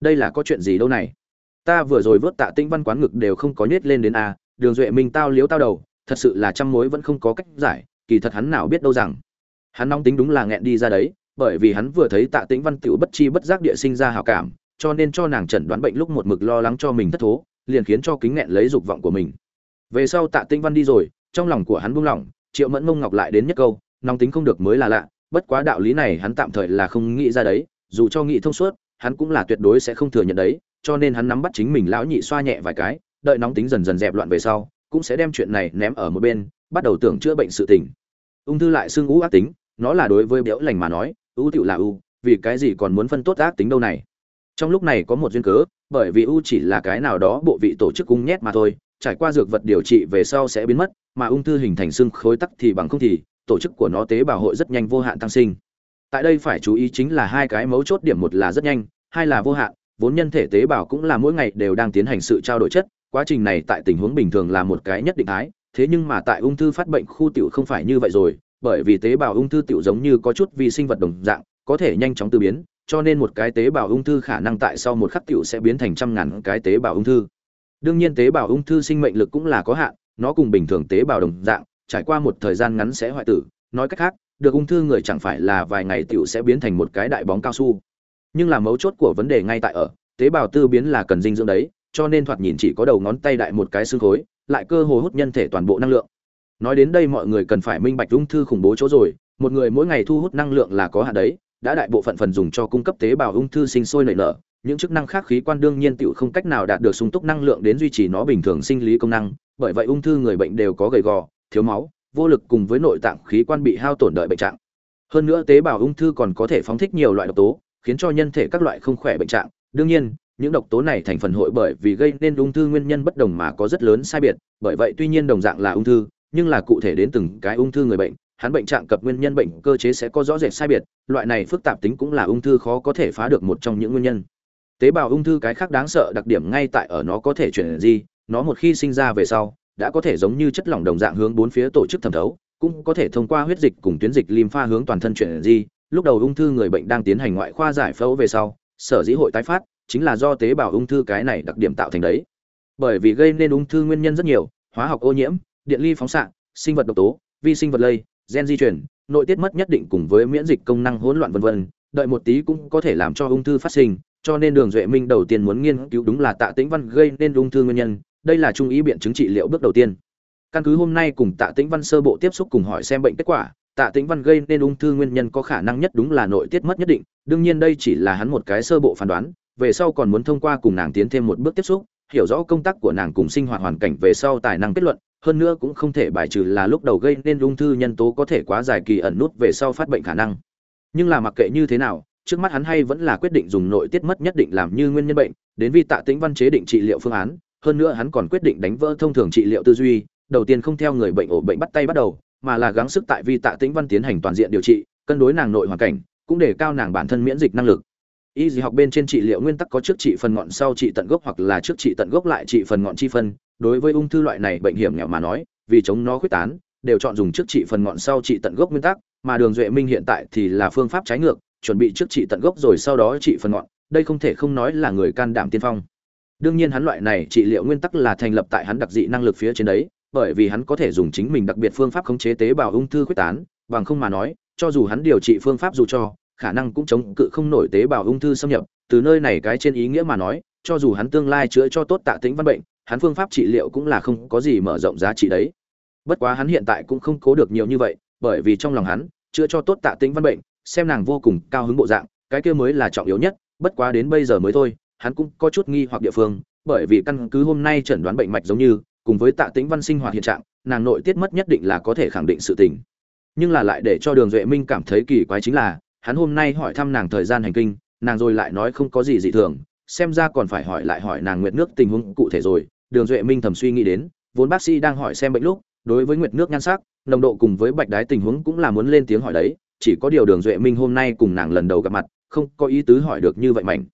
đây là có chuyện gì đâu này? Ta vừa rồi vớt tạ tĩnh văn quán ngực đều không có nhét lên đến a, đường duệ minh tao liếu tao đầu, thật sự là trăm mối vẫn không có cách giải, kỳ thật hắn nào biết đâu rằng, hắn nóng tính đúng là nghẹn đi ra đấy, bởi vì hắn vừa thấy tạ tĩnh văn tựu bất chi bất giác địa sinh ra hảo cảm, cho nên cho nàng chẩn đoán bệnh lúc một mực lo lắng cho mình thất thố, liền khiến cho kính nghẹn lấy dục vọng của mình. Về sau tạ tĩnh văn đi rồi, trong lòng của hắn buông lỏng, triệu mẫn mông ngọc lại đến nhất câu, nóng tính không được mới là lạ, bất quá đạo lý này hắn tạm thời là không nghĩ ra đấy, dù cho nghĩ thông suốt hắn cũng là tuyệt đối sẽ không thừa nhận đấy, cho nên hắn nắm bắt chính mình lão nhị xoa nhẹ vài cái, đợi nóng tính dần dần dẹp loạn về sau, cũng sẽ đem chuyện này ném ở một bên, bắt đầu tưởng chữa bệnh sự tình. Ung thư lại xương ú ác tính, nó là đối với béo lành mà nói ưu tiểu là ưu vì cái gì còn muốn phân tốt ác tính đâu này? Trong lúc này có một duyên cớ, bởi vì ưu chỉ là cái nào đó bộ vị tổ chức cung nhét mà thôi, trải qua dược vật điều trị về sau sẽ biến mất, mà ung thư hình thành xương khối tắc thì bằng không thì, tổ chức của nó tế bào hội rất nhanh vô hạn tăng sinh tại đây phải chú ý chính là hai cái mấu chốt điểm, một là rất nhanh, hai là vô hạn, vốn nhân thể tế bào cũng là mỗi ngày đều đang tiến hành sự trao đổi chất, quá trình này tại tình huống bình thường là một cái nhất định thái, thế nhưng mà tại ung thư phát bệnh khu tiểu không phải như vậy rồi, bởi vì tế bào ung thư tiểu giống như có chút vi sinh vật đồng dạng, có thể nhanh chóng tự biến, cho nên một cái tế bào ung thư khả năng tại sau một khắc tiểu sẽ biến thành trăm ngàn cái tế bào ung thư. Đương nhiên tế bào ung thư sinh mệnh lực cũng là có hạn, nó cùng bình thường tế bào đồng dạng, trải qua một thời gian ngắn sẽ hoại tử, nói cách khác được ung thư người chẳng phải là vài ngày tiểu sẽ biến thành một cái đại bóng cao su. Nhưng là mấu chốt của vấn đề ngay tại ở, tế bào tư biến là cần dinh dưỡng đấy, cho nên thoạt nhìn chỉ có đầu ngón tay đại một cái xương khối, lại cơ hồ hút nhân thể toàn bộ năng lượng. Nói đến đây mọi người cần phải minh bạch ung thư khủng bố chỗ rồi, một người mỗi ngày thu hút năng lượng là có hạn đấy, đã đại bộ phận phần dùng cho cung cấp tế bào ung thư sinh sôi nảy nở, những chức năng khác khí quan đương nhiên tiểu không cách nào đạt được sung túc năng lượng đến duy trì nó bình thường sinh lý công năng, bởi vậy ung thư người bệnh đều có gầy gò, thiếu máu vô lực cùng với nội tạng khí quan bị hao tổn đợi bệnh trạng. Hơn nữa tế bào ung thư còn có thể phóng thích nhiều loại độc tố, khiến cho nhân thể các loại không khỏe bệnh trạng. Đương nhiên, những độc tố này thành phần hội bởi vì gây nên ung thư nguyên nhân bất đồng mà có rất lớn sai biệt. Bởi vậy tuy nhiên đồng dạng là ung thư, nhưng là cụ thể đến từng cái ung thư người bệnh, hắn bệnh trạng cập nguyên nhân bệnh cơ chế sẽ có rõ rệt sai biệt. Loại này phức tạp tính cũng là ung thư khó có thể phá được một trong những nguyên nhân. Tế bào ung thư cái khác đáng sợ đặc điểm ngay tại ở nó có thể chuyển gì nó một khi sinh ra về sau đã có thể giống như chất lỏng đồng dạng hướng bốn phía tổ chức thẩm thấu, cũng có thể thông qua huyết dịch cùng tuyến dịch lympha hướng toàn thân chuyển gì lúc đầu ung thư người bệnh đang tiến hành ngoại khoa giải phẫu về sau, sở dĩ hội tái phát chính là do tế bào ung thư cái này đặc điểm tạo thành đấy. Bởi vì gây nên ung thư nguyên nhân rất nhiều, hóa học ô nhiễm, điện ly phóng xạ, sinh vật độc tố, vi sinh vật lây, gen di truyền, nội tiết mất nhất định cùng với miễn dịch công năng hỗn loạn vân vân. Đợi một tí cũng có thể làm cho ung thư phát sinh, cho nên đường duệ minh đầu tiên muốn nghiên cứu đúng là tạ tĩnh văn gây nên ung thư nguyên nhân đây là trung ý biện chứng trị liệu bước đầu tiên. Căn cứ hôm nay cùng tạ tĩnh văn sơ bộ tiếp xúc cùng hỏi xem bệnh kết quả, tạ tĩnh văn gây nên ung thư nguyên nhân có khả năng nhất đúng là nội tiết mất nhất định, đương nhiên đây chỉ là hắn một cái sơ bộ phán đoán, về sau còn muốn thông qua cùng nàng tiến thêm một bước tiếp xúc, hiểu rõ công tác của nàng cùng sinh hoạt hoàn cảnh về sau tài năng kết luận, hơn nữa cũng không thể bài trừ là lúc đầu gây nên ung thư nhân tố có thể quá dài kỳ ẩn nút về sau phát bệnh khả năng. Nhưng là mặc kệ như thế nào, trước mắt hắn hay vẫn là quyết định dùng nội tiết mất nhất định làm như nguyên nhân bệnh, đến vì tạ tĩnh văn chế định trị liệu phương án hơn nữa hắn còn quyết định đánh vỡ thông thường trị liệu tư duy, đầu tiên không theo người bệnh ổ bệnh bắt tay bắt đầu, mà là gắng sức tại vi tạ tĩnh văn tiến hành toàn diện điều trị, cân đối nàng nội hoàn cảnh, cũng để cao nàng bản thân miễn dịch năng lực. Y dị học bên trên trị liệu nguyên tắc có trước trị phần ngọn sau trị tận gốc hoặc là trước trị tận gốc lại trị phần ngọn chi phân. Đối với ung thư loại này bệnh hiểm nghèo mà nói, vì chống nó khuyết tán, đều chọn dùng trước trị phần ngọn sau trị tận gốc nguyên tắc, mà đường duệ minh hiện tại thì là phương pháp trái ngược, chuẩn bị trước trị tận gốc rồi sau đó trị phần ngọn. Đây không thể không nói là người can đảm tiên phong đương nhiên hắn loại này trị liệu nguyên tắc là thành lập tại hắn đặc dị năng lực phía trên đấy, bởi vì hắn có thể dùng chính mình đặc biệt phương pháp khống chế tế bào ung thư khuyết tán, bằng không mà nói, cho dù hắn điều trị phương pháp dù cho, khả năng cũng chống cự không nổi tế bào ung thư xâm nhập. Từ nơi này cái trên ý nghĩa mà nói, cho dù hắn tương lai chữa cho tốt tạ tính văn bệnh, hắn phương pháp trị liệu cũng là không có gì mở rộng giá trị đấy. Bất quá hắn hiện tại cũng không cố được nhiều như vậy, bởi vì trong lòng hắn, chữa cho tốt tạ tính văn bệnh, xem nàng vô cùng cao hứng bộ dạng, cái kia mới là trọng yếu nhất, bất quá đến bây giờ mới thôi hắn cũng có chút nghi hoặc địa phương, bởi vì căn cứ hôm nay chẩn đoán bệnh mạch giống như, cùng với tạ tính văn sinh hoạt hiện trạng, nàng nội tiết mất nhất định là có thể khẳng định sự tình. Nhưng là lại để cho đường duệ minh cảm thấy kỳ quái chính là, hắn hôm nay hỏi thăm nàng thời gian hành kinh, nàng rồi lại nói không có gì dị thường, xem ra còn phải hỏi lại hỏi nàng nguyệt nước tình huống cụ thể rồi. Đường duệ minh thầm suy nghĩ đến, vốn bác sĩ đang hỏi xem bệnh lúc, đối với nguyệt nước nhan sắc, nồng độ cùng với bạch đái tình huống cũng là muốn lên tiếng hỏi đấy, chỉ có điều đường duệ minh hôm nay cùng nàng lần đầu gặp mặt, không có ý tứ hỏi được như vậy mảnh.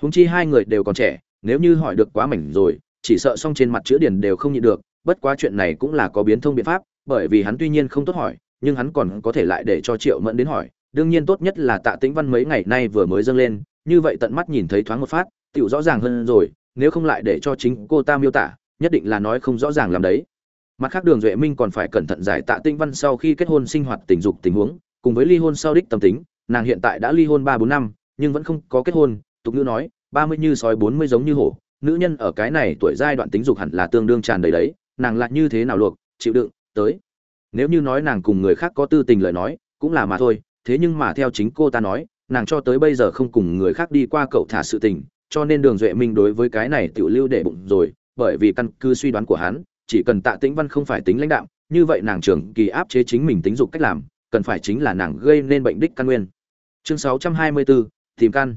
Huống chi hai người đều còn trẻ, nếu như hỏi được quá mảnh rồi, chỉ sợ xong trên mặt chữa điển đều không nhịn được, bất quá chuyện này cũng là có biến thông biện pháp, bởi vì hắn tuy nhiên không tốt hỏi, nhưng hắn còn có thể lại để cho triệu mẫn đến hỏi, đương nhiên tốt nhất là tạ tĩnh văn mấy ngày nay vừa mới dâng lên, như vậy tận mắt nhìn thấy thoáng một phát tựu rõ ràng hơn rồi, nếu không lại để cho chính cô ta miêu tả, nhất định là nói không rõ ràng làm đấy. Mặt khác đường duệ minh còn phải cẩn thận giải tạ Tĩnh văn sau khi kết hôn sinh hoạt tình dục tình huống, cùng với ly hôn sau đích tâm tính, nàng hiện tại đã ly hôn ba bốn năm, nhưng vẫn không có kết hôn tục ngữ nói ba mươi như sói bốn mươi giống như hổ. Nữ nhân ở cái này tuổi giai đoạn tính dục hẳn là tương đương tràn đầy đấy. Nàng lại như thế nào luộc chịu đựng tới. Nếu như nói nàng cùng người khác có tư tình lời nói cũng là mà thôi. Thế nhưng mà theo chính cô ta nói nàng cho tới bây giờ không cùng người khác đi qua cậu thả sự tình cho nên đường duệ minh đối với cái này tiểu lưu để bụng rồi bởi vì căn cứ suy đoán của hắn chỉ cần tạ tĩnh văn không phải tính lãnh đạo như vậy nàng trưởng kỳ áp chế chính mình tính dục cách làm cần phải chính là nàng gây nên bệnh đích căn nguyên. Chương 624, tìm căn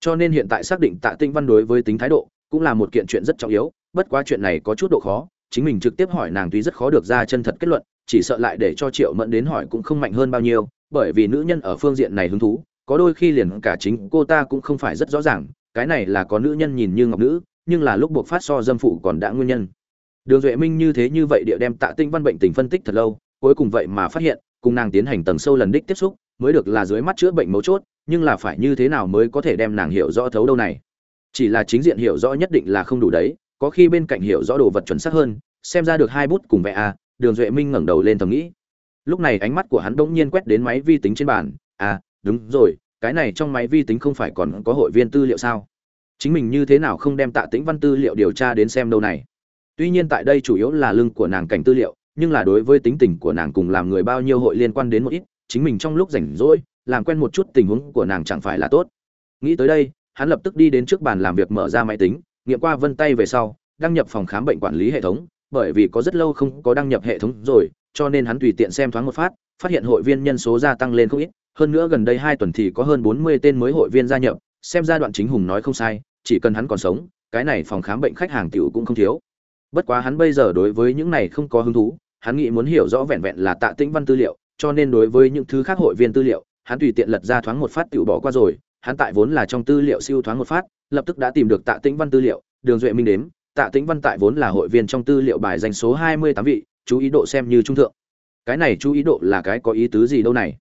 cho nên hiện tại xác định tạ Tinh văn đối với tính thái độ cũng là một kiện chuyện rất trọng yếu, bất quá chuyện này có chút độ khó, chính mình trực tiếp hỏi nàng tuy rất khó được ra chân thật kết luận, chỉ sợ lại để cho triệu mẫn đến hỏi cũng không mạnh hơn bao nhiêu, bởi vì nữ nhân ở phương diện này hứng thú, có đôi khi liền cả chính cô ta cũng không phải rất rõ ràng, cái này là có nữ nhân nhìn như ngọc nữ, nhưng là lúc buộc phát so dâm phụ còn đã nguyên nhân. Đường duệ minh như thế như vậy địa đem tạ tinh văn bệnh tình phân tích thật lâu, cuối cùng vậy mà phát hiện, cùng nàng tiến hành tầng sâu lần đích tiếp xúc, mới được là dưới mắt chữa bệnh mấu chốt nhưng là phải như thế nào mới có thể đem nàng hiểu rõ thấu đâu này? Chỉ là chính diện hiểu rõ nhất định là không đủ đấy, có khi bên cạnh hiểu rõ đồ vật chuẩn xác hơn, xem ra được hai bút cùng vẽ a đường duệ minh ngẩng đầu lên thầm nghĩ. Lúc này ánh mắt của hắn bỗng nhiên quét đến máy vi tính trên bàn. À đúng rồi, cái này trong máy vi tính không phải còn có hội viên tư liệu sao? Chính mình như thế nào không đem tạ tĩnh văn tư liệu điều tra đến xem đâu này? Tuy nhiên tại đây chủ yếu là lưng của nàng cảnh tư liệu, nhưng là đối với tính tình của nàng cùng làm người bao nhiêu hội liên quan đến một ít, chính mình trong lúc rảnh rỗi làm quen một chút tình huống của nàng chẳng phải là tốt. Nghĩ tới đây, hắn lập tức đi đến trước bàn làm việc mở ra máy tính, nghiệm qua vân tay về sau, đăng nhập phòng khám bệnh quản lý hệ thống, bởi vì có rất lâu không có đăng nhập hệ thống rồi, cho nên hắn tùy tiện xem thoáng một phát phát hiện hội viên nhân số gia tăng lên không ít, hơn nữa gần đây hai tuần thì có hơn bốn mươi tên mới hội viên gia nhập, xem ra đoạn chính hùng nói không sai, chỉ cần hắn còn sống, cái này phòng khám bệnh khách hàng tiểu cũng không thiếu. Bất quá hắn bây giờ đối với những này không có hứng thú, hắn nghĩ muốn hiểu rõ vẹn vẹn là tạ tĩnh văn tư liệu, cho nên đối với những thứ khác hội viên tư liệu hắn tùy tiện lật ra thoáng một phát tự bỏ qua rồi, hắn tại vốn là trong tư liệu siêu thoáng một phát, lập tức đã tìm được tạ tĩnh văn tư liệu, đường duệ minh đếm, tạ tĩnh văn tại vốn là hội viên trong tư liệu bài danh số hai mươi tám vị, chú ý độ xem như trung thượng. Cái này chú ý độ là cái có ý tứ gì đâu này?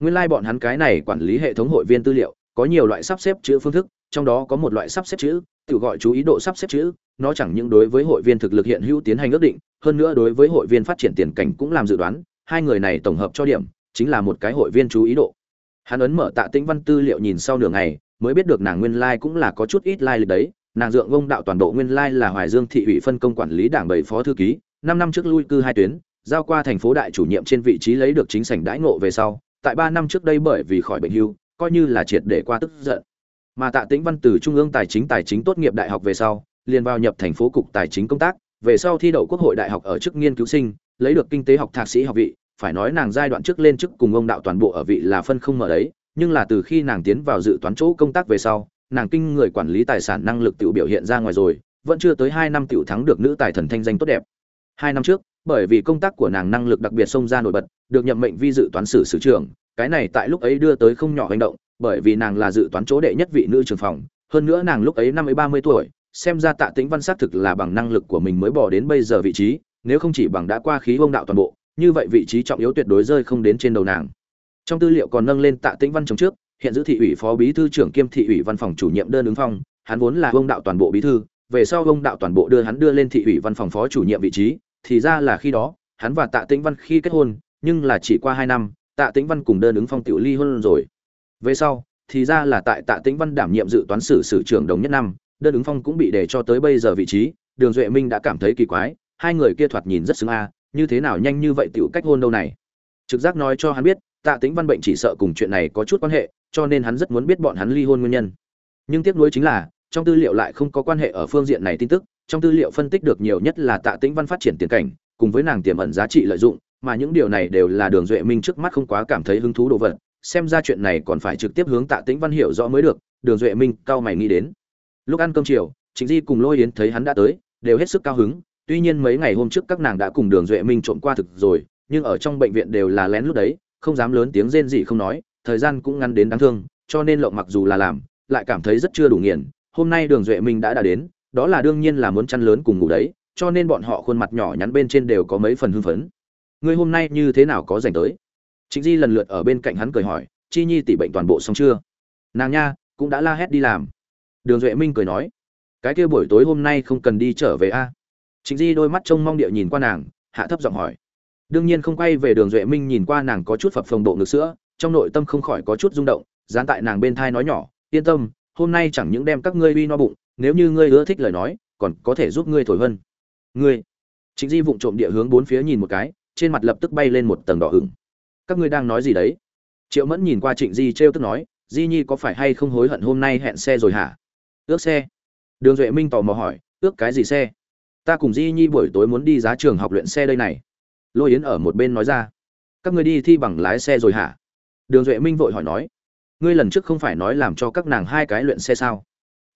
Nguyên lai bọn hắn cái này quản lý hệ thống hội viên tư liệu, có nhiều loại sắp xếp chữ phương thức, trong đó có một loại sắp xếp chữ, tự gọi chú ý độ sắp xếp chữ, nó chẳng những đối với hội viên thực lực hiện hữu tiến hành ước định, hơn nữa đối với hội viên phát triển tiền cảnh cũng làm dự đoán, hai người này tổng hợp cho điểm, chính là một cái hội viên chú ý độ hắn ấn mở tạ tĩnh văn tư liệu nhìn sau nửa ngày, mới biết được nàng nguyên lai cũng là có chút ít lai lịch đấy. Nàng dượng vông đạo toàn bộ nguyên lai là hoài dương thị ủy phân công quản lý đảng bảy phó thư ký, năm năm trước lui cư hai tuyến, giao qua thành phố đại chủ nhiệm trên vị trí lấy được chính sảnh đãi ngộ về sau, tại ba năm trước đây bởi vì khỏi bệnh hưu, coi như là triệt để qua tức giận. Mà tạ tĩnh văn từ trung ương tài chính tài chính tốt nghiệp đại học về sau, liền vào nhập thành phố cục tài chính công tác, về sau thi đậu quốc hội đại học ở chức nghiên cứu sinh, lấy được kinh tế học thạc sĩ học vị phải nói nàng giai đoạn trước lên chức cùng ông đạo toàn bộ ở vị là phân không mở đấy, nhưng là từ khi nàng tiến vào dự toán chỗ công tác về sau, nàng kinh người quản lý tài sản năng lực tự biểu hiện ra ngoài rồi, vẫn chưa tới hai năm tiểu thắng được nữ tài thần thanh danh tốt đẹp. Hai năm trước, bởi vì công tác của nàng năng lực đặc biệt xông ra nổi bật, được nhậm mệnh vi dự toán sử sử trưởng, cái này tại lúc ấy đưa tới không nhỏ hành động, bởi vì nàng là dự toán chỗ đệ nhất vị nữ trưởng phòng, hơn nữa nàng lúc ấy năm ấy ba mươi tuổi, xem ra tạ tĩnh văn xác thực là bằng năng lực của mình mới bỏ đến bây giờ vị trí, nếu không chỉ bằng đã qua khí vông đạo toàn bộ như vậy vị trí trọng yếu tuyệt đối rơi không đến trên đầu nàng. Trong tư liệu còn nâng lên tạ tĩnh văn chống trước, hiện giữ thị ủy phó bí thư trưởng kiêm thị ủy văn phòng chủ nhiệm đơn ứng phong, hắn vốn là ông đạo toàn bộ bí thư, về sau ông đạo toàn bộ đưa hắn đưa lên thị ủy văn phòng phó chủ nhiệm vị trí, thì ra là khi đó, hắn và tạ tĩnh văn khi kết hôn, nhưng là chỉ qua hai năm, tạ tĩnh văn cùng đơn ứng phong tiểu ly hôn rồi. Về sau, thì ra là tại tạ tĩnh văn đảm nhiệm dự toán sử sử trưởng đồng nhất năm, đơn ứng phong cũng bị để cho tới bây giờ vị trí, đường duệ minh đã cảm thấy kỳ quái, hai người kia thoạt nhìn rất xứng a như thế nào nhanh như vậy tiểu cách hôn đâu này? Trực giác nói cho hắn biết, tạ tĩnh văn bệnh chỉ sợ cùng chuyện này có chút quan hệ, cho nên hắn rất muốn biết bọn hắn ly hôn nguyên nhân. Nhưng tiếc nuối chính là, trong tư liệu lại không có quan hệ ở phương diện này tin tức, trong tư liệu phân tích được nhiều nhất là tạ tĩnh văn phát triển tiền cảnh, cùng với nàng tiềm ẩn giá trị lợi dụng, mà những điều này đều là đường duệ minh trước mắt không quá cảm thấy hứng thú đồ vật, xem ra chuyện này còn phải trực tiếp hướng tạ tĩnh văn hiểu rõ mới được, đường duệ minh cao mày nghĩ đến. Lúc ăn cơm chiều chính di cùng lôi yến thấy hắn đã tới, đều hết sức cao hứng tuy nhiên mấy ngày hôm trước các nàng đã cùng đường duệ minh trộm qua thực rồi, nhưng ở trong bệnh viện đều là lén lúc đấy, không dám lớn tiếng rên gì không nói, thời gian cũng ngắn đến đáng thương, cho nên lộng mặc dù là làm, lại cảm thấy rất chưa đủ nghiền. Hôm nay đường duệ minh đã đã đến, đó là đương nhiên là muốn chăn lớn cùng ngủ đấy, cho nên bọn họ khuôn mặt nhỏ nhắn bên trên đều có mấy phần hưng phấn. Ngươi hôm nay như thế nào có dành tới? Chính di lần lượt ở bên cạnh hắn cười hỏi, chi nhi tỷ bệnh toàn bộ xong chưa? Nàng nha, cũng đã la hét đi làm. Đường duệ minh cười nói, cái kia buổi tối hôm nay không cần đi trở về a? Trịnh di đôi mắt trông mong địa nhìn qua nàng, hạ thấp giọng hỏi. Đương nhiên không quay về đường duệ minh nhìn qua nàng có chút phập phồng bộ ngực sữa, trong nội tâm không khỏi có chút rung động, dán tại nàng bên thai nói nhỏ, yên tâm, hôm nay chẳng những đem các ngươi uy no bụng, nếu như ngươi ưa thích lời nói, còn có thể giúp ngươi thổi hơn. ngươi? Trịnh di vụng trộm địa hướng bốn phía nhìn một cái, trên mặt lập tức bay lên một tầng đỏ hửng các ngươi đang nói gì đấy? Triệu mẫn nhìn qua trịnh di trêu tức nói, di nhi có phải hay không hối hận hôm nay hẹn xe rồi hả? Ước xe. Đường duệ minh tò mò hỏi, ước cái gì xe? Ta cùng di nhi buổi tối muốn đi giá trường học luyện xe đây này. Lôi yến ở một bên nói ra. Các người đi thi bằng lái xe rồi hả? Đường duệ minh vội hỏi nói. Ngươi lần trước không phải nói làm cho các nàng hai cái luyện xe sao?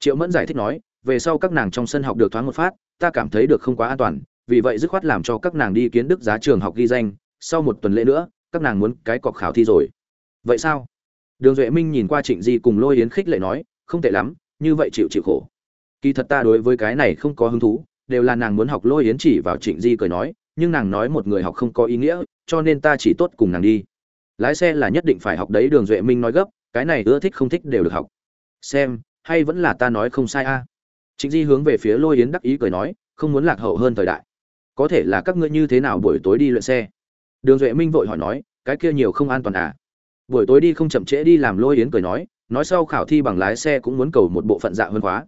Triệu mẫn giải thích nói, về sau các nàng trong sân học được thoáng một phát, ta cảm thấy được không quá an toàn, vì vậy dứt khoát làm cho các nàng đi kiến đức giá trường học ghi danh, sau một tuần lễ nữa, các nàng muốn cái cọc khảo thi rồi. Vậy sao? Đường duệ minh nhìn qua trịnh di cùng lôi yến khích lệ nói, không tệ lắm, như vậy chịu chịu khổ. Kỳ thật ta đối với cái này không có hứng thú đều là nàng muốn học lôi yến chỉ vào trịnh di cười nói, nhưng nàng nói một người học không có ý nghĩa, cho nên ta chỉ tốt cùng nàng đi. Lái xe là nhất định phải học đấy, đường duệ minh nói gấp, cái này ưa thích không thích đều được học. Xem, hay vẫn là ta nói không sai a. Trịnh di hướng về phía lôi yến đắc ý cười nói, không muốn lạc hậu hơn thời đại. Có thể là các ngươi như thế nào buổi tối đi luyện xe? Đường duệ minh vội hỏi nói, cái kia nhiều không an toàn à? Buổi tối đi không chậm trễ đi làm lôi yến cười nói nói sau khảo thi bằng lái xe cũng muốn cầu một bộ phận dạ hơn khóa.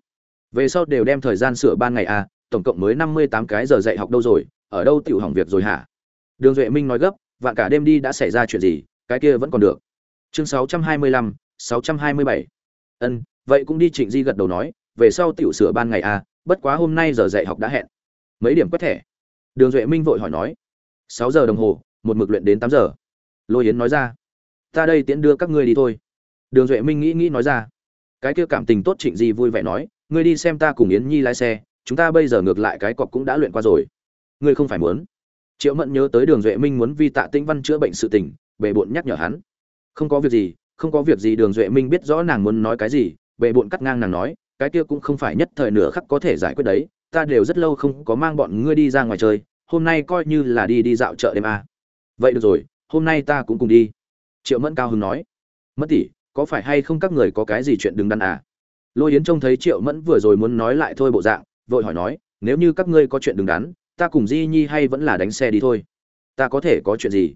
Về sau đều đem thời gian sửa ban ngày à tổng cộng mới năm mươi tám cái giờ dạy học đâu rồi, ở đâu tiểu hỏng việc rồi hả? Đường duệ minh nói gấp, vạn cả đêm đi đã xảy ra chuyện gì, cái kia vẫn còn được. Chương sáu trăm hai mươi lăm, sáu trăm hai mươi bảy. Ân, vậy cũng đi trịnh di gật đầu nói, về sau tiểu sửa ban ngày à bất quá hôm nay giờ dạy học đã hẹn. Mấy điểm quét thẻ? Đường duệ minh vội hỏi nói. Sáu giờ đồng hồ, một mực luyện đến tám giờ. Lôi yến nói ra. Ta đây tiễn đưa các ngươi đi thôi. Đường duệ minh nghĩ nghĩ nói ra. Cái kia cảm tình tốt trịnh di vui vẻ nói, ngươi đi xem ta cùng yến nhi lái xe chúng ta bây giờ ngược lại cái cọc cũng đã luyện qua rồi. Ngươi không phải muốn. Triệu mẫn nhớ tới đường duệ minh muốn vi tạ tĩnh văn chữa bệnh sự tình, bề bộn nhắc nhở hắn. Không có việc gì, không có việc gì, đường duệ minh biết rõ nàng muốn nói cái gì, bề bộn cắt ngang nàng nói, cái kia cũng không phải nhất thời nửa khắc có thể giải quyết đấy, ta đều rất lâu không có mang bọn ngươi đi ra ngoài chơi, hôm nay coi như là đi đi dạo chợ đêm à. vậy được rồi, hôm nay ta cũng cùng đi. Triệu mẫn cao hứng nói. Mất tỷ, có phải hay không các người có cái gì chuyện đừng đắn à? Lôi yến trông thấy triệu mẫn vừa rồi muốn nói lại thôi bộ dạng vội hỏi nói, nếu như các ngươi có chuyện đừng đắn, ta cùng di nhi hay vẫn là đánh xe đi thôi. Ta có thể có chuyện gì?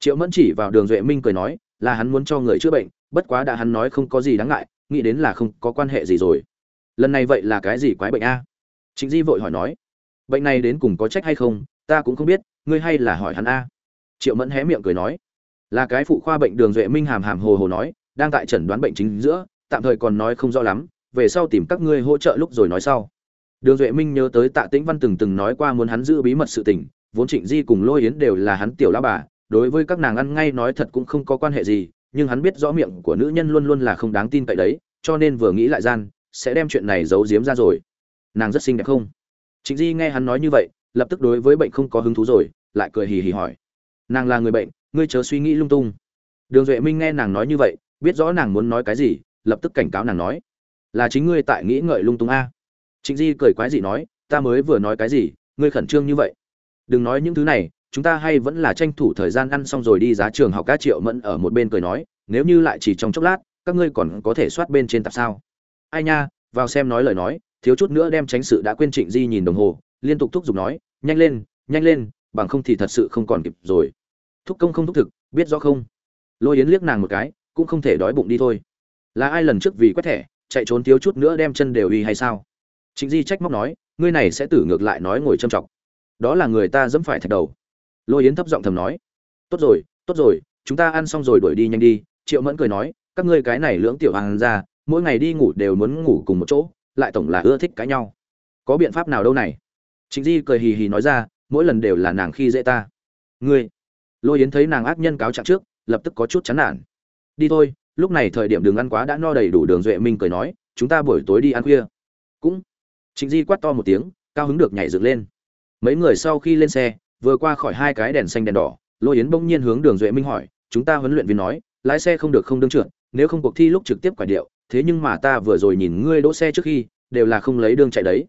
Triệu mẫn chỉ vào đường duệ minh cười nói, là hắn muốn cho người chữa bệnh, bất quá đã hắn nói không có gì đáng ngại, nghĩ đến là không có quan hệ gì rồi. Lần này vậy là cái gì quái bệnh a? À? trịnh di vội hỏi nói, bệnh này đến cùng có trách hay không, ta cũng không biết, ngươi hay là hỏi hắn a? Triệu mẫn hé miệng cười nói, là cái phụ khoa bệnh đường duệ minh hàm hàm hồ hồ nói, đang tại chẩn đoán bệnh chính giữa, tạm thời còn nói không rõ lắm, về sau tìm các ngươi hỗ trợ lúc rồi nói sau đường duệ minh nhớ tới tạ tĩnh văn từng từng nói qua muốn hắn giữ bí mật sự tình, vốn trịnh di cùng lôi yến đều là hắn tiểu lão bà, đối với các nàng ăn ngay nói thật cũng không có quan hệ gì, nhưng hắn biết rõ miệng của nữ nhân luôn luôn là không đáng tin cậy đấy, cho nên vừa nghĩ lại gian, sẽ đem chuyện này giấu giếm ra rồi. Nàng rất xinh đẹp không? Trịnh di nghe hắn nói như vậy, lập tức đối với bệnh không có hứng thú rồi, lại cười hì hì hỏi. Nàng là người bệnh, ngươi chớ suy nghĩ lung tung. Đường duệ minh nghe nàng nói như vậy, biết rõ nàng muốn nói cái gì, lập tức cảnh cáo nàng nói. Là chính ngươi tại nghĩ ngợi lung tung a trịnh di cười quái dị nói, ta mới vừa nói cái gì, ngươi khẩn trương như vậy? Đừng nói những thứ này, chúng ta hay vẫn là tranh thủ thời gian ăn xong rồi đi giá trường học các triệu mẫn ở một bên cười nói, nếu như lại chỉ trong chốc lát, các ngươi còn có thể soát bên trên tập sao? Ai nha, vào xem nói lời nói, thiếu chút nữa đem tránh sự đã quên trịnh di nhìn đồng hồ, liên tục thúc giục nói, nhanh lên nhanh lên, bằng không thì thật sự không còn kịp rồi. Thúc công không thúc thực, biết rõ không? Lôi yến liếc nàng một cái, cũng không thể đói bụng đi thôi. Là ai lần trước vì quét thẻ, chạy trốn thiếu chút nữa đem chân đều uy hay sao? Trịnh di trách móc nói, ngươi này sẽ tử ngược lại nói ngồi châm trọng đó là người ta dẫm phải thạch đầu. Lôi yến thấp giọng thầm nói, tốt rồi tốt rồi, chúng ta ăn xong rồi đuổi đi nhanh đi. Triệu mẫn cười nói, các ngươi cái này lưỡng tiểu hàng ra, mỗi ngày đi ngủ đều muốn ngủ cùng một chỗ, lại tổng là ưa thích cãi nhau. Có biện pháp nào đâu này? Trịnh di cười hì hì nói ra, mỗi lần đều là nàng khi dễ ta. Ngươi? Lôi yến thấy nàng ác nhân cáo trạng trước, lập tức có chút chán nản. Đi thôi, lúc này thời điểm đường ăn quá đã no đầy đủ, đường duệ minh cười nói, chúng ta buổi tối đi ăn khuya. Cũng trịnh di quát to một tiếng, cao hứng được nhảy dựng lên. Mấy người sau khi lên xe, vừa qua khỏi hai cái đèn xanh đèn đỏ, lôi yến bỗng nhiên hướng đường duệ minh hỏi, chúng ta huấn luyện viên nói, lái xe không được không đương trượt nếu không cuộc thi lúc trực tiếp quả điệu, thế nhưng mà ta vừa rồi nhìn ngươi đỗ xe trước khi, đều là không lấy đường chạy đấy.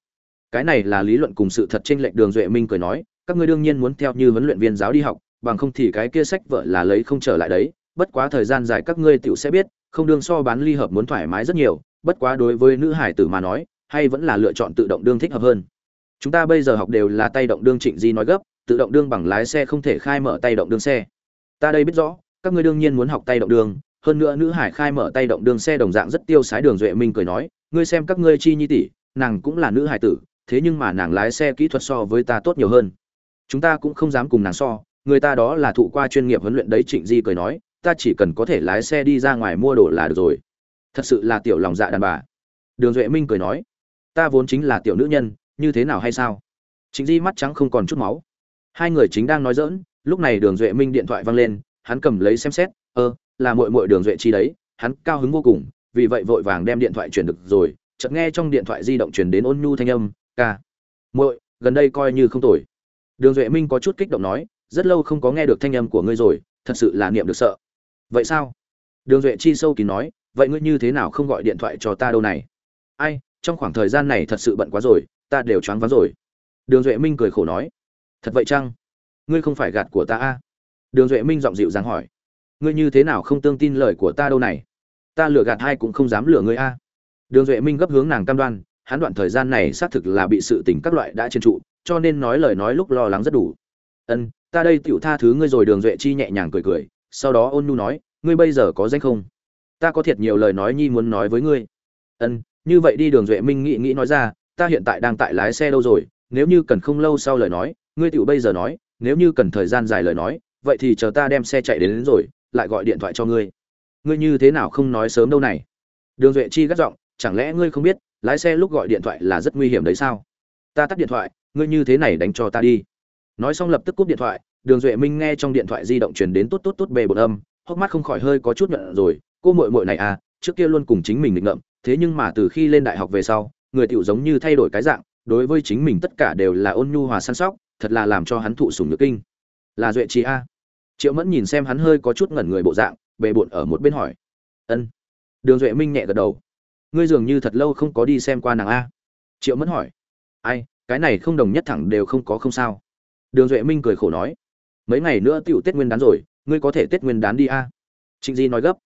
Cái này là lý luận cùng sự thật trên lệnh đường duệ minh cười nói, các ngươi đương nhiên muốn theo như huấn luyện viên giáo đi học, bằng không thì cái kia sách vợ là lấy không trở lại đấy, bất quá thời gian dài các ngươi tựu sẽ biết, không đương so bán ly hợp muốn thoải mái rất nhiều, bất quá đối với nữ hải tử mà nói hay vẫn là lựa chọn tự động đương thích hợp hơn? Chúng ta bây giờ học đều là tay động đương trịnh di nói gấp, tự động đương bằng lái xe không thể khai mở tay động đương xe. Ta đây biết rõ, các ngươi đương nhiên muốn học tay động đương hơn nữa nữ hải khai mở tay động đương xe đồng dạng rất tiêu sái đường duệ minh cười nói, ngươi xem các ngươi chi nhi tỷ, nàng cũng là nữ hải tử, thế nhưng mà nàng lái xe kỹ thuật so với ta tốt nhiều hơn. Chúng ta cũng không dám cùng nàng so, người ta đó là thụ qua chuyên nghiệp huấn luyện đấy trịnh di cười nói, ta chỉ cần có thể lái xe đi ra ngoài mua đồ là được rồi. Thật sự là tiểu lòng dạ đàn bà. Đường duệ minh cười nói ta vốn chính là tiểu nữ nhân, như thế nào hay sao? Chính di mắt trắng không còn chút máu. Hai người chính đang nói dỡn lúc này đường duệ minh điện thoại văng lên, hắn cầm lấy xem xét, ơ, là mội mội đường duệ chi đấy, hắn cao hứng vô cùng, vì vậy vội vàng đem điện thoại chuyển được rồi. Chợt nghe trong điện thoại di động chuyển đến ôn nhu thanh âm, ca, muội, gần đây coi như không tồi. Đường duệ minh có chút kích động nói, rất lâu không có nghe được thanh âm của ngươi rồi, thật sự là niệm được sợ. Vậy sao? Đường duệ chi sâu kín nói, vậy ngươi như thế nào không gọi điện thoại cho ta đâu này? Ai trong khoảng thời gian này thật sự bận quá rồi, ta đều choáng váng rồi. Đường duệ minh cười khổ nói, thật vậy chăng? Ngươi không phải gạt của ta a? À? đường duệ minh giọng dịu dàng hỏi, ngươi như thế nào không tương tin lời của ta đâu này? Ta lừa gạt hai cũng không dám lừa ngươi a. Đường duệ minh gấp hướng nàng cam đoan, hắn đoạn thời gian này xác thực là bị sự tình các loại đã trên trụ, cho nên nói lời nói lúc lo lắng rất đủ. Ân, ta đây tựu tha thứ ngươi rồi. Đường duệ chi nhẹ nhàng cười cười, sau đó ôn nhu nói, ngươi bây giờ có danh không? Ta có thiệt nhiều lời nói nhi muốn nói với ngươi. Ân như vậy đi đường duệ minh nghĩ nghĩ nói ra ta hiện tại đang tại lái xe đâu rồi nếu như cần không lâu sau lời nói ngươi tựu bây giờ nói nếu như cần thời gian dài lời nói vậy thì chờ ta đem xe chạy đến, đến rồi lại gọi điện thoại cho ngươi. Ngươi như thế nào không nói sớm đâu này? Đường duệ chi gắt giọng chẳng lẽ ngươi không biết lái xe lúc gọi điện thoại là rất nguy hiểm đấy sao? Ta tắt điện thoại ngươi như thế này đánh cho ta đi. Nói xong lập tức cúp điện thoại đường duệ minh nghe trong điện thoại di động truyền đến tốt tốt tốt bề bột âm hốc mắt không khỏi hơi có chút nhận rồi cô muội muội này à trước kia luôn cùng chính mình định ngậm thế nhưng mà từ khi lên đại học về sau, người tiểu giống như thay đổi cái dạng, đối với chính mình tất cả đều là ôn nhu hòa săn sóc, thật là làm cho hắn thụ sủng nhược kinh. Là duệ trí a. Triệu mẫn nhìn xem hắn hơi có chút ngẩn người bộ dạng, bề bộn ở một bên hỏi. Ân. Đường duệ minh nhẹ gật đầu. Ngươi dường như thật lâu không có đi xem qua nàng a. Triệu mẫn hỏi. Ai, cái này không đồng nhất thẳng đều không có không sao. Đường duệ minh cười khổ nói. Mấy ngày nữa tựu tết nguyên đán rồi, ngươi có thể tết nguyên đán đi a. Trịnh di nói gấp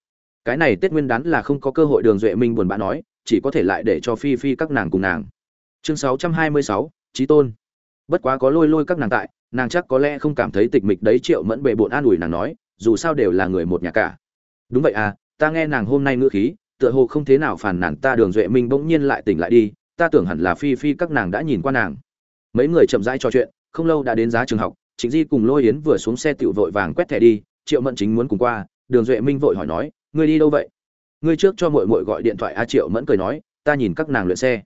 cái này tết nguyên đán là không có cơ hội đường duệ minh buồn bã nói, chỉ có thể lại để cho phi phi các nàng cùng nàng. Chương sáu trăm hai mươi sáu trí tôn. Bất quá có lôi lôi các nàng tại, nàng chắc có lẽ không cảm thấy tịch mịch đấy triệu mẫn bệ bộn an ủi nàng nói, dù sao đều là người một nhà cả. Đúng vậy à ta nghe nàng hôm nay ngữ khí, tựa hồ không thế nào phản nản ta đường duệ minh bỗng nhiên lại tỉnh lại đi, ta tưởng hẳn là phi phi các nàng đã nhìn qua nàng. Mấy người chậm rãi trò chuyện, không lâu đã đến giá trường học chính di cùng lôi yến vừa xuống xe tiểu vội vàng quét thẻ đi, triệu mẫn chính muốn cùng qua, đường duệ minh vội hỏi nói ngươi đi đâu vậy? Ngươi trước cho mội mội gọi điện thoại a triệu mẫn cười nói ta nhìn các nàng luyện xe.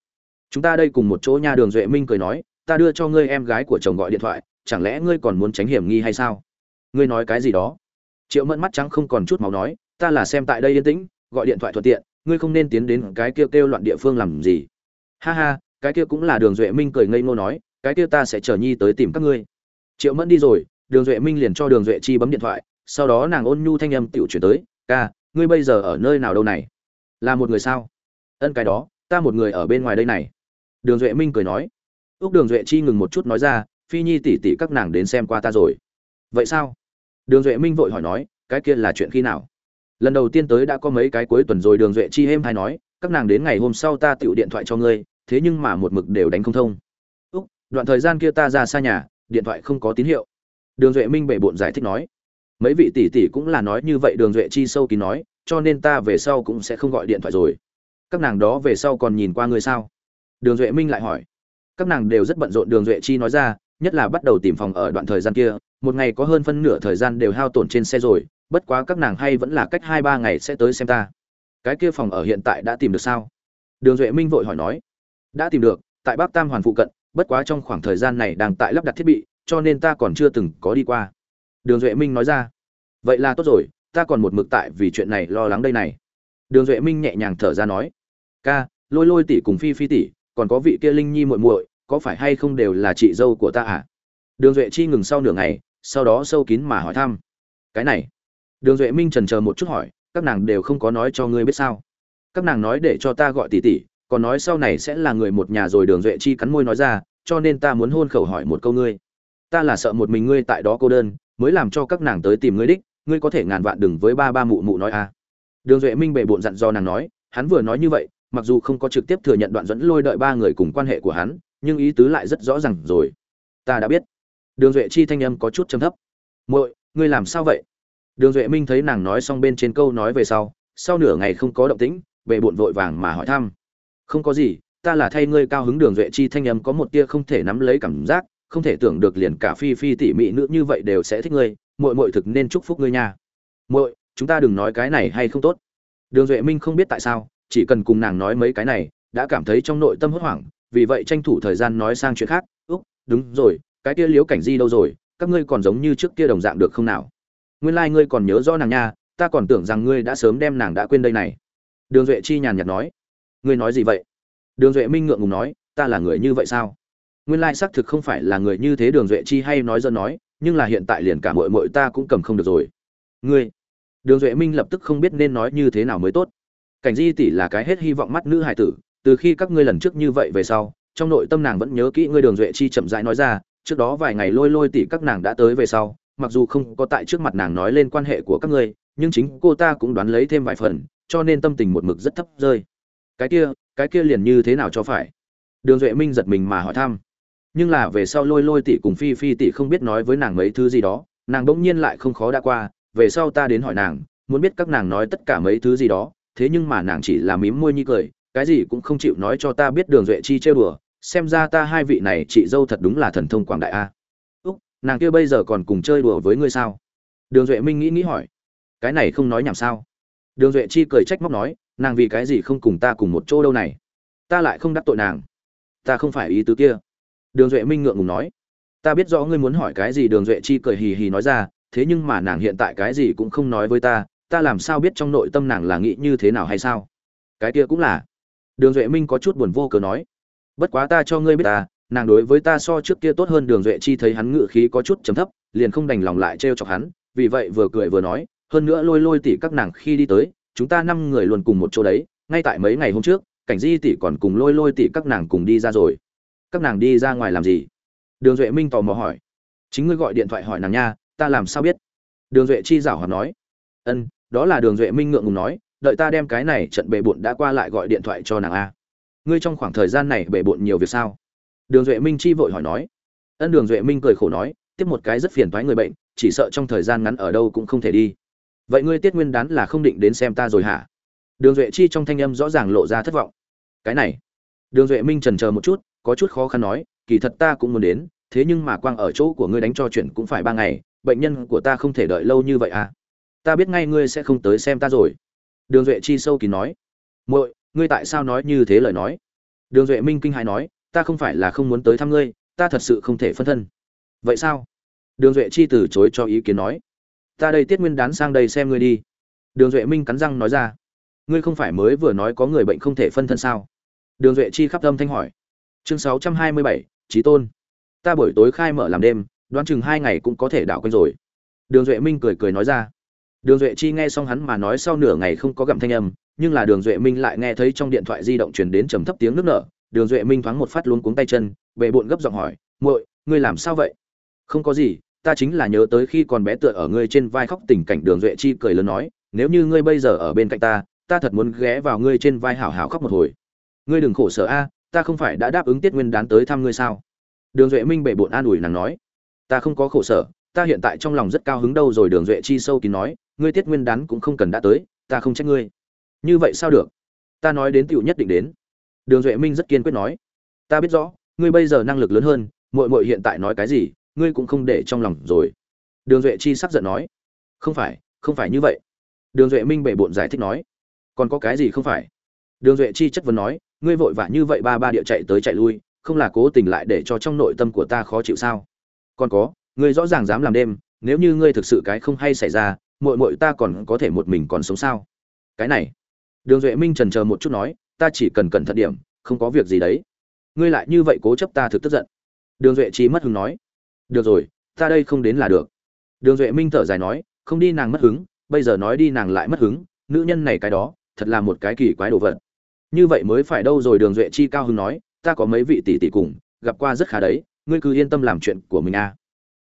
Chúng ta đây cùng một chỗ nhà đường duệ minh cười nói ta đưa cho ngươi em gái của chồng gọi điện thoại chẳng lẽ ngươi còn muốn tránh hiểm nghi hay sao? Ngươi nói cái gì đó? Triệu mẫn mắt trắng không còn chút máu nói ta là xem tại đây yên tĩnh gọi điện thoại thuận tiện ngươi không nên tiến đến cái kia kêu, loạn địa phương làm gì. Ha ha cái kia cũng là đường duệ minh cười ngây ngô nói cái kia ta sẽ chờ nhi tới tìm các ngươi. Triệu mẫn đi rồi đường duệ minh liền cho đường duệ chi bấm điện thoại sau đó nàng ôn nhu thanh âm tiểu chuyển tới ca ngươi bây giờ ở nơi nào đâu này? Là một người sao? Ân, cái đó, ta một người ở bên ngoài đây này. Đường duệ minh cười nói. Úc đường duệ chi ngừng một chút nói ra, phi nhi tỉ tỉ các nàng đến xem qua ta rồi. Vậy sao? Đường duệ minh vội hỏi nói, cái kia là chuyện khi nào? Lần đầu tiên tới đã có mấy cái cuối tuần rồi, đường duệ chi êm hay nói, các nàng đến ngày hôm sau ta tựu điện thoại cho ngươi, thế nhưng mà một mực đều đánh không thông. Úc, đoạn thời gian kia ta ra xa nhà, điện thoại không có tín hiệu. Đường duệ minh bể bộn giải thích nói mấy vị tỷ tỷ cũng là nói như vậy, đường duệ chi sâu kín nói, cho nên ta về sau cũng sẽ không gọi điện thoại rồi. Các nàng đó về sau còn nhìn qua ngươi sao? Đường duệ minh lại hỏi. Các nàng đều rất bận rộn, đường duệ chi nói ra, nhất là bắt đầu tìm phòng ở đoạn thời gian kia, một ngày có hơn phân nửa thời gian đều hao tổn trên xe rồi, bất quá các nàng hay vẫn là cách hai ba ngày sẽ tới xem ta. Cái kia phòng ở hiện tại đã tìm được sao? Đường duệ minh vội hỏi nói. Đã tìm được, tại bắc tam hoàn phụ cận, bất quá trong khoảng thời gian này đang tại lắp đặt thiết bị, cho nên ta còn chưa từng có đi qua đường duệ minh nói ra. Vậy là tốt rồi, ta còn một mực tại vì chuyện này lo lắng đây này. Đường duệ minh nhẹ nhàng thở ra nói. Ca, lôi lôi tỷ cùng phi phi tỷ, còn có vị kia linh nhi muội muội, có phải hay không đều là chị dâu của ta à? Đường duệ chi ngừng sau nửa ngày, sau đó sâu kín mà hỏi thăm. Cái này. Đường duệ minh trần chờ một chút hỏi, các nàng đều không có nói cho ngươi biết sao? Các nàng nói để cho ta gọi tỷ tỷ, còn nói sau này sẽ là người một nhà rồi đường duệ chi cắn môi nói ra, cho nên ta muốn hôn khẩu hỏi một câu ngươi. Ta là sợ một mình ngươi tại đó cô đơn mới làm cho các nàng tới tìm ngươi đích, ngươi có thể ngàn vạn đừng với ba ba mụ mụ nói à. Đường duệ minh bệ bộn dặn do nàng nói, hắn vừa nói như vậy, mặc dù không có trực tiếp thừa nhận đoạn dẫn lôi đợi ba người cùng quan hệ của hắn, nhưng ý tứ lại rất rõ ràng rồi. Ta đã biết. Đường duệ chi thanh âm có chút trầm thấp. Muội, ngươi làm sao vậy? Đường duệ minh thấy nàng nói xong bên trên câu nói về sau sau nửa ngày không có động tĩnh bệ bộn vội vàng mà hỏi thăm. Không có gì, ta là thay ngươi cao hứng, đường duệ chi thanh âm có một tia không thể nắm lấy cảm giác không thể tưởng được liền cả phi phi tỉ mị nữ như vậy đều sẽ thích ngươi, muội muội thực nên chúc phúc ngươi nha. Muội, chúng ta đừng nói cái này hay không tốt. Đường duệ minh không biết tại sao, chỉ cần cùng nàng nói mấy cái này, đã cảm thấy trong nội tâm hốt hoảng, vì vậy tranh thủ thời gian nói sang chuyện khác. Úc, đúng rồi, cái kia liếu cảnh di đâu rồi, các ngươi còn giống như trước kia đồng dạng được không nào? Nguyên lai、like、ngươi còn nhớ rõ nàng nha, ta còn tưởng rằng ngươi đã sớm đem nàng đã quên đây này. Đường duệ chi nhàn nhạt nói. Ngươi nói gì vậy? Đường duệ minh ngượng ngùng nói, ta là người như vậy sao? Nguyên lai xác thực không phải là người như thế đường duệ chi hay nói dân nói, nhưng là hiện tại liền cả mội mội ta cũng cầm không được rồi. Ngươi, đường duệ minh lập tức không biết nên nói như thế nào mới tốt. Cảnh di tỷ là cái hết hy vọng mắt nữ hải tử, từ khi các ngươi lần trước như vậy về sau, trong nội tâm nàng vẫn nhớ kỹ ngươi đường duệ chi chậm rãi nói ra, trước đó vài ngày lôi lôi tỷ các nàng đã tới về sau, mặc dù không có tại trước mặt nàng nói lên quan hệ của các ngươi, nhưng chính cô ta cũng đoán lấy thêm vài phần, cho nên tâm tình một mực rất thấp rơi. Cái kia cái kia liền như thế nào cho phải? Đường duệ minh giật mình mà hỏi thăm nhưng là về sau lôi lôi tỷ cùng phi phi tỷ không biết nói với nàng mấy thứ gì đó, nàng bỗng nhiên lại không khó đã qua, về sau ta đến hỏi nàng, muốn biết các nàng nói tất cả mấy thứ gì đó, thế nhưng mà nàng chỉ là mím môi nhi cười, cái gì cũng không chịu nói cho ta biết đường duệ chi chơi đùa, xem ra ta hai vị này chị dâu thật đúng là thần thông quảng đại a. Úc, nàng kia bây giờ còn cùng chơi đùa với ngươi sao? Đường duệ minh nghĩ nghĩ hỏi. Cái này không nói nhảm sao? Đường duệ chi cười trách móc nói, nàng vì cái gì không cùng ta cùng một chỗ đâu này? Ta lại không đắc tội nàng. Ta không phải ý tứ kia đường duệ minh ngượng ngùng nói, ta biết rõ ngươi muốn hỏi cái gì. Đường duệ chi cười hì hì nói ra, thế nhưng mà nàng hiện tại cái gì cũng không nói với ta ta làm sao biết trong nội tâm nàng là nghĩ như thế nào hay sao? Cái kia cũng là. Đường duệ minh có chút buồn vô cớ nói, bất quá ta cho ngươi biết ta, nàng đối với ta so trước kia tốt hơn. Đường duệ chi thấy hắn ngự khí có chút chấm thấp, liền không đành lòng lại trêu chọc hắn, vì vậy vừa cười vừa nói, hơn nữa lôi lôi tỷ các nàng khi đi tới, chúng ta năm người luôn cùng một chỗ đấy, ngay tại mấy ngày hôm trước, cảnh di tỷ còn cùng lôi lôi tỷ các nàng cùng đi ra rồi các nàng đi ra ngoài làm gì? Đường duệ minh tò mò hỏi. Chính ngươi gọi điện thoại hỏi nàng nha, ta làm sao biết? Đường duệ chi giảo hoạt nói. Ân, đó là đường duệ minh ngượng ngùng nói, đợi ta đem cái này trận bệ bộn đã qua lại gọi điện thoại cho nàng a. Ngươi trong khoảng thời gian này bệ bộn nhiều việc sao? Đường duệ minh chi vội hỏi nói. Ân, đường duệ minh cười khổ nói, tiếp một cái rất phiền thoái người bệnh, chỉ sợ trong thời gian ngắn ở đâu cũng không thể đi. Vậy ngươi tiết nguyên đán là không định đến xem ta rồi hả? Đường duệ chi trong thanh âm rõ ràng lộ ra thất vọng. Cái này. Đường duệ minh trần chờ một chút có chút khó khăn nói, kỳ thật ta cũng muốn đến, thế nhưng mà quang ở chỗ của ngươi đánh cho chuyện cũng phải ba ngày, bệnh nhân của ta không thể đợi lâu như vậy à. Ta biết ngay ngươi sẽ không tới xem ta rồi. Đường duệ chi sâu kín nói, muội, ngươi tại sao nói như thế lời nói? Đường duệ minh kinh hãi nói, ta không phải là không muốn tới thăm ngươi, ta thật sự không thể phân thân. Vậy sao? Đường duệ chi từ chối cho ý kiến nói, ta đây tiết nguyên đán sang đây xem ngươi đi. Đường duệ minh cắn răng nói ra, ngươi không phải mới vừa nói có người bệnh không thể phân thân sao? Đường duệ chi khắp âm thanh hỏi chương sáu trăm hai mươi bảy trí tôn. Ta buổi tối khai mở làm đêm, đoán chừng hai ngày cũng có thể đảo quanh rồi. Đường duệ minh cười cười nói ra. Đường duệ chi nghe xong hắn mà nói sau nửa ngày không có gặm thanh âm, nhưng là đường duệ minh lại nghe thấy trong điện thoại di động truyền đến trầm thấp tiếng nước nở. Đường duệ minh thoáng một phát luôn cuống tay chân bệ bộn gấp giọng hỏi, muội, ngươi làm sao vậy? Không có gì, ta chính là nhớ tới khi còn bé tựa ở ngươi trên vai khóc tình cảnh. Đường duệ chi cười lớn nói, nếu như ngươi bây giờ ở bên cạnh ta ta thật muốn ghé vào ngươi trên vai hảo hảo khóc một hồi. Ngươi đừng khổ sở a ta không phải đã đáp ứng tiết nguyên đán tới thăm ngươi sao? Đường duệ minh bệ bộn an ủi nàng nói. Ta không có khổ sở, ta hiện tại trong lòng rất cao hứng đâu rồi, đường duệ chi sâu kín nói. Ngươi tiết nguyên đán cũng không cần đã tới, ta không trách ngươi. Như vậy sao được? Ta nói đến tựu nhất định đến. Đường duệ minh rất kiên quyết nói. Ta biết rõ, ngươi bây giờ năng lực lớn hơn mội mội hiện tại nói cái gì, ngươi cũng không để trong lòng rồi. Đường duệ chi sắc giận nói. Không phải không phải như vậy. Đường duệ minh bể bộn giải thích nói. Còn có cái gì không phải? Đường duệ chi chất vấn nói ngươi vội vã như vậy ba ba địa chạy tới chạy lui, không là cố tình lại để cho trong nội tâm của ta khó chịu sao? Còn có, ngươi rõ ràng dám làm đêm, nếu như ngươi thực sự cái không hay xảy ra, muội muội ta còn có thể một mình còn sống sao? Cái này, đường duệ minh trần chờ một chút nói, ta chỉ cần cẩn thận điểm, không có việc gì đấy. Ngươi lại như vậy cố chấp ta thực tức giận. Đường duệ trí mất hứng nói, được rồi, ta đây không đến là được. Đường duệ minh thở dài nói, không đi nàng mất hứng, bây giờ nói đi nàng lại mất hứng, nữ nhân này cái đó, thật là một cái kỳ quái đồ vật như vậy mới phải đâu rồi, đường duệ chi cao hưng nói, ta có mấy vị tỷ tỷ cùng, gặp qua rất khá đấy, ngươi cứ yên tâm làm chuyện của mình à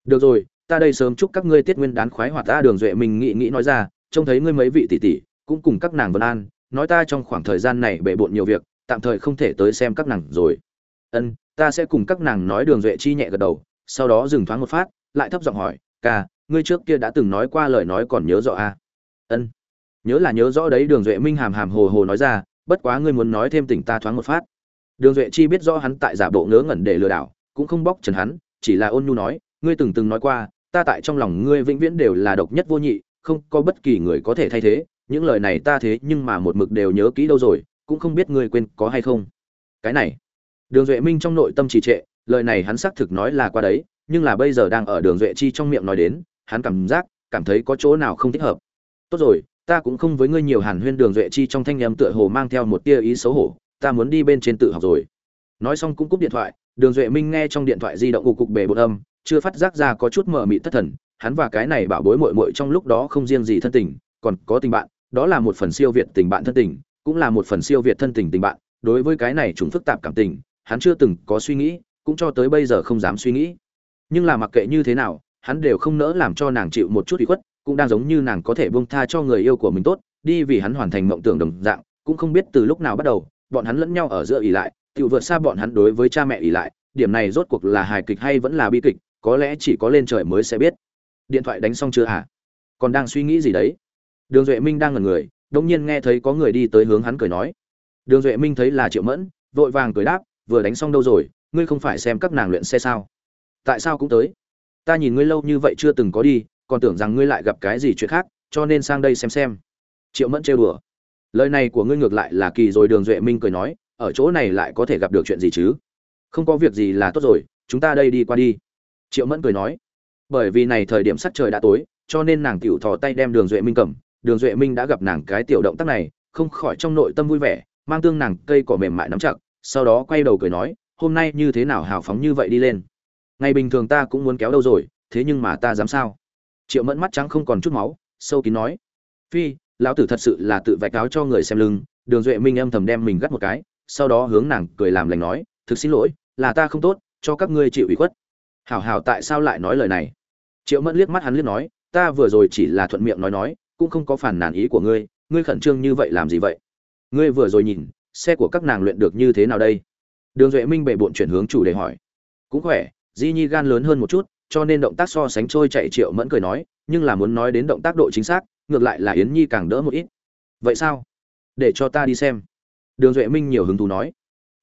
được rồi, ta đây sớm chúc các ngươi tiết nguyên đán khoái hoạt ta, đường duệ mình nghĩ nghĩ nói ra, trông thấy ngươi mấy vị tỷ tỷ, cũng cùng các nàng vân an, nói ta trong khoảng thời gian này bệ bộn nhiều việc, tạm thời không thể tới xem các nàng rồi ân, ta sẽ cùng các nàng nói, đường duệ chi nhẹ gật đầu, sau đó dừng thoáng một phát, lại thấp giọng hỏi, ca, ngươi trước kia đã từng nói qua lời nói còn nhớ rõ à? ân, nhớ là nhớ rõ đấy, đường duệ minh hàm hàm hồ hồ nói ra bất quá ngươi muốn nói thêm tỉnh ta thoáng một phát. Đường duệ chi biết rõ hắn tại giả bộ ngớ ngẩn để lừa đảo, cũng không bóc trần hắn, chỉ là ôn nhu nói, ngươi từng từng nói qua, ta tại trong lòng ngươi vĩnh viễn đều là độc nhất vô nhị, không có bất kỳ người có thể thay thế, những lời này ta thế nhưng mà một mực đều nhớ kỹ đâu rồi, cũng không biết ngươi quên có hay không. Cái này, đường duệ minh trong nội tâm trì trệ, lời này hắn xác thực nói là qua đấy, nhưng là bây giờ đang ở đường duệ chi trong miệng nói đến, hắn cảm giác, cảm thấy có chỗ nào không thích hợp. Tốt rồi ta cũng không với ngươi nhiều hàn huyên đường duệ chi trong thanh âm tựa hồ mang theo một tia ý xấu hổ, ta muốn đi bên trên tự học rồi. Nói xong cũng cúp điện thoại, đường duệ minh nghe trong điện thoại di động cục cục bể bột âm, chưa phát giác ra có chút mờ mị thất thần, hắn và cái này bảo bối mội mội trong lúc đó không riêng gì thân tình, còn có tình bạn, đó là một phần siêu việt tình bạn thân tình, cũng là một phần siêu việt thân tình tình bạn, đối với cái này chúng phức tạp cảm tình, hắn chưa từng có suy nghĩ, cũng cho tới bây giờ không dám suy nghĩ. Nhưng là mặc kệ như thế nào, hắn đều không nỡ làm cho nàng chịu một chút ủy khuất cũng đang giống như nàng có thể buông tha cho người yêu của mình tốt, đi vì hắn hoàn thành mộng tưởng đồng dạng, cũng không biết từ lúc nào bắt đầu, bọn hắn lẫn nhau ở giữa ỉ lại tiểu vượt xa bọn hắn đối với cha mẹ ỉ lại, điểm này rốt cuộc là hài kịch hay vẫn là bi kịch, có lẽ chỉ có lên trời mới sẽ biết. Điện thoại đánh xong chưa hả? Còn đang suy nghĩ gì đấy? Đường duệ minh đang ngẩn người, đột nhiên nghe thấy có người đi tới hướng hắn cười nói. Đường duệ minh thấy là triệu mẫn, vội vàng cười đáp, vừa đánh xong đâu rồi, ngươi không phải xem các nàng luyện xe sao? Tại sao cũng tới? Ta nhìn ngươi lâu như vậy chưa từng có đi còn tưởng rằng ngươi lại gặp cái gì chuyện khác, cho nên sang đây xem xem. Triệu mẫn trêu đùa. Lời này của ngươi ngược lại là kỳ rồi, đường duệ minh cười nói, ở chỗ này lại có thể gặp được chuyện gì chứ? Không có việc gì là tốt rồi, chúng ta đây đi qua đi. Triệu mẫn cười nói, bởi vì này thời điểm sắc trời đã tối, cho nên nàng tiểu thò tay đem đường duệ minh cầm. Đường duệ minh đã gặp nàng cái tiểu động tác này, không khỏi trong nội tâm vui vẻ, mang tương nàng cây cỏ mềm mại nắm chặt, sau đó quay đầu cười nói, hôm nay như thế nào hào phóng như vậy đi lên? Ngày bình thường ta cũng muốn kéo đâu rồi, thế nhưng mà ta dám sao? Triệu mẫn mắt trắng không còn chút máu, sâu kín nói, phi, lão tử thật sự là tự vạch áo cho người xem lưng. Đường duệ minh âm thầm đem mình gắt một cái, sau đó hướng nàng cười làm lành nói, thực xin lỗi, là ta không tốt, cho các ngươi chịu ủy khuất. Hảo hảo, tại sao lại nói lời này? Triệu mẫn liếc mắt hắn liếc nói, ta vừa rồi chỉ là thuận miệng nói nói, cũng không có phản nàn ý của ngươi ngươi khẩn trương như vậy làm gì vậy? Ngươi vừa rồi nhìn, xe của các nàng luyện được như thế nào đây? Đường duệ minh bệ bộn chuyển hướng chủ đề hỏi, cũng khỏe, di nhi gan lớn hơn một chút cho nên động tác so sánh trôi chạy triệu mẫn cười nói, nhưng là muốn nói đến động tác độ chính xác, ngược lại là yến nhi càng đỡ một ít. Vậy sao? Để cho ta đi xem. Đường duệ minh nhiều hứng thú nói.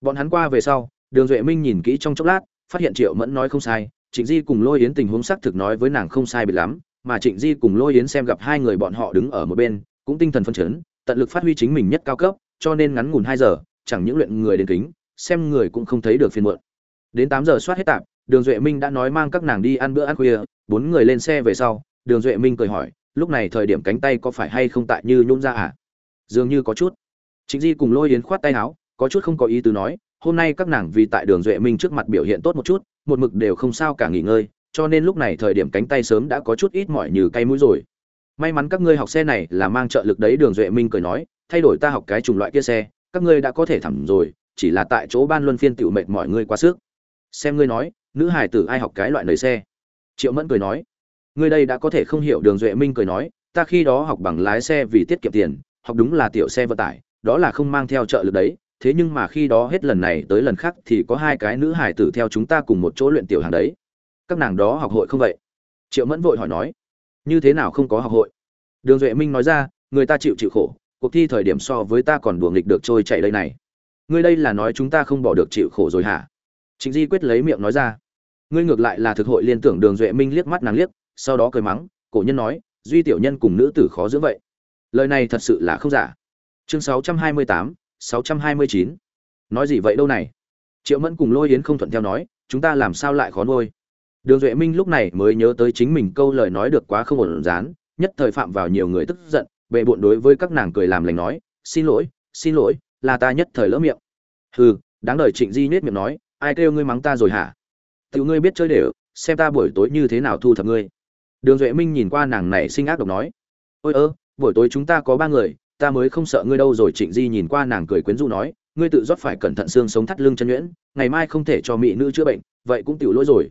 Bọn hắn qua về sau, đường duệ minh nhìn kỹ trong chốc lát, phát hiện triệu mẫn nói không sai, trịnh di cùng lôi yến tình huống xác thực nói với nàng không sai biệt lắm, mà trịnh di cùng lôi yến xem gặp hai người bọn họ đứng ở một bên, cũng tinh thần phân chấn, tận lực phát huy chính mình nhất cao cấp, cho nên ngắn ngủn hai giờ, chẳng những luyện người đến kính, xem người cũng không thấy được phiên muộn. Đến tám giờ soát hết tạm đường duệ minh đã nói mang các nàng đi ăn bữa ăn khuya, bốn người lên xe về sau, đường duệ minh cười hỏi, lúc này thời điểm cánh tay có phải hay không tại như nhún ra à? Dường như có chút. Chính di cùng lôi yến khoát tay áo, có chút không có ý tứ nói, hôm nay các nàng vì tại đường duệ minh trước mặt biểu hiện tốt một chút, một mực đều không sao cả nghỉ ngơi, cho nên lúc này thời điểm cánh tay sớm đã có chút ít mỏi như cây mũi rồi. May mắn các ngươi học xe này là mang trợ lực đấy, đường duệ minh cười nói, thay đổi ta học cái chủng loại kia xe, các ngươi đã có thể thẳng rồi, chỉ là tại chỗ ban luân phiên tiểu mệt mọi ngươi quá sức. Xem ngươi nói nữ hải tử ai học cái loại nầy xe? Triệu mẫn cười nói, ngươi đây đã có thể không hiểu đường duệ minh cười nói, ta khi đó học bằng lái xe vì tiết kiệm tiền, học đúng là tiểu xe vận tải, đó là không mang theo trợ lực đấy, thế nhưng mà khi đó hết lần này tới lần khác thì có hai cái nữ hải tử theo chúng ta cùng một chỗ luyện tiểu hàng đấy. Các nàng đó học hội không vậy? Triệu mẫn vội hỏi nói, như thế nào không có học hội? Đường duệ minh nói ra, người ta chịu chịu khổ, cuộc thi thời điểm so với ta còn đùa nghịch được trôi chạy đây này. Ngươi đây là nói chúng ta không bỏ được chịu khổ rồi hả? Trịnh di quyết lấy miệng nói ra ngươi ngược lại là thực hội liên tưởng đường duệ minh liếc mắt nàng liếc sau đó cười mắng cổ nhân nói duy tiểu nhân cùng nữ tử khó dưỡng vậy. Lời này thật sự là không giả. Chương 628, 629. nói gì vậy đâu này? Triệu mẫn cùng lôi yến không thuận theo nói chúng ta làm sao lại khó nuôi? Đường duệ minh lúc này mới nhớ tới chính mình câu lời nói được quá không ổn dán nhất thời phạm vào nhiều người tức giận bệ bộn đối với các nàng cười làm lành nói xin lỗi xin lỗi là ta nhất thời lỡ miệng. Hừ đáng đời trịnh di nết miệng nói ai kêu ngươi mắng ta rồi hả? Tự ngươi biết chơi đều, xem ta buổi tối như thế nào thu thập ngươi. Đường duệ minh nhìn qua nàng này sinh ác độc nói. Ôi ơ, buổi tối chúng ta có ba người, ta mới không sợ ngươi đâu rồi. Trịnh di nhìn qua nàng cười quyến rũ nói. Ngươi tự rót phải cẩn thận xương sống thắt lưng chân nhuyễn, ngày mai không thể cho mỹ nữ chữa bệnh, vậy cũng tiểu lỗi rồi.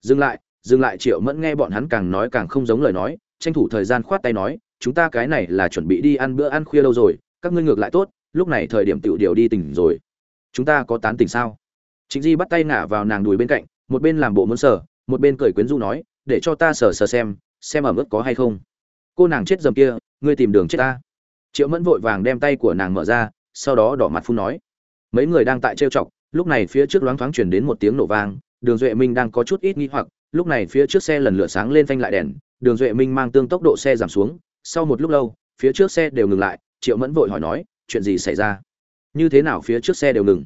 Dừng lại dừng lại, triệu mẫn nghe bọn hắn càng nói càng không giống lời nói, tranh thủ thời gian khoát tay nói. Chúng ta cái này là chuẩn bị đi ăn bữa ăn khuya lâu rồi, các ngươi ngược lại tốt, lúc này thời điểm tiểu điều đi tỉnh rồi. Chúng ta có tán tỉnh sao? Trịnh di bắt tay ngả vào nàng đùi bên cạnh một bên làm bộ muốn sờ, một bên cười quyến rũ nói, để cho ta sờ sờ xem xem ở mức có hay không. Cô nàng chết dầm kia, ngươi tìm đường chết ta. Triệu mẫn vội vàng đem tay của nàng mở ra, sau đó đỏ mặt phun nói. Mấy người đang tại trêu chọc, lúc này phía trước loáng thoáng chuyển đến một tiếng nổ vang, đường duệ minh đang có chút ít nghi hoặc, lúc này phía trước xe lần lửa sáng lên phanh lại đèn, đường duệ minh mang tương tốc độ xe giảm xuống, sau một lúc lâu, phía trước xe đều ngừng lại, triệu mẫn vội hỏi nói, chuyện gì xảy ra? Như thế nào phía trước xe đều ngừng?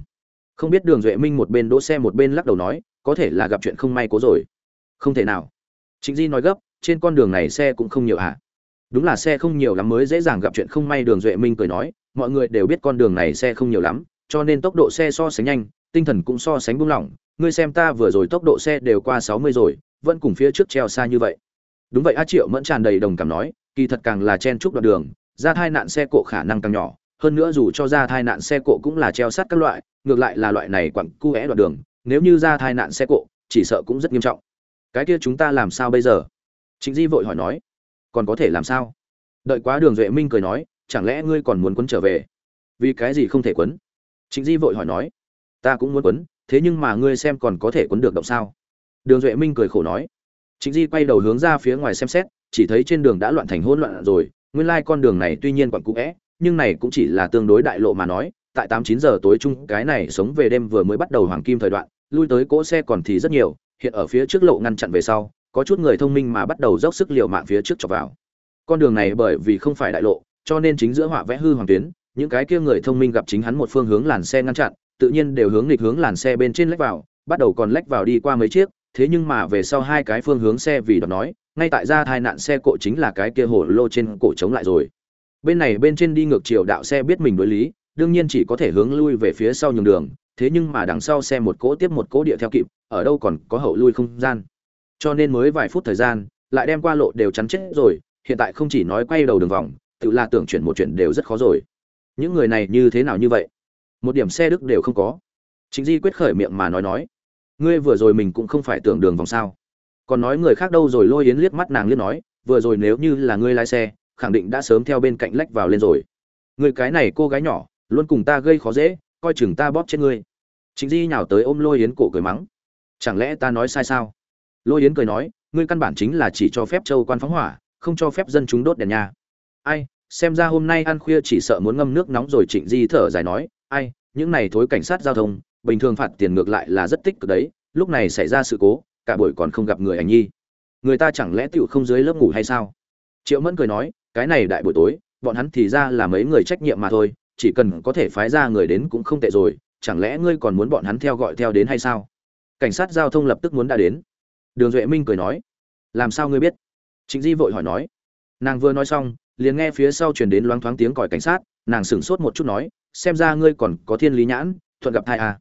Không biết đường duệ minh một bên đỗ xe một bên lắc đầu nói có thể là gặp chuyện không may cố rồi. Không thể nào. Chính di nói gấp, trên con đường này xe cũng không nhiều hả? Đúng là xe không nhiều lắm mới dễ dàng gặp chuyện không may đường duệ minh cười nói, mọi người đều biết con đường này xe không nhiều lắm, cho nên tốc độ xe so sánh nhanh, tinh thần cũng so sánh buông lỏng. Ngươi xem ta vừa rồi tốc độ xe đều qua sáu mươi rồi, vẫn cùng phía trước treo xa như vậy. Đúng vậy, a triệu mẫn tràn đầy đồng cảm nói, kỳ thật càng là chen chúc đoạn đường, ra thai nạn xe cộ khả năng càng nhỏ. Hơn nữa dù cho ra thai nạn xe cộ cũng là treo sát các loại, ngược lại là loại này quặng cu é đoạn đường nếu như ra tai nạn xe cộ chỉ sợ cũng rất nghiêm trọng. Cái kia chúng ta làm sao bây giờ? Trịnh di vội hỏi nói. Còn có thể làm sao? Đợi quá đường duệ minh cười nói chẳng lẽ ngươi còn muốn quấn trở về? Vì cái gì không thể quấn? Trịnh di vội hỏi nói. Ta cũng muốn quấn thế nhưng mà ngươi xem còn có thể quấn được động sao? Đường duệ minh cười khổ nói. Trịnh di quay đầu hướng ra phía ngoài xem xét chỉ thấy trên đường đã loạn thành hỗn loạn rồi. Nguyên lai con đường này tuy nhiên quặn cũ é, nhưng này cũng chỉ là tương đối đại lộ mà nói. Tại tám chín giờ tối chung cái này sống về đêm vừa mới bắt đầu hoàng kim thời đoạn lui tới cỗ xe còn thì rất nhiều, hiện ở phía trước lộ ngăn chặn về sau, có chút người thông minh mà bắt đầu dốc sức liều mạng phía trước chọc vào. Con đường này bởi vì không phải đại lộ, cho nên chính giữa họa vẽ hư hoàng tuyến, những cái kia người thông minh gặp chính hắn một phương hướng làn xe ngăn chặn, tự nhiên đều hướng nghịch hướng làn xe bên trên lách vào, bắt đầu còn lách vào đi qua mấy chiếc, thế nhưng mà về sau hai cái phương hướng xe vì đó nói, ngay tại ra tai nạn xe cộ chính là cái kia hổ lô trên cổ chống lại rồi. Bên này bên trên đi ngược chiều đạo xe biết mình đối lý, đương nhiên chỉ có thể hướng lui về phía sau nhường đường thế nhưng mà đằng sau xe một cỗ tiếp một cỗ địa theo kịp, ở đâu còn có hậu lui không gian. Cho nên mới vài phút thời gian, lại đem qua lộ đều chắn chết rồi, hiện tại không chỉ nói quay đầu đường vòng, tự là tưởng chuyển một chuyện đều rất khó rồi. Những người này như thế nào như vậy? Một điểm xe đức đều không có. Chính di quyết khởi miệng mà nói nói, ngươi vừa rồi mình cũng không phải tưởng đường vòng sao? Còn nói người khác đâu rồi, lôi yến liếc mắt nàng liếc nói, vừa rồi nếu như là ngươi lái xe, khẳng định đã sớm theo bên cạnh lách vào lên rồi. Người cái này cô gái nhỏ, luôn cùng ta gây khó dễ coi chừng ta bóp chết ngươi. Chính di nhào tới ôm lôi yến cổ cười mắng. Chẳng lẽ ta nói sai sao? Lôi yến cười nói, ngươi căn bản chính là chỉ cho phép châu quan phóng hỏa, không cho phép dân chúng đốt đèn nhà. ai, xem ra hôm nay ăn khuya chỉ sợ muốn ngâm nước nóng rồi trịnh di thở dài nói, ai, những này thối cảnh sát giao thông, bình thường phạt tiền ngược lại là rất tích cực đấy, lúc này xảy ra sự cố, cả buổi còn không gặp người ảnh nhi. Người ta chẳng lẽ tựu không dưới lớp ngủ hay sao? Triệu mẫn cười nói, cái này đại buổi tối, bọn hắn thì ra là mấy người trách nhiệm mà thôi chỉ cần có thể phái ra người đến cũng không tệ rồi, chẳng lẽ ngươi còn muốn bọn hắn theo gọi theo đến hay sao? Cảnh sát giao thông lập tức muốn đã đến. Đường duệ minh cười nói, làm sao ngươi biết? Trịnh di vội hỏi nói. Nàng vừa nói xong, liền nghe phía sau truyền đến loáng thoáng tiếng còi cảnh sát, nàng sửng sốt một chút nói, xem ra ngươi còn có thiên lý nhãn, thuận gặp hai à.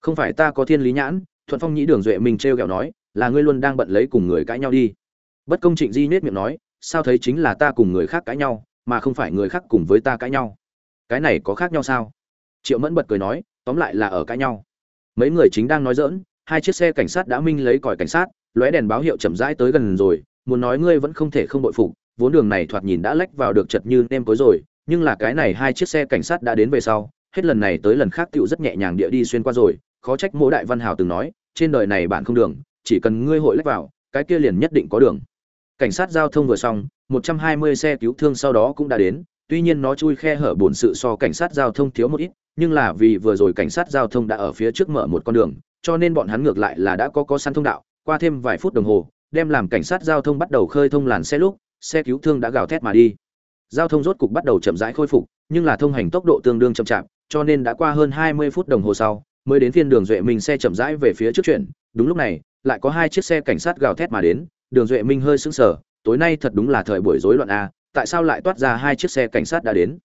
không phải ta có thiên lý nhãn, thuận phong nhĩ đường duệ minh trêu ghẹo nói, là ngươi luôn đang bận lấy cùng người cãi nhau đi. Bất công trịnh di nết miệng nói, sao thấy chính là ta cùng người khác cãi nhau, mà không phải người khác cùng với ta cãi nhau? Cái này có khác nhau sao? Triệu mẫn bật cười nói, tóm lại là ở cãi nhau. Mấy người chính đang nói dỡn hai chiếc xe cảnh sát đã minh lấy còi cảnh sát, lóe đèn báo hiệu chậm rãi tới gần rồi, muốn nói ngươi vẫn không thể không bội phục, vốn đường này thoạt nhìn đã lách vào được chật như nêm tối rồi, nhưng là cái này hai chiếc xe cảnh sát đã đến về sau, hết lần này tới lần khác tựu rất nhẹ nhàng địa đi xuyên qua rồi, khó trách mỗi đại văn hào từng nói, trên đời này bạn không đường, chỉ cần ngươi hội lách vào, cái kia liền nhất định có đường. Cảnh sát giao thông vừa xong 120 xe cứu thương sau đó cũng đã đến tuy nhiên nó chui khe hở bổn sự so cảnh sát giao thông thiếu một ít, nhưng là vì vừa rồi cảnh sát giao thông đã ở phía trước mở một con đường, cho nên bọn hắn ngược lại là đã có có săn thông đạo, qua thêm vài phút đồng hồ, đem làm cảnh sát giao thông bắt đầu khơi thông làn xe lúc, xe cứu thương đã gào thét mà đi. Giao thông rốt cục bắt đầu chậm rãi khôi phục, nhưng là thông hành tốc độ tương đương chậm chạp, cho nên đã qua hơn 20 phút đồng hồ sau, mới đến phiên đường duệ minh xe chậm rãi về phía trước chuyển. Đúng lúc này, lại có hai chiếc xe cảnh sát gào thét mà đến, đường duệ minh hơi sững sờ, tối nay thật đúng là thời buổi rối loạn a tại sao lại toát ra hai chiếc xe cảnh sát đã đến?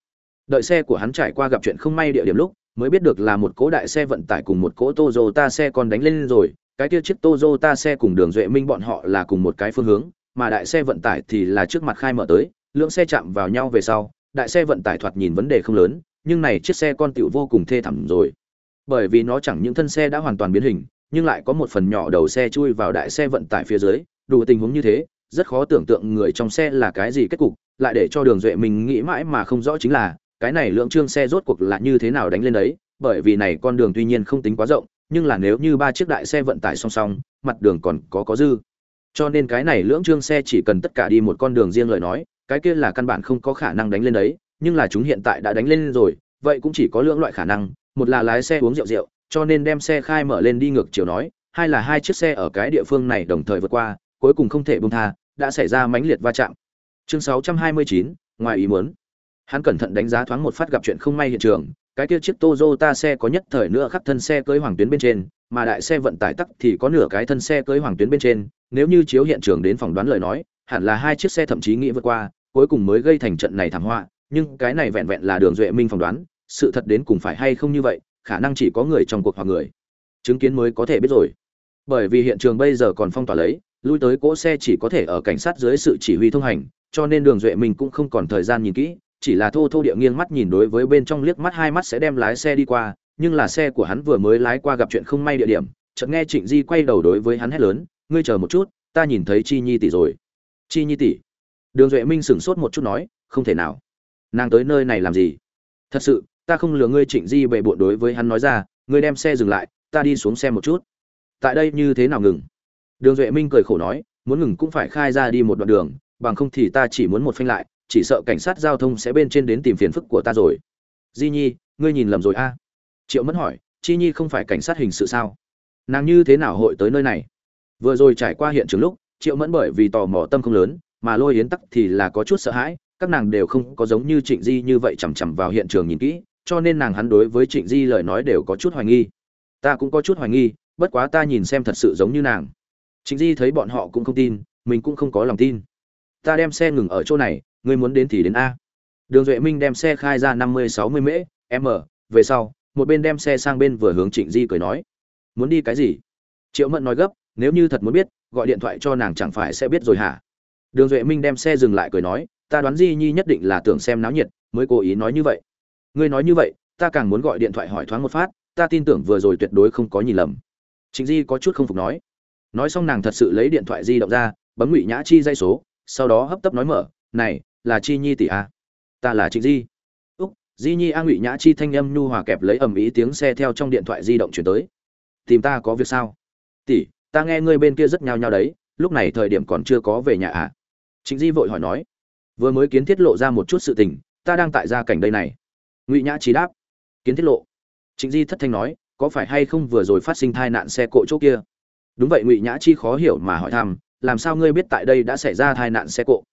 Đợi xe của hắn trải qua gặp chuyện không may địa điểm lúc, mới biết được là một cỗ đại xe vận tải cùng một cỗ Toyota xe còn đánh lên rồi. Cái kia chiếc Toyota xe cùng đường duệ minh bọn họ là cùng một cái phương hướng, mà đại xe vận tải thì là trước mặt khai mở tới, lượng xe chạm vào nhau về sau, đại xe vận tải thoạt nhìn vấn đề không lớn, nhưng này chiếc xe con tiểu vô cùng thê thảm rồi. Bởi vì nó chẳng những thân xe đã hoàn toàn biến hình, nhưng lại có một phần nhỏ đầu xe chui vào đại xe vận tải phía dưới, đủ tình huống như thế rất khó tưởng tượng người trong xe là cái gì kết cục, lại để cho đường duệ mình nghĩ mãi mà không rõ chính là, cái này lượng trương xe rốt cuộc là như thế nào đánh lên đấy, bởi vì này con đường tuy nhiên không tính quá rộng, nhưng là nếu như ba chiếc đại xe vận tải song song, mặt đường còn có có dư. Cho nên cái này lưỡng trương xe chỉ cần tất cả đi một con đường riêng lời nói, cái kia là căn bản không có khả năng đánh lên đấy, nhưng là chúng hiện tại đã đánh lên rồi, vậy cũng chỉ có lưỡng loại khả năng, một là lái xe uống rượu rượu, cho nên đem xe khai mở lên đi ngược chiều nói, hai là hai chiếc xe ở cái địa phương này đồng thời vượt qua, cuối cùng không thể bông tha đã xảy ra mãnh liệt va chạm. Chương 629, ngoài ý muốn. Hắn cẩn thận đánh giá thoáng một phát gặp chuyện không may hiện trường cái kia chiếc Toyota xe có nhất thời nữa khắp thân xe cưới hoàng tuyến bên trên, mà đại xe vận tải tắc thì có nửa cái thân xe cưới hoàng tuyến bên trên, nếu như chiếu hiện trường đến phỏng đoán lời nói, hẳn là hai chiếc xe thậm chí nghĩ vượt qua, cuối cùng mới gây thành trận này thảm họa, nhưng cái này vẹn vẹn là đường duệ minh phỏng đoán, sự thật đến cùng phải hay không như vậy, khả năng chỉ có người trong cuộc hoặc người. Chứng kiến mới có thể biết rồi. Bởi vì hiện trường bây giờ còn phong tỏa lấy, lui tới cỗ xe chỉ có thể ở cảnh sát dưới sự chỉ huy thông hành, cho nên đường duệ minh cũng không còn thời gian nhìn kỹ, chỉ là thô thô địa nghiêng mắt nhìn đối với bên trong liếc mắt hai mắt sẽ đem lái xe đi qua, nhưng là xe của hắn vừa mới lái qua gặp chuyện không may địa điểm, chợt nghe Trịnh Di quay đầu đối với hắn hét lớn, "Ngươi chờ một chút, ta nhìn thấy Chi Nhi tỷ rồi." "Chi Nhi tỷ?" Đường Duệ Minh sửng sốt một chút nói, "Không thể nào. Nàng tới nơi này làm gì?" "Thật sự, ta không lừa ngươi." Trịnh Di bệ bội đối với hắn nói ra, "Ngươi đem xe dừng lại, ta đi xuống xe một chút." "Tại đây như thế nào ngừng?" Đường Duệ Minh cười khổ nói, "Muốn ngừng cũng phải khai ra đi một đoạn đường, bằng không thì ta chỉ muốn một phanh lại, chỉ sợ cảnh sát giao thông sẽ bên trên đến tìm phiền phức của ta rồi. Di nhi ngươi nhìn lầm rồi a. Triệu mẫn hỏi chi nhi không phải cảnh sát hình sự sao? Nàng như thế nào hội tới nơi này? Vừa rồi trải qua hiện trường lúc triệu mẫn bởi vì tò mò tâm không lớn mà lôi yến tắc thì là có chút sợ hãi các nàng đều không có giống như trịnh di như vậy chằm chằm vào hiện trường nhìn kỹ cho nên nàng hắn đối với trịnh di lời nói đều có chút hoài nghi. Ta cũng có chút hoài nghi bất quá ta nhìn xem thật sự giống như nàng trịnh di thấy bọn họ cũng không tin, mình cũng không có lòng tin. Ta đem xe ngừng ở chỗ này, ngươi muốn đến thì đến a. Đường duệ minh đem xe khai ra năm mươi sáu mươi mễ, m, về sau, một bên đem xe sang bên vừa hướng trịnh di cười nói. Muốn đi cái gì? Triệu mẫn nói gấp, nếu như thật muốn biết, gọi điện thoại cho nàng chẳng phải sẽ biết rồi hả? Đường duệ minh đem xe dừng lại cười nói, ta đoán di nhi nhất định là tưởng xem náo nhiệt, mới cố ý nói như vậy. Ngươi nói như vậy, ta càng muốn gọi điện thoại hỏi thoáng một phát, ta tin tưởng vừa rồi tuyệt đối không có nhìn lầm. Trịnh di có chút không phục nói nói xong nàng thật sự lấy điện thoại di động ra, bấm ngụy nhã chi dây số, sau đó hấp tấp nói mở, này, là chi nhi tỷ a ta là trịnh di. Úc, di nhi a ngụy nhã chi thanh âm nhu hòa kẹp lấy ầm ý tiếng xe theo trong điện thoại di động chuyển tới. Tìm ta có việc sao? Tỷ, ta nghe ngươi bên kia rất nhao nhao đấy, lúc này thời điểm còn chưa có về nhà à? Trịnh di vội hỏi nói. Vừa mới kiến thiết lộ ra một chút sự tình, ta đang tại gia cảnh đây này. Ngụy nhã trí đáp. Kiến thiết lộ? Trịnh di thất thanh nói, có phải hay không vừa rồi phát sinh tai nạn xe cộ chỗ kia? Đúng vậy, ngụy nhã chi khó hiểu mà hỏi thăm, làm sao ngươi biết tại đây đã xảy ra tai nạn xe cộ?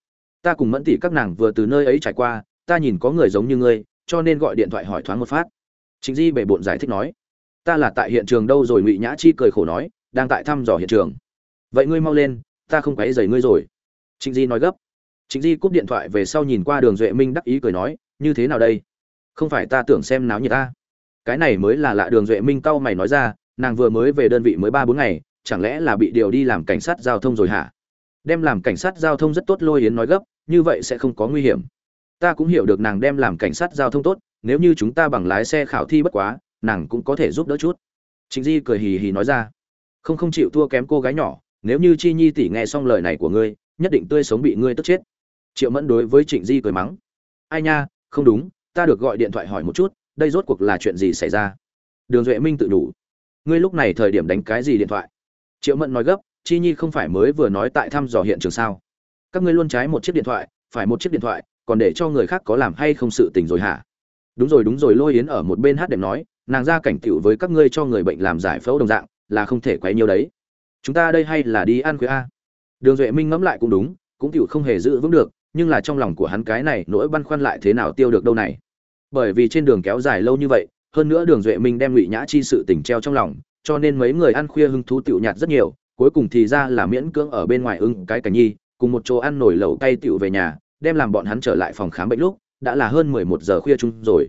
Ta cùng mẫn tỷ các nàng vừa từ nơi ấy trải qua, ta nhìn có người giống như ngươi, cho nên gọi điện thoại hỏi thoáng một phát. Chính di bể bộn giải thích nói, ta là tại hiện trường đâu rồi? Ngụy nhã chi cười khổ nói, đang tại thăm dò hiện trường. Vậy ngươi mau lên, ta không quấy dày ngươi rồi. Trịnh di nói gấp. Trịnh di cúp điện thoại về sau nhìn qua đường duệ minh đắc ý cười nói, như thế nào đây? Không phải ta tưởng xem náo nhiệt ta. Cái này mới là lạ, đường duệ minh cau mày nói ra, nàng vừa mới về đơn vị mới ba bốn ngày chẳng lẽ là bị điều đi làm cảnh sát giao thông rồi hả? Đem làm cảnh sát giao thông rất tốt, lôi yến nói gấp, như vậy sẽ không có nguy hiểm. Ta cũng hiểu được nàng đem làm cảnh sát giao thông tốt, nếu như chúng ta bằng lái xe khảo thi bất quá, nàng cũng có thể giúp đỡ chút. Trịnh di cười hì hì nói ra. Không không chịu thua kém cô gái nhỏ, nếu như chi nhi tỷ nghe xong lời này của ngươi, nhất định tươi sống bị ngươi tức chết. Triệu mẫn đối với trịnh di cười mắng. Ai nha, không đúng, ta được gọi điện thoại hỏi một chút, đây rốt cuộc là chuyện gì xảy ra? Đường duệ minh tự đủ ngươi lúc này thời điểm đánh cái gì điện thoại? Triệu mẫn nói gấp, chi nhi không phải mới vừa nói tại thăm dò hiện trường sao? Các ngươi luôn trái một chiếc điện thoại, phải một chiếc điện thoại, còn để cho người khác có làm hay không sự tình rồi hả? Đúng rồi đúng rồi, lôi yến ở một bên hát đệm nói, nàng ra cảnh tựu với các ngươi cho người bệnh làm giải phẫu đồng dạng, là không thể quấy nhiều đấy. Chúng ta đây hay là đi ăn khuya a? Đường duệ minh ngẫm lại cũng đúng, cũng tựu không hề giữ vững được, nhưng là trong lòng của hắn cái này nỗi băn khoăn lại thế nào tiêu được đâu này? Bởi vì trên đường kéo dài lâu như vậy, hơn nữa đường duệ minh đem ngụy nhã chi sự tình treo trong lòng cho nên mấy người ăn khuya hưng thú tiểu nhạt rất nhiều, cuối cùng thì ra là miễn cưỡng ở bên ngoài ưng cái cảnh nhi, cùng một chỗ ăn nổi lẩu cay tiểu về nhà, đem làm bọn hắn trở lại phòng khám bệnh lúc, đã là hơn mười một giờ khuya chung rồi.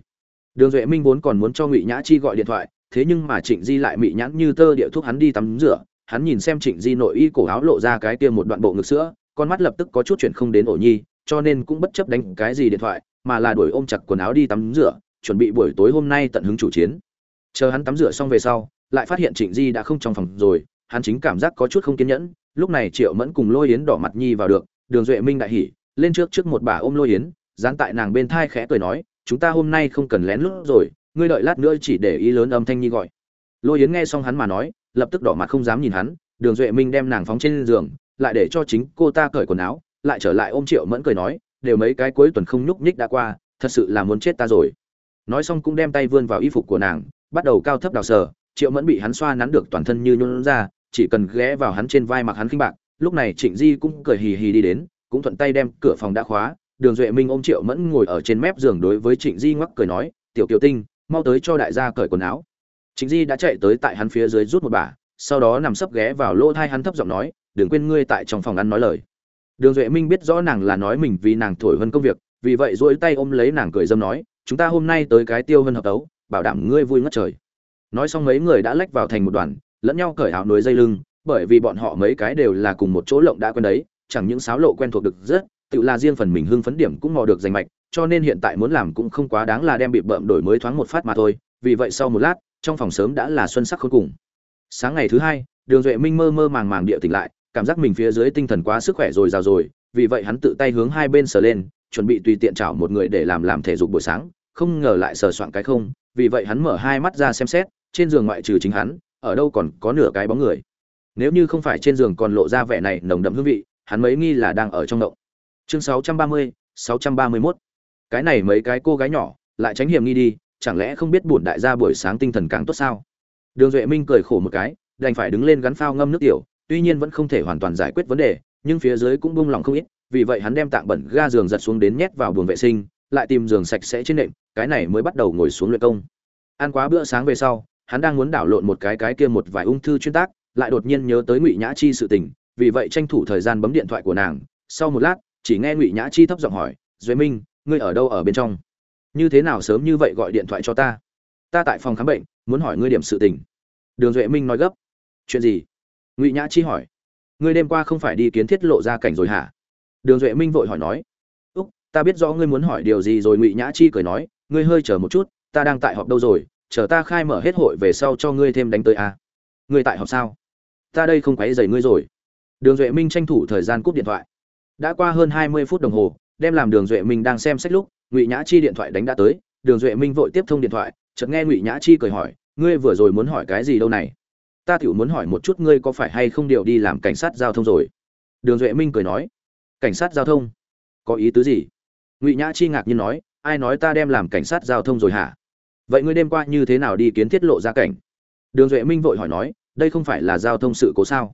Đường duệ minh vốn còn muốn cho ngụy nhã chi gọi điện thoại, thế nhưng mà trịnh di lại mị nhãn như tơ địa thuốc hắn đi tắm rửa, hắn nhìn xem trịnh di nội y cổ áo lộ ra cái kia một đoạn bộ ngực sữa, con mắt lập tức có chút chuyện không đến ổ nhi, cho nên cũng bất chấp đánh cái gì điện thoại, mà là đuổi ôm chặt quần áo đi tắm rửa, chuẩn bị buổi tối hôm nay tận hứng chủ chiến. Chờ hắn tắm rửa xong về sau lại phát hiện trịnh di đã không trong phòng rồi, hắn chính cảm giác có chút không kiên nhẫn. Lúc này triệu mẫn cùng lôi yến đỏ mặt nhi vào được, đường duệ minh đại hỉ, lên trước trước một bà ôm lôi yến, dán tại nàng bên thai khẽ cười nói, chúng ta hôm nay không cần lén lút rồi, ngươi đợi lát nữa chỉ để ý lớn âm thanh nhi gọi. Lôi yến nghe xong hắn mà nói, lập tức đỏ mặt không dám nhìn hắn, đường duệ minh đem nàng phóng trên giường, lại để cho chính cô ta cởi quần áo, lại trở lại ôm triệu mẫn cười nói, đều mấy cái cuối tuần không nhúc nhích đã qua, thật sự là muốn chết ta rồi. Nói xong cũng đem tay vươn vào y phục của nàng, bắt đầu cao thấp đào sờ triệu mẫn bị hắn xoa nắn được toàn thân như nhún ra, chỉ cần ghé vào hắn trên vai mặc hắn khinh bạc, lúc này trịnh di cũng cười hì hì đi đến, cũng thuận tay đem cửa phòng đã khóa. Đường duệ minh ôm triệu mẫn ngồi ở trên mép giường đối với trịnh di ngoắc cười nói, tiểu kiều tinh, mau tới cho đại gia cởi quần áo. Trịnh di đã chạy tới tại hắn phía dưới rút một bả, sau đó nằm sấp ghé vào lỗ thai hắn thấp giọng nói, đừng quên ngươi tại trong phòng ăn nói lời. Đường duệ minh biết rõ nàng là nói mình vì nàng thổi hơn công việc, vì vậy duỗi tay ôm lấy nàng cười dâm nói, chúng ta hôm nay tới cái tiêu hơn hợp tấu, bảo đảm ngươi vui ngất trời nói xong mấy người đã lách vào thành một đoàn, lẫn nhau cởi áo nối dây lưng, bởi vì bọn họ mấy cái đều là cùng một chỗ lộng đã quen đấy, chẳng những sáo lộ quen thuộc được rất, tự là riêng phần mình hưng phấn điểm cũng mò được danh mạch, cho nên hiện tại muốn làm cũng không quá đáng là đem bị bợm đổi mới thoáng một phát mà thôi, vì vậy sau một lát, trong phòng sớm đã là xuân sắc khôn cùng. Sáng ngày thứ hai, đường duệ minh mơ mơ màng màng địa tỉnh lại, cảm giác mình phía dưới tinh thần quá sức khỏe rồi rào rồi, vì vậy hắn tự tay hướng hai bên sờ lên, chuẩn bị tùy tiện chảo một người để làm làm thể dục buổi sáng, không ngờ lại sờ soạn cái không, vì vậy hắn mở hai mắt ra xem xét trên giường ngoại trừ chính hắn ở đâu còn có nửa cái bóng người. Nếu như không phải trên giường còn lộ ra vẻ này nồng đậm hương vị hắn mấy nghi là đang ở trong động. Chương 630, 631. cái này mấy cái cô gái nhỏ lại tránh hiểm nghi đi chẳng lẽ không biết bổn đại gia buổi sáng tinh thần càng tốt sao? Đường duệ minh cười khổ một cái đành phải đứng lên gắn phao ngâm nước tiểu tuy nhiên vẫn không thể hoàn toàn giải quyết vấn đề nhưng phía dưới cũng buông lỏng không ít vì vậy hắn đem tạng bẩn ga giường giật xuống đến nhét vào buồng vệ sinh lại tìm giường sạch sẽ trên nệm cái này mới bắt đầu ngồi xuống luyện công. Ăn quá bữa sáng về sau hắn đang muốn đảo lộn một cái cái kia một vài ung thư chuyên tác, lại đột nhiên nhớ tới ngụy nhã chi sự tình, vì vậy tranh thủ thời gian bấm điện thoại của nàng. Sau một lát, chỉ nghe ngụy nhã chi thấp giọng hỏi duy minh, ngươi ở đâu ở bên trong? Như thế nào sớm như vậy gọi điện thoại cho ta? Ta tại phòng khám bệnh, muốn hỏi ngươi điểm sự tình. Đường duệ minh nói gấp, chuyện gì? Ngụy nhã chi hỏi, ngươi đêm qua không phải đi kiến thiết lộ ra cảnh rồi hả? Đường duệ minh vội hỏi nói, úc, ta biết rõ ngươi muốn hỏi điều gì rồi. Ngụy nhã chi cười nói, ngươi hơi chờ một chút, ta đang tại họp đâu rồi? Chờ ta khai mở hết hội về sau cho ngươi thêm đánh tới à. ngươi tại họp sao? Ta đây không quấy dày ngươi rồi. Đường duệ minh tranh thủ thời gian cúp điện thoại. Đã qua hơn hai mươi phút đồng hồ, đem làm đường duệ minh đang xem sách lúc, ngụy nhã chi điện thoại đánh đã tới. Đường duệ minh vội tiếp thông điện thoại, chợt nghe ngụy nhã chi cười hỏi, ngươi vừa rồi muốn hỏi cái gì đâu này? Ta tiểu muốn hỏi một chút ngươi có phải hay không điều đi làm cảnh sát giao thông rồi? Đường duệ minh cười nói, cảnh sát giao thông? Có ý tứ gì? Ngụy nhã chi ngạc nhiên nói, ai nói ta đem làm cảnh sát giao thông rồi hả? Vậy ngươi đêm qua như thế nào đi kiến thiết lộ ra cảnh? Đường duệ minh vội hỏi nói, đây không phải là giao thông sự cố sao?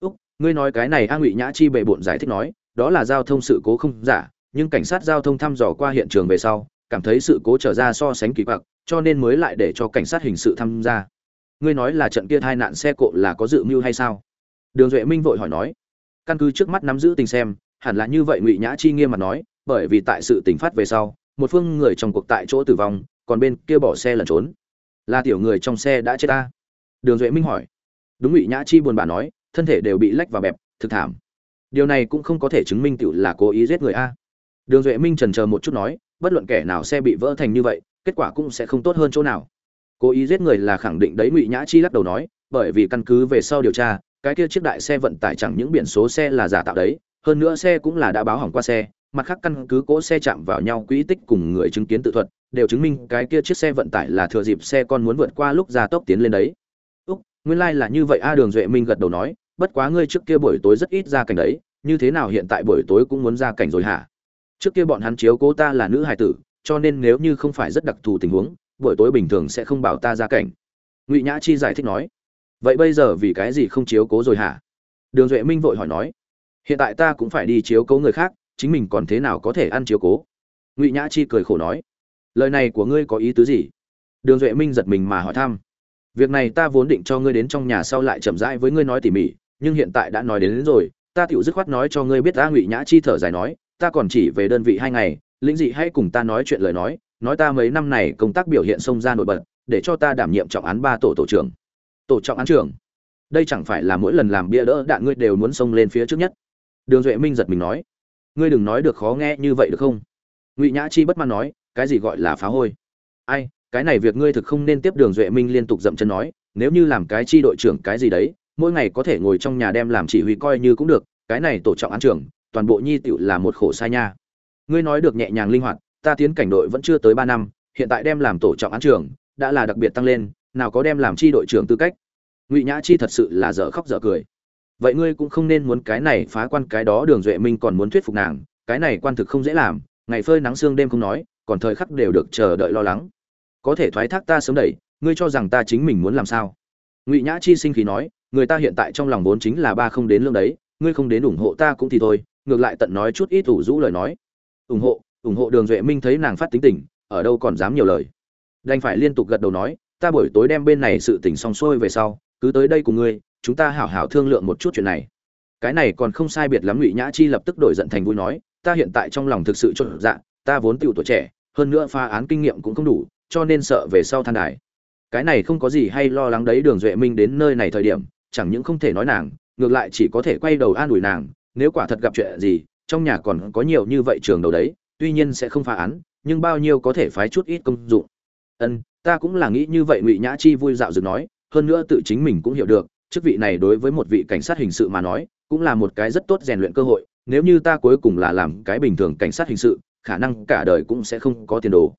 Úc, ngươi nói cái này a ngụy nhã chi bệ bộn giải thích nói, đó là giao thông sự cố không giả, nhưng cảnh sát giao thông thăm dò qua hiện trường về sau, cảm thấy sự cố trở ra so sánh kỳ quặc, cho nên mới lại để cho cảnh sát hình sự tham gia. Ngươi nói là trận kia tai nạn xe cộ là có dự mưu hay sao? Đường duệ minh vội hỏi nói, căn cứ trước mắt nắm giữ tình xem, hẳn là như vậy ngụy nhã chi nghiêm mặt nói, bởi vì tại sự tình phát về sau, một phương người trong cuộc tại chỗ tử vong còn bên kia bỏ xe lẩn trốn. Là tiểu người trong xe đã chết ta. Đường duệ minh hỏi. Đúng ngụy nhã chi buồn bã nói, thân thể đều bị lách và bẹp, thực thảm. Điều này cũng không có thể chứng minh tiểu là cố ý giết người a. Đường duệ minh trần chờ một chút nói, bất luận kẻ nào xe bị vỡ thành như vậy, kết quả cũng sẽ không tốt hơn chỗ nào. Cố ý giết người là khẳng định đấy, ngụy nhã chi lắc đầu nói, bởi vì căn cứ về sau điều tra, cái kia chiếc đại xe vận tải chẳng những biển số xe là giả tạo đấy, hơn nữa xe cũng là đã báo hỏng qua xe, mặt khác căn cứ cỗ xe chạm vào nhau quỹ tích cùng người chứng kiến tự thuật đều chứng minh cái kia chiếc xe vận tải là thừa dịp xe con muốn vượt qua lúc ra tốc tiến lên đấy. Úc, nguyên lai là như vậy a, đường duệ minh gật đầu nói, bất quá ngươi trước kia buổi tối rất ít ra cảnh đấy, như thế nào hiện tại buổi tối cũng muốn ra cảnh rồi hả? Trước kia bọn hắn chiếu cố ta là nữ hài tử, cho nên nếu như không phải rất đặc thù tình huống, buổi tối bình thường sẽ không bảo ta ra cảnh. Ngụy nhã chi giải thích nói, vậy bây giờ vì cái gì không chiếu cố rồi hả? Đường duệ minh vội hỏi nói, hiện tại ta cũng phải đi chiếu cố người khác, chính mình còn thế nào có thể ăn chiếu cố? Ngụy nhã chi cười khổ nói lời này của ngươi có ý tứ gì? Đường duệ minh giật mình mà hỏi thăm. Việc này ta vốn định cho ngươi đến trong nhà sau lại chậm rãi với ngươi nói tỉ mỉ nhưng hiện tại đã nói đến, đến rồi ta tựu dứt khoát nói cho ngươi biết ta ngụy nhã chi thở dài nói ta còn chỉ về đơn vị hai ngày lĩnh dị hãy cùng ta nói chuyện lời nói nói ta mấy năm này công tác biểu hiện xông ra nổi bật để cho ta đảm nhiệm trọng án ba tổ tổ trưởng. Tổ trọng án trưởng? Đây chẳng phải là mỗi lần làm bia đỡ đạn ngươi đều muốn xông lên phía trước nhất? Đường duệ minh giật mình nói. Ngươi đừng nói được khó nghe như vậy được không? Ngụy nhã chi bất mãn nói cái gì gọi là phá hôi? Ai, cái này việc ngươi thực không nên tiếp đường duệ minh liên tục dậm chân nói, nếu như làm cái chi đội trưởng cái gì đấy, mỗi ngày có thể ngồi trong nhà đem làm chỉ huy coi như cũng được, cái này tổ trọng án trưởng, toàn bộ nhi tựu là một khổ sai nha. Ngươi nói được nhẹ nhàng linh hoạt, ta tiến cảnh đội vẫn chưa tới ba năm, hiện tại đem làm tổ trọng án trưởng, đã là đặc biệt tăng lên, nào có đem làm chi đội trưởng tư cách. Ngụy nhã chi thật sự là dở khóc dở cười. Vậy ngươi cũng không nên muốn cái này phá quan cái đó đường duệ minh còn muốn thuyết phục nàng, cái này quan thực không dễ làm, ngày phơi nắng sương đêm không nói còn thời khắc đều được chờ đợi lo lắng. Có thể thoái thác ta sớm đẩy, ngươi cho rằng ta chính mình muốn làm sao? Ngụy nhã chi sinh khí nói, người ta hiện tại trong lòng vốn chính là ba không đến lương đấy, ngươi không đến ủng hộ ta cũng thì thôi, ngược lại tận nói chút ít ủ rũ lời nói. Ủng hộ ủng hộ đường duệ minh thấy nàng phát tính tình, ở đâu còn dám nhiều lời. Đành phải liên tục gật đầu nói, ta buổi tối đem bên này sự tỉnh xong xuôi về sau, cứ tới đây cùng ngươi, chúng ta hảo hảo thương lượng một chút chuyện này. Cái này còn không sai biệt lắm, ngụy nhã chi lập tức đổi giận thành vui nói, ta hiện tại trong lòng thực sự trộn dạ ta vốn tiểu tuổi trẻ hơn nữa pha án kinh nghiệm cũng không đủ, cho nên sợ về sau than đài. Cái này không có gì hay lo lắng đấy, đường duệ minh đến nơi này thời điểm, chẳng những không thể nói nàng, ngược lại chỉ có thể quay đầu an ủi nàng, nếu quả thật gặp chuyện gì, trong nhà còn có nhiều như vậy trường đầu đấy, tuy nhiên sẽ không phá án, nhưng bao nhiêu có thể phái chút ít công dụng. Ân, ta cũng là nghĩ như vậy, ngụy nhã chi vui dạo dựng nói, hơn nữa tự chính mình cũng hiểu được, chức vị này đối với một vị cảnh sát hình sự mà nói, cũng là một cái rất tốt rèn luyện cơ hội, nếu như ta cuối cùng là làm cái bình thường cảnh sát hình sự khả năng cả đời cũng sẽ không có tiền đồ.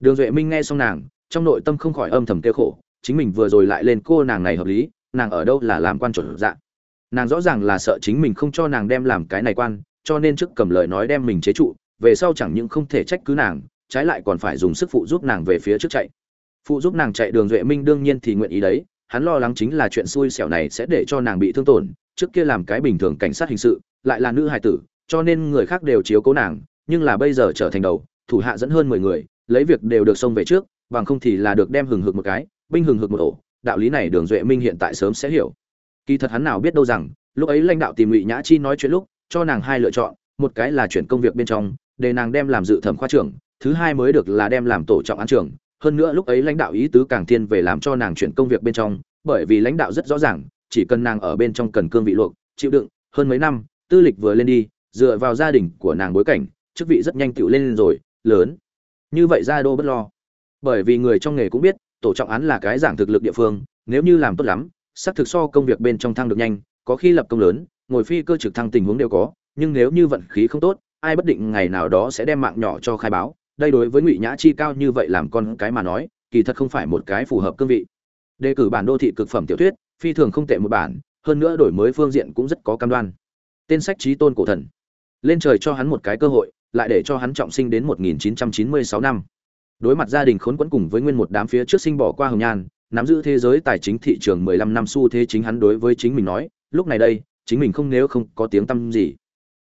Đường duệ minh nghe xong nàng, trong nội tâm không khỏi âm thầm kêu khổ, chính mình vừa rồi lại lên cô nàng này hợp lý, nàng ở đâu là làm quan chuẩn dạ? Nàng rõ ràng là sợ chính mình không cho nàng đem làm cái này quan, cho nên trước cầm lời nói đem mình chế trụ, về sau chẳng những không thể trách cứ nàng, trái lại còn phải dùng sức phụ giúp nàng về phía trước chạy. Phụ giúp nàng chạy đường duệ minh đương nhiên thì nguyện ý đấy, hắn lo lắng chính là chuyện xui xẻo này sẽ để cho nàng bị thương tổn, trước kia làm cái bình thường cảnh sát hình sự, lại là nữ hài tử, cho nên người khác đều chiếu cố nàng nhưng là bây giờ trở thành đầu, thủ hạ dẫn hơn mười người, lấy việc đều được xông về trước, bằng không thì là được đem hừng hực một cái, binh hừng hực một ổ. Đạo lý này đường duệ minh hiện tại sớm sẽ hiểu. Kỳ thật hắn nào biết đâu rằng, lúc ấy lãnh đạo tìm ngụy nhã chi nói chuyện lúc, cho nàng hai lựa chọn, một cái là chuyển công việc bên trong, để nàng đem làm dự thẩm khoa trưởng, thứ hai mới được là đem làm tổ trọng án trưởng. Hơn nữa lúc ấy lãnh đạo ý tứ càng thiên về làm cho nàng chuyển công việc bên trong, bởi vì lãnh đạo rất rõ ràng, chỉ cần nàng ở bên trong cần cương vị luộc, chịu đựng, hơn mấy năm, tư lịch vừa lên đi, dựa vào gia đình của nàng bối cảnh chức vị rất nhanh tựu lên rồi, lớn. Như vậy ra đô bất lo. Bởi vì người trong nghề cũng biết, tổ trọng án là cái giảng thực lực địa phương, nếu như làm tốt lắm, xác thực so công việc bên trong thăng được nhanh, có khi lập công lớn, ngồi phi cơ trực thăng tình huống đều có, nhưng nếu như vận khí không tốt, ai bất định ngày nào đó sẽ đem mạng nhỏ cho khai báo. Đây đối với ngụy nhã chi cao như vậy làm con cái mà nói, kỳ thật không phải một cái phù hợp cương vị. Đề cử bản đô thị cực phẩm tiểu thuyết, phi thường không tệ một bản, hơn nữa đổi mới phương diện cũng rất có cam đoan. Tên sách trí tôn cổ thần. Lên trời cho hắn một cái cơ hội lại để cho hắn trọng sinh đến 1996 năm. Đối mặt gia đình khốn quẫn cùng với nguyên một đám phía trước sinh bỏ qua hồng nhan nắm giữ thế giới tài chính thị trường 15 năm xu thế chính hắn đối với chính mình nói lúc này đây chính mình không nếu không có tiếng tăm gì.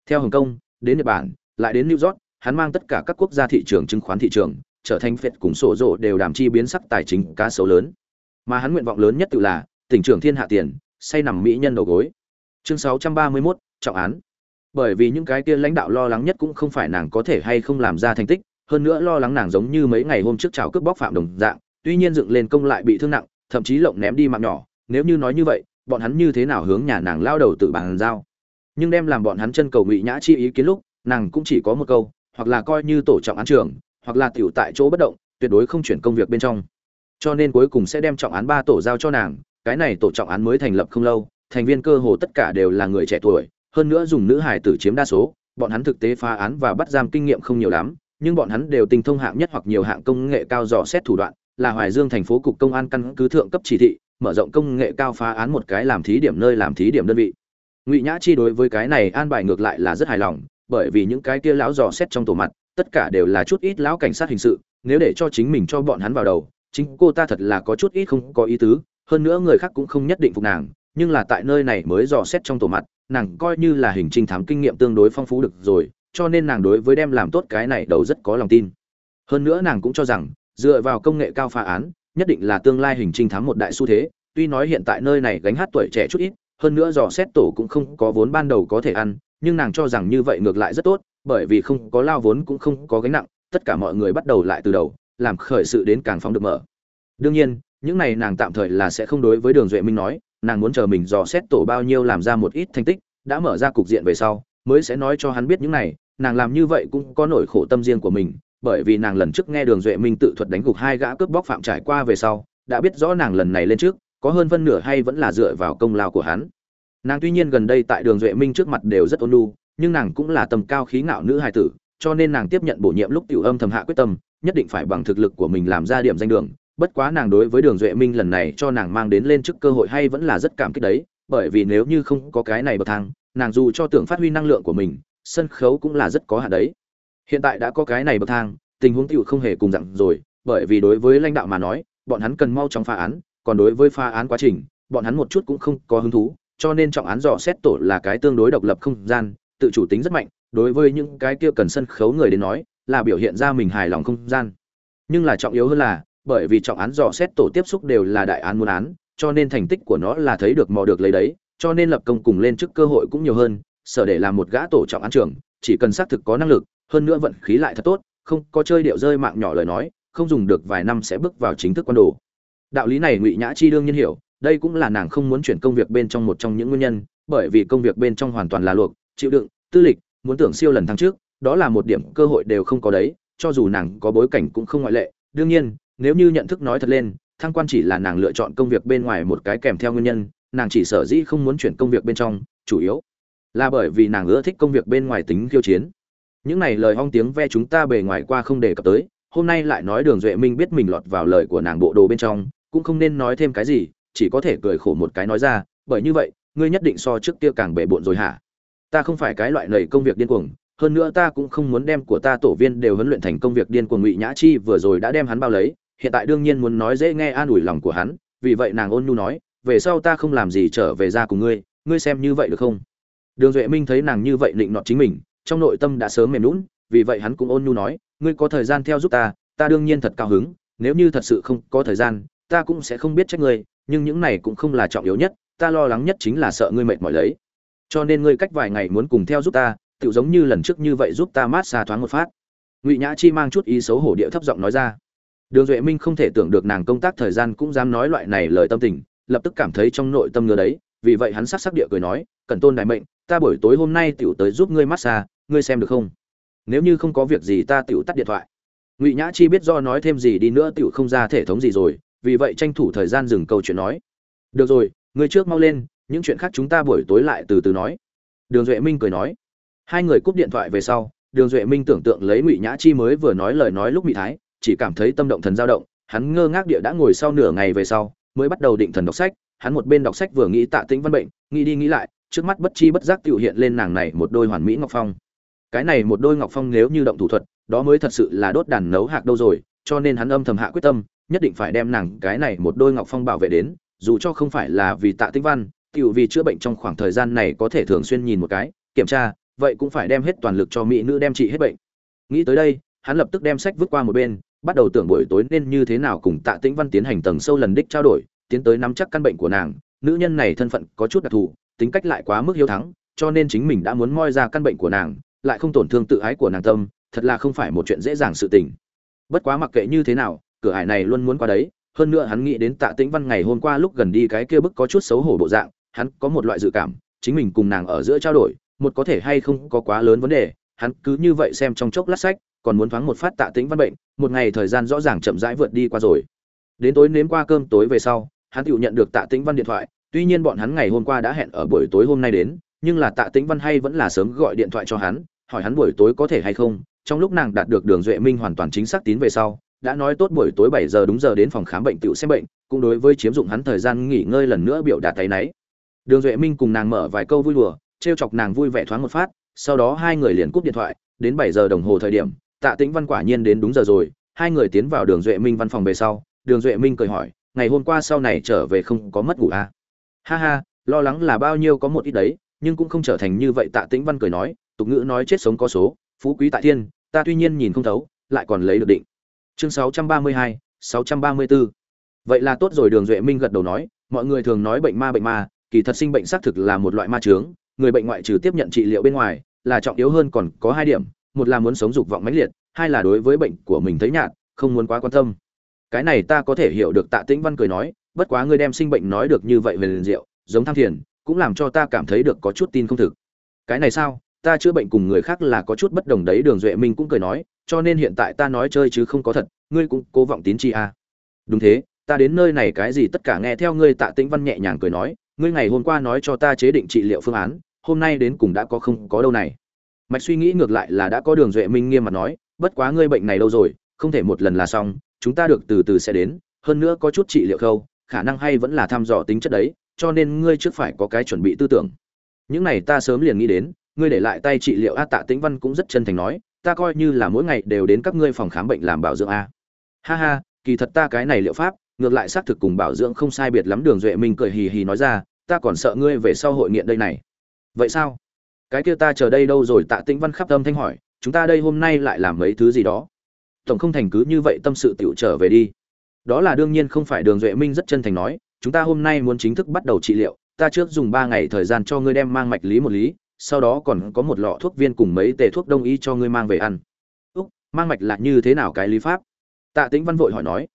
Theo hồng kông đến nhật bản lại đến new york hắn mang tất cả các quốc gia thị trường chứng khoán thị trường trở thành phệt cùng sổ rộ đều đảm chi biến sắc tài chính cá sấu lớn. Mà hắn nguyện vọng lớn nhất tự là tỉnh trưởng thiên hạ tiền say nằm mỹ nhân đầu gối. Chương 631, trọng án bởi vì những cái kia lãnh đạo lo lắng nhất cũng không phải nàng có thể hay không làm ra thành tích, hơn nữa lo lắng nàng giống như mấy ngày hôm trước chào cướp bóc phạm đồng dạng, tuy nhiên dựng lên công lại bị thương nặng, thậm chí lộng ném đi mạng nhỏ, nếu như nói như vậy, bọn hắn như thế nào hướng nhà nàng lao đầu tự bàn giao. Nhưng đem làm bọn hắn chân cầu ngụy nhã chi ý kiến lúc, nàng cũng chỉ có một câu, hoặc là coi như tổ trọng án trưởng hoặc là tiểu tại chỗ bất động, tuyệt đối không chuyển công việc bên trong. Cho nên cuối cùng sẽ đem trọng án ba tổ giao cho nàng, cái này tổ trọng án mới thành lập không lâu, thành viên cơ hồ tất cả đều là người trẻ tuổi hơn nữa dùng nữ hải tử chiếm đa số, bọn hắn thực tế phá án và bắt giam kinh nghiệm không nhiều lắm, nhưng bọn hắn đều tinh thông hạng nhất hoặc nhiều hạng công nghệ cao dò xét thủ đoạn, là hoài dương thành phố cục công an căn cứ thượng cấp chỉ thị, mở rộng công nghệ cao phá án một cái làm thí điểm nơi làm thí điểm đơn vị. Ngụy nhã chi đối với cái này an bài ngược lại là rất hài lòng, bởi vì những cái kia lão dò xét trong tổ mặt, tất cả đều là chút ít lão cảnh sát hình sự, nếu để cho chính mình cho bọn hắn vào đầu, chính cô ta thật là có chút ít không có ý tứ, hơn nữa người khác cũng không nhất định phục nàng nhưng là tại nơi này mới dò xét trong tổ mặt, nàng coi như là hình trinh thám kinh nghiệm tương đối phong phú được rồi, cho nên nàng đối với đem làm tốt cái này đầu rất có lòng tin. Hơn nữa nàng cũng cho rằng, dựa vào công nghệ cao phá án, nhất định là tương lai hình trinh thám một đại xu thế, tuy nói hiện tại nơi này gánh hát tuổi trẻ chút ít, hơn nữa dò xét tổ cũng không có vốn ban đầu có thể ăn, nhưng nàng cho rằng như vậy ngược lại rất tốt, bởi vì không có lao vốn cũng không có gánh nặng, tất cả mọi người bắt đầu lại từ đầu, làm khởi sự đến càng phóng được mở. Đương nhiên, những này nàng tạm thời là sẽ không đối với đường duệ minh nói nàng muốn chờ mình dò xét tổ bao nhiêu làm ra một ít thành tích, đã mở ra cục diện về sau, mới sẽ nói cho hắn biết những này, nàng làm như vậy cũng có nỗi khổ tâm riêng của mình, bởi vì nàng lần trước nghe đường duệ minh tự thuật đánh gục hai gã cướp bóc phạm trải qua về sau, đã biết rõ nàng lần này lên trước, có hơn phân nửa hay vẫn là dựa vào công lao của hắn. Nàng tuy nhiên gần đây tại đường duệ minh trước mặt đều rất ôn nhu, nhưng nàng cũng là tầm cao khí ngạo nữ hài tử, cho nên nàng tiếp nhận bổ nhiệm lúc tiểu âm thầm hạ quyết tâm, nhất định phải bằng thực lực của mình làm ra điểm danh đường bất quá nàng đối với đường duệ minh lần này cho nàng mang đến lên chức cơ hội hay vẫn là rất cảm kích đấy, bởi vì nếu như không có cái này bậc thang, nàng dù cho tưởng phát huy năng lượng của mình, sân khấu cũng là rất có hạn đấy. Hiện tại đã có cái này bậc thang, tình huống tiểu không hề cùng dặn rồi, bởi vì đối với lãnh đạo mà nói, bọn hắn cần mau chóng phá án, còn đối với phá án quá trình, bọn hắn một chút cũng không có hứng thú, cho nên trọng án dò xét tổ là cái tương đối độc lập không gian, tự chủ tính rất mạnh, đối với những cái kia cần sân khấu người đến nói, là biểu hiện ra mình hài lòng không gian. Nhưng là trọng yếu hơn là bởi vì trọng án dò xét tổ tiếp xúc đều là đại án muôn án, cho nên thành tích của nó là thấy được mò được lấy đấy, cho nên lập công cùng lên chức cơ hội cũng nhiều hơn, sở để làm một gã tổ trọng án trưởng, chỉ cần xác thực có năng lực, hơn nữa vận khí lại thật tốt, không có chơi điệu rơi mạng nhỏ lời nói, không dùng được vài năm sẽ bước vào chính thức quan đồ. Đạo lý này ngụy nhã chi đương nhiên hiểu, đây cũng là nàng không muốn chuyển công việc bên trong một trong những nguyên nhân, bởi vì công việc bên trong hoàn toàn là luộc, chịu đựng, tư lịch, muốn tưởng siêu lần tháng trước, đó là một điểm cơ hội đều không có đấy, cho dù nàng có bối cảnh cũng không ngoại lệ, đương nhiên nếu như nhận thức nói thật lên, thăng quan chỉ là nàng lựa chọn công việc bên ngoài một cái kèm theo nguyên nhân, nàng chỉ sở dĩ không muốn chuyển công việc bên trong, chủ yếu là bởi vì nàng ưa thích công việc bên ngoài tính khiêu chiến. Những này lời hong tiếng ve chúng ta bề ngoài qua không đề cập tới, hôm nay lại nói đường duệ minh biết mình lọt vào lời của nàng bộ đồ bên trong, cũng không nên nói thêm cái gì, chỉ có thể cười khổ một cái nói ra, bởi như vậy, ngươi nhất định so trước kia càng bề bộn rồi hả? Ta không phải cái loại lầy công việc điên cuồng, hơn nữa ta cũng không muốn đem của ta tổ viên đều huấn luyện thành công việc điên cuồng ngụy nhã chi vừa rồi đã đem hắn bao lấy hiện tại đương nhiên muốn nói dễ nghe an ủi lòng của hắn, vì vậy nàng ôn nhu nói, về sau ta không làm gì trở về ra cùng ngươi ngươi xem như vậy được không? Đường duệ minh thấy nàng như vậy định nọt chính mình, trong nội tâm đã sớm mềm lún vì vậy hắn cũng ôn nhu nói, ngươi có thời gian theo giúp ta ta đương nhiên thật cao hứng, nếu như thật sự không có thời gian, ta cũng sẽ không biết trách ngươi, nhưng những này cũng không là trọng yếu nhất, ta lo lắng nhất chính là sợ ngươi mệt mỏi lấy. Cho nên ngươi cách vài ngày muốn cùng theo giúp ta tự giống như lần trước như vậy giúp ta mát xa thoáng một phát. Ngụy nhã chi mang chút ý xấu hổ địa thấp giọng nói ra đường duệ minh không thể tưởng được nàng công tác thời gian cũng dám nói loại này lời tâm tình lập tức cảm thấy trong nội tâm ngứa đấy vì vậy hắn sắc sắc địa cười nói cẩn tôn đại mệnh ta buổi tối hôm nay tiểu tới giúp ngươi massage, ngươi xem được không? Nếu như không có việc gì ta tiểu tắt điện thoại. Ngụy nhã chi biết do nói thêm gì đi nữa tiểu không ra thể thống gì rồi vì vậy tranh thủ thời gian dừng câu chuyện nói được rồi ngươi trước mau lên những chuyện khác chúng ta buổi tối lại từ từ nói. Đường duệ minh cười nói. Hai người cúp điện thoại về sau đường duệ minh tưởng tượng lấy ngụy nhã chi mới vừa nói lời nói lúc mỹ thái chỉ cảm thấy tâm động thần dao động, hắn ngơ ngác địa đã ngồi sau nửa ngày về sau, mới bắt đầu định thần đọc sách, hắn một bên đọc sách vừa nghĩ tạ tĩnh văn bệnh, nghĩ đi nghĩ lại, trước mắt bất chi bất giác tiểu hiện lên nàng này một đôi hoàn mỹ ngọc phong. Cái này một đôi ngọc phong nếu như động thủ thuật, đó mới thật sự là đốt đàn nấu hạc đâu rồi, cho nên hắn âm thầm hạ quyết tâm, nhất định phải đem nàng cái này một đôi ngọc phong bảo vệ đến, dù cho không phải là vì tạ tĩnh văn tiểu vì chữa bệnh trong khoảng thời gian này có thể thường xuyên nhìn một cái, kiểm tra, vậy cũng phải đem hết toàn lực cho mỹ nữ đem trị hết bệnh. Nghĩ tới đây, hắn lập tức đem sách vứt qua một bên bắt đầu tưởng buổi tối nên như thế nào cùng tạ tĩnh văn tiến hành tầng sâu lần đích trao đổi, tiến tới nắm chắc căn bệnh của nàng. Nữ nhân này thân phận có chút đặc thù, tính cách lại quá mức hiếu thắng, cho nên chính mình đã muốn moi ra căn bệnh của nàng, lại không tổn thương tự ái của nàng tâm, thật là không phải một chuyện dễ dàng sự tình. Bất quá mặc kệ như thế nào, cửa ải này luôn muốn qua đấy, hơn nữa hắn nghĩ đến tạ tĩnh văn ngày hôm qua lúc gần đi cái kia bức có chút xấu hổ bộ dạng, hắn có một loại dự cảm, chính mình cùng nàng ở giữa trao đổi, một có thể hay không có quá lớn vấn đề, hắn cứ như vậy xem trong chốc lát sách còn muốn thoáng một phát tạ tĩnh văn bệnh, một ngày thời gian rõ ràng chậm rãi vượt đi qua rồi. Đến tối nếm qua cơm tối về sau, hắn tự nhận được tạ tĩnh văn điện thoại, tuy nhiên bọn hắn ngày hôm qua đã hẹn ở buổi tối hôm nay đến, nhưng là tạ tĩnh văn hay vẫn là sớm gọi điện thoại cho hắn, hỏi hắn buổi tối có thể hay không. Trong lúc nàng đạt được đường duệ minh hoàn toàn chính xác tín về sau, đã nói tốt buổi tối bảy giờ đúng giờ đến phòng khám bệnh tự xem bệnh, cũng đối với chiếm dụng hắn thời gian nghỉ ngơi lần nữa biểu đạt tay náy. Đường duệ minh cùng nàng mở vài câu vui đùa, trêu chọc nàng vui vẻ thoáng một phát, sau đó hai người liền cúp điện thoại, đến bảy giờ đồng hồ thời điểm tạ tĩnh văn quả nhiên đến đúng giờ rồi hai người tiến vào đường duệ minh văn phòng về sau đường duệ minh cười hỏi ngày hôm qua sau này trở về không có mất ngủ à? ha ha lo lắng là bao nhiêu có một ít đấy nhưng cũng không trở thành như vậy tạ tĩnh văn cười nói tục ngữ nói chết sống có số phú quý tại thiên ta tuy nhiên nhìn không thấu lại còn lấy được định chương 632, 634. vậy là tốt rồi đường duệ minh gật đầu nói mọi người thường nói bệnh ma bệnh ma kỳ thật sinh bệnh xác thực là một loại ma chướng người bệnh ngoại trừ tiếp nhận trị liệu bên ngoài là trọng yếu hơn còn có hai điểm một là muốn sống dục vọng mãnh liệt, hai là đối với bệnh của mình thấy nhạt, không muốn quá quan tâm. Cái này ta có thể hiểu được tạ tĩnh văn cười nói, bất quá ngươi đem sinh bệnh nói được như vậy về liền diệu, giống tham thiền, cũng làm cho ta cảm thấy được có chút tin không thực. Cái này sao? Ta chữa bệnh cùng người khác là có chút bất đồng đấy, đường duệ minh cũng cười nói, cho nên hiện tại ta nói chơi chứ không có thật, ngươi cũng cố vọng tín chi à. đúng thế, ta đến nơi này cái gì tất cả nghe theo ngươi, tạ tĩnh văn nhẹ nhàng cười nói, ngươi ngày hôm qua nói cho ta chế định trị liệu phương án, hôm nay đến cùng đã có không có đâu này mạch suy nghĩ ngược lại là đã có đường duệ minh nghiêm mặt nói, bất quá ngươi bệnh này lâu rồi, không thể một lần là xong, chúng ta được từ từ sẽ đến, hơn nữa có chút trị liệu khâu, khả năng hay vẫn là thăm dò tính chất đấy, cho nên ngươi trước phải có cái chuẩn bị tư tưởng. Những này ta sớm liền nghĩ đến, ngươi để lại tay trị liệu a tạ tĩnh văn cũng rất chân thành nói, ta coi như là mỗi ngày đều đến các ngươi phòng khám bệnh làm bảo dưỡng a. Ha ha, kỳ thật ta cái này liệu pháp, ngược lại xác thực cùng bảo dưỡng không sai biệt lắm. Đường duệ minh cười hì hì nói ra, ta còn sợ ngươi về sau hội nghiện đây này. Vậy sao? Cái kia ta chờ đây đâu rồi, tạ tĩnh văn khắp tâm thanh hỏi, chúng ta đây hôm nay lại làm mấy thứ gì đó? Tổng không thành cứ như vậy tâm sự tiểu trở về đi. Đó là đương nhiên không phải đường duệ minh rất chân thành nói, chúng ta hôm nay muốn chính thức bắt đầu trị liệu, ta trước dùng ba ngày thời gian cho ngươi đem mang mạch lý một lý, sau đó còn có một lọ thuốc viên cùng mấy tề thuốc đông y cho ngươi mang về ăn. Úc, mang mạch là như thế nào cái lý pháp? Tạ tĩnh văn vội hỏi nói.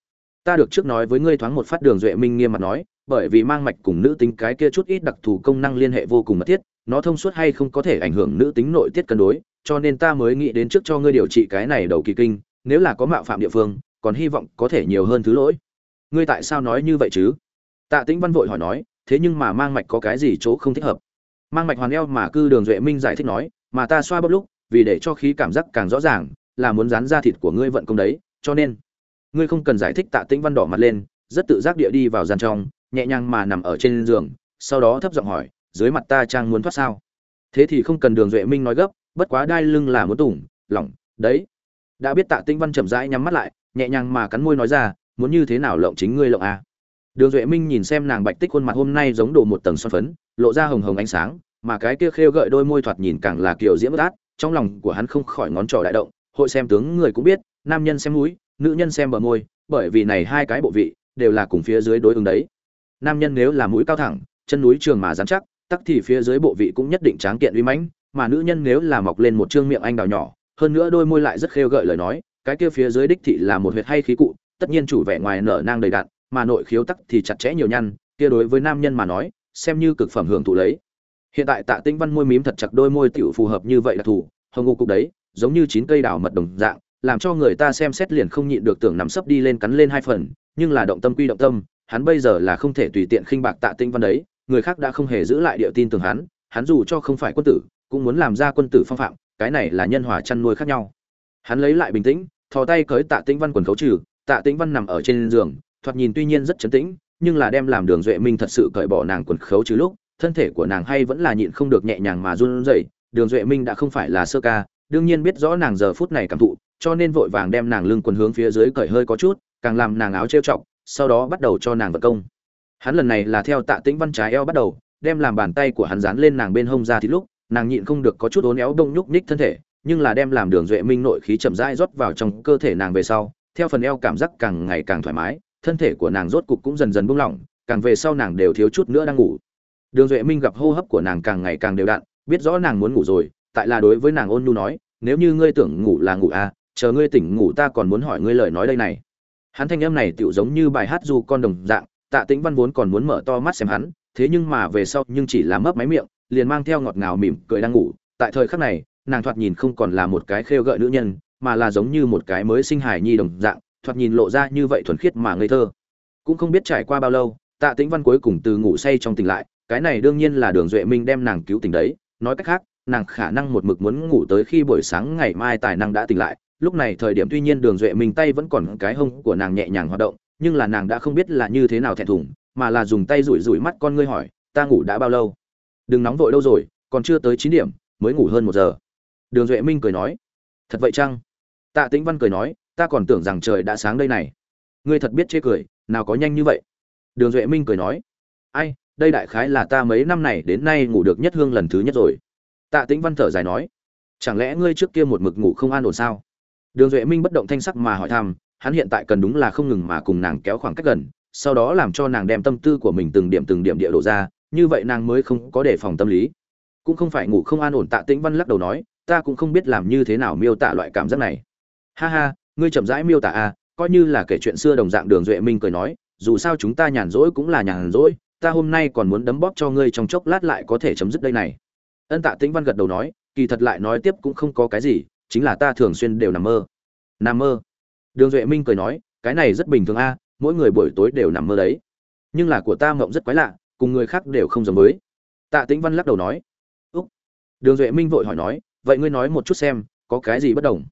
Ta được trước nói với ngươi thoáng một phát đường duệ minh nghiêm mặt nói, bởi vì mang mạch cùng nữ tính cái kia chút ít đặc thù công năng liên hệ vô cùng mật thiết nó thông suốt hay không có thể ảnh hưởng nữ tính nội tiết cân đối, cho nên ta mới nghĩ đến trước cho ngươi điều trị cái này đầu kỳ kinh, nếu là có mạo phạm địa phương, còn hy vọng có thể nhiều hơn thứ lỗi. Ngươi tại sao nói như vậy chứ? Tạ tĩnh văn vội hỏi nói, thế nhưng mà mang mạch có cái gì chỗ không thích hợp? Mang mạch hoàn eo mà cư đường duệ minh giải thích nói, mà ta xoa bóp lúc, vì để cho khí cảm giác càng rõ ràng, là muốn dán ra thịt của ngươi vận công đấy, cho nên ngươi không cần giải thích tạ tĩnh văn đỏ mặt lên, rất tự giác địa đi vào gian trong, nhẹ nhàng mà nằm ở trên giường, sau đó thấp giọng hỏi dưới mặt ta trang muốn thoát sao? Thế thì không cần đường duệ minh nói gấp, bất quá đai lưng là muốn tủng, lỏng, đấy. Đã biết tạ tĩnh văn chậm rãi nhắm mắt lại, nhẹ nhàng mà cắn môi nói ra, muốn như thế nào lộng chính ngươi lộng à. đường duệ minh nhìn xem nàng bạch tích khuôn mặt hôm nay giống đổ một tầng son phấn, lộ ra hồng hồng ánh sáng, mà cái kia khêu gợi đôi môi thoạt nhìn càng là kiểu diễm át, trong lòng của hắn không khỏi ngón trỏ đại động, hội xem tướng người cũng biết, nam nhân xem mũi, nữ nhân xem bờ môi, bởi vì này hai cái bộ vị đều là cùng phía dưới đối ứng đấy. Nam nhân nếu là mũi cao thẳng, chân núi trường mà dán chắc tắc thì phía dưới bộ vị cũng nhất định tráng kiện uy mãnh, mà nữ nhân nếu là mọc lên một trương miệng anh đào nhỏ, hơn nữa đôi môi lại rất khêu gợi lời nói, cái kia phía dưới đích thị là một huyệt hay khí cụ, tất nhiên chủ vẻ ngoài nở nang đầy đặn, mà nội khiếu tắc thì chặt chẽ nhiều nhăn, kia đối với nam nhân mà nói, xem như cực phẩm hưởng thụ lấy. Hiện tại tạ tinh văn môi mím thật chặt đôi môi tiểu phù hợp như vậy là thủ, hồng ngô cục đấy, giống như chín cây đào mật đồng dạng, làm cho người ta xem xét liền không nhịn được tưởng nằm sấp đi lên cắn lên hai phần, nhưng là động tâm quy động tâm, hắn bây giờ là không thể tùy tiện khinh bạc tạ tinh văn đấy người khác đã không hề giữ lại địa tin tưởng hắn hắn dù cho không phải quân tử, cũng muốn làm ra quân tử phong phạm, cái này là nhân hòa chăn nuôi khác nhau. Hắn lấy lại bình tĩnh, thò tay cởi tạ tĩnh văn quần khấu trừ, tạ tĩnh văn nằm ở trên giường, thoạt nhìn tuy nhiên rất trấn tĩnh, nhưng là đem làm đường duệ minh thật sự cởi bỏ nàng quần khấu trừ lúc, thân thể của nàng hay vẫn là nhịn không được nhẹ nhàng mà run rẩy, đường duệ minh đã không phải là sơ ca, đương nhiên biết rõ nàng giờ phút này cảm thụ, cho nên vội vàng đem nàng lưng quần hướng phía dưới cởi hơi có chút, càng làm nàng áo trêu chọc, sau đó bắt đầu cho nàng vật công hắn lần này là theo tạ tĩnh văn trái eo bắt đầu, đem làm bàn tay của hắn dán lên nàng bên hông ra thì lúc, nàng nhịn không được có chút ố néo đông nhúc nhích thân thể, nhưng là đem làm đường duệ minh nội khí chậm rãi rót vào trong cơ thể nàng về sau, theo phần eo cảm giác càng ngày càng thoải mái, thân thể của nàng rốt cục cũng dần dần buông lỏng, càng về sau nàng đều thiếu chút nữa đang ngủ. Đường duệ minh gặp hô hấp của nàng càng ngày càng đều đặn, biết rõ nàng muốn ngủ rồi, tại là đối với nàng ôn nhu nói, nếu như ngươi tưởng ngủ là ngủ à chờ ngươi tỉnh ngủ ta còn muốn hỏi ngươi lời nói đây này. Hắn thanh âm này tựu giống như bài hát du con đồng dạng tạ tĩnh văn vốn còn muốn mở to mắt xem hắn, thế nhưng mà về sau nhưng chỉ là mấp máy miệng, liền mang theo ngọt ngào mỉm cười đang ngủ. Tại thời khắc này, nàng thoạt nhìn không còn là một cái khêu gợi nữ nhân, mà là giống như một cái mới sinh hài nhi đồng dạng, thoạt nhìn lộ ra như vậy thuần khiết mà ngây thơ. Cũng không biết trải qua bao lâu, tạ tĩnh văn cuối cùng từ ngủ say trong tỉnh lại, cái này đương nhiên là đường duệ minh đem nàng cứu tỉnh đấy. Nói cách khác, nàng khả năng một mực muốn ngủ tới khi buổi sáng ngày mai tài năng đã tỉnh lại. Lúc này thời điểm tuy nhiên đường duệ minh tay vẫn còn cái hông của nàng nhẹ nhàng hoạt động nhưng là nàng đã không biết là như thế nào thẹn thùng, mà là dùng tay rủi rủi mắt con ngươi hỏi, ta ngủ đã bao lâu? Đừng nóng vội đâu rồi, còn chưa tới chín điểm, mới ngủ hơn một giờ. Đường duệ minh cười nói, thật vậy chăng? Tạ tĩnh văn cười nói, ta còn tưởng rằng trời đã sáng đây này. Ngươi thật biết chê cười, nào có nhanh như vậy. Đường duệ minh cười nói, ai, đây đại khái là ta mấy năm này đến nay ngủ được nhất hương lần thứ nhất rồi. Tạ tĩnh văn thở dài nói, chẳng lẽ ngươi trước kia một mực ngủ không an ổn sao? Đường duệ minh bất động thanh sắc mà hỏi thăm hắn hiện tại cần đúng là không ngừng mà cùng nàng kéo khoảng cách gần, sau đó làm cho nàng đem tâm tư của mình từng điểm từng điểm địa đổ ra, như vậy nàng mới không có đề phòng tâm lý. Cũng không phải ngủ không an ổn, tạ tĩnh văn lắc đầu nói, ta cũng không biết làm như thế nào miêu tả loại cảm giác này. Ha ha, ngươi chậm rãi miêu tả à coi như là kể chuyện xưa đồng dạng đường duệ minh cười nói, dù sao chúng ta nhàn rỗi cũng là nhàn rỗi, ta hôm nay còn muốn đấm bóp cho ngươi trong chốc lát lại có thể chấm dứt đây này. Ân tạ tĩnh văn gật đầu nói, kỳ thật lại nói tiếp cũng không có cái gì, chính là ta thường xuyên đều nằm mơ. Nằm mơ? Đường duệ minh cười nói, cái này rất bình thường a, mỗi người buổi tối đều nằm mơ đấy. Nhưng là của ta mộng rất quái lạ, cùng người khác đều không giống với. Tạ tĩnh văn lắc đầu nói. Úc. Đường duệ minh vội hỏi nói, vậy ngươi nói một chút xem, có cái gì bất đồng?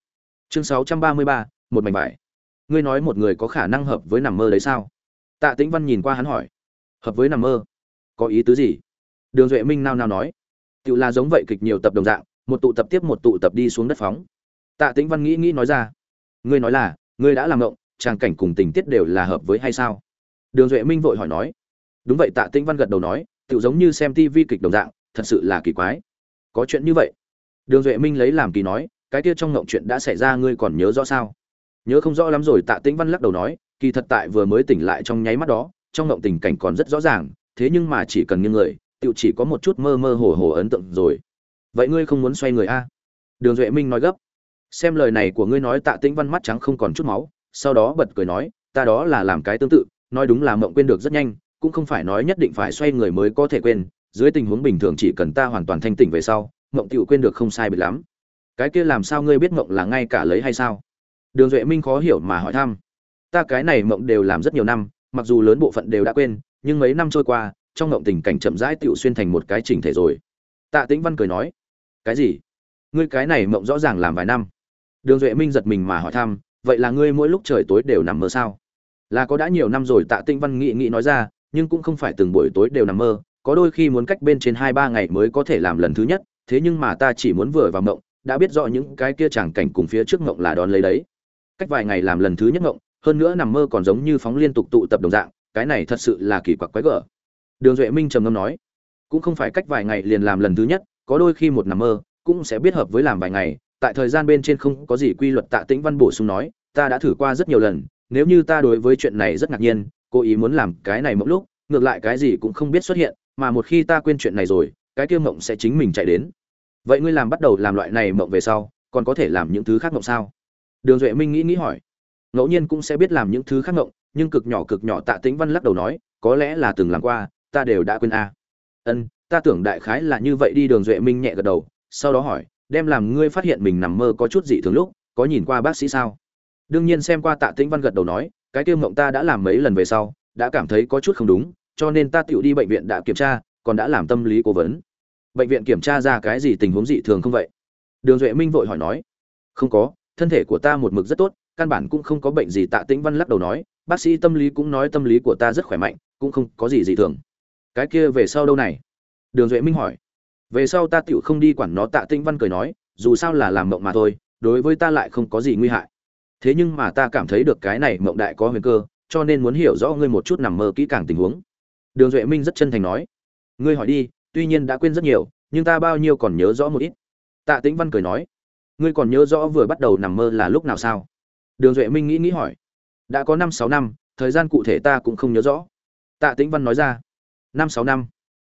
Chương sáu trăm ba mươi ba, một mảnh vải. Ngươi nói một người có khả năng hợp với nằm mơ đấy sao? Tạ tĩnh văn nhìn qua hắn hỏi. Hợp với nằm mơ? Có ý tứ gì? Đường duệ minh nao nao nói. Tự là giống vậy kịch nhiều tập đồng dạng, một tụ tập tiếp một tụ tập đi xuống đất phóng. Tạ tĩnh văn nghĩ nghĩ nói ra. Ngươi nói là ngươi đã làm ngộng trang cảnh cùng tình tiết đều là hợp với hay sao? Đường duệ minh vội hỏi nói. Đúng vậy, tạ tĩnh văn gật đầu nói tự giống như xem tv kịch đồng dạng, thật sự là kỳ quái. Có chuyện như vậy. Đường duệ minh lấy làm kỳ nói, cái kia trong ngộng chuyện đã xảy ra, ngươi còn nhớ rõ sao? Nhớ không rõ lắm rồi, tạ tĩnh văn lắc đầu nói, kỳ thật tại vừa mới tỉnh lại trong nháy mắt đó, trong ngộng tình cảnh còn rất rõ ràng, thế nhưng mà chỉ cần nghiêng người tự chỉ có một chút mơ mơ hồ hồ ấn tượng rồi. Vậy ngươi không muốn xoay người a? Đường duệ minh nói gấp xem lời này của ngươi nói tạ tĩnh văn mắt trắng không còn chút máu, sau đó bật cười nói, ta đó là làm cái tương tự, nói đúng là mộng quên được rất nhanh, cũng không phải nói nhất định phải xoay người mới có thể quên, dưới tình huống bình thường chỉ cần ta hoàn toàn thanh tỉnh về sau, mộng tựu quên được không sai biệt lắm. Cái kia làm sao ngươi biết mộng là ngay cả lấy hay sao? Đường duệ minh khó hiểu mà hỏi thăm. Ta cái này mộng đều làm rất nhiều năm, mặc dù lớn bộ phận đều đã quên, nhưng mấy năm trôi qua, trong mộng tình cảnh chậm rãi tựu xuyên thành một cái chỉnh thể rồi. Tạ tĩnh văn cười nói, cái gì? Ngươi cái này mộng rõ ràng làm vài năm đường duệ minh giật mình mà hỏi thăm, vậy là ngươi mỗi lúc trời tối đều nằm mơ sao? Là có đã nhiều năm rồi, tạ Tinh văn nghị nghị nói ra, nhưng cũng không phải từng buổi tối đều nằm mơ, có đôi khi muốn cách bên trên hai ba ngày mới có thể làm lần thứ nhất, thế nhưng mà ta chỉ muốn vừa vào mộng, đã biết rõ những cái kia chẳng cảnh cùng phía trước mộng là đón lấy đấy. Cách vài ngày làm lần thứ nhất mộng, hơn nữa nằm mơ còn giống như phóng liên tục tụ tập đồng dạng, cái này thật sự là kỳ quặc quái gở. Đường duệ minh trầm ngâm nói, cũng không phải cách vài ngày liền làm lần thứ nhất, có đôi khi một nằm mơ, cũng sẽ biết hợp với làm vài ngày tại thời gian bên trên không có gì quy luật tạ tĩnh văn bổ sung nói, ta đã thử qua rất nhiều lần, nếu như ta đối với chuyện này rất ngạc nhiên, cố ý muốn làm cái này mộng lúc, ngược lại cái gì cũng không biết xuất hiện, mà một khi ta quên chuyện này rồi, cái kia mộng sẽ chính mình chạy đến. Vậy ngươi làm bắt đầu làm loại này mộng về sau, còn có thể làm những thứ khác mộng sao? Đường duệ minh nghĩ nghĩ hỏi. Ngẫu nhiên cũng sẽ biết làm những thứ khác mộng, nhưng cực nhỏ cực nhỏ tạ tĩnh văn lắc đầu nói, có lẽ là từng làm qua, ta đều đã quên a. Ân, ta tưởng đại khái là như vậy đi. Đường duệ minh nhẹ gật đầu, sau đó hỏi đem làm ngươi phát hiện mình nằm mơ có chút dị thường lúc, có nhìn qua bác sĩ sao? Đương nhiên xem qua tạ tĩnh văn gật đầu nói, cái kia mộng ta đã làm mấy lần về sau, đã cảm thấy có chút không đúng, cho nên ta tựu đi bệnh viện đã kiểm tra, còn đã làm tâm lý cố vấn. Bệnh viện kiểm tra ra cái gì tình huống dị thường không vậy? Đường duệ minh vội hỏi nói. Không có, thân thể của ta một mực rất tốt, căn bản cũng không có bệnh gì, tạ tĩnh văn lắc đầu nói. Bác sĩ tâm lý cũng nói tâm lý của ta rất khỏe mạnh, cũng không có gì dị thường. Cái kia về sau đâu này? Đường duệ minh hỏi về sau ta tựu không đi quản nó, tạ tĩnh văn cười nói, dù sao là làm mộng mà thôi, đối với ta lại không có gì nguy hại. Thế nhưng mà ta cảm thấy được cái này mộng đại có nguy cơ, cho nên muốn hiểu rõ ngươi một chút nằm mơ kỹ càng tình huống. Đường duệ minh rất chân thành nói, ngươi hỏi đi, tuy nhiên đã quên rất nhiều, nhưng ta bao nhiêu còn nhớ rõ một ít. Tạ tĩnh văn cười nói, ngươi còn nhớ rõ vừa bắt đầu nằm mơ là lúc nào sao? Đường duệ minh nghĩ nghĩ hỏi, đã có năm sáu năm, thời gian cụ thể ta cũng không nhớ rõ. Tạ tĩnh văn nói ra, năm sáu năm.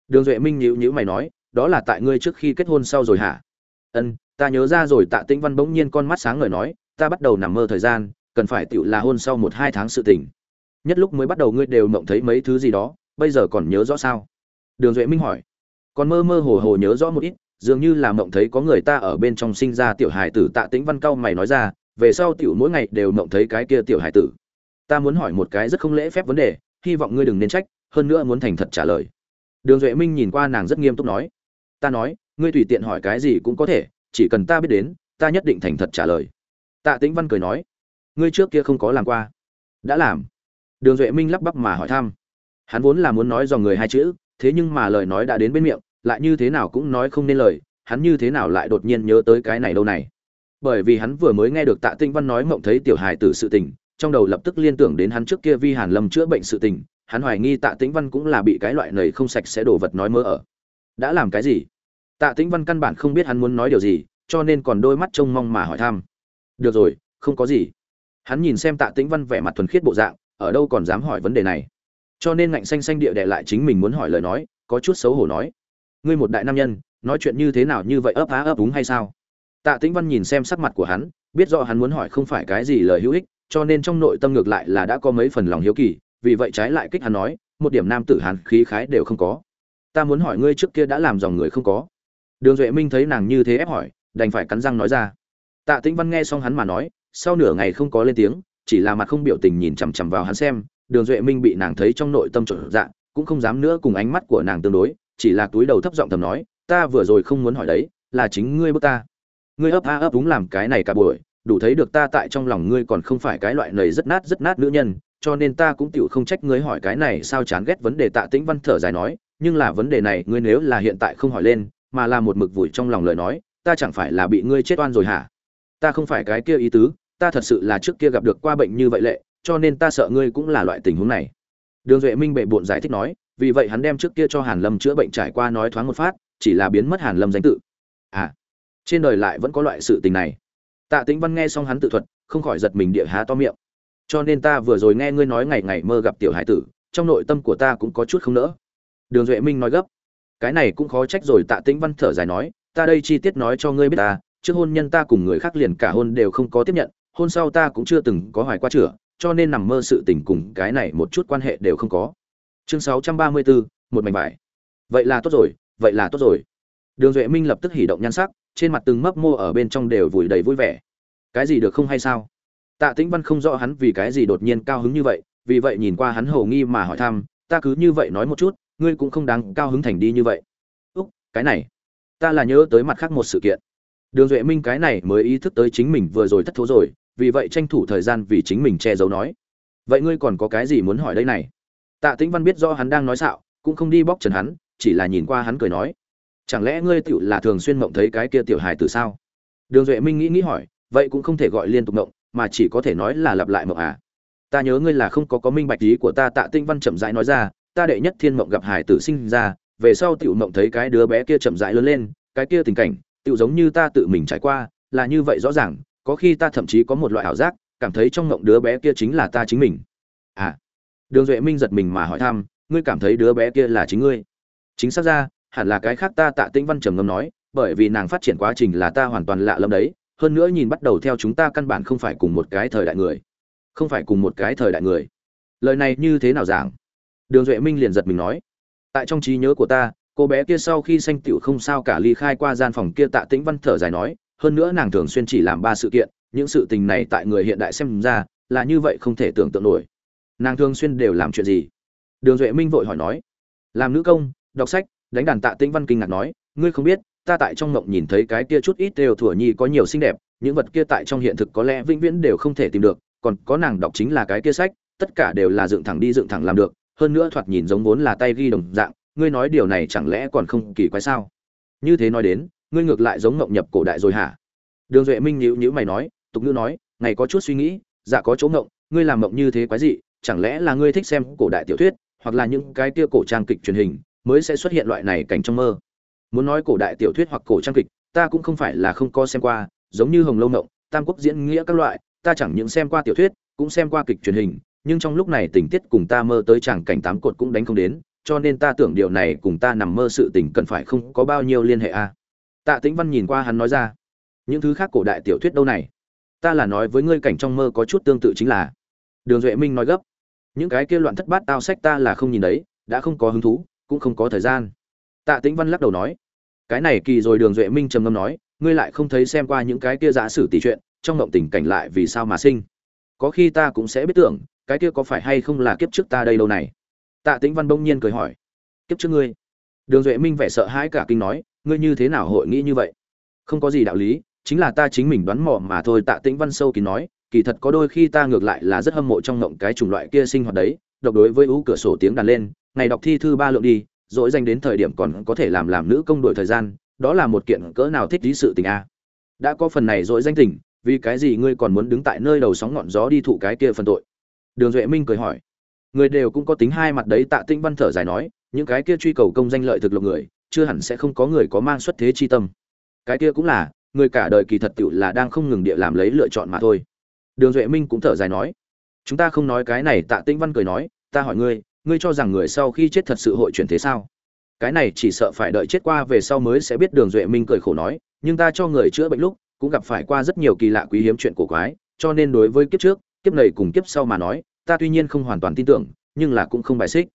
Đường duệ minh nhữ nhữ mày nói đó là tại ngươi trước khi kết hôn sau rồi hả? Ân, ta nhớ ra rồi, tạ tĩnh văn bỗng nhiên con mắt sáng ngời nói, ta bắt đầu nằm mơ thời gian, cần phải tựu là hôn sau một hai tháng sự tình. Nhất lúc mới bắt đầu ngươi đều mộng thấy mấy thứ gì đó, bây giờ còn nhớ rõ sao? Đường duệ minh hỏi. Còn mơ mơ hồ hồ nhớ rõ một ít, dường như là mộng thấy có người ta ở bên trong sinh ra tiểu hài tử, tạ tĩnh văn cao mày nói ra, về sau tiểu mỗi ngày đều mộng thấy cái kia tiểu hài tử. Ta muốn hỏi một cái rất không lễ phép vấn đề, hy vọng ngươi đừng nên trách, hơn nữa muốn thành thật trả lời. Đường duệ minh nhìn qua nàng rất nghiêm túc nói ta nói, ngươi tùy tiện hỏi cái gì cũng có thể, chỉ cần ta biết đến, ta nhất định thành thật trả lời. Tạ tĩnh văn cười nói, ngươi trước kia không có làm qua. Đã làm. Đường duệ minh lắp bắp mà hỏi thăm. Hắn vốn là muốn nói dòng người hai chữ, thế nhưng mà lời nói đã đến bên miệng, lại như thế nào cũng nói không nên lời, hắn như thế nào lại đột nhiên nhớ tới cái này đâu này? Bởi vì hắn vừa mới nghe được tạ tĩnh văn nói mộng thấy tiểu hài tử sự tình, trong đầu lập tức liên tưởng đến hắn trước kia vi hàn lâm chữa bệnh sự tình, hắn hoài nghi tạ tĩnh văn cũng là bị cái loại nầy không sạch sẽ đổ vật nói mơ ở. Đã làm cái gì? Tạ tĩnh văn căn bản không biết hắn muốn nói điều gì, cho nên còn đôi mắt trông mong mà hỏi thăm. Được rồi, không có gì. Hắn nhìn xem tạ tĩnh văn vẻ mặt thuần khiết bộ dạng, ở đâu còn dám hỏi vấn đề này. Cho nên ngạnh xanh xanh địa đệ lại chính mình muốn hỏi lời nói, có chút xấu hổ nói. Ngươi một đại nam nhân, nói chuyện như thế nào như vậy ấp á ấp úng hay sao? Tạ tĩnh văn nhìn xem sắc mặt của hắn, biết rõ hắn muốn hỏi không phải cái gì lời hữu ích, cho nên trong nội tâm ngược lại là đã có mấy phần lòng hiếu kỳ, vì vậy trái lại kích hắn nói, một điểm nam tử hắn khí khái đều không có. Ta muốn hỏi ngươi trước kia đã làm dòng người không có đường duệ minh thấy nàng như thế ép hỏi, đành phải cắn răng nói ra. Tạ tĩnh văn nghe xong hắn mà nói, sau nửa ngày không có lên tiếng, chỉ là mặt không biểu tình nhìn chằm chằm vào hắn xem, đường duệ minh bị nàng thấy trong nội tâm trộn dạng cũng không dám nữa cùng ánh mắt của nàng tương đối, chỉ là túi đầu thấp giọng thầm nói, ta vừa rồi không muốn hỏi đấy, là chính ngươi bước ta. Ngươi ấp a ấp đúng làm cái này cả buổi, đủ thấy được ta tại trong lòng ngươi còn không phải cái loại nầy rất nát rất nát nữ nhân, cho nên ta cũng tựu không trách ngươi hỏi cái này sao chán ghét vấn đề. Tạ tĩnh văn thở dài nói, nhưng là vấn đề này, ngươi nếu là hiện tại không hỏi lên mà là một mực vùi trong lòng lời nói, ta chẳng phải là bị ngươi chết oan rồi hả? Ta không phải cái kia ý tứ, ta thật sự là trước kia gặp được qua bệnh như vậy lệ, cho nên ta sợ ngươi cũng là loại tình huống này. Đường duệ minh bệ bộn giải thích nói, vì vậy hắn đem trước kia cho hàn lâm chữa bệnh trải qua nói thoáng một phát, chỉ là biến mất hàn lâm danh tự. À trên đời lại vẫn có loại sự tình này. Tạ tĩnh văn nghe xong hắn tự thuật, không khỏi giật mình địa há to miệng. Cho nên ta vừa rồi nghe ngươi nói ngày ngày mơ gặp tiểu hải tử, trong nội tâm của ta cũng có chút không nỡ. Đường duệ minh nói gấp cái này cũng khó trách rồi tạ tĩnh văn thở dài nói ta đây chi tiết nói cho ngươi biết ta trước hôn nhân ta cùng người khác liền cả hôn đều không có tiếp nhận hôn sau ta cũng chưa từng có hoài qua chữa cho nên nằm mơ sự tình cùng cái này một chút quan hệ đều không có. Chương 634, một mảnh vải. Vậy là tốt rồi vậy là tốt rồi. Đường duệ minh lập tức hỉ động nhan sắc trên mặt từng mấp mô ở bên trong đều vùi đầy vui vẻ. Cái gì được không hay sao? Tạ tĩnh văn không rõ hắn vì cái gì đột nhiên cao hứng như vậy vì vậy nhìn qua hắn hầu nghi mà hỏi thăm ta cứ như vậy nói một chút ngươi cũng không đáng cao hứng thành đi như vậy. Úc, cái này, ta là nhớ tới mặt khác một sự kiện. Đường duệ minh cái này mới ý thức tới chính mình vừa rồi thất thố rồi, vì vậy tranh thủ thời gian vì chính mình che giấu nói. Vậy ngươi còn có cái gì muốn hỏi đây này? Tạ tĩnh văn biết do hắn đang nói xạo, cũng không đi bóc trần hắn, chỉ là nhìn qua hắn cười nói. Chẳng lẽ ngươi tựu là thường xuyên mộng thấy cái kia tiểu hài từ sao? Đường duệ minh nghĩ nghĩ hỏi, vậy cũng không thể gọi liên tục mộng, mà chỉ có thể nói là lặp lại mộng à? Ta nhớ ngươi là không có có minh bạch ý của ta, tạ tinh văn chậm rãi nói ra ta đệ nhất thiên mộng gặp hải tử sinh ra, về sau tiểu mộng thấy cái đứa bé kia chậm rãi lớn lên, cái kia tình cảnh, tiểu giống như ta tự mình trải qua, là như vậy rõ ràng, có khi ta thậm chí có một loại ảo giác, cảm thấy trong mộng đứa bé kia chính là ta chính mình. À đường duệ minh giật mình mà hỏi thăm, ngươi cảm thấy đứa bé kia là chính ngươi? Chính xác ra, hẳn là cái khác ta tạ tĩnh văn trầm ngâm nói, bởi vì nàng phát triển quá trình là ta hoàn toàn lạ lẫm đấy, hơn nữa nhìn bắt đầu theo chúng ta căn bản không phải cùng một cái thời đại người. Không phải cùng một cái thời đại người. Lời này như thế nào giảng? Đường duệ minh liền giật mình nói, tại trong trí nhớ của ta, cô bé kia sau khi sanh tiểu không sao cả ly khai qua gian phòng kia tạ tĩnh văn thở dài nói, hơn nữa nàng thường xuyên chỉ làm ba sự kiện, những sự tình này tại người hiện đại xem ra là như vậy không thể tưởng tượng nổi. Nàng thường xuyên đều làm chuyện gì? Đường duệ minh vội hỏi nói, làm nữ công, đọc sách, đánh đàn tạ tĩnh văn kinh ngạc nói, ngươi không biết, ta tại trong ngộng nhìn thấy cái kia chút ít đều thủa nhi có nhiều xinh đẹp, những vật kia tại trong hiện thực có lẽ vĩnh viễn đều không thể tìm được, còn có nàng đọc chính là cái kia sách, tất cả đều là dựng thẳng đi dựng thẳng làm được hơn nữa thoạt nhìn giống vốn là tay ghi đồng dạng, ngươi nói điều này chẳng lẽ còn không kỳ quái sao? Như thế nói đến, ngươi ngược lại giống ngộng nhập cổ đại rồi hả? Đường duệ minh nhíu nhíu mày nói, tục ngữ nói, ngày có chút suy nghĩ dạ có chỗ ngộng, ngươi làm ngộng như thế quái gì chẳng lẽ là ngươi thích xem cổ đại tiểu thuyết, hoặc là những cái kia cổ trang kịch truyền hình mới sẽ xuất hiện loại này cảnh trong mơ? Muốn nói cổ đại tiểu thuyết hoặc cổ trang kịch, ta cũng không phải là không có xem qua, giống như hồng lâu ngộng, tam quốc diễn nghĩa các loại, ta chẳng những xem qua tiểu thuyết, cũng xem qua kịch truyền hình nhưng trong lúc này tình tiết cùng ta mơ tới chàng cảnh tám cột cũng đánh không đến, cho nên ta tưởng điều này cùng ta nằm mơ sự tình cần phải không có bao nhiêu liên hệ a tạ tĩnh văn nhìn qua hắn nói ra. Những thứ khác cổ đại tiểu thuyết đâu này? Ta là nói với ngươi cảnh trong mơ có chút tương tự chính là. Đường duệ minh nói gấp. Những cái kia loạn thất bát tao sách ta là không nhìn đấy, đã không có hứng thú, cũng không có thời gian. Tạ tĩnh văn lắc đầu nói. Cái này kỳ rồi đường duệ minh trầm ngâm nói, ngươi lại không thấy xem qua những cái kia giả sử tỷ chuyện, trong mộng tình cảnh lại vì sao mà sinh? Có khi ta cũng sẽ biết tưởng cái kia có phải hay không là kiếp trước ta đây lâu này? Tạ tĩnh văn bỗng nhiên cười hỏi. Kiếp trước ngươi? Đường duệ minh vẻ sợ hãi cả kinh nói, ngươi như thế nào hội nghĩ như vậy? Không có gì đạo lý, chính là ta chính mình đoán mò mà thôi, tạ tĩnh văn sâu kín nói, kỳ thật có đôi khi ta ngược lại là rất hâm mộ trong ngộng cái chủng loại kia sinh hoạt đấy, độc đối với ú cửa sổ tiếng đàn lên, ngày đọc thi thư ba lượng đi, dỗi danh đến thời điểm còn có thể làm làm nữ công đổi thời gian, đó là một kiện cỡ nào thích lý sự tình a. Đã có phần này dỗi danh tình, vì cái gì ngươi còn muốn đứng tại nơi đầu sóng ngọn gió đi thụ cái kia phần tội? Đường duệ minh cười hỏi. Người đều cũng có tính hai mặt đấy, tạ tinh văn thở dài nói, những cái kia truy cầu công danh lợi thực lộc người, chưa hẳn sẽ không có người có mang xuất thế chi tâm. Cái kia cũng là, người cả đời kỳ thật tựu là đang không ngừng địa làm lấy lựa chọn mà thôi. Đường duệ minh cũng thở dài nói. Chúng ta không nói cái này, tạ tinh văn cười nói, ta hỏi ngươi ngươi cho rằng người sau khi chết thật sự hội chuyển thế sao? Cái này chỉ sợ phải đợi chết qua về sau mới sẽ biết, đường duệ minh cười khổ nói, nhưng ta cho người chữa bệnh lúc, cũng gặp phải qua rất nhiều kỳ lạ quý hiếm chuyện cổ quái, cho nên đối với kiếp trước kiếp này cùng kiếp sau mà nói, ta tuy nhiên không hoàn toàn tin tưởng, nhưng là cũng không bài xích.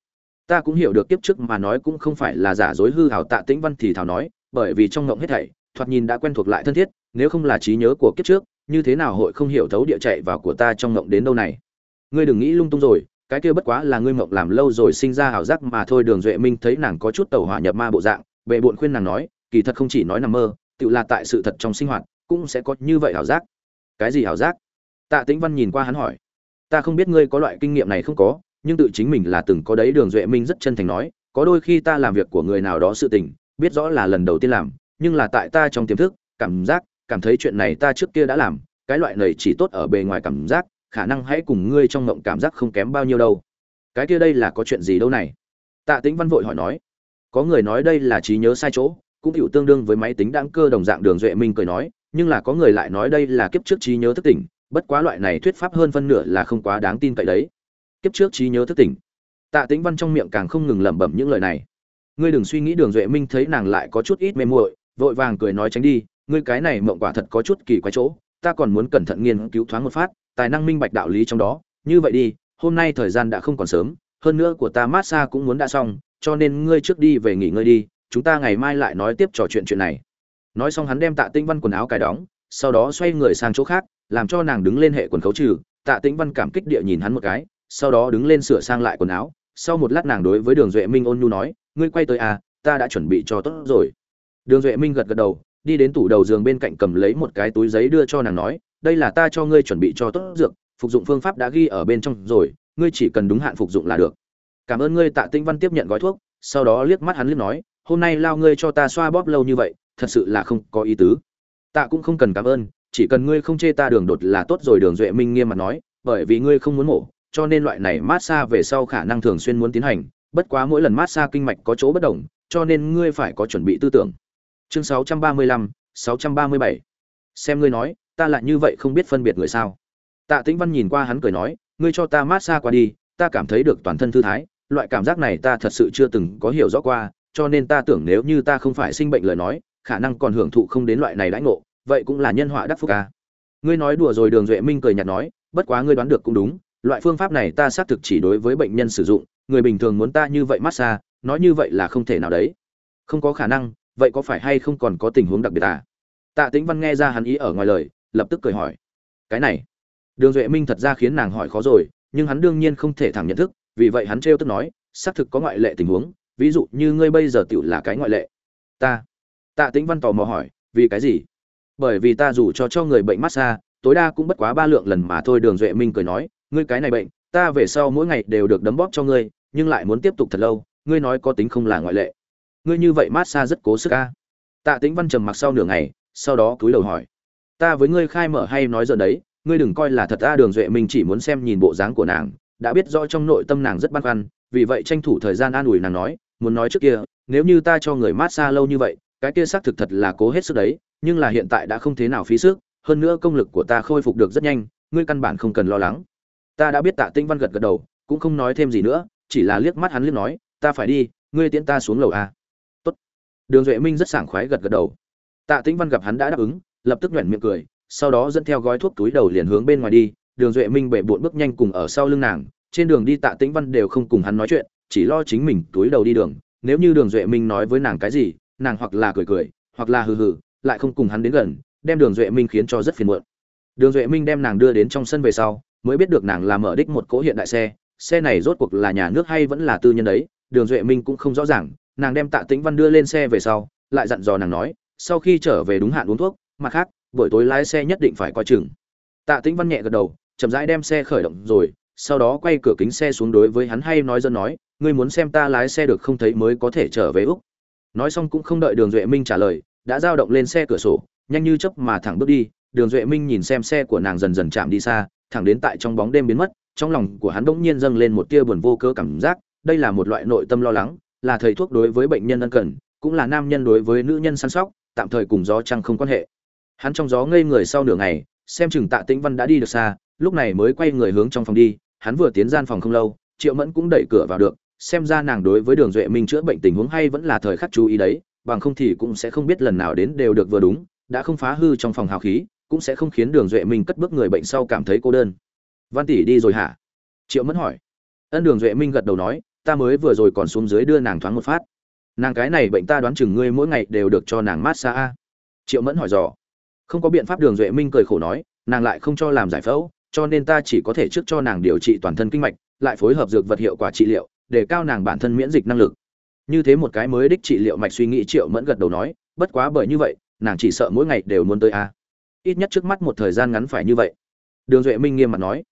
Ta cũng hiểu được kiếp trước mà nói cũng không phải là giả dối hư hảo tạ tĩnh văn thì thảo nói, bởi vì trong ngộng hết thảy, thoạt nhìn đã quen thuộc lại thân thiết, nếu không là trí nhớ của kiếp trước, như thế nào hội không hiểu thấu địa chạy vào của ta trong ngộng đến đâu này? Ngươi đừng nghĩ lung tung rồi, cái kia bất quá là ngươi mộng làm lâu rồi sinh ra ảo giác mà thôi, đường duệ minh thấy nàng có chút tẩu hỏa nhập ma bộ dạng, bệ bộn khuyên nàng nói, kỳ thật không chỉ nói nằm mơ, tự là tại sự thật trong sinh hoạt, cũng sẽ có như vậy ảo giác. Cái gì ảo giác? Tạ tĩnh văn nhìn qua hắn hỏi, ta không biết ngươi có loại kinh nghiệm này không có, nhưng tự chính mình là từng có đấy. Đường duệ minh rất chân thành nói, có đôi khi ta làm việc của người nào đó sự tình, biết rõ là lần đầu tiên làm, nhưng là tại ta trong tiềm thức, cảm giác, cảm thấy chuyện này ta trước kia đã làm, cái loại này chỉ tốt ở bề ngoài cảm giác, khả năng hãy cùng ngươi trong ngộng cảm giác không kém bao nhiêu đâu. Cái kia đây là có chuyện gì đâu này? Tạ tĩnh văn vội hỏi nói, có người nói đây là trí nhớ sai chỗ, cũng hiểu tương đương với máy tính đáng cơ đồng dạng. Đường duệ minh cười nói, nhưng là có người lại nói đây là kiếp trước trí nhớ thức tỉnh bất quá loại này thuyết pháp hơn phân nửa là không quá đáng tin cậy đấy. Kiếp trước trí nhớ thức tỉnh. Tạ tĩnh văn trong miệng càng không ngừng lẩm bẩm những lời này. Ngươi đừng suy nghĩ đường duệ minh thấy nàng lại có chút ít mê muội, vội vàng cười nói tránh đi, ngươi cái này mộng quả thật có chút kỳ quái chỗ, ta còn muốn cẩn thận nghiên cứu thoáng một phát, tài năng minh bạch đạo lý trong đó. Như vậy đi, hôm nay thời gian đã không còn sớm, hơn nữa của ta mát xa cũng muốn đã xong, cho nên ngươi trước đi về nghỉ ngơi đi, chúng ta ngày mai lại nói tiếp trò chuyện chuyện này. Nói xong hắn đem tạ tĩnh văn quần áo cài đóng, sau đó xoay người sang chỗ khác làm cho nàng đứng lên hệ quần khấu trừ, tạ tĩnh văn cảm kích địa nhìn hắn một cái, sau đó đứng lên sửa sang lại quần áo. Sau một lát nàng đối với đường duệ minh ôn nhu nói, ngươi quay tới à ta đã chuẩn bị cho tốt rồi. Đường duệ minh gật gật đầu, đi đến tủ đầu giường bên cạnh cầm lấy một cái túi giấy đưa cho nàng nói, đây là ta cho ngươi chuẩn bị cho tốt dược, phục dụng phương pháp đã ghi ở bên trong rồi, ngươi chỉ cần đúng hạn phục dụng là được. Cảm ơn ngươi. Tạ tĩnh văn tiếp nhận gói thuốc, sau đó liếc mắt hắn liếc nói, hôm nay lao ngươi cho ta xoa bóp lâu như vậy, thật sự là không có ý tứ. Tạ cũng không cần cảm ơn chỉ cần ngươi không chê ta đường đột là tốt rồi đường duệ minh nghiêm mặt nói bởi vì ngươi không muốn mổ cho nên loại này mát xa về sau khả năng thường xuyên muốn tiến hành bất quá mỗi lần mát xa kinh mạch có chỗ bất đồng cho nên ngươi phải có chuẩn bị tư tưởng chương 635, 637. xem ngươi nói ta lại như vậy không biết phân biệt người sao tạ tĩnh văn nhìn qua hắn cười nói ngươi cho ta mát xa qua đi ta cảm thấy được toàn thân thư thái loại cảm giác này ta thật sự chưa từng có hiểu rõ qua cho nên ta tưởng nếu như ta không phải sinh bệnh lời nói khả năng còn hưởng thụ không đến loại này đãi ngộ vậy cũng là nhân họa đắc phúc à? ngươi nói đùa rồi đường duệ minh cười nhạt nói, bất quá ngươi đoán được cũng đúng, loại phương pháp này ta xác thực chỉ đối với bệnh nhân sử dụng, người bình thường muốn ta như vậy massage, nói như vậy là không thể nào đấy. Không có khả năng, vậy có phải hay không còn có tình huống đặc biệt à? Tạ tĩnh văn nghe ra hắn ý ở ngoài lời, lập tức cười hỏi. Cái này. Đường duệ minh thật ra khiến nàng hỏi khó rồi, nhưng hắn đương nhiên không thể thẳng nhận thức, vì vậy hắn trêu tức nói, xác thực có ngoại lệ tình huống, ví dụ như ngươi bây giờ tựu là cái ngoại lệ. Ta. Tạ tĩnh văn tò mò hỏi, vì cái gì? Bởi vì ta dù cho cho người bệnh massage tối đa cũng bất quá ba lượng lần mà thôi, đường duệ minh cười nói, ngươi cái này bệnh, ta về sau mỗi ngày đều được đấm bóp cho ngươi, nhưng lại muốn tiếp tục thật lâu, ngươi nói có tính không là ngoại lệ. Ngươi như vậy massage rất cố sức a. Tạ tĩnh văn trầm mặc sau nửa ngày, sau đó cúi đầu hỏi, ta với ngươi khai mở hay nói giờ đấy, ngươi đừng coi là thật ta đường duệ minh chỉ muốn xem nhìn bộ dáng của nàng, đã biết rõ trong nội tâm nàng rất băn khoăn, vì vậy tranh thủ thời gian an ủi nàng nói, muốn nói trước kia, nếu như ta cho người massage lâu như vậy, cái kia xác thực thật là cố hết sức đấy nhưng là hiện tại đã không thế nào phí sức, hơn nữa công lực của ta khôi phục được rất nhanh, ngươi căn bản không cần lo lắng. Ta đã biết tạ tĩnh văn gật gật đầu, cũng không nói thêm gì nữa, chỉ là liếc mắt hắn liếc nói, ta phải đi, ngươi tiễn ta xuống lầu a. Tốt. Đường duệ minh rất sảng khoái gật gật đầu. Tạ tĩnh văn gặp hắn đã đáp ứng, lập tức nhuyễn miệng cười, sau đó dẫn theo gói thuốc túi đầu liền hướng bên ngoài đi. Đường duệ minh bệ bộn bước nhanh cùng ở sau lưng nàng, trên đường đi tạ tĩnh văn đều không cùng hắn nói chuyện, chỉ lo chính mình túi đầu đi đường. Nếu như đường duệ minh nói với nàng cái gì, nàng hoặc là cười cười, hoặc là hừ hừ lại không cùng hắn đến gần, đem đường duệ minh khiến cho rất phiền muộn. Đường duệ minh đem nàng đưa đến trong sân về sau, mới biết được nàng là mở đích một cỗ hiện đại xe xe này rốt cuộc là nhà nước hay vẫn là tư nhân đấy, đường duệ minh cũng không rõ ràng, nàng đem tạ tĩnh văn đưa lên xe về sau, lại dặn dò nàng nói, sau khi trở về đúng hạn uống thuốc, mặt khác, buổi tối lái xe nhất định phải coi chừng. Tạ tĩnh văn nhẹ gật đầu, chậm rãi đem xe khởi động rồi, sau đó quay cửa kính xe xuống đối với hắn hay nói dân nói, ngươi muốn xem ta lái xe được không thấy mới có thể trở về úc. Nói xong cũng không đợi đường duệ minh trả lời đã giao động lên xe cửa sổ, nhanh như chớp mà thẳng bước đi, đường duệ minh nhìn xem xe của nàng dần dần chạm đi xa, thẳng đến tại trong bóng đêm biến mất, trong lòng của hắn bỗng nhiên dâng lên một tia buồn vô cơ cảm giác, đây là một loại nội tâm lo lắng, là thầy thuốc đối với bệnh nhân ân cần, cũng là nam nhân đối với nữ nhân săn sóc, tạm thời cùng gió trăng không quan hệ. Hắn trong gió ngây người sau nửa ngày, xem chừng tạ tĩnh văn đã đi được xa, lúc này mới quay người hướng trong phòng đi, hắn vừa tiến gian phòng không lâu, triệu mẫn cũng đẩy cửa vào được, xem ra nàng đối với đường duệ minh chữa bệnh tình huống hay vẫn là thời khắc chú ý đấy bằng không thì cũng sẽ không biết lần nào đến đều được vừa đúng, đã không phá hư trong phòng hào khí, cũng sẽ không khiến đường duệ minh cất bước người bệnh sau cảm thấy cô đơn. Văn tỷ đi rồi hả? Triệu mẫn hỏi. Ân đường duệ minh gật đầu nói, ta mới vừa rồi còn xuống dưới đưa nàng thoáng một phát. Nàng cái này bệnh ta đoán chừng ngươi mỗi ngày đều được cho nàng mát xa triệu mẫn hỏi dò. Không có biện pháp đường duệ minh cười khổ nói, nàng lại không cho làm giải phẫu, cho nên ta chỉ có thể trước cho nàng điều trị toàn thân kinh mạch, lại phối hợp dược vật hiệu quả trị liệu, để cao nàng bản thân miễn dịch năng lực như thế một cái mới đích trị liệu mạch suy nghĩ triệu mẫn gật đầu nói, bất quá bởi như vậy, nàng chỉ sợ mỗi ngày đều muốn tới a. Ít nhất trước mắt một thời gian ngắn phải như vậy. Đường duệ minh nghiêm mặt nói,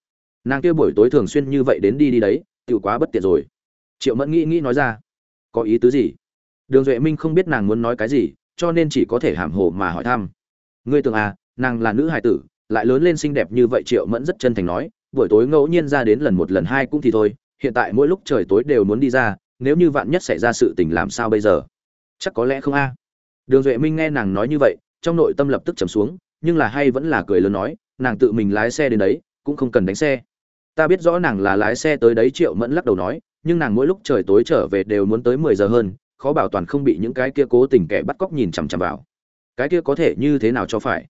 nàng kia buổi tối thường xuyên như vậy đến đi đi đấy tự quá bất tiện rồi. Triệu mẫn nghĩ nghĩ nói ra, có ý tứ gì? Đường duệ minh không biết nàng muốn nói cái gì, cho nên chỉ có thể hàm hồ mà hỏi thăm. Ngươi tưởng à nàng là nữ hài tử, lại lớn lên xinh đẹp như vậy, triệu mẫn rất chân thành nói, buổi tối ngẫu nhiên ra đến lần một, lần hai cũng thì thôi, hiện tại mỗi lúc trời tối đều muốn đi ra nếu như vạn nhất xảy ra sự tình làm sao bây giờ? Chắc có lẽ không a. Đường duệ minh nghe nàng nói như vậy, trong nội tâm lập tức trầm xuống, nhưng là hay vẫn là cười lớn nói, nàng tự mình lái xe đến đấy, cũng không cần đánh xe. Ta biết rõ nàng là lái xe tới đấy triệu mẫn lắc đầu nói, nhưng nàng mỗi lúc trời tối trở về đều muốn tới mười giờ hơn, khó bảo toàn không bị những cái kia cố tình kẻ bắt cóc nhìn chằm chằm vào. Cái kia có thể như thế nào cho phải?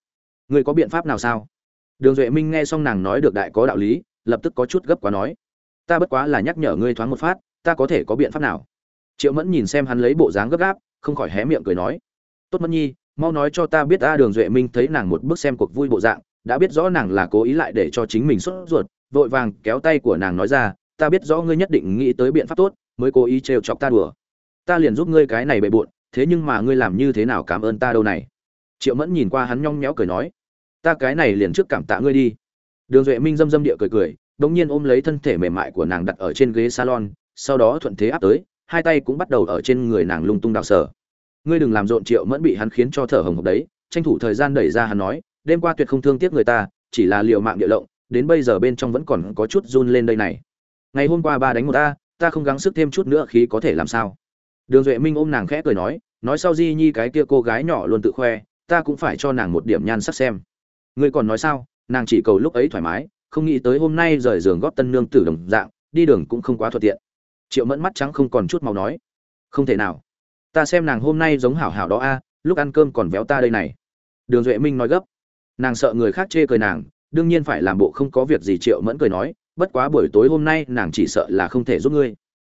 Người có biện pháp nào sao? Đường duệ minh nghe xong nàng nói được đại có đạo lý, lập tức có chút gấp quá nói, ta bất quá là nhắc nhở ngươi thoáng một phát ta có thể có biện pháp nào? Triệu mẫn nhìn xem hắn lấy bộ dáng gấp gáp, không khỏi hé miệng cười nói. Tốt mẫn nhi, mau nói cho ta biết ta đường duệ minh thấy nàng một bước xem cuộc vui bộ dạng, đã biết rõ nàng là cố ý lại để cho chính mình sốt ruột, vội vàng kéo tay của nàng nói ra, ta biết rõ ngươi nhất định nghĩ tới biện pháp tốt, mới cố ý trêu chọc ta đùa. Ta liền giúp ngươi cái này bề bộn, thế nhưng mà ngươi làm như thế nào cảm ơn ta đâu này? Triệu mẫn nhìn qua hắn nhong nhéo cười nói. Ta cái này liền trước cảm tạ ngươi đi. Đường duệ minh dâm dâm địa cười cười, đống nhiên ôm lấy thân thể mềm mại của nàng đặt ở trên ghế salon sau đó thuận thế áp tới, hai tay cũng bắt đầu ở trên người nàng lung tung đào sở ngươi đừng làm rộn triệu mẫn bị hắn khiến cho thở hồng hộc đấy, tranh thủ thời gian đẩy ra hắn nói, đêm qua tuyệt không thương tiếc người ta, chỉ là liều mạng địa lộng, đến bây giờ bên trong vẫn còn có chút run lên đây này. Ngày hôm qua ba đánh một ta ta không gắng sức thêm chút nữa khí có thể làm sao? Đường duệ minh ôm nàng khẽ cười nói nói sau di nhi cái kia cô gái nhỏ luôn tự khoe, ta cũng phải cho nàng một điểm nhan sắc xem. Ngươi còn nói sao? Nàng chỉ cầu lúc ấy thoải mái, không nghĩ tới hôm nay rời giường góp tân nương tử đồng dạng, đi đường cũng không quá thuận tiện triệu mẫn mắt trắng không còn chút màu nói, không thể nào. Ta xem nàng hôm nay giống hảo hảo đó a, lúc ăn cơm còn véo ta đây này. Đường duệ minh nói gấp. Nàng sợ người khác chê cười nàng, đương nhiên phải làm bộ không có việc gì, triệu mẫn cười nói, bất quá buổi tối hôm nay nàng chỉ sợ là không thể giúp ngươi.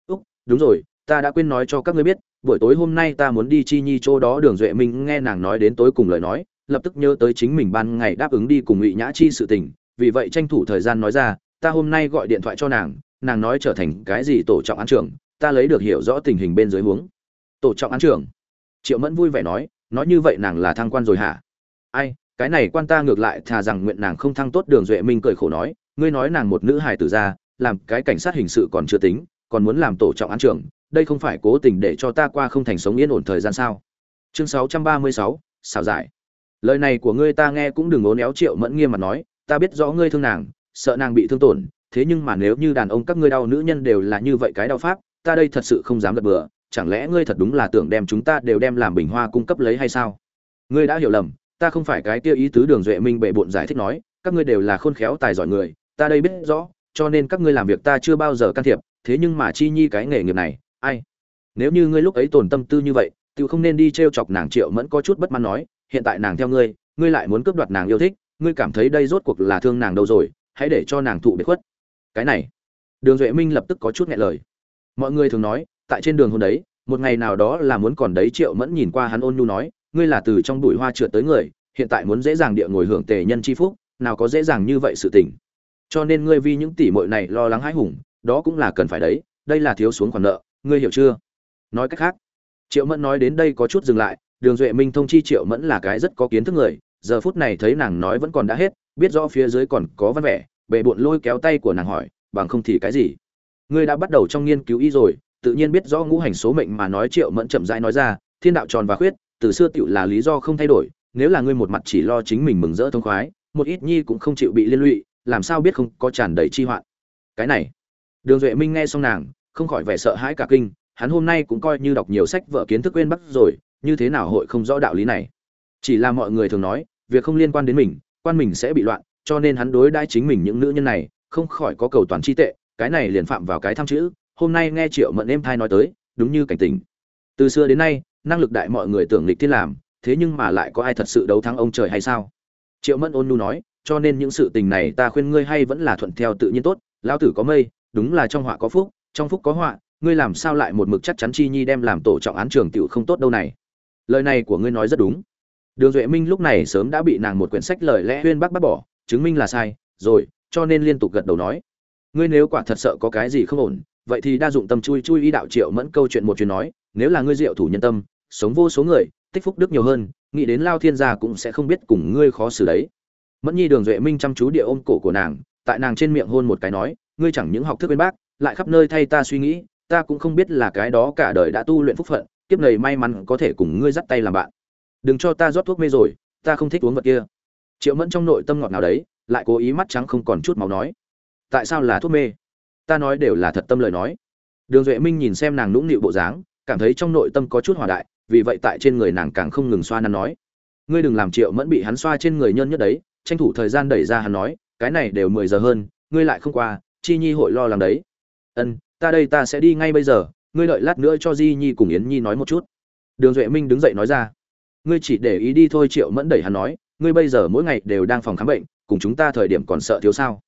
Úc, đúng rồi, ta đã quên nói cho các ngươi biết, buổi tối hôm nay ta muốn đi chi nhi chỗ đó. Đường duệ minh nghe nàng nói đến tối cùng lời nói, lập tức nhớ tới chính mình ban ngày đáp ứng đi cùng ngụy nhã chi sự tình, vì vậy tranh thủ thời gian nói ra, ta hôm nay gọi điện thoại cho nàng nàng nói trở thành cái gì tổ trọng án trưởng ta lấy được hiểu rõ tình hình bên dưới huống. Tổ trọng án trưởng? Triệu mẫn vui vẻ nói nói như vậy nàng là thăng quan rồi hả? Ai cái này quan ta ngược lại thà rằng nguyện nàng không thăng tốt đường duệ minh cười khổ nói ngươi nói nàng một nữ hài tử ra làm cái cảnh sát hình sự còn chưa tính còn muốn làm tổ trọng án trưởng đây không phải cố tình để cho ta qua không thành sống yên ổn thời gian sao? Chương 636, xảo giải. Lời này của ngươi ta nghe cũng đừng ngốn néo triệu mẫn nghiêm mặt nói ta biết rõ ngươi thương nàng sợ nàng bị thương tổn thế nhưng mà nếu như đàn ông các ngươi đau nữ nhân đều là như vậy cái đau pháp, ta đây thật sự không dám gật bừa, chẳng lẽ ngươi thật đúng là tưởng đem chúng ta đều đem làm bình hoa cung cấp lấy hay sao? Ngươi đã hiểu lầm, ta không phải cái kia ý tứ đường duệ minh bệ bộn giải thích nói, các ngươi đều là khôn khéo tài giỏi người, ta đây biết rõ, cho nên các ngươi làm việc ta chưa bao giờ can thiệp, thế nhưng mà chi nhi cái nghề nghiệp này, ai? Nếu như ngươi lúc ấy tổn tâm tư như vậy tự không nên đi t r e o chọc nàng triệu mẫn có chút bất mãn nói, hiện tại nàng theo ngươi ngươi lại muốn cướp đoạt nàng yêu thích, ngươi cảm thấy đây rốt cuộc là thương nàng đâu rồi, hãy để cho nàng thụ biệt khuất cái này. Đường duệ minh lập tức có chút nghẹn lời. Mọi người thường nói, tại trên đường hôm đấy, một ngày nào đó là muốn còn đấy triệu mẫn nhìn qua hắn ôn nhu nói, ngươi là từ trong bụi hoa trượt tới người, hiện tại muốn dễ dàng địa ngồi hưởng tề nhân c h i phúc, nào có dễ dàng như vậy sự tình. Cho nên ngươi vì những tỷ mội này lo lắng hãi hùng, đó cũng là cần phải đấy, đây là thiếu xuống khoản nợ, ngươi hiểu chưa? Nói cách khác, triệu mẫn nói đến đây có chút dừng lại, đường duệ minh thông chi triệu mẫn là cái rất có kiến thức người, giờ phút này thấy nàng nói vẫn còn đã hết, biết rõ phía dưới còn có văn vẻ bệ bộn lôi kéo tay của nàng hỏi, bằng không thì cái gì? Ngươi đã bắt đầu trong nghiên cứu y rồi, tự nhiên biết rõ ngũ hành số mệnh mà nói triệu mẫn chậm rãi nói ra, thiên đạo tròn và khuyết, từ xưa tựu là lý do không thay đổi, nếu là ngươi một mặt chỉ lo chính mình mừng rỡ thông khoái, một ít nhi cũng không chịu bị liên lụy, làm sao biết không có tràn đầy chi hoạn? Cái này. Đường duệ minh nghe xong nàng, không khỏi vẻ sợ hãi cả kinh, hắn hôm nay cũng coi như đọc nhiều sách vở kiến thức quên bắt rồi, như thế nào hội không rõ đạo lý này? Chỉ là mọi người thường nói, việc không liên quan đến mình, quan mình sẽ bị loạn cho nên hắn đối đãi chính mình những nữ nhân này, không khỏi có cầu toàn chi tệ, cái này liền phạm vào cái tham chữ, hôm nay nghe triệu mận em thai nói tới, đúng như cảnh tình. Từ xưa đến nay, năng lực đại mọi người tưởng lịch thiên làm, thế nhưng mà lại có ai thật sự đấu thắng ông trời hay sao? Triệu mẫn ôn nu nói, cho nên những sự tình này ta khuyên ngươi hay vẫn là thuận theo tự nhiên tốt, lão tử có mây, đúng là trong họa có phúc, trong phúc có họa, ngươi làm sao lại một mực chắc chắn chi nhi đem làm tổ trọng án trường tiểu không tốt đâu này? Lời này của ngươi nói rất đúng. Đường duệ minh lúc này sớm đã bị nàng một quyển sách lời lẽ huyên bác bác bỏ chứng minh là sai, rồi, cho nên liên tục gật đầu nói. Ngươi nếu quả thật sợ có cái gì không ổn, vậy thì đa dụng tâm chui chui ý đạo triệu mẫn câu chuyện một chuyện nói, nếu là ngươi diệu thủ nhân tâm, sống vô số người, tích phúc đức nhiều hơn, nghĩ đến lao thiên gia cũng sẽ không biết cùng ngươi khó xử đấy. Mẫn nhi đường duệ minh chăm chú địa ôm cổ của nàng, tại nàng trên miệng hôn một cái nói, ngươi chẳng những học thức bên bác, lại khắp nơi thay ta suy nghĩ, ta cũng không biết là cái đó cả đời đã tu luyện phúc phận, kiếp này may mắn có thể cùng ngươi dắt tay làm bạn. Đừng cho ta rót thuốc mê rồi, ta không thích uống vật kia triệu mẫn trong nội tâm ngọt nào đấy, lại cố ý mắt trắng không còn chút máu nói. Tại sao là thuốc mê? Ta nói đều là thật tâm lời nói. Đường duệ minh nhìn xem nàng nũng nịu bộ dáng, cảm thấy trong nội tâm có chút hòa đại, vì vậy tại trên người nàng càng không ngừng xoa năn nói. Ngươi đừng làm triệu mẫn bị hắn xoa trên người nhân nhất đấy, tranh thủ thời gian đẩy ra hắn nói, cái này đều mười giờ hơn, ngươi lại không qua, chi nhi hội lo lắng đấy. Ân, ta đây ta sẽ đi ngay bây giờ, ngươi đợi lát nữa cho di nhi cùng yến nhi nói một chút. Đường duệ minh đứng dậy nói ra. Ngươi chỉ để ý đi thôi, triệu mẫn đẩy hắn nói ngươi bây giờ mỗi ngày đều đang phòng khám bệnh, cùng chúng ta thời điểm còn sợ thiếu sao?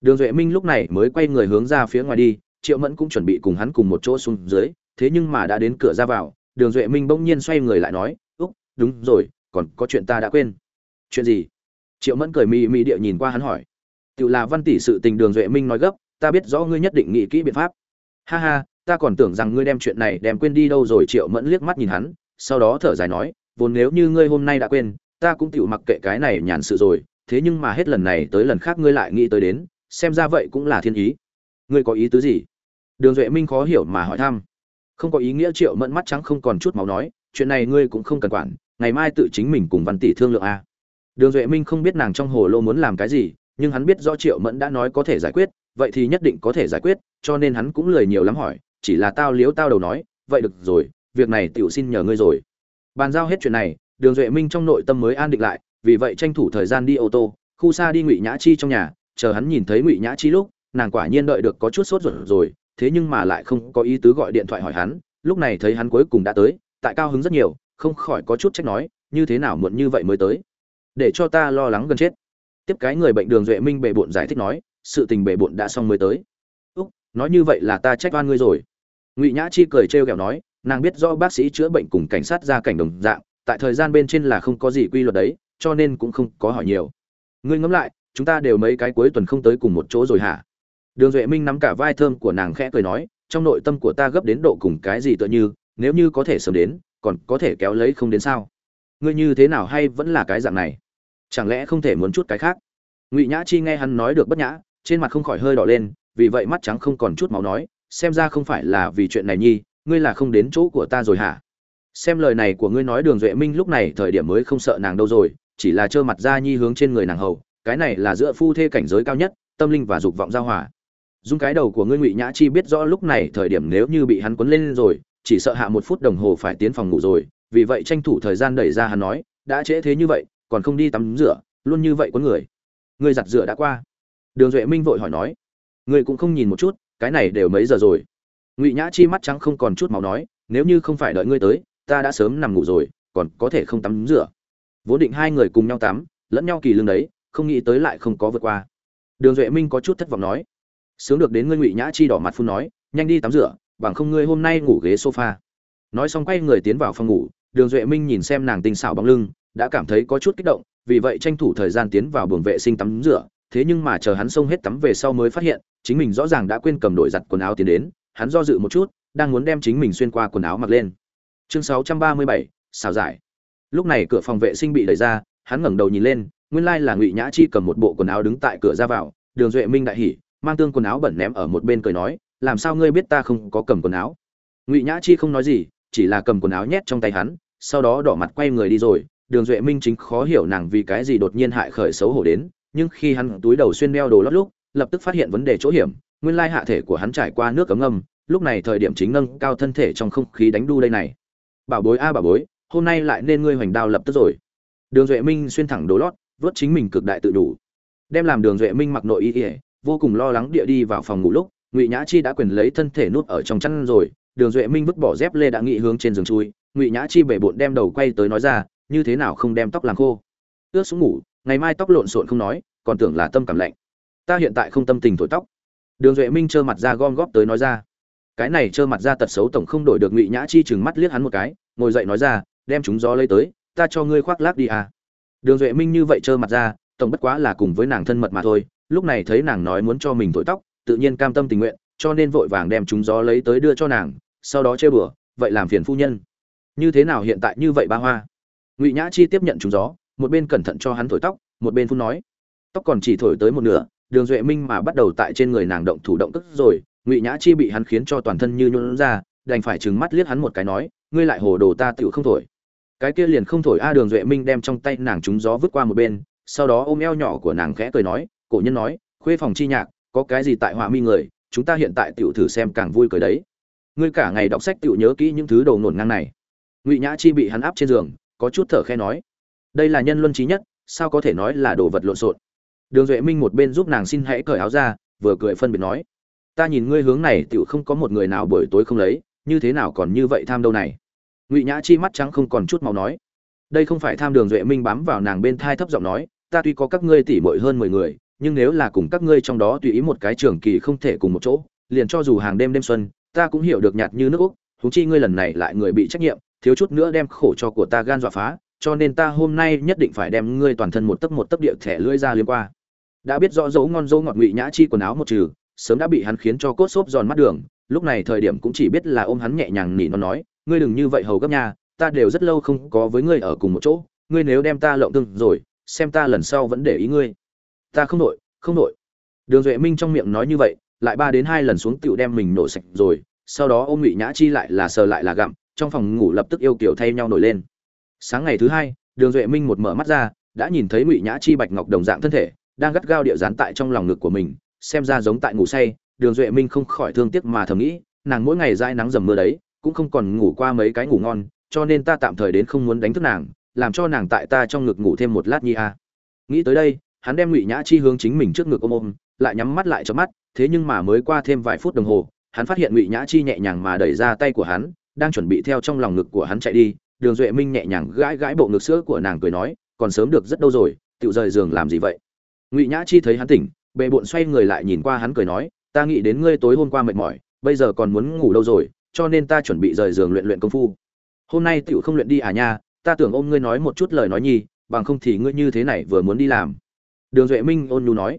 Đường duệ minh lúc này mới quay người hướng ra phía ngoài đi, triệu mẫn cũng chuẩn bị cùng hắn cùng một chỗ xuống dưới, thế nhưng mà đã đến cửa ra vào, đường duệ minh bỗng nhiên xoay người lại nói, úc, đúng rồi, còn có chuyện ta đã quên. Chuyện gì? Triệu mẫn cười mị mị địa nhìn qua hắn hỏi. Tự là văn tỷ sự tình đường duệ minh nói gấp, ta biết rõ ngươi nhất định nghĩ kỹ biện pháp. Ha ha, ta còn tưởng rằng ngươi đem chuyện này đem quên đi đâu rồi. Triệu mẫn liếc mắt nhìn hắn, sau đó thở dài nói, vốn nếu như ngươi hôm nay đã quên ta cũng tựu mặc kệ cái này nhàn sự rồi, thế nhưng mà hết lần này tới lần khác ngươi lại nghĩ tới đến, xem ra vậy cũng là thiên ý. Ngươi có ý tứ gì? Đường duệ minh khó hiểu mà hỏi thăm. Không có ý nghĩa triệu mẫn mắt trắng không còn chút máu nói, chuyện này ngươi cũng không cần quản, ngày mai tự chính mình cùng văn tỷ thương lượng a. Đường duệ minh không biết nàng trong hồ lô muốn làm cái gì, nhưng hắn biết rõ triệu mẫn đã nói có thể giải quyết, vậy thì nhất định có thể giải quyết, cho nên hắn cũng lười nhiều lắm hỏi, chỉ là tao liếu tao đầu nói, vậy được rồi, việc này tiểu xin nhờ ngươi rồi. Bàn giao hết chuyện này đường duệ minh trong nội tâm mới an định lại, vì vậy tranh thủ thời gian đi ô tô, khu xa đi ngụy nhã chi trong nhà, chờ hắn nhìn thấy ngụy nhã chi lúc, nàng quả nhiên đợi được có chút sốt ruột rồi, thế nhưng mà lại không có ý tứ gọi điện thoại hỏi hắn, lúc này thấy hắn cuối cùng đã tới, tại cao hứng rất nhiều, không khỏi có chút trách nói, như thế nào muộn như vậy mới tới? Để cho ta lo lắng gần chết. Tiếp cái người bệnh đường duệ minh bệ bộn giải thích nói, sự tình bệ bộn đã xong mới tới. Úc, nói như vậy là ta trách oan ngươi rồi. Ngụy nhã chi cười trêu ghẹo nói, nàng biết do bác sĩ chữa bệnh cùng cảnh sát ra cảnh đồng dạng tại thời gian bên trên là không có gì quy luật đấy, cho nên cũng không có hỏi nhiều. Ngươi ngẫm lại, chúng ta đều mấy cái cuối tuần không tới cùng một chỗ rồi hả? Đường duệ minh nắm cả vai thơm của nàng khẽ cười nói, trong nội tâm của ta gấp đến độ cùng cái gì tựa như, nếu như có thể sớm đến, còn có thể kéo lấy không đến sao? Ngươi như thế nào hay vẫn là cái dạng này? Chẳng lẽ không thể muốn chút cái khác? Ngụy nhã chi nghe hắn nói được bất nhã, trên mặt không khỏi hơi đỏ lên, vì vậy mắt trắng không còn chút máu nói, xem ra không phải là vì chuyện này nhi, ngươi là không đến chỗ của ta rồi hả? Xem lời này của ngươi nói đường duệ minh lúc này thời điểm mới không sợ nàng đâu rồi, chỉ là trơ mặt ra nhi hướng trên người nàng hầu, cái này là giữa phu thê cảnh giới cao nhất, tâm linh và dục vọng giao hòa. Dung cái đầu của ngươi ngụy nhã chi biết rõ lúc này thời điểm nếu như bị hắn quấn lên rồi, chỉ sợ hạ một phút đồng hồ phải tiến phòng ngủ rồi, vì vậy tranh thủ thời gian đẩy ra hắn nói, đã trễ thế như vậy, còn không đi tắm rửa, luôn như vậy có người. Người giặt rửa đã qua. Đường duệ minh vội hỏi nói người cũng không nhìn một chút, cái này đều mấy giờ rồi? Ngụy nhã chi mắt trắng không còn chút máu nói, nếu như không phải đợi ngươi tới ta đã sớm nằm ngủ rồi, còn có thể không tắm rửa. Vốn định hai người cùng nhau tắm, lẫn nhau kỳ lương đấy, không nghĩ tới lại không có vượt qua. Đường duệ minh có chút thất vọng nói. Sướng được đến ngươi ngụy nhã chi đỏ mặt phun nói, nhanh đi tắm rửa, bằng không ngươi hôm nay ngủ ghế sofa. Nói xong quay người tiến vào phòng ngủ, đường duệ minh nhìn xem nàng tinh xảo bóng lưng, đã cảm thấy có chút kích động, vì vậy tranh thủ thời gian tiến vào buồng vệ sinh tắm rửa. Thế nhưng mà chờ hắn xông hết tắm về sau mới phát hiện, chính mình rõ ràng đã quên cầm đổi giặt quần áo tiến đến, hắn do dự một chút, đang muốn đem chính mình xuyên qua quần áo mặc lên chương 637, xào giải. Lúc này cửa phòng vệ sinh bị đẩy ra hắn ngẩng đầu nhìn lên nguyên lai là ngụy nhã chi cầm một bộ quần áo đứng tại cửa ra vào đường duệ minh đại hỉ mang tương quần áo bẩn ném ở một bên cười nói làm sao ngươi biết ta không có cầm quần áo? Ngụy nhã chi không nói gì chỉ là cầm quần áo nhét trong tay hắn sau đó đỏ mặt quay người đi rồi đường duệ minh chính khó hiểu nàng vì cái gì đột nhiên hại khởi xấu hổ đến nhưng khi hắn túi đầu xuyên đeo đồ lót lúc lập tức phát hiện vấn đề chỗ hiểm nguyên lai hạ thể của hắn trải qua nước cấm âm lúc này thời điểm chính nâng cao thân thể trong không khí đánh đu đây này bảo bối a bảo bối, hôm nay lại nên ngươi hoành đao lập tức rồi. Đường duệ minh xuyên thẳng đố lót, vớt chính mình cực đại tự đủ. Đem làm đường duệ minh mặc nội y ỉa vô cùng lo lắng địa đi vào phòng ngủ lúc, ngụy nhã chi đã quyền lấy thân thể nút ở trong chăn rồi. Đường duệ minh vứt bỏ dép lê đã nghị hướng trên giường chui. Ngụy nhã chi bể bộn đem đầu quay tới nói ra, như thế nào không đem tóc làm khô? Ướt xuống ngủ, ngày mai tóc lộn xộn không nói, còn tưởng là tâm cảm lạnh. Ta hiện tại không tâm tình thổi tóc. Đường duệ minh trơ mặt ra gom góp tới nói ra cái này trơ mặt ra tật xấu tổng không đổi được ngụy nhã chi chừng mắt liếc hắn một cái, ngồi dậy nói ra, đem chúng gió lấy tới, ta cho ngươi khoác lác đi à. Đường duệ minh như vậy trơ mặt ra, tổng bất quá là cùng với nàng thân mật mà thôi, lúc này thấy nàng nói muốn cho mình thổi tóc, tự nhiên cam tâm tình nguyện, cho nên vội vàng đem chúng gió lấy tới đưa cho nàng, sau đó chơi bừa vậy làm phiền phu nhân. Như thế nào hiện tại như vậy ba hoa? Ngụy nhã chi tiếp nhận chúng gió, một bên cẩn thận cho hắn thổi tóc, một bên phun nói. Tóc còn chỉ thổi tới một nửa, đường duệ minh mà bắt đầu tại trên người nàng động thủ động tức rồi ngụy nhã chi bị hắn khiến cho toàn thân như nhuận ra, đành phải trừng mắt liếc hắn một cái nói, ngươi lại hồ đồ ta tựu không thổi. Cái kia liền không thổi a đường duệ minh đem trong tay nàng trúng gió vứt qua một bên, sau đó ôm eo nhỏ của nàng khẽ cười nói, cổ nhân nói, khuê phòng chi nhạc, có cái gì tại họa mi người, chúng ta hiện tại tựu thử xem càng vui cười đấy. Ngươi cả ngày đọc sách tựu nhớ kỹ những thứ đầu nổn ngang này. Ngụy nhã chi bị hắn áp trên giường, có chút thở khe nói, đây là nhân luân trí nhất, sao có thể nói là đồ vật lộn xộn? Đường duệ minh một bên giúp nàng xin hãy cởi áo ra, vừa cười phân biệt nói ta nhìn ngươi hướng này tựu không có một người nào buổi tối không lấy, như thế nào còn như vậy tham đâu này? Ngụy nhã chi mắt trắng không còn chút màu nói. Đây không phải tham đường duệ minh bám vào nàng bên thai thấp giọng nói, ta tuy có các ngươi tỉ mội hơn mười người, nhưng nếu là cùng các ngươi trong đó tùy ý một cái trường kỳ không thể cùng một chỗ, liền cho dù hàng đêm đêm xuân, ta cũng hiểu được nhạt như nước úc, huống chi ngươi lần này lại người bị trách nhiệm, thiếu chút nữa đem khổ cho của ta gan dọa phá, cho nên ta hôm nay nhất định phải đem ngươi toàn thân một tấc một tấc địa thẻ lưỡi ra liên qua. Đã biết rõ dấu ngon dấu ngọt ngụy nhã chi quần áo một trừ sớm đã bị hắn khiến cho cốt xốp giòn mắt đường, lúc này thời điểm cũng chỉ biết là ôm hắn nhẹ nhàng nỉ nó nói, ngươi đừng như vậy hầu gấp nha, ta đều rất lâu không có với ngươi ở cùng một chỗ, ngươi nếu đem ta lộng thương rồi, xem ta lần sau vẫn để ý ngươi. Ta không nội không nội đường duệ minh trong miệng nói như vậy, lại ba đến hai lần xuống tựu đem mình nổ sạch rồi, sau đó ôm ngụy nhã chi lại là sờ lại là gặm, trong phòng ngủ lập tức yêu kiểu thay nhau nổi lên. Sáng ngày thứ hai, đường duệ minh một mở mắt ra, đã nhìn thấy ngụy nhã chi bạch ngọc đồng dạng thân thể, đang gắt gao địa dán tại trong lòng ngực của mình xem ra giống tại ngủ say, đường duệ minh không khỏi thương tiếc mà thầm nghĩ, nàng mỗi ngày dãi nắng dầm mưa đấy, cũng không còn ngủ qua mấy cái ngủ ngon, cho nên ta tạm thời đến không muốn đánh thức nàng, làm cho nàng tại ta trong ngực ngủ thêm một lát nhi a. Nghĩ tới đây, hắn đem ngụy nhã chi hướng chính mình trước ngực ôm ôm, lại nhắm mắt lại cho mắt, thế nhưng mà mới qua thêm vài phút đồng hồ, hắn phát hiện ngụy nhã chi nhẹ nhàng mà đẩy ra tay của hắn, đang chuẩn bị theo trong lòng ngực của hắn chạy đi, đường duệ minh nhẹ nhàng gãi gãi bộ ngực sữa của nàng cười nói, còn sớm được rất đâu rồi tự rời giường làm gì vậy? Ngụy nhã chi thấy hắn tỉnh bệ bộn xoay người lại nhìn qua hắn cười nói, ta nghĩ đến ngươi tối hôm qua mệt mỏi, bây giờ còn muốn ngủ đâu rồi, cho nên ta chuẩn bị rời giường luyện luyện công phu. Hôm nay tựu không luyện đi à nha, ta tưởng ôm ngươi nói một chút lời nói nhi, bằng không thì ngươi như thế này vừa muốn đi làm. Đường duệ minh ôn nhu nói.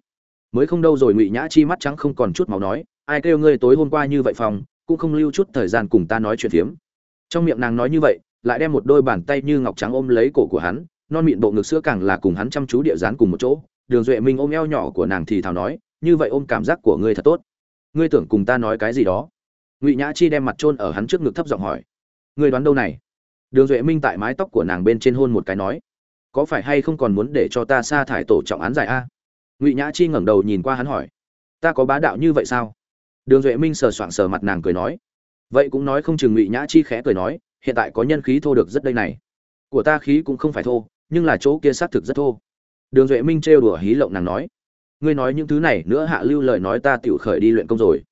Mới không đâu rồi ngụy nhã chi mắt trắng không còn chút máu nói, ai kêu ngươi tối hôm qua như vậy phòng, cũng không lưu chút thời gian cùng ta nói chuyện phiếm. Trong miệng nàng nói như vậy, lại đem một đôi bàn tay như ngọc trắng ôm lấy cổ của hắn, non mịn bộ ngực sữa càng là cùng hắn chăm chú địa dán cùng một chỗ đường duệ minh ôm eo nhỏ của nàng thì thào nói, như vậy ôm cảm giác của ngươi thật tốt. Ngươi tưởng cùng ta nói cái gì đó? Ngụy nhã chi đem mặt trôn ở hắn trước ngực thấp giọng hỏi, ngươi đoán đâu này? Đường duệ minh tại mái tóc của nàng bên trên hôn một cái nói, có phải hay không còn muốn để cho ta sa thải tổ trọng án giải a? Ngụy nhã chi ngẩng đầu nhìn qua hắn hỏi, ta có bá đạo như vậy sao? Đường duệ minh sờ soạng sờ mặt nàng cười nói, vậy cũng nói không chừng ngụy nhã chi khẽ cười nói, hiện tại có nhân khí thô được rất đây này. Của ta khí cũng không phải thô, nhưng là chỗ kia xác thực rất thô đường duệ minh trêu đùa hí lộng nàng nói, ngươi nói những thứ này nữa hạ lưu lời nói ta tiểu khởi đi luyện công rồi.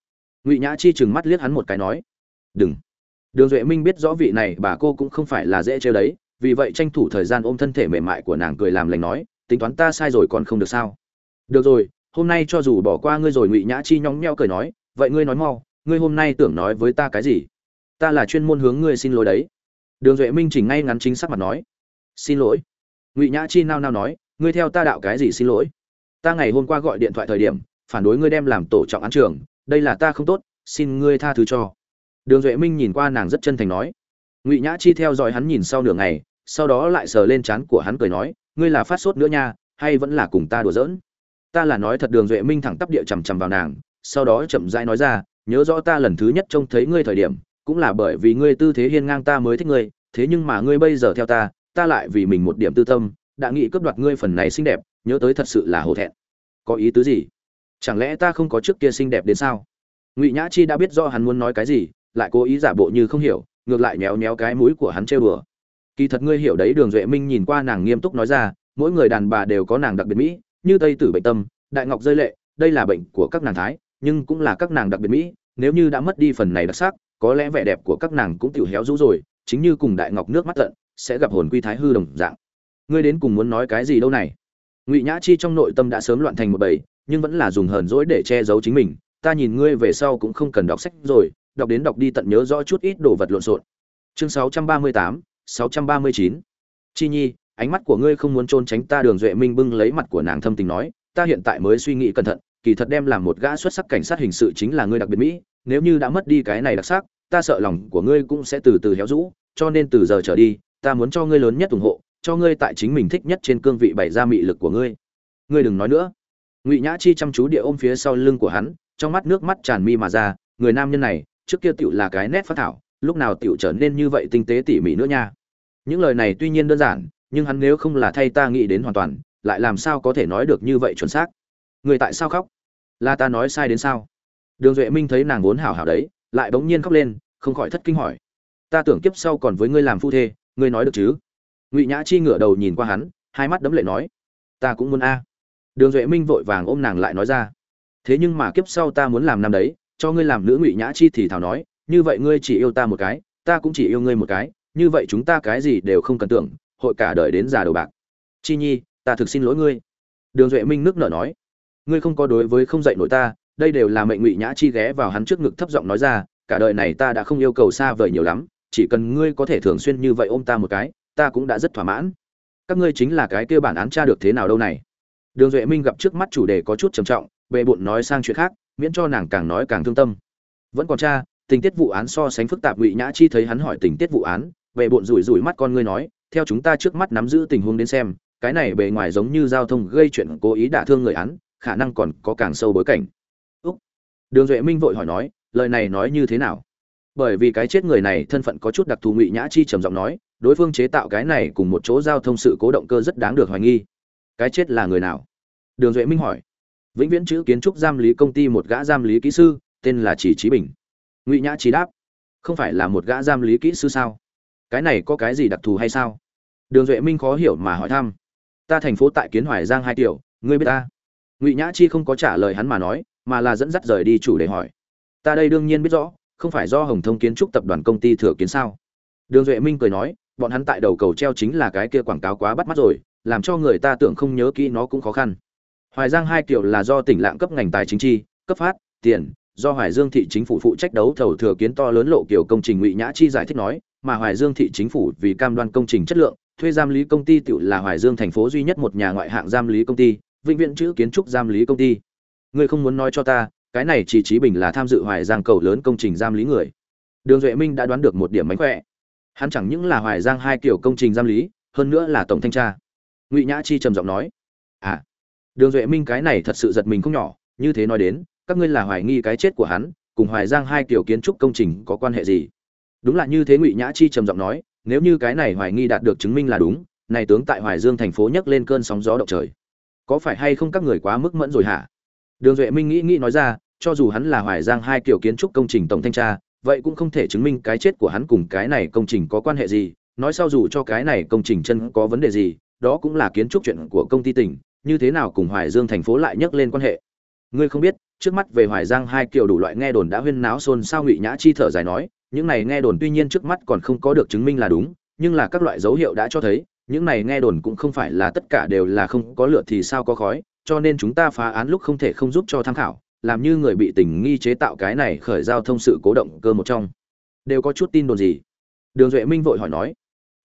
Ngụy nhã chi chừng mắt liếc hắn một cái nói, đừng. Đường duệ minh biết rõ vị này bà cô cũng không phải là dễ trêu đấy, vì vậy tranh thủ thời gian ôm thân thể mềm mại của nàng cười làm lành nói, tính toán ta sai rồi còn không được sao? Được rồi, hôm nay cho dù bỏ qua ngươi rồi, ngụy nhã chi nhóng nheo cười nói, vậy ngươi nói mau, ngươi hôm nay tưởng nói với ta cái gì? Ta là chuyên môn hướng ngươi xin lỗi đấy. Đường duệ minh chỉnh ngay ngắn chính sắc mặt nói, xin lỗi. Ngụy nhã chi nao nao nói ngươi theo ta đạo cái gì xin lỗi? Ta ngày hôm qua gọi điện thoại thời điểm, phản đối ngươi đem làm tổ trọng án trường đây là ta không tốt, xin ngươi tha thứ cho. Đường duệ minh nhìn qua nàng rất chân thành nói. Ngụy nhã chi theo dõi hắn nhìn sau nửa ngày, sau đó lại sờ lên trán của hắn cười nói, ngươi là phát sốt nữa nha, hay vẫn là cùng ta đùa giỡn? Ta là nói thật đường duệ minh thẳng tắp địa chằm chằm vào nàng, sau đó chậm rãi nói ra, nhớ rõ ta lần thứ nhất trông thấy ngươi thời điểm, cũng là bởi vì ngươi tư thế hiên ngang ta mới thích ngươi, thế nhưng mà ngươi bây giờ theo ta ta lại vì mình một điểm tư tâm đã nghĩ cướp đoạt ngươi phần này xinh đẹp, nhớ tới thật sự là hổ thẹn. Có ý tứ gì? Chẳng lẽ ta không có trước kia xinh đẹp đến sao? Ngụy nhã chi đã biết do hắn muốn nói cái gì, lại cố ý giả bộ như không hiểu, ngược lại nhéo nhéo cái mũi của hắn trêu đùa. Kỳ thật ngươi hiểu đấy, đường duệ minh nhìn qua nàng nghiêm túc nói ra, mỗi người đàn bà đều có nàng đặc biệt mỹ, như tây tử bệnh tâm, đại ngọc rơi lệ, đây là bệnh của các nàng thái, nhưng cũng là các nàng đặc biệt mỹ, nếu như đã mất đi phần này đặc sắc, có lẽ vẻ đẹp của các nàng cũng tiểu héo rũ rồi, chính như cùng đại ngọc nước mắt tận, sẽ gặp hồn quy thái hư đồng dạng ngươi đến cùng muốn nói cái gì đâu này? Ngụy nhã chi trong nội tâm đã sớm loạn thành một bầy nhưng vẫn là dùng hờn dỗi để che giấu chính mình. Ta nhìn ngươi về sau cũng không cần đọc sách rồi đọc đến đọc đi tận nhớ rõ chút ít đồ vật lộn xộn. Chương 638, 639. chi nhi ánh mắt của ngươi không muốn trôn tránh ta đường duệ minh bưng lấy mặt của nàng thâm tình nói ta hiện tại mới suy nghĩ cẩn thận kỳ thật đem làm một gã xuất sắc cảnh sát hình sự chính là ngươi đặc biệt mỹ nếu như đã mất đi cái này đặc sắc ta sợ lòng của ngươi cũng sẽ từ từ héo rũ cho nên từ giờ trở đi ta muốn cho ngươi lớn nhất ủng hộ cho ngươi tại chính mình thích nhất trên cương vị bày ra mị lực của ngươi. Ngươi đừng nói nữa. Ngụy nhã chi chăm chú địa ôm phía sau lưng của hắn, trong mắt nước mắt tràn mi mà ra, người nam nhân này, trước kia tựu là cái nét phát thảo, lúc nào tựu trở nên như vậy tinh tế tỉ mỉ nữa nha. Những lời này tuy nhiên đơn giản, nhưng hắn nếu không là thay ta nghĩ đến hoàn toàn, lại làm sao có thể nói được như vậy chuẩn xác? Người tại sao khóc? Là ta nói sai đến sao? Đường duệ minh thấy nàng vốn hảo hảo đấy, lại bỗng nhiên khóc lên, không khỏi thất kinh hỏi. Ta tưởng kiếp sau còn với ngươi làm phu thê, ngươi nói được chứ? Ngụy nhã chi ngửa đầu nhìn qua hắn, hai mắt đấm lệ nói, ta cũng muốn a. Đường duệ minh vội vàng ôm nàng lại nói ra, thế nhưng mà kiếp sau ta muốn làm năm đấy, cho ngươi làm nữ ngụy nhã chi thì thảo nói, như vậy ngươi chỉ yêu ta một cái, ta cũng chỉ yêu ngươi một cái, như vậy chúng ta cái gì đều không cần tưởng, hội cả đời đến già đầu bạc. Chi nhi, ta thực xin lỗi ngươi. Đường duệ minh nước nở nói, ngươi không có đối với không dạy nổi ta, đây đều là mệnh ngụy nhã chi ghé vào hắn trước ngực thấp giọng nói ra, cả đời này ta đã không yêu cầu xa vời nhiều lắm, chỉ cần ngươi có thể thường xuyên như vậy ôm ta một cái ta cũng đã rất thỏa mãn. Các ngươi chính là cái kia bản án tra được thế nào đâu này? Đường duệ minh gặp trước mắt chủ đề có chút trầm trọng bệ bộn nói sang chuyện khác, miễn cho nàng càng nói càng thương tâm. Vẫn còn cha tình tiết vụ án so sánh phức tạp ngụy nhã chi thấy hắn hỏi tình tiết vụ án bệ bộn rủi rủi mắt con ngươi nói, theo chúng ta trước mắt nắm giữ tình huống đến xem, cái này bề ngoài giống như giao thông gây chuyện cố ý đả thương người án, khả năng còn có càng sâu bối cảnh. Úc. Đường duệ minh vội hỏi nói, lời này nói như thế nào? Bởi vì cái chết người này thân phận có chút đặc thù ngụy nhã chi trầm giọng nói đối phương chế tạo cái này cùng một chỗ giao thông sự cố động cơ rất đáng được hoài nghi. Cái chết là người nào? Đường duệ minh hỏi. Vĩnh viễn chữ kiến trúc giam lý công ty một gã giam lý kỹ sư, tên là chỉ trí bình. Ngụy nhã trí đáp. Không phải là một gã giam lý kỹ sư sao? Cái này có cái gì đặc thù hay sao? Đường duệ minh khó hiểu mà hỏi thăm. Ta thành phố tại kiến hoài giang hai tiểu, ngươi biết ta? Ngụy nhã chi không có trả lời hắn mà nói, mà là dẫn dắt rời đi chủ đề hỏi. Ta đây đương nhiên biết rõ, không phải do hồng thông kiến trúc tập đoàn công ty thừa kiến sao? Đường duệ minh cười nói bọn hắn tại đầu cầu treo chính là cái kia quảng cáo quá bắt mắt rồi, làm cho người ta tưởng không nhớ kỹ nó cũng khó khăn. Hoài giang hai kiểu là do tỉnh lạng cấp ngành tài chính chi, cấp phát, tiền, do hoài dương thị chính phủ phụ trách đấu thầu thừa kiến to lớn lộ kiểu công trình ngụy nhã chi giải thích nói, mà hoài dương thị chính phủ vì cam đoan công trình chất lượng, thuê giam lý công ty tự là hoài dương thành phố duy nhất một nhà ngoại hạng giam lý công ty, vĩnh viễn chữ kiến trúc giam lý công ty. Ngươi không muốn nói cho ta, cái này chỉ trí bình là tham dự hoài giang cầu lớn công trình giam lý người. Đường duệ minh đã đoán được một điểm mánh khỏe hắn chẳng những là hoài giang hai kiểu công trình giam lý, hơn nữa là tổng thanh tra. Ngụy nhã chi trầm giọng nói à đường duệ minh cái này thật sự giật mình không nhỏ, như thế nói đến, các ngươi là hoài nghi cái chết của hắn, cùng hoài giang hai kiểu kiến trúc công trình có quan hệ gì? Đúng là như thế ngụy nhã chi trầm giọng nói, nếu như cái này hoài nghi đạt được chứng minh là đúng, này tướng tại hoài dương thành phố nhấc lên cơn sóng gió động trời. Có phải hay không các người quá mức mẫn rồi hả? Đường duệ minh nghĩ nghĩ nói ra, cho dù hắn là hoài giang hai kiểu kiến trúc công trình tổng thanh tra vậy cũng không thể chứng minh cái chết của hắn cùng cái này công trình có quan hệ gì. Nói sau dù cho cái này công trình chân có vấn đề gì, đó cũng là kiến trúc chuyện của công ty tỉnh, như thế nào cùng hoài dương thành phố lại nhắc lên quan hệ? Ngươi không biết, trước mắt về hoài giang hai kiểu đủ loại nghe đồn đã huyên náo xôn xao ngụy nhã chi thở dài nói, những này nghe đồn tuy nhiên trước mắt còn không có được chứng minh là đúng, nhưng là các loại dấu hiệu đã cho thấy, những này nghe đồn cũng không phải là tất cả đều là không có lửa thì sao có khói, cho nên chúng ta phá án lúc không thể không giúp cho tham khảo làm như người bị tình nghi chế tạo cái này khởi giao thông sự cố động cơ một trong. Đều có chút tin đồn gì? Đường duệ minh vội hỏi nói.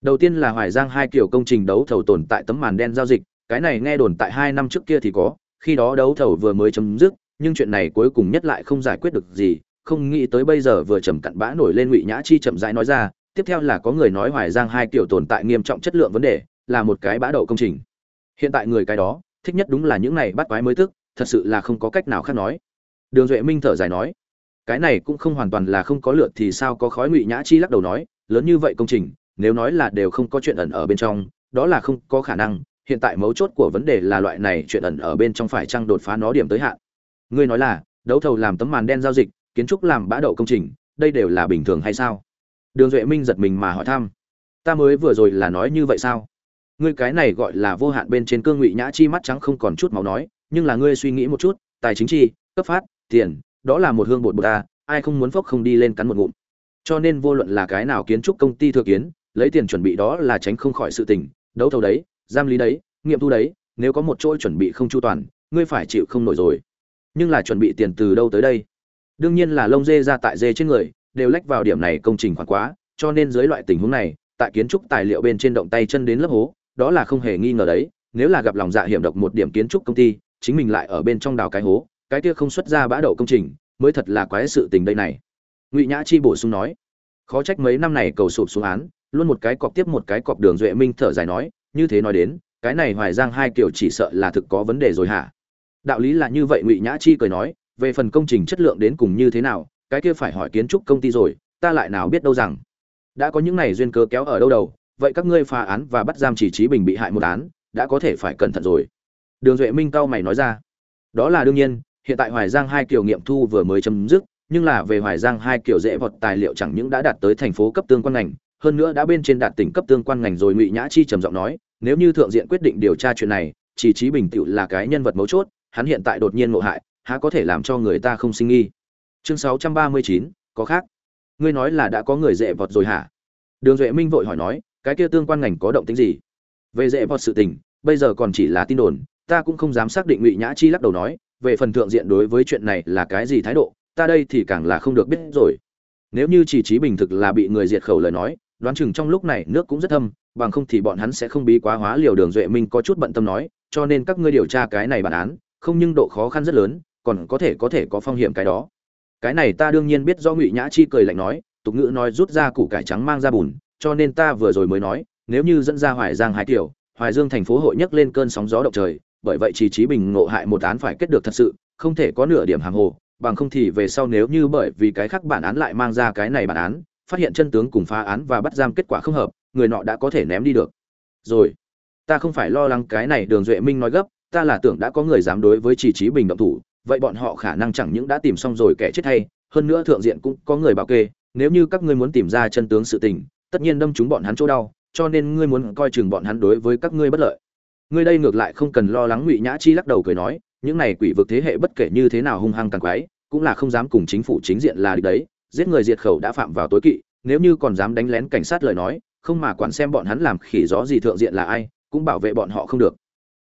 Đầu tiên là hoài giang hai kiểu công trình đấu thầu tồn tại tấm màn đen giao dịch, cái này nghe đồn tại hai năm trước kia thì có, khi đó đấu thầu vừa mới chấm dứt, nhưng chuyện này cuối cùng nhất lại không giải quyết được gì, không nghĩ tới bây giờ vừa trầm cặn bã nổi lên ngụy nhã chi chậm rãi nói ra, tiếp theo là có người nói hoài giang hai kiểu tồn tại nghiêm trọng chất lượng vấn đề, là một cái bã đậu công trình. Hiện tại người cái đó, thích nhất đúng là những này bắt quái mới tức, thật sự là không có cách nào khác nói đường duệ minh thở dài nói, cái này cũng không hoàn toàn là không có lượt thì sao có khói ngụy nhã chi lắc đầu nói, lớn như vậy công trình, nếu nói là đều không có chuyện ẩn ở bên trong, đó là không có khả năng, hiện tại mấu chốt của vấn đề là loại này chuyện ẩn ở bên trong phải chăng đột phá nó điểm tới hạn. Ngươi nói là, đấu thầu làm tấm màn đen giao dịch, kiến trúc làm bã đậu công trình, đây đều là bình thường hay sao? Đường duệ minh giật mình mà hỏi thăm, ta mới vừa rồi là nói như vậy sao? Ngươi cái này gọi là vô hạn bên trên cương ngụy nhã chi mắt trắng không còn chút máu nói, nhưng là ngươi suy nghĩ một chút, tài chính chi, cấp phát tiền, đó là một hương bột bột ta, ai không muốn phốc không đi lên cắn một ngụm. Cho nên vô luận là cái nào kiến trúc công ty thừa kiến, lấy tiền chuẩn bị đó là tránh không khỏi sự tình, đấu thầu đấy, giam lý đấy, nghiệm thu đấy, nếu có một chỗ chuẩn bị không chu toàn, ngươi phải chịu không nổi rồi. Nhưng là chuẩn bị tiền từ đâu tới đây? Đương nhiên là lông dê ra tại dê trên người, đều lách vào điểm này công trình khoản quá, cho nên dưới loại tình huống này, tại kiến trúc tài liệu bên trên động tay chân đến lớp hố, đó là không hề nghi ngờ đấy, nếu là gặp lòng dạ hiểm độc một điểm kiến trúc công ty, chính mình lại ở bên trong đào cái hố cái kia không xuất ra bã đậu công trình, mới thật là quái sự tình đây này ngụy nhã chi bổ sung nói, khó trách mấy năm này cầu sụp xuống án, luôn một cái cọp tiếp một cái cọp. đường duệ minh thở dài nói, như thế nói đến, cái này hoài giang hai kiểu chỉ sợ là thực có vấn đề rồi hả đạo lý là như vậy, ngụy nhã chi cười nói, về phần công trình chất lượng đến cùng như thế nào, cái kia phải hỏi kiến trúc công ty rồi, ta lại nào biết đâu rằng, đã có những này duyên cơ kéo ở đâu đầu, vậy các ngươi phá án và bắt giam chỉ trí bình bị hại một án, đã có thể phải cẩn thận rồi đường duệ minh cao mày nói ra, đó là đương nhiên hiện tại hoài giang hai kiểu nghiệm thu vừa mới chấm dứt, nhưng là về hoài giang hai kiểu dễ vọt tài liệu chẳng những đã đạt tới thành phố cấp tương quan ngành, hơn nữa đã bên trên đạt tỉnh cấp tương quan ngành rồi, ngụy nhã chi trầm giọng nói, nếu như thượng diện quyết định điều tra chuyện này, chỉ trí bình tựu là cái nhân vật mấu chốt, hắn hiện tại đột nhiên ngộ hại, há có thể làm cho người ta không sinh nghi. Chương sáu trăm ba mươi chín, có khác. Ngươi nói là đã có người dễ vọt rồi hả? Đường duệ minh vội hỏi nói, cái kia tương quan ngành có động tĩnh gì? Về dễ vọt sự tình, bây giờ còn chỉ là tin đồn, ta cũng không dám xác định ngụy nhã chi lắc đầu nói về phần thượng diện đối với chuyện này là cái gì thái độ, ta đây thì càng là không được biết rồi. Nếu như chỉ trí bình thực là bị người diệt khẩu lời nói, đoán chừng trong lúc này nước cũng rất thâm, bằng không thì bọn hắn sẽ không bí quá hóa liều đường duệ minh có chút bận tâm nói, cho nên các ngươi điều tra cái này bản án, không nhưng độ khó khăn rất lớn, còn có thể có thể có phong hiểm cái đó. Cái này ta đương nhiên biết do ngụy nhã chi cười lạnh nói, tục ngữ nói rút ra củ cải trắng mang ra bùn, cho nên ta vừa rồi mới nói, nếu như dẫn ra hoài giang hai tiểu, hoài dương thành phố hội nhấc lên cơn sóng gió động trời bởi vậy chỉ trí bình ngộ hại một án phải kết được thật sự, không thể có nửa điểm hàng hồ, bằng không thì về sau nếu như bởi vì cái khác bản án lại mang ra cái này bản án, phát hiện chân tướng cùng phá án và bắt giam kết quả không hợp, người nọ đã có thể ném đi được. Rồi, ta không phải lo lắng cái này đường duệ minh nói gấp, ta là tưởng đã có người dám đối với chỉ trí bình động thủ, vậy bọn họ khả năng chẳng những đã tìm xong rồi kẻ chết hay, hơn nữa thượng diện cũng có người bảo kê, nếu như các ngươi muốn tìm ra chân tướng sự tình, tất nhiên đâm chúng bọn hắn chỗ đau, cho nên ngươi muốn coi chừng bọn hắn đối với các ngươi bất lợi ngươi đây ngược lại không cần lo lắng ngụy nhã chi lắc đầu cười nói, những này quỷ vực thế hệ bất kể như thế nào hung hăng càng quái, cũng là không dám cùng chính phủ chính diện là địch đấy, giết người diệt khẩu đã phạm vào tối kỵ, nếu như còn dám đánh lén cảnh sát lời nói, không mà quản xem bọn hắn làm khỉ gió gì thượng diện là ai, cũng bảo vệ bọn họ không được.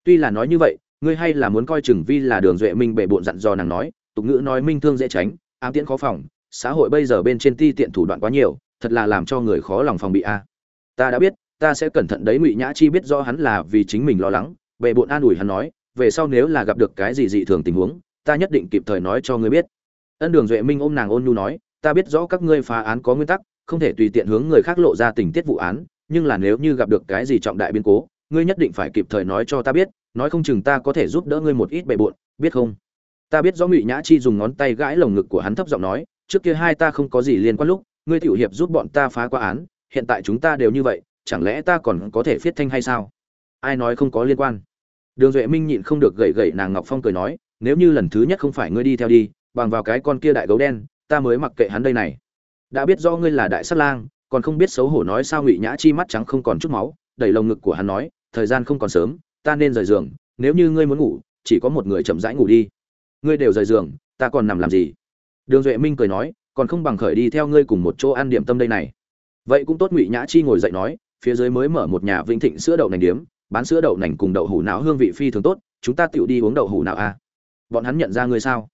Tuy là nói như vậy, ngươi hay là muốn coi chừng vi là đường duệ minh bệ bộn dặn dò nàng nói, tục ngữ nói minh thương dễ tránh, ám tiễn khó phòng, xã hội bây giờ bên trên ti tiện thủ đoạn quá nhiều, thật là làm cho người khó lòng phòng bị a. Ta đã biết ta sẽ cẩn thận đấy ngụy nhã chi biết do hắn là vì chính mình lo lắng. Bệ bộn an ủi hắn nói, về sau nếu là gặp được cái gì dị thường tình huống, ta nhất định kịp thời nói cho ngươi biết. Ân đường duệ minh ôm nàng ôn nhu nói, ta biết rõ các ngươi phá án có nguyên tắc, không thể tùy tiện hướng người khác lộ ra tình tiết vụ án, nhưng là nếu như gặp được cái gì trọng đại biến cố, ngươi nhất định phải kịp thời nói cho ta biết, nói không chừng ta có thể giúp đỡ ngươi một ít bề bộn, biết không? Ta biết rõ ngụy nhã chi dùng ngón tay gãi lồng ngực của hắn thấp giọng nói, trước kia hai ta không có gì liên quan lúc, ngươi tiểu hiệp giúp bọn ta phá qua án, hiện tại chúng ta đều như vậy chẳng lẽ ta còn có thể phiết thanh hay sao? Ai nói không có liên quan? Đường duệ minh nhịn không được gậy gậy nàng ngọc phong cười nói, nếu như lần thứ nhất không phải ngươi đi theo đi, bằng vào cái con kia đại gấu đen, ta mới mặc kệ hắn đây này. Đã biết do ngươi là đại sát lang, còn không biết xấu hổ nói sao ngụy nhã chi mắt trắng không còn chút máu, đẩy lồng ngực của hắn nói, thời gian không còn sớm, ta nên rời giường, nếu như ngươi muốn ngủ, chỉ có một người chậm rãi ngủ đi. Ngươi đều rời giường, ta còn nằm làm gì? Đường duệ minh cười nói, còn không bằng khởi đi theo ngươi cùng một chỗ ăn điểm tâm đây này. Vậy cũng tốt ngụy nhã chi ngồi dậy nói phía dưới mới mở một nhà vĩnh thịnh sữa đậu nành điếm, bán sữa đậu nành cùng đậu hủ não hương vị phi thường tốt, chúng ta tựu đi uống đậu hủ não à? bọn hắn nhận ra ngươi sao?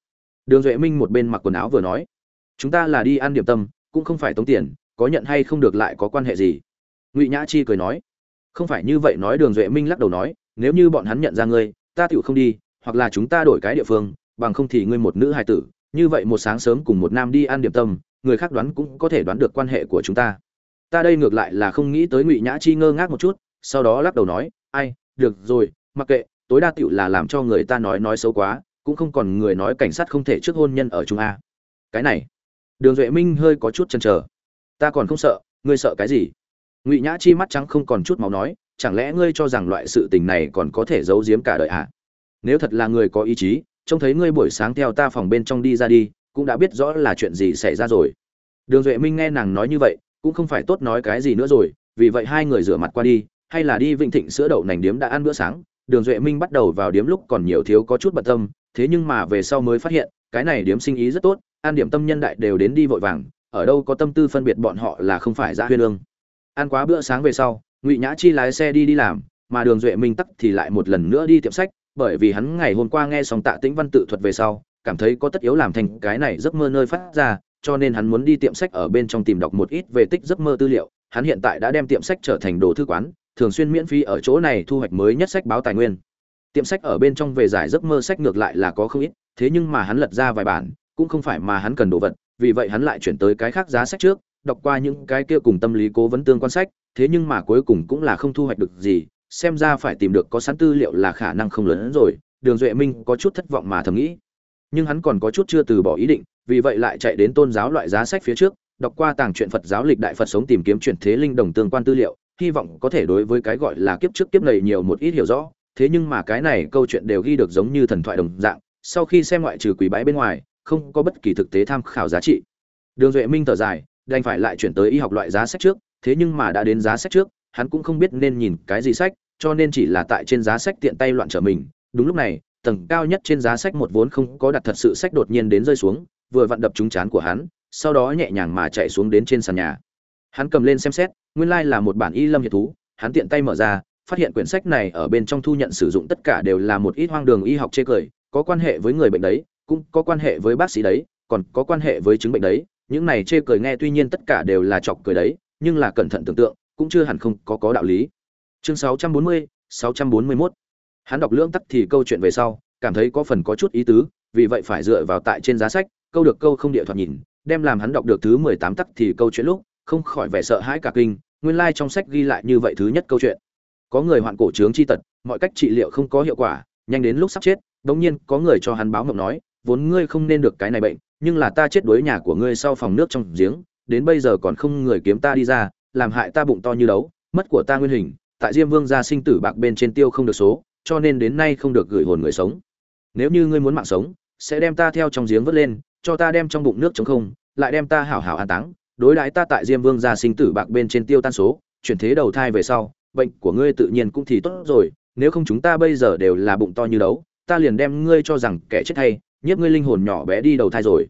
Đường duệ minh một bên mặc quần áo vừa nói. Chúng ta là đi ăn điểm tâm, cũng không phải tống tiền, có nhận hay không được lại có quan hệ gì? Ngụy nhã chi cười nói. Không phải như vậy nói, đường duệ minh lắc đầu nói, nếu như bọn hắn nhận ra ngươi, ta tựu không đi, hoặc là chúng ta đổi cái địa phương, bằng không thì ngươi một nữ hài tử, như vậy một sáng sớm cùng một nam đi ăn điểm tâm, người khác đoán cũng có thể đoán được quan hệ của chúng ta ta đây ngược lại là không nghĩ tới ngụy nhã chi ngơ ngác một chút, sau đó lắc đầu nói, ai, được rồi, mặc kệ, tối đa tựu là làm cho người ta nói nói xấu quá, cũng không còn người nói cảnh sát không thể trước hôn nhân ở chúng a. Cái này, đường duệ minh hơi có chút chần chờ. Ta còn không sợ, ngươi sợ cái gì? Ngụy nhã chi mắt trắng không còn chút máu nói, chẳng lẽ ngươi cho rằng loại sự tình này còn có thể giấu giếm cả đời à? nếu thật là người có ý chí, trông thấy ngươi buổi sáng theo ta phòng bên trong đi ra đi, cũng đã biết rõ là chuyện gì xảy ra rồi. Đường duệ minh nghe nàng nói như vậy cũng không phải tốt nói cái gì nữa rồi, vì vậy hai người rửa mặt qua đi, hay là đi vịnh thịnh sữa đậu nành điếm đã ăn bữa sáng, đường duệ minh bắt đầu vào điếm lúc còn nhiều thiếu có chút bận tâm, thế nhưng mà về sau mới phát hiện, cái này điếm sinh ý rất tốt an điểm tâm nhân đại đều đến đi vội vàng, ở đâu có tâm tư phân biệt bọn họ là không phải ra huyên lương ăn quá bữa sáng về sau, ngụy nhã chi lái xe đi đi làm, mà đường duệ minh tắc thì lại một lần nữa đi tiệm sách, bởi vì hắn ngày hôm qua nghe xong tạ tĩnh văn tự thuật về sau, cảm thấy có tất yếu làm thành cái này giấc mơ nơi phát ra cho nên hắn muốn đi tiệm sách ở bên trong tìm đọc một ít về tích giấc mơ tư liệu. Hắn hiện tại đã đem tiệm sách trở thành đồ thư quán, thường xuyên miễn phí ở chỗ này thu hoạch mới nhất sách báo tài nguyên. Tiệm sách ở bên trong về giải giấc mơ sách ngược lại là có không ít, thế nhưng mà hắn lật ra vài bản, cũng không phải mà hắn cần đồ vật, vì vậy hắn lại chuyển tới cái khác giá sách trước, đọc qua những cái kia cùng tâm lý cố vấn tương quan sách, thế nhưng mà cuối cùng cũng là không thu hoạch được gì, xem ra phải tìm được có sẵn tư liệu là khả năng không lớn hơn rồi. Đường duệ minh có chút thất vọng mà thầm nghĩ nhưng hắn còn có chút chưa từ bỏ ý định, vì vậy lại chạy đến tôn giáo loại giá sách phía trước, đọc qua tàng truyện phật giáo lịch đại phật sống tìm kiếm chuyển thế linh đồng tương quan tư liệu, hy vọng có thể đối với cái gọi là kiếp trước kiếp này nhiều một ít hiểu rõ. Thế nhưng mà cái này câu chuyện đều ghi được giống như thần thoại đồng dạng, sau khi xem ngoại trừ quý bái bên ngoài, không có bất kỳ thực tế tham khảo giá trị. Đường duệ minh thở dài, đành phải lại chuyển tới y học loại giá sách trước, thế nhưng mà đã đến giá sách trước, hắn cũng không biết nên nhìn cái gì sách, cho nên chỉ là tại trên giá sách tiện tay loạn trở mình. Đúng lúc này tầng cao nhất trên giá sách một vốn không có đặt thật sự sách đột nhiên đến rơi xuống vừa vặn đập trúng chán của hắn sau đó nhẹ nhàng mà chạy xuống đến trên sàn nhà hắn cầm lên xem xét nguyên lai là một bản y lâm hiệp thú hắn tiện tay mở ra phát hiện quyển sách này ở bên trong thu nhận sử dụng tất cả đều là một ít hoang đường y học chê cười có quan hệ với người bệnh đấy cũng có quan hệ với bác sĩ đấy còn có quan hệ với chứng bệnh đấy những này chê cười nghe tuy nhiên tất cả đều là chọc cười đấy nhưng là cẩn thận tưởng tượng cũng chưa hẳn không có có đạo lý chương 640, 641 hắn đọc lưỡng tắc thì câu chuyện về sau, cảm thấy có phần có chút ý tứ, vì vậy phải dựa vào tại trên giá sách, câu được câu không địa thoại nhìn, đem làm hắn đọc được thứ mười tám tắc thì câu chuyện lúc, không khỏi vẻ sợ hãi cả kinh, nguyên lai trong sách ghi lại như vậy thứ nhất câu chuyện. Có người hoạn cổ trướng chi tật, mọi cách trị liệu không có hiệu quả, nhanh đến lúc sắp chết, đống nhiên có người cho hắn báo mộng nói, vốn ngươi không nên được cái này bệnh, nhưng là ta chết đuối nhà của ngươi sau phòng nước trong giếng, đến bây giờ còn không người kiếm ta đi ra, làm hại ta bụng to như đấu, mất của ta nguyên hình, tại diêm vương gia sinh tử bạc bên trên tiêu không được số cho nên đến nay không được gửi hồn người sống. Nếu như ngươi muốn mạng sống, sẽ đem ta theo trong giếng vớt lên, cho ta đem trong bụng nước chống không, lại đem ta hảo hảo an táng, đối đãi ta tại diêm vương gia sinh tử bạc bên trên tiêu tan số, chuyển thế đầu thai về sau, bệnh của ngươi tự nhiên cũng thì tốt rồi, nếu không chúng ta bây giờ đều là bụng to như đấu, ta liền đem ngươi cho rằng kẻ chết hay, nhiếp ngươi linh hồn nhỏ bé đi đầu thai rồi.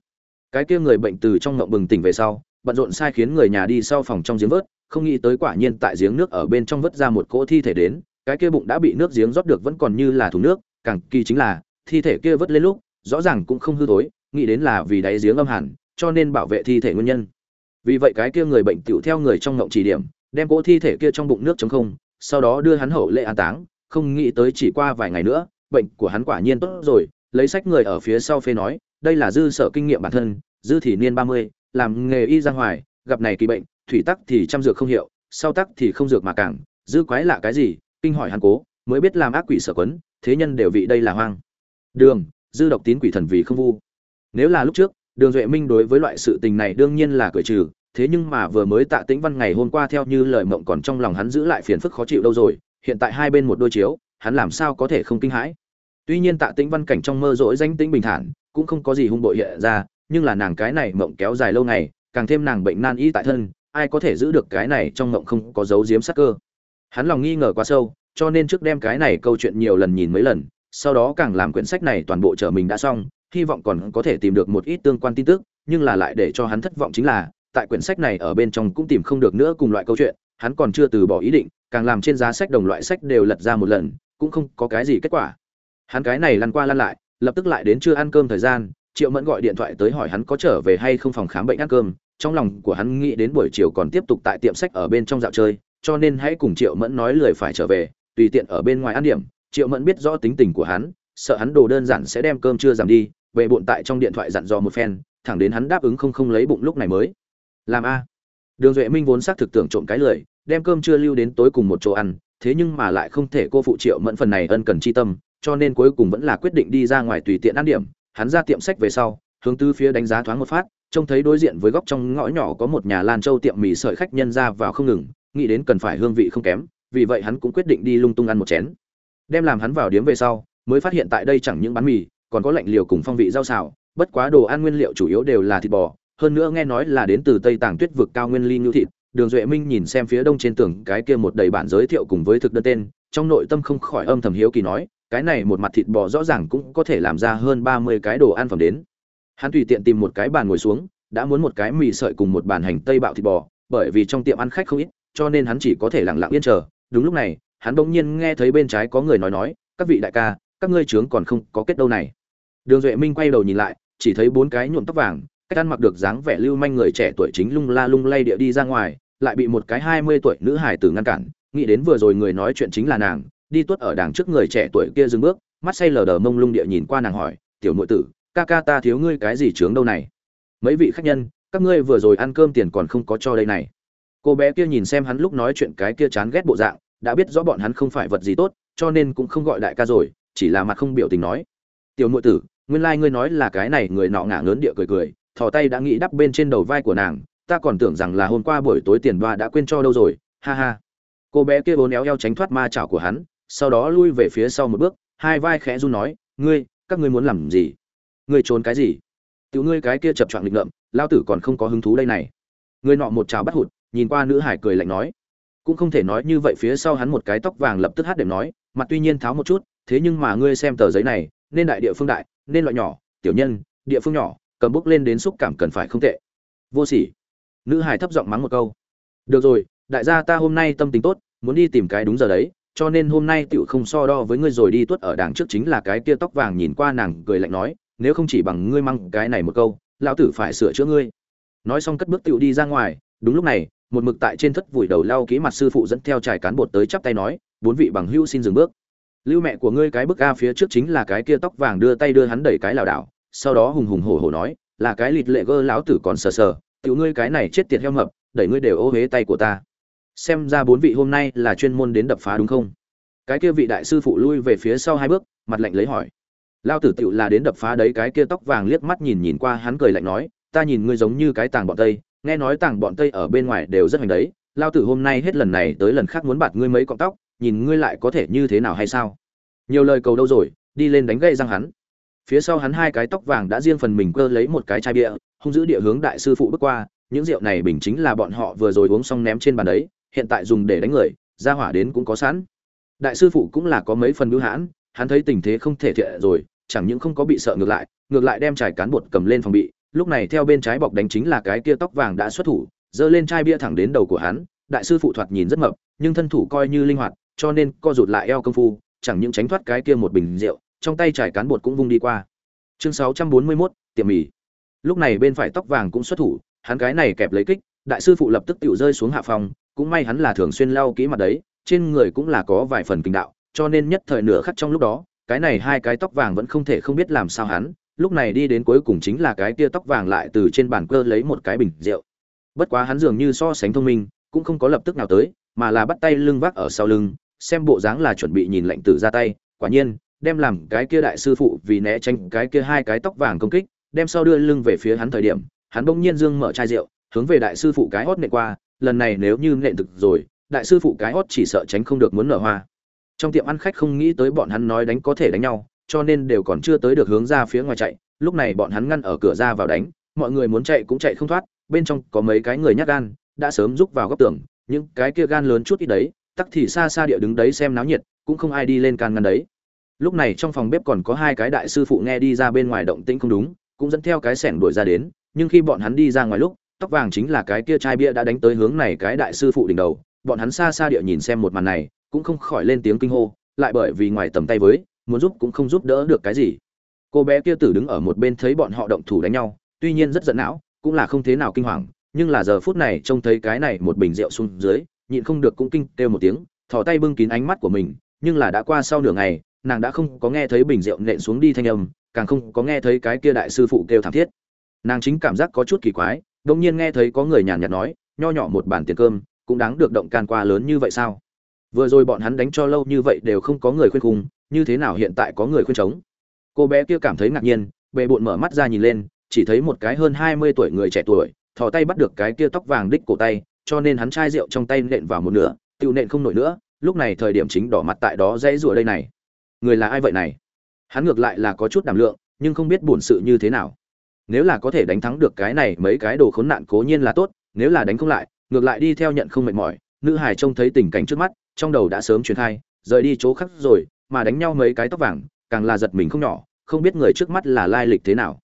Cái kia người bệnh từ trong ngộng bừng tỉnh về sau, bận rộn sai khiến người nhà đi sau phòng trong giếng vớt, không nghĩ tới quả nhiên tại giếng nước ở bên trong vớt ra một cỗ thi thể đến cái kia bụng đã bị nước giếng rót được vẫn còn như là thùng nước, càng kỳ chính là, thi thể kia vớt lên lúc, rõ ràng cũng không hư tối nghĩ đến là vì đáy giếng âm hẳn, cho nên bảo vệ thi thể nguyên nhân. Vì vậy cái kia người bệnh tựu theo người trong ngộng chỉ điểm, đem cỗ thi thể kia trong bụng nước chống không, sau đó đưa hắn hậu lệ an táng, không nghĩ tới chỉ qua vài ngày nữa, bệnh của hắn quả nhiên tốt rồi, lấy sách người ở phía sau phê nói, đây là dư sở kinh nghiệm bản thân, dư thì niên ba mươi, làm nghề y giang hoài gặp này kỳ bệnh, thủy tắc thì trăm dược không hiệu, sau tắc thì không dược mà càng dư quái lạ cái gì kinh hỏi hắn cố, mới biết làm ác quỷ sở quấn, thế nhân đều vị đây là hoang. Đường, dư độc tín quỷ thần vì không vu. Nếu là lúc trước, đường duệ minh đối với loại sự tình này đương nhiên là cười trừ, thế nhưng mà vừa mới tạ tĩnh văn ngày hôm qua theo như lời mộng còn trong lòng hắn giữ lại phiền phức khó chịu đâu rồi, hiện tại hai bên một đôi chiếu, hắn làm sao có thể không kinh hãi? Tuy nhiên tạ tĩnh văn cảnh trong mơ rỗi danh tĩnh bình thản, cũng không có gì hung bội hiện ra, nhưng là nàng cái này mộng kéo dài lâu ngày, càng thêm nàng bệnh nan y tại thân, ai có thể giữ được cái này trong mộng không có dấu diếm sắc cơ? Hắn lòng nghi ngờ quá sâu, cho nên trước đem cái này câu chuyện nhiều lần nhìn mấy lần, sau đó càng làm quyển sách này toàn bộ trở mình đã xong, hy vọng còn có thể tìm được một ít tương quan tin tức, nhưng là lại để cho hắn thất vọng chính là, tại quyển sách này ở bên trong cũng tìm không được nữa cùng loại câu chuyện, hắn còn chưa từ bỏ ý định, càng làm trên giá sách đồng loại sách đều lật ra một lần, cũng không có cái gì kết quả. Hắn cái này lăn qua lăn lại, lập tức lại đến chưa ăn cơm thời gian, triệu mẫn gọi điện thoại tới hỏi hắn có trở về hay không phòng khám bệnh ăn cơm, trong lòng của hắn nghĩ đến buổi chiều còn tiếp tục tại tiệm sách ở bên trong dạo chơi cho nên hãy cùng triệu mẫn nói lười phải trở về, tùy tiện ở bên ngoài ăn điểm. Triệu mẫn biết rõ tính tình của hắn, sợ hắn đồ đơn giản sẽ đem cơm chưa giảm đi, về bụng tại trong điện thoại dặn dò một phen, thẳng đến hắn đáp ứng không không lấy bụng lúc này mới. Làm a. Đường duệ minh vốn xác thực tưởng trộm cái lười đem cơm chưa lưu đến tối cùng một chỗ ăn, thế nhưng mà lại không thể cô phụ triệu mẫn phần này ân cần chi tâm, cho nên cuối cùng vẫn là quyết định đi ra ngoài tùy tiện ăn điểm. Hắn ra tiệm sách về sau, hướng tư phía đánh giá thoáng một phát, trông thấy đối diện với góc trong ngõ nhỏ có một nhà lan châu tiệm mì sợi khách nhân ra vào không ngừng nghĩ đến cần phải hương vị không kém, vì vậy hắn cũng quyết định đi lung tung ăn một chén. Đem làm hắn vào điếm về sau, mới phát hiện tại đây chẳng những bánh mì, còn có lạnh liều cùng phong vị rau xào. Bất quá đồ ăn nguyên liệu chủ yếu đều là thịt bò, hơn nữa nghe nói là đến từ tây tàng tuyết vực cao nguyên ly ngưu thịt. Đường duệ minh nhìn xem phía đông trên tường cái kia một đầy bản giới thiệu cùng với thực đơn tên, trong nội tâm không khỏi âm thầm hiếu kỳ nói, cái này một mặt thịt bò rõ ràng cũng có thể làm ra hơn ba mươi cái đồ ăn phẩm đến. Hắn tùy tiện tìm một cái bàn ngồi xuống, đã muốn một cái mì sợi cùng một bàn hành tây bạo thịt bò, bởi vì trong tiệm ăn khách không ít cho nên hắn chỉ có thể lặng lặng yên chờ. Đúng lúc này, hắn bỗng nhiên nghe thấy bên trái có người nói nói, các vị đại ca, các ngươi trướng còn không có kết đâu này. Đường duệ minh quay đầu nhìn lại, chỉ thấy bốn cái nhuộm tóc vàng, cách ăn mặc được dáng vẻ lưu manh người trẻ tuổi chính lung la lung lay địa đi ra ngoài, lại bị một cái hai mươi tuổi nữ hài tử ngăn cản. Nghĩ đến vừa rồi người nói chuyện chính là nàng, đi tuốt ở đằng trước người trẻ tuổi kia dừng bước, mắt say lờ đờ mông lung địa nhìn qua nàng hỏi, tiểu nội tử, ca ca ta thiếu ngươi cái gì trướng đâu này? Mấy vị khách nhân, các ngươi vừa rồi ăn cơm tiền còn không có cho đây này cô bé kia nhìn xem hắn lúc nói chuyện cái kia chán ghét bộ dạng, đã biết rõ bọn hắn không phải vật gì tốt, cho nên cũng không gọi đại ca rồi, chỉ là mặt không biểu tình nói. Tiểu nội tử, nguyên lai ngươi nói là cái này người nọ ngả ngớn địa cười cười, thò tay đã nghĩ đắp bên trên đầu vai của nàng, ta còn tưởng rằng là hôm qua buổi tối tiền đoa đã quên cho đâu rồi, ha ha. Cô bé kia vốn éo eo tránh thoát ma chảo của hắn, sau đó lui về phía sau một bước, hai vai khẽ run nói, ngươi, các ngươi muốn làm gì? Ngươi trốn cái gì? Tiểu ngươi cái kia chập choạng lịch ngợm lao tử còn không có hứng thú đây này. Người nọ một chảo bắt hụt nhìn qua nữ hải cười lạnh nói. Cũng không thể nói như vậy phía sau hắn một cái tóc vàng lập tức hát đệm nói, mặt tuy nhiên tháo một chút, thế nhưng mà ngươi xem tờ giấy này, nên đại địa phương đại, nên loại nhỏ, tiểu nhân, địa phương nhỏ, cầm bút lên đến xúc cảm cần phải không tệ. Vô sỉ. Nữ hải thấp giọng mắng một câu. Được rồi, đại gia ta hôm nay tâm tình tốt, muốn đi tìm cái đúng giờ đấy, cho nên hôm nay tựu không so đo với ngươi rồi đi tuất ở đằng trước chính là cái kia tóc vàng nhìn qua nàng cười lạnh nói, nếu không chỉ bằng ngươi măng cái này một câu, lão tử phải sửa chữa ngươi. Nói xong cất bước tựu đi ra ngoài, đúng lúc này một mực tại trên thất vùi đầu lau ký mặt sư phụ dẫn theo trải cán bột tới chắp tay nói, bốn vị bằng hữu xin dừng bước. Lưu mẹ của ngươi cái bức a phía trước chính là cái kia tóc vàng đưa tay đưa hắn đẩy cái lảo đảo, sau đó hùng hùng hổ hổ nói, là cái lịt lệ gơ lão tử còn sờ sờ, tiểu ngươi cái này chết tiệt heo mập, đẩy ngươi đều ô huế tay của ta. Xem ra bốn vị hôm nay là chuyên môn đến đập phá đúng không? Cái kia vị đại sư phụ lui về phía sau hai bước, mặt lạnh lấy hỏi. Lao tử tiểu là đến đập phá đấy, cái kia tóc vàng liếc mắt nhìn nhìn qua hắn cười lạnh nói, ta nhìn ngươi giống như cái tàng bọn tây nghe nói tàng bọn tây ở bên ngoài đều rất hoành đấy, lao tử hôm nay hết lần này tới lần khác muốn bạt ngươi mấy cọng tóc, nhìn ngươi lại có thể như thế nào hay sao? Nhiều lời cầu đâu rồi, đi lên đánh gậy răng hắn. Phía sau hắn hai cái tóc vàng đã riêng phần mình cơ lấy một cái chai bia, hung giữ địa hướng đại sư phụ bước qua, những rượu này bình chính là bọn họ vừa rồi uống xong ném trên bàn đấy, hiện tại dùng để đánh người, ra hỏa đến cũng có sẵn. Đại sư phụ cũng là có mấy phần bưu hãn, hắn thấy tình thế không thể thiện rồi, chẳng những không có bị sợ ngược lại ngược lại đem trải cán bột cầm lên phòng bị lúc này theo bên trái bọc đánh chính là cái kia tóc vàng đã xuất thủ giơ lên chai bia thẳng đến đầu của hắn đại sư phụ thoạt nhìn rất mập nhưng thân thủ coi như linh hoạt cho nên co rụt lại eo công phu chẳng những tránh thoát cái kia một bình rượu trong tay trải cán bột cũng vung đi qua. Chương 641, tiệm mì. Lúc này bên phải tóc vàng cũng xuất thủ hắn cái này kẹp lấy kích đại sư phụ lập tức tự rơi xuống hạ phòng cũng may hắn là thường xuyên lau kỹ mặt đấy trên người cũng là có vài phần kinh đạo cho nên nhất thời nửa khắc trong lúc đó cái này hai cái tóc vàng vẫn không thể không biết làm sao hắn lúc này đi đến cuối cùng chính là cái kia tóc vàng lại từ trên bàn cơ lấy một cái bình rượu. Bất quá hắn dường như so sánh thông minh, cũng không có lập tức nào tới, mà là bắt tay lưng vác ở sau lưng, xem bộ dáng là chuẩn bị nhìn lệnh tử ra tay, quả nhiên, đem làm cái kia đại sư phụ vì né tránh cái kia hai cái tóc vàng công kích, đem sau đưa lưng về phía hắn thời điểm, hắn bỗng nhiên dương mở chai rượu, hướng về đại sư phụ cái hót nện qua, lần này nếu như nện thực rồi, đại sư phụ cái hót chỉ sợ tránh không được muốn nở hoa. Trong tiệm ăn khách không nghĩ tới bọn hắn nói đánh có thể đánh nhau cho nên đều còn chưa tới được hướng ra phía ngoài chạy. Lúc này bọn hắn ngăn ở cửa ra vào đánh, mọi người muốn chạy cũng chạy không thoát, bên trong có mấy cái người nhát gan, đã sớm rúc vào góc tường. Những cái kia gan lớn chút ít đấy, tắc thì xa xa địa đứng đấy xem náo nhiệt, cũng không ai đi lên can ngăn đấy. Lúc này trong phòng bếp còn có hai cái đại sư phụ nghe đi ra bên ngoài động tĩnh không đúng, cũng dẫn theo cái sẻng đuổi ra đến, nhưng khi bọn hắn đi ra ngoài lúc, tóc vàng chính là cái kia chai bia đã đánh tới hướng này cái đại sư phụ đỉnh đầu. Bọn hắn xa xa địa nhìn xem một màn này, cũng không khỏi lên tiếng kinh hô, lại bởi vì ngoài tầm tay với muốn giúp cũng không giúp đỡ được cái gì. Cô bé kia tử đứng ở một bên thấy bọn họ động thủ đánh nhau, tuy nhiên rất giận não, cũng là không thế nào kinh hoàng, nhưng là giờ phút này trông thấy cái này một bình rượu xuống dưới, nhịn không được cũng kinh kêu một tiếng, thò tay bưng kín ánh mắt của mình, nhưng là đã qua sau nửa ngày, nàng đã không có nghe thấy bình rượu nện xuống đi thanh âm, càng không có nghe thấy cái kia đại sư phụ kêu thảm thiết. Nàng chính cảm giác có chút kỳ quái, đột nhiên nghe thấy có người nhàn nhạt nói, nho nhỏ một bàn tiền cơm, cũng đáng được động can qua lớn như vậy sao? Vừa rồi bọn hắn đánh cho lâu như vậy đều không có người khuyên khung như thế nào hiện tại có người khuyên chống? Cô bé kia cảm thấy ngạc nhiên, bề bộn mở mắt ra nhìn lên, chỉ thấy một cái hơn hai mươi tuổi người trẻ tuổi, thò tay bắt được cái kia tóc vàng đích cổ tay, cho nên hắn chai rượu trong tay nện vào một nửa tiêu nện không nổi nữa, lúc này thời điểm chính đỏ mặt tại đó dãy rủa đây này. Người là ai vậy này? Hắn ngược lại là có chút đảm lượng, nhưng không biết bổn sự như thế nào. Nếu là có thể đánh thắng được cái này, mấy cái đồ khốn nạn cố nhiên là tốt, nếu là đánh không lại, ngược lại đi theo nhận không mệt mỏi. Nữ hải trông thấy tình cảnh trước mắt, trong đầu đã sớm truyền khai, rời đi chỗ khác rồi mà đánh nhau mấy cái tóc vàng, càng là giật mình không nhỏ, không biết người trước mắt là lai lịch thế nào.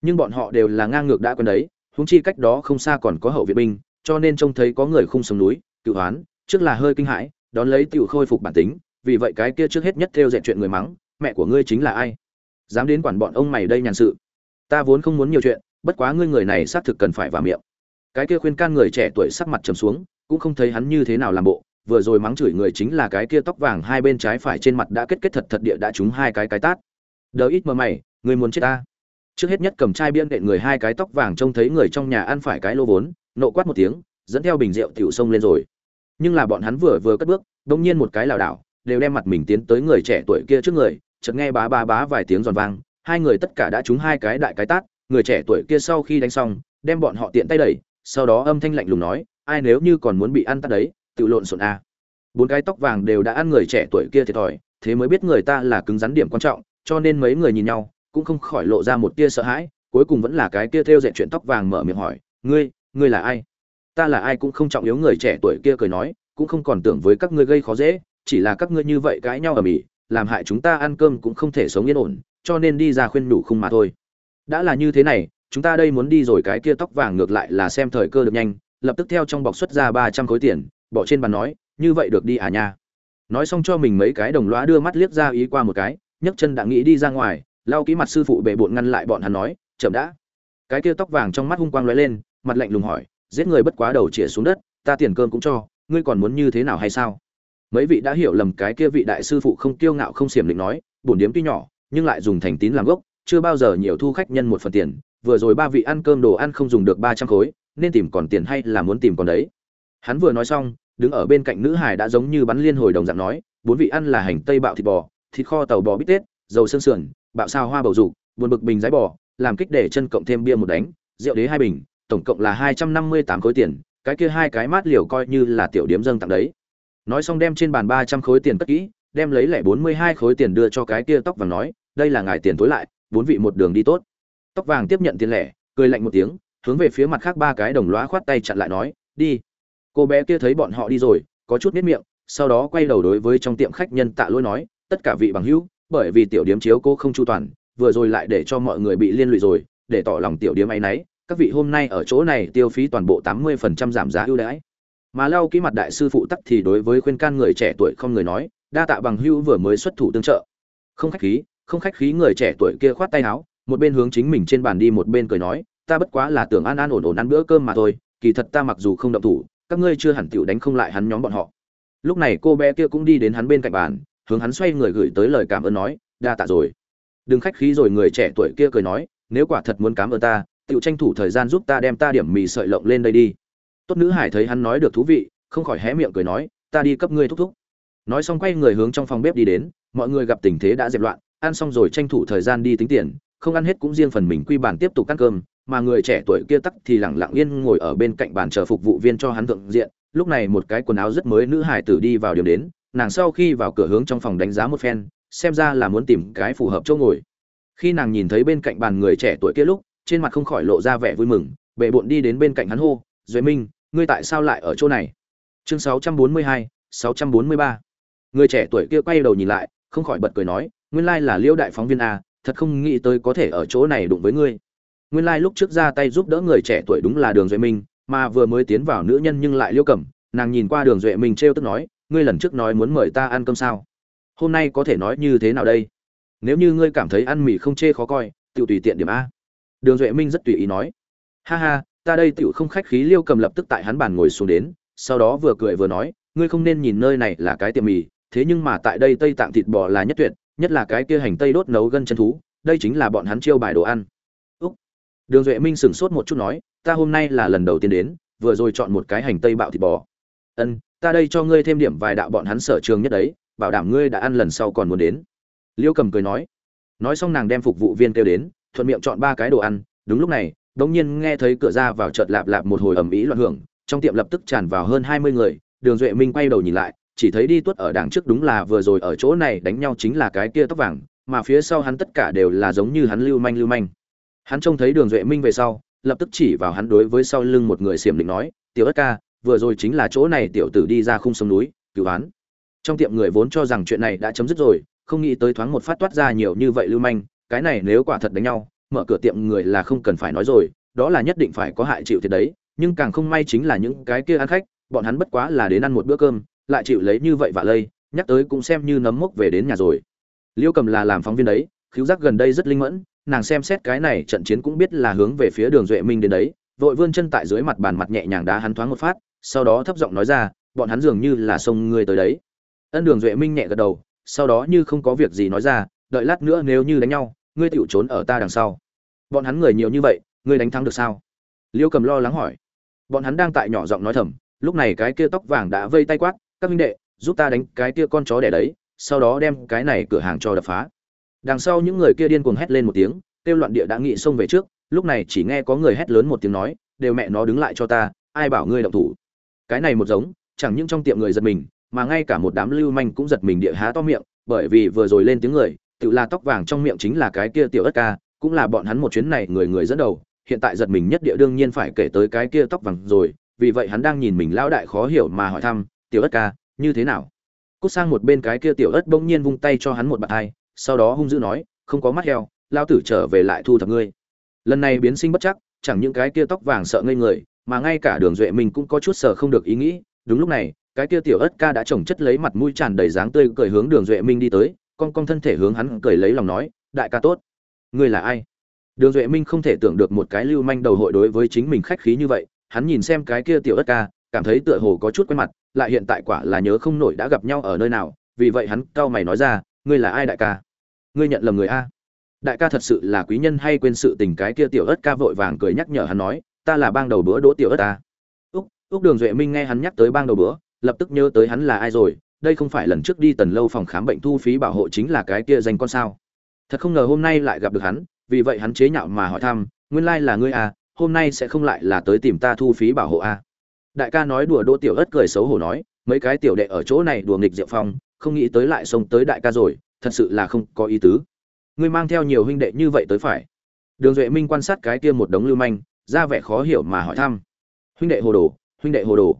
Nhưng bọn họ đều là ngang ngược đã quen đấy húng chi cách đó không xa còn có hậu viện binh, cho nên trông thấy có người khung sống núi, cựu hoán, trước là hơi kinh hãi, đón lấy tiểu khôi phục bản tính, vì vậy cái kia trước hết nhất theo dệt chuyện người mắng, mẹ của ngươi chính là ai? Dám đến quản bọn ông mày đây nhàn sự. Ta vốn không muốn nhiều chuyện, bất quá ngươi người này xác thực cần phải vào miệng. Cái kia khuyên can người trẻ tuổi sắc mặt trầm xuống, cũng không thấy hắn như thế nào làm bộ vừa rồi mắng chửi người chính là cái kia tóc vàng hai bên trái phải trên mặt đã kết kết thật thật địa đã trúng hai cái cái tát. Đờ ít mơ mày, người muốn chết ta. Trước hết nhất cầm chai biên đệm người hai cái tóc vàng trông thấy người trong nhà ăn phải cái lô vốn, nộ quát một tiếng, dẫn theo bình rượu tiểu sông lên rồi. Nhưng là bọn hắn vừa vừa cất bước, đông nhiên một cái lảo đảo, đều đem mặt mình tiến tới người trẻ tuổi kia trước người, chợt nghe bá bá bá vài tiếng giòn vang, hai người tất cả đã trúng hai cái đại cái tát, người trẻ tuổi kia sau khi đánh xong, đem bọn họ tiện tay đẩy, sau đó âm thanh lạnh lùng nói, ai nếu như còn muốn bị ăn tát đấy tự lộn xộn a. Bốn cái tóc vàng đều đã ăn người trẻ tuổi kia thiệt thòi, thế mới biết người ta là cứng rắn điểm quan trọng, cho nên mấy người nhìn nhau, cũng không khỏi lộ ra một tia sợ hãi, cuối cùng vẫn là cái kia theo dệt chuyện tóc vàng mở miệng hỏi, ngươi ngươi là ai? Ta là ai cũng không trọng yếu, người trẻ tuổi kia cười nói, cũng không còn tưởng với các ngươi gây khó dễ, chỉ là các ngươi như vậy cãi nhau ở mỹ làm hại chúng ta ăn cơm cũng không thể sống yên ổn, cho nên đi ra khuyên nhủ không mà thôi. Đã là như thế này, chúng ta đây muốn đi rồi cái kia tóc vàng ngược lại là xem thời cơ được nhanh, lập tức theo trong bọc xuất ra ba trăm khối tiền bỏ trên bàn nói, như vậy được đi à nha. Nói xong cho mình mấy cái đồng loá đưa mắt liếc ra ý qua một cái, nhấc chân đã nghĩ đi ra ngoài, lau ký mặt sư phụ bệ bộn ngăn lại bọn hắn nói, chậm đã. Cái kia tóc vàng trong mắt hung quang lóe lên, mặt lạnh lùng hỏi, giết người bất quá đầu chĩa xuống đất, ta tiền cơm cũng cho, ngươi còn muốn như thế nào hay sao? Mấy vị đã hiểu lầm cái kia vị đại sư phụ không kiêu ngạo không xiểm định nói, bổn điếm tuy nhỏ, nhưng lại dùng thành tín làm gốc, chưa bao giờ nhiều thu khách nhân một phần tiền, vừa rồi ba vị ăn cơm đồ ăn không dùng được ba trăm khối, nên tìm còn tiền hay là muốn tìm còn đấy. Hắn vừa nói xong đứng ở bên cạnh nữ hải đã giống như bắn liên hồi đồng dạng nói, bốn vị ăn là hành tây bạo thịt bò, thịt kho tàu bò bít tết, dầu xương sườn, bạo sao hoa bầu dục, buồn bực bình giấy bò, làm kích để chân cộng thêm bia một đánh, rượu đế hai bình, tổng cộng là hai trăm năm mươi tám khối tiền, cái kia hai cái mát liều coi như là tiểu điếm dâng tặng đấy. Nói xong đem trên bàn ba trăm khối tiền cất kỹ, đem lấy lẻ bốn mươi hai khối tiền đưa cho cái kia tóc vàng nói, đây là ngài tiền tối lại, bốn vị một đường đi tốt. Tóc vàng tiếp nhận tiền lẻ, cười lạnh một tiếng, hướng về phía mặt khác ba cái đồng loá khoát tay chặn lại nói, đi cô bé kia thấy bọn họ đi rồi, có chút nếp miệng, sau đó quay đầu đối với trong tiệm khách nhân tạ lỗi nói, tất cả vị bằng hữu, bởi vì tiểu điếm chiếu cô không chu toàn, vừa rồi lại để cho mọi người bị liên lụy rồi, để tỏ lòng tiểu điếm ấy nấy, các vị hôm nay ở chỗ này tiêu phí toàn bộ tám mươi phần trăm giảm giá ưu đãi. Mà lau kỹ mặt đại sư phụ tắc thì đối với khuyên can người trẻ tuổi không người nói, đa tạ bằng hữu vừa mới xuất thủ tương trợ. Không khách khí, không khách khí người trẻ tuổi kia khoát tay áo, một bên hướng chính mình trên bàn đi một bên cười nói, ta bất quá là tưởng an an ổn ổn ăn bữa cơm mà thôi, kỳ thật ta mặc dù không động thủ các ngươi chưa hẳn tiểu đánh không lại hắn nhóm bọn họ. Lúc này cô bé kia cũng đi đến hắn bên cạnh bàn, hướng hắn xoay người gửi tới lời cảm ơn nói, đa tạ rồi. Đừng khách khí rồi, người trẻ tuổi kia cười nói, nếu quả thật muốn cảm ơn ta, tiểu tranh thủ thời gian giúp ta đem ta điểm mì sợi lộng lên đây đi. Tốt nữ hải thấy hắn nói được thú vị, không khỏi hé miệng cười nói, ta đi cấp ngươi thúc thúc. Nói xong quay người hướng trong phòng bếp đi đến, mọi người gặp tình thế đã dẹp loạn, ăn xong rồi tranh thủ thời gian đi tính tiền, không ăn hết cũng riêng phần mình quy bản tiếp tục ăn cơm mà người trẻ tuổi kia tắc thì lẳng lặng yên ngồi ở bên cạnh bàn chờ phục vụ viên cho hắn thượng diện. Lúc này một cái quần áo rất mới nữ hải tử đi vào điểm đến nàng sau khi vào cửa hướng trong phòng đánh giá một phen xem ra là muốn tìm cái phù hợp chỗ ngồi. Khi nàng nhìn thấy bên cạnh bàn người trẻ tuổi kia lúc trên mặt không khỏi lộ ra vẻ vui mừng bệ bộn đi đến bên cạnh hắn hô duệ minh ngươi tại sao lại ở chỗ này? Chương 642, 643. người trẻ tuổi kia quay đầu nhìn lại không khỏi bật cười nói nguyên lai là liêu đại phóng viên a thật không nghĩ tới có thể ở chỗ này đụng với ngươi nguyên lai lúc trước ra tay giúp đỡ người trẻ tuổi đúng là đường duệ minh, mà vừa mới tiến vào nữ nhân nhưng lại liêu cẩm. Nàng nhìn qua đường duệ minh trêu tức nói, ngươi lần trước nói muốn mời ta ăn cơm sao? Hôm nay có thể nói như thế nào đây? Nếu như ngươi cảm thấy ăn mì không chê khó coi tự tùy tiện điểm a. Đường duệ minh rất tùy ý nói. Ha ha, ta đây tựu không khách khí. Liêu cầm lập tức tại hắn bàn ngồi xuống đến, sau đó vừa cười vừa nói, ngươi không nên nhìn nơi này là cái tiệm mì, thế nhưng mà tại đây tây tạng thịt bò là nhất tuyệt, nhất là cái kia hành tây đốt nấu gân chân thú, đây chính là bọn hắn chiêu bài đồ ăn đường duệ minh sửng sốt một chút nói, ta hôm nay là lần đầu tiên đến, vừa rồi chọn một cái hành tây bạo thịt bò. Ân, ta đây cho ngươi thêm điểm vài đạo bọn hắn sở trường nhất đấy, bảo đảm ngươi đã ăn lần sau còn muốn đến. Liêu cầm cười nói. Nói xong nàng đem phục vụ viên kêu đến, thuận miệng chọn ba cái đồ ăn. Đúng lúc này, đống nhiên nghe thấy cửa ra vào chợt lạp lạp một hồi ầm ĩ loạn hưởng, trong tiệm lập tức tràn vào hơn hai mươi người. Đường duệ minh quay đầu nhìn lại, chỉ thấy đi tuất ở đằng trước đúng là vừa rồi ở chỗ này đánh nhau chính là cái kia tóc vàng, mà phía sau hắn tất cả đều là giống như hắn lưu manh lưu manh hắn trông thấy đường duệ minh về sau, lập tức chỉ vào hắn đối với sau lưng một người xiềm định nói, tiểu ất ca, vừa rồi chính là chỗ này tiểu tử đi ra khung sông núi, cứu hắn. Trong tiệm người vốn cho rằng chuyện này đã chấm dứt rồi, không nghĩ tới thoáng một phát toát ra nhiều như vậy lưu manh, cái này nếu quả thật đánh nhau, mở cửa tiệm người là không cần phải nói rồi, đó là nhất định phải có hại chịu thiệt đấy, nhưng càng không may chính là những cái kia ăn khách, bọn hắn bất quá là đến ăn một bữa cơm, lại chịu lấy như vậy vạ lây, nhắc tới cũng xem như nấm mốc về đến nhà rồi. Liêu cầm là làm phóng viên đấy, khiếu giác gần đây rất linh mẫn nàng xem xét cái này trận chiến cũng biết là hướng về phía đường duệ minh đến đấy, vội vươn chân tại dưới mặt bàn mặt nhẹ nhàng đá hắn thoáng một phát, sau đó thấp giọng nói ra, bọn hắn dường như là xông ngươi tới đấy. Ân đường duệ minh nhẹ gật đầu, sau đó như không có việc gì nói ra, đợi lát nữa nếu như đánh nhau, ngươi tựu trốn ở ta đằng sau. Bọn hắn người nhiều như vậy, ngươi đánh thắng được sao? Liêu cầm lo lắng hỏi. Bọn hắn đang tại nhỏ giọng nói thầm, lúc này cái kia tóc vàng đã vây tay quát, các minh đệ, giúp ta đánh cái kia con chó đẻ đấy, sau đó đem cái này cửa hàng cho đập phá đằng sau những người kia điên cuồng hét lên một tiếng, kêu loạn địa đã nghị xông về trước, lúc này chỉ nghe có người hét lớn một tiếng nói, đều mẹ nó đứng lại cho ta, ai bảo ngươi động thủ? Cái này một giống, chẳng những trong tiệm người giật mình, mà ngay cả một đám lưu manh cũng giật mình địa há to miệng, bởi vì vừa rồi lên tiếng người, tự là tóc vàng trong miệng chính là cái kia tiểu ất ca, cũng là bọn hắn một chuyến này người người dẫn đầu, hiện tại giật mình nhất địa đương nhiên phải kể tới cái kia tóc vàng rồi, vì vậy hắn đang nhìn mình lão đại khó hiểu mà hỏi thăm, tiểu ất ca, như thế nào? Cút sang một bên cái kia tiểu ất bỗng nhiên vung tay cho hắn một bạt hai sau đó hung dữ nói, không có mắt heo lao tử trở về lại thu thập ngươi. Lần này biến sinh bất chắc, chẳng những cái kia tóc vàng sợ ngây người, mà ngay cả đường duệ mình cũng có chút sợ không được ý nghĩ. Đúng lúc này, cái kia tiểu ất ca đã trồng chất lấy mặt mũi tràn đầy dáng tươi cười hướng đường duệ minh đi tới, con con thân thể hướng hắn cười lấy lòng nói, đại ca tốt, ngươi là ai? Đường duệ minh không thể tưởng được một cái lưu manh đầu hội đối với chính mình khách khí như vậy, hắn nhìn xem cái kia tiểu ất ca, cảm thấy tựa hồ có chút quen mặt, lại hiện tại quả là nhớ không nổi đã gặp nhau ở nơi nào, vì vậy hắn cau mày nói ra ngươi là ai đại ca? Ngươi nhận lầm người a. Đại ca thật sự là quý nhân hay quên sự tình cái kia tiểu ất ca vội vàng cười nhắc nhở hắn nói, ta là bang đầu bữa đỗ tiểu ất ta úc úc đường duệ minh nghe hắn nhắc tới bang đầu bữa, lập tức nhớ tới hắn là ai rồi, đây không phải lần trước đi tần lâu phòng khám bệnh thu phí bảo hộ chính là cái kia danh con sao. Thật không ngờ hôm nay lại gặp được hắn, vì vậy hắn chế nhạo mà hỏi thăm, nguyên lai là ngươi à hôm nay sẽ không lại là tới tìm ta thu phí bảo hộ à đại ca nói đùa đỗ tiểu ất cười xấu hổ nói, mấy cái tiểu đệ ở chỗ này đùa nghịch diệu phong không nghĩ tới lại xông tới đại ca rồi, thật sự là không có ý tứ. Ngươi mang theo nhiều huynh đệ như vậy tới phải. Đường duệ minh quan sát cái kia một đống lưu manh, ra vẻ khó hiểu mà hỏi thăm. Huynh đệ hồ đồ, huynh đệ hồ đồ.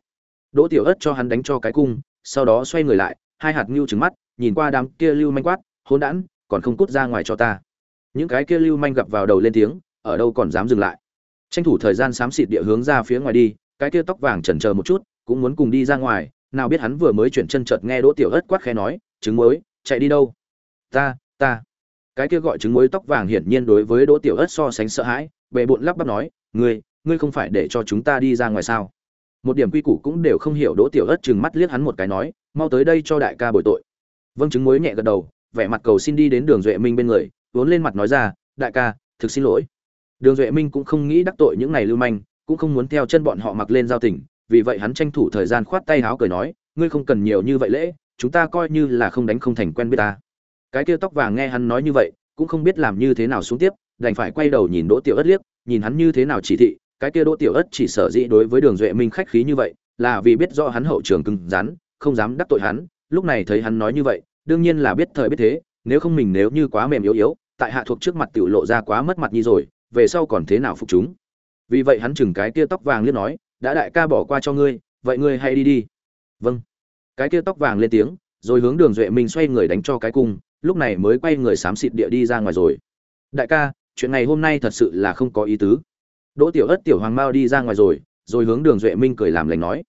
Đỗ tiểu ất cho hắn đánh cho cái cung, sau đó xoay người lại, hai hạt ngưu trứng mắt, nhìn qua đám kia lưu manh quát, hỗn đản, còn không cút ra ngoài cho ta. Những cái kia lưu manh gặp vào đầu lên tiếng, ở đâu còn dám dừng lại. Tranh thủ thời gian xám xịt địa hướng ra phía ngoài đi, cái kia tóc vàng chần chờ một chút, cũng muốn cùng đi ra ngoài nào biết hắn vừa mới chuyển chân chợt nghe đỗ tiểu ất quát khẽ nói, trứng muối, chạy đi đâu? Ta ta. Cái kia gọi trứng muối tóc vàng hiển nhiên đối với đỗ tiểu ất so sánh sợ hãi bệ bội lắp bắp nói, ngươi ngươi không phải để cho chúng ta đi ra ngoài sao? Một điểm quy củ cũng đều không hiểu đỗ tiểu ất trừng mắt liếc hắn một cái nói, mau tới đây cho đại ca bồi tội. Vâng trứng muối nhẹ gật đầu, vẻ mặt cầu xin đi đến đường duệ minh bên người, vốn lên mặt nói ra, đại ca, thực xin lỗi. Đường duệ minh cũng không nghĩ đắc tội những này lưu manh, cũng không muốn theo chân bọn họ mặc lên giao tình vì vậy hắn tranh thủ thời gian khoát tay háo cười nói, ngươi không cần nhiều như vậy lễ, chúng ta coi như là không đánh không thành quen biết ta. Cái kia tóc vàng nghe hắn nói như vậy, cũng không biết làm như thế nào xuống tiếp, đành phải quay đầu nhìn đỗ tiểu ất liếc, nhìn hắn như thế nào chỉ thị, cái kia đỗ tiểu ất chỉ sở dĩ đối với đường duệ minh khách khí như vậy, là vì biết rõ hắn hậu trường cứng rắn, không dám đắc tội hắn, lúc này thấy hắn nói như vậy, đương nhiên là biết thời biết thế, nếu không mình nếu như quá mềm yếu yếu, tại hạ thuộc trước mặt tiểu lộ ra quá mất mặt nhi rồi, về sau còn thế nào phục chúng? Vì vậy hắn chừng cái kia tóc vàng liên nói đã đại ca bỏ qua cho ngươi, vậy ngươi hãy đi đi. Vâng. Cái kia tóc vàng lên tiếng, rồi hướng đường duệ minh xoay người đánh cho cái cung, lúc này mới quay người xám xịt địa đi ra ngoài rồi. Đại ca, chuyện này hôm nay thật sự là không có ý tứ. Đỗ tiểu ất, tiểu hoàng mao đi ra ngoài rồi rồi hướng đường duệ minh cười làm lành nói.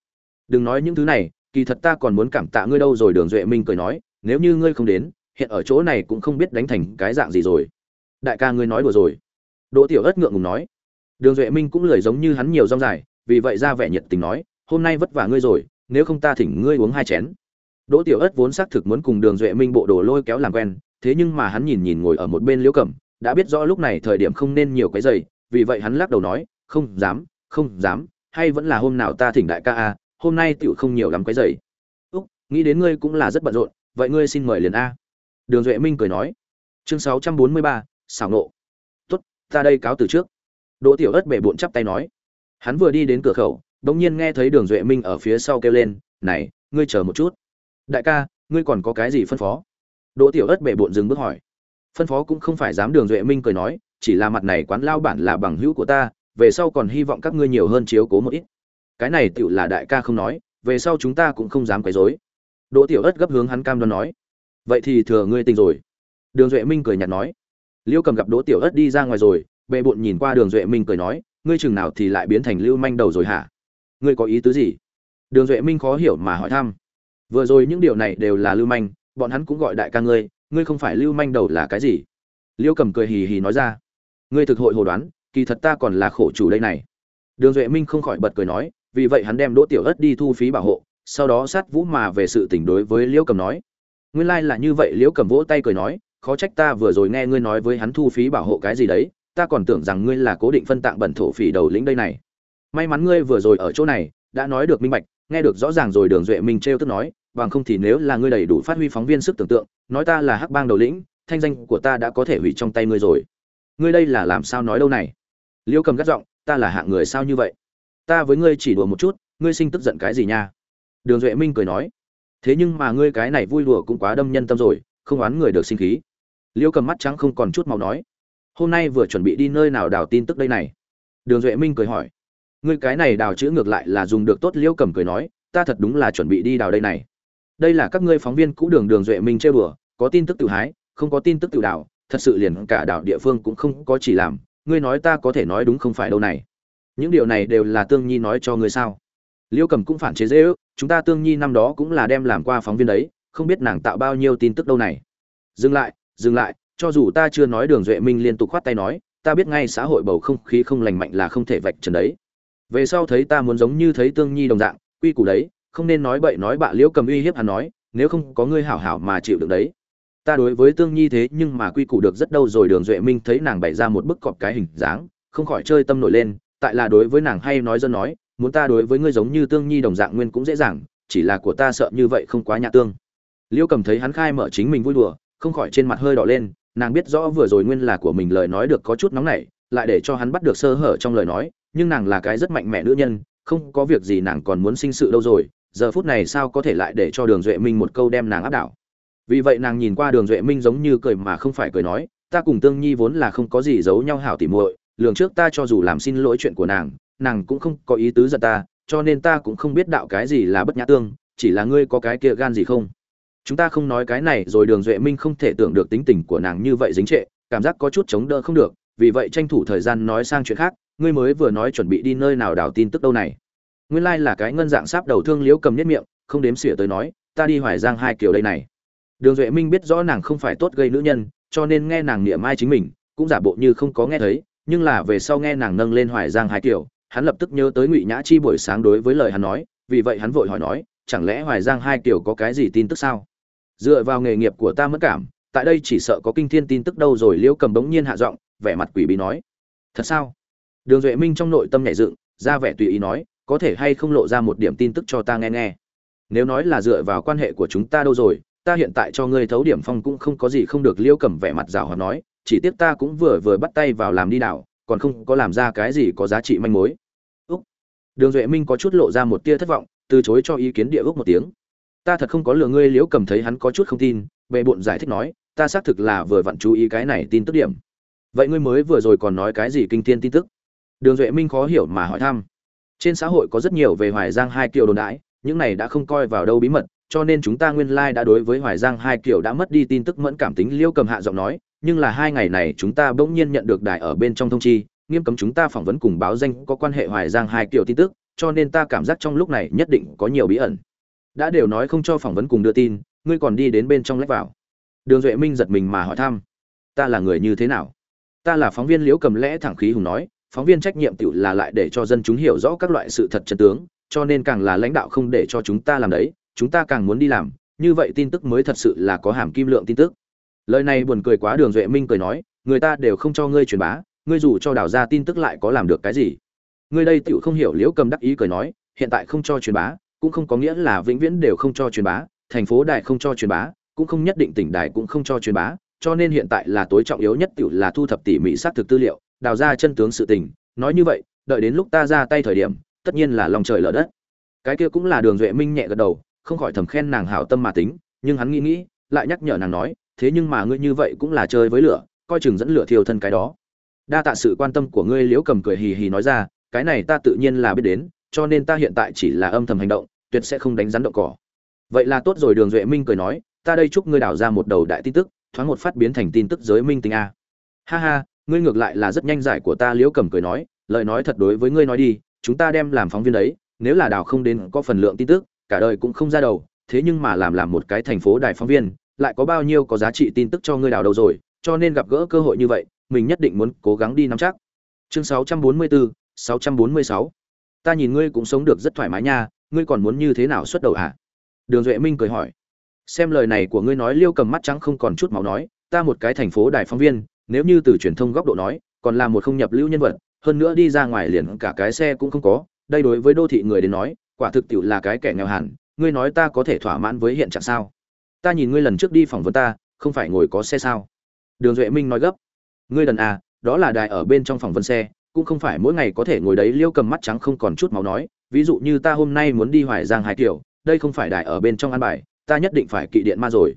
Đừng nói những thứ này, kỳ thật ta còn muốn cảm tạ ngươi đâu rồi, đường duệ minh cười nói. Nếu như ngươi không đến, hiện ở chỗ này cũng không biết đánh thành cái dạng gì rồi. Đại ca ngươi nói đùa rồi. Đỗ tiểu ất ngượng ngùng nói. Đường duệ minh cũng lười giống như hắn nhiều rong dài vì vậy ra vẻ nhiệt tình nói, hôm nay vất vả ngươi rồi, nếu không ta thỉnh ngươi uống hai chén. Đỗ tiểu ất vốn xác thực muốn cùng đường duệ minh bộ đồ lôi kéo làm quen, thế nhưng mà hắn nhìn nhìn ngồi ở một bên liễu cẩm, đã biết rõ lúc này thời điểm không nên nhiều cái giày, vì vậy hắn lắc đầu nói, không dám không dám, hay vẫn là hôm nào ta thỉnh đại ca a, hôm nay tựu không nhiều lắm cái giày. Úc, nghĩ đến ngươi cũng là rất bận rộn, vậy ngươi xin mời liền a. Đường duệ minh cười nói. Chương sáu trăm bốn mươi ba, xảo nộ. Tốt, ta đây cáo từ trước. Đỗ tiểu ất bể bộn chắp tay nói hắn vừa đi đến cửa khẩu, bỗng nhiên nghe thấy đường duệ minh ở phía sau kêu lên, này, ngươi chờ một chút. Đại ca, ngươi còn có cái gì phân phó? Đỗ tiểu ất bệ bộn dừng bước hỏi. Phân phó cũng không phải dám đường duệ minh cười nói, chỉ là mặt này quán lao bản là bằng hữu của ta, về sau còn hy vọng các ngươi nhiều hơn chiếu cố một ít. Cái này tựu là đại ca không nói, về sau chúng ta cũng không dám quấy rối. Đỗ tiểu ất gấp hướng hắn cam đoan nói. Vậy thì thừa ngươi tình rồi. Đường duệ minh cười nhạt nói. Liêu cầm gặp đỗ tiểu ất đi ra ngoài rồi bệ bộn nhìn qua đường duệ minh cười nói ngươi chừng nào thì lại biến thành lưu manh đầu rồi hả? Ngươi có ý tứ gì? Đường duệ minh khó hiểu mà hỏi thăm. Vừa rồi những điều này đều là lưu manh, bọn hắn cũng gọi đại ca ngươi ngươi không phải lưu manh đầu là cái gì? Liêu cầm cười hì hì nói ra. Ngươi thực hội hồ đoán, kỳ thật ta còn là khổ chủ đây này. Đường duệ minh không khỏi bật cười nói, vì vậy hắn đem đỗ tiểu ất đi thu phí bảo hộ, sau đó sát vũ mà về sự tình đối với liễu cầm nói. Nguyên lai là như vậy liễu cầm vỗ tay cười nói, khó trách ta vừa rồi nghe ngươi nói với hắn thu phí bảo hộ cái gì đấy ta còn tưởng rằng ngươi là cố định phân tạng bẩn thổ phỉ đầu lĩnh đây này. May mắn ngươi vừa rồi ở chỗ này, đã nói được minh bạch, nghe được rõ ràng rồi đường duệ minh trêu tức nói, bằng không thì nếu là ngươi đầy đủ phát huy phóng viên sức tưởng tượng, nói ta là hắc bang đầu lĩnh, thanh danh của ta đã có thể hủy trong tay ngươi rồi. Ngươi đây là làm sao nói đâu này? Liêu cầm gắt giọng, ta là hạng người sao như vậy? Ta với ngươi chỉ đùa một chút, ngươi sinh tức giận cái gì nha? Đường duệ minh cười nói, thế nhưng mà ngươi cái này vui đùa cũng quá đâm nhân tâm rồi, không oán người được sinh khí. Liêu cầm mắt trắng không còn chút màu nói hôm nay vừa chuẩn bị đi nơi nào đào tin tức đây này? Đường duệ minh cười hỏi. Ngươi cái này đào chữ ngược lại là dùng được tốt, Liễu cầm cười nói, ta thật đúng là chuẩn bị đi đào đây này. Đây là các ngươi phóng viên cũ đường đường duệ minh chơi bừa có tin tức tự hái, không có tin tức tự đào, thật sự liền cả đảo địa phương cũng không có chỉ làm, ngươi nói ta có thể nói đúng không phải đâu này? Những điều này đều là tương nhi nói cho ngươi sao? Liêu cầm cũng phản chế dễ ước, chúng ta tương nhi năm đó cũng là đem làm qua phóng viên đấy, không biết nàng tạo bao nhiêu tin tức đâu này? Dừng lại dừng lại cho dù ta chưa nói đường duệ minh liên tục khoát tay nói, ta biết ngay xã hội bầu không khí không lành mạnh là không thể vạch trần đấy. Về sau thấy ta muốn giống như thấy tương nhi đồng dạng, quy củ đấy, không nên nói bậy nói bạ liễu cầm uy hiếp hắn nói, nếu không có ngươi hảo hảo mà chịu được đấy. Ta đối với tương nhi thế nhưng mà quy củ được rất đâu rồi, đường duệ minh thấy nàng bày ra một bức cọp cái hình dáng, không khỏi chơi tâm nổi lên, tại là đối với nàng hay nói dân nói, muốn ta đối với ngươi giống như tương nhi đồng dạng nguyên cũng dễ dàng, chỉ là của ta sợ như vậy không quá nhạ tương. Liễu cầm thấy hắn khai mở chính mình vui đùa, không khỏi trên mặt hơi đỏ lên nàng biết rõ vừa rồi nguyên là của mình lời nói được có chút nóng nảy, lại để cho hắn bắt được sơ hở trong lời nói, nhưng nàng là cái rất mạnh mẽ nữ nhân, không có việc gì nàng còn muốn sinh sự đâu rồi, giờ phút này sao có thể lại để cho đường duệ minh một câu đem nàng áp đảo? Vì vậy nàng nhìn qua đường duệ minh giống như cười mà không phải cười nói, ta cùng tương nhi vốn là không có gì giấu nhau hảo tỉ muội, lường trước ta cho dù làm xin lỗi chuyện của nàng nàng cũng không có ý tứ giận ta, cho nên ta cũng không biết đạo cái gì là bất nhã tương, chỉ là ngươi có cái kia gan gì không? Chúng ta không nói cái này rồi đường duệ minh không thể tưởng được tính tình của nàng như vậy dính trệ, cảm giác có chút chống đỡ không được, vì vậy tranh thủ thời gian nói sang chuyện khác, ngươi mới vừa nói chuẩn bị đi nơi nào đào tin tức đâu này. Nguyên lai là cái ngân dạng sáp đầu thương liễu cầm nhất miệng, không đếm xỉa tới nói, ta đi hoài giang hai kiểu đây này. Đường duệ minh biết rõ nàng không phải tốt gây nữ nhân, cho nên nghe nàng niệm mai chính mình, cũng giả bộ như không có nghe thấy, nhưng là về sau nghe nàng nâng lên hoài giang hai kiểu, hắn lập tức nhớ tới ngụy nhã chi buổi sáng đối với lời hắn nói, vì vậy hắn vội hỏi nói, chẳng lẽ hoài giang hai kiểu có cái gì tin tức sao? Dựa vào nghề nghiệp của ta mất cảm, tại đây chỉ sợ có kinh thiên tin tức đâu rồi, liễu cầm bỗng nhiên hạ giọng, vẻ mặt quỷ bí nói. Thật sao? Đường duệ minh trong nội tâm nhảy dựng, ra vẻ tùy ý nói, có thể hay không lộ ra một điểm tin tức cho ta nghe nghe. Nếu nói là dựa vào quan hệ của chúng ta đâu rồi, ta hiện tại cho ngươi thấu điểm phong cũng không có gì không được, liễu cầm vẻ mặt rào hòa nói, chỉ tiếc ta cũng vừa vừa bắt tay vào làm đi đảo, còn không có làm ra cái gì có giá trị manh mối. Úc. Đường duệ minh có chút lộ ra một tia thất vọng, từ chối cho ý kiến địa úc một tiếng ta thật không có lừa ngươi, liễu cầm thấy hắn có chút không tin bệ bộn giải thích nói, ta xác thực là vừa vặn chú ý cái này tin tức điểm. Vậy ngươi mới vừa rồi còn nói cái gì kinh thiên tin tức? Đường duệ minh khó hiểu mà hỏi thăm. Trên xã hội có rất nhiều về hoài giang hai kiều đồn đãi những này đã không coi vào đâu bí mật, cho nên chúng ta nguyên lai đã đối với hoài giang hai kiều đã mất đi tin tức mẫn cảm tính liêu cầm hạ giọng nói, nhưng là hai ngày này chúng ta bỗng nhiên nhận được đài ở bên trong thông chi, nghiêm cấm chúng ta phỏng vấn cùng báo danh có quan hệ hoài giang hai kiều tin tức, cho nên ta cảm giác trong lúc này nhất định có nhiều bí ẩn đã đều nói không cho phỏng vấn cùng đưa tin, ngươi còn đi đến bên trong lách vào. Đường duệ minh giật mình mà hỏi thăm, ta là người như thế nào? Ta là phóng viên liễu cầm lẽ thẳng khí hùng nói, phóng viên trách nhiệm tự là lại để cho dân chúng hiểu rõ các loại sự thật chân tướng, cho nên càng là lãnh đạo không để cho chúng ta làm đấy, chúng ta càng muốn đi làm, như vậy tin tức mới thật sự là có hàm kim lượng tin tức. Lời này buồn cười quá, đường duệ minh cười nói, người ta đều không cho ngươi truyền bá, ngươi dù cho đào ra tin tức lại có làm được cái gì? Ngươi đây tựu không hiểu liễu cầm đắc ý cười nói, hiện tại không cho truyền bá cũng không có nghĩa là vĩnh viễn đều không cho truyền bá, thành phố đài không cho truyền bá, cũng không nhất định tỉnh đài cũng không cho truyền bá, cho nên hiện tại là tối trọng yếu nhất tiểu là thu thập tỉ mỉ xác thực tư liệu, đào ra chân tướng sự tình. Nói như vậy, đợi đến lúc ta ra tay thời điểm, tất nhiên là lòng trời lở đất. Cái kia cũng là đường duệ minh nhẹ gật đầu, không khỏi thầm khen nàng hảo tâm mà tính, nhưng hắn nghĩ nghĩ, lại nhắc nhở nàng nói, thế nhưng mà ngươi như vậy cũng là chơi với lửa, coi chừng dẫn lửa thiêu thân cái đó. Đa tạ sự quan tâm của ngươi, liễu cầm cười hì hì nói ra, cái này ta tự nhiên là biết đến, cho nên ta hiện tại chỉ là âm thầm hành động tuyệt sẽ không đánh rắn động cỏ. Vậy là tốt rồi đường duệ minh cười nói ta đây chúc ngươi đào ra một đầu đại tin tức thoáng một phát biến thành tin tức giới minh tinh a. Ha ha ngươi ngược lại là rất nhanh giải của ta liễu cầm cười nói lời nói thật đối với ngươi nói đi chúng ta đem làm phóng viên đấy nếu là đào không đến có phần lượng tin tức cả đời cũng không ra đầu thế nhưng mà làm làm một cái thành phố đài phóng viên lại có bao nhiêu có giá trị tin tức cho ngươi đào đầu rồi cho nên gặp gỡ cơ hội như vậy mình nhất định muốn cố gắng đi nắm chắc. Chương 644, 646. ta nhìn ngươi cũng sống được rất thoải mái nha ngươi còn muốn như thế nào xuất đầu hả à? đường duệ minh cười hỏi. Xem lời này của ngươi nói, liêu cầm mắt trắng không còn chút máu nói, ta một cái thành phố đài phóng viên, nếu như từ truyền thông góc độ nói, còn là một không nhập lưu nhân vật, hơn nữa đi ra ngoài liền cả cái xe cũng không có, đây đối với đô thị người đến nói, quả thực tiệu là cái kẻ nghèo hẳn, ngươi nói ta có thể thỏa mãn với hiện trạng sao? Ta nhìn ngươi lần trước đi phỏng vấn ta, không phải ngồi có xe sao? Đường duệ minh nói gấp. Ngươi đần à đó là đài ở bên trong phòng vấn xe, cũng không phải mỗi ngày có thể ngồi đấy, liêu cầm mắt trắng không còn chút máu nói ví dụ như ta hôm nay muốn đi hoài giang hải kiểu đây không phải đại ở bên trong ăn bài, ta nhất định phải kỵ điện ma rồi.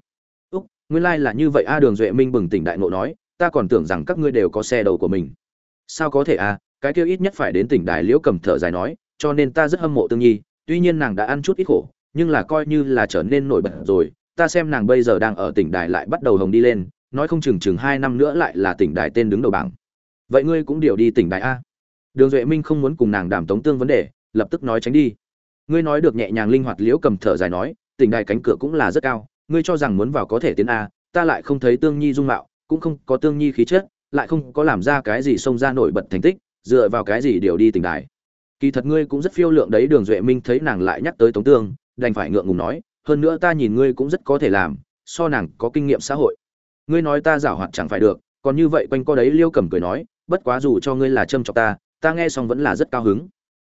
Úc, nguyên lai、like、là như vậy a đường duệ minh bừng tỉnh đại ngộ nói, ta còn tưởng rằng các ngươi đều có xe đầu của mình. Sao có thể à cái kia ít nhất phải đến tỉnh đài liễu cầm thở dài nói, cho nên ta rất hâm mộ tương nhi, tuy nhiên nàng đã ăn chút ít khổ, nhưng là coi như là trở nên nổi bật rồi, ta xem nàng bây giờ đang ở tỉnh đài lại bắt đầu hồng đi lên, nói không chừng chừng hai năm nữa lại là tỉnh đài tên đứng đầu bảng. Vậy ngươi cũng điều đi tỉnh đài a. Đường duệ minh không muốn cùng nàng đàm tống tương vấn đề lập tức nói tránh đi. Ngươi nói được nhẹ nhàng linh hoạt liễu cầm thở dài nói, tỉnh đài cánh cửa cũng là rất cao, ngươi cho rằng muốn vào có thể tiến a, ta lại không thấy tương nhi dung mạo, cũng không có tương nhi khí chất, lại không có làm ra cái gì xông ra nổi bật thành tích, dựa vào cái gì điều đi tỉnh đài. Kỳ thật ngươi cũng rất phiêu lượng đấy, đường duệ minh thấy nàng lại nhắc tới tống tương, đành phải ngượng ngùng nói, hơn nữa ta nhìn ngươi cũng rất có thể làm, so nàng có kinh nghiệm xã hội. Ngươi nói ta giảo hoạt chẳng phải được, còn như vậy quanh co đấy liêu cầm cười nói, bất quá dù cho ngươi là châm chọc ta ta nghe xong vẫn là rất cao hứng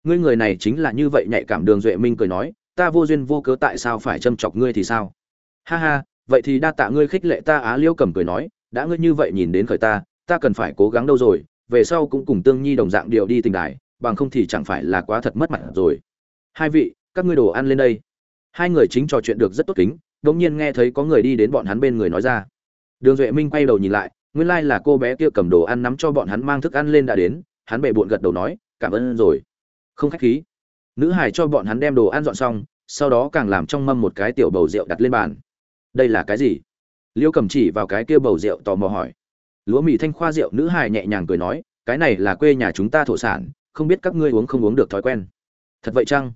ngươi người này chính là như vậy nhạy cảm đường duệ minh cười nói, ta vô duyên vô cớ tại sao phải châm chọc ngươi thì sao? Ha ha, vậy thì đa tạ ngươi khích lệ ta á liêu cầm cười nói, đã ngươi như vậy nhìn đến khởi ta ta cần phải cố gắng đâu rồi, về sau cũng cùng tương nhi đồng dạng điều đi tình đài, bằng không thì chẳng phải là quá thật mất mặt rồi. Hai vị, các ngươi đồ ăn lên đây. Hai người chính trò chuyện được rất tốt kính đột nhiên nghe thấy có người đi đến bọn hắn bên người nói ra. Đường duệ minh quay đầu nhìn lại, nguyên lai là cô bé kia cầm đồ ăn nắm cho bọn hắn mang thức ăn lên đã đến, hắn bệ bộn gật đầu nói, cảm ơn rồi không khách khí. Nữ hải cho bọn hắn đem đồ ăn dọn xong, sau đó càng làm trong mâm một cái tiểu bầu rượu đặt lên bàn. Đây là cái gì? Liêu cầm chỉ vào cái kia bầu rượu tò mò hỏi. Lúa mì thanh khoa rượu, nữ hải nhẹ nhàng cười nói, cái này là quê nhà chúng ta thổ sản, không biết các ngươi uống không uống được thói quen. Thật vậy chăng?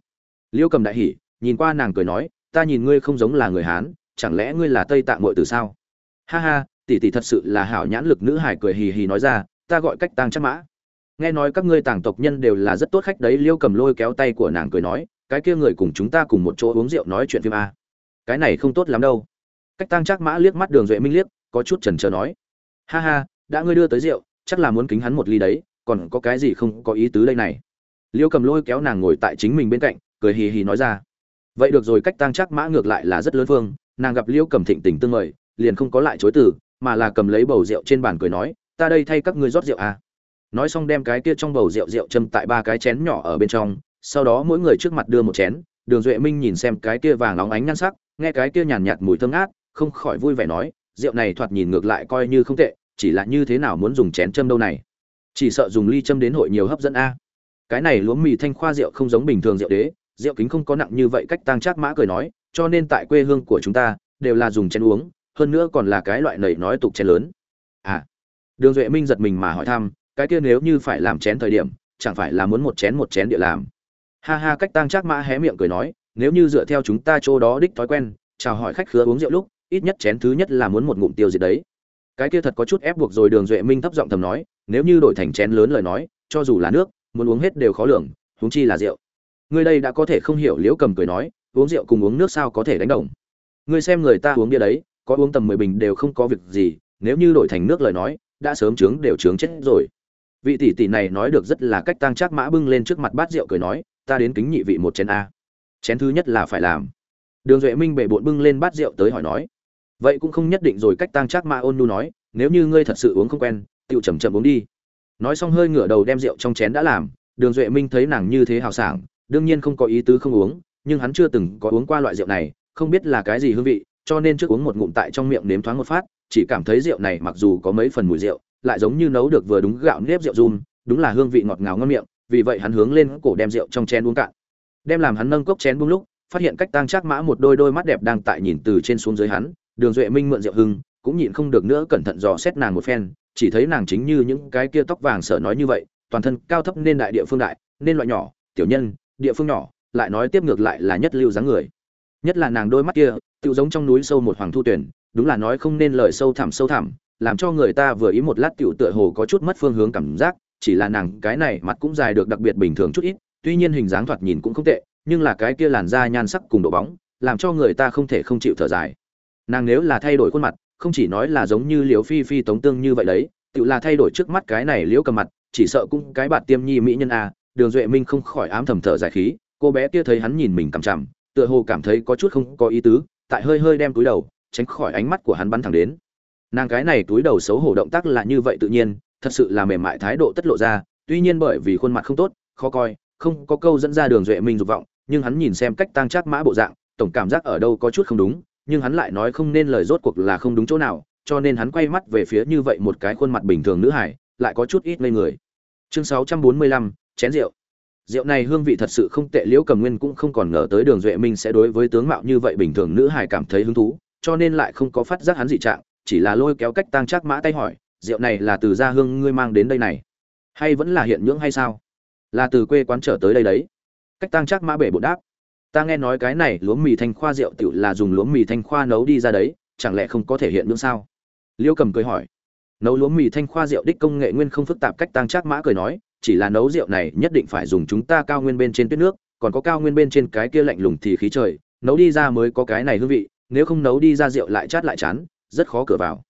Liêu cầm đại hỉ, nhìn qua nàng cười nói, ta nhìn ngươi không giống là người hán, chẳng lẽ ngươi là tây tạng ngội từ sao? Ha ha, tỷ tỷ thật sự là hảo nhãn lực, nữ hải cười hì hì nói ra, ta gọi cách tang chắc mã nghe nói các ngươi tàng tộc nhân đều là rất tốt khách đấy, liêu cầm lôi kéo tay của nàng cười nói, cái kia người cùng chúng ta cùng một chỗ uống rượu nói chuyện phim a. Cái này không tốt lắm đâu. Cách Tăng chắc mã liếc mắt đường duệ minh liếc, có chút chần chờ nói, ha ha, đã ngươi đưa tới rượu, chắc là muốn kính hắn một ly đấy, còn có cái gì không có ý tứ đây này? Liêu cầm lôi kéo nàng ngồi tại chính mình bên cạnh, cười hì hì nói ra, vậy được rồi, cách Tăng chắc mã ngược lại là rất lớn phương, nàng gặp liêu cầm thịnh tình tương mời, liền không có lại chối từ, mà là cầm lấy bầu rượu trên bàn cười nói, ta đây thay các ngươi rót rượu à nói xong đem cái kia trong bầu rượu rượu châm tại ba cái chén nhỏ ở bên trong, sau đó mỗi người trước mặt đưa một chén, đường duệ minh nhìn xem cái kia vàng óng ánh nhan sắc, nghe cái kia nhàn nhạt mùi thơm ngát, không khỏi vui vẻ nói, rượu này thoạt nhìn ngược lại coi như không tệ, chỉ là như thế nào muốn dùng chén châm đâu này? Chỉ sợ dùng ly châm đến hội nhiều hấp dẫn a. Cái này lúa mì thanh khoa rượu không giống bình thường rượu đế, rượu kính không có nặng như vậy cách tăng trác mã cười nói, cho nên tại quê hương của chúng ta, đều là dùng chén uống, hơn nữa còn là cái loại nầy nói tục chén lớn. À. Đường duệ minh giật mình mà hỏi thăm cái kia nếu như phải làm chén thời điểm, chẳng phải là muốn một chén một chén địa làm. Ha ha, cách tăng trác mã hé miệng cười nói, nếu như dựa theo chúng ta chỗ đó đích thói quen, chào hỏi khách khứa uống rượu lúc, ít nhất chén thứ nhất là muốn một ngụm tiêu diệt đấy. Cái kia thật có chút ép buộc rồi đường duệ minh thấp giọng thầm nói, nếu như đổi thành chén lớn lời nói, cho dù là nước, muốn uống hết đều khó lường, huống chi là rượu. Ngươi đây đã có thể không hiểu liễu cầm cười nói, uống rượu cùng uống nước sao có thể đánh đồng? Ngươi xem người ta uống bia đấy, có uống tầm mười bình đều không có việc gì, nếu như đổi thành nước lời nói, đã sớm trướng đều trướng chết rồi vị tỷ tỷ này nói được rất là cách tăng trác mã bưng lên trước mặt bát rượu cười nói, ta đến kính nhị vị một chén a. Chén thứ nhất là phải làm. Đường duệ minh bể bộn bưng lên bát rượu tới hỏi nói, vậy cũng không nhất định rồi, cách tăng trác mã ôn nu nói, nếu như ngươi thật sự uống không quen tựu chậm chậm uống đi. Nói xong hơi ngửa đầu đem rượu trong chén đã làm, đường duệ minh thấy nàng như thế hào sảng, đương nhiên không có ý tứ không uống, nhưng hắn chưa từng có uống qua loại rượu này, không biết là cái gì hương vị, cho nên trước uống một ngụm tại trong miệng nếm thoáng một phát, chỉ cảm thấy rượu này mặc dù có mấy phần mùi rượu lại giống như nấu được vừa đúng gạo nếp rượu run, đúng là hương vị ngọt ngào ngon miệng, vì vậy hắn hướng lên cổ đem rượu trong chén uống cạn. Đem làm hắn nâng cốc chén buông lúc, phát hiện cách tăng trác mã một đôi đôi mắt đẹp đang tại nhìn từ trên xuống dưới hắn, đường duệ minh mượn rượu hưng, cũng nhịn không được nữa cẩn thận dò xét nàng một phen, chỉ thấy nàng chính như những cái kia tóc vàng sợ nói như vậy, toàn thân cao thấp nên đại địa phương đại, nên loại nhỏ, tiểu nhân, địa phương nhỏ, lại nói tiếp ngược lại là nhất lưu dáng người. Nhất là nàng đôi mắt kia tự giống trong núi sâu một hoàng thu tuyển, đúng là nói không nên lời sâu thẳm sâu thẳm làm cho người ta vừa ý một lát tiểu tựa hồ có chút mất phương hướng cảm giác, chỉ là nàng cái này mặt cũng dài được đặc biệt bình thường chút ít, tuy nhiên hình dáng thoạt nhìn cũng không tệ, nhưng là cái kia làn da nhan sắc cùng độ bóng, làm cho người ta không thể không chịu thở dài. Nàng nếu là thay đổi khuôn mặt, không chỉ nói là giống như liễu phi phi tống tương như vậy đấy, tự là thay đổi trước mắt cái này liễu cầm mặt, chỉ sợ cũng cái bạn tiêm nhi mỹ nhân a, đường duệ minh không khỏi ám thầm thở dài khí, cô bé kia thấy hắn nhìn mình cằm chằm, tựa hồ cảm thấy có chút không có ý tứ, tại hơi hơi đem túi đầu, tránh khỏi ánh mắt của hắn bắn thẳng đến nàng cái này túi đầu xấu hổ động tác là như vậy tự nhiên thật sự là mềm mại thái độ tất lộ ra tuy nhiên bởi vì khuôn mặt không tốt khó coi không có câu dẫn ra đường duệ minh dục vọng nhưng hắn nhìn xem cách tăng trác mã bộ dạng tổng cảm giác ở đâu có chút không đúng nhưng hắn lại nói không nên lời rốt cuộc là không đúng chỗ nào cho nên hắn quay mắt về phía như vậy một cái khuôn mặt bình thường nữ hải lại có chút ít ngây người. Chương 645, chén rượu. Rượu này hương vị thật sự không tệ liễu cầm nguyên cũng không còn ngờ tới đường duệ minh sẽ đối với tướng mạo như vậy bình thường nữ hải cảm thấy hứng thú cho nên lại không có phát giác hắn dị trạng chỉ là lôi kéo cách tang trác mã tay hỏi, rượu này là từ gia hương ngươi mang đến đây này, hay vẫn là hiện nhưỡng hay sao? Là từ quê quán trở tới đây đấy. Cách tang trác mã bể bộ đáp, ta nghe nói cái này lúa mì thanh khoa rượu tựu là dùng lúa mì thanh khoa nấu đi ra đấy, chẳng lẽ không có thể hiện nhưỡng sao? Liêu cầm cười hỏi, nấu lúa mì thanh khoa rượu đích công nghệ nguyên không phức tạp, cách tăng trác mã cười nói, chỉ là nấu rượu này nhất định phải dùng chúng ta cao nguyên bên trên tuyết nước, còn có cao nguyên bên trên cái kia lạnh lùng thì khí trời, nấu đi ra mới có cái này hương vị, nếu không nấu đi ra rượu lại chát lại chán rất khó cửa vào.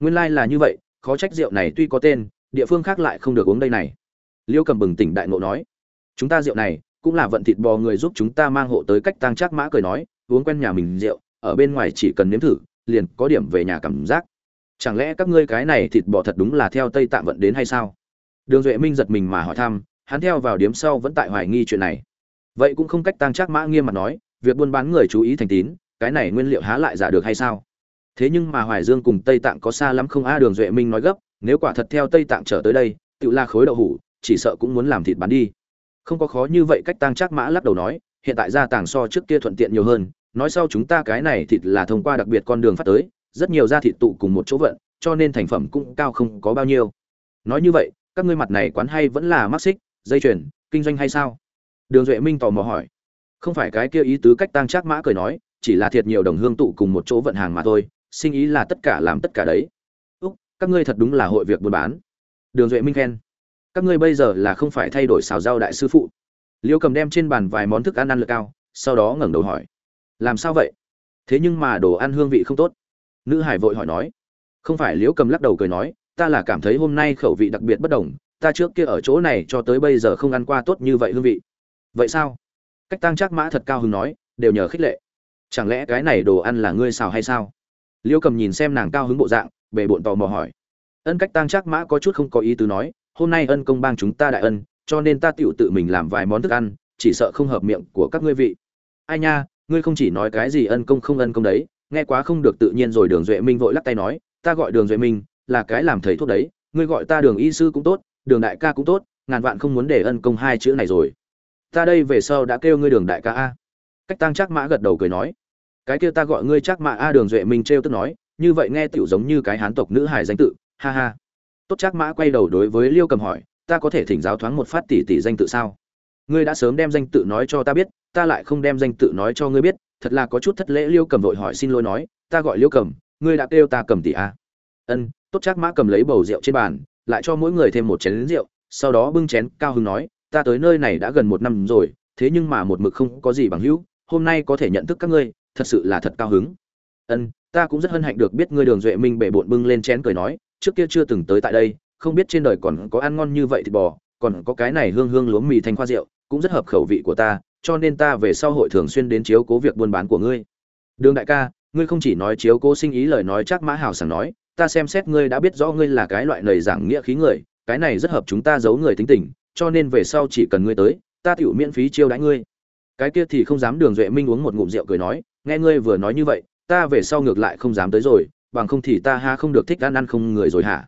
Nguyên lai là như vậy, khó trách rượu này tuy có tên, địa phương khác lại không được uống đây này. Liêu cầm bừng tỉnh đại ngộ nói, chúng ta rượu này cũng là vận thịt bò người giúp chúng ta mang hộ tới cách tăng trác mã cười nói, uống quen nhà mình rượu, ở bên ngoài chỉ cần nếm thử, liền có điểm về nhà cảm giác. Chẳng lẽ các ngươi cái này thịt bò thật đúng là theo tây tạm vận đến hay sao? Đường duệ minh giật mình mà hỏi thăm, hắn theo vào điếm sau vẫn tại hoài nghi chuyện này. Vậy cũng không cách tăng trác mã nghiêm mặt nói, việc buôn bán người chú ý thành tín, cái này nguyên liệu há lại giả được hay sao? Thế nhưng mà hoài dương cùng tây tạng có xa lắm không? A, đường duệ minh nói gấp, nếu quả thật theo tây tạng trở tới đây, tự la khối đậu hủ, chỉ sợ cũng muốn làm thịt bán đi. Không có khó như vậy, cách tăng trác mã lắc đầu nói, hiện tại gia tàng so trước kia thuận tiện nhiều hơn, nói sau chúng ta cái này thịt là thông qua đặc biệt con đường phát tới, rất nhiều gia thịt tụ cùng một chỗ vận, cho nên thành phẩm cũng cao không có bao nhiêu. Nói như vậy, các ngươi mặt này quán hay vẫn là mắc xích, dây chuyền, kinh doanh hay sao? Đường duệ minh tò mò hỏi. Không phải cái kia ý tứ cách tăng trác mã cười nói, chỉ là thiệt nhiều đồng hương tụ cùng một chỗ vận hàng mà thôi sinh ý là tất cả làm tất cả đấy. Úc, các ngươi thật đúng là hội việc buôn bán. Đường duệ minh khen. Các ngươi bây giờ là không phải thay đổi xào rau đại sư phụ. Liêu cầm đem trên bàn vài món thức ăn ăn lực cao, sau đó ngẩng đầu hỏi. Làm sao vậy? Thế nhưng mà đồ ăn hương vị không tốt. Nữ hải vội hỏi nói. Không phải liễu cầm lắc đầu cười nói, ta là cảm thấy hôm nay khẩu vị đặc biệt bất đồng, ta trước kia ở chỗ này cho tới bây giờ không ăn qua tốt như vậy hương vị. Vậy sao? Cách tăng trác mã thật cao hứng nói, đều nhờ khích lệ. Chẳng lẽ cái này đồ ăn là ngươi xào hay sao? Liêu cầm nhìn xem nàng cao hứng bộ dạng, bề bộn tò mò hỏi. Ân cách tăng trác mã có chút không có ý tứ nói, hôm nay ân công bang chúng ta đại ân, cho nên ta tựu tự mình làm vài món thức ăn, chỉ sợ không hợp miệng của các ngươi vị. Ai nha, ngươi không chỉ nói cái gì ân công không ân công đấy, nghe quá không được tự nhiên rồi đường duệ minh vội lắc tay nói, ta gọi đường duệ minh, là cái làm thầy thuốc đấy, ngươi gọi ta đường y sư cũng tốt, đường đại ca cũng tốt, ngàn vạn không muốn để ân công hai chữ này rồi. Ta đây về sau đã kêu ngươi đường đại ca a. Cách tăng trác mã gật đầu cười nói cái kia ta gọi ngươi chắc mã a đường duệ minh trêu tức nói, như vậy nghe tiểu giống như cái hán tộc nữ hài danh tự, ha ha. Tốt chắc mã quay đầu đối với liêu cầm hỏi, ta có thể thỉnh giáo thoáng một phát tỷ tỷ danh tự sao? Ngươi đã sớm đem danh tự nói cho ta biết, ta lại không đem danh tự nói cho ngươi biết, thật là có chút thất lễ liêu cầm vội hỏi xin lỗi nói, ta gọi liêu cầm, ngươi đã kêu ta cầm tỷ a. Ân, tốt chắc mã cầm lấy bầu rượu trên bàn, lại cho mỗi người thêm một chén rượu, sau đó bưng chén cao hứng nói, ta tới nơi này đã gần một năm rồi, thế nhưng mà một mực không có gì bằng hữu, hôm nay có thể nhận thức các ngươi thật sự là thật cao hứng. Ân, ta cũng rất hân hạnh được biết ngươi đường duệ minh bể bộn bưng lên chén cười nói, trước kia chưa từng tới tại đây, không biết trên đời còn có ăn ngon như vậy thịt bò, còn có cái này hương hương lúa mì thanh khoa rượu, cũng rất hợp khẩu vị của ta, cho nên ta về sau hội thường xuyên đến chiếu cố việc buôn bán của ngươi. Đường đại ca, ngươi không chỉ nói chiếu cố sinh ý lời nói chắc mã hào sảng nói, ta xem xét ngươi đã biết rõ ngươi là cái loại lời giảng nghĩa khí người, cái này rất hợp chúng ta giấu người tính tình, cho nên về sau chỉ cần ngươi tới, ta tiểu miễn phí chiêu đãi ngươi. Cái kia thì không dám đường duệ minh uống một ngụm rượu cười nói nghe ngươi vừa nói như vậy, ta về sau ngược lại không dám tới rồi, bằng không thì ta ha không được thích ăn ăn không người rồi hả?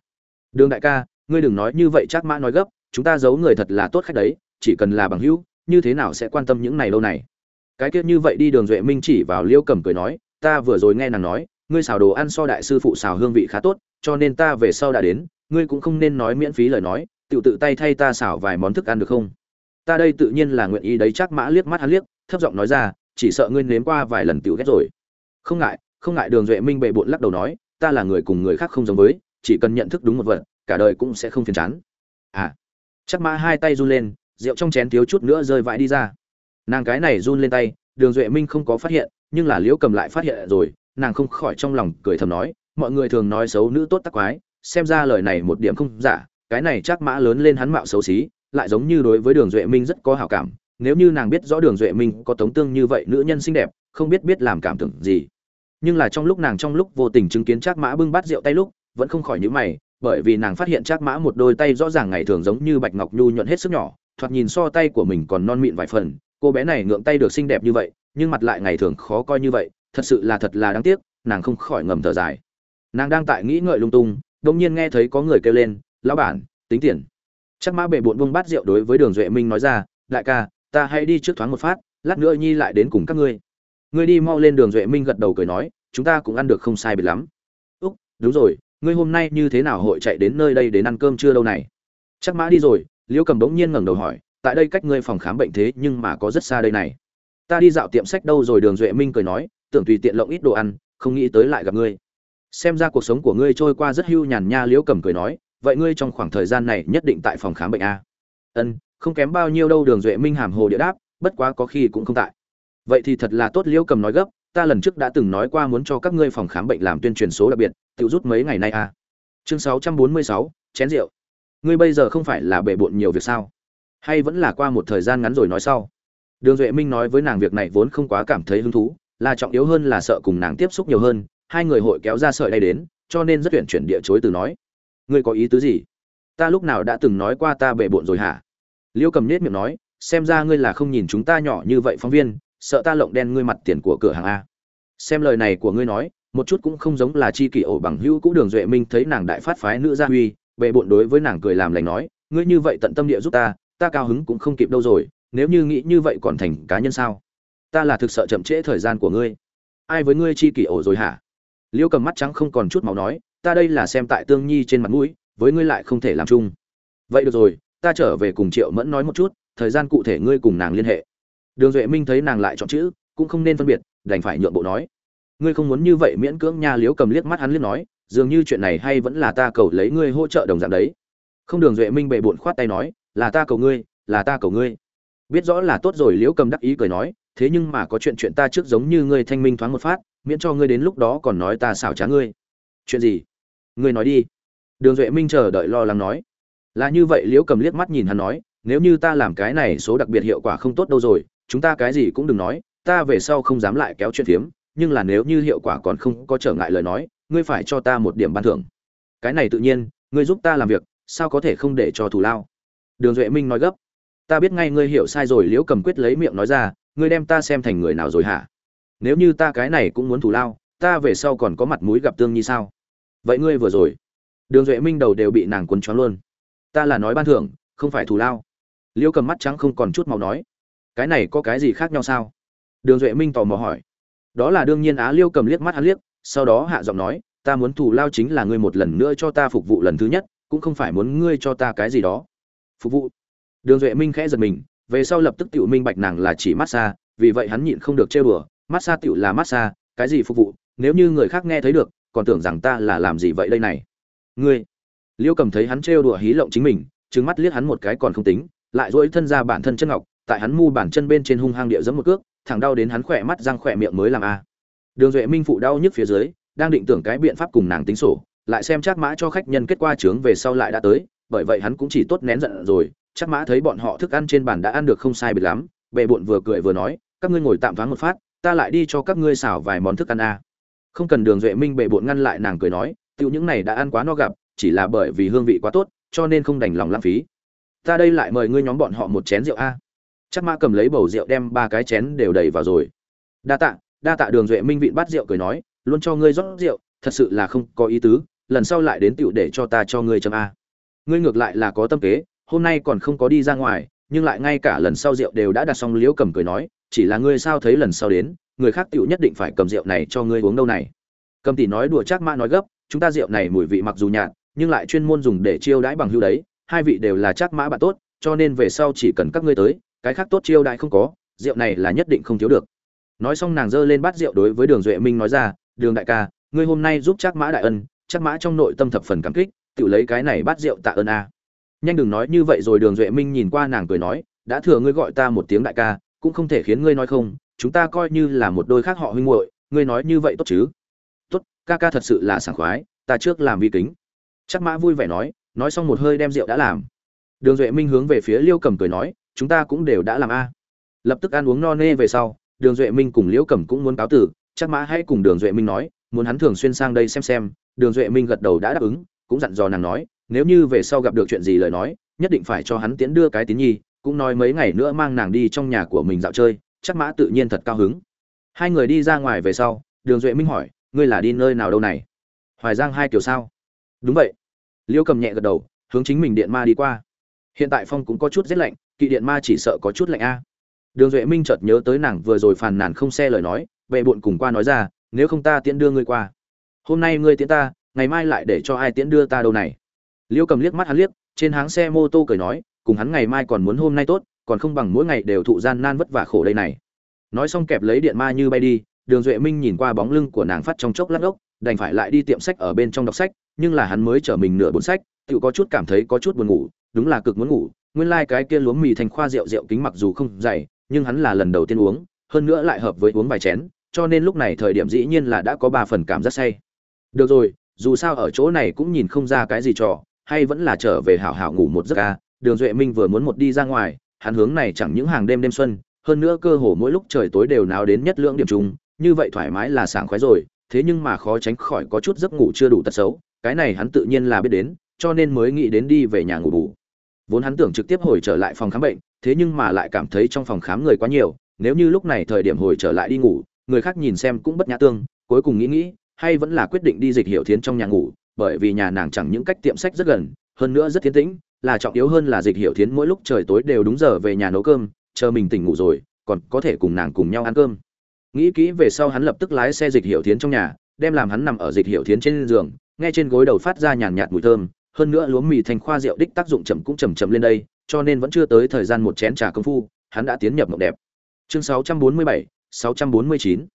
Đường đại ca, ngươi đừng nói như vậy, chắc mã nói gấp, chúng ta giấu người thật là tốt khách đấy, chỉ cần là bằng hữu, như thế nào sẽ quan tâm những này lâu này? Cái kia như vậy đi đường duệ minh chỉ vào liêu cầm cười nói, ta vừa rồi nghe nàng nói, ngươi xào đồ ăn so đại sư phụ xào hương vị khá tốt, cho nên ta về sau đã đến, ngươi cũng không nên nói miễn phí lời nói tự tự tay thay ta xào vài món thức ăn được không? Ta đây tự nhiên là nguyện ý đấy, chắc mã liếc mắt hắn liếc, thấp giọng nói ra chỉ sợ ngươi nếm qua vài lần tiểu ghét rồi. Không ngại không ngại, đường duệ minh bệ bộn lắc đầu nói, ta là người cùng người khác không giống với, chỉ cần nhận thức đúng một vật, cả đời cũng sẽ không phiền chán. À chắc mã hai tay run lên, rượu trong chén thiếu chút nữa rơi vãi đi ra. Nàng cái này run lên tay, đường duệ minh không có phát hiện, nhưng là liễu cầm lại phát hiện rồi, nàng không khỏi trong lòng cười thầm nói, mọi người thường nói xấu nữ tốt tắc quái, xem ra lời này một điểm không giả, cái này chắc mã lớn lên hắn mạo xấu xí, lại giống như đối với đường duệ minh rất có hảo cảm nếu như nàng biết rõ đường duệ minh có tống tương như vậy nữ nhân xinh đẹp, không biết biết làm cảm tưởng gì. Nhưng là trong lúc nàng trong lúc vô tình chứng kiến trác mã bưng bát rượu tay lúc, vẫn không khỏi nhíu mày, bởi vì nàng phát hiện trác mã một đôi tay rõ ràng ngày thường giống như bạch ngọc nhu nhuận hết sức nhỏ, thoạt nhìn so tay của mình còn non mịn vài phần, cô bé này ngượng tay được xinh đẹp như vậy, nhưng mặt lại ngày thường khó coi như vậy, thật sự là thật là đáng tiếc, nàng không khỏi ngầm thở dài. Nàng đang tại nghĩ ngợi lung tung đông nhiên nghe thấy có người kêu lên, lão bản, tính tiền. Chắc mã bệ bộn bưng bát rượu đối với đường duệ minh nói ra, đại ca ta hãy đi trước thoáng một phát, lát nữa nhi lại đến cùng các ngươi. Ngươi đi mau lên đường duệ minh gật đầu cười nói, chúng ta cũng ăn được không sai biệt lắm. Úc, đúng rồi, ngươi hôm nay như thế nào hội chạy đến nơi đây đến ăn cơm trưa đâu này? Chắc mã đi rồi, liễu cầm bỗng nhiên ngẩng đầu hỏi, tại đây cách ngươi phòng khám bệnh thế nhưng mà có rất xa đây này. Ta đi dạo tiệm sách đâu rồi đường duệ minh cười nói, tưởng tùy tiện lộng ít đồ ăn, không nghĩ tới lại gặp ngươi. Xem ra cuộc sống của ngươi trôi qua rất hưu nhàn nha liễu cầm cười nói, vậy ngươi trong khoảng thời gian này nhất định tại phòng khám bệnh a. Ân không kém bao nhiêu đâu đường duệ minh hàm hồ địa đáp bất quá có khi cũng không tại. Vậy thì thật là tốt liễu cầm nói gấp ta lần trước đã từng nói qua muốn cho các ngươi phòng khám bệnh làm tuyên truyền số đặc biệt tự rút mấy ngày nay à. Chương 646, chén rượu. Ngươi bây giờ không phải là bể bộn nhiều việc sao? Hay vẫn là qua một thời gian ngắn rồi nói sau? Đường duệ minh nói với nàng việc này vốn không quá cảm thấy hứng thú là trọng yếu hơn là sợ cùng nàng tiếp xúc nhiều hơn hai người hội kéo ra sợi đây đến cho nên rất tuyển chuyển địa chối từ nói. Ngươi có ý tứ gì? Ta lúc nào đã từng nói qua ta bệ bộn rồi hả? Liêu cầm nết miệng nói, xem ra ngươi là không nhìn chúng ta nhỏ như vậy phóng viên, sợ ta lộng đen ngươi mặt tiền của cửa hàng a. Xem lời này của ngươi nói, một chút cũng không giống là chi kỷ ổ bằng hữu cũ đường duệ minh thấy nàng đại phát phái nữ gia huy bệ bộn đối với nàng cười làm lành nói, ngươi như vậy tận tâm địa giúp ta ta cao hứng cũng không kịp đâu rồi, nếu như nghĩ như vậy còn thành cá nhân sao? Ta là thực sợ chậm trễ thời gian của ngươi. Ai với ngươi chi kỷ ổ rồi hả? Liêu cầm mắt trắng không còn chút máu nói, ta đây là xem tại tương nhi trên mặt mũi, với ngươi lại không thể làm chung. Vậy được rồi ta trở về cùng triệu mẫn nói một chút, thời gian cụ thể ngươi cùng nàng liên hệ. Đường duệ minh thấy nàng lại chọn chữ, cũng không nên phân biệt, đành phải nhượng bộ nói. Ngươi không muốn như vậy miễn cưỡng nha liếu cầm liếc mắt hắn liếc nói, dường như chuyện này hay vẫn là ta cầu lấy ngươi hỗ trợ đồng dạng đấy. Không, đường duệ minh bệ bụn khoát tay nói, là ta cầu ngươi, là ta cầu ngươi. Biết rõ là tốt rồi, liễu cầm đắc ý cười nói, thế nhưng mà có chuyện chuyện ta trước giống như ngươi thanh minh thoáng một phát, miễn cho ngươi đến lúc đó còn nói ta xảo trá ngươi. Chuyện gì? Ngươi nói đi. Đường duệ minh chờ đợi lo lắng nói là như vậy liễu cầm liếc mắt nhìn hắn nói, nếu như ta làm cái này số đặc biệt hiệu quả không tốt đâu rồi, chúng ta cái gì cũng đừng nói, ta về sau không dám lại kéo chuyện phiếm, nhưng là nếu như hiệu quả còn không có trở ngại lời nói, ngươi phải cho ta một điểm ban thưởng. Cái này tự nhiên, ngươi giúp ta làm việc, sao có thể không để cho thù lao? Đường duệ minh nói gấp. Ta biết ngay ngươi hiểu sai rồi. Liễu cầm quyết lấy miệng nói ra, ngươi đem ta xem thành người nào rồi hả? Nếu như ta cái này cũng muốn thù lao, ta về sau còn có mặt mũi gặp tương như sao? Vậy ngươi vừa rồi. Đường duệ minh đầu đều bị nàng quấn choáng luôn ta là nói ban thưởng, không phải thù lao. Liêu cầm mắt trắng không còn chút màu nói. Cái này có cái gì khác nhau sao? Đường duệ minh tò mò hỏi. Đó là đương nhiên á, liêu cầm liếc mắt hắn liếc, sau đó hạ giọng nói, ta muốn thù lao chính là ngươi một lần nữa cho ta phục vụ lần thứ nhất, cũng không phải muốn ngươi cho ta cái gì đó. Phục vụ. Đường duệ minh khẽ giật mình, về sau lập tức Tiểu minh bạch nàng là chỉ massage vì vậy hắn nhịn không được chê bừa massage tiểu là massage cái gì phục vụ, nếu như người khác nghe thấy được, còn tưởng rằng ta là làm gì vậy đây này. Ngươi liêu cầm thấy hắn trêu đùa hí lộng chính mình, trừng mắt liếc hắn một cái còn không tính, lại dỗi thân ra bản thân chân ngọc, tại hắn mu bản chân bên trên hung hăng địa giẫm một cước, thẳng đau đến hắn khỏe mắt răng khỏe miệng mới làm a. Đường duệ minh phụ đau nhức phía dưới, đang định tưởng cái biện pháp cùng nàng tính sổ, lại xem chắc mã cho khách nhân kết quả trướng về sau lại đã tới, bởi vậy hắn cũng chỉ tốt nén giận rồi chắc mã thấy bọn họ thức ăn trên bàn đã ăn được không sai biệt lắm bệ bộn vừa cười vừa nói, các ngươi ngồi tạm thoáng một phát, ta lại đi cho các ngươi xào vài món thức ăn a. Không cần đường duệ minh bệ bộn ngăn lại nàng cười nói tiêu những này đã ăn quá no gặp chỉ là bởi vì hương vị quá tốt, cho nên không đành lòng lãng phí. Ta đây lại mời ngươi nhóm bọn họ một chén rượu a. Chắc mã cầm lấy bầu rượu đem ba cái chén đều đầy vào rồi. Đa tạ đa tạ đường duệ minh vịn bắt rượu cười nói, luôn cho ngươi rót rượu, thật sự là không có ý tứ, lần sau lại đến tựu để cho ta cho ngươi chấm a. Ngươi ngược lại là có tâm kế, hôm nay còn không có đi ra ngoài, nhưng lại ngay cả lần sau rượu đều đã đặt xong liễu cầm cười nói, chỉ là ngươi sao thấy lần sau đến, người khác tựu nhất định phải cầm rượu này cho ngươi uống đâu này. Cầm tỷ nói đùa chắc mã nói gấp, chúng ta rượu này mùi vị mặc dù nhạt nhưng lại chuyên môn dùng để chiêu đãi bằng hưu đấy, hai vị đều là chắc mã bạn tốt, cho nên về sau chỉ cần các ngươi tới, cái khác tốt chiêu đãi không có, rượu này là nhất định không thiếu được. Nói xong nàng giơ lên bát rượu đối với đường duệ minh nói ra, đường đại ca, ngươi hôm nay giúp chắc mã đại ân, chắc mã trong nội tâm thập phần cảm kích, tự lấy cái này bát rượu tạ ơn a. Nhanh đừng nói như vậy rồi. Đường duệ minh nhìn qua nàng cười nói, đã thừa ngươi gọi ta một tiếng đại ca, cũng không thể khiến ngươi nói không, chúng ta coi như là một đôi khác họ huynh muội, ngươi nói như vậy tốt chứ? Tốt, ca ca thật sự là sảng khoái, ta trước làm vi kính chắc mã vui vẻ nói nói xong một hơi đem rượu đã làm. Đường duệ minh hướng về phía liêu cầm cười nói, chúng ta cũng đều đã làm a. Lập tức ăn uống no nê về sau, đường duệ minh cùng liễu cẩm cũng muốn cáo tử chắc mã hãy cùng đường duệ minh nói, muốn hắn thường xuyên sang đây xem xem, đường duệ minh gật đầu đã đáp ứng, cũng dặn dò nàng nói, nếu như về sau gặp được chuyện gì lời nói, nhất định phải cho hắn tiến đưa cái tín nhi, cũng nói mấy ngày nữa mang nàng đi trong nhà của mình dạo chơi chắc mã tự nhiên thật cao hứng. Hai người đi ra ngoài về sau, đường duệ minh hỏi, ngươi là đi nơi nào đâu này? Hoài giang hai kiểu sao? Đúng vậy liêu cầm nhẹ gật đầu, hướng chính mình điện ma đi qua. Hiện tại phong cũng có chút rét lạnh, kỵ điện ma chỉ sợ có chút lạnh a. Đường duệ minh chợt nhớ tới nàng vừa rồi phàn nàn không xe lời nói vệ bụn cùng qua nói ra, nếu không ta tiễn đưa ngươi qua. Hôm nay ngươi tiễn ta, ngày mai lại để cho ai tiễn đưa ta đâu này? Liêu cầm liếc mắt hắn liếc, trên háng xe mô tô cười nói, cùng hắn ngày mai còn muốn hôm nay tốt, còn không bằng mỗi ngày đều thụ gian nan vất vả khổ đây này. Nói xong kẹp lấy điện ma như bay đi, đường duệ minh nhìn qua bóng lưng của nàng phát trong chốc lát ốc, đành phải lại đi tiệm sách ở bên trong đọc sách nhưng là hắn mới chở mình nửa bốn sách, tự có chút cảm thấy có chút buồn ngủ, đúng là cực muốn ngủ. Nguyên lai cái kia lúa mì thành khoa rượu rượu kính mặc dù không dày, nhưng hắn là lần đầu tiên uống, hơn nữa lại hợp với uống vài chén, cho nên lúc này thời điểm dĩ nhiên là đã có ba phần cảm giác say. Được rồi, dù sao ở chỗ này cũng nhìn không ra cái gì trò, hay vẫn là trở về hảo hảo ngủ một giấc ca đường duệ minh vừa muốn một đi ra ngoài, hắn hướng này chẳng những hàng đêm đêm xuân, hơn nữa cơ hồ mỗi lúc trời tối đều náo đến nhất lượng điểm chung, như vậy thoải mái là sảng khoái rồi thế nhưng mà khó tránh khỏi có chút giấc ngủ chưa đủ tật xấu, cái này hắn tự nhiên là biết đến, cho nên mới nghĩ đến đi về nhà ngủ bù. Vốn hắn tưởng trực tiếp hồi trở lại phòng khám bệnh, thế nhưng mà lại cảm thấy trong phòng khám người quá nhiều, nếu như lúc này thời điểm hồi trở lại đi ngủ, người khác nhìn xem cũng bất nhã tương, cuối cùng nghĩ nghĩ, hay vẫn là quyết định đi dịch hiểu thiến trong nhà ngủ, bởi vì nhà nàng chẳng những cách tiệm sách rất gần, hơn nữa rất thiên tĩnh, là trọng yếu hơn là dịch hiểu thiến mỗi lúc trời tối đều đúng giờ về nhà nấu cơm, chờ mình tỉnh ngủ rồi, còn có thể cùng nàng cùng nhau ăn cơm nghĩ kỹ về sau hắn lập tức lái xe dịch hiệu thiến trong nhà đem làm hắn nằm ở dịch hiệu thiến trên giường nghe trên gối đầu phát ra nhàn nhạt mùi thơm hơn nữa lúa mì thành khoa rượu đích tác dụng chậm cũng chậm chậm lên đây cho nên vẫn chưa tới thời gian một chén trà công phu hắn đã tiến nhập mộng đẹp chương 647, 649.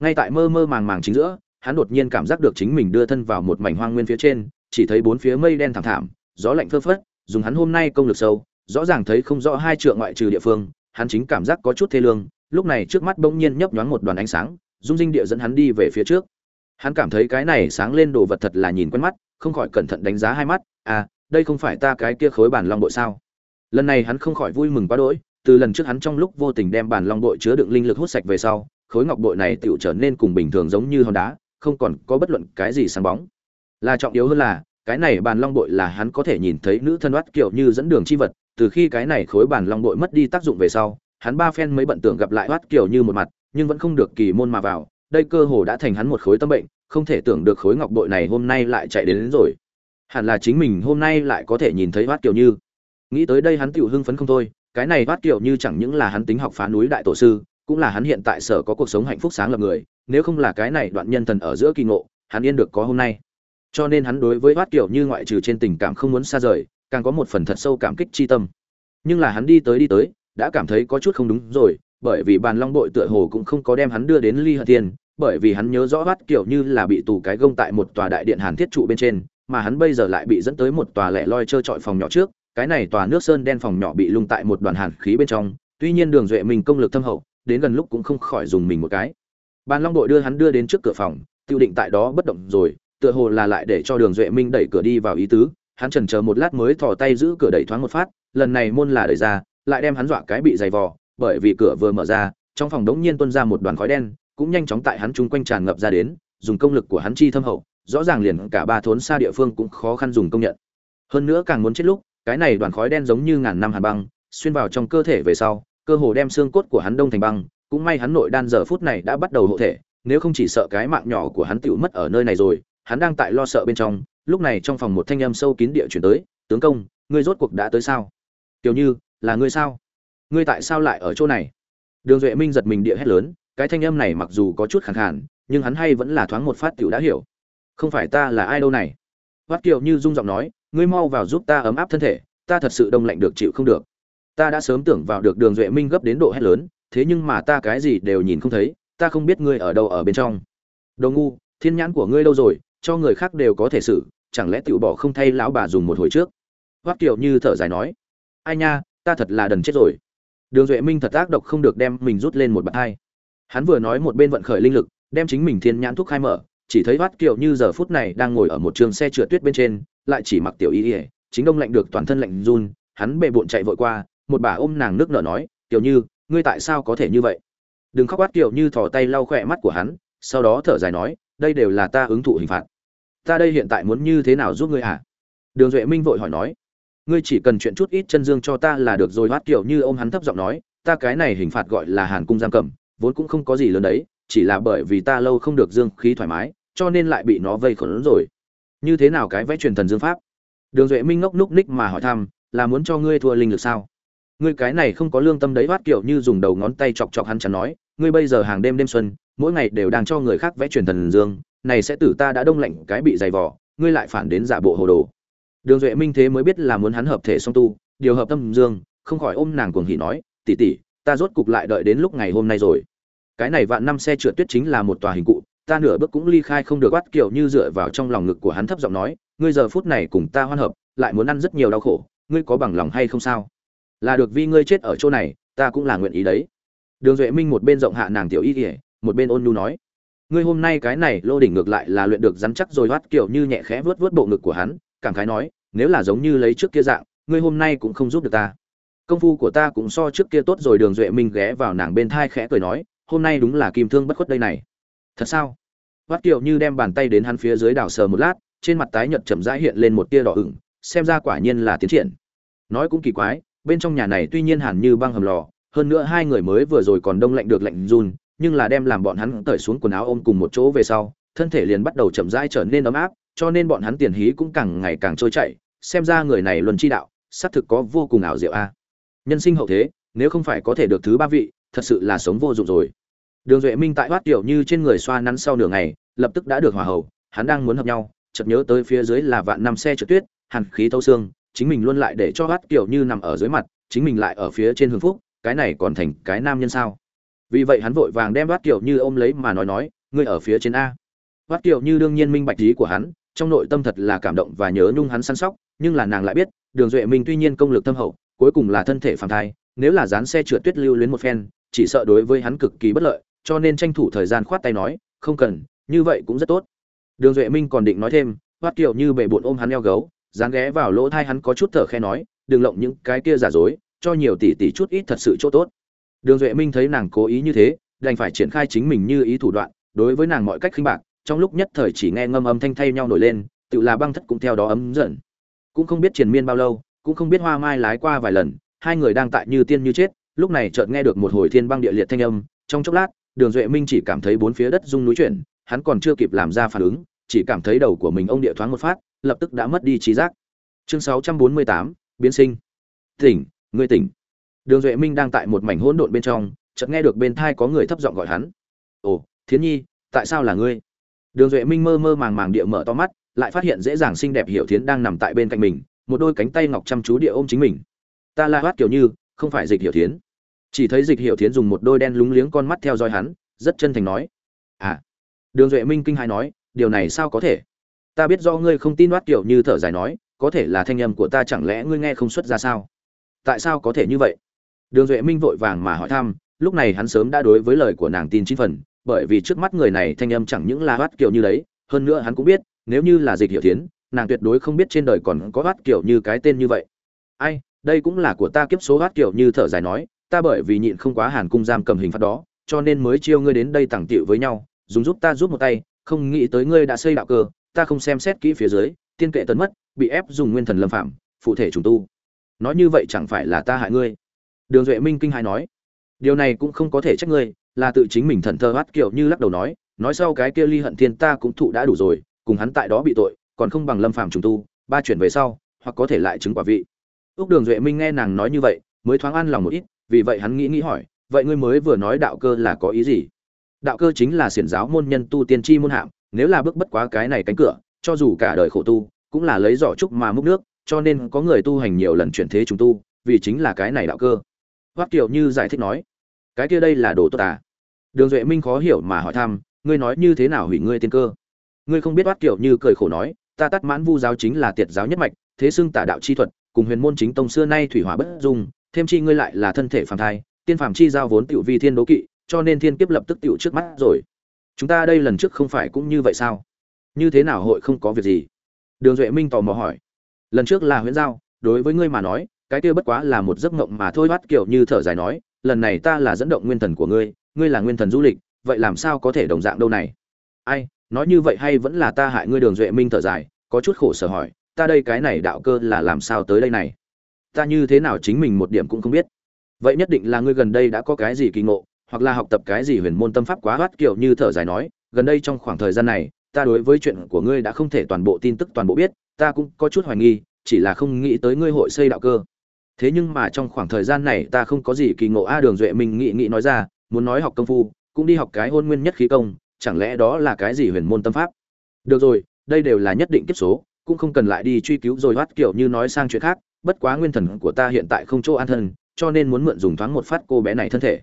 ngay tại mơ mơ màng màng chính giữa hắn đột nhiên cảm giác được chính mình đưa thân vào một mảnh hoang nguyên phía trên chỉ thấy bốn phía mây đen thảm thảm gió lạnh phơ phất dùng hắn hôm nay công lực sâu rõ ràng thấy không rõ hai trượng ngoại trừ địa phương hắn chính cảm giác có chút thê lương lúc này trước mắt bỗng nhiên nhấp nhoáng một đoàn ánh sáng dung dinh địa dẫn hắn đi về phía trước. Hắn cảm thấy cái này sáng lên đồ vật thật là nhìn quen mắt, không khỏi cẩn thận đánh giá hai mắt à đây không phải ta cái kia khối bản long bội sao? Lần này hắn không khỏi vui mừng quá đỗi, từ lần trước hắn trong lúc vô tình đem bản long bội chứa đựng linh lực hút sạch về sau, khối ngọc bội này tựu trở nên cùng bình thường giống như hòn đá, không còn có bất luận cái gì sáng bóng. Là trọng yếu hơn là, cái này bàn long bội là hắn có thể nhìn thấy nữ thân oát kiểu như dẫn đường chi vật, từ khi cái này khối bàn long bội mất đi tác dụng về sau hắn ba phen mới bận tưởng gặp lại oát kiểu như một mặt nhưng vẫn không được kỳ môn mà vào. Đây cơ hồ đã thành hắn một khối tâm bệnh không thể tưởng được khối ngọc bội này hôm nay lại chạy đến, đến rồi. Hẳn là chính mình hôm nay lại có thể nhìn thấy oát kiểu như. Nghĩ tới đây hắn tựu hưng phấn không thôi cái này oát kiểu như chẳng những là hắn tính học phá núi đại tổ sư cũng là hắn hiện tại sở có cuộc sống hạnh phúc sáng lập người nếu không là cái này đoạn nhân thần ở giữa kỳ ngộ hắn yên được có hôm nay. Cho nên hắn đối với oát kiểu như ngoại trừ trên tình cảm không muốn xa rời càng có một phần thật sâu cảm kích chi tâm. Nhưng là hắn đi tới đi tới đã cảm thấy có chút không đúng rồi, bởi vì bàn long bội tựa hồ cũng không có đem hắn đưa đến ly hận thiên, bởi vì hắn nhớ rõ bắt kiểu như là bị tù cái gông tại một tòa đại điện hàn thiết trụ bên trên, mà hắn bây giờ lại bị dẫn tới một tòa lẻ loi trơ trọi phòng nhỏ trước, cái này tòa nước sơn đen phòng nhỏ bị lung tại một đoàn hàn khí bên trong, tuy nhiên đường duệ mình công lực thâm hậu, đến gần lúc cũng không khỏi dùng mình một cái. Bàn long đội đưa hắn đưa đến trước cửa phòng, tiêu định tại đó bất động rồi, tựa hồ là lại để cho đường duệ minh đẩy cửa đi vào ý tứ, hắn chần chờ một lát mới thò tay giữ cửa đẩy thoáng một phát, lần này môn là đẩy ra lại đem hắn dọa cái bị dày vò, bởi vì cửa vừa mở ra, trong phòng đống nhiên tuôn ra một đoàn khói đen, cũng nhanh chóng tại hắn chúng quanh tràn ngập ra đến, dùng công lực của hắn chi thâm hậu, rõ ràng liền cả ba thốn xa địa phương cũng khó khăn dùng công nhận. Hơn nữa càng muốn chết lúc, cái này đoàn khói đen giống như ngàn năm hàn băng, xuyên vào trong cơ thể về sau, cơ hồ đem xương cốt của hắn đông thành băng, cũng may hắn nội đan giờ phút này đã bắt đầu hộ thể, nếu không chỉ sợ cái mạng nhỏ của hắn tiểu mất ở nơi này rồi, hắn đang tại lo sợ bên trong, lúc này trong phòng một thanh âm sâu kín địa chuyển tới, tướng công, ngươi rốt cuộc đã tới sao? Tiểu như là ngươi sao? Ngươi tại sao lại ở chỗ này? Đường duệ minh giật mình địa hét lớn, cái thanh âm này mặc dù có chút khẳng khàn, nhưng hắn hay vẫn là thoáng một phát tiểu đã hiểu. Không phải ta là ai đâu này? Hoắt kiều như rung giọng nói, ngươi mau vào giúp ta ấm áp thân thể, ta thật sự đông lạnh được chịu không được. Ta đã sớm tưởng vào được đường duệ minh gấp đến độ hét lớn, thế nhưng mà ta cái gì đều nhìn không thấy, ta không biết ngươi ở đâu ở bên trong. Đồ ngu, thiên nhãn của ngươi đâu rồi, cho người khác đều có thể xử, chẳng lẽ tiểu bỏ không thay lão bà dùng một hồi trước? Hoắc kiều như thở dài nói, ai nha ta thật là đần chết rồi. Đường duệ minh thật ác độc không được đem mình rút lên một bậc hai. Hắn vừa nói một bên vận khởi linh lực, đem chính mình thiên nhãn thuốc khai mở, chỉ thấy hoắc kiều như giờ phút này đang ngồi ở một trường xe trượt tuyết bên trên, lại chỉ mặc tiểu y ỉa chính đông lạnh được toàn thân lạnh run, hắn bệ bộn chạy vội qua, một bà ôm nàng nước nở nói tiểu như, ngươi tại sao có thể như vậy? Đừng khóc quát Kiều như thò tay lau khỏe mắt của hắn, sau đó thở dài nói, đây đều là ta ứng thụ hình phạt. Ta đây hiện tại muốn như thế nào giúp ngươi à đường duệ minh vội hỏi nói ngươi chỉ cần chuyện chút ít chân dương cho ta là được rồi. Hoát kiểu như ô m hắn thấp giọng nói, ta cái này hình phạt gọi là hàn cung giam cầm, vốn cũng không có gì lớn đấy, chỉ là bởi vì ta lâu không được dương khí thoải mái, cho nên lại bị nó vây khốn rồi. Như thế nào cái vẽ truyền thần dương pháp? Đường duệ minh ngốc núc ních mà hỏi thăm, là muốn cho ngươi thua linh lực sao? Ngươi cái này không có lương tâm đấy. Hoát kiểu như dùng đầu ngón tay chọc chọc hắn chắn nói, ngươi bây giờ hàng đêm đêm xuân, mỗi ngày đều đang cho người khác vẽ truyền thần dương, này sẽ tử ta đã đông lạnh cái bị dày vỏ ngươi lại phản đến giả bộ hồ đồ đường duệ minh thế mới biết là muốn hắn hợp thể song tu, điều hợp tâm dương, không khỏi ôm nàng cuồng hỉ nói, tỷ tỷ, ta rốt cục lại đợi đến lúc ngày hôm nay rồi. Cái này vạn năm xe trượt tuyết chính là một tòa hình cụ, ta nửa bước cũng ly khai không được bắt kiểu như dựa vào trong lòng ngực của hắn thấp giọng nói, ngươi giờ phút này cùng ta hoan hợp, lại muốn ăn rất nhiều đau khổ, ngươi có bằng lòng hay không sao? Là được vì ngươi chết ở chỗ này, ta cũng là nguyện ý đấy. Đường duệ minh một bên rộng hạ nàng tiểu y kỉa một bên ôn nhu nói, ngươi hôm nay cái này lô đỉnh ngược lại là luyện được rắn chắc rồi quát, kiểu như nhẹ khẽ vớt vớt bộ ngực của hắn cảm khái nói, nếu là giống như lấy trước kia dạng, ngươi hôm nay cũng không giúp được ta. Công phu của ta cũng so trước kia tốt rồi, đường duệ minh ghé vào nàng bên thai khẽ cười nói, hôm nay đúng là kim thương bất khuất đây này. Thật sao? Hoắt kiều như đem bàn tay đến hắn phía dưới đảo sờ một lát, trên mặt tái nhợt chậm rãi hiện lên một tia đỏ ửng, xem ra quả nhiên là tiến triển. Nói cũng kỳ quái, bên trong nhà này tuy nhiên hẳn như băng hầm lò, hơn nữa hai người mới vừa rồi còn đông lạnh được lạnh run, nhưng là đem làm bọn hắn cởi xuống quần áo ôm cùng một chỗ về sau, thân thể liền bắt đầu chậm rãi trở nên ấm áp cho nên bọn hắn tiền hí cũng càng ngày càng trôi chảy, xem ra người này luân chi đạo, xác thực có vô cùng ảo diệu a. Nhân sinh hậu thế, nếu không phải có thể được thứ ba vị, thật sự là sống vô dụng rồi. Đường duệ minh tại hoát tiểu như trên người xoa nắn sau nửa ngày, lập tức đã được hòa hậu, hắn đang muốn hợp nhau, chợt nhớ tới phía dưới là vạn năm xe trượt tuyết, hàn khí thâu xương, chính mình luôn lại để cho hoát kiểu như nằm ở dưới mặt, chính mình lại ở phía trên hưng phúc, cái này còn thành cái nam nhân sao? Vì vậy hắn vội vàng đem hoát kiểu như ôm lấy mà nói nói, ngươi ở phía trên a. Hoát kiểu như đương nhiên minh bạch ý của hắn trong nội tâm thật là cảm động và nhớ nhung hắn săn sóc, nhưng là nàng lại biết, đường duệ minh tuy nhiên công lực thâm hậu, cuối cùng là thân thể phản thai, nếu là dán xe trượt tuyết lưu luyến một phen, chỉ sợ đối với hắn cực kỳ bất lợi, cho nên tranh thủ thời gian khoát tay nói, không cần, như vậy cũng rất tốt. Đường duệ minh còn định nói thêm hoát kiều như bệ bộn ôm hắn eo gấu dán ghé vào lỗ thai hắn có chút thở khe nói, đừng lộng những cái kia giả dối, cho nhiều tỷ tỷ chút ít thật sự chỗ tốt. Đường duệ minh thấy nàng cố ý như thế, đành phải triển khai chính mình như ý thủ đoạn, đối với nàng mọi cách khinh bạc trong lúc nhất thời chỉ nghe ngâm âm thanh thay nhau nổi lên tự là băng thất cũng theo đó ấm dần. Cũng không biết triền miên bao lâu cũng không biết hoa mai lái qua vài lần hai người đang tại như tiên như chết lúc này chợt nghe được một hồi thiên băng địa liệt thanh âm trong chốc lát đường duệ minh chỉ cảm thấy bốn phía đất rung núi chuyển hắn còn chưa kịp làm ra phản ứng chỉ cảm thấy đầu của mình ông địa thoáng một phát lập tức đã mất đi trí giác. Chương 648, biến sinh. Tỉnh ngươi tỉnh. Đường duệ minh đang tại một mảnh hỗn độn bên trong chợt nghe được bên thai có người thấp giọng gọi hắn. Ồ thiến nhi tại sao là ngươi? Đường duệ minh mơ mơ màng màng địa mở to mắt, lại phát hiện dễ dàng xinh đẹp hiểu thiến đang nằm tại bên cạnh mình, một đôi cánh tay ngọc chăm chú địa ôm chính mình. Ta la hoát kiểu như, không phải dịch hiểu thiến. Chỉ thấy dịch hiểu thiến dùng một đôi đen lúng liếng con mắt theo dõi hắn, rất chân thành nói à. Đường duệ minh kinh hãi nói, điều này sao có thể? Ta biết do ngươi không tin đoát kiểu như thở dài nói, có thể là thanh âm của ta chẳng lẽ ngươi nghe không xuất ra sao? Tại sao có thể như vậy? Đường duệ minh vội vàng mà hỏi thăm, lúc này hắn sớm đã đối với lời của nàng tin chín phần bởi vì trước mắt người này thanh âm chẳng những là hoát kiểu như đấy, hơn nữa hắn cũng biết, nếu như là dịch hiệu tiến nàng tuyệt đối không biết trên đời còn có hoát kiểu như cái tên như vậy. Ai, đây cũng là của ta kiếp số hoát kiểu như thở dài nói, ta bởi vì nhịn không quá hàn cung giam cầm hình phạt đó, cho nên mới chiêu ngươi đến đây tàng tiệu với nhau, dùng giúp ta giúp một tay, không nghĩ tới ngươi đã xây đạo cơ, ta không xem xét kỹ phía dưới, tiên kệ tấn mất, bị ép dùng nguyên thần lâm phạm, phụ thể trùng tu. Nói như vậy chẳng phải là ta hại ngươi. Đường duệ minh kinh hài nói, điều này cũng không có thể trách ngươi là tự chính mình thần thơ hát kiểu như lắc đầu nói nói sau cái kia ly hận thiên ta cũng thụ đã đủ rồi, cùng hắn tại đó bị tội, còn không bằng lâm phạm trùng tu, ba chuyển về sau, hoặc có thể lại chứng quả vị. Ước đường duệ minh nghe nàng nói như vậy, mới thoáng an lòng một ít, vì vậy hắn nghĩ nghĩ hỏi, vậy ngươi mới vừa nói đạo cơ là có ý gì? Đạo cơ chính là xiển giáo môn nhân tu tiên tri môn hạng, nếu là bước bất quá cái này cánh cửa, cho dù cả đời khổ tu, cũng là lấy giỏ trúc mà múc nước, cho nên có người tu hành nhiều lần chuyển thế trùng tu, vì chính là cái này đạo cơ. Hoắc kiều như giải thích nói cái kia đây là đồ tốt à đường duệ minh khó hiểu mà hỏi thăm, ngươi nói như thế nào hủy ngươi tiên cơ? Ngươi không biết bắt kiều như cười khổ nói, ta tắt mãn vu giáo chính là tiệt giáo nhất mạch, thế xưng tả đạo chi thuật, cùng huyền môn chính tông xưa nay thủy hỏa bất dung, thêm chi ngươi lại là thân thể phàm thai, tiên phàm chi giao vốn tiểu vi thiên đố kỵ, cho nên thiên kiếp lập tức tiểu trước mắt rồi. Chúng ta đây lần trước không phải cũng như vậy sao? Như thế nào hội không có việc gì? Đường duệ minh tò mò hỏi. Lần trước là huyễn giao, đối với ngươi mà nói, cái kia bất quá là một giấc mộng mà thôi, bắt kiểu như thở dài nói lần này ta là dẫn động nguyên thần của ngươi ngươi là nguyên thần du lịch, vậy làm sao có thể đồng dạng đâu này? Ai, nói như vậy hay vẫn là ta hại ngươi đường duệ minh thở dài, có chút khổ sở hỏi, ta đây cái này đạo cơ là làm sao tới đây này? Ta như thế nào chính mình một điểm cũng không biết. Vậy nhất định là ngươi gần đây đã có cái gì kỳ ngộ, hoặc là học tập cái gì huyền môn tâm pháp quá hoát kiểu như thở dài nói, gần đây trong khoảng thời gian này, ta đối với chuyện của ngươi đã không thể toàn bộ tin tức toàn bộ biết, ta cũng có chút hoài nghi, chỉ là không nghĩ tới ngươi hội xây đạo cơ thế nhưng mà trong khoảng thời gian này ta không có gì kỳ ngộ. A đường duệ minh nghĩ nghĩ nói ra, muốn nói học công phu, cũng đi học cái hôn nguyên nhất khí công, chẳng lẽ đó là cái gì huyền môn tâm pháp? Được rồi, đây đều là nhất định kiếp số, cũng không cần lại đi truy cứu rồi hoát kiểu như nói sang chuyện khác, bất quá nguyên thần của ta hiện tại không chỗ an thân, cho nên muốn mượn dùng thoáng một phát cô bé này thân thể.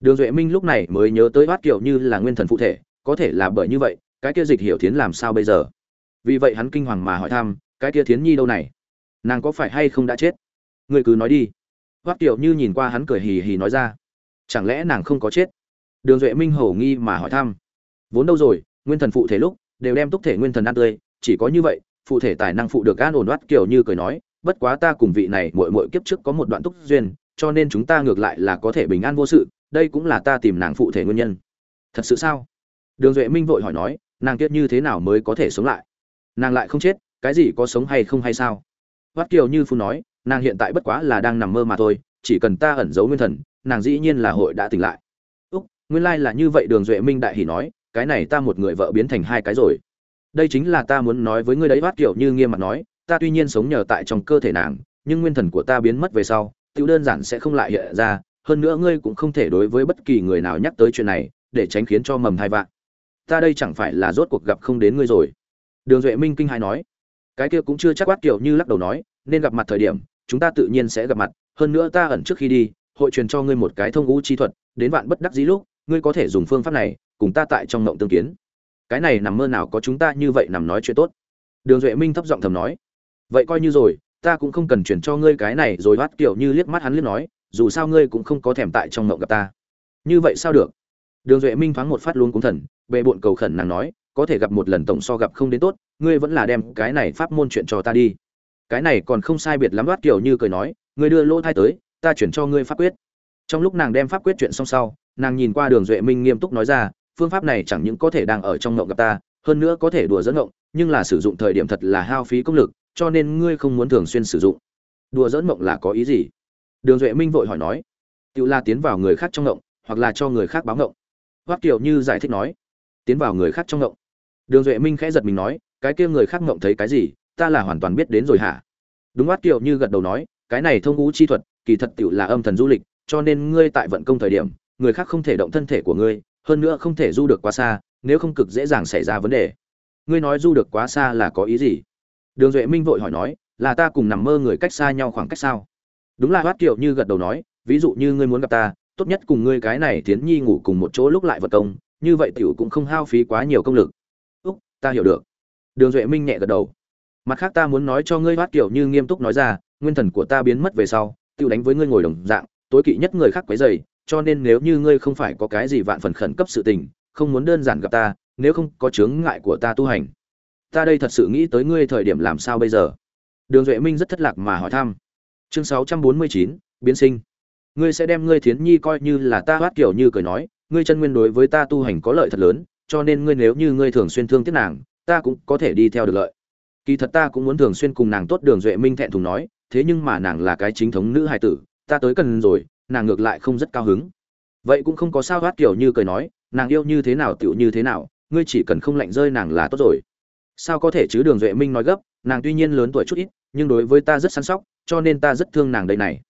Đường duệ minh lúc này mới nhớ tới hoát kiểu như là nguyên thần phụ thể, có thể là bởi như vậy, cái kia dịch hiểu thiến làm sao bây giờ? Vì vậy hắn kinh hoàng mà hỏi thăm, cái kia thiến nhi đâu này? Nàng có phải hay không đã chết? Ngươi cứ nói đi. Hoắc tiểu như nhìn qua hắn cười hì hì nói ra. Chẳng lẽ nàng không có chết? Đường duệ minh hầu nghi mà hỏi thăm. Vốn đâu rồi, nguyên thần phụ thể lúc, đều đem túc thể nguyên thần ăn tươi, chỉ có như vậy, phụ thể tài năng phụ được an ổn hoắt kiểu như cười nói, bất quá ta cùng vị này mỗi mỗi kiếp trước có một đoạn túc duyên, cho nên chúng ta ngược lại là có thể bình an vô sự, đây cũng là ta tìm nàng phụ thể nguyên nhân. Thật sự sao? Đường duệ minh vội hỏi nói, nàng kiếp như thế nào mới có thể sống lại? Nàng lại không chết, cái gì có sống hay không hay sao? Hoắt kiều như phu nói nàng hiện tại bất quá là đang nằm mơ mà thôi, chỉ cần ta ẩn giấu nguyên thần, nàng dĩ nhiên là hội đã tỉnh lại. Úc, nguyên lai là như vậy, đường duệ minh đại hỉ nói, cái này ta một người vợ biến thành hai cái rồi. Đây chính là ta muốn nói với ngươi đấy Bát kiểu như nghiêm mặt nói, ta tuy nhiên sống nhờ tại trong cơ thể nàng, nhưng nguyên thần của ta biến mất về sau, tiểu đơn giản sẽ không lại hiện ra, hơn nữa ngươi cũng không thể đối với bất kỳ người nào nhắc tới chuyện này, để tránh khiến cho mầm thai vạn. Ta đây chẳng phải là rốt cuộc gặp không đến ngươi rồi. Đường duệ minh kinh hai nói. Cái kia cũng chưa chắc quát kiểu như lắc đầu nói, nên gặp mặt thời điểm chúng ta tự nhiên sẽ gặp mặt, hơn nữa ta ẩn trước khi đi, hội truyền cho ngươi một cái thông ngũ chi thuật, đến vạn bất đắc dĩ lúc, ngươi có thể dùng phương pháp này, cùng ta tại trong mộng tương kiến. Cái này nằm mơ nào có chúng ta như vậy nằm nói chuyện tốt. Đường duệ minh thấp giọng thầm nói. Vậy coi như rồi, ta cũng không cần chuyển cho ngươi cái này rồi bắt kiểu như liếc mắt hắn liếc nói, dù sao ngươi cũng không có thèm tại trong mộng gặp ta. Như vậy sao được? Đường duệ minh thoáng một phát luôn cũng thần bệ bộn cầu khẩn nàng nói, có thể gặp một lần tổng so gặp không đến tốt, ngươi vẫn là đem cái này pháp môn chuyện cho ta đi cái này còn không sai biệt lắm đoát kiểu như cười nói, ngươi đưa lỗ thai tới, ta chuyển cho ngươi pháp quyết. Trong lúc nàng đem pháp quyết chuyện xong sau, nàng nhìn qua đường duệ minh nghiêm túc nói ra, phương pháp này chẳng những có thể đang ở trong ngộng gặp ta, hơn nữa có thể đùa dẫn ngộng, nhưng là sử dụng thời điểm thật là hao phí công lực, cho nên ngươi không muốn thường xuyên sử dụng. Đùa dẫn ngộng là có ý gì? Đường duệ minh vội hỏi nói. Tự la tiến vào người khác trong ngộng, hoặc là cho người khác báo ngộng. Hoắc kiều như giải thích nói. Tiến vào người khác trong ngộng. Đường duệ minh khẽ giật mình nói, cái kia người khác ngộng thấy cái gì? Ta là hoàn toàn biết đến rồi hả? Đúng hoắc kiệu như gật đầu nói, cái này thông ngũ chi thuật, kỳ thật tựu là âm thần du lịch, cho nên ngươi tại vận công thời điểm, người khác không thể động thân thể của ngươi, hơn nữa không thể du được quá xa, nếu không cực dễ dàng xảy ra vấn đề. Ngươi nói du được quá xa là có ý gì? Đường duệ minh vội hỏi nói, là ta cùng nằm mơ người cách xa nhau khoảng cách sao? Đúng là hoát kiệu như gật đầu nói, ví dụ như ngươi muốn gặp ta, tốt nhất cùng ngươi cái này tiến nhi ngủ cùng một chỗ lúc lại vật công, như vậy tiểu cũng không hao phí quá nhiều công lực. Úc, ta hiểu được. Đường duệ minh nhẹ gật đầu mặt khác ta muốn nói cho ngươi hoát kiểu như nghiêm túc nói ra, nguyên thần của ta biến mất về sau tự đánh với ngươi ngồi đồng dạng, tối kỵ nhất người khác quấy dày cho nên nếu như ngươi không phải có cái gì vạn phần khẩn cấp sự tình, không muốn đơn giản gặp ta, nếu không có chướng ngại của ta tu hành. Ta đây thật sự nghĩ tới ngươi thời điểm làm sao bây giờ? Đường duệ minh rất thất lạc mà hỏi thăm. Chương sáu trăm bốn mươi chín, biến sinh. Ngươi sẽ đem ngươi thiến nhi coi như là ta hoát kiểu như cười nói, ngươi chân nguyên đối với ta tu hành có lợi thật lớn, cho nên ngươi nếu như ngươi thường xuyên thương tiếc nàng, ta cũng có thể đi theo được lợi kỳ thật ta cũng muốn thường xuyên cùng nàng tốt đường duệ minh thẹn thùng nói, thế nhưng mà nàng là cái chính thống nữ hài tử, ta tới cần rồi, nàng ngược lại không rất cao hứng. Vậy cũng không có sao thoát kiểu như cười nói, nàng yêu như thế nào tựu như thế nào, ngươi chỉ cần không lạnh rơi nàng là tốt rồi. Sao có thể chứ, đường duệ minh nói gấp, nàng tuy nhiên lớn tuổi chút ít, nhưng đối với ta rất săn sóc, cho nên ta rất thương nàng đây này.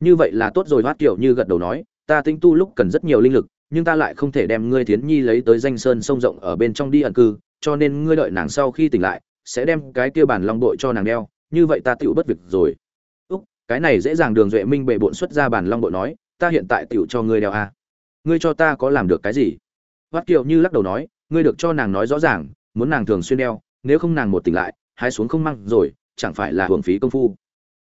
Như vậy là tốt rồi thoát kiểu như gật đầu nói, ta tinh tu lúc cần rất nhiều linh lực, nhưng ta lại không thể đem ngươi thiến nhi lấy tới danh sơn sông rộng ở bên trong đi ẩn cư, cho nên ngươi đợi nàng sau khi tỉnh lại sẽ đem cái kia bản long đội cho nàng đeo, như vậy ta tựu bất việc rồi. Úc, cái này dễ dàng đường duệ minh bệ bộn xuất ra bản long đội nói, ta hiện tại tựu cho ngươi đeo à. ngươi cho ta có làm được cái gì? Hoắt kiều như lắc đầu nói, ngươi được cho nàng nói rõ ràng, muốn nàng thường xuyên đeo, nếu không nàng một tỉnh lại, hái xuống không măng rồi, chẳng phải là hưởng phí công phu.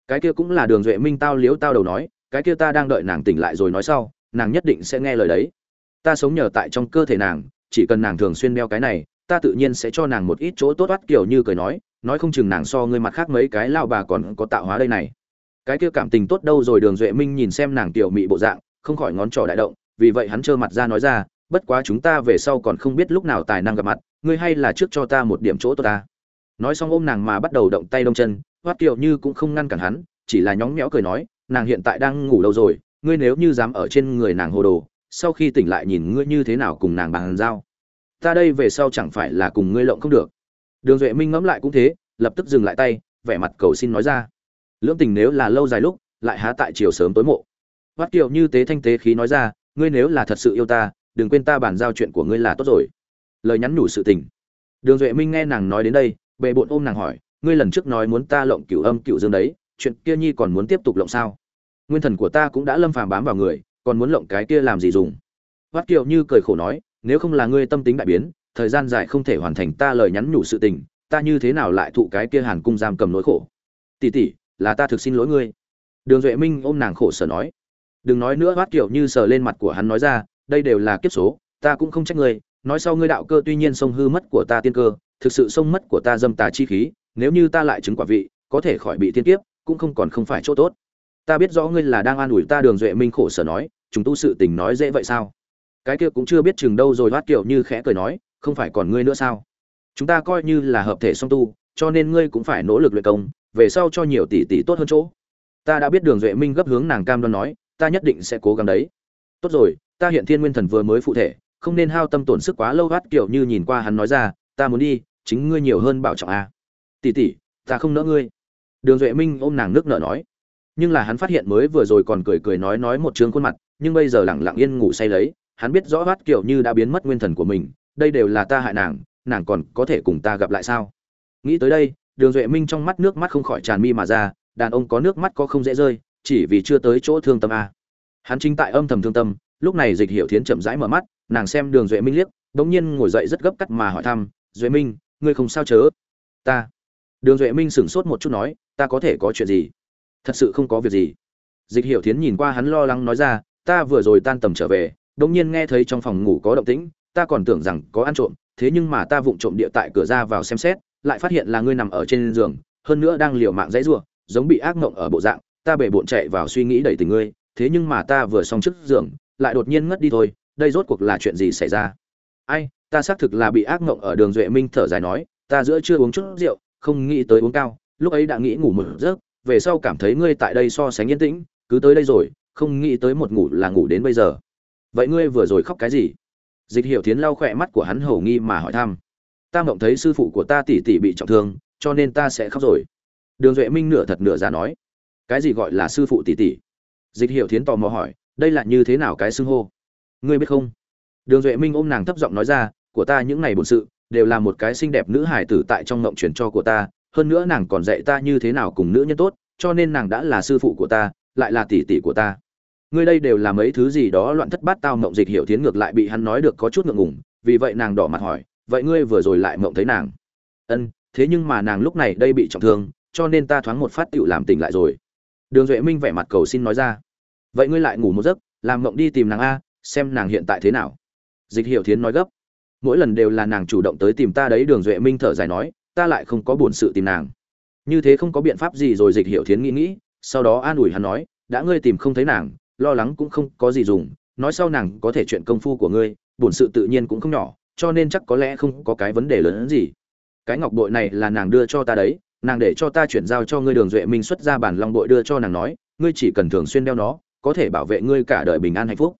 Cái kia cũng là đường duệ minh tao liếu tao đầu nói, cái kia ta đang đợi nàng tỉnh lại rồi nói sau, nàng nhất định sẽ nghe lời đấy. Ta sống nhờ tại trong cơ thể nàng, chỉ cần nàng thường xuyên đeo cái này ta tự nhiên sẽ cho nàng một ít chỗ tốt oát, kiểu như cười nói nói không chừng nàng so ngươi mặt khác mấy cái lao bà còn có tạo hóa đây này. Cái kia cảm tình tốt đâu rồi, đường duệ minh nhìn xem nàng tiểu mị bộ dạng, không khỏi ngón trỏ đại động, vì vậy hắn trơ mặt ra nói ra, bất quá chúng ta về sau còn không biết lúc nào tài năng gặp mặt, ngươi hay là trước cho ta một điểm chỗ tốt ta. Nói xong ôm nàng mà bắt đầu động tay đông chân hoát kiều như cũng không ngăn cản hắn, chỉ là nhóng nhẽo cười nói, nàng hiện tại đang ngủ lâu rồi, ngươi nếu như dám ở trên người nàng hồ đồ, sau khi tỉnh lại nhìn ngươi như thế nào cùng nàng bàn giao ta đây về sau chẳng phải là cùng ngươi lộng không được. Đường duệ minh ngẫm lại cũng thế, lập tức dừng lại tay, vẻ mặt cầu xin nói ra. Lưỡng tình nếu là lâu dài lúc, lại há tại chiều sớm tối mộ. Hoát kiều như tế thanh tế khí nói ra, ngươi nếu là thật sự yêu ta, đừng quên ta bàn giao chuyện của ngươi là tốt rồi. Lời nhắn nhủ sự tình. Đường duệ minh nghe nàng nói đến đây bệ bộn ôm nàng hỏi, ngươi lần trước nói muốn ta lộng cửu âm cửu dương đấy, chuyện kia nhi còn muốn tiếp tục lộng sao? Nguyên thần của ta cũng đã lâm phàm bám vào người, còn muốn lộng cái kia làm gì dùng? Hoát kiều như cười khổ nói nếu không là ngươi tâm tính đại biến, thời gian dài không thể hoàn thành ta lời nhắn nhủ sự tình, ta như thế nào lại thụ cái kia hàn cung giam cầm nỗi khổ? Tỷ tỷ, là ta thực xin lỗi ngươi. Đường duệ minh ôm nàng khổ sở nói. Đừng nói nữa Bát kiểu như sờ lên mặt của hắn nói ra, đây đều là kiếp số, ta cũng không trách ngươi, nói sau ngươi đạo cơ tuy nhiên sông hư mất của ta tiên cơ, thực sự sông mất của ta dâm tà chi khí, nếu như ta lại chứng quả vị, có thể khỏi bị tiên kiếp, cũng không còn không phải chỗ tốt. Ta biết rõ ngươi là đang an ủi ta. Đường duệ minh khổ sở nói. Chúng tu sự tình nói dễ vậy sao? Cái kia cũng chưa biết chừng đâu rồi hoát kiểu như khẽ cười nói, không phải còn ngươi nữa sao? Chúng ta coi như là hợp thể song tu, cho nên ngươi cũng phải nỗ lực luyện công, về sau cho nhiều tỷ tỷ tốt hơn chỗ. Ta đã biết đường duệ minh gấp hướng nàng cam đoan nói, ta nhất định sẽ cố gắng đấy. Tốt rồi, ta hiện thiên nguyên thần vừa mới phụ thể, không nên hao tâm tổn sức quá lâu. Hát kiểu như nhìn qua hắn nói ra, ta muốn đi, chính ngươi nhiều hơn bảo trọng a. Tỷ tỷ, ta không nỡ ngươi. Đường duệ minh ôm nàng nước nở nói. Nhưng là hắn phát hiện mới vừa rồi còn cười cười nói nói một trường khuôn mặt, nhưng bây giờ lẳng lặng yên ngủ say lấy hắn biết rõ hát kiểu như đã biến mất nguyên thần của mình, đây đều là ta hại nàng nàng còn có thể cùng ta gặp lại sao? Nghĩ tới đây, đường duệ minh trong mắt nước mắt không khỏi tràn mi mà ra, đàn ông có nước mắt có không dễ rơi, chỉ vì chưa tới chỗ thương tâm a. Hắn chính tại âm thầm thương tâm, lúc này dịch hiểu thiến chậm rãi mở mắt, nàng xem đường duệ minh liếc bỗng nhiên ngồi dậy rất gấp cắt mà hỏi thăm, duệ minh, ngươi không sao chớ? Ta. Đường duệ minh sững sốt một chút nói, ta có thể có chuyện gì? Thật sự không có việc gì. Dịch hiểu thiến nhìn qua hắn lo lắng nói ra, ta vừa rồi tan tầm trở về đột nhiên nghe thấy trong phòng ngủ có động tĩnh, ta còn tưởng rằng có ăn trộm, thế nhưng mà ta vụng trộm địa tại cửa ra vào xem xét, lại phát hiện là ngươi nằm ở trên giường, hơn nữa đang liều mạng dãy rủa, giống bị ác mộng ở bộ dạng, ta bể bộn chạy vào suy nghĩ đầy tình ngươi, thế nhưng mà ta vừa xong trước giường, lại đột nhiên ngất đi thôi, đây rốt cuộc là chuyện gì xảy ra? Ai, ta xác thực là bị ác mộng ở đường duệ minh thở dài nói, ta giữa chưa uống chút rượu, không nghĩ tới uống cao, lúc ấy đã nghĩ ngủ một giấc, về sau cảm thấy ngươi tại đây so sánh yên tĩnh, cứ tới đây rồi, không nghĩ tới một ngủ là ngủ đến bây giờ vậy ngươi vừa rồi khóc cái gì? Dịch hiểu tiến lau khỏe mắt của hắn hầu nghi mà hỏi thăm. Ta mộng thấy sư phụ của ta tỷ tỷ bị trọng thương, cho nên ta sẽ khóc rồi. Đường duệ minh nửa thật nửa giả nói. Cái gì gọi là sư phụ tỷ tỷ dịch hiểu thiến tò mò hỏi, đây là như thế nào cái xưng hô? Ngươi biết không? Đường duệ minh ôm nàng thấp giọng nói ra, của ta những ngày bổn sự, đều là một cái xinh đẹp nữ hải tử tại trong mộng truyền cho của ta, hơn nữa nàng còn dạy ta như thế nào cùng nữ nhân tốt, cho nên nàng đã là sư phụ của ta, lại là tỷ tỷ của ta ngươi đây đều là mấy thứ gì đó loạn thất bát tao mộng dịch hiểu tiến ngược lại bị hắn nói được có chút ngượng ngùng, vì vậy nàng đỏ mặt hỏi, vậy ngươi vừa rồi lại mộng thấy nàng? Ân, thế nhưng mà nàng lúc này đây bị trọng thương, cho nên ta thoáng một phát tựu làm tỉnh lại rồi. Đường duệ minh vẻ mặt cầu xin nói ra, vậy ngươi lại ngủ một giấc, làm mộng đi tìm nàng a, xem nàng hiện tại thế nào. Dịch hiểu thiến nói gấp, mỗi lần đều là nàng chủ động tới tìm ta đấy. Đường duệ minh thở dài nói, ta lại không có buồn sự tìm nàng. Như thế không có biện pháp gì rồi dịch hiểu thiến nghĩ nghĩ, sau đó an ủi hắn nói, đã ngươi tìm không thấy nàng lo lắng cũng không có gì dùng, nói sau nàng có thể chuyện công phu của ngươi, bổn sự tự nhiên cũng không nhỏ, cho nên chắc có lẽ không có cái vấn đề lớn hơn gì. Cái ngọc bội này là nàng đưa cho ta đấy, nàng để cho ta chuyển giao cho ngươi đường duệ minh xuất ra bản long bội đưa cho nàng nói, ngươi chỉ cần thường xuyên đeo nó, có thể bảo vệ ngươi cả đời bình an hạnh phúc.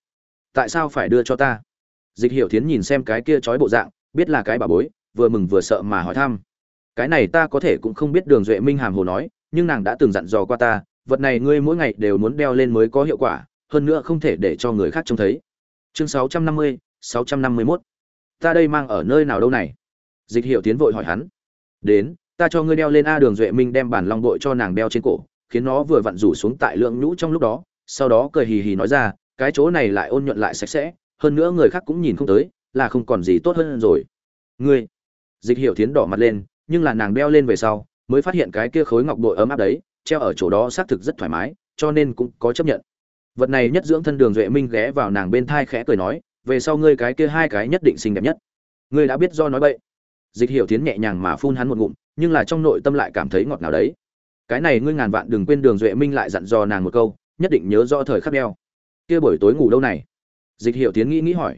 Tại sao phải đưa cho ta? Dịch hiểu thiến nhìn xem cái kia trói bộ dạng, biết là cái bà bối, vừa mừng vừa sợ mà hỏi thăm. Cái này ta có thể cũng không biết đường duệ minh hàm hồ nói, nhưng nàng đã từng dặn dò qua ta, vật này ngươi mỗi ngày đều muốn đeo lên mới có hiệu quả hơn nữa không thể để cho người khác trông thấy. Chương 650, 651. ta đây mang ở nơi nào đâu này? Dịch hiệu tiến vội hỏi hắn. Đến ta cho ngươi đeo lên a đường duệ minh đem bản long bội cho nàng đeo trên cổ khiến nó vừa vặn rủ xuống tại lượng nhũ trong lúc đó sau đó cười hì hì nói ra cái chỗ này lại ôn nhuận lại sạch sẽ hơn nữa người khác cũng nhìn không tới là không còn gì tốt hơn rồi. Ngươi. Dịch hiệu tiến đỏ mặt lên nhưng là nàng đeo lên về sau mới phát hiện cái kia khối ngọc bội ấm áp đấy treo ở chỗ đó xác thực rất thoải mái cho nên cũng có chấp nhận vật này nhất dưỡng thân đường duệ minh ghé vào nàng bên thai khẽ cười nói, về sau ngươi cái kia hai cái nhất định xinh đẹp nhất. Ngươi đã biết do nói bậy. Dịch hiểu tiến nhẹ nhàng mà phun hắn một ngụm, nhưng là trong nội tâm lại cảm thấy ngọt nào đấy. Cái này ngươi ngàn vạn đừng quên đường duệ minh lại dặn dò nàng một câu, nhất định nhớ rõ thời khắc đeo. Kia buổi tối ngủ đâu này? Dịch hiệu tiến nghĩ nghĩ hỏi.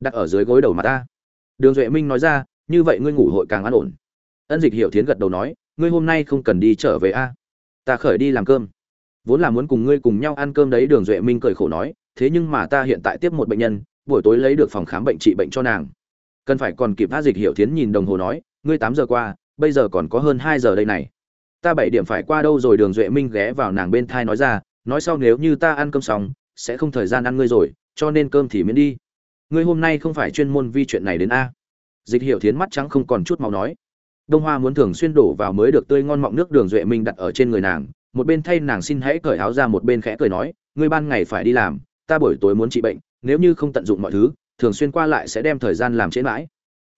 Đặt ở dưới gối đầu mà ta. Đường duệ minh nói ra, như vậy ngươi ngủ hội càng an ổn. Ân dịch hiệu tiến gật đầu nói, ngươi hôm nay không cần đi trở về a. Ta khởi đi làm cơm vốn là muốn cùng ngươi cùng nhau ăn cơm đấy, đường duệ minh cười khổ nói, thế nhưng mà ta hiện tại tiếp một bệnh nhân, buổi tối lấy được phòng khám bệnh trị bệnh cho nàng. Cần phải còn kịp phát dịch hiệu tiến nhìn đồng hồ nói, ngươi tám giờ qua, bây giờ còn có hơn hai giờ đây này. Ta bảy điểm phải qua đâu rồi, đường duệ minh ghé vào nàng bên thai nói ra, nói sau nếu như ta ăn cơm xong, sẽ không thời gian ăn ngươi rồi, cho nên cơm thì miễn đi. Ngươi hôm nay không phải chuyên môn vi chuyện này đến a. Dịch hiệu thiến mắt trắng không còn chút màu nói. Đông hoa muốn thường xuyên đổ vào mới được tươi ngon mọng nước đường duệ minh đặt ở trên người nàng một bên thay nàng xin hãy cởi áo ra một bên khẽ cười nói ngươi ban ngày phải đi làm ta buổi tối muốn trị bệnh nếu như không tận dụng mọi thứ thường xuyên qua lại sẽ đem thời gian làm trễ mãi.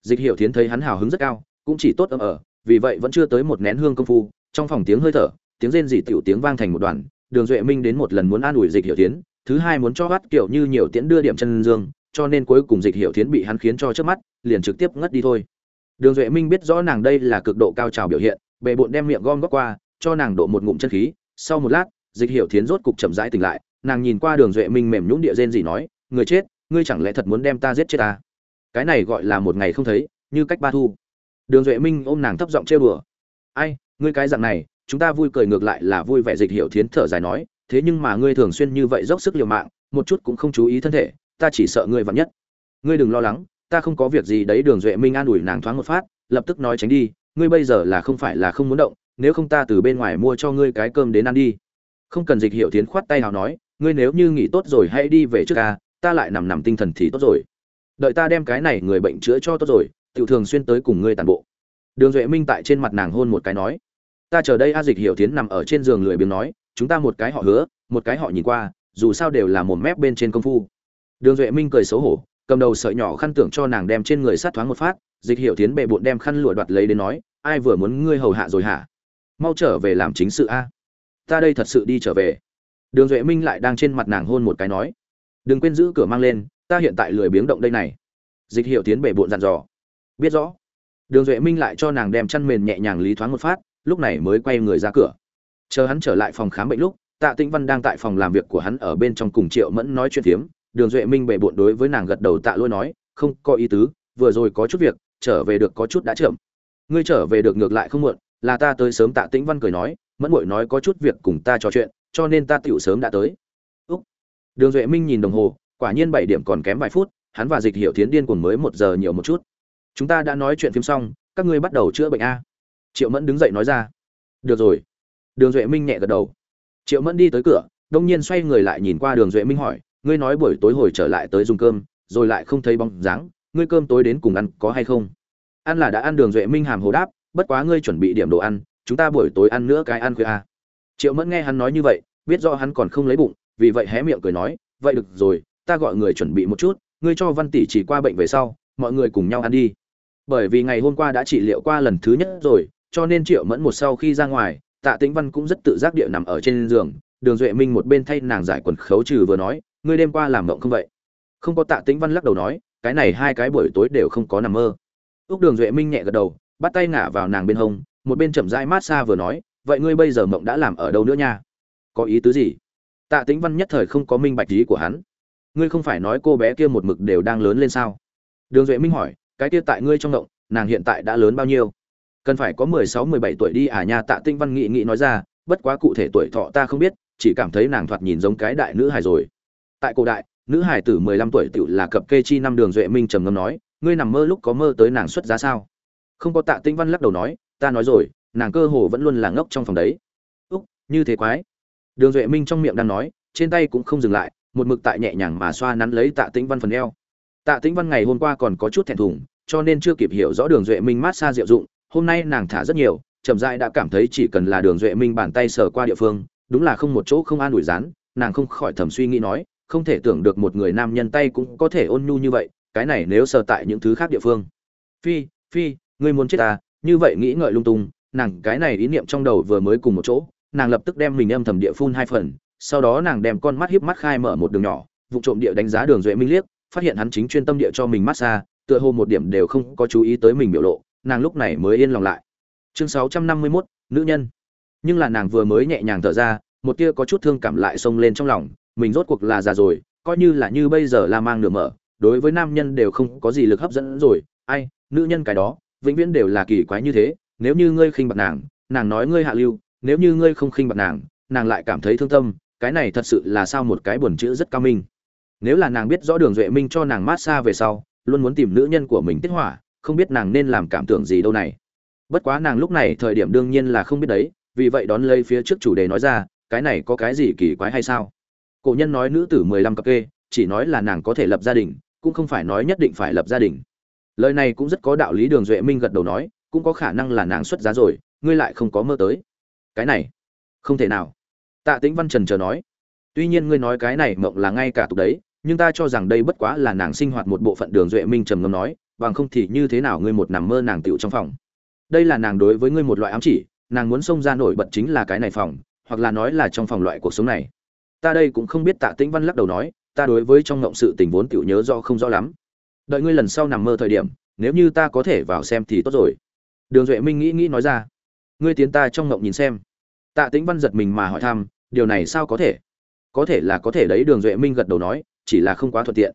Dịch hiệu thiến thấy hắn hào hứng rất cao cũng chỉ tốt ấm ở vì vậy vẫn chưa tới một nén hương công phu trong phòng tiếng hơi thở tiếng rên rỉ tiểu tiếng vang thành một đoàn đường duệ minh đến một lần muốn an ủi dịch hiệu thiến, thứ hai muốn cho bắt kiểu như nhiều tiễn đưa điểm chân dương cho nên cuối cùng dịch hiệu thiến bị hắn khiến cho trước mắt liền trực tiếp ngất đi thôi. Đường duệ minh biết rõ nàng đây là cực độ cao trào biểu hiện bệ bộn đem miệng gom góp qua cho nàng độ một ngụm chân khí. Sau một lát, dịch hiểu thiến rốt cục chậm rãi tỉnh lại, nàng nhìn qua đường duệ minh mềm nhũng địa rên gì nói, người chết, ngươi chẳng lẽ thật muốn đem ta giết chết ta? Cái này gọi là một ngày không thấy, như cách ba thu. Đường duệ minh ôm nàng thấp giọng trêu đùa, ai, ngươi cái dạng này, chúng ta vui cười ngược lại là vui vẻ. Dịch hiểu thiến thở dài nói, thế nhưng mà ngươi thường xuyên như vậy dốc sức liều mạng, một chút cũng không chú ý thân thể, ta chỉ sợ ngươi vặn nhất. Ngươi đừng lo lắng, ta không có việc gì đấy. Đường duệ minh an ủi nàng thoáng một phát, lập tức nói tránh đi, ngươi bây giờ là không phải là không muốn động nếu không ta từ bên ngoài mua cho ngươi cái cơm đến ăn đi. Không cần dịch hiệu tiến khoát tay nào nói, ngươi nếu như nghỉ tốt rồi hãy đi về trước ca, ta lại nằm nằm tinh thần thì tốt rồi. Đợi ta đem cái này người bệnh chữa cho tốt rồi tự thường xuyên tới cùng ngươi tàn bộ. Đường duệ minh tại trên mặt nàng hôn một cái nói, ta chờ đây a dịch hiệu tiến nằm ở trên giường lười biếng nói, chúng ta một cái họ hứa, một cái họ nhìn qua, dù sao đều là một mép bên trên công phu. Đường duệ minh cười xấu hổ, cầm đầu sợi nhỏ khăn tưởng cho nàng đem trên người sát thoáng một phát, dịch hiệu tiến bệ bụn đem khăn lụa đoạt lấy đến nói, ai vừa muốn ngươi hầu hạ rồi hả? Mau trở về làm chính sự a. Ta đây thật sự đi trở về. Đường duệ minh lại đang trên mặt nàng hôn một cái nói. Đừng quên giữ cửa mang lên, ta hiện tại lười biếng động đây này. Dịch hiệu tiến bệ bộn dặn dò. Biết rõ. Đường duệ minh lại cho nàng đem chăn mền nhẹ nhàng lý thoáng một phát, lúc này mới quay người ra cửa. Chờ hắn trở lại phòng khám bệnh lúc, tạ tĩnh văn đang tại phòng làm việc của hắn ở bên trong cùng triệu mẫn nói chuyện phiếm. Đường duệ minh bệ bộn đối với nàng gật đầu tạ lôi nói, không có ý tứ, vừa rồi có chút việc, trở về được có chút đã chậm. Ngươi trở về được ngược lại không muộn là ta tới sớm tạ tĩnh văn cười nói, mẫn muội nói có chút việc cùng ta trò chuyện, cho nên ta tựu sớm đã tới. Úc. đường duệ minh nhìn đồng hồ, quả nhiên bảy điểm còn kém vài phút, hắn và dịch hiệu thiến điên cuồng mới một giờ nhiều một chút. Chúng ta đã nói chuyện phim xong, các ngươi bắt đầu chữa bệnh a. Triệu mẫn đứng dậy nói ra. Được rồi. Đường duệ minh nhẹ gật đầu. Triệu mẫn đi tới cửa, đông nhiên xoay người lại nhìn qua đường duệ minh hỏi, ngươi nói buổi tối hồi trở lại tới dùng cơm, rồi lại không thấy bóng dáng, ngươi cơm tối đến cùng ăn có hay không? Ăn là đã ăn, đường duệ minh hàm hồ đáp bất quá ngươi chuẩn bị điểm đồ ăn, chúng ta buổi tối ăn nữa cái ăn khuya a triệu mẫn nghe hắn nói như vậy, biết do hắn còn không lấy bụng, vì vậy hé miệng cười nói, vậy được rồi, ta gọi người chuẩn bị một chút, ngươi cho văn tỷ chỉ qua bệnh về sau, mọi người cùng nhau ăn đi. Bởi vì ngày hôm qua đã trị liệu qua lần thứ nhất rồi, cho nên triệu mẫn một sau khi ra ngoài, tạ tĩnh văn cũng rất tự giác địa nằm ở trên giường, đường duệ minh một bên thay nàng giải quần khấu trừ vừa nói, ngươi đêm qua làm mộng không vậy? Không có tạ tĩnh văn lắc đầu nói, cái này hai cái buổi tối đều không có nằm mơ. Ước đường duệ minh nhẹ gật đầu bắt tay ngả vào nàng bên hông, một bên chậm rãi mát xa vừa nói, vậy ngươi bây giờ mộng đã làm ở đâu nữa nha? Có ý tứ gì? Tạ tĩnh văn nhất thời không có minh bạch ý của hắn. Ngươi không phải nói cô bé kia một mực đều đang lớn lên sao? Đường duệ minh hỏi, cái kia tại ngươi trong mộng, nàng hiện tại đã lớn bao nhiêu? Cần phải có mười sáu, mười bảy tuổi đi à nha. Tạ tinh văn nghị nghị nói ra, bất quá cụ thể tuổi thọ ta không biết, chỉ cảm thấy nàng thoạt nhìn giống cái đại nữ hài rồi. Tại cổ đại, nữ hài từ mười lăm tuổi tự là cập kê chi năm, đường duệ minh trầm ngâm nói, ngươi nằm mơ lúc có mơ tới nàng xuất giá sao? Không có tạ tinh văn lắc đầu nói, ta nói rồi, nàng cơ hồ vẫn luôn là ngốc trong phòng đấy. Úc, như thế quái. Đường duệ minh trong miệng đang nói, trên tay cũng không dừng lại, một mực tại nhẹ nhàng mà xoa nắn lấy tạ tĩnh văn phần eo. Tạ tĩnh văn ngày hôm qua còn có chút thẹn thùng, cho nên chưa kịp hiểu rõ đường duệ minh mát xa diệu dụng, hôm nay nàng thả rất nhiều, chậm Dại đã cảm thấy chỉ cần là đường duệ minh bàn tay sờ qua địa phương, đúng là không một chỗ không an ủi rán nàng không khỏi thầm suy nghĩ nói, không thể tưởng được một người nam nhân tay cũng có thể ôn nhu như vậy, cái này nếu sờ tại những thứ khác địa phương. Phi phi ngươi muốn chết ta như vậy nghĩ ngợi lung tung nàng cái này ý niệm trong đầu vừa mới cùng một chỗ nàng lập tức đem mình âm thầm địa phun hai phần sau đó nàng đem con mắt hiếp mắt khai mở một đường nhỏ vụ trộm địa đánh giá đường duệ minh liếc phát hiện hắn chính chuyên tâm địa cho mình massage tựa hồ một điểm đều không có chú ý tới mình biểu lộ nàng lúc này mới yên lòng lại. Chương 651, nữ nhân. Nhưng là nàng vừa mới nhẹ nhàng thở ra một tia có chút thương cảm lại xông lên trong lòng mình rốt cuộc là già rồi coi như là như bây giờ la mang nửa mở đối với nam nhân đều không có gì lực hấp dẫn rồi ai nữ nhân cái đó vĩnh viễn đều là kỳ quái như thế, nếu như ngươi khinh bạc nàng nàng nói ngươi hạ lưu, nếu như ngươi không khinh bạc nàng nàng lại cảm thấy thương tâm, cái này thật sự là sao một cái buồn chữ rất cao minh. Nếu là nàng biết rõ đường duệ minh cho nàng mát xa về sau, luôn muốn tìm nữ nhân của mình tiết hỏa, không biết nàng nên làm cảm tưởng gì đâu này. Bất quá nàng lúc này thời điểm đương nhiên là không biết đấy, vì vậy đón lấy phía trước chủ đề nói ra, cái này có cái gì kỳ quái hay sao? Cổ nhân nói nữ tử mười lăm cặp kê, chỉ nói là nàng có thể lập gia đình, cũng không phải nói nhất định phải lập gia đình lời này cũng rất có đạo lý, đường duệ minh gật đầu nói, cũng có khả năng là nàng xuất giá rồi, ngươi lại không có mơ tới. Cái này, không thể nào. Tạ tĩnh văn trần chờ nói, tuy nhiên ngươi nói cái này mộng là ngay cả tục đấy, nhưng ta cho rằng đây bất quá là nàng sinh hoạt một bộ phận, đường duệ minh trầm ngâm nói, bằng không thì như thế nào ngươi một nằm mơ nàng tựu trong phòng. Đây là nàng đối với ngươi một loại ám chỉ, nàng muốn xông ra nổi bật chính là cái này phòng, hoặc là nói là trong phòng loại cuộc sống này. Ta đây cũng không biết tạ tĩnh văn lắc đầu nói, ta đối với trong ngộng sự tình vốn tiểu nhớ do không rõ lắm đợi ngươi lần sau nằm mơ thời điểm, nếu như ta có thể vào xem thì tốt rồi. Đường duệ minh nghĩ nghĩ nói ra. Ngươi tiến ta trong ngộng nhìn xem. Tạ tĩnh văn giật mình mà hỏi thăm, điều này sao có thể? Có thể là có thể đấy, đường duệ minh gật đầu nói, chỉ là không quá thuận tiện.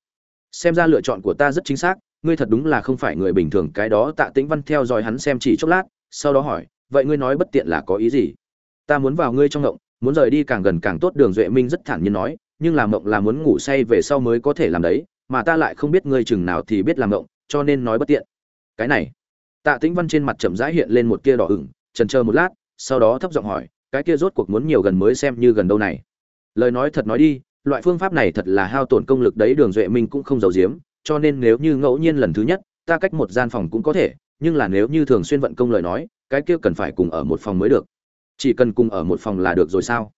Xem ra lựa chọn của ta rất chính xác, ngươi thật đúng là không phải người bình thường. Cái đó tạ tĩnh văn theo dõi hắn xem chỉ chốc lát, sau đó hỏi, vậy ngươi nói bất tiện là có ý gì? Ta muốn vào ngươi trong ngộng, muốn rời đi càng gần càng tốt, đường duệ minh rất thản nhiên nói, nhưng làm mộng là muốn ngủ say về sau mới có thể làm đấy mà ta lại không biết ngươi chừng nào thì biết làm động, cho nên nói bất tiện. Cái này. Tạ tĩnh văn trên mặt chậm rãi hiện lên một kia đỏ ửng trần chờ một lát sau đó thấp giọng hỏi cái kia rốt cuộc muốn nhiều gần mới xem như gần đâu này? Lời nói thật nói đi loại phương pháp này thật là hao tổn công lực đấy đường duệ minh cũng không giàu giếm cho nên nếu như ngẫu nhiên lần thứ nhất ta cách một gian phòng cũng có thể nhưng là nếu như thường xuyên vận công lời nói cái kia cần phải cùng ở một phòng mới được. Chỉ cần cùng ở một phòng là được rồi sao?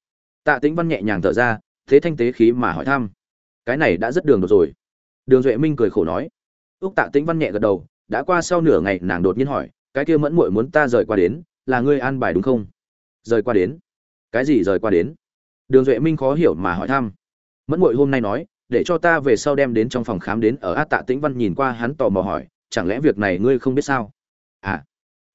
Tạ tĩnh văn nhẹ nhàng thở ra thế thanh tế khí mà hỏi thăm. Cái này đã rất đường đột rồi đường duệ minh cười khổ nói. Úc tạ tĩnh văn nhẹ gật đầu, đã qua sau nửa ngày nàng đột nhiên hỏi, cái kia mẫn muội muốn ta rời qua đến, là ngươi an bài đúng không? Rời qua đến. Cái gì rời qua đến? Đường duệ minh khó hiểu mà hỏi thăm. Mẫn muội hôm nay nói, để cho ta về sau đem đến trong phòng khám đến ở át tạ tĩnh văn nhìn qua hắn tò mò hỏi, chẳng lẽ việc này ngươi không biết sao? À.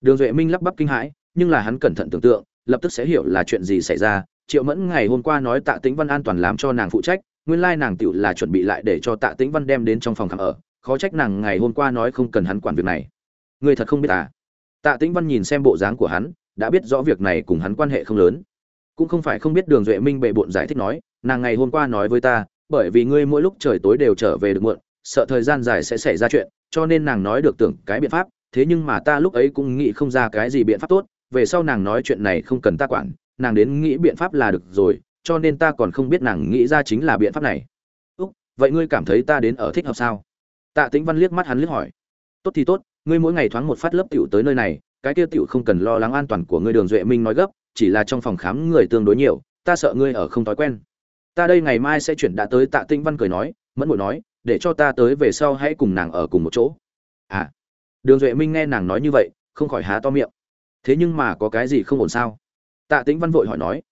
Đường duệ minh lắp bắp kinh hãi, nhưng là hắn cẩn thận tưởng tượng, lập tức sẽ hiểu là chuyện gì xảy ra. Triệu mẫn ngày hôm qua nói tạ tĩnh văn an toàn làm cho nàng phụ trách nguyên lai nàng tựu là chuẩn bị lại để cho tạ tĩnh văn đem đến trong phòng khám ở, khó trách nàng ngày hôm qua nói không cần hắn quản việc này. Ngươi thật không biết à? Tạ tĩnh văn nhìn xem bộ dáng của hắn, đã biết rõ việc này cùng hắn quan hệ không lớn. Cũng không phải không biết đường duệ minh bệ bội giải thích nói, nàng ngày hôm qua nói với ta, bởi vì ngươi mỗi lúc trời tối đều trở về được muộn, sợ thời gian dài sẽ xảy ra chuyện, cho nên nàng nói được tưởng cái biện pháp, thế nhưng mà ta lúc ấy cũng nghĩ không ra cái gì biện pháp tốt, về sau nàng nói chuyện này không cần ta quản, nàng đến nghĩ biện pháp là được rồi cho nên ta còn không biết nàng nghĩ ra chính là biện pháp này. Úc, vậy ngươi cảm thấy ta đến ở thích hợp sao? Tạ tĩnh văn liếc mắt hắn liếc hỏi. Tốt thì tốt, ngươi mỗi ngày thoáng một phát lớp tiểu tới nơi này, cái kia tiểu không cần lo lắng an toàn của ngươi đường duệ minh nói gấp, chỉ là trong phòng khám người tương đối nhiều, ta sợ ngươi ở không thói quen. Ta đây ngày mai sẽ chuyển đã tới, tạ tĩnh văn cười nói, mẫn bội nói, để cho ta tới về sau hãy cùng nàng ở cùng một chỗ. À đường duệ minh nghe nàng nói như vậy, không khỏi há to miệng. Thế nhưng mà có cái gì không ổn sao? Tạ tĩnh văn vội hỏi nói.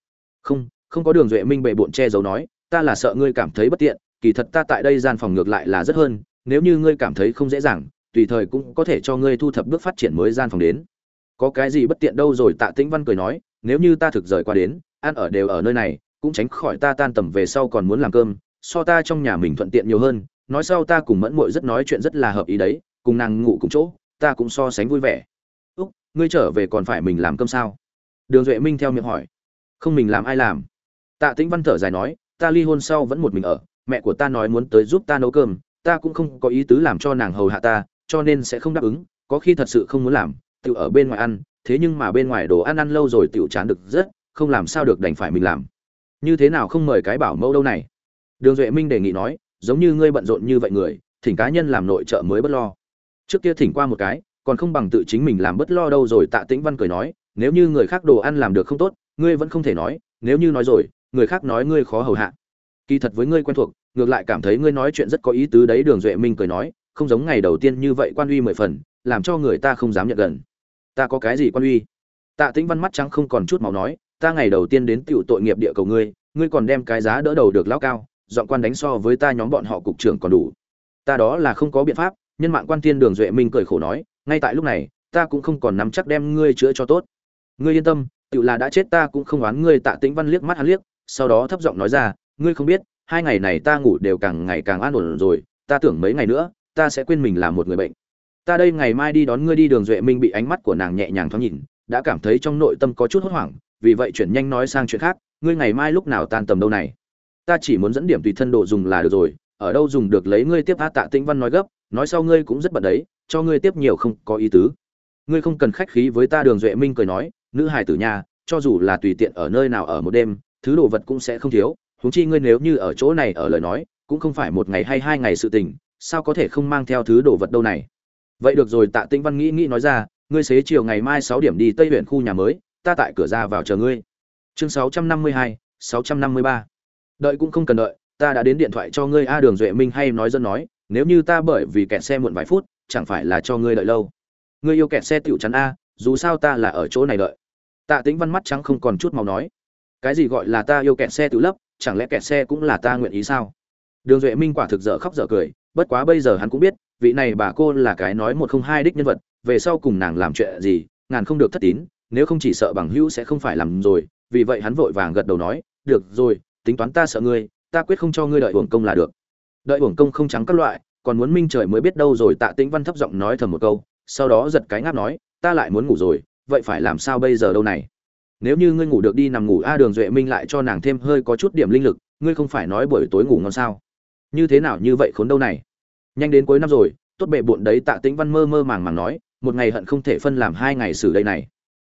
Không không có đường duệ minh bệ bộn che giấu nói, ta là sợ ngươi cảm thấy bất tiện, kỳ thật ta tại đây gian phòng ngược lại là rất hơn, nếu như ngươi cảm thấy không dễ dàng, tùy thời cũng có thể cho ngươi thu thập bước phát triển mới gian phòng đến. Có cái gì bất tiện đâu rồi? Tạ tĩnh văn cười nói, nếu như ta thực rời qua đến, ăn ở đều ở nơi này, cũng tránh khỏi ta tan tầm về sau còn muốn làm cơm, so ta trong nhà mình thuận tiện nhiều hơn, nói sau ta cùng mẫn muội rất nói chuyện rất là hợp ý đấy, cùng nàng ngủ cùng chỗ, ta cũng so sánh vui vẻ. Úc, ngươi trở về còn phải mình làm cơm sao? Đường duệ minh theo miệng hỏi. Không mình làm ai làm? Tạ tĩnh văn thở dài nói, ta ly hôn sau vẫn một mình ở, mẹ của ta nói muốn tới giúp ta nấu cơm, ta cũng không có ý tứ làm cho nàng hầu hạ ta, cho nên sẽ không đáp ứng, có khi thật sự không muốn làm tự ở bên ngoài ăn, thế nhưng mà bên ngoài đồ ăn ăn lâu rồi tiểu chán được rất, không làm sao được đành phải mình làm. Như thế nào không mời cái bảo mẫu đâu này? Đường duệ minh đề nghị nói, giống như ngươi bận rộn như vậy người, thỉnh cá nhân làm nội trợ mới bất lo. Trước kia thỉnh qua một cái, còn không bằng tự chính mình làm bất lo đâu rồi, tạ tĩnh văn cười nói, nếu như người khác đồ ăn làm được không tốt, ngươi vẫn không thể nói, nếu như nói rồi người khác nói ngươi khó hầu hạ. Kỳ thật với ngươi quen thuộc, ngược lại cảm thấy ngươi nói chuyện rất có ý tứ đấy, đường duệ minh cười nói, không giống ngày đầu tiên như vậy quan uy mười phần, làm cho người ta không dám nhận gần. Ta có cái gì quan uy? Tạ tĩnh văn mắt trắng không còn chút máu nói, ta ngày đầu tiên đến tiểu tội nghiệp địa cầu ngươi ngươi còn đem cái giá đỡ đầu được lao cao dọn quan đánh so với ta nhóm bọn họ cục trưởng còn đủ. Ta đó là không có biện pháp, nhân mạng quan thiên đường duệ minh cười khổ nói, ngay tại lúc này, ta cũng không còn nắm chắc đem ngươi chữa cho tốt. Ngươi yên tâm tự là đã chết ta cũng không oán ngươi, tạ tĩnh văn liếc mắt hắn liếc sau đó thấp giọng nói ra, ngươi không biết, hai ngày này ta ngủ đều càng ngày càng an ổn rồi, ta tưởng mấy ngày nữa, ta sẽ quên mình là một người bệnh. Ta đây ngày mai đi đón ngươi đi đường duệ minh bị ánh mắt của nàng nhẹ nhàng thoáng nhìn, đã cảm thấy trong nội tâm có chút hốt hoảng, vì vậy chuyển nhanh nói sang chuyện khác, ngươi ngày mai lúc nào tan tầm đâu này? Ta chỉ muốn dẫn điểm tùy thân độ dùng là được rồi, ở đâu dùng được lấy ngươi tiếp a tạ tĩnh văn nói gấp, nói sau ngươi cũng rất bận đấy, cho ngươi tiếp nhiều không có ý tứ. Ngươi không cần khách khí với ta đường duệ minh cười nói, nữ hài tử nhà, cho dù là tùy tiện ở nơi nào ở một đêm thứ đồ vật cũng sẽ không thiếu, huống chi ngươi nếu như ở chỗ này ở lời nói, cũng không phải một ngày hay hai ngày sự tình, sao có thể không mang theo thứ đồ vật đâu này? Vậy được rồi, tạ tĩnh văn nghĩ nghĩ nói ra, ngươi xế chiều ngày mai sáu điểm đi tây huyện khu nhà mới, ta tại cửa ra vào chờ ngươi. Chương sáu trăm năm mươi hai, sáu trăm năm mươi ba. Đợi cũng không cần đợi, ta đã đến điện thoại cho ngươi a đường duệ minh hay nói dân nói, nếu như ta bởi vì kẹt xe muộn vài phút, chẳng phải là cho ngươi đợi lâu. Ngươi yêu kẹt xe tiểu chắn a, dù sao ta là ở chỗ này đợi. Tạ tĩnh văn mắt trắng không còn chút màu nói cái gì gọi là ta yêu kẹt xe tự lấp, chẳng lẽ kẹt xe cũng là ta nguyện ý sao? Đường duệ minh quả thực dở khóc dở cười, bất quá bây giờ hắn cũng biết, vị này bà cô là cái nói một không hai đích nhân vật, về sau cùng nàng làm chuyện gì, ngàn không được thất tín, nếu không chỉ sợ bằng hữu sẽ không phải làm rồi, vì vậy hắn vội vàng gật đầu nói, được rồi, tính toán ta sợ ngươi, ta quyết không cho ngươi đợi uổng công là được. Đợi uổng công không trắng các loại, còn muốn minh trời mới biết đâu rồi, tạ tĩnh văn thấp giọng nói thầm một câu, sau đó giật cái ngáp nói, ta lại muốn ngủ rồi, vậy phải làm sao bây giờ đâu này? Nếu như ngươi ngủ được đi nằm ngủ, a đường duệ minh lại cho nàng thêm hơi có chút điểm linh lực, ngươi không phải nói buổi tối ngủ ngon sao? Như thế nào như vậy khốn đâu này? Nhanh đến cuối năm rồi, tốt bệ bụn đấy, tạ tĩnh văn mơ mơ màng màng nói, một ngày hận không thể phân làm hai ngày xử đây này.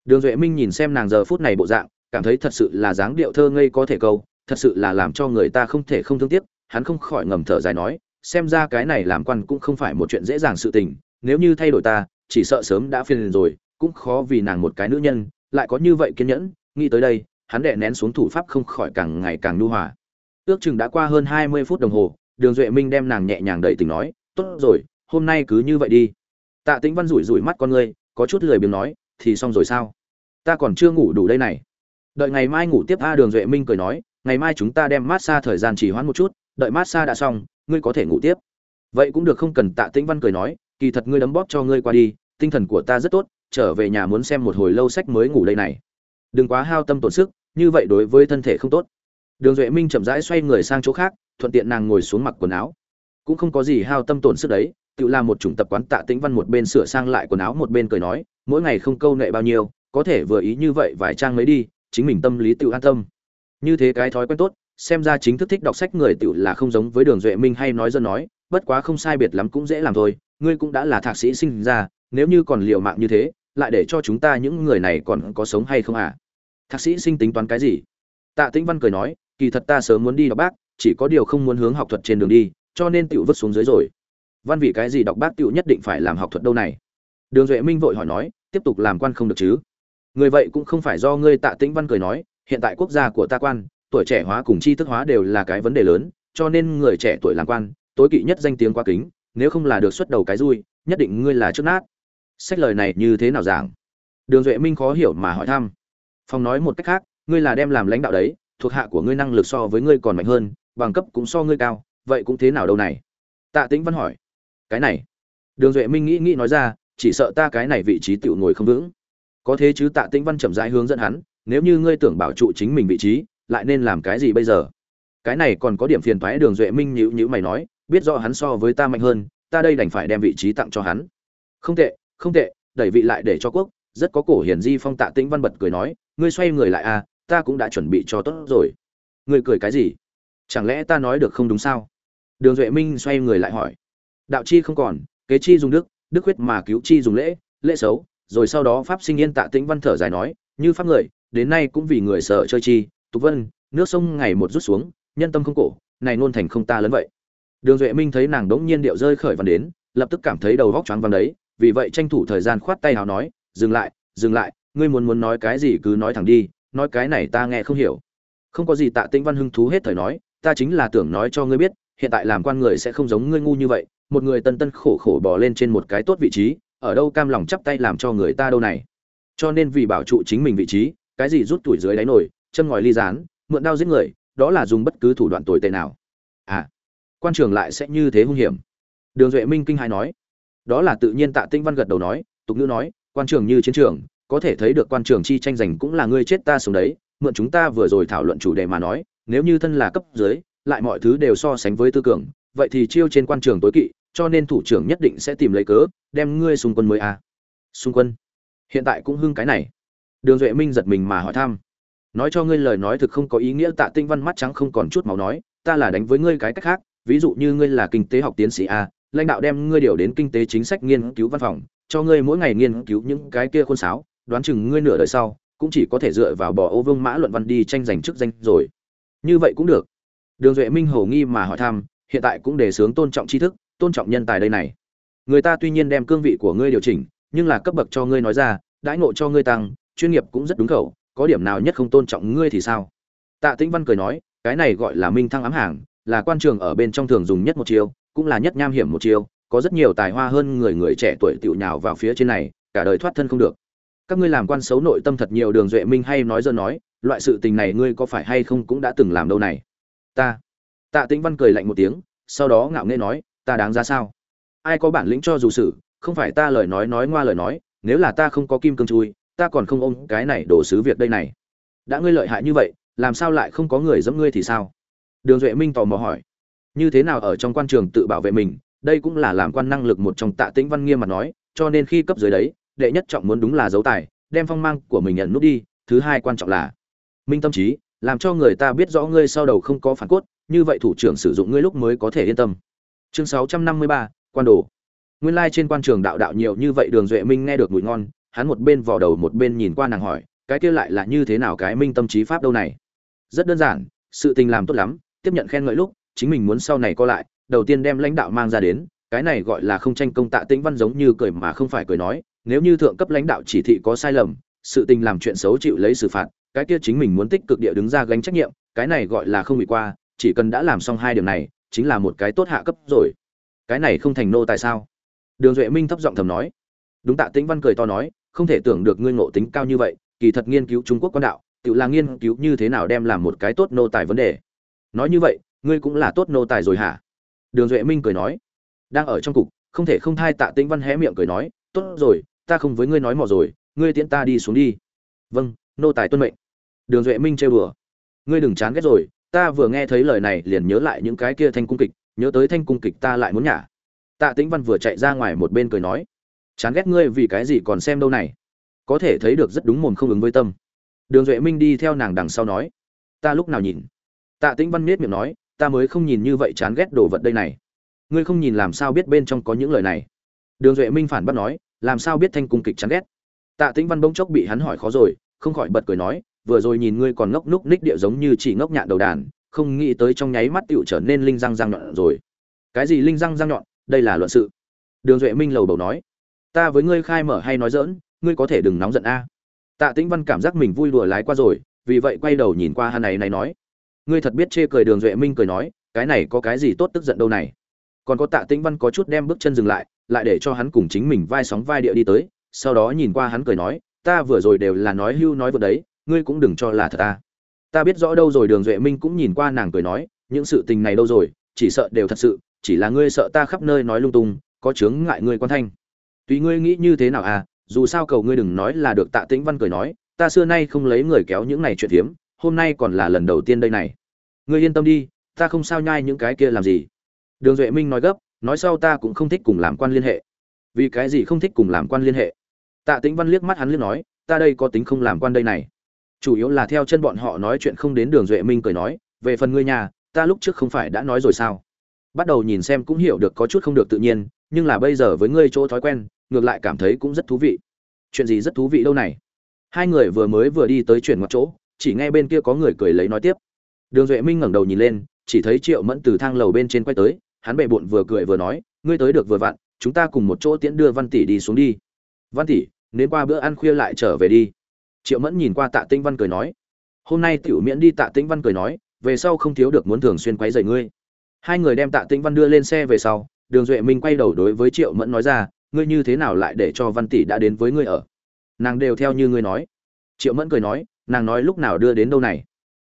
Đường duệ minh nhìn xem nàng giờ phút này bộ dạng, cảm thấy thật sự là dáng điệu thơ ngây có thể câu, thật sự là làm cho người ta không thể không thương tiếc, hắn không khỏi ngầm thở dài nói, xem ra cái này làm quan cũng không phải một chuyện dễ dàng sự tình, nếu như thay đổi ta, chỉ sợ sớm đã phiền rồi, cũng khó vì nàng một cái nữ nhân lại có như vậy kiên nhẫn, nghĩ tới đây, hắn đệ nén xuống thủ pháp không khỏi càng ngày càng nhu hòa. Ước chừng đã qua hơn hai mươi phút đồng hồ, đường duệ minh đem nàng nhẹ nhàng đẩy tình nói, tốt rồi, hôm nay cứ như vậy đi. Tạ tĩnh văn rủi rủi mắt con ngươi có chút lười biếng nói, thì xong rồi sao? Ta còn chưa ngủ đủ đây này. Đợi ngày mai ngủ tiếp, a đường duệ minh cười nói, ngày mai chúng ta đem massage thời gian chỉ hoãn một chút, đợi massage đã xong, ngươi có thể ngủ tiếp. Vậy cũng được không cần tạ tĩnh văn cười nói, kỳ thật ngươi đấm bóp cho ngươi qua đi, tinh thần của ta rất tốt trở về nhà muốn xem một hồi lâu sách mới ngủ đây này. Đừng quá hao tâm tổn sức, như vậy đối với thân thể không tốt. Đường duệ minh chậm rãi xoay người sang chỗ khác, thuận tiện nàng ngồi xuống mặc quần áo. Cũng không có gì hao tâm tổn sức đấy, tự làm một chủng tập quán tạ tĩnh văn một bên sửa sang lại quần áo một bên cười nói, mỗi ngày không câu nệ bao nhiêu, có thể vừa ý như vậy vài trang mới đi, chính mình tâm lý tự an tâm. Như thế cái thói quen tốt, xem ra chính thức thích đọc sách người tự là không giống với đường duệ minh hay nói dân nói, bất quá không sai biệt lắm cũng dễ làm thôi, ngươi cũng đã là thạc sĩ sinh ra, nếu như còn liều mạng như thế lại để cho chúng ta những người này còn có sống hay không à? Thạc sĩ sinh tính toán cái gì? Tạ tĩnh văn cười nói, kỳ thật ta sớm muốn đi đọc bác, chỉ có điều không muốn hướng học thuật trên đường đi, cho nên tiểu vứt xuống dưới rồi. Văn vì cái gì đọc bác tiểu nhất định phải làm học thuật đâu này? Đường duệ minh vội hỏi nói, tiếp tục làm quan không được chứ? Người vậy cũng không phải do ngươi, tạ tĩnh văn cười nói, hiện tại quốc gia của ta quan, tuổi trẻ hóa cùng tri thức hóa đều là cái vấn đề lớn, cho nên người trẻ tuổi làm quan, tối kỵ nhất danh tiếng quá kính, nếu không là được xuất đầu cái vui nhất định ngươi là trước nát sách lời này như thế nào giảng? Đường duệ minh khó hiểu mà hỏi thăm. Phong nói một cách khác, ngươi là đem làm lãnh đạo đấy, thuộc hạ của ngươi năng lực so với ngươi còn mạnh hơn, bằng cấp cũng so ngươi cao, vậy cũng thế nào đâu này? Tạ tĩnh văn hỏi. Cái này. Đường duệ minh nghĩ nghĩ nói ra, chỉ sợ ta cái này vị trí tựu ngồi không vững. Có thế chứ tạ tĩnh văn chậm rãi hướng dẫn hắn, nếu như ngươi tưởng bảo trụ chính mình vị trí, lại nên làm cái gì bây giờ? Cái này còn có điểm phiền thoái đường duệ minh nhữ nhữ mày nói, biết rõ hắn so với ta mạnh hơn, ta đây đành phải đem vị trí tặng cho hắn. Không tệ không tệ, đẩy vị lại để cho quốc, rất có cổ hiển di phong tạ tĩnh văn bật cười nói, ngươi xoay người lại à ta cũng đã chuẩn bị cho tốt rồi. Ngươi cười cái gì? Chẳng lẽ ta nói được không đúng sao? Đường duệ minh xoay người lại hỏi. Đạo chi không còn, kế chi dùng đức đức huyết mà cứu chi dùng lễ lễ xấu, rồi sau đó pháp sinh yên tạ tĩnh văn thở dài nói, như pháp người, đến nay cũng vì người sợ chơi chi, tục vân, nước sông ngày một rút xuống, nhân tâm không cổ, này nôn thành không ta lớn vậy. Đường duệ minh thấy nàng đống nhiên điệu rơi khởi văn đến lập tức cảm thấy đầu góc choáng váng đấy, vì vậy tranh thủ thời gian khoát tay hào nói, dừng lại dừng lại, ngươi muốn muốn nói cái gì cứ nói thẳng đi, nói cái này ta nghe không hiểu. Không có gì tạ tĩnh văn hưng thú hết thời nói, ta chính là tưởng nói cho ngươi biết, hiện tại làm quan người sẽ không giống ngươi ngu như vậy, một người tân tân khổ khổ bỏ lên trên một cái tốt vị trí, ở đâu cam lòng chắp tay làm cho người ta đâu này. Cho nên vì bảo trụ chính mình vị trí, cái gì rút tuổi dưới đáy nổi châm ngòi ly rán mượn đao giết người, đó là dùng bất cứ thủ đoạn tồi tệ nào. À quan trường lại sẽ như thế hung hiểm đường duệ minh kinh hai nói. Đó là tự nhiên tạ tinh văn gật đầu nói, tục ngữ nói, quan trường như chiến trường, có thể thấy được quan trường chi tranh giành cũng là ngươi chết ta sống đấy, mượn chúng ta vừa rồi thảo luận chủ đề mà nói, nếu như thân là cấp dưới, lại mọi thứ đều so sánh với tư cường, vậy thì chiêu trên quan trường tối kỵ, cho nên thủ trưởng nhất định sẽ tìm lấy cớ, đem ngươi xung quân mới à. xung quân? Hiện tại cũng hưng cái này. Đường duệ minh giật mình mà hỏi thăm. Nói cho ngươi lời nói thực không có ý nghĩa, tạ tinh văn mắt trắng không còn chút máu nói, ta là đánh với ngươi cái cách khác, ví dụ như ngươi là kinh tế học tiến sĩ a lãnh đạo đem ngươi điều đến kinh tế chính sách nghiên cứu văn phòng, cho ngươi mỗi ngày nghiên cứu những cái kia khôn sáo, đoán chừng ngươi nửa đời sau, cũng chỉ có thể dựa vào bỏ ô vương mã luận văn đi tranh giành chức danh rồi. Như vậy cũng được. Đường duệ minh hầu nghi mà hỏi thăm, hiện tại cũng đề xướng tôn trọng tri thức, tôn trọng nhân tài đây này. Người ta tuy nhiên đem cương vị của ngươi điều chỉnh, nhưng là cấp bậc cho ngươi nói ra, đãi ngộ cho ngươi tăng, chuyên nghiệp cũng rất đúng khẩu, có điểm nào nhất không tôn trọng ngươi thì sao? Tạ tĩnh văn cười nói, cái này gọi là minh thăng ám hàng, là quan trường ở bên trong thường dùng nhất một chiêu cũng là nhất nham hiểm một chiêu, có rất nhiều tài hoa hơn người người trẻ tuổi tiểu nhào vào phía trên này, cả đời thoát thân không được. Các ngươi làm quan xấu nội tâm thật nhiều đường duệ minh hay nói dân nói, loại sự tình này ngươi có phải hay không cũng đã từng làm đâu này. Ta, tạ tĩnh văn cười lạnh một tiếng, sau đó ngạo nghễ nói, ta đáng ra sao? Ai có bản lĩnh cho dù sự không phải ta lời nói nói ngoa lời nói, nếu là ta không có kim cương chui, ta còn không ôm cái này đổ xứ việc đây này. Đã ngươi lợi hại như vậy, làm sao lại không có người dẫm ngươi thì sao? Đường duệ minh tò mò hỏi như thế nào ở trong quan trường tự bảo vệ mình, đây cũng là làm quan năng lực một trong tạ tĩnh văn nghiêm mặt nói, cho nên khi cấp dưới đấy, đệ nhất trọng muốn đúng là dấu tài, đem phong mang của mình nhận nút đi, thứ hai quan trọng là minh tâm trí, làm cho người ta biết rõ ngươi sau đầu không có phản cốt, như vậy thủ trưởng sử dụng ngươi lúc mới có thể yên tâm. Chương sáu trăm năm mươi ba, quan đồ. Nguyên lai trên quan trường đạo đạo nhiều như vậy đường duệ minh nghe được mùi ngon, hắn một bên vò đầu một bên nhìn qua nàng hỏi, cái kia lại là như thế nào cái minh tâm trí pháp đâu này? Rất đơn giản, sự tình làm tốt lắm, tiếp nhận khen ngợi lúc chính mình muốn sau này co lại, đầu tiên đem lãnh đạo mang ra đến, cái này gọi là không tranh công tạ tĩnh văn giống như cười mà không phải cười nói, nếu như thượng cấp lãnh đạo chỉ thị có sai lầm, sự tình làm chuyện xấu chịu lấy xử phạt, cái kia chính mình muốn tích cực địa đứng ra gánh trách nhiệm, cái này gọi là không bị qua, chỉ cần đã làm xong hai điều này, chính là một cái tốt hạ cấp rồi. Cái này không thành nô tại sao? Đường duệ minh thấp giọng thầm nói. Đúng tạ tĩnh văn cười to nói, không thể tưởng được ngươi ngộ tính cao như vậy, kỳ thật nghiên cứu trung quốc quan đạo, tự là nghiên cứu như thế nào đem làm một cái tốt nô tài vấn đề. Nói như vậy ngươi cũng là tốt nô tài rồi hả? Đường duệ minh cười nói. Đang ở trong cục, không thể không thai tạ tĩnh văn hé miệng cười nói, tốt rồi, ta không với ngươi nói mò rồi, ngươi tiễn ta đi xuống đi. Vâng nô tài tuân mệnh. Đường duệ minh chơi bừa. ngươi đừng chán ghét rồi, ta vừa nghe thấy lời này liền nhớ lại những cái kia thanh cung kịch, nhớ tới thanh cung kịch ta lại muốn nhả. Tạ tĩnh văn vừa chạy ra ngoài một bên cười nói. Chán ghét ngươi vì cái gì còn xem đâu này? Có thể thấy được rất đúng mồm không ứng với tâm. Đường duệ minh đi theo nàng đằng sau nói. Ta lúc nào nhìn? Tạ tĩnh văn miết miệng nói ta mới không nhìn như vậy chán ghét đồ vật đây này. Ngươi không nhìn làm sao biết bên trong có những lời này? Đường duệ minh phản bác nói, làm sao biết thanh cung kịch chán ghét? Tạ tĩnh văn bỗng chốc bị hắn hỏi khó rồi, không khỏi bật cười nói, vừa rồi nhìn ngươi còn ngốc núc ních địa giống như chỉ ngốc nhạn đầu đàn, không nghĩ tới trong nháy mắt tựu trở nên linh răng răng nhọn rồi. Cái gì linh răng răng nhọn? Đây là luận sự. Đường duệ minh lầu bầu nói, ta với ngươi khai mở hay nói dỡn ngươi có thể đừng nóng giận a. Tạ tĩnh văn cảm giác mình vui đùa lái qua rồi, vì vậy quay đầu nhìn qua hắn này này nói ngươi thật biết chê cười đường duệ minh cười nói, cái này có cái gì tốt tức giận đâu này. Còn có tạ tĩnh văn có chút đem bước chân dừng lại lại để cho hắn cùng chính mình vai sóng vai địa đi tới, sau đó nhìn qua hắn cười nói, ta vừa rồi đều là nói hưu nói vừa đấy, ngươi cũng đừng cho là thật ta ta biết rõ đâu rồi đường duệ minh cũng nhìn qua nàng cười nói, những sự tình này đâu rồi, chỉ sợ đều thật sự, chỉ là ngươi sợ ta khắp nơi nói lung tung, có chướng ngại ngươi quan thanh. Tùy ngươi nghĩ như thế nào à dù sao cầu ngươi đừng nói là được tạ tĩnh văn cười nói, ta xưa nay không lấy người kéo những này chuyện hiếm hôm nay còn là lần đầu tiên đây này. Ngươi yên tâm đi, ta không sao nhai những cái kia làm gì. Đường duệ minh nói gấp, nói sau ta cũng không thích cùng làm quan liên hệ. Vì cái gì không thích cùng làm quan liên hệ? Tạ tĩnh văn liếc mắt hắn liếc nói, ta đây có tính không làm quan đây này. Chủ yếu là theo chân bọn họ nói chuyện không đến đường duệ minh cười nói, về phần ngươi nhà, ta lúc trước không phải đã nói rồi sao? Bắt đầu nhìn xem cũng hiểu được có chút không được tự nhiên, nhưng là bây giờ với ngươi chỗ thói quen, ngược lại cảm thấy cũng rất thú vị. Chuyện gì rất thú vị đâu này? Hai người vừa mới vừa đi tới chuyển ngoặt chỗ chỉ nghe bên kia có người cười lấy nói tiếp. Đường duệ minh ngẩng đầu nhìn lên, chỉ thấy triệu mẫn từ thang lầu bên trên quay tới, hắn bệ bụng vừa cười vừa nói, ngươi tới được vừa vặn, chúng ta cùng một chỗ tiễn đưa văn tỷ đi xuống đi. Văn tỷ nếu qua bữa ăn khuya lại trở về đi. Triệu mẫn nhìn qua tạ tinh văn cười nói, hôm nay tiểu miễn đi tạ tinh văn cười nói, về sau không thiếu được muốn thường xuyên quấy rầy ngươi. Hai người đem tạ tinh văn đưa lên xe về sau, đường duệ minh quay đầu đối với triệu mẫn nói ra, ngươi như thế nào lại để cho văn tỷ đã đến với ngươi ở? Nàng đều theo như ngươi nói. Triệu mẫn cười nói nàng nói lúc nào đưa đến đâu này?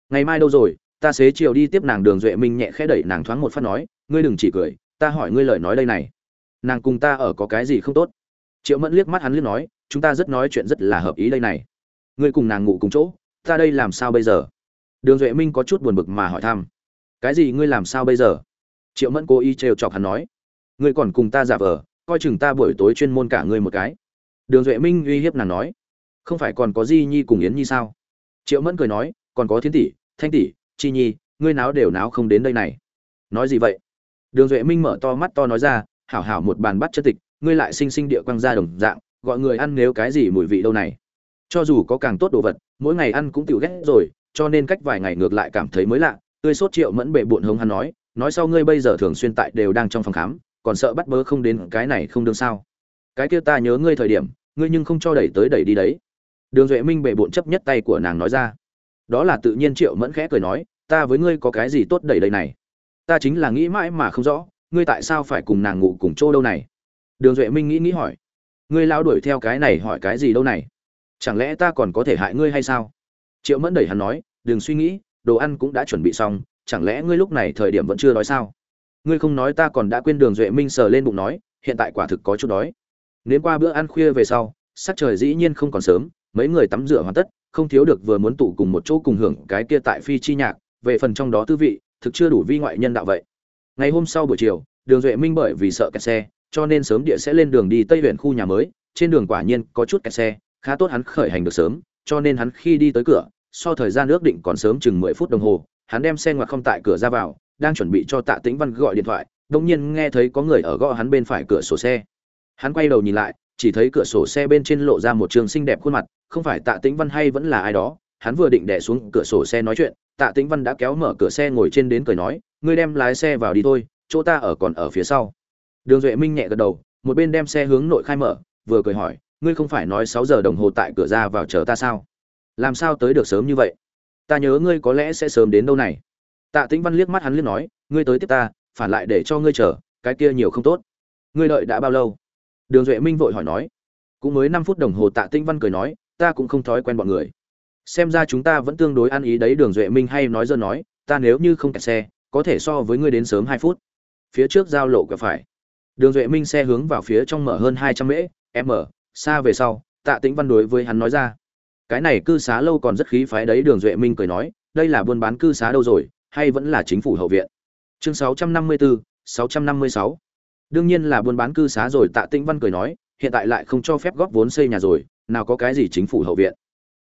Ngày mai đâu rồi? Ta xế chiều đi tiếp nàng đường duệ minh nhẹ khẽ đẩy nàng thoáng một phát nói, ngươi đừng chỉ cười, ta hỏi ngươi lời nói đây này. Nàng cùng ta ở có cái gì không tốt? Triệu mẫn liếc mắt hắn liếc nói, chúng ta rất nói chuyện rất là hợp ý đây này. Ngươi cùng nàng ngủ cùng chỗ, ta đây làm sao bây giờ? Đường duệ minh có chút buồn bực mà hỏi thăm. Cái gì ngươi làm sao bây giờ? Triệu mẫn cố ý trêu chọc hắn nói. Ngươi còn cùng ta giả vờ, coi chừng ta buổi tối chuyên môn cả ngươi một cái. Đường duệ minh uy hiếp nàng nói. Không phải còn có di nhi cùng yến nhi sao? Triệu mẫn cười nói, còn có thiên tỷ, thanh tỷ, chi nhi, ngươi náo đều náo không đến đây này. Nói gì vậy? Đường duệ minh mở to mắt to nói ra, hảo hảo một bàn bắt chất tịch, ngươi lại sinh sinh địa quăng ra đồng dạng, gọi người ăn nếu cái gì mùi vị đâu này. Cho dù có càng tốt đồ vật, mỗi ngày ăn cũng tiểu ghét rồi, cho nên cách vài ngày ngược lại cảm thấy mới lạ. Tươi sốt triệu mẫn bệ bụn hống hắn nói nói sau ngươi bây giờ thường xuyên tại đều đang trong phòng khám, còn sợ bắt bớ không đến cái này không đương sao. Cái kia ta nhớ ngươi thời điểm, ngươi nhưng không cho đẩy tới đẩy đi đấy đường duệ minh bệ bộn chấp nhất tay của nàng nói ra. Đó là tự nhiên triệu mẫn khẽ cười nói, ta với ngươi có cái gì tốt đẩy đầy này? Ta chính là nghĩ mãi mà không rõ, ngươi tại sao phải cùng nàng ngủ cùng chỗ đâu này? Đường duệ minh nghĩ nghĩ hỏi. Ngươi lao đuổi theo cái này hỏi cái gì đâu này? Chẳng lẽ ta còn có thể hại ngươi hay sao? Triệu mẫn đẩy hắn nói, đừng suy nghĩ, đồ ăn cũng đã chuẩn bị xong, chẳng lẽ ngươi lúc này thời điểm vẫn chưa đói sao? Ngươi không nói ta còn đã quên. Đường duệ minh sờ lên bụng nói, hiện tại quả thực có chút đói. Nếu qua bữa ăn khuya về sau, sắc trời dĩ nhiên không còn sớm mấy người tắm rửa hoàn tất, không thiếu được vừa muốn tụ cùng một chỗ cùng hưởng cái kia tại phi chi nhạc, về phần trong đó tư vị, thực chưa đủ vi ngoại nhân đạo vậy. Ngày hôm sau buổi chiều, đường duệ minh bởi vì sợ kẹt xe, cho nên sớm địa sẽ lên đường đi tây huyện khu nhà mới, trên đường quả nhiên có chút kẹt xe, khá tốt hắn khởi hành được sớm, cho nên hắn khi đi tới cửa, so thời gian ước định còn sớm chừng mười phút đồng hồ, hắn đem xe ngoặt không tại cửa ra vào, đang chuẩn bị cho tạ tĩnh văn gọi điện thoại đông nhiên nghe thấy có người ở gõ hắn bên phải cửa sổ xe. Hắn quay đầu nhìn lại chỉ thấy cửa sổ xe bên trên lộ ra một trường xinh đẹp khuôn mặt, không phải tạ tĩnh văn hay vẫn là ai đó. Hắn vừa định đẻ xuống cửa sổ xe nói chuyện, tạ tĩnh văn đã kéo mở cửa xe ngồi trên đến cười nói, ngươi đem lái xe vào đi thôi, chỗ ta ở còn ở phía sau. Đường duệ minh nhẹ gật đầu, một bên đem xe hướng nội khai mở, vừa cười hỏi, ngươi không phải nói sáu giờ đồng hồ tại cửa ra vào chờ ta sao? Làm sao tới được sớm như vậy? Ta nhớ ngươi có lẽ sẽ sớm đến đâu này. Tạ tĩnh văn liếc mắt hắn liếc nói, ngươi tới tiếp ta, phản lại để cho ngươi chờ, cái kia nhiều không tốt. Ngươi đợi đã bao lâu? Đường duệ minh vội hỏi nói, cũng mới năm phút đồng hồ tạ Tinh văn cười nói, ta cũng không thói quen bọn người. Xem ra chúng ta vẫn tương đối ăn ý đấy. Đường duệ minh hay nói dơ nói, ta nếu như không kẹt xe, có thể so với ngươi đến sớm hai phút. Phía trước giao lộ cửa phải. Đường duệ minh xe hướng vào phía trong mở hơn hai trăm mễ m xa về sau, tạ tĩnh văn đối với hắn nói ra, cái này cư xá lâu còn rất khí phái đấy. Đường duệ minh cười nói, đây là buôn bán cư xá đâu rồi, hay vẫn là chính phủ hậu viện? Chương sáu trăm năm mươi bốn sáu trăm năm mươi sáu đương nhiên là buôn bán cư xá rồi, tạ tĩnh văn cười nói, hiện tại lại không cho phép góp vốn xây nhà rồi, nào có cái gì chính phủ hậu viện.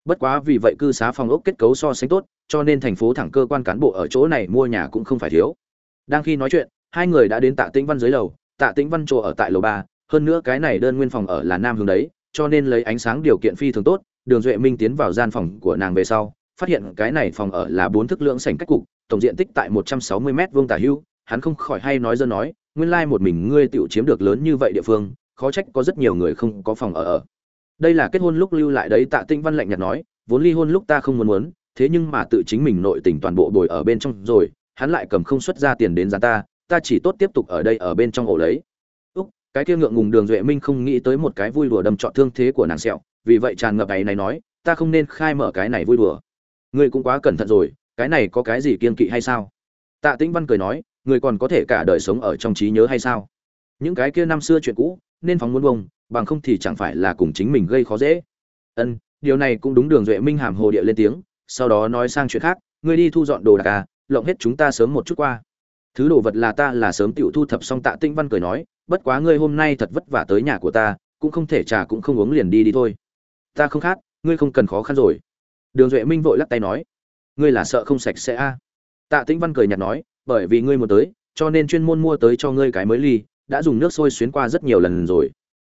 Bất quá vì vậy cư xá phòng ốc kết cấu so sánh tốt, cho nên thành phố thẳng cơ quan cán bộ ở chỗ này mua nhà cũng không phải thiếu. Đang khi nói chuyện, hai người đã đến tạ tĩnh văn dưới lầu, tạ tĩnh văn chỗ ở tại lầu ba, hơn nữa cái này đơn nguyên phòng ở là nam hướng đấy, cho nên lấy ánh sáng điều kiện phi thường tốt, đường duệ minh tiến vào gian phòng của nàng về sau, phát hiện cái này phòng ở là bốn thức lượng sảnh cách cục, tổng diện tích tại một trăm sáu mươi m vuông tả hưu hắn không khỏi hay nói dơ nói, nguyên lai một mình ngươi tự chiếm được lớn như vậy địa phương, khó trách có rất nhiều người không có phòng ở ở. Đây là kết hôn lúc lưu lại đấy, tạ tinh văn lạnh nhạt nói, vốn ly hôn lúc ta không muốn muốn, thế nhưng mà tự chính mình nội tình toàn bộ bồi ở bên trong rồi, hắn lại cầm không xuất ra tiền đến giá ta ta chỉ tốt tiếp tục ở đây ở bên trong ổ lấy. Úc, cái kia ngượng ngùng đường duệ minh không nghĩ tới một cái vui đùa đâm trọn thương thế của nàng sẹo, vì vậy tràn ngập ấy này nói, ta không nên khai mở cái này vui đùa. Ngươi cũng quá cẩn thận rồi, cái này có cái gì kiên kỵ hay sao? Tạ tĩnh văn cười nói người còn có thể cả đời sống ở trong trí nhớ hay sao? Những cái kia năm xưa chuyện cũ, nên phóng muốn bông bằng không thì chẳng phải là cùng chính mình gây khó dễ. Ân, điều này cũng đúng đường duệ minh hàm hồ địa lên tiếng, sau đó nói sang chuyện khác, ngươi đi thu dọn đồ đạc à lộng hết chúng ta sớm một chút qua. Thứ đồ vật là ta là sớm tiểu thu thập xong tạ Tinh văn cười nói, bất quá ngươi hôm nay thật vất vả tới nhà của ta, cũng không thể trà cũng không uống liền đi đi thôi. Ta không khát, ngươi không cần khó khăn rồi. Đường duệ minh vội lắc tay nói, ngươi là sợ không sạch sẽ a à. tạ tĩnh văn cười nhạt nói bởi vì ngươi muốn tới, cho nên chuyên môn mua tới cho ngươi cái mới ly, đã dùng nước sôi xuyến qua rất nhiều lần rồi.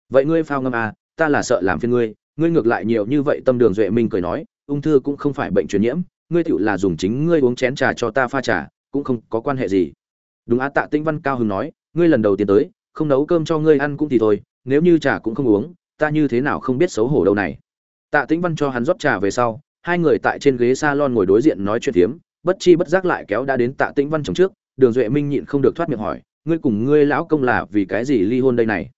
Vậy ngươi phao ngâm à ta là sợ làm phiền ngươi ngươi ngược lại nhiều như vậy tâm đường duệ minh cười nói, ung thư cũng không phải bệnh truyền nhiễm, ngươi tiểu là dùng chính ngươi uống chén trà cho ta pha trà, cũng không có quan hệ gì. Đúng á, tạ tĩnh văn cao hứng nói, ngươi lần đầu tiên tới, không nấu cơm cho ngươi ăn cũng thì thôi, nếu như trà cũng không uống, ta như thế nào không biết xấu hổ đâu này. Tạ tĩnh văn cho hắn rót trà về sau, hai người tại trên ghế salon ngồi đối diện nói chuyện phiếm bất chi bất giác lại kéo đã đến tạ tĩnh văn chồng trước, đường duệ minh nhịn không được thoát miệng hỏi, ngươi cùng ngươi lão công là vì cái gì ly hôn đây này?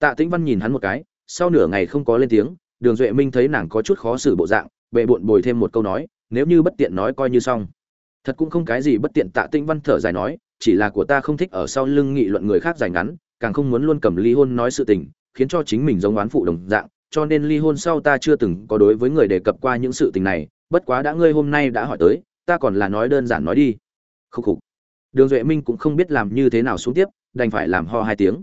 Tạ tĩnh văn nhìn hắn một cái, sau nửa ngày không có lên tiếng, đường duệ minh thấy nàng có chút khó xử bộ dạng bệ bộn bồi thêm một câu nói, nếu như bất tiện nói coi như xong. Thật cũng không cái gì bất tiện, tạ tĩnh văn thở dài nói, chỉ là của ta không thích ở sau lưng nghị luận người khác dài ngắn, càng không muốn luôn cầm ly hôn nói sự tình, khiến cho chính mình giống oán phụ đồng dạng, cho nên ly hôn sau ta chưa từng có đối với người đề cập qua những sự tình này, bất quá đã ngươi hôm nay đã hỏi tới ta còn là nói đơn giản nói đi. Khúc khục. Đường duệ minh cũng không biết làm như thế nào xuống tiếp, đành phải làm ho hai tiếng.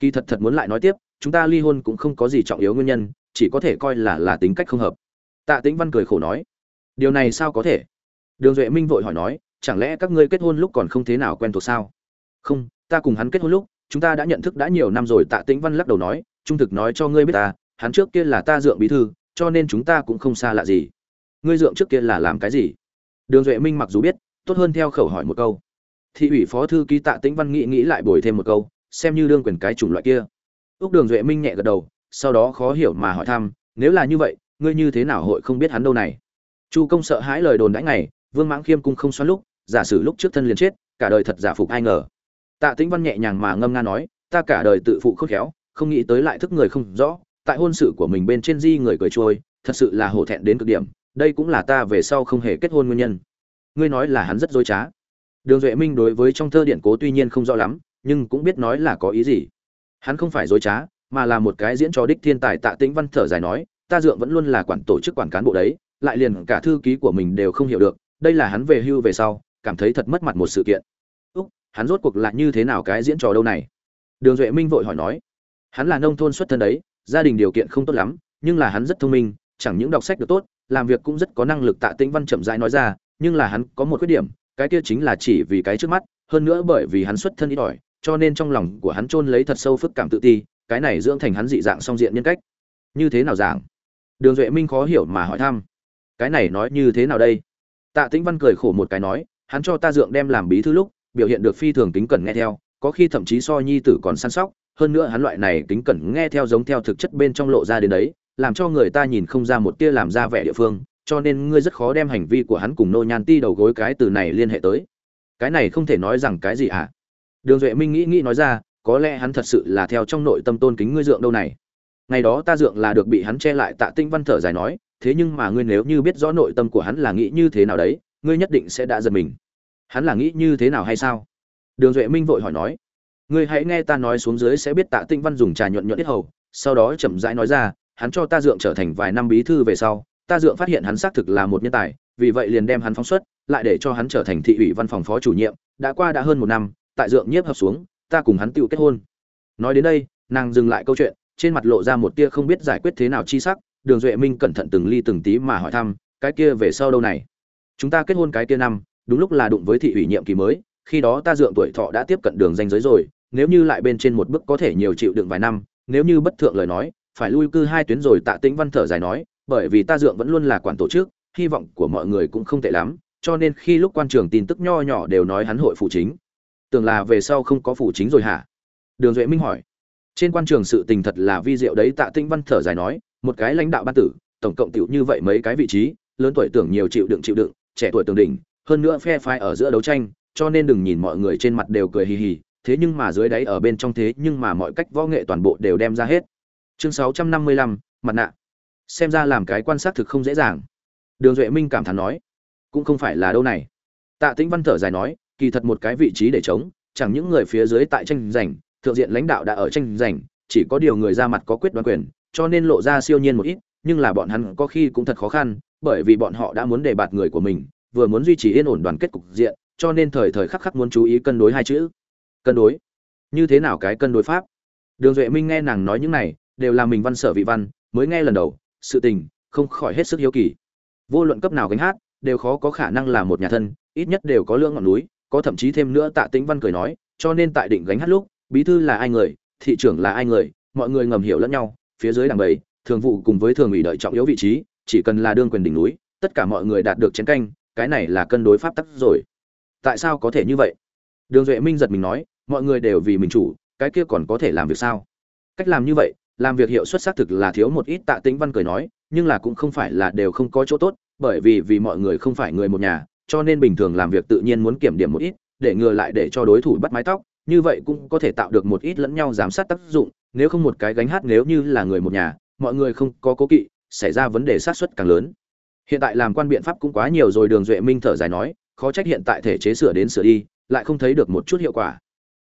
Kỳ thật thật muốn lại nói tiếp, chúng ta ly hôn cũng không có gì trọng yếu nguyên nhân, chỉ có thể coi là là tính cách không hợp. Tạ tĩnh văn cười khổ nói, điều này sao có thể? Đường duệ minh vội hỏi nói, chẳng lẽ các ngươi kết hôn lúc còn không thế nào quen thuộc sao? Không, ta cùng hắn kết hôn lúc, chúng ta đã nhận thức đã nhiều năm rồi. Tạ tĩnh văn lắc đầu nói, trung thực nói cho ngươi biết ta, hắn trước kia là ta dượng bí thư, cho nên chúng ta cũng không xa lạ gì. Ngươi dượng trước kia là làm cái gì? Đường duệ minh mặc dù biết, tốt hơn theo khẩu hỏi một câu. Thị ủy phó thư ký tạ tĩnh văn nghĩ nghĩ lại bồi thêm một câu, xem như đương quyền cái chủng loại kia. Úc đường duệ minh nhẹ gật đầu, sau đó khó hiểu mà hỏi thăm, nếu là như vậy, ngươi như thế nào hội không biết hắn đâu này? Chu công sợ hãi lời đồn đãi ngày, vương mãng khiêm cung không xoắn lúc, giả sử lúc trước thân liền chết, cả đời thật giả phục ai ngờ. Tạ tĩnh văn nhẹ nhàng mà ngâm nga nói, ta cả đời tự phụ khôn khéo, không nghĩ tới lại thức người không rõ, tại hôn sự của mình bên trên di người cười trôi, thật sự là hổ thẹn đến cực điểm đây cũng là ta về sau không hề kết hôn nguyên nhân. Ngươi nói là hắn rất dối trá. Đường duệ minh đối với trong thơ điện cố tuy nhiên không rõ lắm, nhưng cũng biết nói là có ý gì. Hắn không phải dối trá, mà là một cái diễn trò đích thiên tài tạ tĩnh văn thở dài nói, ta dượng vẫn luôn là quản tổ chức quản cán bộ đấy, lại liền cả thư ký của mình đều không hiểu được, đây là hắn về hưu về sau, cảm thấy thật mất mặt một sự kiện. Úc, hắn rốt cuộc là như thế nào cái diễn trò đâu này? Đường duệ minh vội hỏi nói, hắn là nông thôn xuất thân đấy, gia đình điều kiện không tốt lắm, nhưng là hắn rất thông minh, chẳng những đọc sách được tốt làm việc cũng rất có năng lực tạ tĩnh văn chậm rãi nói ra, nhưng là hắn có một khuyết điểm, cái kia chính là chỉ vì cái trước mắt, hơn nữa bởi vì hắn xuất thân ít ỏi, cho nên trong lòng của hắn chôn lấy thật sâu phức cảm tự ti, cái này dưỡng thành hắn dị dạng song diện nhân cách. Như thế nào dạng đường duệ minh khó hiểu mà hỏi thăm. Cái này nói như thế nào đây? Tạ tĩnh văn cười khổ một cái nói, hắn cho ta dượng đem làm bí thư lúc, biểu hiện được phi thường tính cẩn nghe theo, có khi thậm chí so nhi tử còn săn sóc, hơn nữa hắn loại này tính cẩn nghe theo giống theo thực chất bên trong lộ ra đến đấy làm cho người ta nhìn không ra một tia làm ra vẻ địa phương, cho nên ngươi rất khó đem hành vi của hắn cùng nô nhan ti đầu gối cái từ này liên hệ tới. Cái này không thể nói rằng cái gì ạ à? đường duệ minh nghĩ nghĩ nói ra, có lẽ hắn thật sự là theo trong nội tâm tôn kính ngươi dượng đâu này. Ngày đó ta dượng là được bị hắn che lại tạ tinh văn thở dài nói, thế nhưng mà ngươi nếu như biết rõ nội tâm của hắn là nghĩ như thế nào đấy, ngươi nhất định sẽ đã giật mình. Hắn là nghĩ như thế nào hay sao? Đường duệ minh vội hỏi nói, ngươi hãy nghe ta nói xuống dưới sẽ biết tạ tinh văn dùng trà nhuận nhuận ít hầu, sau đó chậm rãi nói ra hắn cho ta dượng trở thành vài năm bí thư về sau, ta dượng phát hiện hắn xác thực là một nhân tài, vì vậy liền đem hắn phóng xuất, lại để cho hắn trở thành thị ủy văn phòng phó chủ nhiệm, đã qua đã hơn một năm, tại dượng nhiếp hợp xuống, ta cùng hắn tự kết hôn. Nói đến đây, nàng dừng lại câu chuyện, trên mặt lộ ra một tia không biết giải quyết thế nào chi sắc, đường duệ minh cẩn thận từng ly từng tí mà hỏi thăm, cái kia về sau đâu này? Chúng ta kết hôn cái kia năm, đúng lúc là đụng với thị ủy nhiệm kỳ mới, khi đó ta dượng tuổi thọ đã tiếp cận đường danh giới rồi, nếu như lại bên trên một bước có thể nhiều chịu đựng vài năm, nếu như bất thượng lời nói phải lui cư hai tuyến rồi tạ tĩnh văn thở dài nói, bởi vì ta dượng vẫn luôn là quản tổ chức, hy vọng của mọi người cũng không tệ lắm, cho nên khi lúc quan trường tin tức nho nhỏ đều nói hắn hội phụ chính. Tưởng là về sau không có phụ chính rồi hả? Đường duệ minh hỏi. Trên quan trường sự tình thật là vi diệu đấy, tạ tĩnh văn thở dài nói, một cái lãnh đạo ban tử, tổng cộng tiểu như vậy mấy cái vị trí, lớn tuổi tưởng nhiều chịu đựng chịu đựng, trẻ tuổi tưởng đỉnh, hơn nữa phe phái ở giữa đấu tranh, cho nên đừng nhìn mọi người trên mặt đều cười hì hì, thế nhưng mà dưới đáy ở bên trong thế nhưng mà mọi cách võ nghệ toàn bộ đều đem ra hết chương sáu trăm năm mươi lăm, mặt nạ. Xem ra làm cái quan sát thực không dễ dàng. Đường duệ minh cảm thán nói, cũng không phải là đâu này. Tạ tĩnh văn thở dài nói, kỳ thật một cái vị trí để chống, chẳng những người phía dưới tại tranh giành, thượng diện lãnh đạo đã ở tranh giành, chỉ có điều người ra mặt có quyết đoán quyền, cho nên lộ ra siêu nhiên một ít, nhưng là bọn hắn có khi cũng thật khó khăn, bởi vì bọn họ đã muốn đề bạt người của mình, vừa muốn duy trì yên ổn đoàn kết cục diện, cho nên thời thời khắc khắc muốn chú ý cân đối hai chữ. Cân đối? Như thế nào cái cân đối pháp? Đường duệ minh nghe nàng nói những này đều là mình văn sở vị văn, mới nghe lần đầu, sự tình, không khỏi hết sức hiếu kỳ. Vô luận cấp nào gánh hát, đều khó có khả năng là một nhà thân, ít nhất đều có lưỡng ngọn núi, có thậm chí thêm nữa tạ tĩnh văn cười nói, cho nên tại định gánh hát lúc, bí thư là ai người, thị trưởng là ai người, mọi người ngầm hiểu lẫn nhau, phía dưới đảng bầy, thường vụ cùng với thường ủy đợi trọng yếu vị trí, chỉ cần là đương quyền đỉnh núi, tất cả mọi người đạt được chiến canh, cái này là cân đối pháp tắc rồi. Tại sao có thể như vậy? Đường duệ minh giật mình nói, mọi người đều vì mình chủ, cái kia còn có thể làm việc sao? Cách làm như vậy làm việc hiệu suất xác thực là thiếu một ít tạ tĩnh văn cười nói, nhưng là cũng không phải là đều không có chỗ tốt, bởi vì vì mọi người không phải người một nhà, cho nên bình thường làm việc tự nhiên muốn kiểm điểm một ít, để ngừa lại để cho đối thủ bắt mái tóc, như vậy cũng có thể tạo được một ít lẫn nhau giám sát tác dụng, nếu không một cái gánh hát nếu như là người một nhà, mọi người không có cố kỵ, xảy ra vấn đề sát xuất càng lớn. Hiện tại làm quan biện pháp cũng quá nhiều rồi, đường duệ minh thở dài nói, khó trách hiện tại thể chế sửa đến sửa đi, lại không thấy được một chút hiệu quả.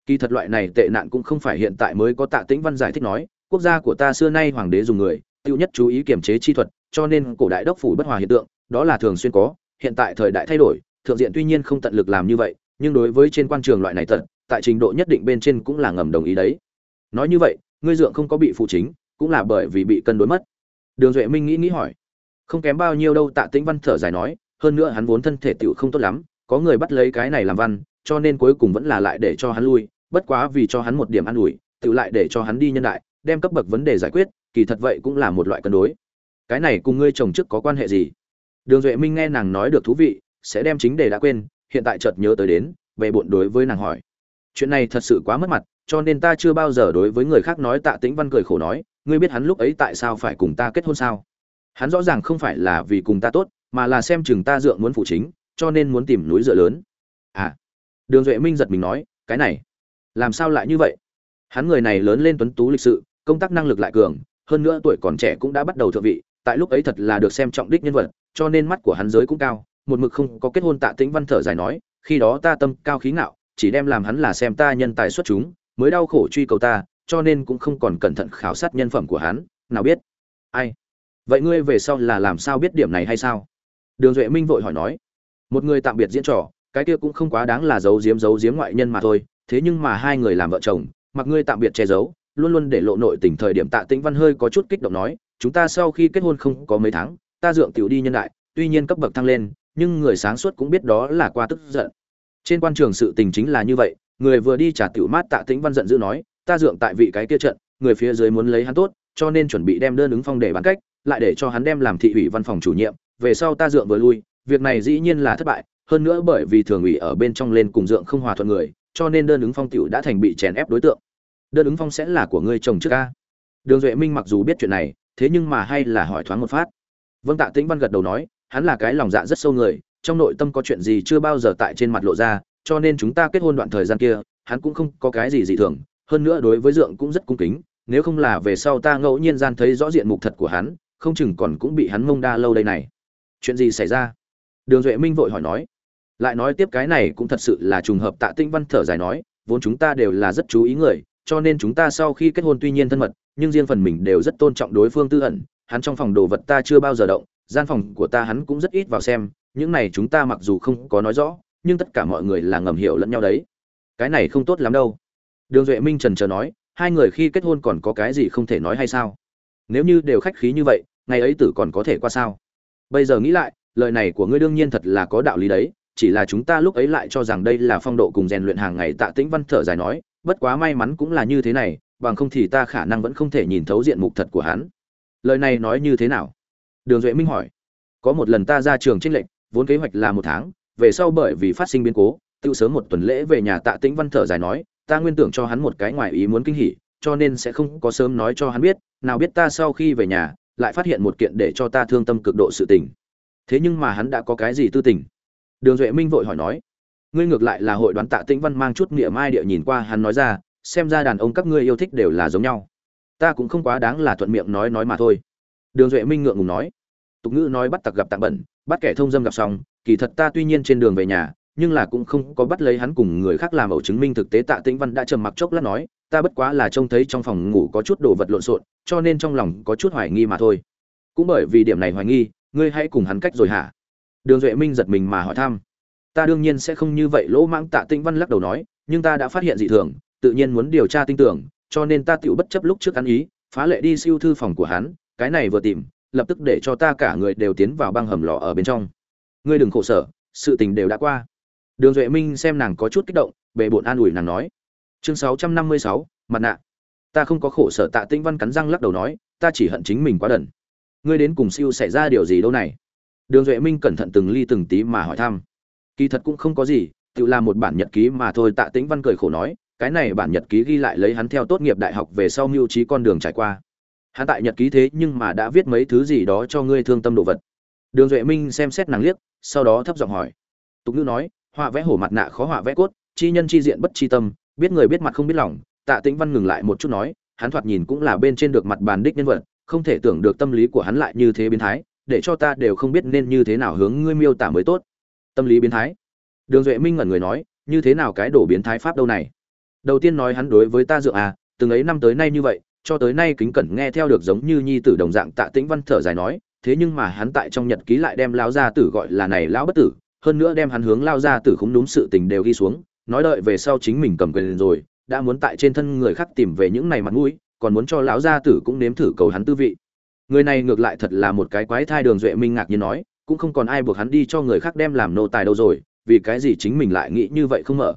Kỳ thật loại này tệ nạn cũng không phải hiện tại mới có tạ tĩnh văn giải thích nói quốc gia của ta xưa nay hoàng đế dùng người tiêu nhất chú ý kiểm chế chi thuật cho nên cổ đại đốc phủ bất hòa hiện tượng đó là thường xuyên có hiện tại thời đại thay đổi thượng diện tuy nhiên không tận lực làm như vậy nhưng đối với trên quan trường loại này thật, tại trình độ nhất định bên trên cũng là ngầm đồng ý đấy. Nói như vậy ngươi dượng không có bị phụ chính cũng là bởi vì bị cân đối mất. Đường duệ minh nghĩ nghĩ hỏi. Không kém bao nhiêu đâu tạ tĩnh văn thở dài nói hơn nữa hắn vốn thân thể tựu không tốt lắm có người bắt lấy cái này làm văn cho nên cuối cùng vẫn là lại để cho hắn lui bất quá vì cho hắn một điểm an ủi tựu lại để cho hắn đi nhân đại đem cấp bậc vấn đề giải quyết, kỳ thật vậy cũng là một loại cân đối. Cái này cùng ngươi chồng trước có quan hệ gì? Đường duệ minh nghe nàng nói được thú vị, sẽ đem chính đề đã quên, hiện tại chợt nhớ tới đến về bộn đối với nàng hỏi. Chuyện này thật sự quá mất mặt, cho nên ta chưa bao giờ đối với người khác nói tạ tĩnh văn cười khổ nói, ngươi biết hắn lúc ấy tại sao phải cùng ta kết hôn sao? Hắn rõ ràng không phải là vì cùng ta tốt, mà là xem chừng ta dựa muốn phụ chính, cho nên muốn tìm núi dựa lớn. À. Đường duệ minh giật mình nói, cái này, làm sao lại như vậy? Hắn người này lớn lên tuấn tú lịch sự công tác năng lực lại cường, hơn nữa tuổi còn trẻ cũng đã bắt đầu thượng vị, tại lúc ấy thật là được xem trọng đích nhân vật, cho nên mắt của hắn giới cũng cao, một mực không có kết hôn tạ tĩnh văn thở dài nói, khi đó ta tâm cao khí ngạo, chỉ đem làm hắn là xem ta nhân tài xuất chúng, mới đau khổ truy cầu ta, cho nên cũng không còn cẩn thận khảo sát nhân phẩm của hắn, nào biết. Ai? Vậy ngươi về sau là làm sao biết điểm này hay sao? Đường duệ minh vội hỏi nói. Một người tạm biệt diễn trò, cái kia cũng không quá đáng là giấu giếm giấu giếm ngoại nhân mà thôi, thế nhưng mà hai người làm vợ chồng, mặc ngươi tạm biệt che giấu luôn luôn để lộ nội tình thời điểm tạ tĩnh văn hơi có chút kích động nói, chúng ta sau khi kết hôn không có mấy tháng, ta dượng tiểu đi nhân đại, tuy nhiên cấp bậc thăng lên, nhưng người sáng suốt cũng biết đó là qua tức giận. Trên quan trường sự tình chính là như vậy, người vừa đi trả tiểu mát tạ tĩnh văn giận dữ nói, ta dượng tại vị cái kia trận, người phía dưới muốn lấy hắn tốt, cho nên chuẩn bị đem đơn ứng phong để bán cách, lại để cho hắn đem làm thị ủy văn phòng chủ nhiệm, về sau ta dượng vừa lui, việc này dĩ nhiên là thất bại, hơn nữa bởi vì thường ủy ở bên trong lên cùng dượng không hòa thuận người, cho nên đơn ứng phong tiểu đã thành bị chèn ép đối tượng đơn ứng phong sẽ là của ngươi chồng trước ca. Đường duệ minh mặc dù biết chuyện này, thế nhưng mà hay là hỏi thoáng một phát. Vâng tạ tĩnh văn gật đầu nói, hắn là cái lòng dạ rất sâu người, trong nội tâm có chuyện gì chưa bao giờ tại trên mặt lộ ra, cho nên chúng ta kết hôn đoạn thời gian kia, hắn cũng không có cái gì dị thường. Hơn nữa đối với dượng cũng rất cung kính, nếu không là về sau ta ngẫu nhiên gian thấy rõ diện mục thật của hắn, không chừng còn cũng bị hắn mông đa lâu đây này. Chuyện gì xảy ra? Đường duệ minh vội hỏi nói. Lại nói tiếp cái này cũng thật sự là trùng hợp, tạ tĩnh văn thở dài nói, vốn chúng ta đều là rất chú ý người cho nên chúng ta sau khi kết hôn tuy nhiên thân mật, nhưng riêng phần mình đều rất tôn trọng đối phương tư ẩn. Hắn trong phòng đồ vật ta chưa bao giờ động, gian phòng của ta hắn cũng rất ít vào xem, những này chúng ta mặc dù không có nói rõ, nhưng tất cả mọi người là ngầm hiểu lẫn nhau đấy. Cái này không tốt lắm đâu. Đường duệ minh trần chờ nói, hai người khi kết hôn còn có cái gì không thể nói hay sao? Nếu như đều khách khí như vậy, ngày ấy tử còn có thể qua sao? Bây giờ nghĩ lại, lời này của ngươi đương nhiên thật là có đạo lý đấy, chỉ là chúng ta lúc ấy lại cho rằng đây là phong độ cùng rèn luyện hàng ngày tạ tĩnh văn thở dài nói bất quá may mắn cũng là như thế này, bằng không thì ta khả năng vẫn không thể nhìn thấu diện mục thật của hắn. Lời này nói như thế nào? Đường duệ minh hỏi. Có một lần ta ra trường tranh lệnh vốn kế hoạch là một tháng, về sau bởi vì phát sinh biến cố, tự sớm một tuần lễ về nhà tạ tĩnh văn thở dài nói, ta nguyên tưởng cho hắn một cái ngoài ý muốn kinh hỉ, cho nên sẽ không có sớm nói cho hắn biết, nào biết ta sau khi về nhà, lại phát hiện một kiện để cho ta thương tâm cực độ sự tình. Thế nhưng mà hắn đã có cái gì tư tình? Đường duệ minh vội hỏi nói ngươi ngược lại là hội đoán tạ tĩnh văn mang chút nghĩa mai địa nhìn qua hắn nói ra, xem ra đàn ông các ngươi yêu thích đều là giống nhau. Ta cũng không quá đáng là thuận miệng nói nói mà thôi. Đường duệ minh ngượng ngùng nói. Tục ngữ nói bắt tặc gặp tạng bẩn, bắt kẻ thông dâm gặp xong kỳ thật ta tuy nhiên trên đường về nhà, nhưng là cũng không có bắt lấy hắn cùng người khác làm ẩu chứng minh thực tế tạ tĩnh văn đã trầm mặc chốc lát nói, ta bất quá là trông thấy trong phòng ngủ có chút đồ vật lộn xộn, cho nên trong lòng có chút hoài nghi mà thôi. Cũng bởi vì điểm này hoài nghi, ngươi hãy cùng hắn cách rồi hả? Đường duệ minh giật mình mà hỏi thăm ta đương nhiên sẽ không như vậy, lỗ mãng tạ tĩnh văn lắc đầu nói, nhưng ta đã phát hiện dị thường, tự nhiên muốn điều tra tin tưởng, cho nên ta tựu bất chấp lúc trước ăn ý, phá lệ đi siêu thư phòng của hắn, cái này vừa tìm, lập tức để cho ta cả người đều tiến vào băng hầm lò ở bên trong. Ngươi đừng khổ sở, sự tình đều đã qua. Đường duệ minh xem nàng có chút kích động bệ bộn an ủi nàng nói. Chương sáu trăm năm mươi sáu, mặt nạ. Ta không có khổ sở, tạ tĩnh văn cắn răng lắc đầu nói, ta chỉ hận chính mình quá đần. Ngươi đến cùng siêu xảy ra điều gì đâu này? Đường duệ minh cẩn thận từng ly từng tí mà hỏi thăm kỳ thật cũng không có gì, tự làm một bản nhật ký mà thôi, tạ tĩnh văn cười khổ nói, cái này bản nhật ký ghi lại lấy hắn theo tốt nghiệp đại học về sau mưu trí con đường trải qua. Hắn tại nhật ký thế nhưng mà đã viết mấy thứ gì đó cho ngươi thương tâm đồ vật. Đường duệ minh xem xét nàng liếc, sau đó thấp giọng hỏi. Tục ngữ nói, họa vẽ hổ mặt nạ khó họa vẽ cốt, chi nhân chi diện bất chi tâm, biết người biết mặt không biết lòng. Tạ tĩnh văn ngừng lại một chút nói, hắn thoạt nhìn cũng là bên trên được mặt bàn đích nhân vật, không thể tưởng được tâm lý của hắn lại như thế biến thái, để cho ta đều không biết nên như thế nào hướng ngươi miêu tả mới tốt tâm lý biến thái. Đường duệ minh ngẩn người nói, như thế nào cái đổ biến thái pháp đâu này? Đầu tiên nói hắn đối với ta dựa à từng ấy năm tới nay như vậy, cho tới nay kính cẩn nghe theo được giống như nhi tử đồng dạng tạ tĩnh văn thở dài nói, thế nhưng mà hắn tại trong nhật ký lại đem lão gia tử gọi là này lão bất tử, hơn nữa đem hắn hướng lao gia tử khúng đúng sự tình đều ghi xuống, nói đợi về sau chính mình cầm quyền rồi, đã muốn tại trên thân người khác tìm về những này mặt mũi, còn muốn cho lão gia tử cũng nếm thử cầu hắn tư vị. Người này ngược lại thật là một cái quái thai, đường duệ minh ngạc nhiên nói cũng không còn ai buộc hắn đi cho người khác đem làm nô tài đâu rồi, vì cái gì chính mình lại nghĩ như vậy không mở.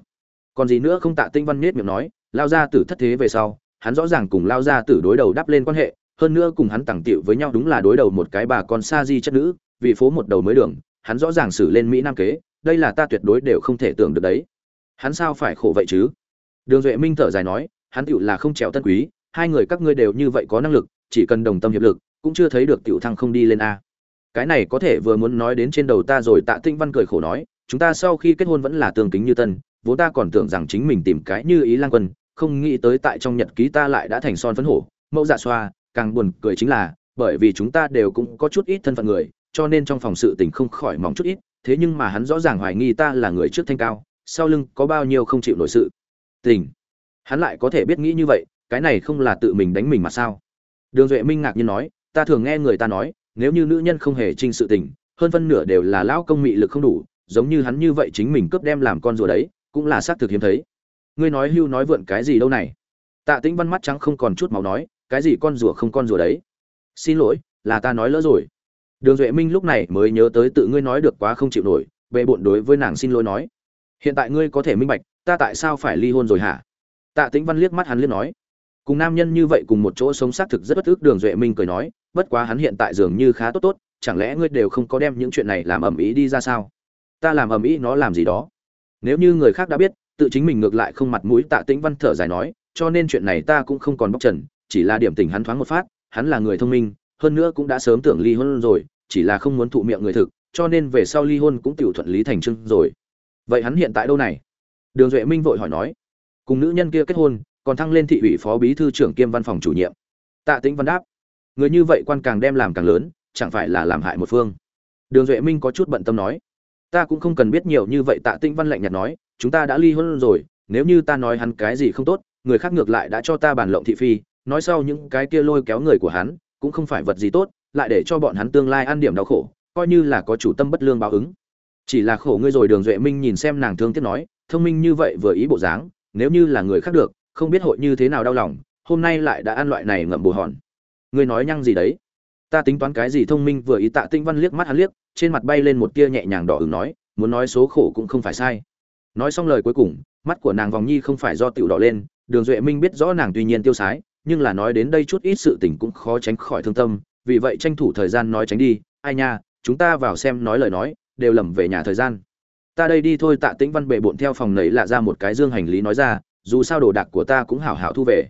Còn gì nữa không tạ tinh văn nết miệng nói, lao gia tử thất thế về sau, hắn rõ ràng cùng lao gia tử đối đầu đắp lên quan hệ, hơn nữa cùng hắn tàng tiệu với nhau đúng là đối đầu một cái bà con sa di chất nữ, vì phố một đầu mới đường, hắn rõ ràng xử lên mỹ nam kế, đây là ta tuyệt đối đều không thể tưởng được đấy. Hắn sao phải khổ vậy chứ? Đường duệ minh thở dài nói, hắn tựu là không trèo tân quý, hai người các ngươi đều như vậy có năng lực, chỉ cần đồng tâm hiệp lực, cũng chưa thấy được tiểu thăng không đi lên a cái này có thể vừa muốn nói đến trên đầu ta rồi, tạ tinh văn cười khổ nói, chúng ta sau khi kết hôn vẫn là tương kính như tân, vốn ta còn tưởng rằng chính mình tìm cái như ý lang quân, không nghĩ tới tại trong nhật ký ta lại đã thành son phấn hổ, mẫu dạ xoa, càng buồn cười chính là, bởi vì chúng ta đều cũng có chút ít thân phận người, cho nên trong phòng sự tình không khỏi mỏng chút ít, thế nhưng mà hắn rõ ràng hoài nghi ta là người trước thanh cao, sau lưng có bao nhiêu không chịu nổi sự tình. Hắn lại có thể biết nghĩ như vậy, cái này không là tự mình đánh mình mà sao? Đường duệ minh ngạc nhiên nói, ta thường nghe người ta nói nếu như nữ nhân không hề trinh sự tình, hơn phân nửa đều là lão công mị lực không đủ, giống như hắn như vậy chính mình cướp đem làm con rùa đấy, cũng là xác thực hiếm thấy. Ngươi nói hưu nói vượn cái gì đâu này? Tạ tĩnh văn mắt trắng không còn chút máu nói, cái gì con rùa không con rùa đấy? Xin lỗi, là ta nói lỡ rồi. Đường duệ minh lúc này mới nhớ tới tự ngươi nói được quá không chịu nổi bệ bộn đối với nàng xin lỗi nói. Hiện tại ngươi có thể minh bạch, ta tại sao phải ly hôn rồi hả? Tạ tĩnh văn liếc mắt hắn liếc nói. Cùng nam nhân như vậy cùng một chỗ sống xác thực rất bất ức, đường duệ minh cười nói bất quá hắn hiện tại dường như khá tốt tốt, chẳng lẽ ngươi đều không có đem những chuyện này làm ầm ĩ đi ra sao? Ta làm ầm ĩ nó làm gì đó? Nếu như người khác đã biết, tự chính mình ngược lại không mặt mũi tạ tĩnh văn thở dài nói, cho nên chuyện này ta cũng không còn bóc trần, chỉ là điểm tình hắn thoáng một phát, hắn là người thông minh, hơn nữa cũng đã sớm tưởng ly hôn rồi, chỉ là không muốn thụ miệng người thực, cho nên về sau ly hôn cũng tiểu thuận lý thành trưng rồi. Vậy hắn hiện tại đâu này? Đường duệ minh vội hỏi nói. Cùng nữ nhân kia kết hôn, còn thăng lên thị ủy phó bí thư trưởng kiêm văn phòng chủ nhiệm. Tạ tĩnh văn đáp người như vậy quan càng đem làm càng lớn, chẳng phải là làm hại một phương. Đường duệ minh có chút bận tâm nói, ta cũng không cần biết nhiều như vậy, tạ tĩnh văn lạnh nhạt nói, chúng ta đã ly hôn rồi, nếu như ta nói hắn cái gì không tốt, người khác ngược lại đã cho ta bàn lộng thị phi, nói sau những cái kia lôi kéo người của hắn, cũng không phải vật gì tốt, lại để cho bọn hắn tương lai ăn điểm đau khổ, coi như là có chủ tâm bất lương báo ứng. Chỉ là khổ ngươi rồi. Đường duệ minh nhìn xem nàng thương tiếc nói, thông minh như vậy vừa ý bộ dáng, nếu như là người khác được, không biết hội như thế nào đau lòng, hôm nay lại đã ăn loại này ngậm bù hòn ngươi nói nhăng gì đấy? Ta tính toán cái gì thông minh vừa ý tạ tinh văn liếc mắt hắn liếc, trên mặt bay lên một tia nhẹ nhàng đỏ ứng nói, muốn nói số khổ cũng không phải sai. Nói xong lời cuối cùng, mắt của nàng vòng nhi không phải do tiểu đỏ lên, đường duệ minh biết rõ nàng tuy nhiên tiêu sái, nhưng là nói đến đây chút ít sự tình cũng khó tránh khỏi thương tâm, vì vậy tranh thủ thời gian nói tránh đi, ai nha, chúng ta vào xem nói lời nói, đều lầm về nhà thời gian. Ta đây đi thôi, tạ tĩnh văn bệ bộn theo phòng nấy lạ ra một cái dương hành lý nói ra, dù sao đồ đạc của ta cũng hảo hảo thu về.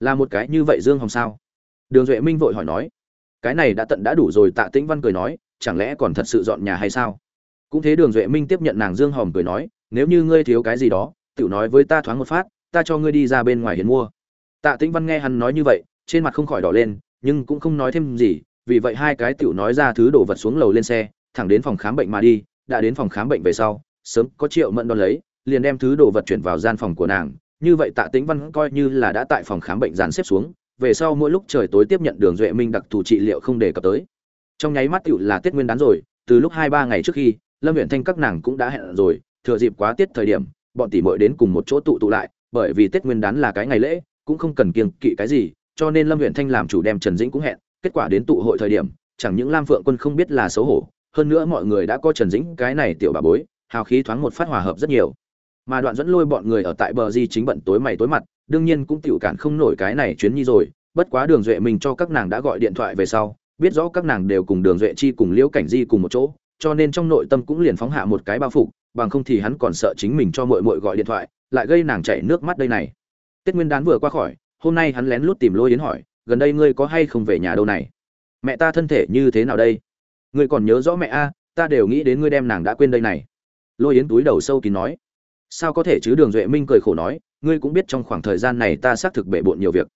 Là một cái như vậy dương hồng sao? Đường duệ minh vội hỏi nói, cái này đã tận đã đủ rồi, tạ tĩnh văn cười nói, chẳng lẽ còn thật sự dọn nhà hay sao? Cũng thế đường duệ minh tiếp nhận nàng dương hòm cười nói, nếu như ngươi thiếu cái gì đó tự nói với ta thoáng một phát, ta cho ngươi đi ra bên ngoài hiến mua. Tạ tĩnh văn nghe hắn nói như vậy, trên mặt không khỏi đỏ lên, nhưng cũng không nói thêm gì, vì vậy hai cái tiểu nói ra thứ đồ vật xuống lầu lên xe, thẳng đến phòng khám bệnh mà đi, đã đến phòng khám bệnh về sau, sớm có triệu mẫn đón lấy, liền đem thứ đồ vật chuyển vào gian phòng của nàng, như vậy tạ tĩnh văn coi như là đã tại phòng khám bệnh dàn xếp xuống về sau mỗi lúc trời tối tiếp nhận đường duệ minh đặc thù trị liệu không đề cập tới. Trong nháy mắt tựu là tết nguyên đán rồi, từ lúc hai ba ngày trước khi, lâm huyện thanh các nàng cũng đã hẹn rồi, thừa dịp quá tiết thời điểm, bọn tỷ muội đến cùng một chỗ tụ tụ lại, bởi vì tết nguyên đán là cái ngày lễ, cũng không cần kiêng kỵ cái gì, cho nên lâm huyện thanh làm chủ đem trần dĩnh cũng hẹn, kết quả đến tụ hội thời điểm, chẳng những lam phượng quân không biết là xấu hổ, hơn nữa mọi người đã có trần dĩnh cái này tiểu bà bối, hào khí thoáng một phát hòa hợp rất nhiều. Mà đoạn dẫn lôi bọn người ở tại bờ di chính bận tối mày tối mặt đương nhiên cũng tiểu cản không nổi cái này chuyến nhi rồi, bất quá đường duệ mình cho các nàng đã gọi điện thoại về sau, biết rõ các nàng đều cùng đường duệ chi cùng liễu cảnh di cùng một chỗ, cho nên trong nội tâm cũng liền phóng hạ một cái bao phục, bằng không thì hắn còn sợ chính mình cho mội mội gọi điện thoại, lại gây nàng chảy nước mắt đây này. Tết nguyên đán vừa qua khỏi, hôm nay hắn lén lút tìm lôi yến hỏi, gần đây ngươi có hay không về nhà đâu này? Mẹ ta thân thể như thế nào đây? Ngươi còn nhớ rõ mẹ a, ta đều nghĩ đến ngươi đem nàng đã quên đây này. Lôi yến túi đầu sâu kín nói sao có thể chứ? Đường duệ minh cười khổ nói ngươi cũng biết trong khoảng thời gian này ta xác thực bể bộn nhiều việc.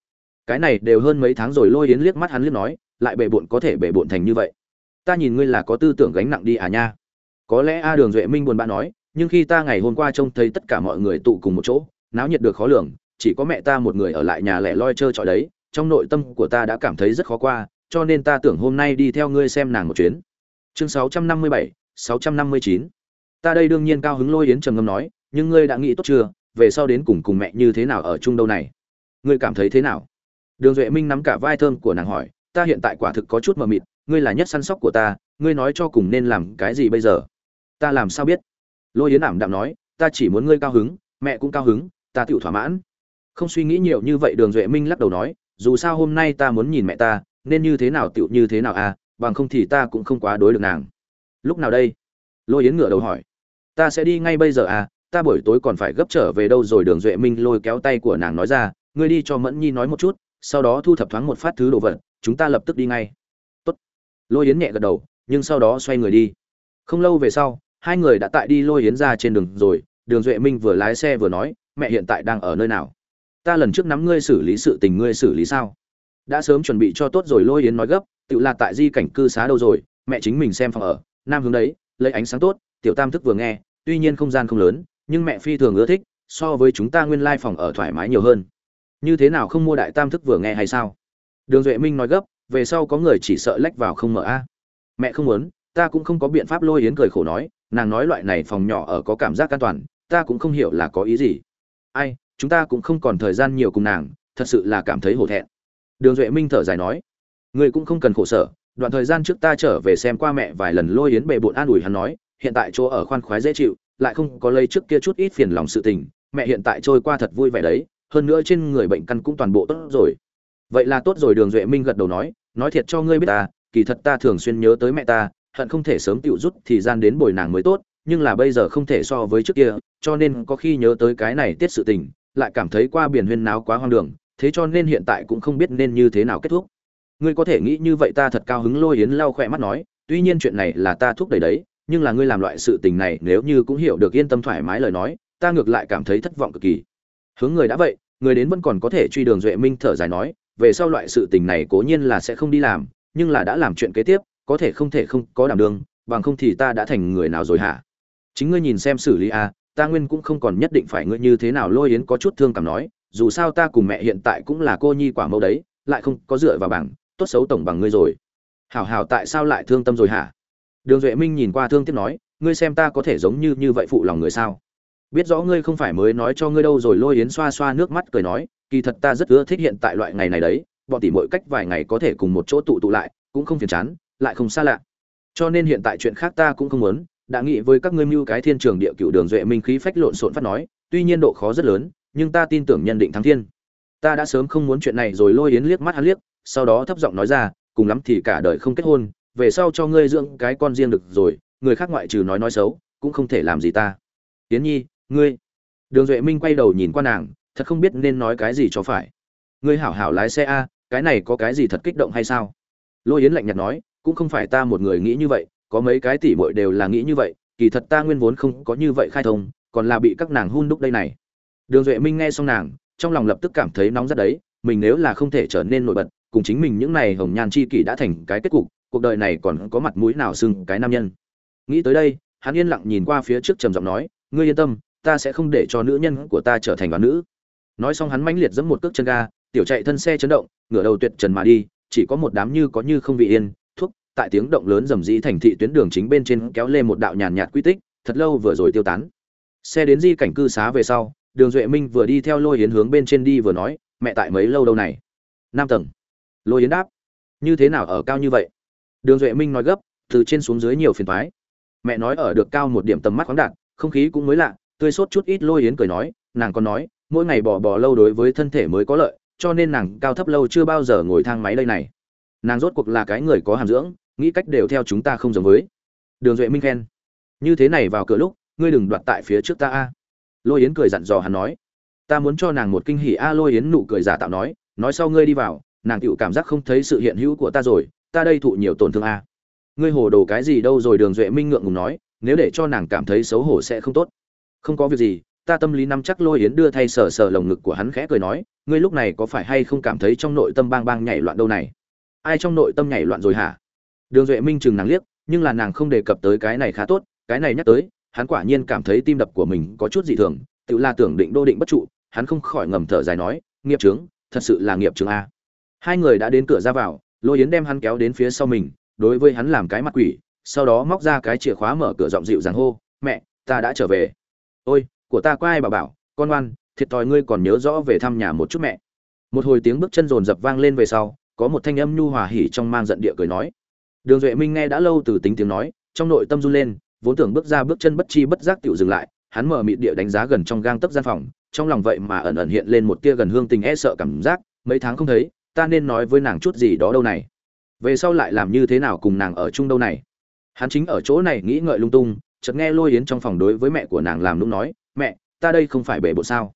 Cái này đều hơn mấy tháng rồi lôi yến liếc mắt hắn liếc nói lại bể bộn có thể bể bộn thành như vậy. Ta nhìn ngươi là có tư tưởng gánh nặng đi à nha. Có lẽ a đường duệ minh buồn bã nói nhưng khi ta ngày hôm qua trông thấy tất cả mọi người tụ cùng một chỗ náo nhiệt được khó lường chỉ có mẹ ta một người ở lại nhà lẻ loi chơi trọi đấy trong nội tâm của ta đã cảm thấy rất khó qua cho nên ta tưởng hôm nay đi theo ngươi xem nàng một chuyến. Chương 657, 659. ta đây đương nhiên cao hứng lôi yến trầm ngâm nói nhưng ngươi đã nghĩ tốt chưa? Về sau đến cùng cùng mẹ như thế nào ở chung đâu này? Ngươi cảm thấy thế nào? Đường duệ minh nắm cả vai thơm của nàng hỏi, ta hiện tại quả thực có chút mờ mịt, ngươi là nhất săn sóc của ta, ngươi nói cho cùng nên làm cái gì bây giờ? Ta làm sao biết? Lôi yến ảm đạm nói, ta chỉ muốn ngươi cao hứng, mẹ cũng cao hứng, ta tự thỏa mãn. Không suy nghĩ nhiều như vậy, đường duệ minh lắc đầu nói, dù sao hôm nay ta muốn nhìn mẹ ta, nên như thế nào tựu như thế nào à bằng không thì ta cũng không quá đối được nàng. Lúc nào đây? Lôi yến ngửa đầu hỏi. Ta sẽ đi ngay bây giờ à ta buổi tối còn phải gấp trở về đâu rồi? Đường duệ minh lôi kéo tay của nàng nói ra, ngươi đi cho mẫn nhi nói một chút, sau đó thu thập thoáng một phát thứ đồ vật, chúng ta lập tức đi ngay. Tốt. lôi yến nhẹ gật đầu, nhưng sau đó xoay người đi. Không lâu về sau, hai người đã tại đi lôi yến ra trên đường rồi, đường duệ minh vừa lái xe vừa nói, mẹ hiện tại đang ở nơi nào? Ta lần trước nắm ngươi xử lý sự tình ngươi xử lý sao? Đã sớm chuẩn bị cho tốt rồi. Lôi yến nói gấp, tự là tại di cảnh cư xá đâu rồi? Mẹ chính mình xem phòng ở, nam hướng đấy, lấy ánh sáng tốt, tiểu tam thức vừa nghe, tuy nhiên không gian không lớn nhưng mẹ phi thường ưa thích, so với chúng ta nguyên lai phòng ở thoải mái nhiều hơn. Như thế nào không mua đại tam thức vừa nghe hay sao? Đường duệ minh nói gấp, về sau có người chỉ sợ lách vào không mở a. Mẹ không muốn, ta cũng không có biện pháp lôi yến cười khổ nói, nàng nói loại này phòng nhỏ ở có cảm giác an toàn, ta cũng không hiểu là có ý gì. Ai, chúng ta cũng không còn thời gian nhiều cùng nàng, thật sự là cảm thấy hổ thẹn. Đường duệ minh thở dài nói, người cũng không cần khổ sở, đoạn thời gian trước ta trở về xem qua mẹ vài lần lôi yến bệ bộn an ủi hắn nói, hiện tại chỗ ở khoan khoái dễ chịu lại không có lấy trước kia chút ít phiền lòng sự tình, mẹ hiện tại trôi qua thật vui vẻ đấy, hơn nữa trên người bệnh căn cũng toàn bộ tốt rồi. Vậy là tốt rồi, đường duệ minh gật đầu nói nói thiệt cho ngươi biết ta, kỳ thật ta thường xuyên nhớ tới mẹ ta, hận không thể sớm tựu rút thì gian đến bồi nàng mới tốt, nhưng là bây giờ không thể so với trước kia, cho nên có khi nhớ tới cái này tiết sự tình, lại cảm thấy qua biển huyên náo quá hoang đường, thế cho nên hiện tại cũng không biết nên như thế nào kết thúc. Ngươi có thể nghĩ như vậy ta thật cao hứng lôi yến lau khỏe mắt nói, tuy nhiên chuyện này là ta thúc đẩy đấy nhưng là ngươi làm loại sự tình này nếu như cũng hiểu được yên tâm thoải mái lời nói ta ngược lại cảm thấy thất vọng cực kỳ. Hướng người đã vậy người đến vẫn còn có thể truy đường duệ minh thở dài nói về sau loại sự tình này cố nhiên là sẽ không đi làm nhưng là đã làm chuyện kế tiếp có thể không thể không có đảm đương bằng không thì ta đã thành người nào rồi hả? Chính ngươi nhìn xem xử lý à, ta nguyên cũng không còn nhất định phải ngươi như thế nào lôi yến có chút thương cảm nói dù sao ta cùng mẹ hiện tại cũng là cô nhi quả mẫu đấy lại không có dựa vào bảng tốt xấu tổng bằng ngươi rồi. Hảo hảo tại sao lại thương tâm rồi hả? Đường duệ minh nhìn qua thương tiếc nói, ngươi xem ta có thể giống như như vậy phụ lòng người sao? Biết rõ ngươi không phải mới nói cho ngươi đâu rồi. Lôi yến xoa xoa nước mắt cười nói, kỳ thật ta rất ưa thích hiện tại loại ngày này đấy, bọn tỷ mỗi cách vài ngày có thể cùng một chỗ tụ tụ lại, cũng không phiền chán, lại không xa lạ. Cho nên hiện tại chuyện khác ta cũng không muốn. Đã nghĩ với các ngươi mưu cái thiên trường địa cựu đường duệ minh khí phách lộn xộn phát nói, tuy nhiên độ khó rất lớn, nhưng ta tin tưởng nhân định thắng thiên. Ta đã sớm không muốn chuyện này rồi, lôi yến liếc mắt hắn liếc, sau đó thấp giọng nói ra, cùng lắm thì cả đời không kết hôn về sau cho ngươi dưỡng cái con riêng được rồi, người khác ngoại trừ nói nói xấu, cũng không thể làm gì ta. Tiến nhi, ngươi. Đường duệ minh quay đầu nhìn qua nàng, thật không biết nên nói cái gì cho phải. Ngươi hảo hảo lái xe a, cái này có cái gì thật kích động hay sao? Lôi yến lạnh nhạt nói, cũng không phải ta một người nghĩ như vậy, có mấy cái tỷ muội đều là nghĩ như vậy, kỳ thật ta nguyên vốn không có như vậy khai thông, còn là bị các nàng hun đúc đây này. Đường duệ minh nghe xong nàng, trong lòng lập tức cảm thấy nóng rất đấy, mình nếu là không thể trở nên nổi bật, cùng chính mình những này hồng nhan chi kỷ đã thành cái kết cục cuộc đời này còn có mặt mũi nào xưng cái nam nhân? Nghĩ tới đây, hắn yên lặng nhìn qua phía trước trầm giọng nói, ngươi yên tâm, ta sẽ không để cho nữ nhân của ta trở thành đoàn nữ. Nói xong hắn mãnh liệt giẫm một cước chân ga, tiểu chạy thân xe chấn động, ngửa đầu tuyệt trần mà đi, chỉ có một đám như có như không vị yên, thuốc, tại tiếng động lớn rầm rĩ thành thị tuyến đường chính bên trên kéo lên một đạo nhàn nhạt quy tích, thật lâu vừa rồi tiêu tán. Xe đến di cảnh cư xá về sau, đường duệ minh vừa đi theo lôi yến hướng bên trên đi vừa nói, mẹ tại mấy lâu đâu này? Năm tầng. Lôi yến đáp, như thế nào ở cao như vậy? Đường duệ minh nói gấp, từ trên xuống dưới nhiều phiền thoái mẹ nói ở được cao một điểm tầm mắt khoáng đạt, không khí cũng mới lạ, tươi sốt chút ít lôi yến cười nói, nàng còn nói, mỗi ngày bỏ bỏ lâu đối với thân thể mới có lợi, cho nên nàng cao thấp lâu chưa bao giờ ngồi thang máy đây này. Nàng rốt cuộc là cái người có hàm dưỡng, nghĩ cách đều theo chúng ta không giống với. Đường duệ minh khen. Như thế này vào cửa lúc, ngươi đừng đoạt tại phía trước ta a. Lôi yến cười dặn dò hắn nói. Ta muốn cho nàng một kinh hỉ a, lôi yến nụ cười giả tạo nói nói sau ngươi đi vào, nàng tựu cảm giác không thấy sự hiện hữu của ta rồi ta đây thụ nhiều tổn thương a ngươi hồ đồ cái gì đâu rồi đường duệ minh ngượng ngùng nói, nếu để cho nàng cảm thấy xấu hổ sẽ không tốt. Không có việc gì, ta tâm lý nắm chắc lôi yến đưa thay sờ sờ lồng ngực của hắn khẽ cười nói, ngươi lúc này có phải hay không cảm thấy trong nội tâm bang bang nhảy loạn đâu này? Ai trong nội tâm nhảy loạn rồi hả? Đường duệ minh chừng nàng liếc, nhưng là nàng không đề cập tới cái này khá tốt, cái này nhắc tới, hắn quả nhiên cảm thấy tim đập của mình có chút dị thường, tự là tưởng định đô định bất trụ, hắn không khỏi ngầm thở dài nói, nghiệp trướng thật sự là nghiệp trướng a à. hai người đã đến cửa ra vào lôi yến đem hắn kéo đến phía sau mình, đối với hắn làm cái mặt quỷ, sau đó móc ra cái chìa khóa mở cửa giọng dịu dàng hô, mẹ, ta đã trở về. Ôi, của ta có ai bảo bảo, con ngoan, thiệt thòi ngươi còn nhớ rõ về thăm nhà một chút mẹ. Một hồi tiếng bước chân rồn rập vang lên về sau, có một thanh âm nhu hòa hỉ trong mang giận địa cười nói. Đường duệ minh nghe đã lâu từ tính tiếng nói, trong nội tâm run lên, vốn tưởng bước ra bước chân bất chi bất giác tiểu dừng lại, hắn mở mịt địa đánh giá gần trong gang tấc gian phòng, trong lòng vậy mà ẩn ẩn hiện lên một tia gần hương tình e sợ cảm giác, mấy tháng không thấy ta nên nói với nàng chút gì đó đâu này. Về sau lại làm như thế nào cùng nàng ở chung đâu này? Hắn chính ở chỗ này nghĩ ngợi lung tung, chợt nghe lôi yến trong phòng đối với mẹ của nàng làm lúc nói, mẹ, ta đây không phải bể bộ sao?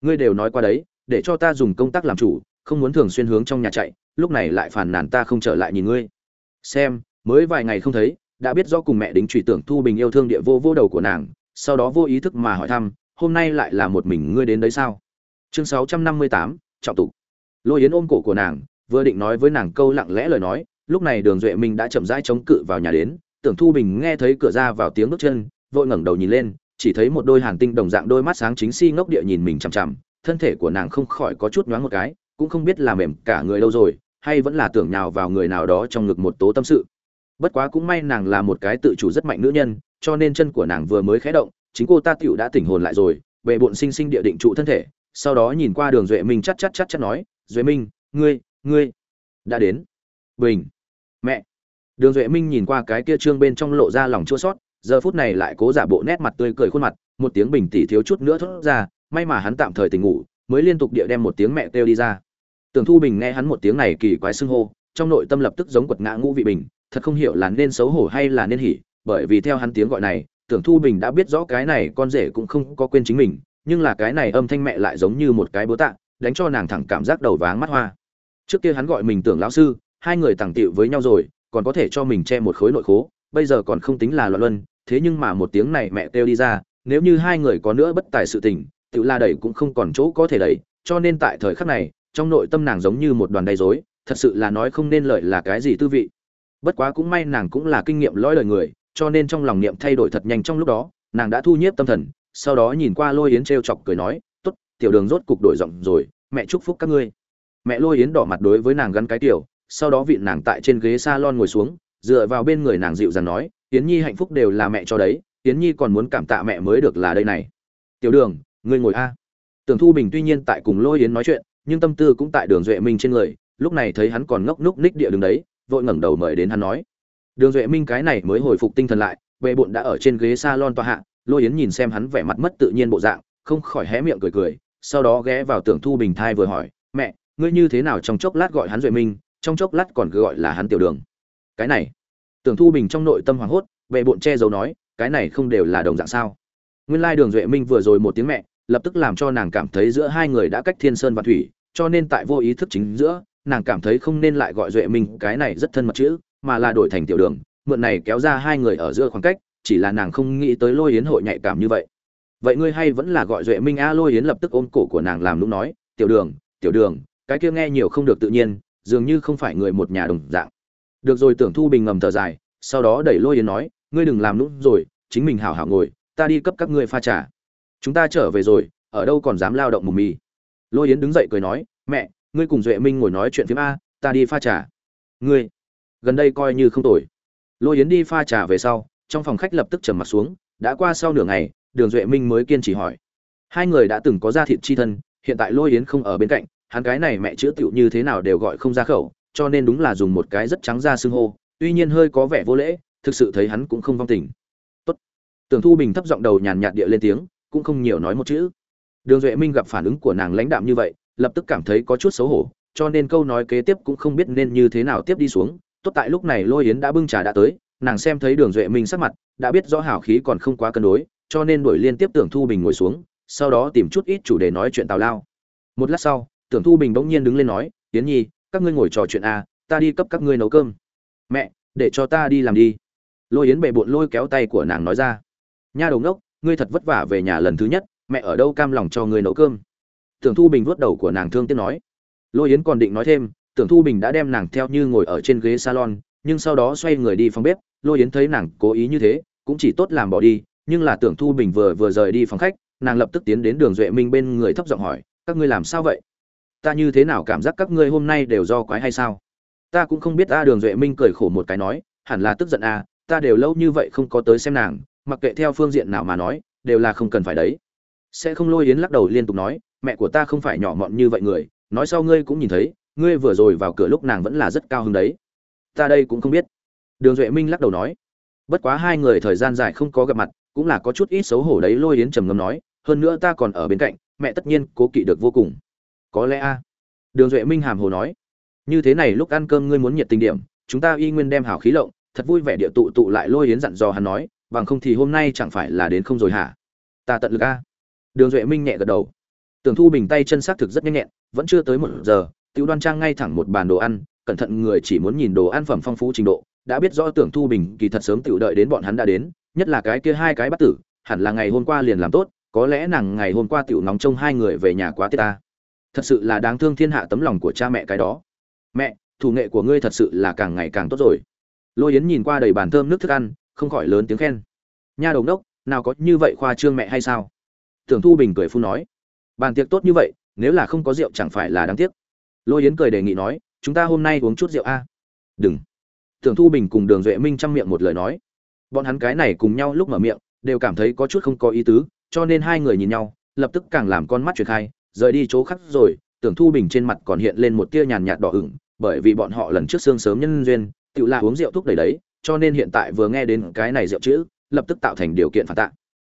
Ngươi đều nói qua đấy, để cho ta dùng công tác làm chủ, không muốn thường xuyên hướng trong nhà chạy, lúc này lại phản nàn ta không trở lại nhìn ngươi. Xem, mới vài ngày không thấy, đã biết do cùng mẹ đính trùy tưởng thu bình yêu thương địa vô vô đầu của nàng, sau đó vô ý thức mà hỏi thăm, hôm nay lại là một mình ngươi đến đấy sao? Chương sáu trăm năm mươi tám, trọng tục lôi yến ôm cổ của nàng, vừa định nói với nàng câu lặng lẽ lời nói, lúc này đường duệ minh đã chậm rãi chống cự vào nhà đến, tưởng thu bình nghe thấy cửa ra vào tiếng bước chân, vội ngẩng đầu nhìn lên, chỉ thấy một đôi hàn tinh đồng dạng đôi mắt sáng chính si ngốc địa nhìn mình chằm chằm, thân thể của nàng không khỏi có chút nhoáng một cái, cũng không biết là mềm cả người lâu rồi, hay vẫn là tưởng nhào vào người nào đó trong ngực một tố tâm sự. Bất quá cũng may nàng là một cái tự chủ rất mạnh nữ nhân, cho nên chân của nàng vừa mới khé động, chính cô ta tựu đã tỉnh hồn lại rồi bệ bộn sinh sinh địa định trụ thân thể, sau đó nhìn qua đường duệ minh chắc chắc chắc chắc nói duệ minh, ngươi ngươi, đã đến. Bình. Mẹ. Đường duệ minh nhìn qua cái kia trương bên trong lộ ra lòng chua sót, giờ phút này lại cố giả bộ nét mặt tươi cười khuôn mặt, một tiếng bình tỉ thiếu chút nữa thốt ra, may mà hắn tạm thời tỉnh ngủ, mới liên tục địa đem một tiếng mẹ kêu đi ra. Tưởng thu bình nghe hắn một tiếng này kỳ quái xưng hô, trong nội tâm lập tức giống quật ngã ngũ vị bình, thật không hiểu là nên xấu hổ hay là nên hỉ, bởi vì theo hắn tiếng gọi này, tưởng thu bình đã biết rõ cái này con rể cũng không có quên chính mình, nhưng là cái này âm thanh mẹ lại giống như một cái bố tạ đánh cho nàng thẳng cảm giác đầu váng mắt hoa. Trước kia hắn gọi mình tưởng lão sư, hai người tàng tiệu với nhau rồi, còn có thể cho mình che một khối nội khố, bây giờ còn không tính là loạn luân, thế nhưng mà một tiếng này mẹ kêu đi ra, nếu như hai người có nữa bất tài sự tình, tự la đẩy cũng không còn chỗ có thể đẩy, cho nên tại thời khắc này, trong nội tâm nàng giống như một đoàn đầy rối, thật sự là nói không nên lợi là cái gì tư vị. Bất quá cũng may nàng cũng là kinh nghiệm lõi lời người, cho nên trong lòng niệm thay đổi thật nhanh trong lúc đó, nàng đã thu nhiếp tâm thần, sau đó nhìn qua lôi yến t chọc cười nói tiểu đường rốt cục đổi giọng rồi, mẹ chúc phúc các ngươi. Mẹ lôi yến đỏ mặt đối với nàng gắn cái tiểu, sau đó vị nàng tại trên ghế s a lon ngồi xuống, dựa vào bên người nàng dịu dàng nói, yến nhi hạnh phúc đều là mẹ cho đấy, yến nhi còn muốn cảm tạ mẹ mới được là đây này. Tiểu đường, ngươi ngồi a. Tưởng thu bình tuy nhiên tại cùng lôi yến nói chuyện, nhưng tâm tư cũng tại đường duệ minh trên người, lúc này thấy hắn còn ngốc núc ních địa đường đấy, vội ngẩng đầu mời đến hắn nói. Đường duệ minh cái này mới hồi phục tinh thần lại, bệ bộn đã ở trên ghế s a lon tòa hạ, lôi yến nhìn xem hắn vẻ mặt mất tự nhiên bộ dạng, không khỏi hé miệng cười cười sau đó ghé vào tưởng thu bình thai vừa hỏi, mẹ, ngươi như thế nào trong chốc lát gọi hắn duệ minh, trong chốc lát còn cứ gọi là hắn tiểu đường? Cái này. Tưởng thu bình trong nội tâm hoảng hốt bệ bộn che giấu nói, cái này không đều là đồng dạng sao? Nguyên lai đường duệ minh vừa rồi một tiếng mẹ, lập tức làm cho nàng cảm thấy giữa hai người đã cách thiên sơn và thủy, cho nên tại vô ý thức chính giữa, nàng cảm thấy không nên lại gọi duệ minh cái này rất thân mật chữ, mà là đổi thành tiểu đường, mượn này kéo ra hai người ở giữa khoảng cách, chỉ là nàng không nghĩ tới lôi yến hội nhạy cảm như vậy vậy ngươi hay vẫn là gọi duệ minh a lôi yến lập tức ôm cổ của nàng làm lúc nói, tiểu đường tiểu đường, cái kia nghe nhiều không được tự nhiên, dường như không phải người một nhà đồng dạng. Được rồi, tưởng thu bình ngầm thở dài, sau đó đẩy lôi yến nói, ngươi đừng làm lúc rồi, chính mình hảo hảo ngồi, ta đi cấp các ngươi pha trà. Chúng ta trở về rồi, ở đâu còn dám lao động mù mì? Lôi yến đứng dậy cười nói, mẹ, ngươi cùng duệ minh ngồi nói chuyện phim a, ta đi pha trà. Ngươi, gần đây coi như không tồi. Lôi yến đi pha trà về sau, trong phòng khách lập tức trầm mặt xuống, đã qua sau nửa ngày đường duệ minh mới kiên trì hỏi. Hai người đã từng có gia thịt chi thân, hiện tại lôi yến không ở bên cạnh, hắn cái này mẹ chữa tựu như thế nào đều gọi không ra khẩu, cho nên đúng là dùng một cái rất trắng ra xưng hô, tuy nhiên hơi có vẻ vô lễ, thực sự thấy hắn cũng không vong tình. Tốt. Tưởng thu bình thấp giọng đầu nhàn nhạt địa lên tiếng, cũng không nhiều nói một chữ. Đường duệ minh gặp phản ứng của nàng lãnh đạm như vậy, lập tức cảm thấy có chút xấu hổ, cho nên câu nói kế tiếp cũng không biết nên như thế nào tiếp đi xuống. Tốt tại lúc này lôi yến đã bưng trà đã tới, nàng xem thấy đường duệ minh sắc mặt, đã biết rõ hảo khí còn không quá cân đối cho nên đuổi liên tiếp tưởng thu bình ngồi xuống sau đó tìm chút ít chủ đề nói chuyện tào lao. Một lát sau tưởng thu bình bỗng nhiên đứng lên nói tiến nhi các ngươi ngồi trò chuyện à, ta đi cấp các ngươi nấu cơm. Mẹ để cho ta đi làm đi. Lôi yến bệ bộn lôi kéo tay của nàng nói ra. Nha đầu ngốc ngươi thật vất vả về nhà lần thứ nhất mẹ ở đâu cam lòng cho ngươi nấu cơm? Tưởng thu bình vuốt đầu của nàng thương tiếc nói. Lôi yến còn định nói thêm tưởng thu bình đã đem nàng theo như ngồi ở trên ghế salon nhưng sau đó xoay người đi phòng bếp lôi yến thấy nàng cố ý như thế cũng chỉ tốt làm bỏ đi nhưng là tưởng thu bình vừa vừa rời đi phòng khách, nàng lập tức tiến đến đường duệ minh bên người thấp giọng hỏi, các ngươi làm sao vậy? Ta như thế nào cảm giác các ngươi hôm nay đều do quái hay sao? Ta cũng không biết, ta đường duệ minh cười khổ một cái nói, hẳn là tức giận à ta đều lâu như vậy không có tới xem nàng, mặc kệ theo phương diện nào mà nói, đều là không cần phải đấy. Sẽ không lôi yến lắc đầu liên tục nói, mẹ của ta không phải nhỏ mọn như vậy người, nói sau ngươi cũng nhìn thấy, ngươi vừa rồi vào cửa lúc nàng vẫn là rất cao hứng đấy. Ta đây cũng không biết. Đường duệ minh lắc đầu nói. Bất quá hai người thời gian dài không có gặp mặt cũng là có chút ít xấu hổ đấy, lôi yến trầm ngâm nói, hơn nữa ta còn ở bên cạnh, mẹ tất nhiên cố kỵ được vô cùng. Có lẽ a. Đường duệ minh hàm hồ nói, như thế này lúc ăn cơm ngươi muốn nhiệt tình điểm, chúng ta y nguyên đem hảo khí lộng, thật vui vẻ địa tụ tụ lại. Lôi yến dặn dò hắn nói, bằng không thì hôm nay chẳng phải là đến không rồi hả? Ta tận lực a. Đường duệ minh nhẹ gật đầu. Tưởng thu bình tay chân xác thực rất nhanh nhẹn, vẫn chưa tới một giờ, tiểu đoan trang ngay thẳng một bàn đồ ăn, cẩn thận người chỉ muốn nhìn đồ ăn phẩm phong phú trình độ đã biết rõ tưởng thu bình kỳ thật sớm tự đợi đến bọn hắn đã đến, nhất là cái kia hai cái bắt tử, hẳn là ngày hôm qua liền làm tốt, có lẽ nàng ngày hôm qua tiểu nóng trông hai người về nhà quá tiết ta. Thật sự là đáng thương thiên hạ tấm lòng của cha mẹ cái đó. Mẹ, thủ nghệ của ngươi thật sự là càng ngày càng tốt rồi. Lôi yến nhìn qua đầy bàn thơm nước thức ăn, không khỏi lớn tiếng khen. Nha đầu đốc nào có như vậy khoa trương mẹ hay sao? Tưởng thu bình cười phu nói. Bàn tiệc tốt như vậy, nếu là không có rượu chẳng phải là đáng tiếc. Lôi yến cười đề nghị nói, chúng ta hôm nay uống chút rượu a. Đừng tưởng thu bình cùng đường duệ minh chăm miệng một lời nói. Bọn hắn cái này cùng nhau lúc mở miệng, đều cảm thấy có chút không có ý tứ, cho nên hai người nhìn nhau, lập tức càng làm con mắt chuyển khai, rời đi chỗ khác rồi, tưởng thu bình trên mặt còn hiện lên một tia nhàn nhạt đỏ ửng, bởi vì bọn họ lần trước xương sớm nhân duyên, tự là uống rượu thuốc đầy đấy, cho nên hiện tại vừa nghe đến cái này rượu chữ, lập tức tạo thành điều kiện phản tạ.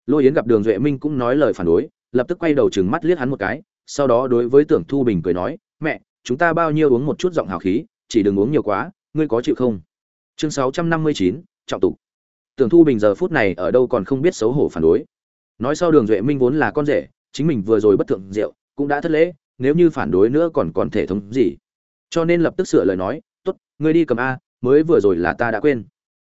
Lôi yến gặp đường duệ minh cũng nói lời phản đối, lập tức quay đầu trừng mắt liếc hắn một cái, sau đó đối với tưởng thu bình cười nói, mẹ, chúng ta bao nhiêu uống một chút giọng hào khí, chỉ đừng uống nhiều quá, ngươi có chịu không? Chương sáu trăm năm mươi chín, trọng tục. Tưởng thu bình giờ phút này ở đâu còn không biết xấu hổ phản đối. Nói sau đường duệ minh vốn là con rể, chính mình vừa rồi bất thượng rượu, cũng đã thất lễ, nếu như phản đối nữa còn còn thể thống gì? Cho nên lập tức sửa lời nói, tốt, ngươi đi cầm a, mới vừa rồi là ta đã quên.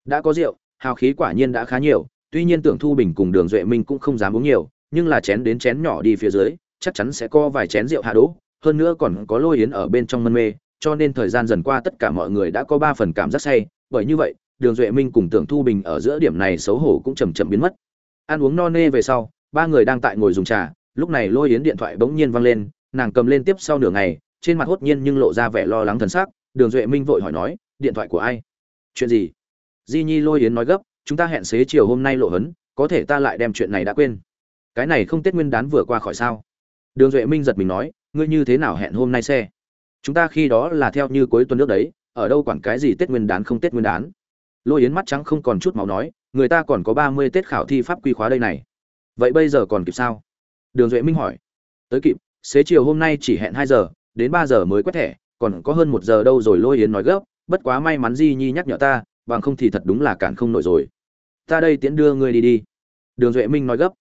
Đã có rượu, hào khí quả nhiên đã khá nhiều, tuy nhiên tưởng thu bình cùng đường duệ minh cũng không dám uống nhiều, nhưng là chén đến chén nhỏ đi phía dưới, chắc chắn sẽ có vài chén rượu hạ đỗ, hơn nữa còn có lôi yến ở bên trong mân mê, cho nên thời gian dần qua tất cả mọi người đã có ba phần cảm giác say bởi như vậy, đường duệ minh cùng tưởng thu bình ở giữa điểm này xấu hổ cũng chầm chậm biến mất. Ăn uống no nê về sau, ba người đang tại ngồi dùng trà, lúc này lôi yến điện thoại bỗng nhiên vang lên, nàng cầm lên tiếp sau nửa ngày, trên mặt hốt nhiên nhưng lộ ra vẻ lo lắng thần sắc, đường duệ minh vội hỏi nói, điện thoại của ai? Chuyện gì? Di nhi lôi yến nói gấp, chúng ta hẹn xế chiều hôm nay lộ hấn, có thể ta lại đem chuyện này đã quên. Cái này không tết nguyên đán vừa qua khỏi sao? Đường duệ minh giật mình nói, ngươi như thế nào hẹn hôm nay xe? Chúng ta khi đó là theo như cuối tuần nước đấy ở đâu quản cái gì tết nguyên đán không tết nguyên đán. Lôi yến mắt trắng không còn chút máu nói, người ta còn có ba mươi tết khảo thi pháp quy khóa đây này. Vậy bây giờ còn kịp sao? Đường duệ minh hỏi. Tới kịp, xế chiều hôm nay chỉ hẹn hai giờ, đến ba giờ mới quét thẻ, còn có hơn một giờ đâu rồi lôi yến nói gấp, bất quá may mắn di nhi nhắc nhở ta, bằng không thì thật đúng là cản không nổi rồi. Ta đây tiễn đưa ngươi đi đi. Đường duệ minh nói gấp.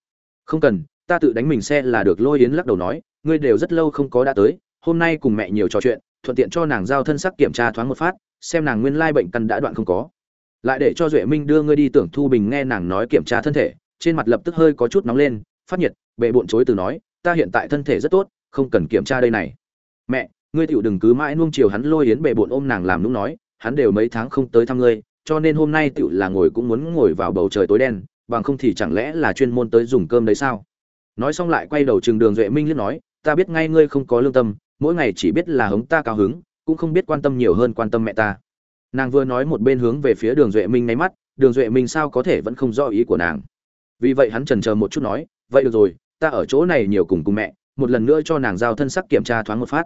Không cần, ta tự đánh mình xe là được lôi yến lắc đầu nói, ngươi đều rất lâu không có đã tới, hôm nay cùng mẹ nhiều trò chuyện thuận tiện cho nàng giao thân sắc kiểm tra thoáng một phát, xem nàng nguyên lai bệnh căn đã đoạn không có. Lại để cho duệ minh đưa ngươi đi tưởng thu bình nghe nàng nói kiểm tra thân thể, trên mặt lập tức hơi có chút nóng lên, phát nhiệt, bệ bộn chối từ nói, ta hiện tại thân thể rất tốt, không cần kiểm tra đây này. Mẹ, ngươi tiểu đừng cứ mãi nuông chiều hắn lôi yến bệ bộn ôm nàng làm nũng nói, hắn đều mấy tháng không tới thăm ngươi, cho nên hôm nay tiểu là ngồi cũng muốn ngồi vào bầu trời tối đen, bằng không thì chẳng lẽ là chuyên môn tới dùng cơm đấy sao? Nói xong lại quay đầu trường đường duệ minh liếc nói ta biết ngay ngươi không có lương tâm, mỗi ngày chỉ biết là hống ta cao hứng, cũng không biết quan tâm nhiều hơn quan tâm mẹ ta. Nàng vừa nói một bên hướng về phía đường duệ minh nháy mắt, đường duệ minh sao có thể vẫn không do ý của nàng. Vì vậy hắn trần chờ một chút nói, vậy được rồi, ta ở chỗ này nhiều cùng cùng mẹ, một lần nữa cho nàng giao thân sắc kiểm tra thoáng một phát.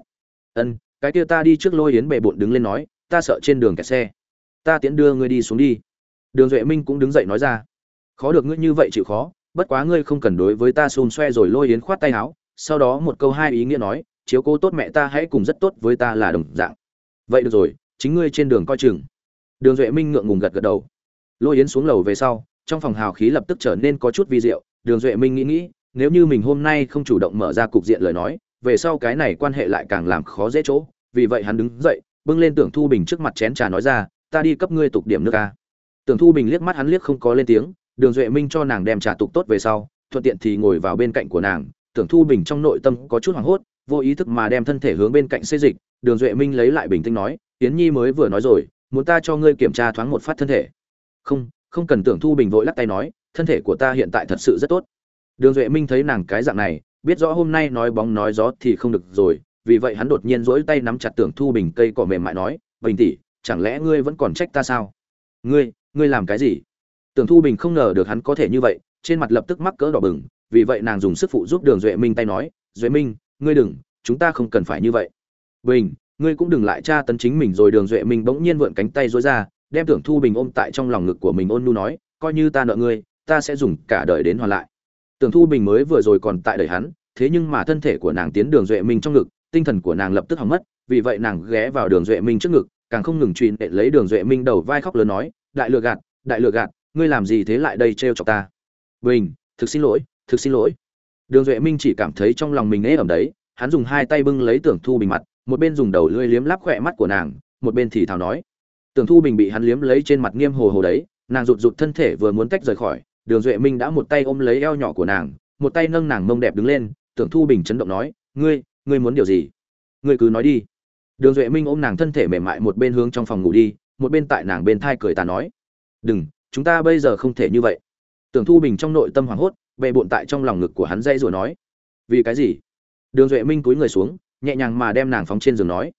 Ân, cái kia ta đi trước lôi yến bệ bộn đứng lên nói, ta sợ trên đường kẹt xe. Ta tiễn đưa ngươi đi xuống đi. Đường duệ minh cũng đứng dậy nói ra, khó được ngươi như vậy chịu khó, bất quá ngươi không cần đối với ta xôn xoe rồi lôi yến khoát tay áo sau đó một câu hai ý nghĩa nói, chiếu cố tốt mẹ ta, hãy cùng rất tốt với ta là đồng dạng. Vậy được rồi, chính ngươi trên đường coi chừng. Đường duệ minh ngượng ngùng gật gật đầu. Lôi yến xuống lầu về sau, trong phòng hào khí lập tức trở nên có chút vi diệu. Đường duệ minh nghĩ nghĩ, nếu như mình hôm nay không chủ động mở ra cục diện lời nói, về sau cái này quan hệ lại càng làm khó dễ chỗ. Vì vậy hắn đứng dậy, bưng lên tưởng thu bình trước mặt chén trà nói ra, ta đi cấp ngươi tục điểm nước ca tưởng thu bình liếc mắt hắn liếc không có lên tiếng. Đường duệ minh cho nàng đem trà tục tốt về sau, thuận tiện thì ngồi vào bên cạnh của nàng tưởng thu bình trong nội tâm có chút hoảng hốt, vô ý thức mà đem thân thể hướng bên cạnh xây dịch, đường duệ minh lấy lại bình tĩnh nói tiến nhi mới vừa nói rồi, muốn ta cho ngươi kiểm tra thoáng một phát thân thể. Không không cần tưởng thu bình vội lắc tay nói, thân thể của ta hiện tại thật sự rất tốt. Đường duệ minh thấy nàng cái dạng này, biết rõ hôm nay nói bóng nói gió thì không được rồi, vì vậy hắn đột nhiên rỗi tay nắm chặt tưởng thu bình cây cỏ mềm mại nói, bình tỉ chẳng lẽ ngươi vẫn còn trách ta sao? Ngươi ngươi làm cái gì? Tưởng thu bình không ngờ được hắn có thể như vậy, trên mặt lập tức mắc cỡ đỏ bừng vì vậy nàng dùng sức phụ giúp đường duệ minh tay nói, duệ minh, ngươi đừng, chúng ta không cần phải như vậy. Bình, ngươi cũng đừng lại tra tấn chính mình. Rồi đường duệ minh bỗng nhiên vượn cánh tay dối ra, đem tưởng thu bình ôm tại trong lòng ngực của mình ôn nu nói, coi như ta nợ ngươi, ta sẽ dùng cả đời đến hoàn lại. Tưởng thu bình mới vừa rồi còn tại đời hắn, thế nhưng mà thân thể của nàng tiến đường duệ minh trong ngực, tinh thần của nàng lập tức hỏng mất, vì vậy nàng ghé vào đường duệ minh trước ngực, càng không ngừng truy để lấy đường duệ minh đầu vai khóc lớn nói, đại lừa gạt, đại lừa gạt, ngươi làm gì thế lại đây trêu chọc ta? Bình, thực xin lỗi thực xin lỗi. Đường duệ minh chỉ cảm thấy trong lòng mình ế ẩm đấy, hắn dùng hai tay bưng lấy tưởng thu bình mặt, một bên dùng đầu lưỡi liếm lắp khỏe mắt của nàng, một bên thì thào nói. Tưởng thu bình bị hắn liếm lấy trên mặt nghiêm hồ hồ đấy, nàng rụt rụt thân thể vừa muốn tách rời khỏi, đường duệ minh đã một tay ôm lấy eo nhỏ của nàng, một tay nâng nàng mông đẹp đứng lên, tưởng thu bình chấn động nói, ngươi ngươi muốn điều gì? Ngươi cứ nói đi. Đường duệ minh ôm nàng thân thể mềm mại một bên hướng trong phòng ngủ đi, một bên tại nàng bên thai cười ta nói, đừng, chúng ta bây giờ không thể như vậy. Tưởng thu bình trong nội tâm hoảng hốt bệ bộn tại trong lòng ngực của hắn dây rồi nói, vì cái gì? Đường duệ minh cúi người xuống, nhẹ nhàng mà đem nàng phóng trên giường nói,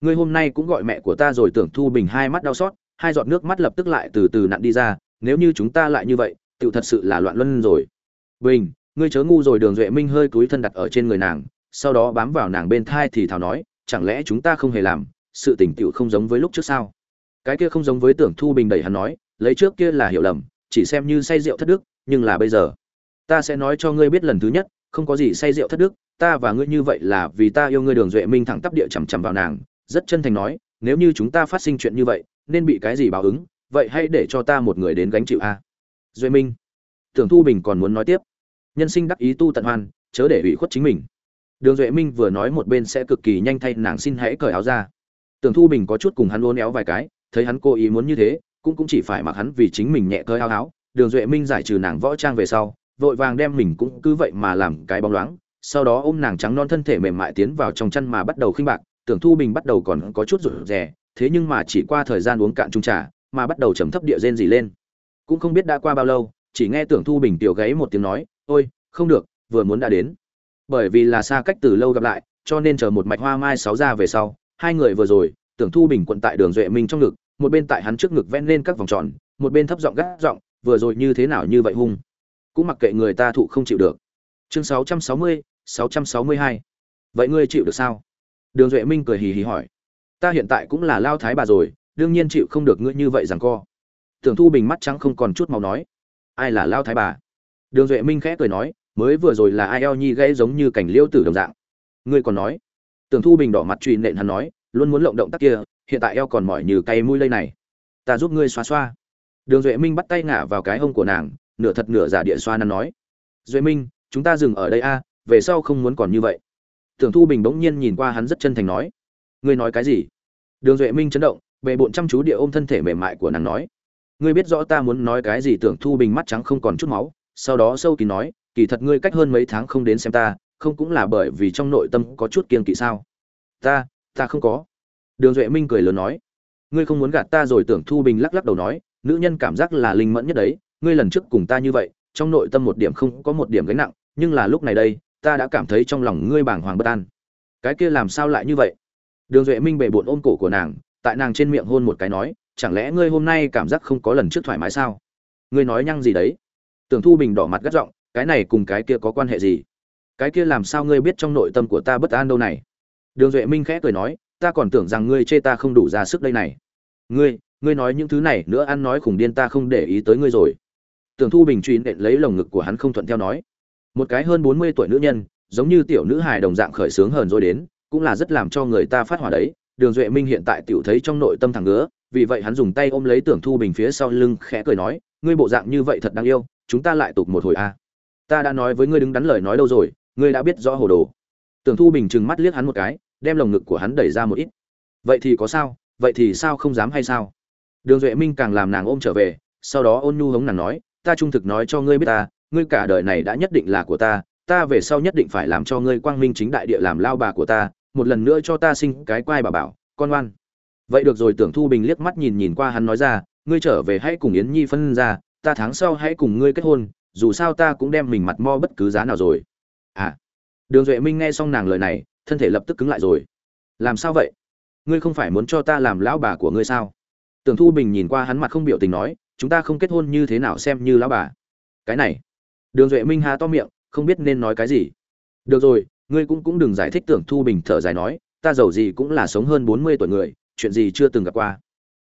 ngươi hôm nay cũng gọi mẹ của ta rồi tưởng thu bình hai mắt đau xót, hai giọt nước mắt lập tức lại từ từ nặn đi ra, nếu như chúng ta lại như vậy, tựu thật sự là loạn luân rồi. Bình, ngươi chớ ngu rồi. Đường duệ minh hơi cúi thân đặt ở trên người nàng, sau đó bám vào nàng bên thai thì thào nói, chẳng lẽ chúng ta không hề làm, sự tỉnh tựu không giống với lúc trước sao? Cái kia không giống với tưởng thu bình đẩy hắn nói, lấy trước kia là hiểu lầm, chỉ xem như say rượu thất đức, nhưng là bây giờ ta sẽ nói cho ngươi biết lần thứ nhất, không có gì say rượu thất đức, ta và ngươi như vậy là vì ta yêu ngươi đường duệ minh thẳng tắp địa chằm chằm vào nàng, rất chân thành nói, nếu như chúng ta phát sinh chuyện như vậy, nên bị cái gì báo ứng, vậy hãy để cho ta một người đến gánh chịu a. Duệ minh, tưởng thu bình còn muốn nói tiếp. Nhân sinh đắc ý tu tận hoan chớ để ủy khuất chính mình. Đường duệ minh vừa nói một bên sẽ cực kỳ nhanh thay nàng xin hãy cởi áo ra. Tưởng thu bình có chút cùng hắn lôn éo vài cái, thấy hắn cố ý muốn như thế, cũng cũng chỉ phải mặc hắn vì chính mình nhẹ cởi áo áo. Đường duệ minh giải trừ nàng võ trang về sau vội vàng đem mình cũng cứ vậy mà làm cái bóng loáng. Sau đó ôm nàng trắng non thân thể mềm mại tiến vào trong chăn mà bắt đầu khinh bạc, tưởng thu bình bắt đầu còn có chút rụt rè, thế nhưng mà chỉ qua thời gian uống cạn chung trà, mà bắt đầu trầm thấp địa rên gì lên. Cũng không biết đã qua bao lâu, chỉ nghe tưởng thu bình tiểu gáy một tiếng nói, ôi, không được, vừa muốn đã đến. Bởi vì là xa cách từ lâu gặp lại, cho nên chờ một mạch hoa mai sáu ra về sau, hai người vừa rồi, tưởng thu bình quận tại đường duệ minh trong ngực, một bên tại hắn trước ngực ven lên các vòng tròn, một bên thấp giọng gác giọng, vừa rồi như thế nào như vậy hung? Cũng mặc kệ người ta thụ không chịu được. Chương 660, 662. vậy ngươi chịu được sao? Đường duệ minh cười hì hì hỏi. Ta hiện tại cũng là lao thái bà rồi đương nhiên chịu không được ngươi như vậy rằng co. Tưởng thu bình mắt trắng không còn chút màu nói. Ai là lao thái bà? Đường duệ minh khẽ cười nói mới vừa rồi là ai eo nhi gãy giống như cảnh liêu tử đồng dạng. Ngươi còn nói. Tưởng thu bình đỏ mặt truy nện hắn nói luôn muốn lộng động tác kia hiện tại eo còn mỏi như cây mũi lây này. Ta giúp ngươi xoa xoa đường duệ minh bắt tay ngả vào cái hông của nàng nửa thật nửa giả địa xoa năn nói. Duệ minh, chúng ta dừng ở đây a, về sau không muốn còn như vậy. Tưởng thu bình bỗng nhiên nhìn qua hắn rất chân thành nói. Ngươi nói cái gì? Đường duệ minh chấn động, bề bộn chăm chú địa ôm thân thể mềm mại của nàng nói. Ngươi biết rõ ta muốn nói cái gì, tưởng thu bình mắt trắng không còn chút máu, sau đó sâu kỳ nói, kỳ thật ngươi cách hơn mấy tháng không đến xem ta, không cũng là bởi vì trong nội tâm có chút kiên kỵ sao? Ta ta không có. Đường duệ minh cười lớn nói. Ngươi không muốn gạt ta rồi, tưởng thu bình lắc lắc đầu nói, nữ nhân cảm giác là linh mẫn nhất đấy ngươi lần trước cùng ta như vậy, trong nội tâm một điểm không có một điểm gánh nặng, nhưng là lúc này đây, ta đã cảm thấy trong lòng ngươi bàng hoàng bất an. Cái kia làm sao lại như vậy? Đường duệ minh bề bộn ôm cổ của nàng, tại nàng trên miệng hôn một cái nói, chẳng lẽ ngươi hôm nay cảm giác không có lần trước thoải mái sao? Ngươi nói nhăng gì đấy? Tưởng thu bình đỏ mặt gắt giọng, cái này cùng cái kia có quan hệ gì? Cái kia làm sao ngươi biết trong nội tâm của ta bất an đâu này? Đường duệ minh khẽ cười nói, ta còn tưởng rằng ngươi chê ta không đủ ra sức đây này. Ngươi ngươi nói những thứ này, nữa ăn nói khủng điên ta không để ý tới ngươi rồi tưởng thu bình truy nện lấy lồng ngực của hắn không thuận theo nói. Một cái hơn bốn mươi tuổi nữ nhân, giống như tiểu nữ hài đồng dạng khởi sướng hờn rồi đến, cũng là rất làm cho người ta phát hỏa đấy. Đường duệ minh hiện tại tiểu thấy trong nội tâm thằng ngứa, vì vậy hắn dùng tay ôm lấy tưởng thu bình phía sau lưng khẽ cười nói, ngươi bộ dạng như vậy thật đáng yêu, chúng ta lại tục một hồi a. Ta đã nói với ngươi đứng đắn lời nói đâu rồi, ngươi đã biết rõ hồ đồ. Tưởng thu bình trừng mắt liếc hắn một cái, đem lồng ngực của hắn đẩy ra một ít. Vậy thì có sao, vậy thì sao không dám hay sao? Đường duệ minh càng làm nàng ôm trở về, sau đó ôn nhu hống nàng nói ta trung thực nói cho ngươi biết ta, ngươi cả đời này đã nhất định là của ta ta về sau nhất định phải làm cho ngươi quang minh chính đại địa làm lao bà của ta, một lần nữa cho ta sinh cái quai bà bảo, con ngoan. Vậy được rồi, tưởng thu bình liếc mắt nhìn nhìn qua hắn nói ra, ngươi trở về hãy cùng yến nhi phân ra, ta tháng sau hãy cùng ngươi kết hôn, dù sao ta cũng đem mình mặt mo bất cứ giá nào rồi. À đường duệ minh nghe xong nàng lời này, thân thể lập tức cứng lại rồi. Làm sao vậy? Ngươi không phải muốn cho ta làm lão bà của ngươi sao? Tưởng thu bình nhìn qua hắn mặt không biểu tình nói chúng ta không kết hôn như thế nào xem như lão bà. Cái này, đường duệ minh hà to miệng, không biết nên nói cái gì. Được rồi, ngươi cũng cũng đừng giải thích tưởng thu bình thở dài nói, ta giàu gì cũng là sống hơn bốn mươi tuổi người, chuyện gì chưa từng gặp qua.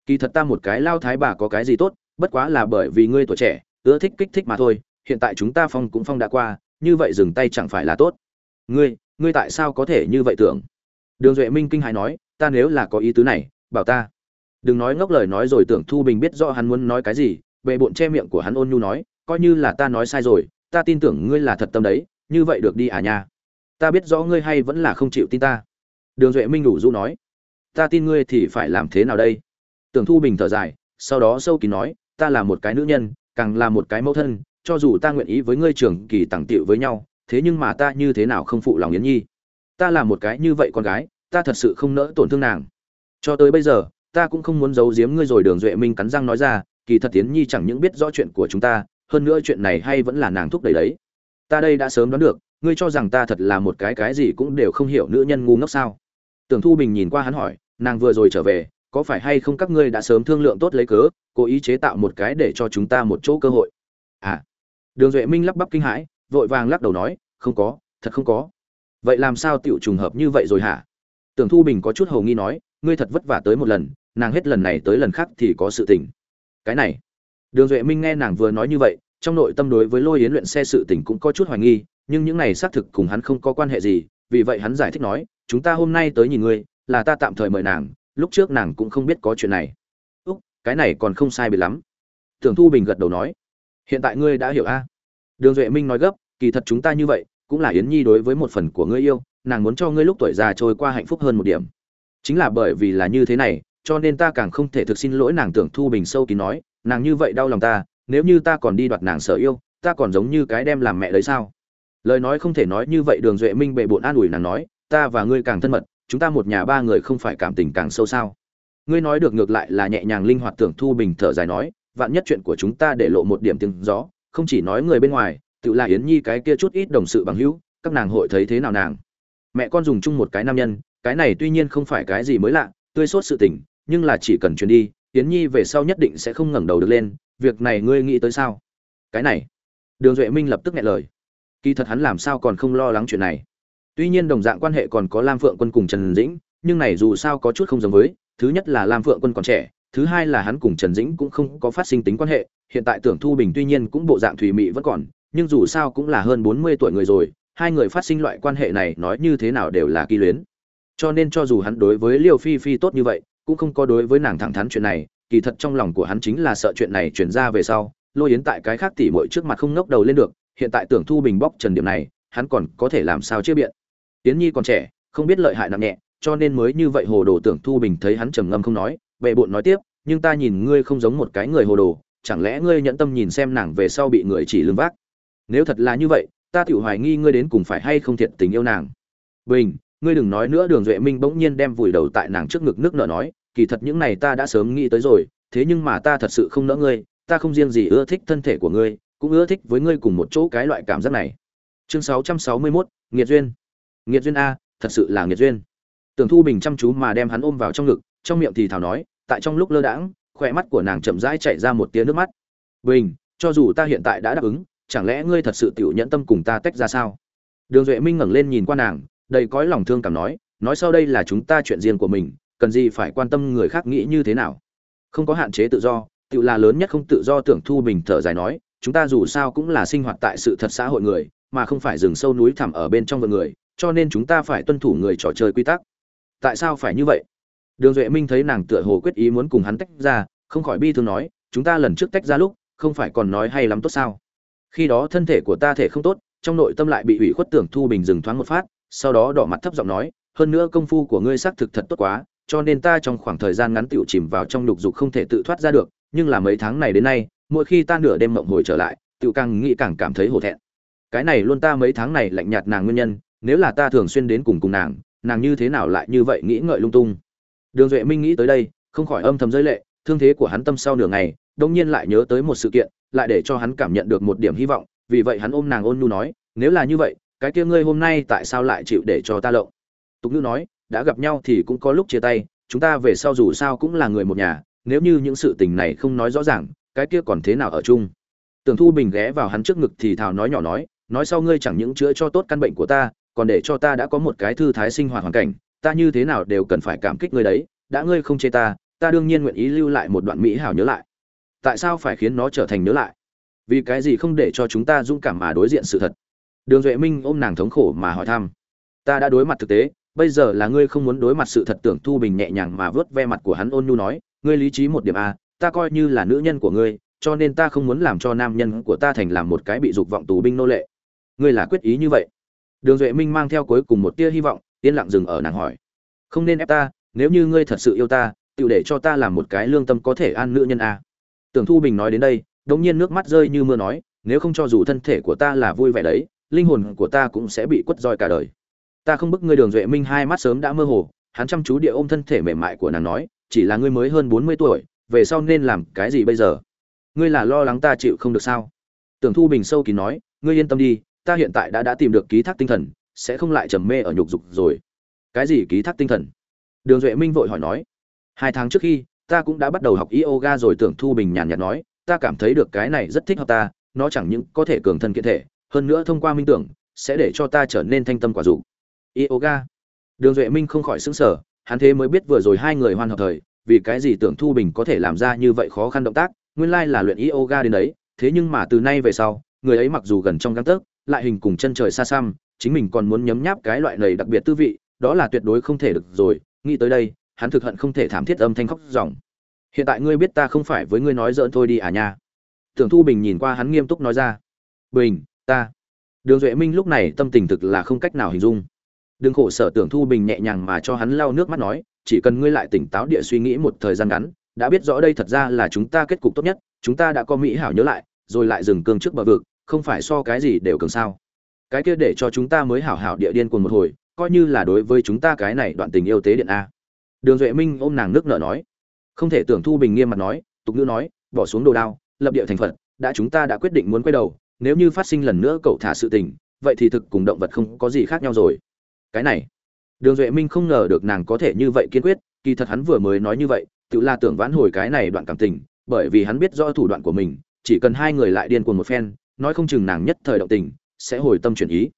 Kỳ thật ta một cái lao thái bà có cái gì tốt, bất quá là bởi vì ngươi tuổi trẻ, ưa thích kích thích mà thôi, hiện tại chúng ta phong cũng phong đã qua, như vậy dừng tay chẳng phải là tốt. Ngươi ngươi tại sao có thể như vậy tưởng? Đường duệ minh kinh hài nói, ta nếu là có ý tứ này, bảo ta đừng nói ngốc lời nói rồi tưởng thu bình biết rõ hắn muốn nói cái gì bệ bộn che miệng của hắn ôn nhu nói, coi như là ta nói sai rồi, ta tin tưởng ngươi là thật tâm đấy, như vậy được đi à nha. Ta biết rõ ngươi hay vẫn là không chịu tin ta. Đường duệ minh đủ du nói, ta tin ngươi thì phải làm thế nào đây? Tưởng thu bình thở dài, sau đó sâu kín nói, ta là một cái nữ nhân, càng là một cái mẫu thân, cho dù ta nguyện ý với ngươi trường kỳ tặng tiệu với nhau, thế nhưng mà ta như thế nào không phụ lòng yến nhi? Ta là một cái như vậy con gái, ta thật sự không nỡ tổn thương nàng. Cho tới bây giờ ta cũng không muốn giấu giếm ngươi rồi, đường duệ minh cắn răng nói ra, kỳ thật tiến nhi chẳng những biết rõ chuyện của chúng ta, hơn nữa chuyện này hay vẫn là nàng thúc đẩy đấy. Ta đây đã sớm đoán được, ngươi cho rằng ta thật là một cái cái gì cũng đều không hiểu nữ nhân ngu ngốc sao? Tưởng thu bình nhìn qua hắn hỏi, nàng vừa rồi trở về, có phải hay không các ngươi đã sớm thương lượng tốt lấy cớ, cố ý chế tạo một cái để cho chúng ta một chỗ cơ hội? À. Đường duệ minh lắp bắp kinh hãi, vội vàng lắc đầu nói, không có, thật không có. Vậy làm sao tiểu trùng hợp như vậy rồi hả? Tưởng thu bình có chút hầu nghi nói, ngươi thật vất vả tới một lần nàng hết lần này tới lần khác thì có sự tình. Cái này, đường duệ minh nghe nàng vừa nói như vậy, trong nội tâm đối với lôi yến luyện xe sự tình cũng có chút hoài nghi, nhưng những này xác thực cùng hắn không có quan hệ gì, vì vậy hắn giải thích nói, chúng ta hôm nay tới nhìn ngươi, là ta tạm thời mời nàng, lúc trước nàng cũng không biết có chuyện này. Úc, cái này còn không sai biệt lắm. Tưởng thu bình gật đầu nói, hiện tại ngươi đã hiểu a. Đường duệ minh nói gấp, kỳ thật chúng ta như vậy, cũng là yến nhi đối với một phần của ngươi yêu, nàng muốn cho ngươi lúc tuổi già trôi qua hạnh phúc hơn một điểm. Chính là bởi vì là như thế này cho nên ta càng không thể thực xin lỗi nàng tưởng thu bình sâu kín nói, nàng như vậy đau lòng ta, nếu như ta còn đi đoạt nàng sợ yêu, ta còn giống như cái đem làm mẹ đấy sao? Lời nói không thể nói như vậy, đường duệ minh bệ bộn an ủi nàng nói, ta và ngươi càng thân mật, chúng ta một nhà ba người không phải cảm tình càng sâu sao? Ngươi nói được ngược lại là nhẹ nhàng linh hoạt tưởng thu bình thở dài nói, vạn nhất chuyện của chúng ta để lộ một điểm tiếng gió, không chỉ nói người bên ngoài, tự là yến nhi cái kia chút ít đồng sự bằng hữu, các nàng hội thấy thế nào nàng? Mẹ con dùng chung một cái nam nhân, cái này tuy nhiên không phải cái gì mới lạ, tươi sốt sự tình nhưng là chỉ cần chuyển đi tiến nhi về sau nhất định sẽ không ngẩng đầu được lên, việc này ngươi nghĩ tới sao? Cái này. Đường duệ minh lập tức nghe lời. Kỳ thật hắn làm sao còn không lo lắng chuyện này. Tuy nhiên đồng dạng quan hệ còn có lam phượng quân cùng trần dĩnh, nhưng này dù sao có chút không giống với, thứ nhất là lam phượng quân còn trẻ, thứ hai là hắn cùng trần dĩnh cũng không có phát sinh tính quan hệ, hiện tại tưởng thu bình tuy nhiên cũng bộ dạng thùy mị vẫn còn, nhưng dù sao cũng là hơn bốn mươi tuổi người rồi, hai người phát sinh loại quan hệ này nói như thế nào đều là kỳ luyến. Cho nên cho dù hắn đối với liêu phi phi tốt như vậy cũng không có đối với nàng thẳng thắn chuyện này, kỳ thật trong lòng của hắn chính là sợ chuyện này chuyển ra về sau, lôi yến tại cái khác tỉ mội trước mặt không ngóc đầu lên được, hiện tại tưởng thu bình bóc trần điểm này, hắn còn có thể làm sao chưa biện. Tiến nhi còn trẻ, không biết lợi hại nặng nhẹ, cho nên mới như vậy hồ đồ tưởng thu bình thấy hắn trầm ngâm không nói bệ bộn nói tiếp, nhưng ta nhìn ngươi không giống một cái người hồ đồ, chẳng lẽ ngươi nhận tâm nhìn xem nàng về sau bị người chỉ lưng vác? Nếu thật là như vậy, ta tự hoài nghi ngươi đến cùng phải hay không thiệt tình yêu nàng. Bình ngươi đừng nói nữa đường duệ minh bỗng nhiên đem vùi đầu tại nàng trước ngực nước nở nói kỳ thật những này ta đã sớm nghĩ tới rồi thế nhưng mà ta thật sự không nỡ ngươi ta không riêng gì ưa thích thân thể của ngươi cũng ưa thích với ngươi cùng một chỗ cái loại cảm giác này. Chương 661, nghiệt duyên. Nghiệt duyên a thật sự là nghiệt duyên. Tưởng thu bình chăm chú mà đem hắn ôm vào trong ngực trong miệng thì thào nói tại trong lúc lơ đãng khỏe mắt của nàng chậm rãi chạy ra một tia nước mắt. Bình cho dù ta hiện tại đã đáp ứng chẳng lẽ ngươi thật sự tiểu nhẫn tâm cùng ta tách ra sao? Đường duệ minh ngẩng lên nhìn qua nàng đầy cõi lòng thương cảm nói nói sau đây là chúng ta chuyện riêng của mình, cần gì phải quan tâm người khác nghĩ như thế nào? Không có hạn chế tự do, tự là lớn nhất không tự do tưởng thu bình thở dài nói, chúng ta dù sao cũng là sinh hoạt tại sự thật xã hội người, mà không phải rừng sâu núi thẳm ở bên trong vợ người, cho nên chúng ta phải tuân thủ người trò chơi quy tắc. Tại sao phải như vậy? Đường duệ minh thấy nàng tựa hồ quyết ý muốn cùng hắn tách ra, không khỏi bi thương nói, chúng ta lần trước tách ra lúc, không phải còn nói hay lắm tốt sao? Khi đó thân thể của ta thể không tốt, trong nội tâm lại bị ủy khuất tưởng thu bình dừng thoáng một phát sau đó đỏ mặt thấp giọng nói, hơn nữa công phu của ngươi xác thực thật tốt quá, cho nên ta trong khoảng thời gian ngắn tựu chìm vào trong lục dục không thể tự thoát ra được, nhưng là mấy tháng này đến nay, mỗi khi ta nửa đêm mộng hồi trở lại tựu càng nghĩ càng cảm thấy hổ thẹn. Cái này luôn ta mấy tháng này lạnh nhạt nàng nguyên nhân, nếu là ta thường xuyên đến cùng cùng nàng nàng như thế nào lại như vậy nghĩ ngợi lung tung? Đường duệ minh nghĩ tới đây, không khỏi âm thầm rơi lệ, thương thế của hắn tâm sau nửa ngày, đông nhiên lại nhớ tới một sự kiện, lại để cho hắn cảm nhận được một điểm hy vọng, vì vậy hắn ôm nàng ôn nhu nói, nếu là như vậy cái kia ngươi hôm nay tại sao lại chịu để cho ta lộng? Tục ngữ nói, đã gặp nhau thì cũng có lúc chia tay, chúng ta về sau dù sao cũng là người một nhà, nếu như những sự tình này không nói rõ ràng, cái kia còn thế nào ở chung? Tưởng thu bình ghé vào hắn trước ngực thì thào nói nhỏ nói nói sau ngươi chẳng những chữa cho tốt căn bệnh của ta, còn để cho ta đã có một cái thư thái sinh hoạt hoàn cảnh, ta như thế nào đều cần phải cảm kích ngươi đấy, đã ngươi không chê ta ta đương nhiên nguyện ý lưu lại một đoạn mỹ hảo nhớ lại. Tại sao phải khiến nó trở thành nhớ lại? Vì cái gì không để cho chúng ta dũng cảm mà đối diện sự thật? Đường duệ minh ôm nàng thống khổ mà hỏi thăm. Ta đã đối mặt thực tế, bây giờ là ngươi không muốn đối mặt sự thật tưởng thu bình nhẹ nhàng mà vớt ve mặt của hắn ôn nhu nói, ngươi lý trí một điểm a ta coi như là nữ nhân của ngươi, cho nên ta không muốn làm cho nam nhân của ta thành làm một cái bị dục vọng tù binh nô lệ. Ngươi là quyết ý như vậy. Đường duệ minh mang theo cuối cùng một tia hy vọng, yên lặng dừng ở nàng hỏi. Không nên ép ta, nếu như ngươi thật sự yêu ta, tự để cho ta làm một cái lương tâm có thể an nữ nhân a tưởng thu bình nói đến đây, đống nhiên nước mắt rơi như mưa nói, nếu không cho dù thân thể của ta là vui vẻ đấy linh hồn của ta cũng sẽ bị quất roi cả đời. Ta không bức ngươi đường duệ minh hai mắt sớm đã mơ hồ, hắn chăm chú địa ôm thân thể mềm mại của nàng nói, chỉ là ngươi mới hơn bốn mươi tuổi, về sau nên làm cái gì bây giờ? Ngươi là lo lắng ta chịu không được sao? Tưởng thu bình sâu kín nói, ngươi yên tâm đi, ta hiện tại đã đã tìm được ký thác tinh thần, sẽ không lại trầm mê ở nhục dục rồi. Cái gì ký thác tinh thần? Đường duệ minh vội hỏi nói. Hai tháng trước khi, ta cũng đã bắt đầu học yoga rồi, tưởng thu bình nhàn nhạt nói, ta cảm thấy được cái này rất thích hợp ta, nó chẳng những có thể cường thân kiện thể hơn nữa thông qua minh tưởng, sẽ để cho ta trở nên thanh tâm quả dục. Yoga. Đường duệ minh không khỏi xứng sở hắn thế mới biết vừa rồi hai người hoan hợp thời, vì cái gì tưởng thu bình có thể làm ra như vậy khó khăn động tác, nguyên lai là luyện yoga đến đấy, thế nhưng mà từ nay về sau, người ấy mặc dù gần trong găng tấc, lại hình cùng chân trời xa xăm, chính mình còn muốn nhấm nháp cái loại này đặc biệt tư vị, đó là tuyệt đối không thể được rồi, nghĩ tới đây, hắn thực hận không thể thảm thiết âm thanh khóc ròng. Hiện tại ngươi biết ta không phải với ngươi nói dỡn thôi đi à nha. Tưởng thu bình nhìn qua hắn nghiêm túc nói ra. Bình ta. Đường duệ minh lúc này tâm tình thực là không cách nào hình dung. Đừng khổ sở tưởng thu bình nhẹ nhàng mà cho hắn lau nước mắt nói, chỉ cần ngươi lại tỉnh táo địa suy nghĩ một thời gian ngắn, đã biết rõ đây thật ra là chúng ta kết cục tốt nhất, chúng ta đã có mỹ hảo nhớ lại, rồi lại dừng cương trước bờ vực, không phải so cái gì đều cường sao. Cái kia để cho chúng ta mới hảo hảo địa điên cuồng một hồi, coi như là đối với chúng ta cái này đoạn tình yêu tế điện a. Đường duệ minh ôm nàng nước nợ nói. Không thể tưởng thu bình nghiêm mặt nói, tục ngữ nói, bỏ xuống đồ đao, lập địa thành phật, đã chúng ta đã quyết định muốn quay đầu nếu như phát sinh lần nữa cậu thả sự tình, vậy thì thực cùng động vật không có gì khác nhau rồi. Cái này, đường duệ minh không ngờ được nàng có thể như vậy kiên quyết, kỳ thật hắn vừa mới nói như vậy, tự là tưởng vãn hồi cái này đoạn cảm tình, bởi vì hắn biết rõ thủ đoạn của mình, chỉ cần hai người lại điên cuồng một phen, nói không chừng nàng nhất thời động tình, sẽ hồi tâm chuyển ý.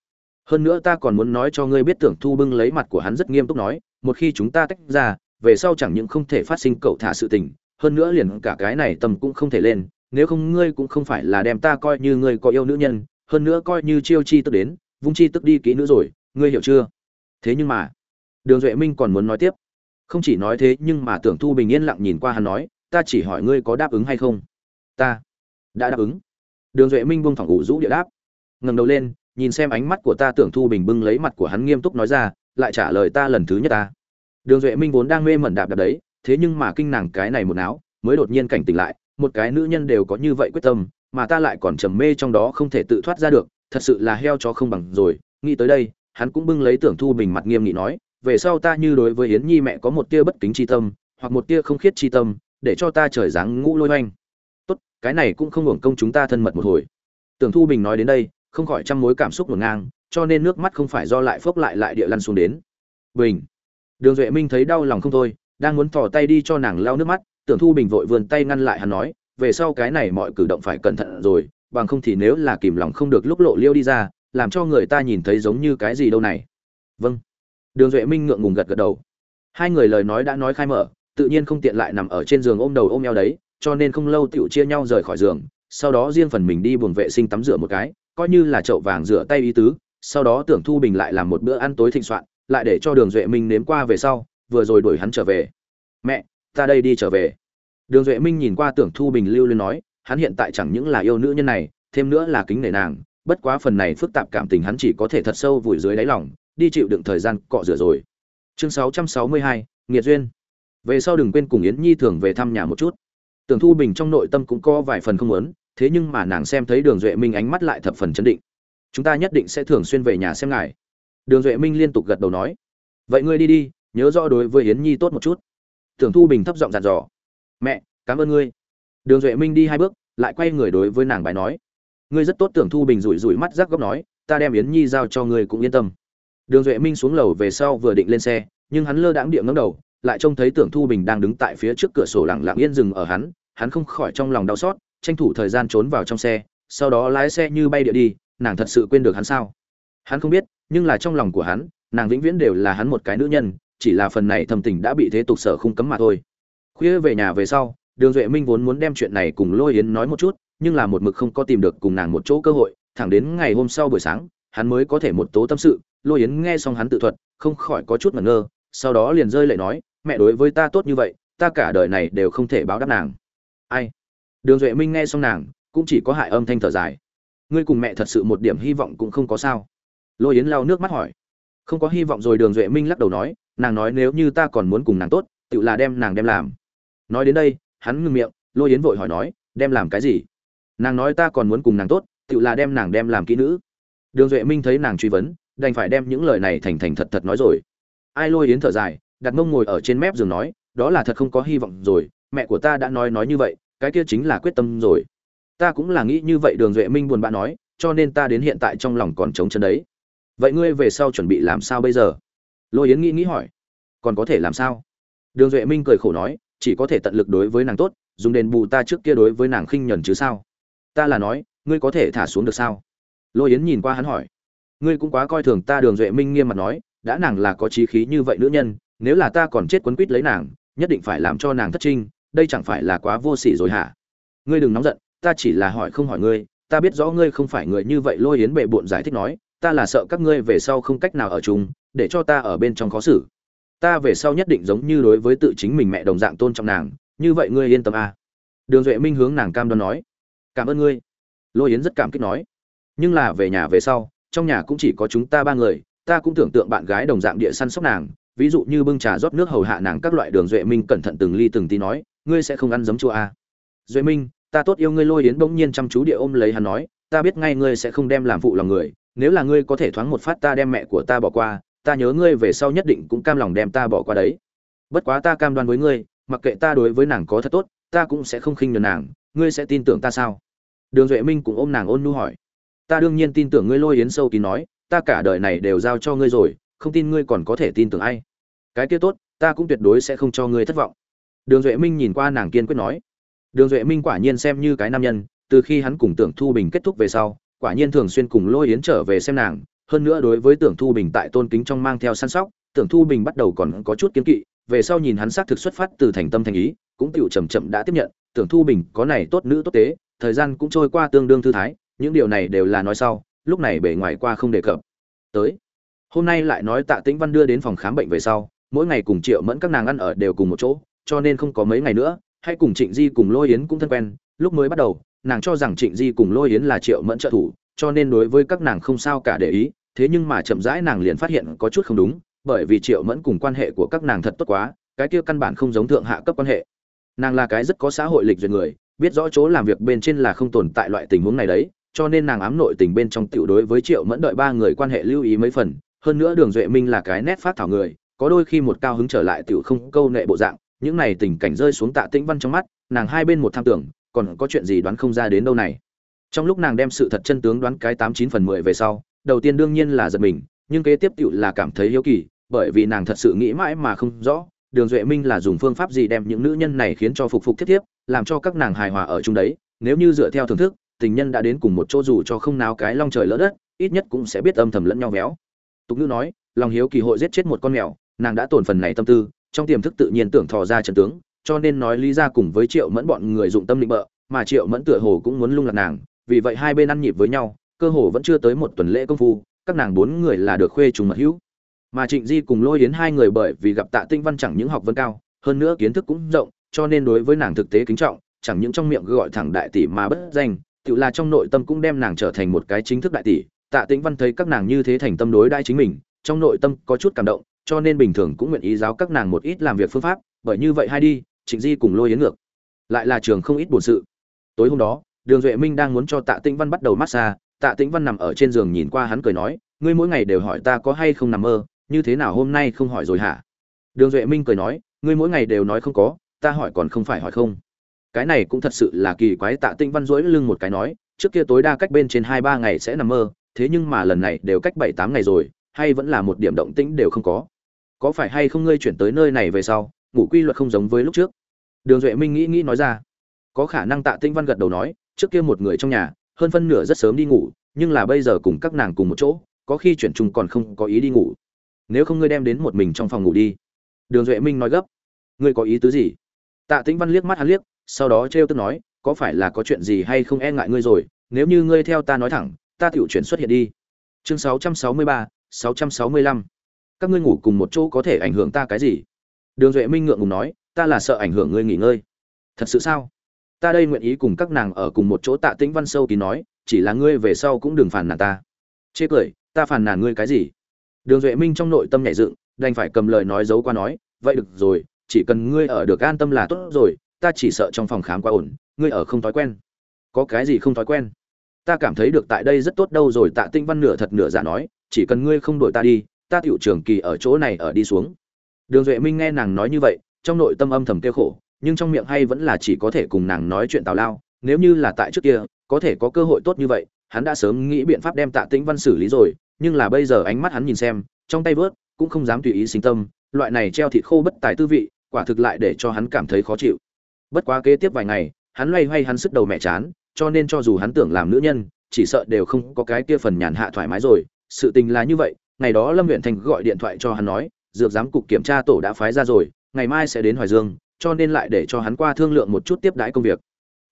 Hơn nữa ta còn muốn nói cho ngươi biết tưởng thu bưng lấy mặt của hắn rất nghiêm túc nói, một khi chúng ta tách ra, về sau chẳng những không thể phát sinh cậu thả sự tình, hơn nữa liền cả cái này tâm cũng không thể lên nếu không ngươi cũng không phải là đem ta coi như ngươi có yêu nữ nhân, hơn nữa coi như chiêu chi tức đến, vung chi tức đi kỹ nữa rồi, ngươi hiểu chưa? Thế nhưng mà, đường duệ minh còn muốn nói tiếp. Không chỉ nói thế, nhưng mà tưởng thu bình yên lặng nhìn qua hắn nói, ta chỉ hỏi ngươi có đáp ứng hay không? Ta đã đáp ứng. Đường duệ minh buông thẳng ủ rũ địa đáp. Ngẩng đầu lên, nhìn xem ánh mắt của ta, tưởng thu bình bưng lấy mặt của hắn nghiêm túc nói ra, lại trả lời ta lần thứ nhất ta. Đường duệ minh vốn đang mê mẩn đạp đạp đấy, thế nhưng mà kinh nàng cái này một áo mới đột nhiên cảnh tỉnh lại một cái nữ nhân đều có như vậy quyết tâm, mà ta lại còn trầm mê trong đó không thể tự thoát ra được, thật sự là heo chó không bằng rồi. Nghĩ tới đây, hắn cũng bưng lấy tưởng thu bình mặt nghiêm nghị nói, về sau ta như đối với yến nhi mẹ có một tia bất kính tri tâm, hoặc một tia không khiết tri tâm, để cho ta trời dáng ngũ lôi oanh. Tốt, cái này cũng không hưởng công chúng ta thân mật một hồi. Tưởng thu bình nói đến đây, không khỏi trăm mối cảm xúc ngổn ngang, cho nên nước mắt không phải do lại phốc lại lại địa lăn xuống đến. Bình. Đường duệ minh thấy đau lòng không thôi, đang muốn thò tay đi cho nàng lau nước mắt tưởng thu bình vội vươn tay ngăn lại hắn nói, về sau cái này mọi cử động phải cẩn thận rồi, bằng không thì nếu là kìm lòng không được lúc lộ liêu đi ra, làm cho người ta nhìn thấy giống như cái gì đâu này. Vâng. Đường duệ minh ngượng ngùng gật gật đầu. Hai người lời nói đã nói khai mở, tự nhiên không tiện lại nằm ở trên giường ôm đầu ôm eo đấy, cho nên không lâu tựu chia nhau rời khỏi giường, sau đó riêng phần mình đi buồng vệ sinh tắm rửa một cái, coi như là chậu vàng rửa tay ý tứ, sau đó tưởng thu bình lại làm một bữa ăn tối thịnh soạn, lại để cho đường duệ minh nếm qua về sau, vừa rồi đuổi hắn trở về. Mẹ ta đây đi trở về. Đường duệ minh nhìn qua tưởng thu bình lưu lên nói hắn hiện tại chẳng những là yêu nữ nhân này thêm nữa là kính nể nàng bất quá phần này phức tạp cảm tình hắn chỉ có thể thật sâu vùi dưới đáy lòng đi chịu đựng thời gian cọ rửa rồi. Chương 662, nghiệt duyên. Về sau đừng quên cùng yến nhi thường về thăm nhà một chút. Tưởng thu bình trong nội tâm cũng có vài phần không muốn thế nhưng mà nàng xem thấy đường duệ minh ánh mắt lại thập phần chấn định. Chúng ta nhất định sẽ thường xuyên về nhà xem ngài. Đường duệ minh liên tục gật đầu nói. Vậy ngươi đi đi nhớ rõ đối với yến nhi tốt một chút tưởng thu bình thấp giọng dặn dò. Mẹ, cảm ơn ngươi. Đường duệ minh đi hai bước, lại quay người đối với nàng bài nói. Ngươi rất tốt, tưởng thu bình rủi rủi mắt rắc góc nói, ta đem yến nhi giao cho ngươi cũng yên tâm. Đường duệ minh xuống lầu về sau vừa định lên xe, nhưng hắn lơ đãng địa ngấm đầu, lại trông thấy tưởng thu bình đang đứng tại phía trước cửa sổ lặng lặng yên dừng ở hắn. Hắn không khỏi trong lòng đau xót, tranh thủ thời gian trốn vào trong xe, sau đó lái xe như bay địa đi, nàng thật sự quên được hắn sao? Hắn không biết, nhưng là trong lòng của hắn, nàng vĩnh viễn đều là hắn một cái nữ nhân chỉ là phần này thầm tình đã bị thế tục sở không cấm mà thôi. Khuya về nhà về sau, đường duệ minh vốn muốn đem chuyện này cùng lôi yến nói một chút, nhưng là một mực không có tìm được cùng nàng một chỗ cơ hội, thẳng đến ngày hôm sau buổi sáng, hắn mới có thể một tố tâm sự. Lôi yến nghe xong hắn tự thuật, không khỏi có chút ngẩn ngơ, sau đó liền rơi lệ nói, mẹ đối với ta tốt như vậy, ta cả đời này đều không thể báo đáp nàng. Ai? Đường duệ minh nghe xong nàng, cũng chỉ có hại âm thanh thở dài. Ngươi cùng mẹ thật sự một điểm hy vọng cũng không có sao. Lôi yến lau nước mắt hỏi không có hy vọng rồi đường duệ minh lắc đầu nói, nàng nói nếu như ta còn muốn cùng nàng tốt, tự là đem nàng đem làm. Nói đến đây, hắn ngưng miệng, lôi yến vội hỏi nói, đem làm cái gì? Nàng nói ta còn muốn cùng nàng tốt, tự là đem nàng đem làm kỹ nữ. Đường duệ minh thấy nàng truy vấn, đành phải đem những lời này thành thành thật thật nói rồi. Ai lôi yến thở dài, đặt mông ngồi ở trên mép giường nói, đó là thật không có hy vọng rồi, mẹ của ta đã nói nói như vậy, cái kia chính là quyết tâm rồi. Ta cũng là nghĩ như vậy, đường duệ minh buồn bã nói, cho nên ta đến hiện tại trong lòng còn trống chân đấy vậy ngươi về sau chuẩn bị làm sao bây giờ? Lôi yến nghĩ nghĩ hỏi. Còn có thể làm sao? Đường duệ minh cười khổ nói, chỉ có thể tận lực đối với nàng tốt, dùng đền bù ta trước kia đối với nàng khinh nhẫn chứ sao? Ta là nói, ngươi có thể thả xuống được sao? Lôi yến nhìn qua hắn hỏi. Ngươi cũng quá coi thường ta, đường duệ minh nghiêm mặt nói, đã nàng là có trí khí như vậy nữ nhân, nếu là ta còn chết quấn quýt lấy nàng, nhất định phải làm cho nàng thất trinh, đây chẳng phải là quá vô sỉ rồi hả? Ngươi đừng nóng giận, ta chỉ là hỏi không hỏi ngươi, ta biết rõ ngươi không phải người như vậy, lôi yến bệ bộn giải thích nói ta là sợ các ngươi về sau không cách nào ở chung, để cho ta ở bên trong khó xử ta về sau nhất định giống như đối với tự chính mình mẹ đồng dạng tôn trọng nàng, như vậy ngươi yên tâm à. đường duệ minh hướng nàng cam đoan nói cảm ơn ngươi lôi yến rất cảm kích nói nhưng là về nhà về sau, trong nhà cũng chỉ có chúng ta ba người, ta cũng tưởng tượng bạn gái đồng dạng địa săn sóc nàng, ví dụ như bưng trà rót nước hầu hạ nàng các loại đường duệ minh cẩn thận từng ly từng tí nói, ngươi sẽ không ăn giấm chua à. duệ minh, ta tốt yêu ngươi, lôi yến bỗng nhiên chăm chú địa ôm lấy hắn nói, ta biết ngay ngươi sẽ không đem làm phụ lòng người nếu là ngươi có thể thoáng một phát ta đem mẹ của ta bỏ qua, ta nhớ ngươi về sau nhất định cũng cam lòng đem ta bỏ qua đấy. Bất quá ta cam đoan với ngươi, mặc kệ ta đối với nàng có thật tốt, ta cũng sẽ không khinh nhường nàng, ngươi sẽ tin tưởng ta sao? Đường duệ minh cũng ôm nàng ôn nu hỏi. Ta đương nhiên tin tưởng ngươi lôi yến sâu kín nói, ta cả đời này đều giao cho ngươi rồi, không tin ngươi còn có thể tin tưởng ai. Cái kia tốt, ta cũng tuyệt đối sẽ không cho ngươi thất vọng. Đường duệ minh nhìn qua nàng kiên quyết nói. Đường duệ minh quả nhiên xem như cái nam nhân, từ khi hắn cùng tưởng thu bình kết thúc về sau quả nhiên thường xuyên cùng lôi yến trở về xem nàng, hơn nữa đối với tưởng thu bình tại tôn kính trong mang theo săn sóc, tưởng thu bình bắt đầu còn có chút kiến kỵ, về sau nhìn hắn xác thực xuất phát từ thành tâm thành ý, cũng tựu chậm chậm đã tiếp nhận, tưởng thu bình có này tốt nữ tốt tế, thời gian cũng trôi qua tương đương thư thái, những điều này đều là nói sau, lúc này bề ngoài qua không đề cập. Tới, hôm nay lại nói tạ tĩnh văn đưa đến phòng khám bệnh về sau, mỗi ngày cùng triệu mẫn các nàng ăn ở đều cùng một chỗ, cho nên không có mấy ngày nữa, hay cùng trịnh di cùng lôi yến cũng thân quen, lúc mới bắt đầu nàng cho rằng trịnh di cùng lôi yến là triệu mẫn trợ thủ, cho nên đối với các nàng không sao cả để ý, thế nhưng mà chậm rãi nàng liền phát hiện có chút không đúng, bởi vì triệu mẫn cùng quan hệ của các nàng thật tốt quá, cái kia căn bản không giống thượng hạ cấp quan hệ. Nàng là cái rất có xã hội lịch duyệt người, biết rõ chỗ làm việc bên trên là không tồn tại loại tình huống này đấy, cho nên nàng ám nội tình bên trong tiểu đối với triệu mẫn đợi ba người quan hệ lưu ý mấy phần, hơn nữa đường duệ minh là cái nét phát thảo người, có đôi khi một cao hứng trở lại tiểu không câu nệ bộ dạng, những này tình cảnh rơi xuống tạ tĩnh văn trong mắt, nàng hai bên một tham tưởng còn có chuyện gì đoán không ra đến đâu này? Trong lúc nàng đem sự thật chân tướng đoán cái tám chín phần mười về sau, đầu tiên đương nhiên là giật mình, nhưng kế tiếp tựu là cảm thấy hiếu kỳ, bởi vì nàng thật sự nghĩ mãi mà không rõ, đường duệ minh là dùng phương pháp gì đem những nữ nhân này khiến cho phục phục thiết thiếp, làm cho các nàng hài hòa ở chung đấy. Nếu như dựa theo thưởng thức, tình nhân đã đến cùng một chỗ dù cho không nào cái long trời lỡ đất, ít nhất cũng sẽ biết âm thầm lẫn nhau véo. Tục ngữ nói, lòng hiếu kỳ hội giết chết một con mèo, nàng đã tổn phần này tâm tư, trong tiềm thức tự nhiên tưởng thò ra trận tướng cho nên nói lý ra cùng với triệu mẫn bọn người dụng tâm định bợ, mà triệu mẫn tựa hồ cũng muốn lung lạc nàng, vì vậy hai bên ăn nhịp với nhau, cơ hồ vẫn chưa tới một tuần lễ công phu, các nàng bốn người là được khuê trùng mật hữu. Mà trịnh di cùng lôi yến hai người bởi vì gặp tạ tinh văn chẳng những học vấn cao, hơn nữa kiến thức cũng rộng, cho nên đối với nàng thực tế kính trọng, chẳng những trong miệng gọi thẳng đại tỷ mà bất danh, tự là trong nội tâm cũng đem nàng trở thành một cái chính thức đại tỷ. Tạ tĩnh văn thấy các nàng như thế thành tâm đối đãi chính mình, trong nội tâm có chút cảm động, cho nên bình thường cũng nguyện ý giáo các nàng một ít làm việc phương pháp, bởi như vậy hai đi trịnh di cùng lôi yến ngược. Lại là trường không ít buồn sự. Tối hôm đó, đường duệ minh đang muốn cho tạ tĩnh văn bắt đầu massage, tạ tĩnh văn nằm ở trên giường nhìn qua hắn cười nói, ngươi mỗi ngày đều hỏi ta có hay không nằm mơ, như thế nào hôm nay không hỏi rồi hả? Đường duệ minh cười nói, ngươi mỗi ngày đều nói không có, ta hỏi còn không phải hỏi không. Cái này cũng thật sự là kỳ quái, tạ tĩnh văn dỗi lưng một cái nói, trước kia tối đa cách bên trên hai ba ngày sẽ nằm mơ, thế nhưng mà lần này đều cách bảy tám ngày rồi, hay vẫn là một điểm động tĩnh đều không có. Có phải hay không ngươi chuyển tới nơi này về sau ngủ quy luật không giống với lúc trước. Đường duệ minh nghĩ nghĩ nói ra. Có khả năng tạ tinh văn gật đầu nói trước kia một người trong nhà hơn phân nửa rất sớm đi ngủ nhưng là bây giờ cùng các nàng cùng một chỗ có khi chuyển chung còn không có ý đi ngủ. Nếu không ngươi đem đến một mình trong phòng ngủ đi. Đường duệ minh nói gấp. Ngươi có ý tứ gì? Tạ tĩnh văn liếc mắt hắn liếc sau đó trêu tức nói có phải là có chuyện gì hay không e ngại ngươi rồi nếu như ngươi theo ta nói thẳng ta tiểu chuyển xuất hiện đi. Chương 663, 665. các ngươi ngủ cùng một chỗ có thể ảnh hưởng ta cái gì? Đường duệ minh ngượng ngùng nói, ta là sợ ảnh hưởng ngươi nghỉ ngơi. Thật sự sao? Ta đây nguyện ý cùng các nàng ở cùng một chỗ tạ tĩnh văn sâu kín nói, chỉ là ngươi về sau cũng đừng phản nàn ta. Chê cười, ta phản nàn ngươi cái gì? Đường duệ minh trong nội tâm nhảy dựng, đành phải cầm lời nói giấu qua nói, vậy được rồi, chỉ cần ngươi ở được an tâm là tốt rồi, ta chỉ sợ trong phòng khám quá ổn, ngươi ở không thói quen. Có cái gì không thói quen? Ta cảm thấy được tại đây rất tốt đâu rồi. Tạ tinh văn nửa thật nửa giả nói, chỉ cần ngươi không đổi ta đi, ta tiểu trường kỳ ở chỗ này ở đi xuống đường duệ minh nghe nàng nói như vậy, trong nội tâm âm thầm kêu khổ, nhưng trong miệng hay vẫn là chỉ có thể cùng nàng nói chuyện tào lao, nếu như là tại trước kia, có thể có cơ hội tốt như vậy, hắn đã sớm nghĩ biện pháp đem tạ tĩnh văn xử lý rồi, nhưng là bây giờ ánh mắt hắn nhìn xem, trong tay vớt, cũng không dám tùy ý sinh tâm, loại này treo thịt khô bất tài tư vị, quả thực lại để cho hắn cảm thấy khó chịu. Bất quá kế tiếp vài ngày, hắn loay hoay hắn sức đầu mẹ chán, cho nên cho dù hắn tưởng làm nữ nhân, chỉ sợ đều không có cái kia phần nhàn hạ thoải mái rồi, sự tình là như vậy, ngày đó lâm huyện thành gọi điện thoại cho hắn nói dược giám cục kiểm tra tổ đã phái ra rồi, ngày mai sẽ đến hoài dương, cho nên lại để cho hắn qua thương lượng một chút tiếp đãi công việc.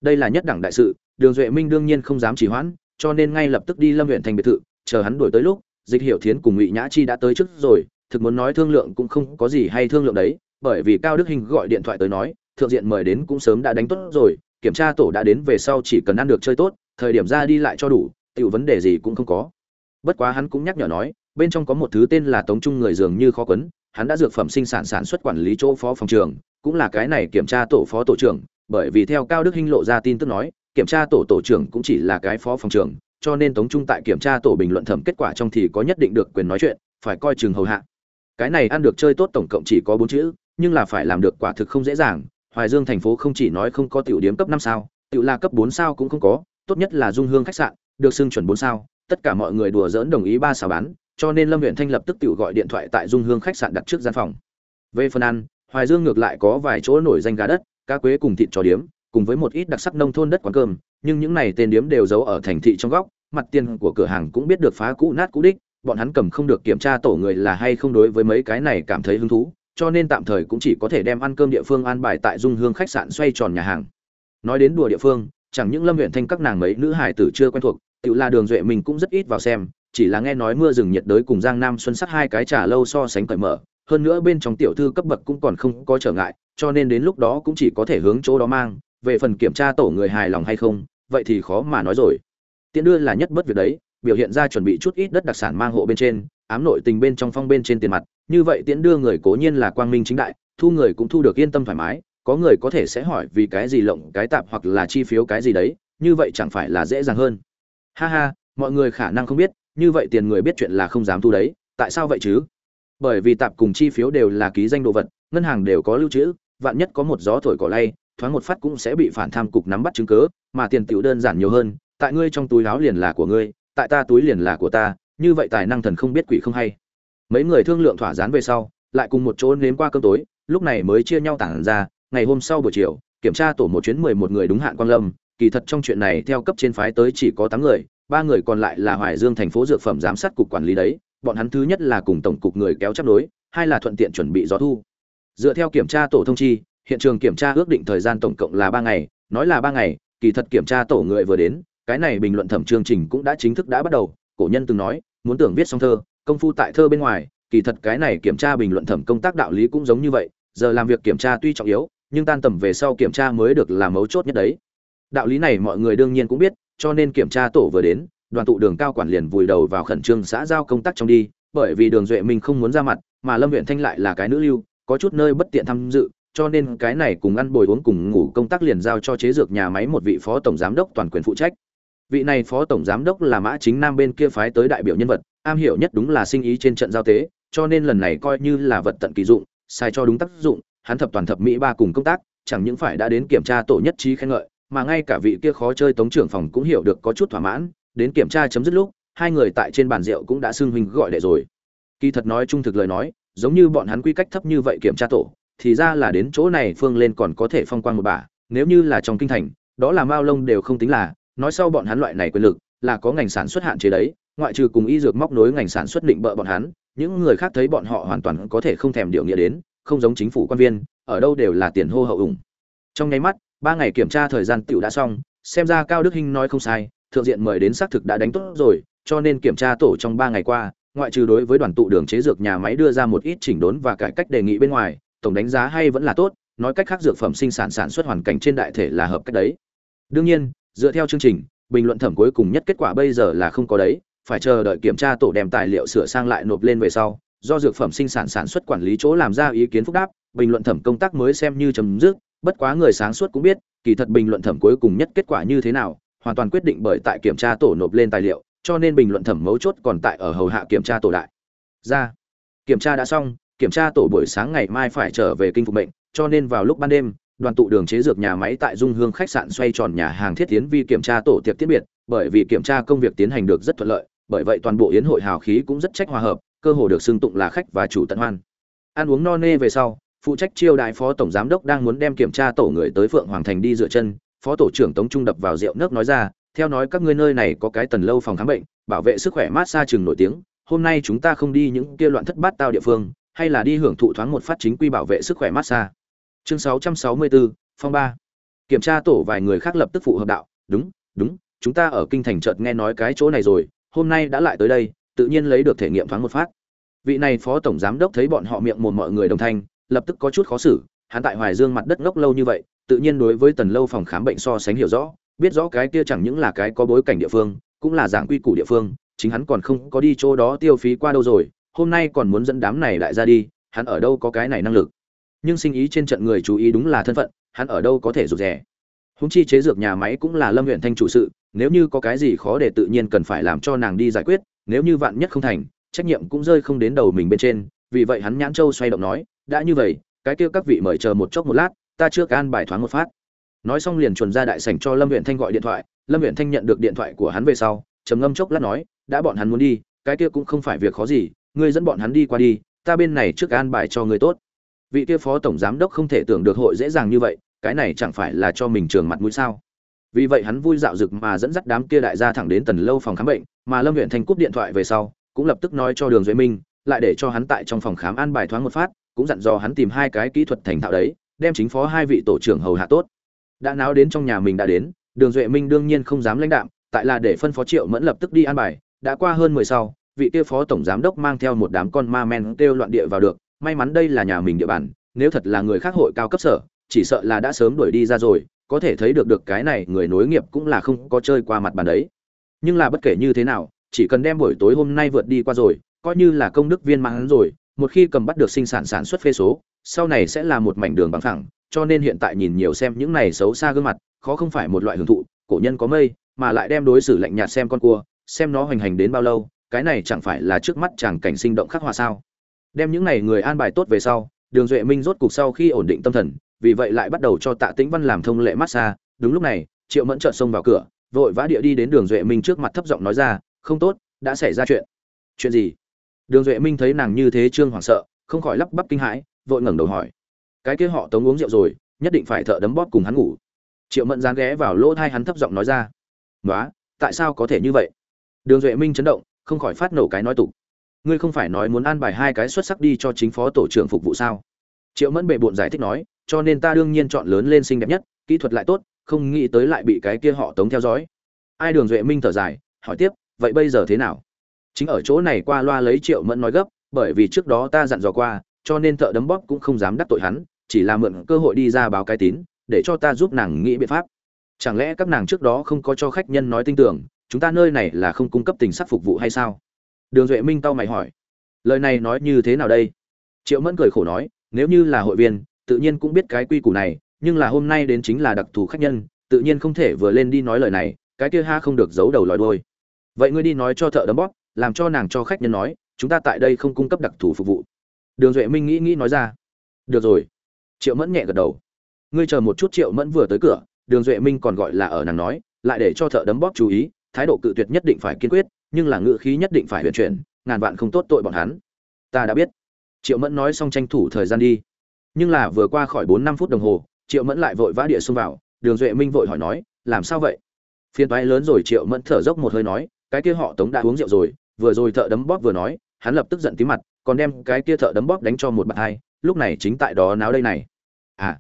Đây là nhất đẳng đại sự, đường duệ minh đương nhiên không dám trì hoãn, cho nên ngay lập tức đi lâm huyện thành biệt thự, chờ hắn đuổi tới lúc, dịch hiểu thiến cùng ngụy nhã chi đã tới trước rồi, thực muốn nói thương lượng cũng không có gì hay thương lượng đấy, bởi vì cao đức hình gọi điện thoại tới nói, thượng diện mời đến cũng sớm đã đánh tốt rồi, kiểm tra tổ đã đến về sau chỉ cần ăn được chơi tốt, thời điểm ra đi lại cho đủ, tiểu vấn đề gì cũng không có. Bất quá hắn cũng nhắc nhở nói bên trong có một thứ tên là tống trung người dường như khó quấn, hắn đã dược phẩm sinh sản sản xuất quản lý chỗ phó phòng trường, cũng là cái này kiểm tra tổ phó tổ trưởng, bởi vì theo cao đức hinh lộ ra tin tức nói, kiểm tra tổ tổ trưởng cũng chỉ là cái phó phòng trường, cho nên tống trung tại kiểm tra tổ bình luận thẩm kết quả trong thì có nhất định được quyền nói chuyện, phải coi chừng hầu hạ. Cái này ăn được chơi tốt tổng cộng chỉ có bốn chữ, nhưng là phải làm được quả thực không dễ dàng, hoài dương thành phố không chỉ nói không có tiểu điếm cấp năm sao, tiểu là cấp bốn sao cũng không có, tốt nhất là dung hương khách sạn, được xưng chuẩn bốn sao, tất cả mọi người đùa dỡn đồng ý ba sao bán cho nên lâm huyện thanh lập tức tiểu gọi điện thoại tại dung hương khách sạn đặt trước gian phòng. Về phần ăn, hoài dương ngược lại có vài chỗ nổi danh gà đất, cá quế cùng thịt trò điếm, cùng với một ít đặc sắc nông thôn đất quán cơm, nhưng những này tên điếm đều giấu ở thành thị trong góc, mặt tiền của cửa hàng cũng biết được phá cũ nát cũ đích, bọn hắn cầm không được kiểm tra tổ người là hay không đối với mấy cái này cảm thấy hứng thú, cho nên tạm thời cũng chỉ có thể đem ăn cơm địa phương an bài tại dung hương khách sạn xoay tròn nhà hàng. Nói đến đùa địa phương, chẳng những lâm huyện thanh các nàng mấy nữ hải tử chưa quen thuộc, tự là đường duệ mình cũng rất ít vào xem chỉ là nghe nói mưa rừng nhiệt đới cùng giang nam xuân sắc hai cái trà lâu so sánh cởi mở, hơn nữa bên trong tiểu thư cấp bậc cũng còn không có trở ngại, cho nên đến lúc đó cũng chỉ có thể hướng chỗ đó mang, về phần kiểm tra tổ người hài lòng hay không, vậy thì khó mà nói rồi. Tiễn đưa là nhất bất việc đấy, biểu hiện ra chuẩn bị chút ít đất đặc sản mang hộ bên trên, ám nội tình bên trong phong bên trên tiền mặt, như vậy tiễn đưa người cố nhiên là quang minh chính đại, thu người cũng thu được yên tâm thoải mái, có người có thể sẽ hỏi vì cái gì lộng cái tạp hoặc là chi phiếu cái gì đấy, như vậy chẳng phải là dễ dàng hơn. Ha ha, mọi người khả năng không biết như vậy tiền người biết chuyện là không dám thu đấy, tại sao vậy chứ? Bởi vì tạp cùng chi phiếu đều là ký danh đồ vật, ngân hàng đều có lưu trữ, vạn nhất có một gió thổi cỏ lay, thoáng một phát cũng sẽ bị phản tham cục nắm bắt chứng cớ mà tiền tiểu đơn giản nhiều hơn, tại ngươi trong túi áo liền là của ngươi, tại ta túi liền là của ta, như vậy tài năng thần không biết quỷ không hay. Mấy người thương lượng thỏa dán về sau, lại cùng một chỗ nếm qua cơm tối, lúc này mới chia nhau tản ra, ngày hôm sau buổi chiều, kiểm tra tổ một chuyến mười một người đúng hạn quang lâm, kỳ thật trong chuyện này theo cấp trên phái tới chỉ có tám người ba người còn lại là hoài dương thành phố dược phẩm giám sát cục quản lý đấy, bọn hắn thứ nhất là cùng tổng cục người kéo chấp đối, hai là thuận tiện chuẩn bị gió thu. Dựa theo kiểm tra tổ thông chi, hiện trường kiểm tra ước định thời gian tổng cộng là ba ngày, nói là ba ngày, kỳ thật kiểm tra tổ người vừa đến, cái này bình luận thẩm chương trình cũng đã chính thức đã bắt đầu, cổ nhân từng nói, muốn tưởng viết xong thơ, công phu tại thơ bên ngoài, kỳ thật cái này kiểm tra bình luận thẩm công tác đạo lý cũng giống như vậy, giờ làm việc kiểm tra tuy trọng yếu, nhưng tan tầm về sau kiểm tra mới được là mấu chốt nhất đấy. Đạo lý này mọi người đương nhiên cũng biết cho nên kiểm tra tổ vừa đến, đoàn tụ đường cao quản liền vùi đầu vào khẩn trương xã giao công tác trong đi, bởi vì đường duệ minh không muốn ra mặt, mà lâm huyện thanh lại là cái nữ lưu, có chút nơi bất tiện tham dự, cho nên cái này cùng ăn bồi uống cùng ngủ công tác liền giao cho chế dược nhà máy một vị phó tổng giám đốc toàn quyền phụ trách. Vị này phó tổng giám đốc là mã chính nam bên kia phái tới đại biểu nhân vật, am hiểu nhất đúng là sinh ý trên trận giao tế, cho nên lần này coi như là vật tận kỳ dụng, sai cho đúng tác dụng, hắn thập toàn thập mỹ ba cùng công tác, chẳng những phải đã đến kiểm tra tổ nhất trí khen ngợi mà ngay cả vị kia khó chơi tống trưởng phòng cũng hiểu được có chút thỏa mãn, đến kiểm tra chấm dứt lúc, hai người tại trên bàn rượu cũng đã xưng huynh gọi đệ rồi. Kỳ thật nói trung thực lời nói, giống như bọn hắn quy cách thấp như vậy kiểm tra tổ, thì ra là đến chỗ này phương lên còn có thể phong quan một bà, nếu như là trong kinh thành, đó là mao lông đều không tính là, nói sau bọn hắn loại này quyền lực, là có ngành sản xuất hạn chế đấy, ngoại trừ cùng y dược móc nối ngành sản xuất định bợ bọn hắn, những người khác thấy bọn họ hoàn toàn có thể không thèm điều nghĩa đến, không giống chính phủ quan viên, ở đâu đều là tiền hô hậu ủng. Trong nháy mắt ba ngày kiểm tra thời gian tiểu đã xong, xem ra cao đức hinh nói không sai, thượng diện mời đến xác thực đã đánh tốt rồi, cho nên kiểm tra tổ trong ba ngày qua, ngoại trừ đối với đoàn tụ đường chế dược nhà máy đưa ra một ít chỉnh đốn và cải cách đề nghị bên ngoài, tổng đánh giá hay vẫn là tốt, nói cách khác dược phẩm sinh sản sản xuất hoàn cảnh trên đại thể là hợp cách đấy. Đương nhiên, dựa theo chương trình, bình luận thẩm cuối cùng nhất kết quả bây giờ là không có đấy, phải chờ đợi kiểm tra tổ đem tài liệu sửa sang lại nộp lên về sau, do dược phẩm sinh sản sản xuất quản lý chỗ làm ra ý kiến phúc đáp, bình luận thẩm công tác mới xem như chấm dứt bất quá người sáng suốt cũng biết, kỳ thật bình luận thẩm cuối cùng nhất kết quả như thế nào, hoàn toàn quyết định bởi tại kiểm tra tổ nộp lên tài liệu, cho nên bình luận thẩm mấu chốt còn tại ở hầu hạ kiểm tra tổ đại ra, kiểm tra đã xong, kiểm tra tổ buổi sáng ngày mai phải trở về kinh phục bệnh cho nên vào lúc ban đêm, đoàn tụ đường chế dược nhà máy tại dung hương khách sạn xoay tròn nhà hàng thiết tiến vi kiểm tra tổ tiệc tiết biệt, bởi vì kiểm tra công việc tiến hành được rất thuận lợi, bởi vậy toàn bộ yến hội hào khí cũng rất trách hòa hợp, cơ hồ được xưng tụng là khách và chủ tận hoan. Ăn uống no nê về sau phụ trách chiêu đại phó tổng giám đốc đang muốn đem kiểm tra tổ người tới phượng hoàng thành đi dựa chân phó tổ trưởng tống trung đập vào rượu nước nói ra theo nói các ngươi nơi này có cái tần lâu phòng khám bệnh bảo vệ sức khỏe mát xa trường nổi tiếng hôm nay chúng ta không đi những kia loạn thất bát tao địa phương hay là đi hưởng thụ thoáng một phát chính quy bảo vệ sức khỏe mát xa chương 664, phong ba. Kiểm tra tổ vài người khác lập tức phụ hợp đạo đúng đúng chúng ta ở kinh thành chợt nghe nói cái chỗ này rồi hôm nay đã lại tới đây tự nhiên lấy được thể nghiệm thoáng một phát. Vị này phó tổng giám đốc thấy bọn họ miệng mồm mọi người đồng thanh lập tức có chút khó xử, hắn tại hoài dương mặt đất ngốc lâu như vậy, tự nhiên đối với tần lâu phòng khám bệnh so sánh hiểu rõ, biết rõ cái kia chẳng những là cái có bối cảnh địa phương, cũng là dạng quy củ địa phương, chính hắn còn không có đi chỗ đó tiêu phí qua đâu rồi, hôm nay còn muốn dẫn đám này lại ra đi, hắn ở đâu có cái này năng lực. Nhưng sinh ý trên trận người chú ý đúng là thân phận, hắn ở đâu có thể rụt rè. Húng chi chế dược nhà máy cũng là lâm huyện thanh chủ sự, nếu như có cái gì khó để tự nhiên cần phải làm cho nàng đi giải quyết, nếu như vạn nhất không thành, trách nhiệm cũng rơi không đến đầu mình bên trên vì vậy hắn nhãn châu xoay động nói, đã như vậy, cái kia các vị mời chờ một chốc một lát, ta chưa can bài thoáng một phát. Nói xong liền chuẩn ra đại sảnh cho lâm huyện thanh gọi điện thoại. Lâm huyện thanh nhận được điện thoại của hắn về sau, trầm ngâm chốc lát nói, đã bọn hắn muốn đi, cái kia cũng không phải việc khó gì, ngươi dẫn bọn hắn đi qua đi, ta bên này trước an bài cho người tốt. Vị kia phó tổng giám đốc không thể tưởng được hội dễ dàng như vậy, cái này chẳng phải là cho mình trường mặt mũi sao? Vì vậy hắn vui dạo dực mà dẫn dắt đám kia đại gia thẳng đến tần lâu phòng khám bệnh, mà lâm huyện thanh cúp điện thoại về sau, cũng lập tức nói cho đường duy minh lại để cho hắn tại trong phòng khám an bài thoáng một phát, cũng dặn dò hắn tìm hai cái kỹ thuật thành thạo đấy, đem chính phó hai vị tổ trưởng hầu hạ tốt. Đã náo đến trong nhà mình đã đến, đường duệ minh đương nhiên không dám lãnh đạm, tại là để phân phó triệu mẫn lập tức đi an bài, đã qua hơn mười sau, vị kia phó tổng giám đốc mang theo một đám con ma men kêu loạn địa vào được, may mắn đây là nhà mình địa bàn, nếu thật là người khác hội cao cấp sở, chỉ sợ là đã sớm đuổi đi ra rồi, có thể thấy được được cái này người nối nghiệp cũng là không có chơi qua mặt bàn đấy. Nhưng là bất kể như thế nào, chỉ cần đem buổi tối hôm nay vượt đi qua rồi coi như là công đức viên mãn rồi, một khi cầm bắt được sinh sản sản xuất phê số, sau này sẽ là một mảnh đường bằng phẳng, cho nên hiện tại nhìn nhiều xem những này xấu xa gương mặt, khó không phải một loại hưởng thụ, cổ nhân có mây, mà lại đem đối xử lạnh nhạt xem con cua, xem nó hoành hành đến bao lâu, cái này chẳng phải là trước mắt chàng cảnh sinh động khắc họa sao? Đem những này người an bài tốt về sau, đường duệ minh rốt cục sau khi ổn định tâm thần, vì vậy lại bắt đầu cho tạ tĩnh văn làm thông lệ massage đúng lúc này, triệu mẫn chợt xông vào cửa, vội vã địa đi đến đường duệ minh trước mặt thấp giọng nói ra, không tốt, đã xảy ra chuyện. Chuyện gì? Đường duệ minh thấy nàng như thế trương hoảng sợ, không khỏi lắp bắp kinh hãi, vội ngẩng đầu hỏi. Cái kia họ tống uống rượu rồi, nhất định phải thợ đấm bóp cùng hắn ngủ. Triệu mẫn dán ghé vào lỗ thai hắn thấp giọng nói ra. Nói tại sao có thể như vậy? Đường duệ minh chấn động, không khỏi phát nổ cái nói tục. Ngươi không phải nói muốn an bài hai cái xuất sắc đi cho chính phó tổ trưởng phục vụ sao? Triệu mẫn bệ bộn giải thích nói, cho nên ta đương nhiên chọn lớn lên xinh đẹp nhất, kỹ thuật lại tốt, không nghĩ tới lại bị cái kia họ tống theo dõi. Ai đường duệ minh thở dài, hỏi tiếp, vậy bây giờ thế nào? Chính ở chỗ này qua loa lấy triệu mẫn nói gấp, bởi vì trước đó ta dặn dò qua, cho nên thợ đấm bóp cũng không dám đắc tội hắn, chỉ là mượn cơ hội đi ra báo cái tín, để cho ta giúp nàng nghĩ biện pháp. Chẳng lẽ các nàng trước đó không có cho khách nhân nói tin tưởng, chúng ta nơi này là không cung cấp tình sắc phục vụ hay sao? Đường duệ minh tao mày hỏi. Lời này nói như thế nào đây? Triệu mẫn cười khổ nói, nếu như là hội viên, tự nhiên cũng biết cái quy củ này, nhưng là hôm nay đến chính là đặc thù khách nhân, tự nhiên không thể vừa lên đi nói lời này, cái kia ha không được giấu đầu lòi đôi vậy ngươi đi nói cho thợ đấm bóp làm cho nàng cho khách nhân nói, chúng ta tại đây không cung cấp đặc thù phục vụ. Đường duệ minh nghĩ nghĩ nói ra, được rồi. Triệu mẫn nhẹ gật đầu. Ngươi chờ một chút triệu mẫn vừa tới cửa, đường duệ minh còn gọi là ở nàng nói, lại để cho thợ đấm bóp chú ý, thái độ cự tuyệt nhất định phải kiên quyết, nhưng là ngự khí nhất định phải huyền chuyển, ngàn vạn không tốt tội bọn hắn. Ta đã biết. Triệu mẫn nói xong tranh thủ thời gian đi. Nhưng là vừa qua khỏi bốn năm phút đồng hồ, triệu mẫn lại vội vã địa xông vào, đường duệ minh vội hỏi nói, làm sao vậy? Phiên toái lớn rồi, triệu mẫn thở dốc một hơi nói, cái kia họ tống đã uống rượu rồi vừa rồi thợ đấm bóp vừa nói, hắn lập tức giận tí mặt, còn đem cái kia thợ đấm bóp đánh cho một bạn hai, lúc này chính tại đó náo đây này. À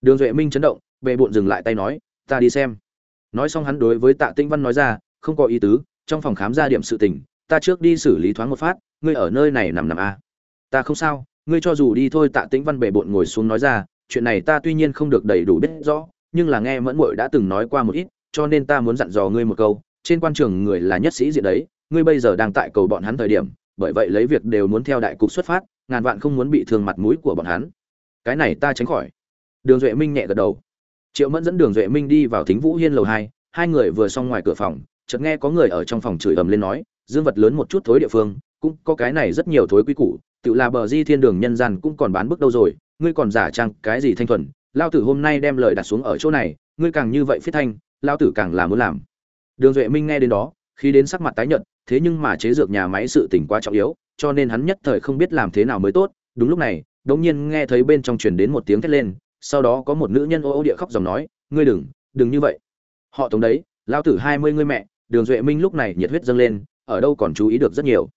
đường duệ minh chấn động, bệ bộn dừng lại tay nói, ta đi xem. Nói xong hắn đối với tạ tinh văn nói ra, không có ý tứ, trong phòng khám ra điểm sự tình, ta trước đi xử lý thoáng một phát, ngươi ở nơi này nằm nằm a à. ta không sao, ngươi cho dù đi thôi. Tạ tĩnh văn bệ bộn ngồi xuống nói ra, chuyện này ta tuy nhiên không được đầy đủ biết rõ, nhưng là nghe mẫn muội đã từng nói qua một ít, cho nên ta muốn dặn dò ngươi một câu, trên quan trường người là nhất sĩ diện đấy ngươi bây giờ đang tại cầu bọn hắn thời điểm, bởi vậy lấy việc đều muốn theo đại cục xuất phát, ngàn vạn không muốn bị thương mặt mũi của bọn hắn. Cái này ta tránh khỏi. Đường duệ minh nhẹ gật đầu. Triệu mẫn dẫn đường duệ minh đi vào thính vũ hiên lầu hai hai người vừa xong ngoài cửa phòng, chợt nghe có người ở trong phòng chửi ầm lên nói, dương vật lớn một chút thối địa phương, cũng có cái này rất nhiều thối quý củ, tự là bờ di thiên đường nhân gian cũng còn bán bước đâu rồi, ngươi còn giả trang cái gì thanh thuần lao tử hôm nay đem lời đặt xuống ở chỗ này, ngươi càng như vậy phiết thanh lao tử càng là muốn làm. Đường duệ minh nghe đến đó khi đến sắc mặt tái nhợt, thế nhưng mà chế dược nhà máy sự tình quá trọng yếu, cho nên hắn nhất thời không biết làm thế nào mới tốt. Đúng lúc này đống nhiên nghe thấy bên trong truyền đến một tiếng thét lên, sau đó có một nữ nhân ô ô địa khóc dòng nói, ngươi đừng đừng như vậy. Họ tống đấy, lao tử hai mươi ngươi mẹ, đường duệ minh lúc này nhiệt huyết dâng lên, ở đâu còn chú ý được rất nhiều.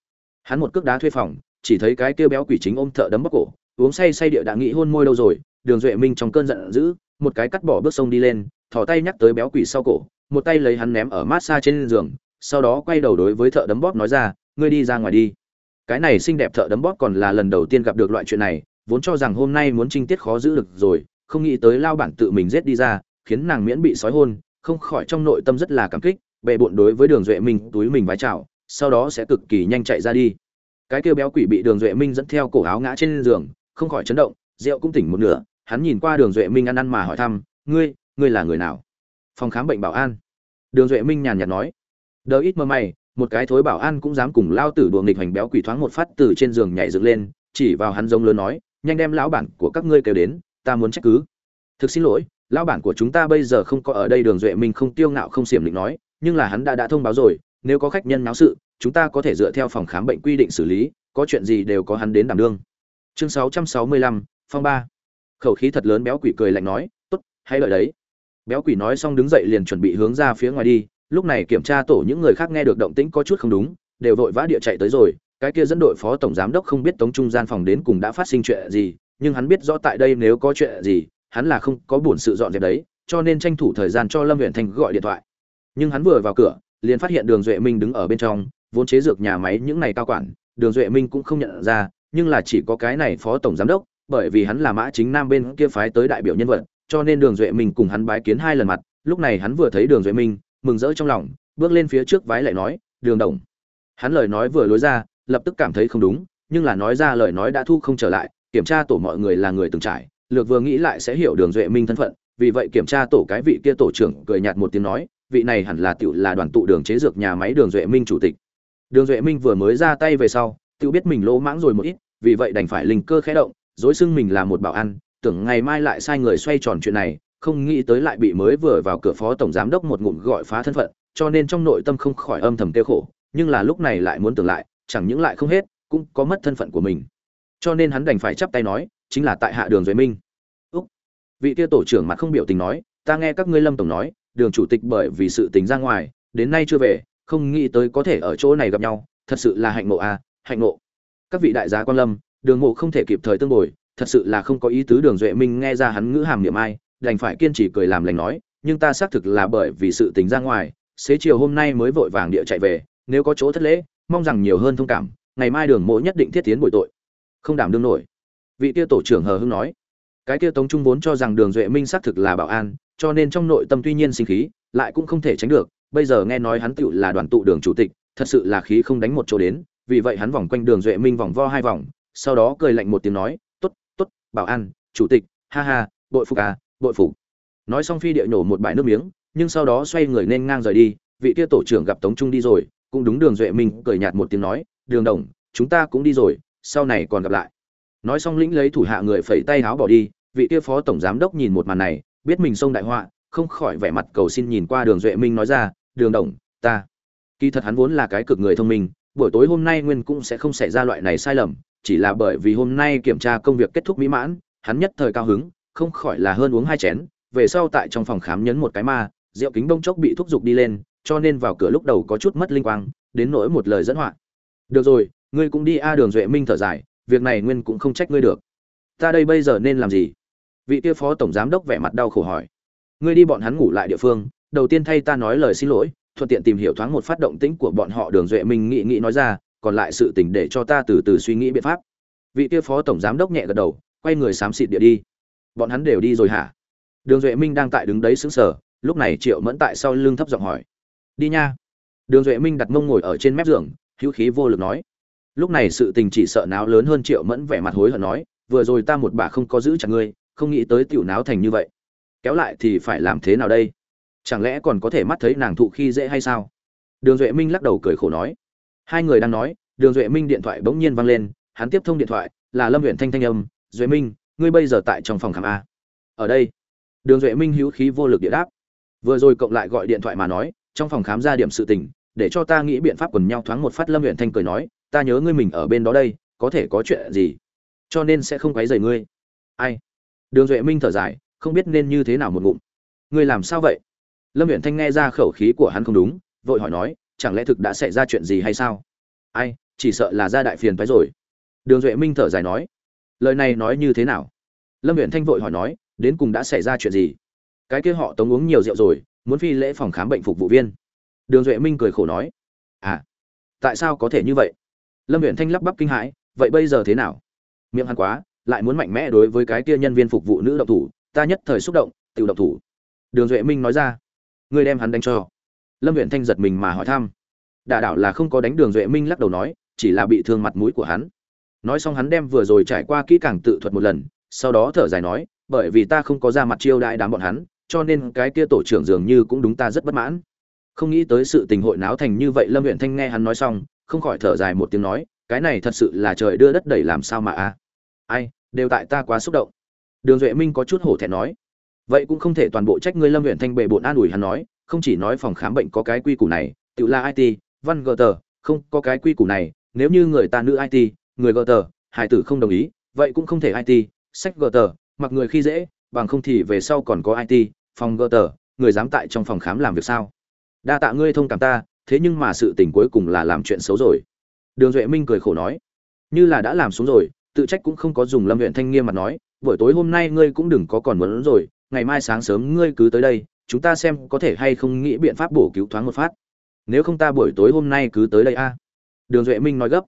Hắn một cước đá thuê phòng, chỉ thấy cái kia béo quỷ chính ôm thợ đấm bóc cổ, uống say say địa đã nghĩ hôn môi đâu rồi, đường duệ minh trong cơn giận dữ, một cái cắt bỏ bước sông đi lên, thò tay nhắc tới béo quỷ sau cổ, một tay lấy hắn ném ở mát xa trên giường sau đó quay đầu đối với thợ đấm bóp nói ra, ngươi đi ra ngoài đi. Cái này xinh đẹp thợ đấm bóp còn là lần đầu tiên gặp được loại chuyện này, vốn cho rằng hôm nay muốn trinh tiết khó giữ được rồi, không nghĩ tới lao bản tự mình giết đi ra, khiến nàng miễn bị sói hôn, không khỏi trong nội tâm rất là cảm kích, bệ bộn đối với đường duệ minh túi mình vái chào, sau đó sẽ cực kỳ nhanh chạy ra đi. Cái kêu béo quỷ bị đường duệ minh dẫn theo cổ áo ngã trên giường, không khỏi chấn động, rượu cũng tỉnh một nửa, hắn nhìn qua đường duệ minh ăn ăn mà hỏi thăm, ngươi ngươi là người nào? Phòng khám bệnh bảo an. Đường duệ minh nhàn nhạt nói đờ ít mơ mày một cái thối bảo an cũng dám cùng lao tử đùa nghịch hành béo quỷ thoáng một phát từ trên giường nhảy dựng lên chỉ vào hắn giống lớn nói nhanh đem lão bản của các ngươi kêu đến ta muốn trách cứ. Thực xin lỗi lão bản của chúng ta bây giờ không có ở đây đường duệ minh không tiêu ngạo không xiểm định nói nhưng là hắn đã đã thông báo rồi nếu có khách nhân náo sự chúng ta có thể dựa theo phòng khám bệnh quy định xử lý có chuyện gì đều có hắn đến đảm đương. Chương 665, phong ba. Khẩu khí thật lớn béo quỷ cười lạnh nói tốt hay lợi đấy. Béo quỷ nói xong đứng dậy liền chuẩn bị hướng ra phía ngoài đi lúc này kiểm tra tổ những người khác nghe được động tĩnh có chút không đúng, đều vội vã địa chạy tới rồi. Cái kia dẫn đội phó tổng giám đốc không biết tống trung gian phòng đến cùng đã phát sinh chuyện gì, nhưng hắn biết rõ tại đây nếu có chuyện gì, hắn là không có buồn sự dọn dẹp đấy, cho nên tranh thủ thời gian cho lâm huyện thành gọi điện thoại. Nhưng hắn vừa vào cửa, liền phát hiện đường duệ minh đứng ở bên trong, vốn chế dược nhà máy những này cao quản, đường duệ minh cũng không nhận ra, nhưng là chỉ có cái này phó tổng giám đốc, bởi vì hắn là mã chính nam bên kia phái tới đại biểu nhân vật, cho nên đường duệ minh cùng hắn bái kiến hai lần mặt. Lúc này hắn vừa thấy đường duệ minh mừng rỡ trong lòng, bước lên phía trước vái lại nói, đường đồng. Hắn lời nói vừa lối ra, lập tức cảm thấy không đúng, nhưng là nói ra lời nói đã thu không trở lại, kiểm tra tổ mọi người là người từng trải, lược vừa nghĩ lại sẽ hiểu đường duệ minh thân phận, vì vậy kiểm tra tổ cái vị kia tổ trưởng cười nhạt một tiếng nói, vị này hẳn là tiểu là đoàn tụ đường chế dược nhà máy đường duệ minh chủ tịch. Đường duệ minh vừa mới ra tay về sau, tiểu biết mình lỗ mãng rồi một ít, vì vậy đành phải linh cơ khẽ động, dối xưng mình là một bảo an, tưởng ngày mai lại sai người xoay tròn chuyện này không nghĩ tới lại bị mới vừa vào cửa phó tổng giám đốc một ngụm gọi phá thân phận, cho nên trong nội tâm không khỏi âm thầm tiêu khổ, nhưng là lúc này lại muốn tưởng lại, chẳng những lại không hết, cũng có mất thân phận của mình. Cho nên hắn đành phải chắp tay nói, chính là tại hạ đường duệ minh. Úc. Vị kia tổ trưởng mặt không biểu tình nói, ta nghe các ngươi lâm tổng nói, đường chủ tịch bởi vì sự tình ra ngoài, đến nay chưa về, không nghĩ tới có thể ở chỗ này gặp nhau, thật sự là hạnh ngộ à hạnh ngộ. Các vị đại gia quan lâm, đường mộ không thể kịp thời tương bồi, thật sự là không có ý tứ đường duệ minh nghe ra hắn ngữ hàm niệm ai đành phải kiên trì cười làm lành nói, nhưng ta xác thực là bởi vì sự tính ra ngoài, xế chiều hôm nay mới vội vàng địa chạy về, nếu có chỗ thất lễ, mong rằng nhiều hơn thông cảm, ngày mai đường mộ nhất định thiết tiến bồi tội. Không đảm đương nổi. Vị kia tổ trưởng hờ hưng nói, cái kia tống trung vốn cho rằng đường duệ minh xác thực là bảo an, cho nên trong nội tâm tuy nhiên sinh khí, lại cũng không thể tránh được, bây giờ nghe nói hắn tựu là đoàn tụ đường chủ tịch, thật sự là khí không đánh một chỗ đến, vì vậy hắn vòng quanh đường duệ minh vòng vo hai vòng, sau đó cười lạnh một tiếng nói, tốt tốt, bảo an, chủ tịch, ha ha, bội phục à bội phục. Nói xong phi địa nhổ một bãi nước miếng, nhưng sau đó xoay người nên ngang rời đi, vị kia tổ trưởng gặp tống trung đi rồi, cũng đúng đường duệ minh cười nhạt một tiếng nói, đường đồng, chúng ta cũng đi rồi, sau này còn gặp lại. Nói xong lĩnh lấy thủ hạ người phẩy tay háo bỏ đi, vị kia phó tổng giám đốc nhìn một màn này, biết mình xông đại họa, không khỏi vẻ mặt cầu xin nhìn qua đường duệ minh nói ra, đường đồng, ta, kỳ thật hắn vốn là cái cực người thông minh, buổi tối hôm nay nguyên cũng sẽ không xảy ra loại này sai lầm, chỉ là bởi vì hôm nay kiểm tra công việc kết thúc mỹ mãn, hắn nhất thời cao hứng không khỏi là hơn uống hai chén, về sau tại trong phòng khám nhấn một cái ma, rượu kính bông chốc bị thúc giục đi lên, cho nên vào cửa lúc đầu có chút mất linh quang, đến nỗi một lời dẫn họa. Được rồi, ngươi cũng đi a đường duệ minh thở dài, việc này nguyên cũng không trách ngươi được. Ta đây bây giờ nên làm gì? Vị kia phó tổng giám đốc vẻ mặt đau khổ hỏi. Ngươi đi bọn hắn ngủ lại địa phương, đầu tiên thay ta nói lời xin lỗi, thuận tiện tìm hiểu thoáng một phát động tĩnh của bọn họ. Đường duệ minh nghĩ nghĩ nói ra, còn lại sự tình để cho ta từ từ suy nghĩ biện pháp. Vị kia phó tổng giám đốc nhẹ gật đầu, quay người xám xịt địa đi bọn hắn đều đi rồi hả? Đường duệ minh đang tại đứng đấy sững sờ, lúc này triệu mẫn tại sau lưng thấp giọng hỏi. Đi nha. Đường duệ minh đặt mông ngồi ở trên mép giường, hữu khí vô lực nói. Lúc này sự tình chỉ sợ náo lớn hơn triệu mẫn vẻ mặt hối hận nói, vừa rồi ta một bà không có giữ chặt ngươi, không nghĩ tới tiểu náo thành như vậy. Kéo lại thì phải làm thế nào đây? Chẳng lẽ còn có thể mắt thấy nàng thụ khi dễ hay sao? Đường duệ minh lắc đầu cười khổ nói. Hai người đang nói, đường duệ minh điện thoại bỗng nhiên vang lên, hắn tiếp thông điện thoại, là lâm huyện thanh thanh âm, duệ minh ngươi bây giờ tại trong phòng khám a. Ở đây. Đường duệ minh hữu khí vô lực địa đáp. Vừa rồi cộng lại gọi điện thoại mà nói, trong phòng khám ra điểm sự tình, để cho ta nghĩ biện pháp quần nhau thoáng một phát lâm huyện thanh cười nói, ta nhớ ngươi mình ở bên đó đây, có thể có chuyện gì? Cho nên sẽ không quấy rầy ngươi. Ai? Đường duệ minh thở dài, không biết nên như thế nào một ngụm. Ngươi làm sao vậy? Lâm huyện thanh nghe ra khẩu khí của hắn không đúng, vội hỏi nói, chẳng lẽ thực đã xảy ra chuyện gì hay sao? Ai, chỉ sợ là ra đại phiền phái rồi. Đường duệ minh thở dài nói lời này nói như thế nào? Lâm huyện thanh vội hỏi nói, đến cùng đã xảy ra chuyện gì? Cái kia họ tống uống nhiều rượu rồi, muốn phi lễ phòng khám bệnh phục vụ viên. Đường duệ minh cười khổ nói à tại sao có thể như vậy? Lâm huyện thanh lắp bắp kinh hãi, vậy bây giờ thế nào? Miệng hắn quá, lại muốn mạnh mẽ đối với cái kia nhân viên phục vụ nữ động thủ, ta nhất thời xúc động tự động thủ. Đường duệ minh nói ra, ngươi đem hắn đánh cho. Lâm huyện thanh giật mình mà hỏi thăm, đả đảo là không có đánh đường duệ minh lắc đầu nói, chỉ là bị thương mặt mũi của hắn nói xong hắn đem vừa rồi trải qua kỹ càng tự thuật một lần, sau đó thở dài nói, bởi vì ta không có ra mặt chiêu đại đám bọn hắn, cho nên cái kia tổ trưởng dường như cũng đúng ta rất bất mãn. Không nghĩ tới sự tình hội náo thành như vậy, lâm huyện thanh nghe hắn nói xong, không khỏi thở dài một tiếng nói, cái này thật sự là trời đưa đất đẩy làm sao mà a? Ai, đều tại ta quá xúc động. Đường duệ minh có chút hổ thẹn nói, vậy cũng không thể toàn bộ trách ngươi, lâm huyện thanh bệ bộn an ủi hắn nói, không chỉ nói phòng khám bệnh có cái quy củ này, tự là it văn gờ tờ, không có cái quy củ này, nếu như người ta nữ it người gờ tờ, hải tử không đồng ý, vậy cũng không thể it sách gờ tờ, mặc người khi dễ, bằng không thì về sau còn có it phòng gờ tờ, người dám tại trong phòng khám làm việc sao? Đa tạ ngươi thông cảm ta, thế nhưng mà sự tình cuối cùng là làm chuyện xấu rồi. Đường duệ minh cười khổ nói, như là đã làm xuống rồi, tự trách cũng không có dùng lâm huyện thanh nghiêm mặt nói, buổi tối hôm nay ngươi cũng đừng có còn muốn rồi, ngày mai sáng sớm ngươi cứ tới đây, chúng ta xem có thể hay không nghĩ biện pháp bổ cứu thoáng một phát. Nếu không ta buổi tối hôm nay cứ tới đây a. Đường duệ minh nói gấp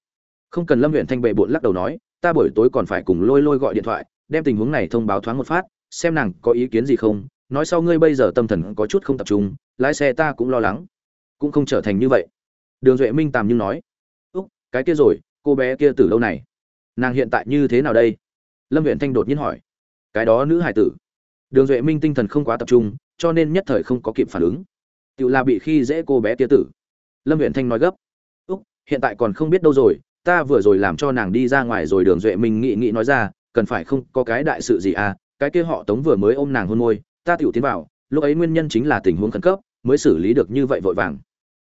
không cần lâm huyện thanh bệ bộn lắc đầu nói, ta buổi tối còn phải cùng lôi lôi gọi điện thoại, đem tình huống này thông báo thoáng một phát, xem nàng có ý kiến gì không. Nói sau ngươi bây giờ tâm thần có chút không tập trung, lái xe ta cũng lo lắng. Cũng không trở thành như vậy. Đường duệ minh tàm nhưng nói, úc, cái kia rồi, cô bé kia từ lâu này, nàng hiện tại như thế nào đây? Lâm huyện thanh đột nhiên hỏi, cái đó nữ hải tử. Đường duệ minh tinh thần không quá tập trung, cho nên nhất thời không có kịp phản ứng. Tự là bị khi dễ cô bé kia tử. Lâm huyện thanh nói gấp, úc, hiện tại còn không biết đâu rồi ta vừa rồi làm cho nàng đi ra ngoài rồi đường duệ minh nghị nghị nói ra cần phải không có cái đại sự gì à? Cái kia họ tống vừa mới ôm nàng hôn môi ta tiểu tiến vào lúc ấy nguyên nhân chính là tình huống khẩn cấp mới xử lý được như vậy vội vàng.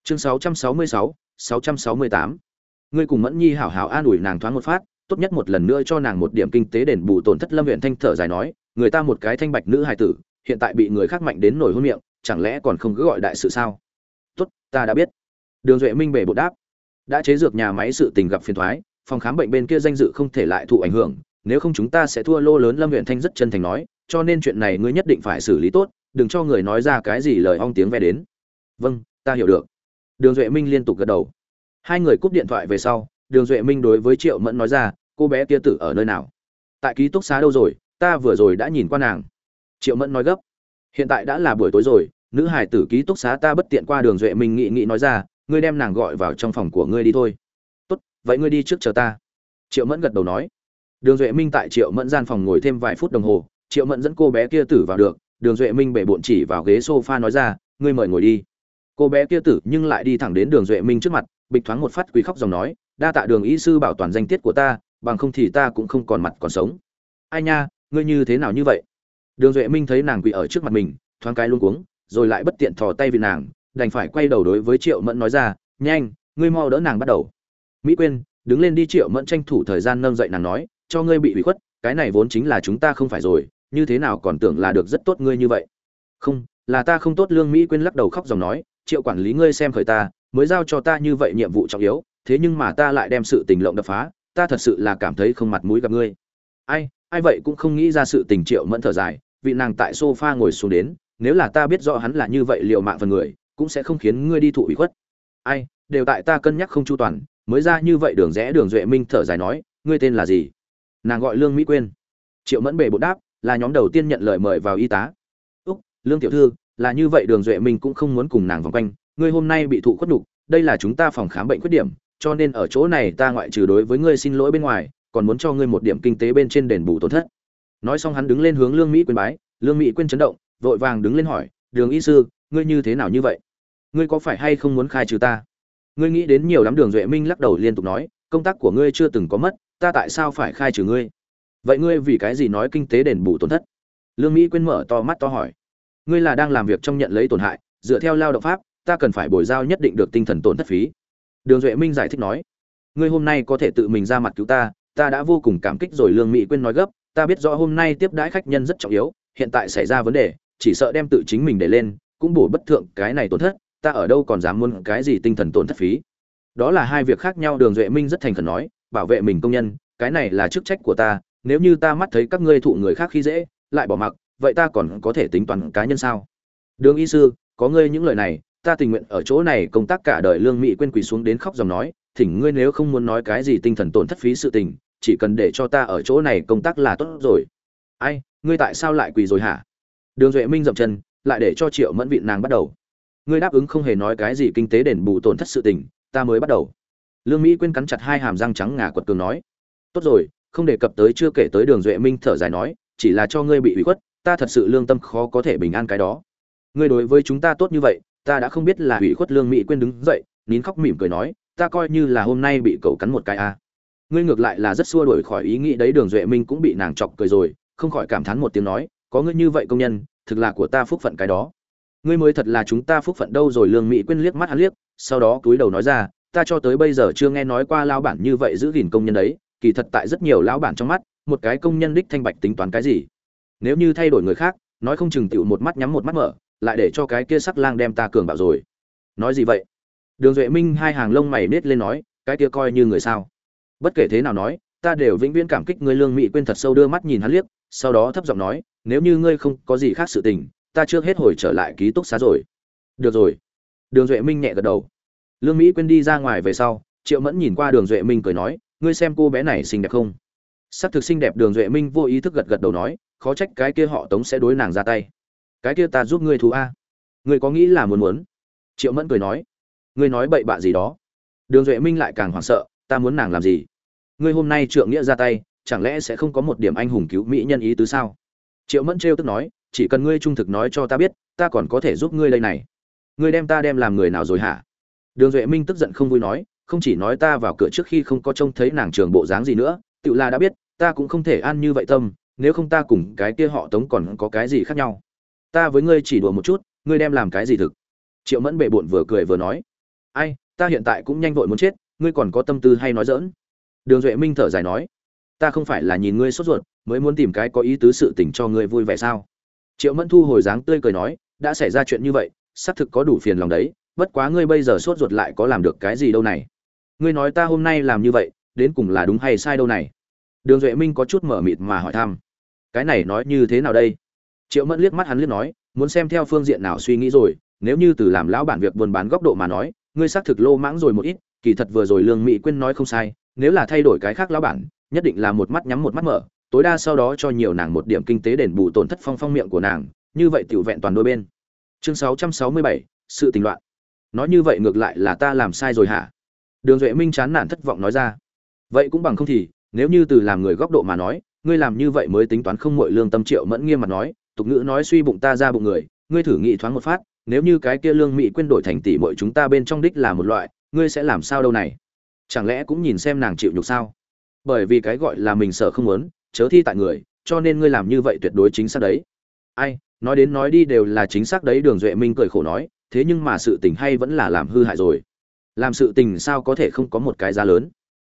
Chương 666, 668. ngươi cùng mẫn nhi hảo hảo an ủi nàng thoáng một phát tốt nhất một lần nữa cho nàng một điểm kinh tế đền bù tổn thất lâm huyện thanh thở dài nói người ta một cái thanh bạch nữ hài tử hiện tại bị người khác mạnh đến nổi hôn miệng chẳng lẽ còn không cứ gọi đại sự sao? Tốt ta đã biết. Đường duệ minh bể bộ đáp đã chế dược nhà máy sự tình gặp phiền thoái, phòng khám bệnh bên kia danh dự không thể lại thụ ảnh hưởng, nếu không chúng ta sẽ thua lô lớn lâm huyện thanh rất chân thành nói, cho nên chuyện này ngươi nhất định phải xử lý tốt, đừng cho người nói ra cái gì lời ong tiếng ve đến. Vâng ta hiểu được. Đường duệ minh liên tục gật đầu. Hai người cúp điện thoại về sau, đường duệ minh đối với triệu mẫn nói ra, cô bé kia tử ở nơi nào? Tại ký túc xá đâu rồi? Ta vừa rồi đã nhìn qua nàng. Triệu mẫn nói gấp, hiện tại đã là buổi tối rồi, nữ hải tử ký túc xá ta bất tiện qua đường duệ minh nghị nghị nói ra ngươi đem nàng gọi vào trong phòng của ngươi đi thôi. Tốt, vậy ngươi đi trước chờ ta. Triệu mẫn gật đầu nói. Đường duệ minh tại triệu mẫn gian phòng ngồi thêm vài phút đồng hồ, triệu mẫn dẫn cô bé kia tử vào được. Đường duệ minh bể bộn chỉ vào ghế s o f a nói ra, ngươi mời ngồi đi. Cô bé kia tử nhưng lại đi thẳng đến đường duệ minh trước mặt, bịch thoáng một phát quý khóc dòng nói, đa tạ đường y sư bảo toàn danh tiết của ta, bằng không thì ta cũng không còn mặt còn sống. Ai nha, ngươi như thế nào như vậy? Đường duệ minh thấy nàng quỳ ở trước mặt mình, thoáng cái luôn cuống, rồi lại bất tiện thò tay vì nàng đành phải quay đầu đối với triệu mẫn nói ra, nhanh, ngươi mau đỡ nàng bắt đầu. Mỹ quên đứng lên đi triệu mẫn tranh thủ thời gian nâng dậy nàng nói, cho ngươi bị ủy khuất, cái này vốn chính là chúng ta không phải rồi, như thế nào còn tưởng là được rất tốt ngươi như vậy. Không, là ta không tốt. Lương mỹ quên lắc đầu khóc dòng nói, triệu quản lý ngươi xem khởi ta, mới giao cho ta như vậy nhiệm vụ trọng yếu, thế nhưng mà ta lại đem sự tình lộng đập phá, ta thật sự là cảm thấy không mặt mũi gặp ngươi. Ai ai vậy? Cũng không nghĩ ra sự tình triệu mẫn thở dài vị nàng tại sofa ngồi xuống đến, nếu là ta biết rõ hắn là như vậy liệu mạng phần người cũng sẽ không khiến ngươi đi thụ ủy khuất. Ai, đều tại ta cân nhắc không chu toàn, mới ra như vậy đường rẽ đường duệ minh thở dài nói, ngươi tên là gì? Nàng gọi lương mỹ quyên. Triệu mẫn bề bột đáp, là nhóm đầu tiên nhận lời mời vào y tá. Úc, lương tiểu thư, là như vậy đường duệ minh cũng không muốn cùng nàng vòng quanh, ngươi hôm nay bị thụ khuất đục đây là chúng ta phòng khám bệnh khuyết điểm, cho nên ở chỗ này ta ngoại trừ đối với ngươi xin lỗi bên ngoài, còn muốn cho ngươi một điểm kinh tế bên trên đền bù tổn thất. Nói xong hắn đứng lên hướng lương mỹ quyên bái, lương mỹ quyên chấn động, vội vàng đứng lên hỏi, đường y sư, ngươi như thế nào như vậy? Ngươi có phải hay không muốn khai trừ ta? Ngươi nghĩ đến nhiều lắm, đường duệ minh lắc đầu liên tục nói, công tác của ngươi chưa từng có mất, ta tại sao phải khai trừ ngươi? Vậy ngươi vì cái gì nói kinh tế đền bù tổn thất? Lương mỹ quên mở to mắt to hỏi. Ngươi là đang làm việc trong nhận lấy tổn hại, dựa theo lao động pháp, ta cần phải bồi giao nhất định được tinh thần tổn thất phí. Đường duệ minh giải thích nói. Ngươi hôm nay có thể tự mình ra mặt cứu ta ta đã vô cùng cảm kích rồi, lương mỹ quên nói gấp, ta biết rõ hôm nay tiếp đãi khách nhân rất trọng yếu, hiện tại xảy ra vấn đề, chỉ sợ đem tự chính mình để lên, cũng bổ bất thượng cái này tổn thất ta ở đâu còn dám muốn cái gì tinh thần tổn thất phí? Đó là hai việc khác nhau, đường duệ minh rất thành khẩn nói, bảo vệ mình công nhân, cái này là chức trách của ta, nếu như ta mắt thấy các ngươi thụ người khác khi dễ, lại bỏ mặc, vậy ta còn có thể tính toàn cá nhân sao? Đường y sư, có ngươi những lời này, ta tình nguyện ở chỗ này công tác cả đời lương mỹ quên quỳ xuống đến khóc dòng nói, thỉnh ngươi nếu không muốn nói cái gì tinh thần tổn thất phí sự tình, chỉ cần để cho ta ở chỗ này công tác là tốt rồi. Ai, ngươi tại sao lại quỳ rồi hả? Đường duệ minh dậm chân, lại để cho triệu mẫn vị nàng bắt đầu ngươi đáp ứng không hề nói cái gì kinh tế đền bù tổn thất sự tình, ta mới bắt đầu. Lương mỹ quên cắn chặt hai hàm răng trắng ngà quật cường nói, tốt rồi, không đề cập tới chưa kể tới đường duệ minh thở dài nói, chỉ là cho ngươi bị ủy khuất, ta thật sự lương tâm khó có thể bình an cái đó. Ngươi đối với chúng ta tốt như vậy, ta đã không biết là ủy khuất lương mỹ quên đứng dậy, nín khóc mỉm cười nói, ta coi như là hôm nay bị cậu cắn một cái a. À. ngươi ngược lại là rất xua đuổi khỏi ý nghĩ đấy, đường duệ minh cũng bị nàng chọc cười rồi, không khỏi cảm thán một tiếng nói, có ngươi như vậy công nhân, thực là của ta phúc phận cái đó ngươi mới thật là chúng ta phúc phận đâu rồi, lương mỹ quên liếc mắt hắn liếc, sau đó cúi đầu nói ra, ta cho tới bây giờ chưa nghe nói qua lao bản như vậy giữ gìn công nhân đấy, kỳ thật tại rất nhiều lão bản trong mắt, một cái công nhân đích thanh bạch tính toán cái gì? Nếu như thay đổi người khác, nói không chừng tựu một mắt nhắm một mắt mở, lại để cho cái kia sắc lang đem ta cường bạo rồi. Nói gì vậy? Đường duệ minh hai hàng lông mày nết lên nói, cái kia coi như người sao? Bất kể thế nào nói, ta đều vĩnh viễn cảm kích ngươi, lương mỹ quên thật sâu đưa mắt nhìn hắn liếc, sau đó thấp giọng nói, nếu như ngươi không có gì khác sự tình ta trước hết hồi trở lại ký túc xá rồi. Được rồi. Đường duệ minh nhẹ gật đầu. Lương mỹ quên đi ra ngoài về sau, triệu mẫn nhìn qua đường duệ minh cười nói, ngươi xem cô bé này xinh đẹp không? Sắc thực xinh đẹp, đường duệ minh vô ý thức gật gật đầu nói, khó trách cái kia họ tống sẽ đối nàng ra tay. Cái kia ta giúp ngươi thú a. Ngươi có nghĩ là muốn muốn? Triệu mẫn cười nói, ngươi nói bậy bạ gì đó? Đường duệ minh lại càng hoảng sợ, ta muốn nàng làm gì? Ngươi hôm nay trượng nghĩa ra tay, chẳng lẽ sẽ không có một điểm anh hùng cứu mỹ nhân ý tứ sao? Triệu mẫn trêu tức nói chỉ cần ngươi trung thực nói cho ta biết, ta còn có thể giúp ngươi đây này. Ngươi đem ta đem làm người nào rồi hả? Đường duệ minh tức giận không vui nói, không chỉ nói ta vào cửa trước khi không có trông thấy nàng trường bộ dáng gì nữa, tự là đã biết, ta cũng không thể an như vậy tâm, nếu không ta cùng cái kia họ tống còn có cái gì khác nhau. Ta với ngươi chỉ đùa một chút, ngươi đem làm cái gì thực? Triệu mẫn bệ bộn vừa cười vừa nói, ai, ta hiện tại cũng nhanh vội muốn chết, ngươi còn có tâm tư hay nói dỡn đường duệ minh thở dài nói, ta không phải là nhìn ngươi sốt ruột, mới muốn tìm cái có ý tứ sự tình cho ngươi vui vẻ sao? Triệu mẫn thu hồi dáng tươi cười nói, đã xảy ra chuyện như vậy, xác thực có đủ phiền lòng đấy, bất quá ngươi bây giờ sốt ruột lại có làm được cái gì đâu này? Ngươi nói ta hôm nay làm như vậy, đến cùng là đúng hay sai đâu này? Đường duệ minh có chút mở mịt mà hỏi thăm. Cái này nói như thế nào đây? Triệu mẫn liếc mắt hắn liếc nói, muốn xem theo phương diện nào suy nghĩ rồi, nếu như từ làm lão bản việc buôn bán góc độ mà nói, ngươi xác thực lô mãng rồi một ít, kỳ thật vừa rồi lương mỹ quyên nói không sai, nếu là thay đổi cái khác lão bản, nhất định là một mắt nhắm một mắt mở tối đa sau đó cho nhiều nàng một điểm kinh tế đền bù tổn thất phong phong miệng của nàng như vậy tiểu vẹn toàn đôi bên. Chương 667, sự tình loạn. Nói như vậy ngược lại là ta làm sai rồi hả? Đường duệ minh chán nản thất vọng nói ra. Vậy cũng bằng không thì nếu như từ làm người góc độ mà nói ngươi làm như vậy mới tính toán không mọi lương tâm triệu mẫn nghiêm mặt nói tục ngữ nói suy bụng ta ra bụng người ngươi thử nghĩ thoáng một phát nếu như cái kia lương mỹ quên đổi thành tỷ mội chúng ta bên trong đích là một loại ngươi sẽ làm sao đâu này? Chẳng lẽ cũng nhìn xem nàng chịu nhục sao? Bởi vì cái gọi là mình sợ không muốn chớ thi tại người, cho nên ngươi làm như vậy tuyệt đối chính xác đấy. Ai, nói đến nói đi đều là chính xác đấy, đường duệ minh cười khổ nói, thế nhưng mà sự tình hay vẫn là làm hư hại rồi. Làm sự tình sao có thể không có một cái giá lớn?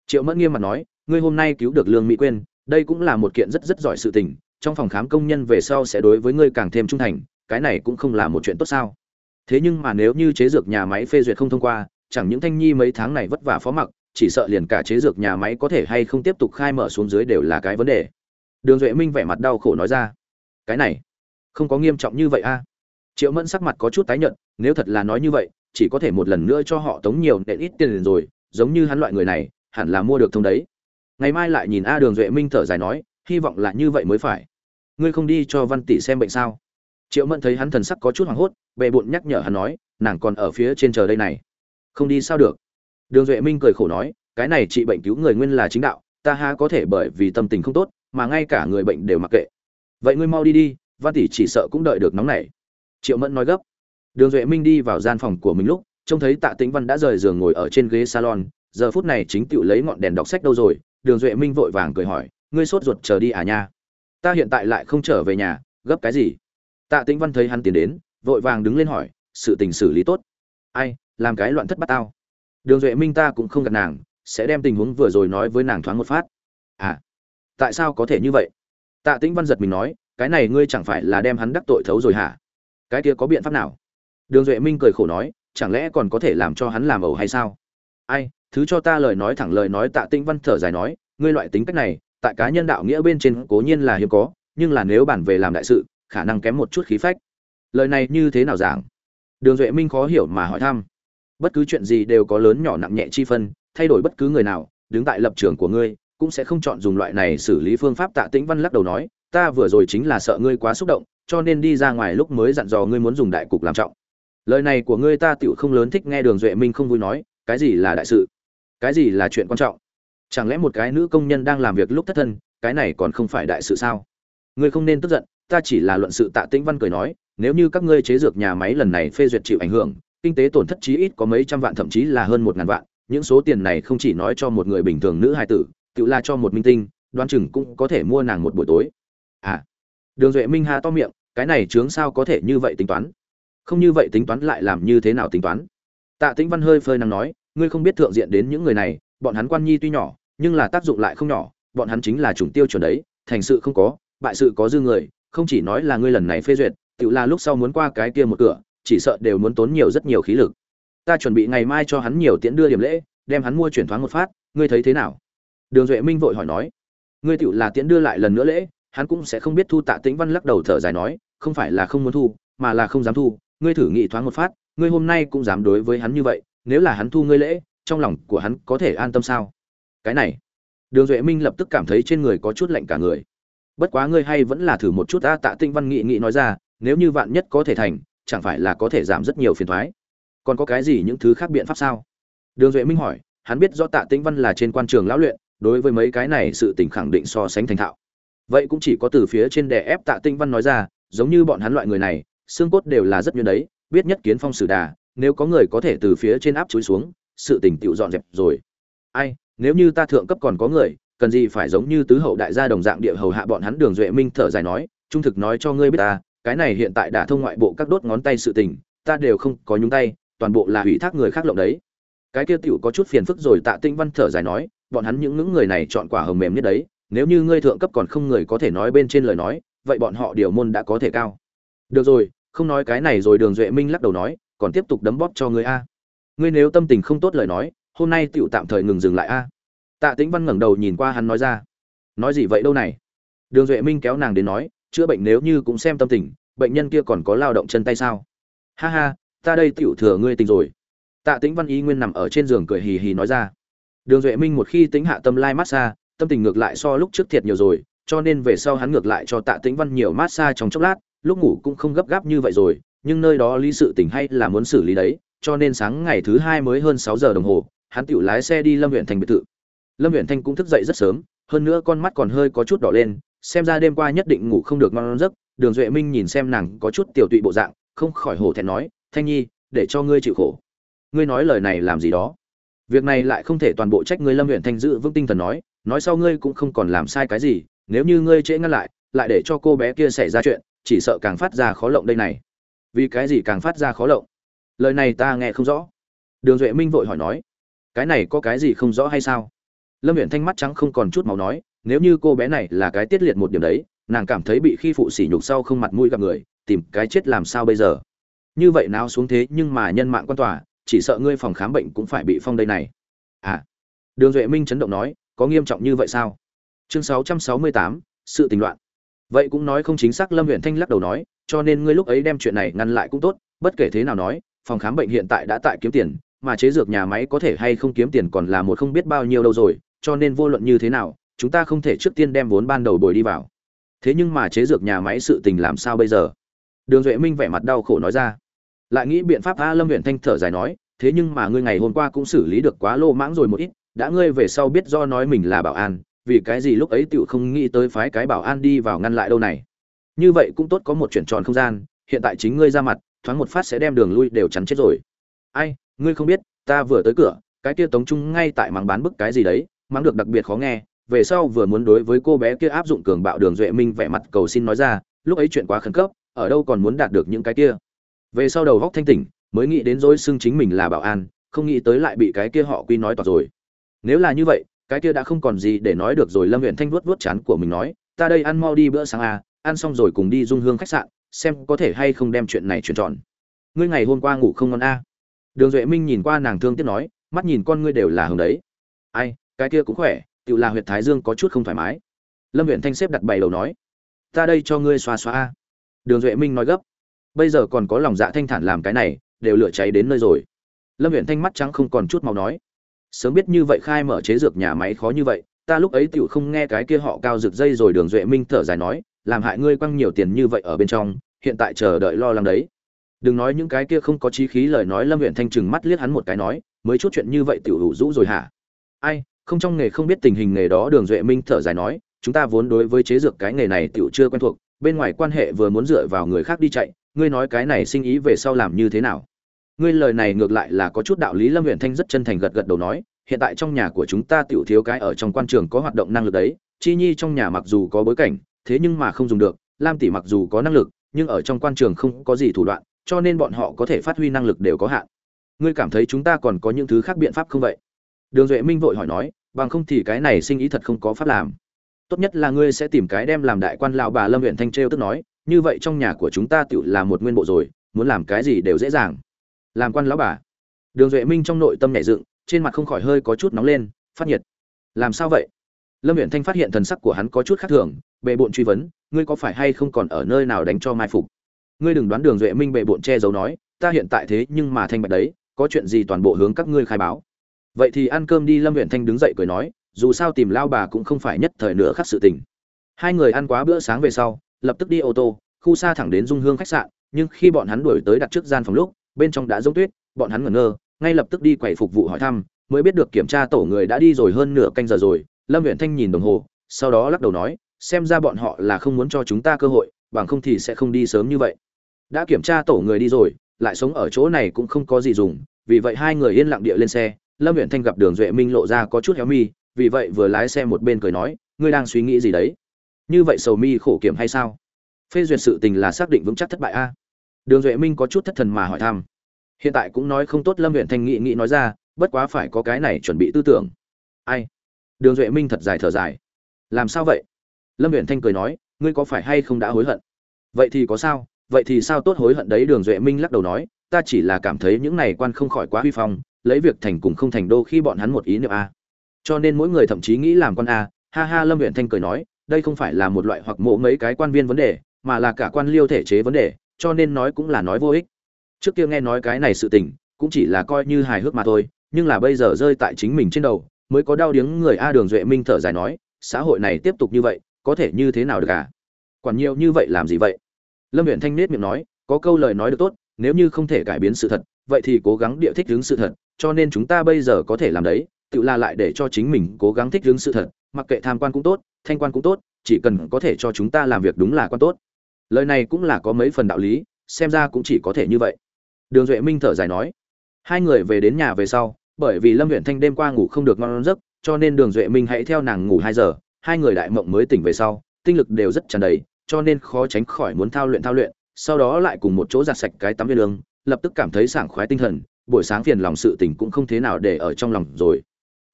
Triệu mẫn nghiêm mặt nói, ngươi hôm nay cứu được lương mỹ quyên, đây cũng là một kiện rất rất giỏi sự tình, trong phòng khám công nhân về sau sẽ đối với ngươi càng thêm trung thành, cái này cũng không là một chuyện tốt sao? Thế nhưng mà nếu như chế dược nhà máy phê duyệt không thông qua, chẳng những thanh nhi mấy tháng này vất vả phó mặc chỉ sợ liền cả chế dược nhà máy có thể hay không tiếp tục khai mở xuống dưới đều là cái vấn đề. Đường duệ minh vẻ mặt đau khổ nói ra. Cái này, không có nghiêm trọng như vậy a. Triệu mẫn sắc mặt có chút tái nhợt, nếu thật là nói như vậy, chỉ có thể một lần nữa cho họ tống nhiều nện ít tiền rồi, giống như hắn loại người này, hẳn là mua được thông đấy. Ngày mai lại nhìn a đường duệ minh thở dài nói, hy vọng là như vậy mới phải. Ngươi không đi cho văn tỷ xem bệnh sao? Triệu mẫn thấy hắn thần sắc có chút hoảng hốt bệ bụng nhắc nhở hắn nói, nàng còn ở phía trên chờ đây này. Không đi sao được? Đường duệ minh cười khổ nói, cái này trị bệnh cứu người nguyên là chính đạo, ta ha có thể bởi vì tâm tình không tốt mà ngay cả người bệnh đều mặc kệ. Vậy ngươi mau đi đi, văn tỷ chỉ sợ cũng đợi được nóng này triệu mẫn nói gấp. Đường duệ minh đi vào gian phòng của mình lúc, trông thấy tạ tĩnh văn đã rời giường ngồi ở trên ghế salon, giờ phút này chính tựu lấy ngọn đèn đọc sách đâu rồi, đường duệ minh vội vàng cười hỏi, ngươi sốt ruột chờ đi à nha? Ta hiện tại lại không trở về nhà, gấp cái gì? Tạ tĩnh văn thấy hắn tiến đến, vội vàng đứng lên hỏi, sự tình xử lý tốt. Ai, làm cái loạn thất bát tao đường duệ minh ta cũng không gặp nàng, sẽ đem tình huống vừa rồi nói với nàng thoáng một phát. À tại sao có thể như vậy? Tạ tĩnh văn giật mình nói, cái này ngươi chẳng phải là đem hắn đắc tội thấu rồi hả? Cái kia có biện pháp nào? Đường duệ minh cười khổ nói, chẳng lẽ còn có thể làm cho hắn làm ẩu hay sao? Ai, thứ cho ta lời nói thẳng lời nói tạ tĩnh văn thở dài nói, ngươi loại tính cách này, tại cá nhân đạo nghĩa bên trên cố nhiên là hiếm có, nhưng là nếu bản về làm đại sự, khả năng kém một chút khí phách. Lời này như thế nào giảng? Đường duệ minh khó hiểu mà hỏi thăm bất cứ chuyện gì đều có lớn nhỏ nặng nhẹ chi phân, thay đổi bất cứ người nào, đứng tại lập trường của ngươi, cũng sẽ không chọn dùng loại này xử lý phương pháp tạ tĩnh văn lắc đầu nói, ta vừa rồi chính là sợ ngươi quá xúc động, cho nên đi ra ngoài lúc mới dặn dò ngươi muốn dùng đại cục làm trọng. Lời này của ngươi ta tựu không lớn thích nghe đường duệ minh không vui nói, cái gì là đại sự? Cái gì là chuyện quan trọng? Chẳng lẽ một cái nữ công nhân đang làm việc lúc thất thân, cái này còn không phải đại sự sao? Ngươi không nên tức giận, ta chỉ là luận sự tạ tĩnh văn cười nói, nếu như các ngươi chế dược nhà máy lần này phê duyệt chịu ảnh hưởng kinh tế tổn thất chí ít có mấy trăm vạn, thậm chí là hơn một ngàn vạn. Những số tiền này không chỉ nói cho một người bình thường nữ hài tử, tự là cho một minh tinh, đoán chừng cũng có thể mua nàng một buổi tối. À đường duệ minh hà to miệng, cái này chướng sao có thể như vậy tính toán? Không như vậy tính toán lại làm như thế nào tính toán? Tạ tĩnh văn hơi phơi năng nói, ngươi không biết thượng diện đến những người này, bọn hắn quan nhi tuy nhỏ, nhưng là tác dụng lại không nhỏ, bọn hắn chính là chủng tiêu chuẩn đấy, thành sự không có, bại sự có dư người, không chỉ nói là ngươi lần này phê duyệt, tự là lúc sau muốn qua cái kia một cửa chỉ sợ đều muốn tốn nhiều rất nhiều khí lực. Ta chuẩn bị ngày mai cho hắn nhiều tiễn đưa điểm lễ, đem hắn mua chuyển thoáng một phát, ngươi thấy thế nào? Đường duệ minh vội hỏi nói. Ngươi tựu là tiễn đưa lại lần nữa lễ, hắn cũng sẽ không biết thu tạ tĩnh văn lắc đầu thở dài nói, không phải là không muốn thu, mà là không dám thu, ngươi thử nghĩ thoáng một phát, ngươi hôm nay cũng dám đối với hắn như vậy, nếu là hắn thu ngươi lễ, trong lòng của hắn có thể an tâm sao? Cái này. Đường duệ minh lập tức cảm thấy trên người có chút lạnh cả người. Bất quá ngươi hay vẫn là thử một chút ta tạ Tĩnh văn nghị nghị nói ra, nếu như vạn nhất có thể thành chẳng phải là có thể giảm rất nhiều phiền toái, còn có cái gì những thứ khác biện pháp sao? Đường duệ minh hỏi hắn biết rõ tạ tinh văn là trên quan trường lão luyện đối với mấy cái này sự tình khẳng định so sánh thành thạo. Vậy cũng chỉ có từ phía trên đè ép tạ tinh văn nói ra giống như bọn hắn loại người này xương cốt đều là rất như đấy biết nhất kiến phong sử đà nếu có người có thể từ phía trên áp chuối xuống sự tình tiểu dọn dẹp rồi. Ai nếu như ta thượng cấp còn có người cần gì phải giống như tứ hậu đại gia đồng dạng địa hầu hạ bọn hắn? Đường duệ minh thở dài nói trung thực nói cho ngươi biết ta cái này hiện tại đã thông ngoại bộ các đốt ngón tay sự tình, ta đều không có nhúng tay, toàn bộ là ủy thác người khác lộng đấy. Cái kia tiểu có chút phiền phức rồi tạ tinh văn thở dài nói, bọn hắn những những người này chọn quả hồng mềm nhất đấy, nếu như ngươi thượng cấp còn không người có thể nói bên trên lời nói, vậy bọn họ điều môn đã có thể cao. Được rồi, không nói cái này rồi đường duệ minh lắc đầu nói, còn tiếp tục đấm bóp cho ngươi a. Ngươi nếu tâm tình không tốt lời nói, hôm nay tiểu tạm thời ngừng dừng lại a. Tạ tĩnh văn ngẩng đầu nhìn qua hắn nói ra. Nói gì vậy đâu này? Đường duệ minh kéo nàng đến nói, chữa bệnh nếu như cũng xem tâm tình bệnh nhân kia còn có lao động chân tay sao? Ha ha, ta đây tiểu thừa ngươi tình rồi. Tạ tĩnh văn ý nguyên nằm ở trên giường cười hì hì nói ra. Đường duệ minh một khi tính hạ tâm lai massage tâm tình ngược lại so lúc trước thiệt nhiều rồi, cho nên về sau hắn ngược lại cho tạ tĩnh văn nhiều massage trong chốc lát, lúc ngủ cũng không gấp gáp như vậy rồi, nhưng nơi đó lý sự tình hay là muốn xử lý đấy, cho nên sáng ngày thứ hai mới hơn sáu giờ đồng hồ, hắn tự lái xe đi lâm huyện thành biệt thự. Lâm huyện thanh cũng thức dậy rất sớm, hơn nữa con mắt còn hơi có chút đỏ lên xem ra đêm qua nhất định ngủ không được ngon giấc, đường duệ minh nhìn xem nàng có chút tiểu tụy bộ dạng, không khỏi hổ thẹn nói, thanh nhi, để cho ngươi chịu khổ. Ngươi nói lời này làm gì đó? Việc này lại không thể toàn bộ trách ngươi lâm huyện thanh dự vững tinh thần nói nói sau ngươi cũng không còn làm sai cái gì, nếu như ngươi trễ ngăn lại lại để cho cô bé kia xảy ra chuyện, chỉ sợ càng phát ra khó lộng đây này. Vì cái gì càng phát ra khó lộng? Lời này ta nghe không rõ. Đường duệ minh vội hỏi nói, cái này có cái gì không rõ hay sao? Lâm huyện thanh mắt trắng không còn chút màu nói nếu như cô bé này là cái tiết liệt một điểm đấy nàng cảm thấy bị khi phụ sỉ nhục sau không mặt mũi gặp người tìm cái chết làm sao bây giờ? Như vậy nào xuống thế nhưng mà nhân mạng quan tòa chỉ sợ ngươi phòng khám bệnh cũng phải bị phong đây này. À đường duệ minh chấn động nói có nghiêm trọng như vậy sao? Chương 668, sự tình loạn. Vậy cũng nói không chính xác lâm huyện thanh lắc đầu nói cho nên ngươi lúc ấy đem chuyện này ngăn lại cũng tốt bất kể thế nào nói phòng khám bệnh hiện tại đã tại kiếm tiền mà chế dược nhà máy có thể hay không kiếm tiền còn là một không biết bao nhiêu đâu rồi cho nên vô luận như thế nào chúng ta không thể trước tiên đem vốn ban đầu bồi đi vào. Thế nhưng mà chế dược nhà máy sự tình làm sao bây giờ? Đường duệ minh vẻ mặt đau khổ nói ra. Lại nghĩ biện pháp a lâm huyện thanh thở dài nói, thế nhưng mà ngươi ngày hôm qua cũng xử lý được quá lô mãng rồi một ít, đã ngươi về sau biết do nói mình là bảo an, vì cái gì lúc ấy tựu không nghĩ tới phái cái bảo an đi vào ngăn lại đâu này? Như vậy cũng tốt có một chuyển tròn không gian, hiện tại chính ngươi ra mặt, thoáng một phát sẽ đem đường lui đều chắn chết rồi. Ai, ngươi không biết, ta vừa tới cửa, cái kia tống trung ngay tại mắng bán bức cái gì đấy, mắng được đặc biệt khó nghe về sau vừa muốn đối với cô bé kia áp dụng cường bạo đường duệ minh vẻ mặt cầu xin nói ra, lúc ấy chuyện quá khẩn cấp, ở đâu còn muốn đạt được những cái kia. Về sau đầu góc thanh tỉnh, mới nghĩ đến dối xưng chính mình là bảo an, không nghĩ tới lại bị cái kia họ quy nói toạc rồi. Nếu là như vậy, cái kia đã không còn gì để nói được rồi, lâm huyện thanh vuốt vuốt chán của mình nói, ta đây ăn mau đi bữa sáng à ăn xong rồi cùng đi dung hương khách sạn, xem có thể hay không đem chuyện này chuyển tròn ngươi ngày hôm qua ngủ không ngon a à. đường duệ minh nhìn qua nàng thương tiếc nói, mắt nhìn con ngươi đều là hướng đấy. Ai, cái kia cũng khỏe tự là huyệt thái dương có chút không thoải mái. Lâm huyện thanh xếp đặt bày đầu nói, ta đây cho ngươi xoa xoa a. Đường duệ minh nói gấp, bây giờ còn có lòng dạ thanh thản làm cái này, đều lửa cháy đến nơi rồi. Lâm huyện thanh mắt trắng không còn chút màu nói, sớm biết như vậy khai mở chế dược nhà máy khó như vậy, ta lúc ấy tựu không nghe cái kia họ cao rực dây rồi. Đường duệ minh thở dài nói, làm hại ngươi quăng nhiều tiền như vậy ở bên trong, hiện tại chờ đợi lo lắng đấy. Đừng nói những cái kia không có trí khí lời nói, lâm huyện thanh trừng mắt liếc hắn một cái nói, mới chút chuyện như vậy tiểu hữu rũ rồi hả? Ai không trong nghề không biết tình hình nghề đó, đường duệ minh thở dài nói, chúng ta vốn đối với chế dược cái nghề này tiểu chưa quen thuộc, bên ngoài quan hệ vừa muốn dựa vào người khác đi chạy, ngươi nói cái này sinh ý về sau làm như thế nào? Ngươi lời này ngược lại là có chút đạo lý, lâm huyện thanh rất chân thành gật gật đầu nói, hiện tại trong nhà của chúng ta tiểu thiếu cái ở trong quan trường có hoạt động năng lực đấy, chi nhi trong nhà mặc dù có bối cảnh, thế nhưng mà không dùng được, lam tỷ mặc dù có năng lực, nhưng ở trong quan trường không có gì thủ đoạn, cho nên bọn họ có thể phát huy năng lực đều có hạn. Ngươi cảm thấy chúng ta còn có những thứ khác biện pháp không vậy? Đường duệ minh vội hỏi nói bằng không thì cái này sinh ý thật không có pháp làm. Tốt nhất là ngươi sẽ tìm cái đem làm đại quan lão bà lâm huyện thanh trêu tức nói, như vậy trong nhà của chúng ta tự là một nguyên bộ rồi, muốn làm cái gì đều dễ dàng. Làm quan lão bà. Đường duệ minh trong nội tâm nhảy dựng, trên mặt không khỏi hơi có chút nóng lên, phát nhiệt. Làm sao vậy? Lâm huyện thanh phát hiện thần sắc của hắn có chút khác thường bệ bộn truy vấn, ngươi có phải hay không còn ở nơi nào đánh cho mai phục? Ngươi đừng đoán đường duệ minh bệ bộn che giấu nói, ta hiện tại thế nhưng mà thanh bạch đấy, có chuyện gì toàn bộ hướng các ngươi khai báo vậy thì ăn cơm đi, lâm huyện thanh đứng dậy cười nói, dù sao tìm lao bà cũng không phải nhất thời nữa khắc sự tình. Hai người ăn quá bữa sáng về sau, lập tức đi ô tô, khu xa thẳng đến dung hương khách sạn, nhưng khi bọn hắn đuổi tới đặt trước gian phòng lúc, bên trong đã giống tuyết, bọn hắn ngẩn ngơ, ngay lập tức đi quầy phục vụ hỏi thăm, mới biết được kiểm tra tổ người đã đi rồi hơn nửa canh giờ rồi, lâm huyện thanh nhìn đồng hồ, sau đó lắc đầu nói, xem ra bọn họ là không muốn cho chúng ta cơ hội, bằng không thì sẽ không đi sớm như vậy. Đã kiểm tra tổ người đi rồi, lại sống ở chỗ này cũng không có gì dùng, vì vậy hai người yên lặng địa lên xe lâm huyện thanh gặp đường duệ minh lộ ra có chút héo mi, vì vậy vừa lái xe một bên cười nói, ngươi đang suy nghĩ gì đấy? Như vậy sầu mi khổ kiểm hay sao? Phê duyệt sự tình là xác định vững chắc thất bại a. Đường duệ minh có chút thất thần mà hỏi thăm. Hiện tại cũng nói không tốt, lâm huyện thanh nghị nghị nói ra, bất quá phải có cái này chuẩn bị tư tưởng. Ai? Đường duệ minh thật dài thở dài. Làm sao vậy? Lâm huyện thanh cười nói, ngươi có phải hay không đã hối hận? Vậy thì có sao? Vậy thì sao tốt hối hận đấy? Đường duệ minh lắc đầu nói, ta chỉ là cảm thấy những này quan không khỏi quá huy phong lấy việc thành cùng không thành đô khi bọn hắn một ý niệm a. Cho nên mỗi người thậm chí nghĩ làm con a, ha ha, lâm huyện thanh cười nói, đây không phải là một loại hoặc mộ mấy cái quan viên vấn đề, mà là cả quan liêu thể chế vấn đề, cho nên nói cũng là nói vô ích. Trước kia nghe nói cái này sự tình, cũng chỉ là coi như hài hước mà thôi, nhưng là bây giờ rơi tại chính mình trên đầu, mới có đau điếng người a đường duệ minh thở dài nói, xã hội này tiếp tục như vậy, có thể như thế nào được à? Quản nhiều như vậy làm gì vậy? Lâm huyện thanh nết miệng nói, có câu lời nói được tốt, nếu như không thể cải biến sự thật vậy thì cố gắng địa thích ứng sự thật, cho nên chúng ta bây giờ có thể làm đấy, tự la lại để cho chính mình cố gắng thích ứng sự thật, mặc kệ tham quan cũng tốt, thanh quan cũng tốt, chỉ cần có thể cho chúng ta làm việc đúng là quan tốt. Lời này cũng là có mấy phần đạo lý, xem ra cũng chỉ có thể như vậy. Đường duệ minh thở dài nói. Hai người về đến nhà về sau, bởi vì lâm huyện thanh đêm qua ngủ không được ngon giấc, cho nên đường duệ minh hãy theo nàng ngủ hai giờ, hai người đại mộng mới tỉnh về sau, tinh lực đều rất tràn đầy, cho nên khó tránh khỏi muốn thao luyện thao luyện, sau đó lại cùng một chỗ giặt sạch cái tắm viên lương lập tức cảm thấy sảng khoái tinh thần, buổi sáng phiền lòng sự tình cũng không thế nào để ở trong lòng rồi.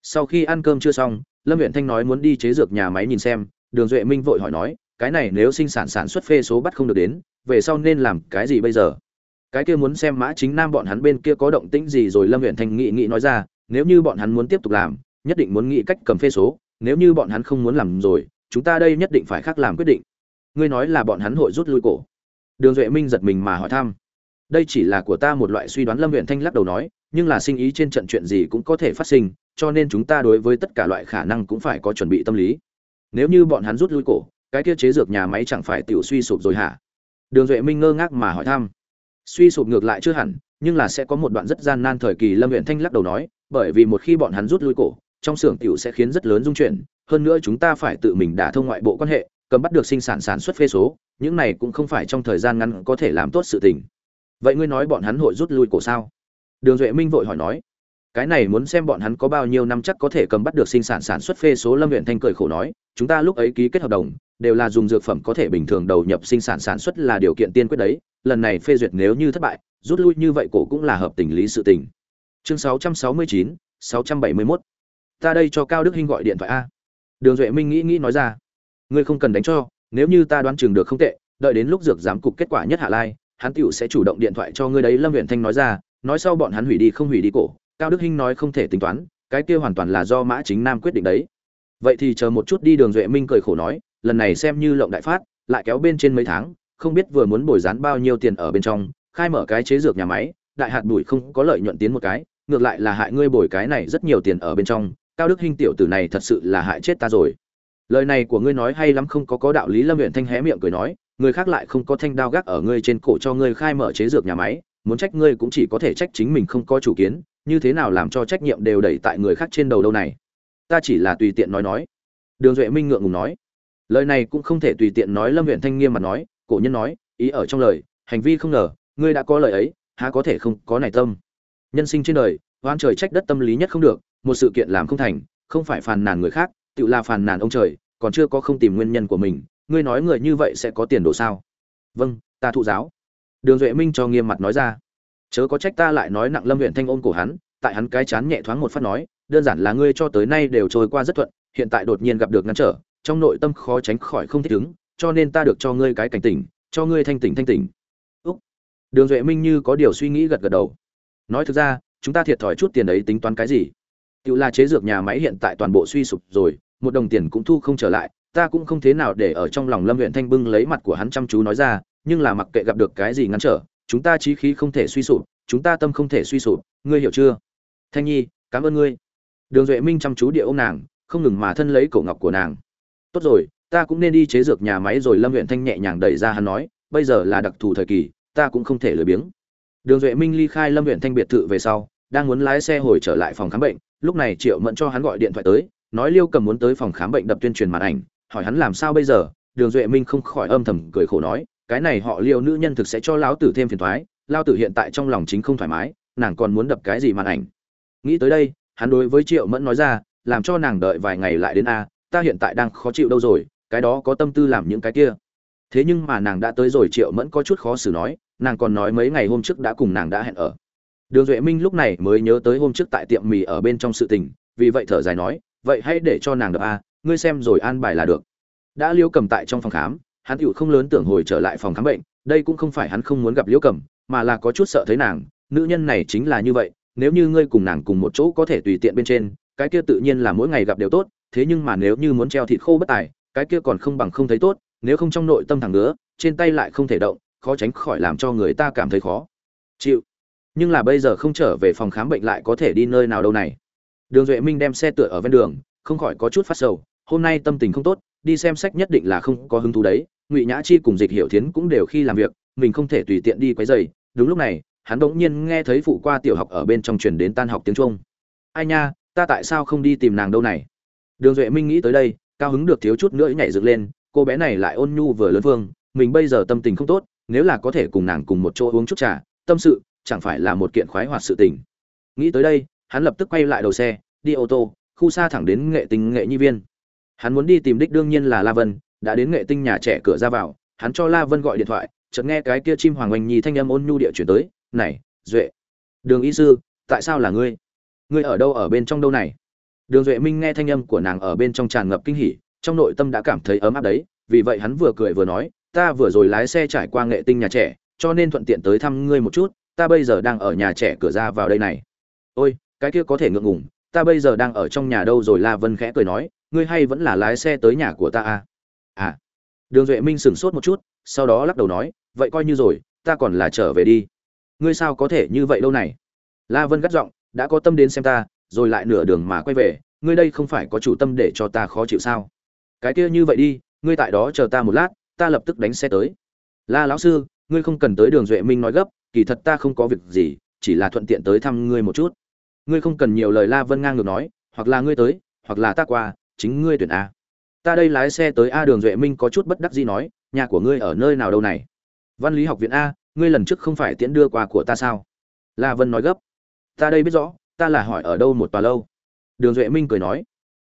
Sau khi ăn cơm chưa xong, lâm huyện thanh nói muốn đi chế dược nhà máy nhìn xem, đường duệ minh vội hỏi nói, cái này nếu sinh sản sản xuất phê số bắt không được đến, về sau nên làm cái gì bây giờ? Cái kia muốn xem mã chính nam bọn hắn bên kia có động tĩnh gì rồi lâm huyện thanh nghị nghị nói ra, nếu như bọn hắn muốn tiếp tục làm, nhất định muốn nghĩ cách cầm phê số, nếu như bọn hắn không muốn làm rồi, chúng ta đây nhất định phải khác làm quyết định. Ngươi nói là bọn hắn hội rút lui cổ. Đường duệ minh giật mình mà hỏi thăm đây chỉ là của ta một loại suy đoán lâm huyện thanh lắc đầu nói, nhưng là sinh ý trên trận chuyện gì cũng có thể phát sinh, cho nên chúng ta đối với tất cả loại khả năng cũng phải có chuẩn bị tâm lý. Nếu như bọn hắn rút lui cổ, cái kia chế dược nhà máy chẳng phải tiểu suy sụp rồi hả? Đường duệ minh ngơ ngác mà hỏi thăm. Suy sụp ngược lại chưa hẳn, nhưng là sẽ có một đoạn rất gian nan thời kỳ lâm huyện thanh lắc đầu nói, bởi vì một khi bọn hắn rút lui cổ, trong xưởng tiểu sẽ khiến rất lớn dung chuyển, hơn nữa chúng ta phải tự mình đả thông ngoại bộ quan hệ, cầm bắt được sinh sản sản xuất phê số, những này cũng không phải trong thời gian ngắn có thể làm tốt sự tình vậy ngươi nói bọn hắn hội rút lui cổ sao? Đường duệ minh vội hỏi nói. Cái này muốn xem bọn hắn có bao nhiêu năm chắc có thể cầm bắt được sinh sản sản xuất phê số lâm huyện thanh cười khổ nói chúng ta lúc ấy ký kết hợp đồng đều là dùng dược phẩm có thể bình thường đầu nhập sinh sản sản xuất là điều kiện tiên quyết đấy lần này phê duyệt nếu như thất bại rút lui như vậy cổ cũng là hợp tình lý sự tình. Chương 669, 671. ta đây cho cao đức hinh gọi điện thoại a. Đường duệ minh nghĩ nghĩ nói ra. Ngươi không cần đánh cho nếu như ta đoán chừng được không tệ đợi đến lúc dược giám cục kết quả nhất hạ lai hắn tiểu sẽ chủ động điện thoại cho ngươi đấy, lâm huyện thanh nói ra, nói sau bọn hắn hủy đi không hủy đi cổ, cao đức hinh nói không thể tính toán, cái kia hoàn toàn là do mã chính nam quyết định đấy. Vậy thì chờ một chút đi đường duệ minh cười khổ nói, lần này xem như lộng đại phát, lại kéo bên trên mấy tháng, không biết vừa muốn bồi dán bao nhiêu tiền ở bên trong, khai mở cái chế dược nhà máy, đại hạt bụi không có lợi nhuận tiến một cái, ngược lại là hại ngươi bồi cái này rất nhiều tiền ở bên trong, cao đức hinh tiểu tử này thật sự là hại chết ta rồi. Lời này của ngươi nói hay lắm không có có đạo lý, lâm huyện thanh hé miệng cười nói người khác lại không có thanh đao gác ở ngươi trên cổ cho ngươi khai mở chế dược nhà máy, muốn trách ngươi cũng chỉ có thể trách chính mình không có chủ kiến, như thế nào làm cho trách nhiệm đều đẩy tại người khác trên đầu đâu này? Ta chỉ là tùy tiện nói nói. Đường duệ minh ngượng ngùng nói. Lời này cũng không thể tùy tiện nói lâm huyện thanh nghiêm mà nói, cổ nhân nói, ý ở trong lời, hành vi không ngờ, ngươi đã có lời ấy, há có thể không có này tâm? Nhân sinh trên đời, oan trời trách đất tâm lý nhất không được, một sự kiện làm không thành, không phải phàn nàn người khác, tự là phàn nàn ông trời, còn chưa có không tìm nguyên nhân của mình ngươi nói người như vậy sẽ có tiền đồ sao? Vâng ta thụ giáo. Đường duệ minh cho nghiêm mặt nói ra. Chớ có trách ta lại nói nặng lâm huyện thanh ôm cổ hắn, tại hắn cái chán nhẹ thoáng một phát nói, đơn giản là ngươi cho tới nay đều trôi qua rất thuận, hiện tại đột nhiên gặp được ngăn trở, trong nội tâm khó tránh khỏi không thích ứng, cho nên ta được cho ngươi cái cảnh tỉnh, cho ngươi thanh tỉnh thanh tỉnh. Úc. Đường duệ minh như có điều suy nghĩ gật gật đầu. Nói thực ra, chúng ta thiệt thòi chút tiền ấy tính toán cái gì? Tự là chế dược nhà máy hiện tại toàn bộ suy sụp rồi, một đồng tiền cũng thu không trở lại ta cũng không thế nào để ở trong lòng lâm huyện thanh bưng lấy mặt của hắn chăm chú nói ra, nhưng là mặc kệ gặp được cái gì ngăn trở, chúng ta trí khí không thể suy sụp, chúng ta tâm không thể suy sụp, ngươi hiểu chưa? Thanh nhi, cảm ơn ngươi. Đường duệ minh chăm chú địa ô nàng, không ngừng mà thân lấy cổ ngọc của nàng. Tốt rồi, ta cũng nên đi chế dược nhà máy rồi lâm huyện thanh nhẹ nhàng đẩy ra hắn nói, bây giờ là đặc thù thời kỳ, ta cũng không thể lười biếng. Đường duệ minh ly khai lâm huyện thanh biệt thự về sau, đang muốn lái xe hồi trở lại phòng khám bệnh, lúc này triệu mẫn cho hắn gọi điện thoại tới, nói liêu cầm muốn tới phòng khám bệnh đập tuyên truyền màn ảnh hỏi hắn làm sao bây giờ, đường duệ minh không khỏi âm thầm cười khổ nói, cái này họ liêu nữ nhân thực sẽ cho lão tử thêm phiền thoái lao tử hiện tại trong lòng chính không thoải mái, nàng còn muốn đập cái gì màn ảnh. Nghĩ tới đây, hắn đối với triệu mẫn nói ra, làm cho nàng đợi vài ngày lại đến a, ta hiện tại đang khó chịu đâu rồi, cái đó có tâm tư làm những cái kia. Thế nhưng mà nàng đã tới rồi, triệu mẫn có chút khó xử nói, nàng còn nói mấy ngày hôm trước đã cùng nàng đã hẹn ở. Đường duệ minh lúc này mới nhớ tới hôm trước tại tiệm mì ở bên trong sự tình, vì vậy thở dài nói, vậy hãy để cho nàng đập a ngươi xem rồi an bài là được. Đã liễu cầm tại trong phòng khám, hắn tựu không lớn tưởng hồi trở lại phòng khám bệnh, đây cũng không phải hắn không muốn gặp liễu cầm, mà là có chút sợ thấy nàng, nữ nhân này chính là như vậy, nếu như ngươi cùng nàng cùng một chỗ có thể tùy tiện bên trên, cái kia tự nhiên là mỗi ngày gặp đều tốt, thế nhưng mà nếu như muốn treo thịt khô bất tài, cái kia còn không bằng không thấy tốt, nếu không trong nội tâm thẳng nữa trên tay lại không thể động, khó tránh khỏi làm cho người ta cảm thấy khó. Chịu. Nhưng là bây giờ không trở về phòng khám bệnh lại có thể đi nơi nào đâu này. Đường duệ minh đem xe tựa ở ven đường, không khỏi có chút phát sầu hôm nay tâm tình không tốt, đi xem sách nhất định là không có hứng thú đấy, ngụy nhã chi cùng dịch hiểu thiến cũng đều khi làm việc, mình không thể tùy tiện đi quấy dày đúng lúc này, hắn bỗng nhiên nghe thấy phụ qua tiểu học ở bên trong truyền đến tan học tiếng trung ai nha, ta tại sao không đi tìm nàng đâu này? Đường duệ minh nghĩ tới đây, cao hứng được thiếu chút nữa nhảy dựng lên, cô bé này lại ôn nhu vừa lớn vương, mình bây giờ tâm tình không tốt, nếu là có thể cùng nàng cùng một chỗ uống chút trà, tâm sự chẳng phải là một kiện khoái hoạt sự tình. Nghĩ tới đây, hắn lập tức quay lại đầu xe, đi ô tô, khu xa thẳng đến nghệ tình nghệ nhi viên hắn muốn đi tìm đích đương nhiên là la vân, đã đến nghệ tinh nhà trẻ cửa ra vào, hắn cho la vân gọi điện thoại, chợt nghe cái kia chim hoàng oanh nhi thanh âm ôn nhu địa chuyển tới, này, duệ, đường y sư, tại sao là ngươi? Ngươi ở đâu ở bên trong đâu này? Đường duệ minh nghe thanh âm của nàng ở bên trong tràn ngập kinh hỉ, trong nội tâm đã cảm thấy ấm áp đấy, vì vậy hắn vừa cười vừa nói, ta vừa rồi lái xe trải qua nghệ tinh nhà trẻ, cho nên thuận tiện tới thăm ngươi một chút, ta bây giờ đang ở nhà trẻ cửa ra vào đây này. Ôi, cái kia có thể ngượng ngùng, ta bây giờ đang ở trong nhà đâu? Rồi la vân khẽ cười nói ngươi hay vẫn là lái xe tới nhà của ta à? À. Đường duệ minh sửng sốt một chút, sau đó lắc đầu nói, vậy coi như rồi, ta còn là trở về đi. Ngươi sao có thể như vậy đâu này? La vân gắt giọng, đã có tâm đến xem ta, rồi lại nửa đường mà quay về, ngươi đây không phải có chủ tâm để cho ta khó chịu sao? Cái kia như vậy đi, ngươi tại đó chờ ta một lát, ta lập tức đánh xe tới. La lão sư, ngươi không cần tới đường duệ minh nói gấp, kỳ thật ta không có việc gì, chỉ là thuận tiện tới thăm ngươi một chút. Ngươi không cần nhiều lời la vân ngang ngược nói, hoặc là ngươi tới, hoặc là ta qua chính ngươi tuyển a. Ta đây lái xe tới a đường duệ minh có chút bất đắc gì nói, nhà của ngươi ở nơi nào đâu này? Văn lý học viện a, ngươi lần trước không phải tiễn đưa quà của ta sao? La vân nói gấp. Ta đây biết rõ, ta là hỏi ở đâu một tòa lâu. Đường duệ minh cười nói.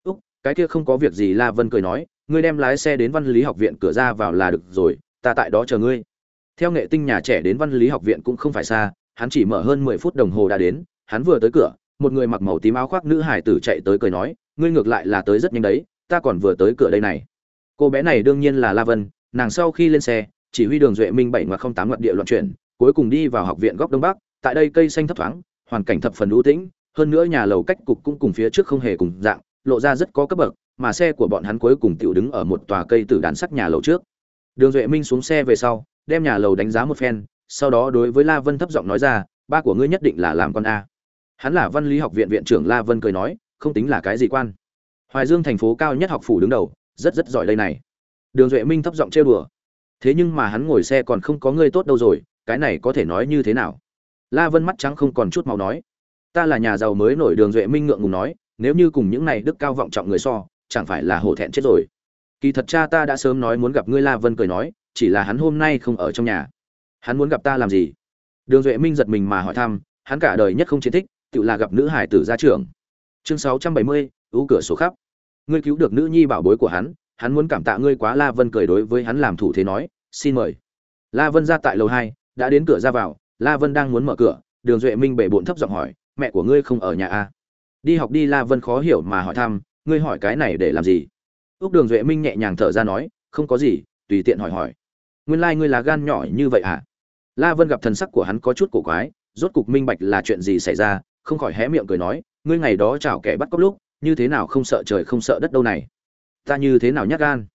Úc, cái kia không có việc gì, la vân cười nói, ngươi đem lái xe đến văn lý học viện cửa ra vào là được rồi, ta tại đó chờ ngươi. Theo nghệ tinh nhà trẻ đến văn lý học viện cũng không phải xa, hắn chỉ mở hơn mười phút đồng hồ đã đến, hắn vừa tới cửa, một người mặc màu tím áo khoác nữ hải tử chạy tới cười nói ngươi ngược lại là tới rất nhanh đấy, ta còn vừa tới cửa đây này. Cô bé này đương nhiên là la vân, nàng sau khi lên xe, chỉ huy đường duệ minh bảy ngoặc không tám ngoặc địa loạn chuyển, cuối cùng đi vào học viện góc đông bắc, tại đây cây xanh thấp thoáng, hoàn cảnh thập phần ưu tĩnh, hơn nữa nhà lầu cách cục cũng cùng phía trước không hề cùng dạng, lộ ra rất có cấp bậc, mà xe của bọn hắn cuối cùng tiểu đứng ở một tòa cây tử đàn sắt nhà lầu trước. Đường duệ minh xuống xe về sau, đem nhà lầu đánh giá một phen, sau đó đối với la vân thấp giọng nói ra, ba của ngươi nhất định là làm con a. Hắn là văn lý học viện viện trưởng la vân cười nói không tính là cái gì quan. Hoài dương thành phố cao nhất học phủ đứng đầu, rất rất giỏi đây này. Đường duệ minh thấp giọng trêu đùa. Thế nhưng mà hắn ngồi xe còn không có người tốt đâu rồi, cái này có thể nói như thế nào? La vân mắt trắng không còn chút màu nói. Ta là nhà giàu mới nổi đường duệ minh ngượng ngùng nói, nếu như cùng những này đức cao vọng trọng người so, chẳng phải là hổ thẹn chết rồi. Kỳ thật cha ta đã sớm nói muốn gặp ngươi la vân cười nói, chỉ là hắn hôm nay không ở trong nhà. Hắn muốn gặp ta làm gì? Đường duệ minh giật mình mà hỏi thăm, hắn cả đời nhất không chiến thích, tự là gặp nữ hải tử gia trưởng chương sáu trăm bảy mươi, ưu cửa sổ khắp. Ngươi cứu được nữ nhi bảo bối của hắn hắn muốn cảm tạ ngươi quá. La vân cười đối với hắn làm thủ thế nói, xin mời. La vân ra tại lầu hai, đã đến cửa ra vào. La vân đang muốn mở cửa, đường duệ minh bể bộn thấp giọng hỏi, mẹ của ngươi không ở nhà à? đi học đi, la vân khó hiểu mà hỏi thăm, ngươi hỏi cái này để làm gì? Ước đường duệ minh nhẹ nhàng thở ra nói, không có gì, tùy tiện hỏi hỏi. Nguyên lai、like、ngươi là gan nhỏ như vậy à? La vân gặp thần sắc của hắn có chút cổ quái, rốt cục minh bạch là chuyện gì xảy ra, không khỏi hé miệng cười nói ngươi ngày đó chảo kẻ bắt cóc lúc, như thế nào không sợ trời không sợ đất đâu này? Ta như thế nào nhát gan?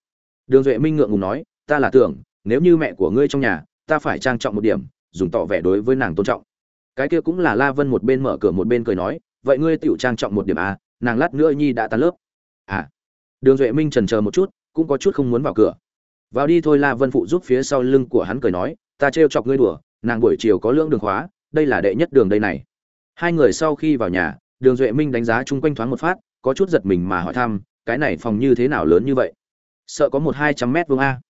Đường duệ minh ngượng ngùng nói, ta là tưởng, nếu như mẹ của ngươi trong nhà, ta phải trang trọng một điểm, dùng tỏ vẻ đối với nàng tôn trọng. Cái kia cũng là la vân một bên mở cửa một bên cười nói, vậy ngươi tựu trang trọng một điểm à nàng lát nữa nhi đã tan lớp. À. Đường duệ minh trần chờ một chút, cũng có chút không muốn vào cửa. Vào đi thôi la vân phụ giúp phía sau lưng của hắn cười nói, ta trêu chọc ngươi đùa, nàng buổi chiều có lưỡng đường khóa, đây là đệ nhất đường đây này. Hai người sau khi vào nhà đường duệ minh đánh giá chung quanh thoáng một phát, có chút giật mình mà hỏi thăm, cái này phòng như thế nào lớn như vậy? Sợ có một hai trăm mét vuông a.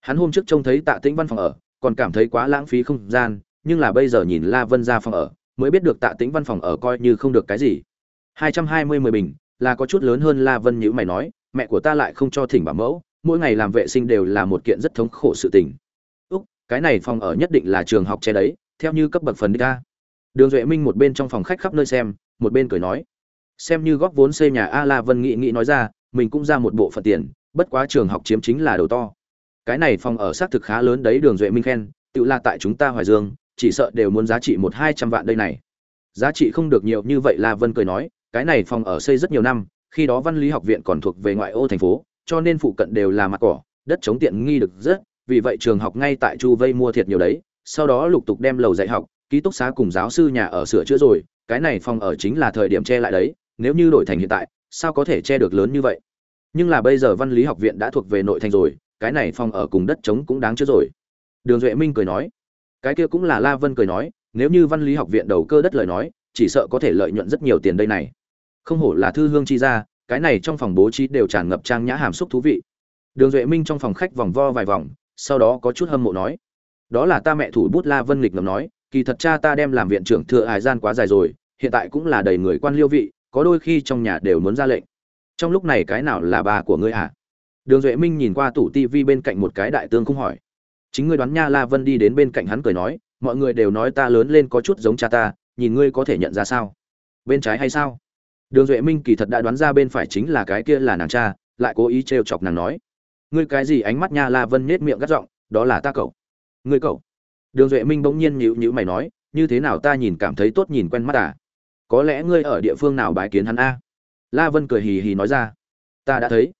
Hắn hôm trước trông thấy tạ tĩnh văn phòng ở, còn cảm thấy quá lãng phí không gian, nhưng là bây giờ nhìn la vân ra phòng ở, mới biết được tạ tĩnh văn phòng ở coi như không được cái gì. Hai trăm hai mươi mười bình, là có chút lớn hơn la vân như mày nói, mẹ của ta lại không cho thỉnh bảo mẫu, mỗi ngày làm vệ sinh đều là một kiện rất thống khổ sự tình. Úc, cái này phòng ở nhất định là trường học che đấy, theo như cấp bậc phần đích a. Đường duệ minh một bên trong phòng khách khắp nơi xem một bên cười nói, xem như góp vốn xây nhà a la vân nghị nghĩ nói ra, mình cũng ra một bộ phận tiền, bất quá trường học chiếm chính là đầu to. Cái này phòng ở xác thực khá lớn đấy, đường duệ minh khen, tự là tại chúng ta hoài dương, chỉ sợ đều muốn giá trị một hai trăm vạn đây này. Giá trị không được nhiều như vậy, la vân cười nói, cái này phòng ở xây rất nhiều năm, khi đó văn lý học viện còn thuộc về ngoại ô thành phố, cho nên phụ cận đều là mặt cỏ, đất chống tiện nghi được rất, vì vậy trường học ngay tại chu vây mua thiệt nhiều đấy, sau đó lục tục đem lầu dạy học, ký túc xá cùng giáo sư nhà ở sửa chữa rồi cái này phòng ở chính là thời điểm che lại đấy, nếu như đổi thành hiện tại, sao có thể che được lớn như vậy? Nhưng là bây giờ văn lý học viện đã thuộc về nội thành rồi, cái này phòng ở cùng đất trống cũng đáng chứa rồi. Đường duệ minh cười nói. Cái kia cũng là la vân cười nói, nếu như văn lý học viện đầu cơ đất lời nói, chỉ sợ có thể lợi nhuận rất nhiều tiền đây này. Không hổ là thư hương chi ra cái này trong phòng bố trí đều tràn ngập trang nhã hàm xúc thú vị. Đường duệ minh trong phòng khách vòng vo vài vòng, sau đó có chút hâm mộ nói. Đó là ta mẹ thủ bút la vân nghịch ngầm nói, kỳ thật cha ta đem làm viện trưởng thừa hải gian quá dài rồi hiện tại cũng là đầy người quan liêu vị, có đôi khi trong nhà đều muốn ra lệnh. Trong lúc này cái nào là bà của ngươi à? đường duệ minh nhìn qua tủ tivi bên cạnh một cái đại tương không hỏi. Chính ngươi đoán nha la vân đi đến bên cạnh hắn cười nói, mọi người đều nói ta lớn lên có chút giống cha ta, nhìn ngươi có thể nhận ra sao? Bên trái hay sao? Đường duệ minh kỳ thật đã đoán ra bên phải chính là cái kia là nàng cha, lại cố ý trêu chọc nàng nói. Ngươi cái gì ánh mắt nha la vân nết miệng gắt giọng, đó là ta cậu. Ngươi cậu? Đường duệ minh bỗng nhiên nhịu nhịu mày nói, như thế nào ta nhìn cảm thấy tốt nhìn quen mắt à? Có lẽ ngươi ở địa phương nào bái kiến hắn a? La vân cười hì hì nói ra. Ta đã thấy.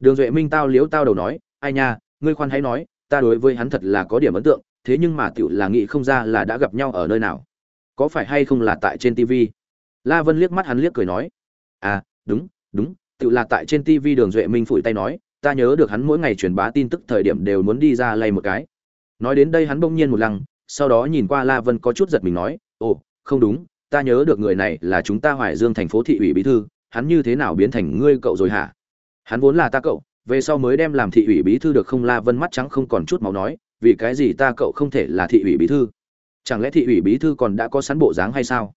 Đường duệ minh tao liếu tao đầu nói, ai nha, ngươi khoan hãy nói, ta đối với hắn thật là có điểm ấn tượng, thế nhưng mà tựu là nghĩ không ra là đã gặp nhau ở nơi nào. Có phải hay không là tại trên tv la vân liếc mắt hắn liếc cười nói. À đúng đúng Tự là tại trên tv đường duệ minh phủi tay nói, ta nhớ được hắn mỗi ngày truyền bá tin tức thời điểm đều muốn đi ra lay một cái. Nói đến đây hắn bỗng nhiên một lăng, sau đó nhìn qua la vân có chút giật mình nói, ồ, không đúng ta nhớ được người này là chúng ta hoài dương thành phố thị ủy bí thư, hắn như thế nào biến thành ngươi cậu rồi hả? Hắn vốn là ta cậu, về sau mới đem làm thị ủy bí thư được không? La vân mắt trắng không còn chút máu nói, vì cái gì ta cậu không thể là thị ủy bí thư? Chẳng lẽ thị ủy bí thư còn đã có sẵn bộ dáng hay sao?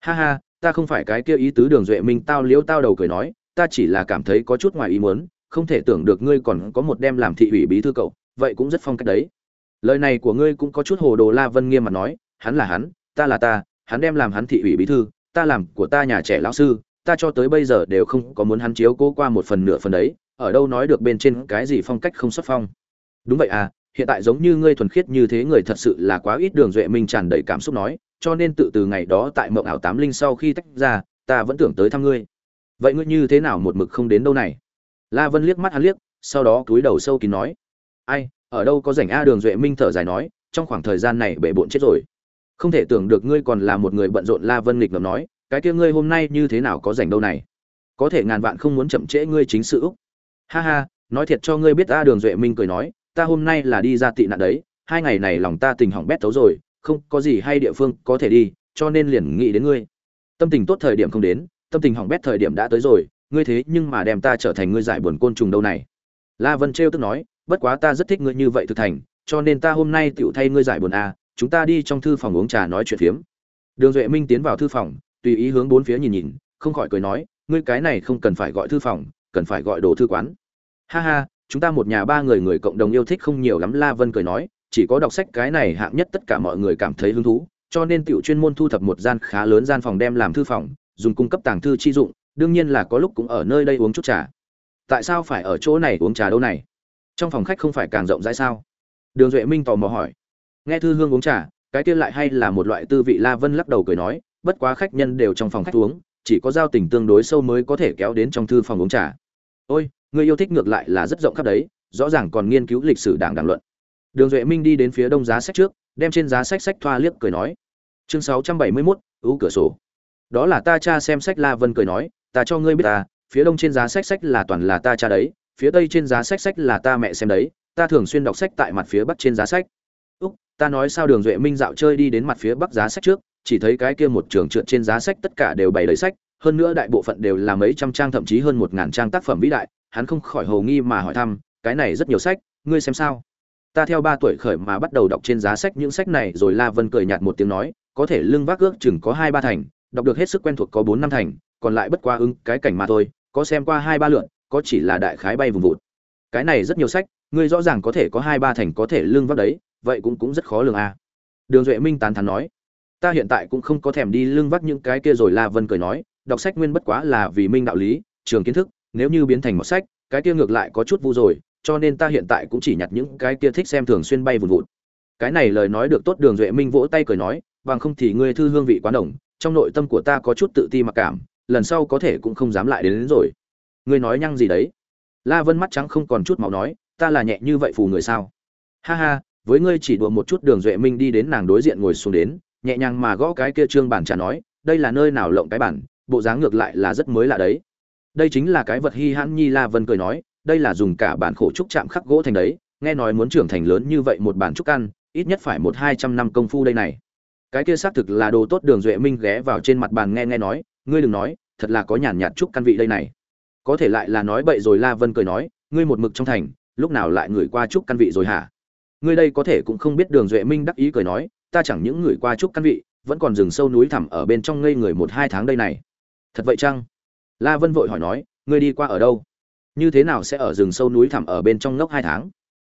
Ha ha, ta không phải cái kia ý tứ đường duệ minh tao liếu tao đầu cười nói, ta chỉ là cảm thấy có chút ngoài ý muốn, không thể tưởng được ngươi còn có một đem làm thị ủy bí thư cậu, vậy cũng rất phong cách đấy. Lời này của ngươi cũng có chút hồ đồ la vân nghiêm mặt nói, hắn là hắn, ta là ta hắn đem làm hắn thị ủy bí thư, ta làm của ta nhà trẻ lão sư, ta cho tới bây giờ đều không có muốn hắn chiếu cố qua một phần nửa phần đấy, ở đâu nói được bên trên cái gì phong cách không xuất phong. Đúng vậy à hiện tại giống như ngươi thuần khiết như thế người thật sự là quá ít đường duệ minh tràn đầy cảm xúc nói, cho nên tự từ ngày đó tại mộng ảo tám linh sau khi tách ra, ta vẫn tưởng tới thăm ngươi. Vậy ngươi như thế nào một mực không đến đâu này? La vân liếc mắt hắn liếc, sau đó cúi đầu sâu kín nói. Ai, ở đâu có rảnh a? Đường duệ minh thở dài nói, trong khoảng thời gian này bể bộn chết rồi không thể tưởng được ngươi còn là một người bận rộn la vân nghịch ngầm nói, cái kia ngươi hôm nay như thế nào có rảnh đâu này? Có thể ngàn vạn không muốn chậm trễ ngươi chính sự úc. Ha ha, nói thiệt cho ngươi biết Ta đường duệ minh cười nói, ta hôm nay là đi ra tị nạn đấy, hai ngày này lòng ta tình hỏng bét tấu rồi, không có gì hay địa phương có thể đi, cho nên liền nghĩ đến ngươi. Tâm tình tốt thời điểm không đến, tâm tình hỏng bét thời điểm đã tới rồi, ngươi thế nhưng mà đem ta trở thành ngươi giải buồn côn trùng đâu này. La vân trêu tức nói, bất quá ta rất thích ngươi như vậy thực thành, cho nên ta hôm nay tựu thay ngươi giải buồn à chúng ta đi trong thư phòng uống trà nói chuyện phiếm. Đường duệ minh tiến vào thư phòng, tùy ý hướng bốn phía nhìn nhìn, không khỏi cười nói, ngươi cái này không cần phải gọi thư phòng, cần phải gọi đồ thư quán. Ha ha, chúng ta một nhà ba người người cộng đồng yêu thích không nhiều lắm. La vân cười nói, chỉ có đọc sách cái này hạng nhất tất cả mọi người cảm thấy hứng thú, cho nên tiểu chuyên môn thu thập một gian khá lớn gian phòng đem làm thư phòng, dùng cung cấp tàng thư chi dụng, đương nhiên là có lúc cũng ở nơi đây uống chút trà. Tại sao phải ở chỗ này uống trà đâu này? Trong phòng khách không phải càng rộng rãi sao? Đường duệ minh tò mò hỏi nghe thư hương uống trà, cái kia lại hay là một loại tư vị la vân lắc đầu cười nói, bất quá khách nhân đều trong phòng khách uống, chỉ có giao tình tương đối sâu mới có thể kéo đến trong thư phòng uống trà. Ôi, người yêu thích ngược lại là rất rộng khắp đấy, rõ ràng còn nghiên cứu lịch sử đảng đảng luận. Đường duệ minh đi đến phía đông giá sách trước, đem trên giá sách sách thoa liếc cười nói. Chương sáu trăm bảy mươi mốt, ưu cửa sổ. Đó là ta cha xem sách la vân cười nói, ta cho ngươi biết ta, phía đông trên giá sách sách là toàn là ta cha đấy, phía tây trên giá sách sách là ta mẹ xem đấy, ta thường xuyên đọc sách tại mặt phía bắc trên giá sách ta nói sao đường duệ minh dạo chơi đi đến mặt phía bắc giá sách trước, chỉ thấy cái kia một trường trượt trên giá sách tất cả đều bày đầy sách, hơn nữa đại bộ phận đều là mấy trăm trang thậm chí hơn một ngàn trang tác phẩm vĩ đại, hắn không khỏi hồ nghi mà hỏi thăm, cái này rất nhiều sách, ngươi xem sao? Ta theo ba tuổi khởi mà bắt đầu đọc trên giá sách những sách này, rồi la vân cười nhạt một tiếng nói, có thể lưng vác ước chừng có hai ba thành, đọc được hết sức quen thuộc có bốn năm thành, còn lại bất qua ứng cái cảnh mà thôi, có xem qua hai ba lượn có chỉ là đại khái bay vùng vụt. Cái này rất nhiều sách, ngươi rõ ràng có thể có hai ba thành có thể lưng vác đấy vậy cũng cũng rất khó lường a à. đường duệ minh tán thắn nói ta hiện tại cũng không có thèm đi lưng vác những cái kia rồi la vân cười nói đọc sách nguyên bất quá là vì minh đạo lý trường kiến thức nếu như biến thành một sách cái kia ngược lại có chút vu rồi cho nên ta hiện tại cũng chỉ nhặt những cái kia thích xem thường xuyên bay vùn vụt. Cái này lời nói được tốt đường duệ minh vỗ tay cười nói bằng không thì ngươi thư hương vị quá đồng trong nội tâm của ta có chút tự ti mặc cảm lần sau có thể cũng không dám lại đến, đến rồi. Ngươi nói nhăng gì đấy? La vân mắt trắng không còn chút máu nói ta là nhẹ như vậy phù người sao? Ha ha với ngươi chỉ đùa một chút đường duệ minh đi đến nàng đối diện ngồi xuống đến, nhẹ nhàng mà gõ cái kia trương bản trà nói, đây là nơi nào lộng cái bản, bộ dáng ngược lại là rất mới lạ đấy. Đây chính là cái vật hi hãn nhi la vân cười nói, đây là dùng cả bản khổ trúc chạm khắc gỗ thành đấy, nghe nói muốn trưởng thành lớn như vậy một bản trúc căn, ít nhất phải một hai trăm năm công phu đây này. Cái kia xác thực là đồ tốt đường duệ minh ghé vào trên mặt bàn nghe nghe nói, ngươi đừng nói, thật là có nhàn nhạt trúc căn vị đây này. Có thể lại là nói bậy rồi la vân cười nói, ngươi một mực trong thành, lúc nào lại ngửi qua trúc căn vị rồi hả? Ngươi đây có thể cũng không biết đường duệ minh đắc ý cười nói, ta chẳng những người qua chúc căn vị, vẫn còn rừng sâu núi thẳm ở bên trong ngây người một hai tháng đây này. Thật vậy chăng? La vân vội hỏi nói, ngươi đi qua ở đâu? Như thế nào sẽ ở rừng sâu núi thẳm ở bên trong ngốc hai tháng?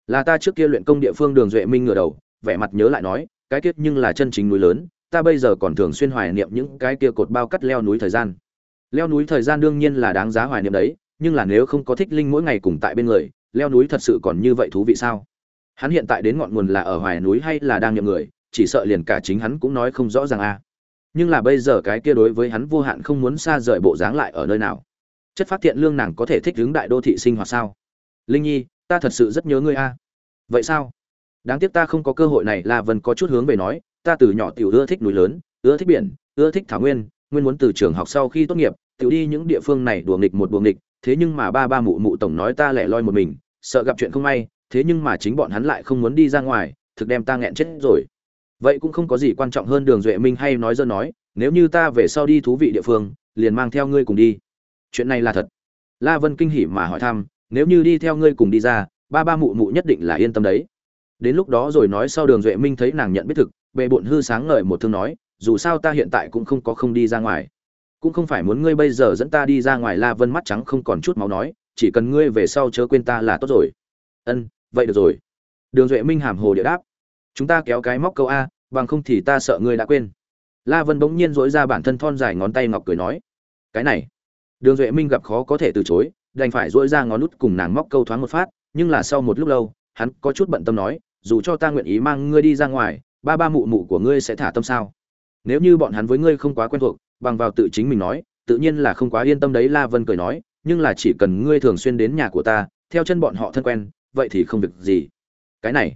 Là ta trước kia luyện công địa phương đường duệ minh ngửa đầu, vẻ mặt nhớ lại nói, cái kiết nhưng là chân chính núi lớn, ta bây giờ còn thường xuyên hoài niệm những cái kia cột bao cắt leo núi thời gian. Leo núi thời gian đương nhiên là đáng giá hoài niệm đấy, nhưng là nếu không có thích linh mỗi ngày cùng tại bên người, leo núi thật sự còn như vậy thú vị sao? Hắn hiện tại đến ngọn nguồn là ở hoài núi hay là đang nhậm người, chỉ sợ liền cả chính hắn cũng nói không rõ ràng a. Nhưng là bây giờ cái kia đối với hắn vô hạn không muốn xa rời bộ dáng lại ở nơi nào? Chất phát thiện lương nàng có thể thích hướng đại đô thị sinh hoạt sao? Linh nhi, ta thật sự rất nhớ ngươi a. Vậy sao? Đáng tiếc ta không có cơ hội này, la vân có chút hướng về nói, ta từ nhỏ tiểu ưa thích núi lớn, ưa thích biển, ưa thích thảo nguyên nguyên muốn từ trường học sau khi tốt nghiệp, tiểu đi những địa phương này đùa nghịch một đùa nghịch, thế nhưng mà ba ba mụ mụ tổng nói ta lẻ loi một mình, sợ gặp chuyện không may thế nhưng mà chính bọn hắn lại không muốn đi ra ngoài, thực đem ta nghẹn chết rồi. Vậy cũng không có gì quan trọng hơn đường duệ minh hay nói dơ nói, nếu như ta về sau đi thú vị địa phương, liền mang theo ngươi cùng đi. Chuyện này là thật. La vân kinh hỉ mà hỏi thăm, nếu như đi theo ngươi cùng đi ra, ba ba mụ mụ nhất định là yên tâm đấy. Đến lúc đó rồi nói sau đường duệ minh thấy nàng nhận biết thực bệ bộn hư sáng ngời một thương nói, dù sao ta hiện tại cũng không có không đi ra ngoài. Cũng không phải muốn ngươi bây giờ dẫn ta đi ra ngoài, la vân mắt trắng không còn chút máu nói, chỉ cần ngươi về sau chớ quên ta là tốt rồi. Ân vậy được rồi. Đường duệ minh hàm hồ địa đáp. Chúng ta kéo cái móc câu a, bằng không thì ta sợ ngươi đã quên. La vân bỗng nhiên dỗi ra bản thân thon dài ngón tay ngọc cười nói. Cái này. Đường duệ minh gặp khó có thể từ chối, đành phải dỗi ra ngón nút cùng nàng móc câu thoáng một phát, nhưng là sau một lúc lâu, hắn có chút bận tâm nói, dù cho ta nguyện ý mang ngươi đi ra ngoài, ba ba mụ mụ của ngươi sẽ thả tâm sao? Nếu như bọn hắn với ngươi không quá quen thuộc, bằng vào tự chính mình nói, tự nhiên là không quá yên tâm đấy, la vân cười nói, nhưng là chỉ cần ngươi thường xuyên đến nhà của ta, theo chân bọn họ thân quen vậy thì không việc gì. Cái này,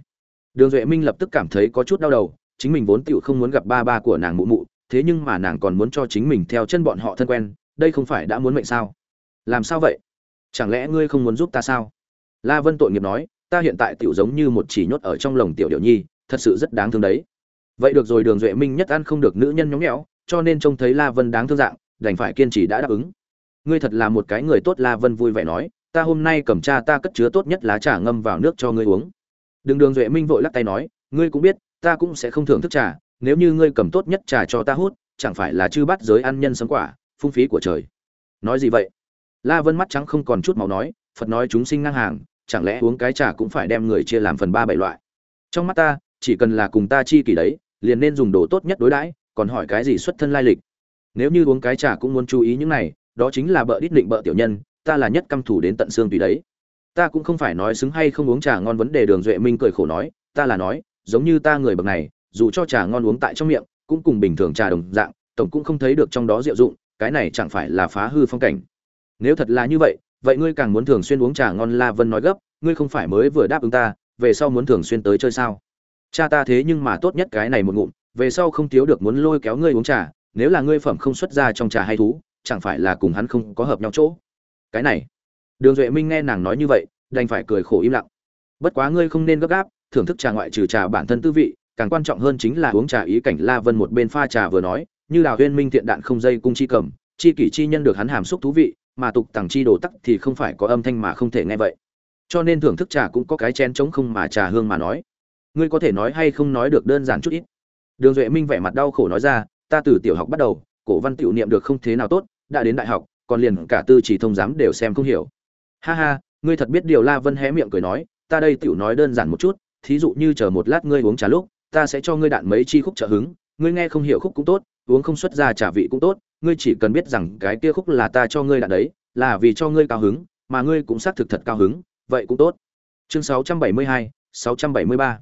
đường duệ minh lập tức cảm thấy có chút đau đầu, chính mình vốn tựu không muốn gặp ba ba của nàng mụ mụ, thế nhưng mà nàng còn muốn cho chính mình theo chân bọn họ thân quen, đây không phải đã muốn mệnh sao? Làm sao vậy? Chẳng lẽ ngươi không muốn giúp ta sao? La vân tội nghiệp nói, ta hiện tại tựu giống như một chỉ nhốt ở trong lồng tiểu điệu nhi, thật sự rất đáng thương đấy. Vậy được rồi, đường duệ minh nhất ăn không được nữ nhân nhóng nhẽo, cho nên trông thấy la vân đáng thương dạng, đành phải kiên trì đã đáp ứng. Ngươi thật là một cái người tốt, la vân vui vẻ nói ta hôm nay cầm cha ta cất chứa tốt nhất lá trà ngâm vào nước cho ngươi uống. Đường đường duệ minh vội lắc tay nói, ngươi cũng biết, ta cũng sẽ không thưởng thức trà, nếu như ngươi cầm tốt nhất trà cho ta hút, chẳng phải là chư bắt giới ăn nhân sống quả, phung phí của trời. Nói gì vậy? La vân mắt trắng không còn chút màu nói, phật nói chúng sinh ngang hàng, chẳng lẽ uống cái trà cũng phải đem người chia làm phần ba bảy loại? Trong mắt ta, chỉ cần là cùng ta chi kỷ đấy, liền nên dùng đồ tốt nhất đối đãi, còn hỏi cái gì xuất thân lai lịch? Nếu như uống cái trà cũng muốn chú ý những này, đó chính là bợ đít định bợ tiểu nhân ta là nhất căm thủ đến tận xương tùy đấy. Ta cũng không phải nói xứng hay không uống trà ngon vấn đề đường duệ minh cười khổ nói, ta là nói, giống như ta người bậc này, dù cho trà ngon uống tại trong miệng, cũng cùng bình thường trà đồng dạng, tổng cũng không thấy được trong đó diệu dụng, cái này chẳng phải là phá hư phong cảnh. Nếu thật là như vậy vậy ngươi càng muốn thường xuyên uống trà ngon la vân nói gấp, ngươi không phải mới vừa đáp ứng ta, về sau muốn thường xuyên tới chơi sao? Cha ta thế nhưng mà tốt nhất cái này một ngụm, về sau không thiếu được muốn lôi kéo ngươi uống trà, nếu là ngươi phẩm không xuất ra trong trà hay thú, chẳng phải là cùng hắn không có hợp nhau chỗ? Cái này. Đường duệ minh nghe nàng nói như vậy, đành phải cười khổ im lặng. Bất quá ngươi không nên gấp gáp, thưởng thức trà ngoại trừ trà bản thân tư vị, càng quan trọng hơn chính là uống trà ý cảnh la vân một bên pha trà vừa nói, như đào huyên minh thiện đạn không dây cung chi cầm, chi kỷ chi nhân được hắn hàm xúc thú vị, mà tục tằng chi đồ tắc thì không phải có âm thanh mà không thể nghe vậy. Cho nên thưởng thức trà cũng có cái chén trống không mà trà hương mà nói. Ngươi có thể nói hay không nói được đơn giản chút ít. Đường duệ minh vẻ mặt đau khổ nói ra, ta từ tiểu học bắt đầu, cổ văn tiểu niệm được không thế nào tốt, đã đến đại học còn liền cả tư chỉ thông giám đều xem không hiểu ha ha ngươi thật biết điều la vân hé miệng cười nói ta đây tiểu nói đơn giản một chút thí dụ như chờ một lát ngươi uống trà lúc ta sẽ cho ngươi đạn mấy chi khúc trợ hứng ngươi nghe không hiểu khúc cũng tốt uống không xuất ra trà vị cũng tốt ngươi chỉ cần biết rằng cái kia khúc là ta cho ngươi đạn đấy là vì cho ngươi cao hứng mà ngươi cũng xác thực thật cao hứng vậy cũng tốt chương 672, 673.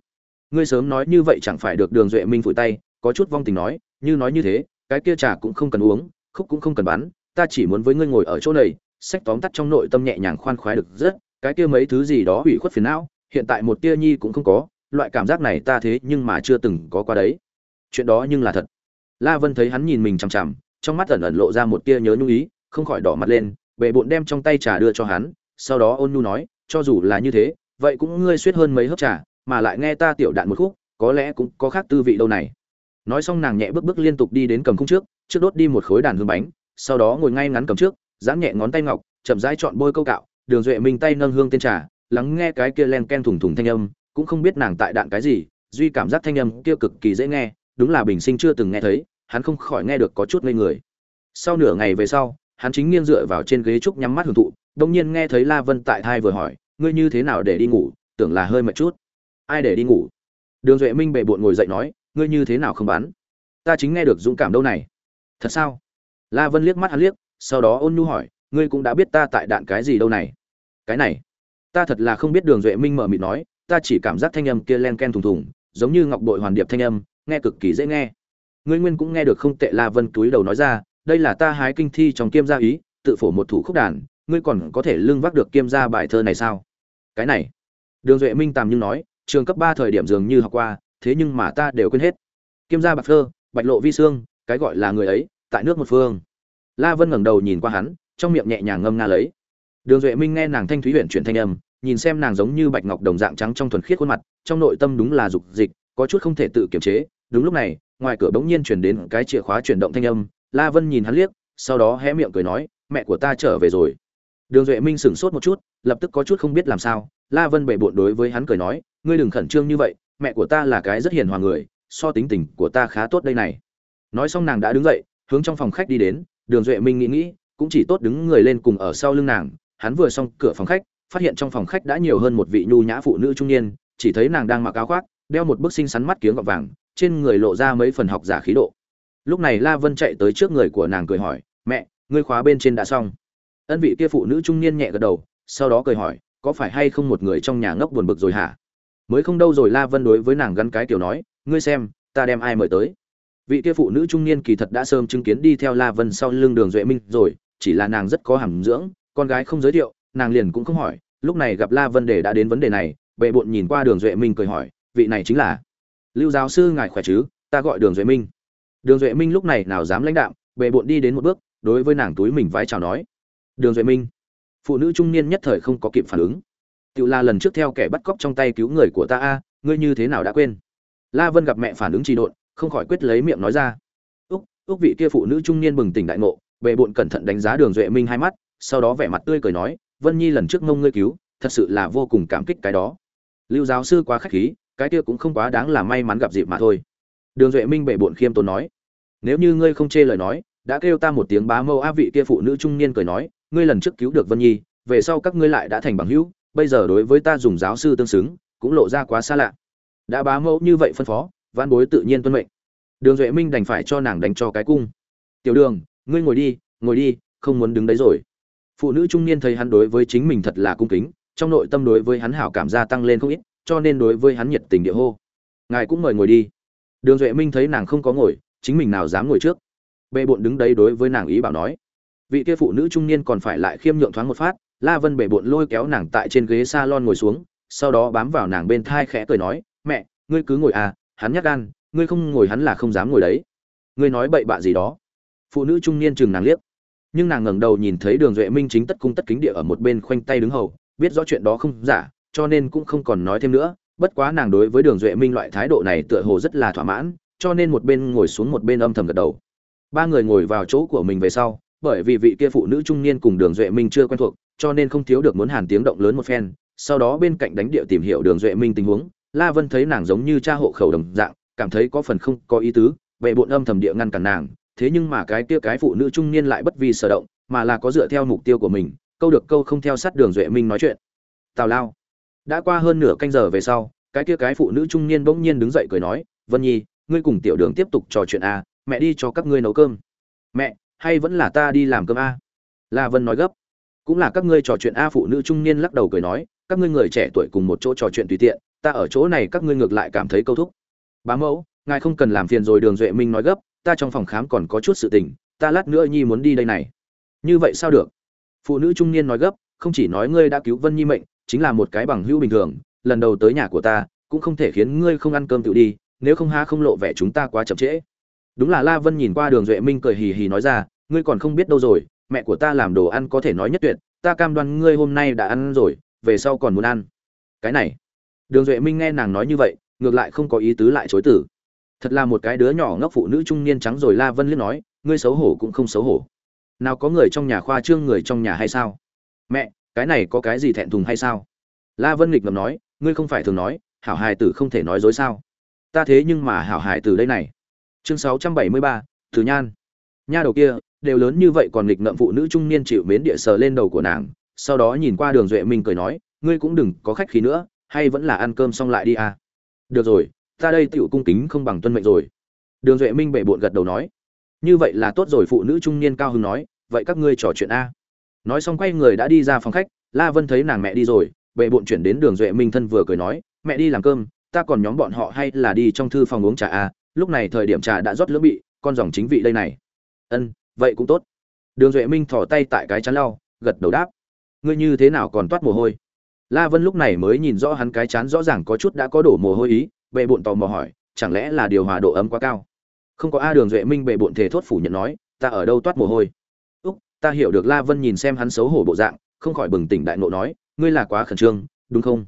ngươi sớm nói như vậy chẳng phải được đường duệ minh phủi tay có chút vong tình nói như nói như thế cái kia trà cũng không cần uống khúc cũng không cần bán ta chỉ muốn với ngươi ngồi ở chỗ này, sách tóm tắt trong nội tâm nhẹ nhàng khoan khoái được rất, cái kia mấy thứ gì đó hủy khuất phiền não, hiện tại một tia nhi cũng không có, loại cảm giác này ta thế nhưng mà chưa từng có qua đấy. Chuyện đó nhưng là thật. La vân thấy hắn nhìn mình chằm chằm, trong mắt ẩn ẩn lộ ra một tia nhớ nhung ý, không khỏi đỏ mặt lên bệ bộn đem trong tay trà đưa cho hắn, sau đó ôn nhu nói, cho dù là như thế, vậy cũng ngươi suýt hơn mấy hớp trà, mà lại nghe ta tiểu đạn một khúc, có lẽ cũng có khác tư vị đâu này. Nói xong nàng nhẹ bước bước liên tục đi đến cầm khung trước trước đốt đi một khối đàn hương bánh sau đó ngồi ngay ngắn cầm trước, giãn nhẹ ngón tay ngọc, chậm rãi chọn bôi câu cạo, đường duệ minh tay nâng hương tên trà, lắng nghe cái kia len ken thủng thủng thanh âm, cũng không biết nàng tại đạn cái gì, duy cảm giác thanh âm kia cực kỳ dễ nghe, đúng là bình sinh chưa từng nghe thấy, hắn không khỏi nghe được có chút ngây người. Sau nửa ngày về sau, hắn chính nghiêng dựa vào trên ghế trúc nhắm mắt hưởng thụ đông nhiên nghe thấy la vân tại thai vừa hỏi, ngươi như thế nào để đi ngủ? Tưởng là hơi mệt chút. Ai để đi ngủ? Đường duệ minh bệ bộn ngồi dậy nói, ngươi như thế nào không bán? ta chính nghe được dũng cảm đâu này. Thật sao? La vân liếc mắt hắn liếc, sau đó ôn nhu hỏi, ngươi cũng đã biết ta tại đạn cái gì đâu này? Cái này, ta thật là không biết đường duệ minh mở mịt nói, ta chỉ cảm giác thanh âm kia len ken thùng thùng, giống như ngọc bội hoàn điệp thanh âm, nghe cực kỳ dễ nghe. Ngươi nguyên cũng nghe được không tệ la vân túi đầu nói ra, đây là ta hái kinh thi trong kiêm gia ý, tự phổ một thủ khúc đàn, ngươi còn có thể lưng vác được kiêm gia bài thơ này sao? Cái này. Đường duệ minh tàm nhưng nói, trường cấp ba thời điểm dường như học qua, thế nhưng mà ta đều quên hết. Kiêm gia bạc thơ, bạch lộ vi xương cái gọi là người ấy tại nước một phương. La vân ngẩng đầu nhìn qua hắn, trong miệng nhẹ nhàng ngâm nga lấy. Đường duệ minh nghe nàng thanh thúy huyện chuyển thanh âm, nhìn xem nàng giống như bạch ngọc đồng dạng trắng trong thuần khiết khuôn mặt, trong nội tâm đúng là dục dịch, có chút không thể tự kiềm chế. Đúng lúc này, ngoài cửa bỗng nhiên chuyển đến cái chìa khóa chuyển động thanh âm. La vân nhìn hắn liếc, sau đó hé miệng cười nói, mẹ của ta trở về rồi. Đường duệ minh sửng sốt một chút, lập tức có chút không biết làm sao. La vân bệ bộn đối với hắn cười nói, ngươi đừng khẩn trương như vậy, mẹ của ta là cái rất hiền hòa người, so tính tình của ta khá tốt đây này. Nói xong nàng đã đứng dậy hướng trong phòng khách đi đến, đường duệ minh nghĩ nghĩ, cũng chỉ tốt đứng người lên cùng ở sau lưng nàng. Hắn vừa xong cửa phòng khách, phát hiện trong phòng khách đã nhiều hơn một vị nhu nhã phụ nữ trung niên, chỉ thấy nàng đang mặc áo khoác, đeo một bức xinh xắn mắt kiếng gọt vàng, trên người lộ ra mấy phần học giả khí độ. Lúc này la vân chạy tới trước người của nàng cười hỏi, mẹ, ngươi khóa bên trên đã xong? Ân vị kia phụ nữ trung niên nhẹ gật đầu, sau đó cười hỏi, có phải hay không một người trong nhà ngốc buồn bực rồi hả? Mới không đâu rồi. La vân đối với nàng gắn cái kiểu nói, ngươi xem, ta đem ai mời tới? Vị kia phụ nữ trung niên kỳ thật đã sớm chứng kiến đi theo la vân sau lưng đường duệ minh rồi chỉ là nàng rất có hàm dưỡng con gái không giới thiệu nàng liền cũng không hỏi lúc này gặp la vân để đã đến vấn đề này bệ bộn nhìn qua đường duệ minh cười hỏi vị này chính là? Lưu giáo sư ngài khỏe chứ? Ta gọi đường duệ minh. Đường duệ minh lúc này nào dám lãnh đạo, bệ bộn đi đến một bước đối với nàng túi mình vái chào nói. Đường duệ minh phụ nữ trung niên nhất thời không có kịp phản ứng. Tự la lần trước theo kẻ bắt cóc trong tay cứu người của ta a ngươi như thế nào đã quên? La vân gặp mẹ phản ứng trì độn không khỏi quyết lấy miệng nói ra. Úc úc vị kia phụ nữ trung niên bừng tỉnh đại ngộ bệ bộn cẩn thận đánh giá đường duệ minh hai mắt, sau đó vẻ mặt tươi cười nói, vân nhi lần trước mông ngươi cứu, thật sự là vô cùng cảm kích cái đó. Lưu giáo sư quá khách khí, cái kia cũng không quá đáng là may mắn gặp dịp mà thôi. Đường duệ minh bệ bộn khiêm tốn nói, nếu như ngươi không chê lời nói, đã kêu ta một tiếng bá mâu á vị kia phụ nữ trung niên cười nói, ngươi lần trước cứu được vân nhi, về sau các ngươi lại đã thành bằng hữu, bây giờ đối với ta dùng giáo sư tương xứng, cũng lộ ra quá xa lạ. Đã bá mẫu như vậy phân phó văn bối tự nhiên tuân mệnh. Đường duệ minh đành phải cho nàng đánh cho cái cung. Tiểu đường, ngươi ngồi đi ngồi đi, không muốn đứng đấy rồi. Phụ nữ trung niên thấy hắn đối với chính mình thật là cung kính, trong nội tâm đối với hắn hảo cảm gia tăng lên không ít, cho nên đối với hắn nhiệt tình địa hô. Ngài cũng mời ngồi đi. Đường duệ minh thấy nàng không có ngồi, chính mình nào dám ngồi trước. Bệ bộn đứng đấy đối với nàng ý bảo nói. Vị kia phụ nữ trung niên còn phải lại khiêm nhượng thoáng một phát, la vân bệ bộn lôi kéo nàng tại trên ghế s a lon ngồi xuống, sau đó bám vào nàng bên thai khẽ cười nói, mẹ, ngươi cứ ngồi à hắn nhắc gan, ngươi không ngồi hắn là không dám ngồi đấy. Ngươi nói bậy bạ gì đó. Phụ nữ trung niên chừng nàng liếc. Nhưng nàng ngẩng đầu nhìn thấy đường duệ minh chính tất cung tất kính địa ở một bên khoanh tay đứng hầu, biết rõ chuyện đó không giả, cho nên cũng không còn nói thêm nữa. Bất quá nàng đối với đường duệ minh loại thái độ này tựa hồ rất là thỏa mãn, cho nên một bên ngồi xuống một bên âm thầm gật đầu. Ba người ngồi vào chỗ của mình về sau, bởi vì vị kia phụ nữ trung niên cùng đường duệ minh chưa quen thuộc, cho nên không thiếu được muốn hàn tiếng động lớn một phen. Sau đó bên cạnh đánh địa tìm hiểu đường duệ minh tình huống la vân thấy nàng giống như cha hộ khẩu đồng dạng cảm thấy có phần không có ý tứ vậy bộn âm thầm địa ngăn cản nàng thế nhưng mà cái kia cái phụ nữ trung niên lại bất vì sở động mà là có dựa theo mục tiêu của mình câu được câu không theo sát đường duệ minh nói chuyện. Tào lao đã qua hơn nửa canh giờ về sau cái kia cái phụ nữ trung niên bỗng nhiên đứng dậy cười nói vân nhi ngươi cùng tiểu đường tiếp tục trò chuyện a à, mẹ đi cho các ngươi nấu cơm. Mẹ hay vẫn là ta đi làm cơm a à? la vân nói gấp. Cũng là các ngươi trò chuyện a phụ nữ trung niên lắc đầu cười nói các ngươi người trẻ tuổi cùng một chỗ trò chuyện tùy tiện ta ở chỗ này các ngươi ngược lại cảm thấy câu thúc. Bá mẫu, ngài không cần làm phiền rồi đường duệ minh nói gấp, ta trong phòng khám còn có chút sự tình, ta lát nữa nhi muốn đi đây này. Như vậy sao được? Phụ nữ trung niên nói gấp, không chỉ nói ngươi đã cứu vân nhi mệnh, chính là một cái bằng hữu bình thường, lần đầu tới nhà của ta, cũng không thể khiến ngươi không ăn cơm tự đi, nếu không ha không lộ vẻ chúng ta quá chậm trễ. Đúng là la vân nhìn qua đường duệ minh cười hì hì nói ra, ngươi còn không biết đâu rồi, mẹ của ta làm đồ ăn có thể nói nhất tuyệt, ta cam đoan ngươi hôm nay đã ăn rồi, về sau còn muốn ăn. Cái này đường duệ minh nghe nàng nói như vậy, ngược lại không có ý tứ lại chối tử thật là một cái đứa nhỏ ngốc phụ nữ trung niên trắng rồi la vân liếc nói, ngươi xấu hổ cũng không xấu hổ. Nào có người trong nhà khoa trương, người trong nhà hay sao? Mẹ, cái này có cái gì thẹn thùng hay sao? La vân nghịch ngầm nói, ngươi không phải thường nói, hảo hài tử không thể nói dối sao? Ta thế nhưng mà hảo hài tử đây này. Chương sáu trăm bảy mươi ba từ nhan. Nha đầu kia, đều lớn như vậy còn nghịch ngợm phụ nữ trung niên chịu mến địa sờ lên đầu của nàng, sau đó nhìn qua đường duệ minh cười nói, ngươi cũng đừng có khách khí nữa hay vẫn là ăn cơm xong lại đi à? Được rồi, ta đây tiểu cung kính không bằng tuân mệnh rồi. Đường duệ minh bệ bội gật đầu nói. Như vậy là tốt rồi, phụ nữ trung niên cao hứng nói. Vậy các ngươi trò chuyện a. Nói xong quay người đã đi ra phòng khách, la vân thấy nàng mẹ đi rồi bệ bội chuyển đến đường duệ minh thân vừa cười nói. Mẹ đi làm cơm, ta còn nhóm bọn họ hay là đi trong thư phòng uống trà à? Lúc này thời điểm trà đã rót lưỡng bị, con dòng chính vị đây này. Ân, vậy cũng tốt. Đường duệ minh thò tay tại cái chắn lau, gật đầu đáp. Ngươi như thế nào còn toát mồ hôi? La vân lúc này mới nhìn rõ hắn cái chán rõ ràng có chút đã có đổ mồ hôi ý, bệ bộn tò mò hỏi, chẳng lẽ là điều hòa độ ấm quá cao? Không có a đường duệ minh bệ bộn thể thốt phủ nhận nói, ta ở đâu toát mồ hôi? Úc, ta hiểu được la vân nhìn xem hắn xấu hổ bộ dạng, không khỏi bừng tỉnh đại nộ nói, ngươi là quá khẩn trương, đúng không?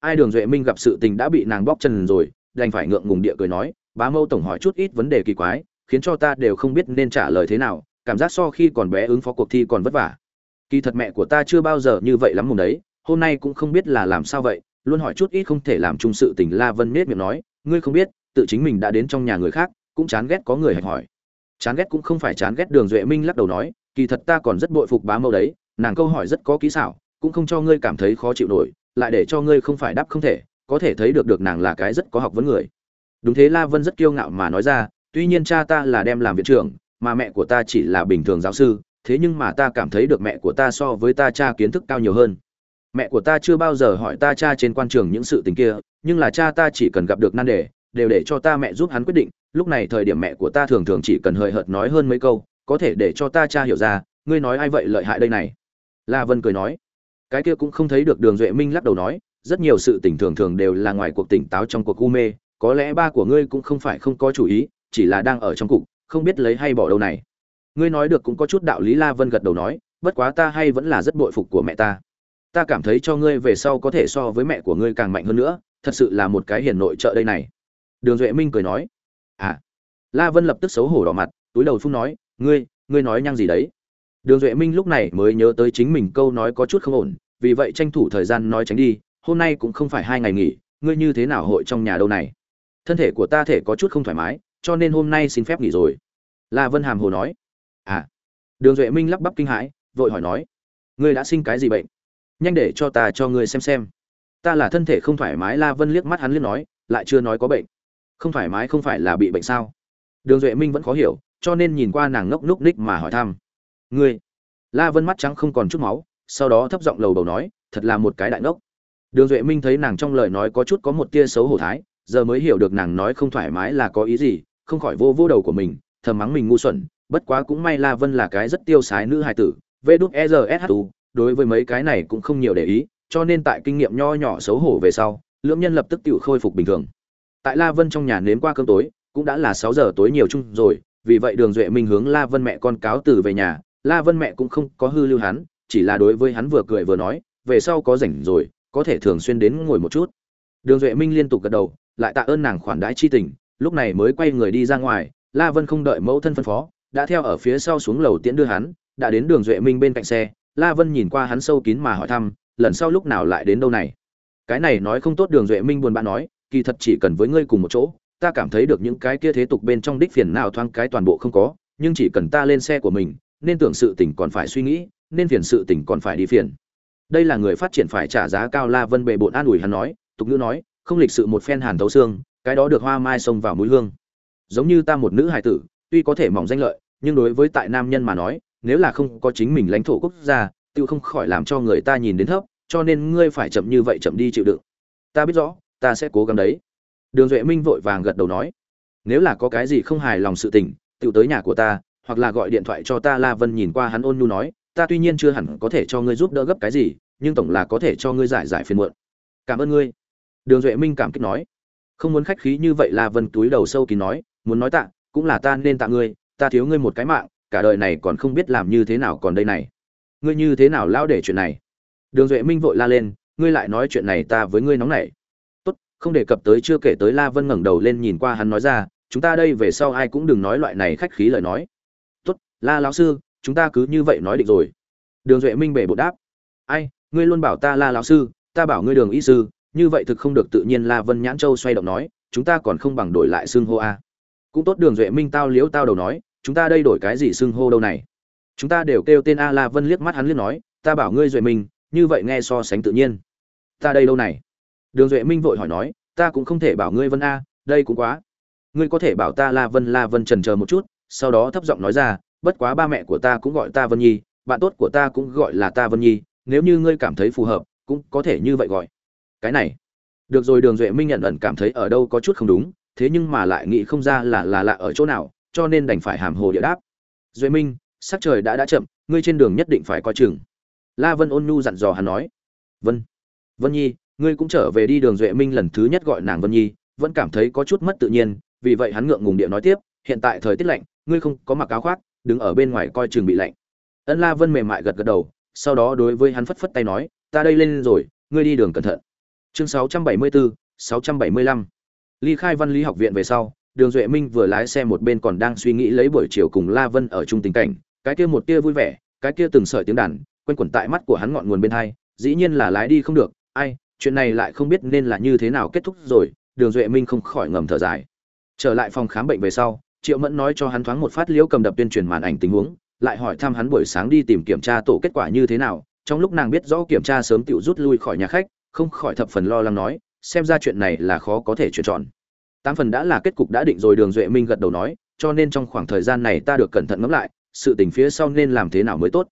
Ai đường duệ minh gặp sự tình đã bị nàng bóc chân rồi, đành phải ngượng ngùng địa cười nói, bá mâu tổng hỏi chút ít vấn đề kỳ quái, khiến cho ta đều không biết nên trả lời thế nào, cảm giác so khi còn bé ứng phó cuộc thi còn vất vả. Kỳ thật mẹ của ta chưa bao giờ như vậy lắm mùng đấy hôm nay cũng không biết là làm sao vậy, luôn hỏi chút ít không thể làm chung sự tình la vân nết miệng nói, ngươi không biết, tự chính mình đã đến trong nhà người khác, cũng chán ghét có người hạch hỏi. Chán ghét cũng không phải chán ghét đường duệ minh lắc đầu nói, kỳ thật ta còn rất bội phục bá mâu đấy, nàng câu hỏi rất có kỹ xảo, cũng không cho ngươi cảm thấy khó chịu nổi, lại để cho ngươi không phải đáp không thể, có thể thấy được được nàng là cái rất có học vấn người. Đúng thế la vân rất kiêu ngạo mà nói ra, tuy nhiên cha ta là đem làm viện trưởng, mà mẹ của ta chỉ là bình thường giáo sư, thế nhưng mà ta cảm thấy được mẹ của ta so với ta cha kiến thức cao nhiều hơn mẹ của ta chưa bao giờ hỏi ta cha trên quan trường những sự tình kia, nhưng là cha ta chỉ cần gặp được nan đề, đều để cho ta mẹ giúp hắn quyết định. Lúc này thời điểm mẹ của ta thường thường chỉ cần hời hợt nói hơn mấy câu, có thể để cho ta cha hiểu ra, ngươi nói ai vậy lợi hại đây này? La vân cười nói. Cái kia cũng không thấy được đường duệ minh lắc đầu nói, rất nhiều sự tỉnh thường thường đều là ngoài cuộc tỉnh táo trong cuộc u mê, có lẽ ba của ngươi cũng không phải không có chủ ý, chỉ là đang ở trong cục, không biết lấy hay bỏ đâu này. Ngươi nói được cũng có chút đạo lý, la vân gật đầu nói, bất quá ta hay vẫn là rất bội phục của mẹ ta ta cảm thấy cho ngươi về sau có thể so với mẹ của ngươi càng mạnh hơn nữa, thật sự là một cái hiền nội trợ đây này. Đường duệ minh cười nói. À. La vân lập tức xấu hổ đỏ mặt, túi đầu phung nói, ngươi ngươi nói nhăng gì đấy? Đường duệ minh lúc này mới nhớ tới chính mình câu nói có chút không ổn, vì vậy tranh thủ thời gian nói tránh đi, hôm nay cũng không phải hai ngày nghỉ, ngươi như thế nào hội trong nhà đâu này? Thân thể của ta thể có chút không thoải mái, cho nên hôm nay xin phép nghỉ rồi. La vân hàm hồ nói. À. Đường duệ minh lắp bắp kinh hãi, vội hỏi nói, ngươi đã sinh cái gì bệnh? Nhanh để cho ta cho ngươi xem xem. Ta là thân thể không thoải mái, la vân liếc mắt hắn liếc nói, lại chưa nói có bệnh. Không thoải mái không phải là bị bệnh sao? Đường duệ minh vẫn khó hiểu, cho nên nhìn qua nàng ngốc núc ních mà hỏi thăm. Ngươi? La vân mắt trắng không còn chút máu, sau đó thấp giọng lầu đầu nói, thật là một cái đại ngốc. Đường duệ minh thấy nàng trong lời nói có chút có một tia xấu hổ thái, giờ mới hiểu được nàng nói không thoải mái là có ý gì, không khỏi vô vô đầu của mình, thầm mắng mình ngu xuẩn, bất quá cũng may la vân là cái rất tiêu sái nữ hài tử vê đúc e r s h u đối với mấy cái này cũng không nhiều để ý, cho nên tại kinh nghiệm nho nhỏ xấu hổ về sau, lưỡng nhân lập tức tự khôi phục bình thường. Tại la vân trong nhà nếm qua cơm tối, cũng đã là sáu giờ tối nhiều chung rồi, vì vậy đường duệ minh hướng la vân mẹ con cáo từ về nhà, la vân mẹ cũng không có hư lưu hắn, chỉ là đối với hắn vừa cười vừa nói, về sau có rảnh rồi, có thể thường xuyên đến ngồi một chút. Đường duệ minh liên tục gật đầu, lại tạ ơn nàng khoản đãi chi tình, lúc này mới quay người đi ra ngoài, la vân không đợi mẫu thân phân phó, đã theo ở phía sau xuống lầu tiễn đưa hắn, đã đến đường duệ minh bên cạnh xe la vân nhìn qua hắn sâu kín mà hỏi thăm, lần sau lúc nào lại đến đâu này? Cái này nói không tốt đường duệ minh buồn bã nói, kỳ thật chỉ cần với ngươi cùng một chỗ, ta cảm thấy được những cái kia thế tục bên trong đích phiền nào thoáng cái toàn bộ không có, nhưng chỉ cần ta lên xe của mình, nên tưởng sự tình còn phải suy nghĩ, nên phiền sự tình còn phải đi phiền. Đây là người phát triển phải trả giá cao la vân bệ bộn an ủi hắn nói, tục nữ nói, không lịch sự một phen hàn thấu xương, cái đó được hoa mai xông vào mũi hương. Giống như ta một nữ hài tử, tuy có thể mỏng danh lợi, nhưng đối với tại nam nhân mà nói nếu là không có chính mình lãnh thổ quốc gia, tự không khỏi làm cho người ta nhìn đến thấp, cho nên ngươi phải chậm như vậy chậm đi chịu đựng. Ta biết rõ, ta sẽ cố gắng đấy. Đường duệ minh vội vàng gật đầu nói, nếu là có cái gì không hài lòng sự tình, tự tới nhà của ta, hoặc là gọi điện thoại cho ta. La vân nhìn qua hắn ôn nhu nói, ta tuy nhiên chưa hẳn có thể cho ngươi giúp đỡ gấp cái gì, nhưng tổng là có thể cho ngươi giải giải phiền muộn. Cảm ơn ngươi. Đường duệ minh cảm kích nói. Không muốn khách khí như vậy, la vân túi đầu sâu kín nói, muốn nói tạ, cũng là ta nên tạ ngươi, ta thiếu ngươi một cái mạng cả đời này còn không biết làm như thế nào còn đây này. Ngươi như thế nào lao để chuyện này? Đường duệ minh vội la lên, ngươi lại nói chuyện này ta với ngươi nóng nảy. Tốt, không đề cập tới chưa kể tới la vân ngẩng đầu lên nhìn qua hắn nói ra, chúng ta đây về sau ai cũng đừng nói loại này khách khí lời nói. Tốt, la lão sư, chúng ta cứ như vậy nói định rồi. Đường duệ minh bể bộ đáp. Ai, ngươi luôn bảo ta la lão sư, ta bảo ngươi đường y sư, như vậy thực không được tự nhiên la vân nhãn châu xoay động nói, chúng ta còn không bằng đổi lại xương hô a. Cũng tốt đường duệ minh tao liếu tao đầu nói chúng ta đây đổi cái gì xưng hô đâu này? Chúng ta đều kêu tên a la vân liếc mắt hắn liếc nói, ta bảo ngươi duệ minh, như vậy nghe so sánh tự nhiên. Ta đây đâu này? Đường duệ minh vội hỏi nói, ta cũng không thể bảo ngươi vân a, đây cũng quá. Ngươi có thể bảo ta la vân la vân trần chờ một chút, sau đó thấp giọng nói ra, bất quá ba mẹ của ta cũng gọi ta vân nhi, bạn tốt của ta cũng gọi là ta vân nhi, nếu như ngươi cảm thấy phù hợp, cũng có thể như vậy gọi. Cái này. Được rồi, đường duệ minh nhận ẩn cảm thấy ở đâu có chút không đúng, thế nhưng mà lại nghĩ không ra là là lạ ở chỗ nào cho nên đành phải hàm hồ địa đáp. Duệ minh sắc trời đã đã chậm ngươi trên đường nhất định phải coi chừng. La vân ôn nhu dặn dò hắn nói. Vân vân nhi ngươi cũng trở về đi đường duệ minh lần thứ nhất gọi nàng vân nhi vẫn cảm thấy có chút mất tự nhiên vì vậy hắn ngượng ngùng địa nói tiếp hiện tại thời tiết lạnh ngươi không có mặc áo khoác đứng ở bên ngoài coi chừng bị lạnh. Ân la vân mềm mại gật gật đầu sau đó đối với hắn phất phất tay nói ta đây lên rồi ngươi đi đường cẩn thận. Chương 674, 675. ly khai văn lý học viện về sau đường duệ minh vừa lái xe một bên còn đang suy nghĩ lấy buổi chiều cùng la vân ở chung tình cảnh, cái kia một tia vui vẻ, cái kia từng sợi tiếng đàn, quanh quẩn tại mắt của hắn ngọn nguồn bên hai, dĩ nhiên là lái đi không được, ai, chuyện này lại không biết nên là như thế nào kết thúc rồi, đường duệ minh không khỏi ngầm thở dài. Trở lại phòng khám bệnh về sau, triệu mẫn nói cho hắn thoáng một phát liễu cầm đập tuyên truyền màn ảnh tình huống, lại hỏi thăm hắn buổi sáng đi tìm kiểm tra tổ kết quả như thế nào, trong lúc nàng biết rõ kiểm tra sớm tự rút lui khỏi nhà khách, không khỏi thập phần lo lắng nói, xem ra chuyện này là khó có thể chuyển chọn tám phần đã là kết cục đã định rồi, đường duệ minh gật đầu nói, cho nên trong khoảng thời gian này ta được cẩn thận ngẫm lại, sự tình phía sau nên làm thế nào mới tốt.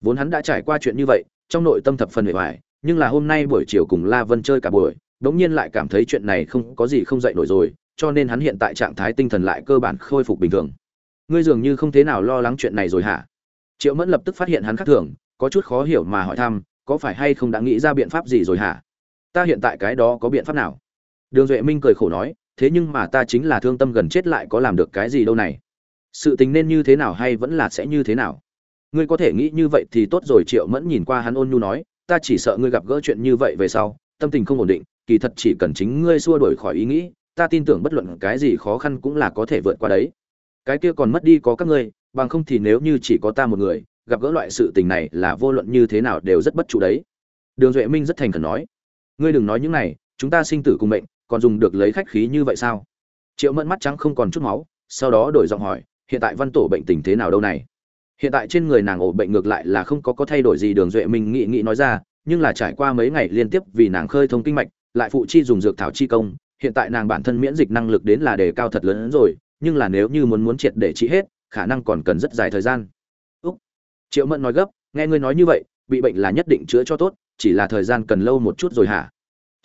Vốn hắn đã trải qua chuyện như vậy, trong nội tâm thập phần hệ hoài nhưng là hôm nay buổi chiều cùng la vân chơi cả buổi, đống nhiên lại cảm thấy chuyện này không có gì không dậy nổi rồi, cho nên hắn hiện tại trạng thái tinh thần lại cơ bản khôi phục bình thường. Ngươi dường như không thế nào lo lắng chuyện này rồi hả? Triệu mẫn lập tức phát hiện hắn khác thường, có chút khó hiểu mà hỏi thăm, có phải hay không đã nghĩ ra biện pháp gì rồi hả? Ta hiện tại cái đó có biện pháp nào? Đường duệ minh cười khổ nói thế nhưng mà ta chính là thương tâm gần chết lại có làm được cái gì đâu này? Sự tình nên như thế nào hay vẫn là sẽ như thế nào? Ngươi có thể nghĩ như vậy thì tốt rồi, triệu mẫn nhìn qua hắn ôn nhu nói, ta chỉ sợ ngươi gặp gỡ chuyện như vậy về sau, tâm tình không ổn định, kỳ thật chỉ cần chính ngươi xua đổi khỏi ý nghĩ, ta tin tưởng bất luận cái gì khó khăn cũng là có thể vượt qua đấy. Cái kia còn mất đi có các ngươi, bằng không thì nếu như chỉ có ta một người, gặp gỡ loại sự tình này là vô luận như thế nào đều rất bất chủ đấy. Đường duệ minh rất thành khẩn nói, ngươi đừng nói những này, chúng ta sinh tử cùng mệnh còn dùng được lấy khách khí như vậy sao? Triệu mẫn mắt trắng không còn chút máu, sau đó đổi giọng hỏi, hiện tại văn tổ bệnh tình thế nào đâu này? Hiện tại trên người nàng ổ bệnh ngược lại là không có có thay đổi gì, đường duệ minh nghĩ nghĩ nói ra, nhưng là trải qua mấy ngày liên tiếp vì nàng khơi thông kinh mạch, lại phụ chi dùng dược thảo chi công, hiện tại nàng bản thân miễn dịch năng lực đến là đề cao thật lớn hơn rồi, nhưng là nếu như muốn muốn triệt để trị hết, khả năng còn cần rất dài thời gian. Úc. Triệu mẫn nói gấp, nghe ngươi nói như vậy, bị bệnh là nhất định chữa cho tốt, chỉ là thời gian cần lâu một chút rồi hả?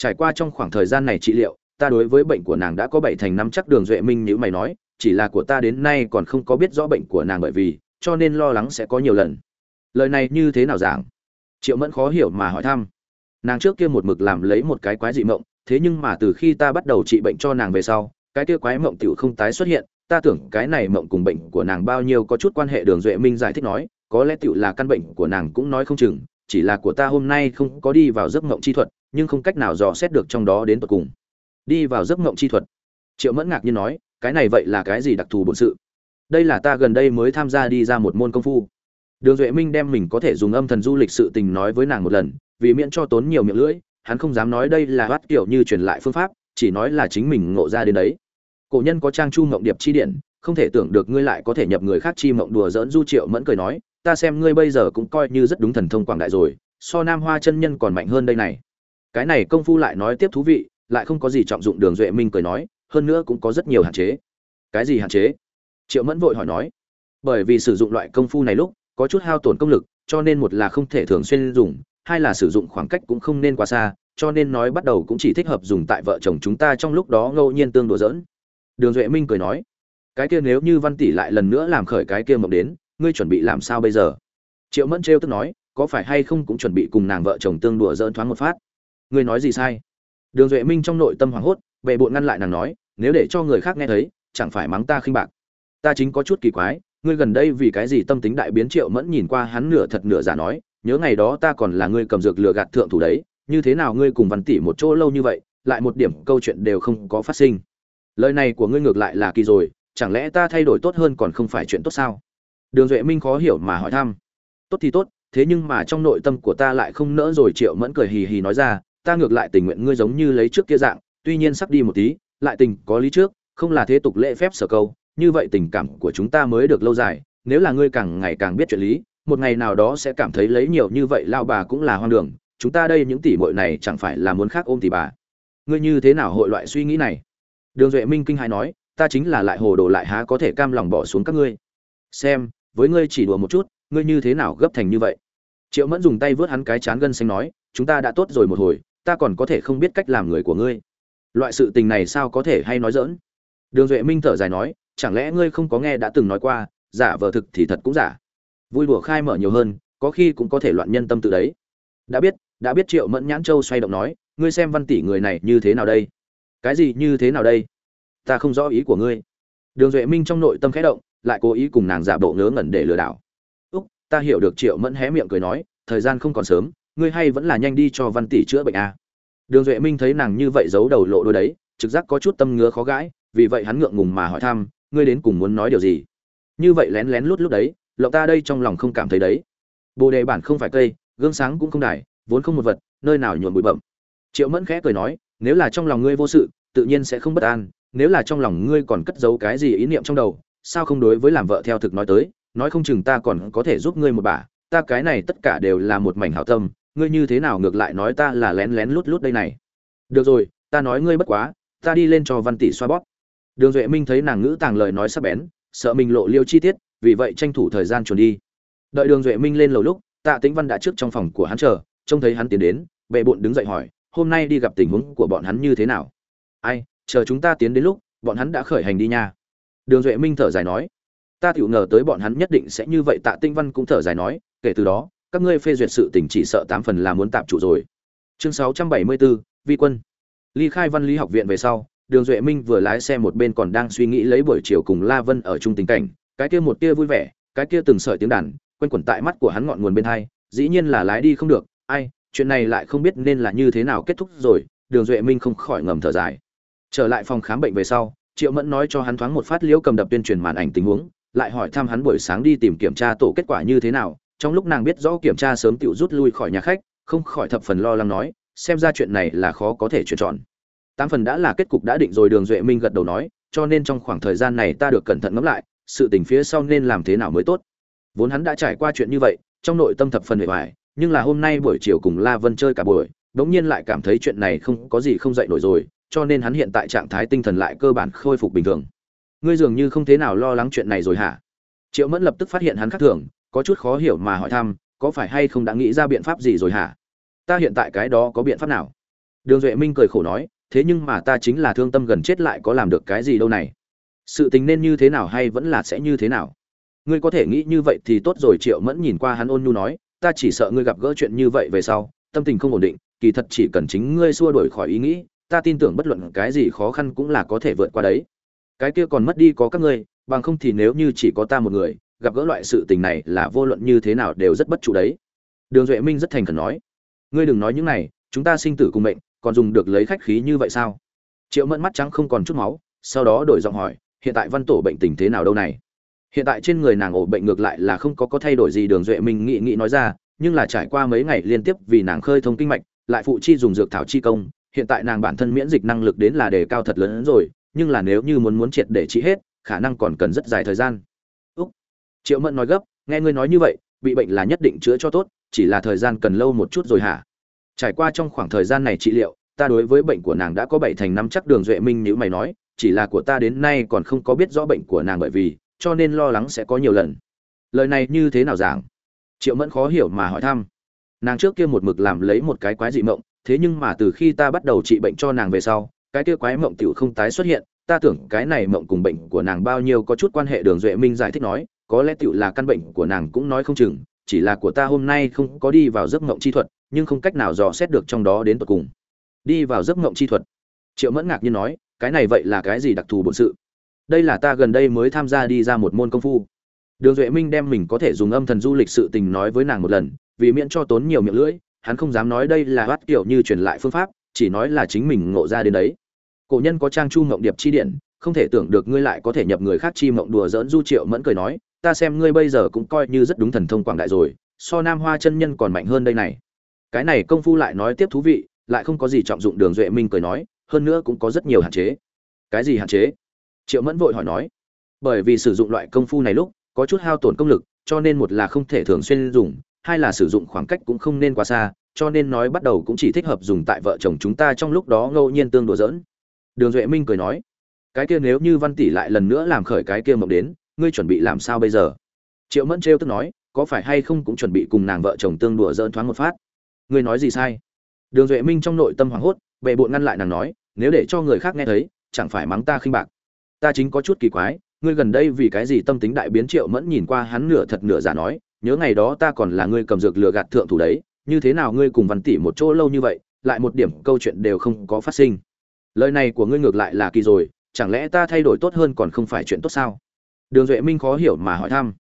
Trải qua trong khoảng thời gian này trị liệu, ta đối với bệnh của nàng đã có bảy thành năm chắc đường duệ minh như mày nói, chỉ là của ta đến nay còn không có biết rõ bệnh của nàng bởi vì, cho nên lo lắng sẽ có nhiều lần. Lời này như thế nào giảng? Triệu mẫn khó hiểu mà hỏi thăm. Nàng trước kia một mực làm lấy một cái quái dị mộng, thế nhưng mà từ khi ta bắt đầu trị bệnh cho nàng về sau, cái kia quái mộng tiểu không tái xuất hiện, ta tưởng cái này mộng cùng bệnh của nàng bao nhiêu có chút quan hệ, đường duệ minh giải thích nói, có lẽ tiểu là căn bệnh của nàng cũng nói không chừng, chỉ là của ta hôm nay không có đi vào giấc mộng chi thuật nhưng không cách nào dò xét được trong đó đến tận cùng. Đi vào giấc mộng chi thuật. Triệu mẫn ngạc nhiên nói, cái này vậy là cái gì đặc thù bổn sự? Đây là ta gần đây mới tham gia đi ra một môn công phu. Đường duệ minh đem mình có thể dùng âm thần du lịch sự tình nói với nàng một lần, vì miễn cho tốn nhiều miệng lưỡi, hắn không dám nói đây là bắt kiểu như truyền lại phương pháp, chỉ nói là chính mình ngộ ra đến đấy. Cổ nhân có trang chu mộng điệp chi điện, không thể tưởng được ngươi lại có thể nhập người khác chi mộng đùa giỡn du triệu mẫn cười nói, ta xem ngươi bây giờ cũng coi như rất đúng thần thông quảng đại rồi, so nam hoa chân nhân còn mạnh hơn đây này cái này công phu lại nói tiếp thú vị, lại không có gì trọng dụng đường duệ minh cười nói, hơn nữa cũng có rất nhiều hạn chế. Cái gì hạn chế? Triệu mẫn vội hỏi nói. Bởi vì sử dụng loại công phu này lúc, có chút hao tổn công lực, cho nên một là không thể thường xuyên dùng, hai là sử dụng khoảng cách cũng không nên quá xa, cho nên nói bắt đầu cũng chỉ thích hợp dùng tại vợ chồng chúng ta trong lúc đó ngẫu nhiên tương đùa giỡn. Đường duệ minh cười nói. Cái kia nếu như văn tỷ lại lần nữa làm khởi cái kia mộng đến, ngươi chuẩn bị làm sao bây giờ? Triệu mẫn trêu tức nói, có phải hay không cũng chuẩn bị cùng nàng vợ chồng tương đùa dỡn thoáng một phát? Ngươi nói gì sai? Đường duệ minh trong nội tâm hoảng hốt vệ bộn ngăn lại nàng nói, nếu để cho người khác nghe thấy, chẳng phải mắng ta khinh bạc. Ta chính có chút kỳ quái, ngươi gần đây vì cái gì tâm tính đại biến triệu mẫn nhìn qua hắn nửa thật nửa giả nói, nhớ ngày đó ta còn là ngươi cầm dược lừa gạt thượng thủ đấy, như thế nào ngươi cùng văn tỷ một chỗ lâu như vậy, lại một điểm câu chuyện đều không có phát sinh. Lời này của ngươi ngược lại là kỳ rồi, chẳng lẽ ta thay đổi tốt hơn còn không phải chuyện tốt sao? Đường duệ minh khó hiểu mà hỏi thăm. Tốt thì tốt, thế nhưng mà trong nội tâm của ta lại không nỡ rồi, triệu mẫn cười hì hì nói ra ta ngược lại tình nguyện ngươi giống như lấy trước kia dạng, tuy nhiên sắp đi một tí, lại tình có lý trước, không là thế tục lễ phép sở câu, như vậy tình cảm của chúng ta mới được lâu dài, nếu là ngươi càng ngày càng biết chuyện lý, một ngày nào đó sẽ cảm thấy lấy nhiều như vậy lao bà cũng là hoang đường, chúng ta đây những tỷ muội này chẳng phải là muốn khác ôm tỷ bà. Ngươi như thế nào hội loại suy nghĩ này? Đường duệ minh kinh hãi nói, ta chính là lại hồ đồ lại há có thể cam lòng bỏ xuống các ngươi. Xem, với ngươi chỉ đùa một chút, ngươi như thế nào gấp thành như vậy? Triệu mẫn dùng tay vớt hắn cái chán gân xanh nói, chúng ta đã tốt rồi một hồi ta còn có thể không biết cách làm người của ngươi. Loại sự tình này sao có thể hay nói dỡn đường duệ minh thở dài nói, chẳng lẽ ngươi không có nghe đã từng nói qua, giả vờ thực thì thật cũng giả. Vui đùa khai mở nhiều hơn, có khi cũng có thể loạn nhân tâm tự đấy. Đã biết đã biết triệu mẫn nhãn châu xoay động nói, ngươi xem văn tỷ người này như thế nào đây? Cái gì như thế nào đây? Ta không rõ ý của ngươi. Đường duệ minh trong nội tâm khẽ động, lại cố ý cùng nàng giả bộ ngớ ngẩn để lừa đảo. Úc, ta hiểu được triệu mẫn hé miệng cười nói, thời gian không còn sớm ngươi hay vẫn là nhanh đi cho văn tỷ chữa bệnh à. đường duệ minh thấy nàng như vậy giấu đầu lộ đôi đấy, trực giác có chút tâm ngứa khó gãi, vì vậy hắn ngượng ngùng mà hỏi thăm, ngươi đến cùng muốn nói điều gì? Như vậy lén lén lút lút đấy, lộng ta đây trong lòng không cảm thấy đấy. Bồ đề bản không phải cây, gương sáng cũng không đài, vốn không một vật, nơi nào nhuộm bụi bậm triệu mẫn khẽ cười nói, nếu là trong lòng ngươi vô sự, tự nhiên sẽ không bất an, nếu là trong lòng ngươi còn cất giấu cái gì ý niệm trong đầu, sao không đối với làm vợ theo thực nói tới, nói không chừng ta còn có thể giúp ngươi một bà, ta cái này tất cả đều là một mảnh hảo tâm ngươi như thế nào ngược lại nói ta là lén lén lút lút đây này? Được rồi, ta nói ngươi bất quá, ta đi lên cho văn tỷ xoa bóp. Đường duệ minh thấy nàng ngữ tàng lời nói sắc bén, sợ mình lộ liêu chi tiết, vì vậy tranh thủ thời gian chuẩn đi. Đợi đường duệ minh lên lầu lúc, tạ tĩnh văn đã trước trong phòng của hắn chờ, trông thấy hắn tiến đến, bệ bộn đứng dậy hỏi, hôm nay đi gặp tình huống của bọn hắn như thế nào? Ai, chờ chúng ta tiến đến lúc, bọn hắn đã khởi hành đi nha. Đường duệ minh thở dài nói. Ta tiểu ngờ tới bọn hắn nhất định sẽ như vậy. Tạ tinh văn cũng thở dài nói, kể từ đó các ngươi phê duyệt sự tình chỉ sợ tám phần là muốn tạm trụ rồi. Chương sáu trăm bảy mươi bốn vi quân. Ly khai văn lý học viện về sau, đường duệ minh vừa lái xe một bên còn đang suy nghĩ lấy buổi chiều cùng la vân ở chung tình cảnh, cái kia một tia vui vẻ, cái kia từng sợi tiếng đàn quen quẩn tại mắt của hắn ngọn nguồn bên hai, dĩ nhiên là lái đi không được, ai, chuyện này lại không biết nên là như thế nào kết thúc rồi, đường duệ minh không khỏi ngầm thở dài. Trở lại phòng khám bệnh về sau, triệu mẫn nói cho hắn thoáng một phát liễu cầm đập tuyên truyền màn ảnh tình huống, lại hỏi thăm hắn buổi sáng đi tìm kiểm tra tổ kết quả như thế nào trong lúc nàng biết rõ kiểm tra sớm tiểu rút lui khỏi nhà khách, không khỏi thập phần lo lắng nói, xem ra chuyện này là khó có thể chuyển chọn tám phần đã là kết cục đã định rồi, đường duệ minh gật đầu nói, cho nên trong khoảng thời gian này ta được cẩn thận ngẫm lại, sự tình phía sau nên làm thế nào mới tốt. Vốn hắn đã trải qua chuyện như vậy, trong nội tâm thập phần hề hoài nhưng là hôm nay buổi chiều cùng la vân chơi cả buổi, đống nhiên lại cảm thấy chuyện này không có gì không dạy nổi rồi, cho nên hắn hiện tại trạng thái tinh thần lại cơ bản khôi phục bình thường. Ngươi dường như không thế nào lo lắng chuyện này rồi hả? Triệu mẫn lập tức phát hiện hắn khác thường có chút khó hiểu mà hỏi thăm, có phải hay không đã nghĩ ra biện pháp gì rồi hả? Ta hiện tại cái đó có biện pháp nào? Đường duệ minh cười khổ nói, thế nhưng mà ta chính là thương tâm gần chết lại có làm được cái gì đâu này? Sự tình nên như thế nào hay vẫn là sẽ như thế nào? Ngươi có thể nghĩ như vậy thì tốt rồi, triệu mẫn nhìn qua hắn ôn nhu nói, ta chỉ sợ ngươi gặp gỡ chuyện như vậy về sau, tâm tình không ổn định, kỳ thật chỉ cần chính ngươi xua đuổi khỏi ý nghĩ, ta tin tưởng bất luận cái gì khó khăn cũng là có thể vượt qua đấy. Cái kia còn mất đi có các ngươi, bằng không thì nếu như chỉ có ta một người gặp gỡ loại sự tình này là vô luận như thế nào đều rất bất trụ đấy. Đường duệ minh rất thành khẩn nói, ngươi đừng nói những này, chúng ta sinh tử cùng mệnh, còn dùng được lấy khách khí như vậy sao? Triệu mẫn mắt trắng không còn chút máu, sau đó đổi giọng hỏi, hiện tại văn tổ bệnh tình thế nào đâu này? Hiện tại trên người nàng ổ bệnh ngược lại là không có có thay đổi gì, đường duệ minh nghị nghị nói ra, nhưng là trải qua mấy ngày liên tiếp vì nàng khơi thông kinh mạch, lại phụ chi dùng dược thảo chi công, hiện tại nàng bản thân miễn dịch năng lực đến là đề cao thật lớn hơn rồi, nhưng là nếu như muốn muốn triệt để trị hết, khả năng còn cần rất dài thời gian triệu mẫn nói gấp, nghe ngươi nói như vậy, bị bệnh là nhất định chữa cho tốt, chỉ là thời gian cần lâu một chút rồi hả? Trải qua trong khoảng thời gian này trị liệu, ta đối với bệnh của nàng đã có bảy thành năm chắc đường duệ minh như mày nói, chỉ là của ta đến nay còn không có biết rõ bệnh của nàng bởi vì, cho nên lo lắng sẽ có nhiều lần. Lời này như thế nào giảng? Triệu mẫn khó hiểu mà hỏi thăm. Nàng trước kia một mực làm lấy một cái quái dị mộng, thế nhưng mà từ khi ta bắt đầu trị bệnh cho nàng về sau, cái kia quái mộng tiểu không tái xuất hiện, ta tưởng cái này mộng cùng bệnh của nàng bao nhiêu có chút quan hệ đường duệ minh giải thích nói có lẽ tiểu là căn bệnh của nàng cũng nói không chừng, chỉ là của ta hôm nay không có đi vào giấc mộng chi thuật, nhưng không cách nào dò xét được trong đó đến tận cùng. Đi vào giấc mộng chi thuật. Triệu mẫn ngạc nhiên nói, cái này vậy là cái gì đặc thù bổn sự? Đây là ta gần đây mới tham gia đi ra một môn công phu. Đường duệ minh đem mình có thể dùng âm thần du lịch sự tình nói với nàng một lần, vì miễn cho tốn nhiều miệng lưỡi, hắn không dám nói đây là bắt kiểu như truyền lại phương pháp, chỉ nói là chính mình ngộ ra đến đấy. Cổ nhân có trang chu mộng điệp chi điện, không thể tưởng được ngươi lại có thể nhập người khác chi mộng đùa dỡn du triệu mẫn cười nói ta xem ngươi bây giờ cũng coi như rất đúng thần thông quảng đại rồi, so nam hoa chân nhân còn mạnh hơn đây này. Cái này công phu lại nói tiếp thú vị, lại không có gì trọng dụng đường duệ minh cười nói, hơn nữa cũng có rất nhiều hạn chế. Cái gì hạn chế? Triệu mẫn vội hỏi nói. Bởi vì sử dụng loại công phu này lúc, có chút hao tổn công lực, cho nên một là không thể thường xuyên dùng, hai là sử dụng khoảng cách cũng không nên quá xa, cho nên nói bắt đầu cũng chỉ thích hợp dùng tại vợ chồng chúng ta trong lúc đó ngẫu nhiên tương đùa giỡn. Đường duệ minh cười nói. Cái kia nếu như văn tỷ lại lần nữa làm khởi cái kia mộng đến ngươi chuẩn bị làm sao bây giờ? Triệu mẫn trêu tức nói, có phải hay không cũng chuẩn bị cùng nàng vợ chồng tương đùa dỡn thoáng một phát? Ngươi nói gì sai? Đường duệ minh trong nội tâm hoảng hốt, bệ bộn ngăn lại nàng nói, nếu để cho người khác nghe thấy, chẳng phải mắng ta khinh bạc. Ta chính có chút kỳ quái, ngươi gần đây vì cái gì tâm tính đại biến triệu mẫn nhìn qua hắn nửa thật nửa giả nói, nhớ ngày đó ta còn là ngươi cầm dược lừa gạt thượng thủ đấy, như thế nào ngươi cùng văn tỷ một chỗ lâu như vậy, lại một điểm câu chuyện đều không có phát sinh. Lời này của ngươi ngược lại là kỳ rồi, chẳng lẽ ta thay đổi tốt hơn còn không phải chuyện tốt sao? Đường duệ minh khó hiểu mà hỏi thăm.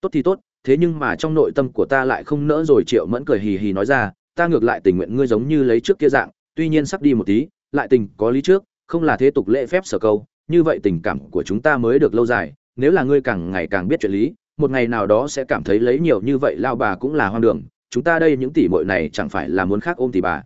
Tốt thì tốt, thế nhưng mà trong nội tâm của ta lại không nỡ rồi, triệu mẫn cười hì hì nói ra, ta ngược lại tình nguyện ngươi giống như lấy trước kia dạng, tuy nhiên sắp đi một tí, lại tình có lý trước, không là thế tục lễ phép sở câu, như vậy tình cảm của chúng ta mới được lâu dài, nếu là ngươi càng ngày càng biết chuyện lý, một ngày nào đó sẽ cảm thấy lấy nhiều như vậy, lao bà cũng là hoang đường, chúng ta đây những tỷ muội này chẳng phải là muốn khác ôm tỷ bà.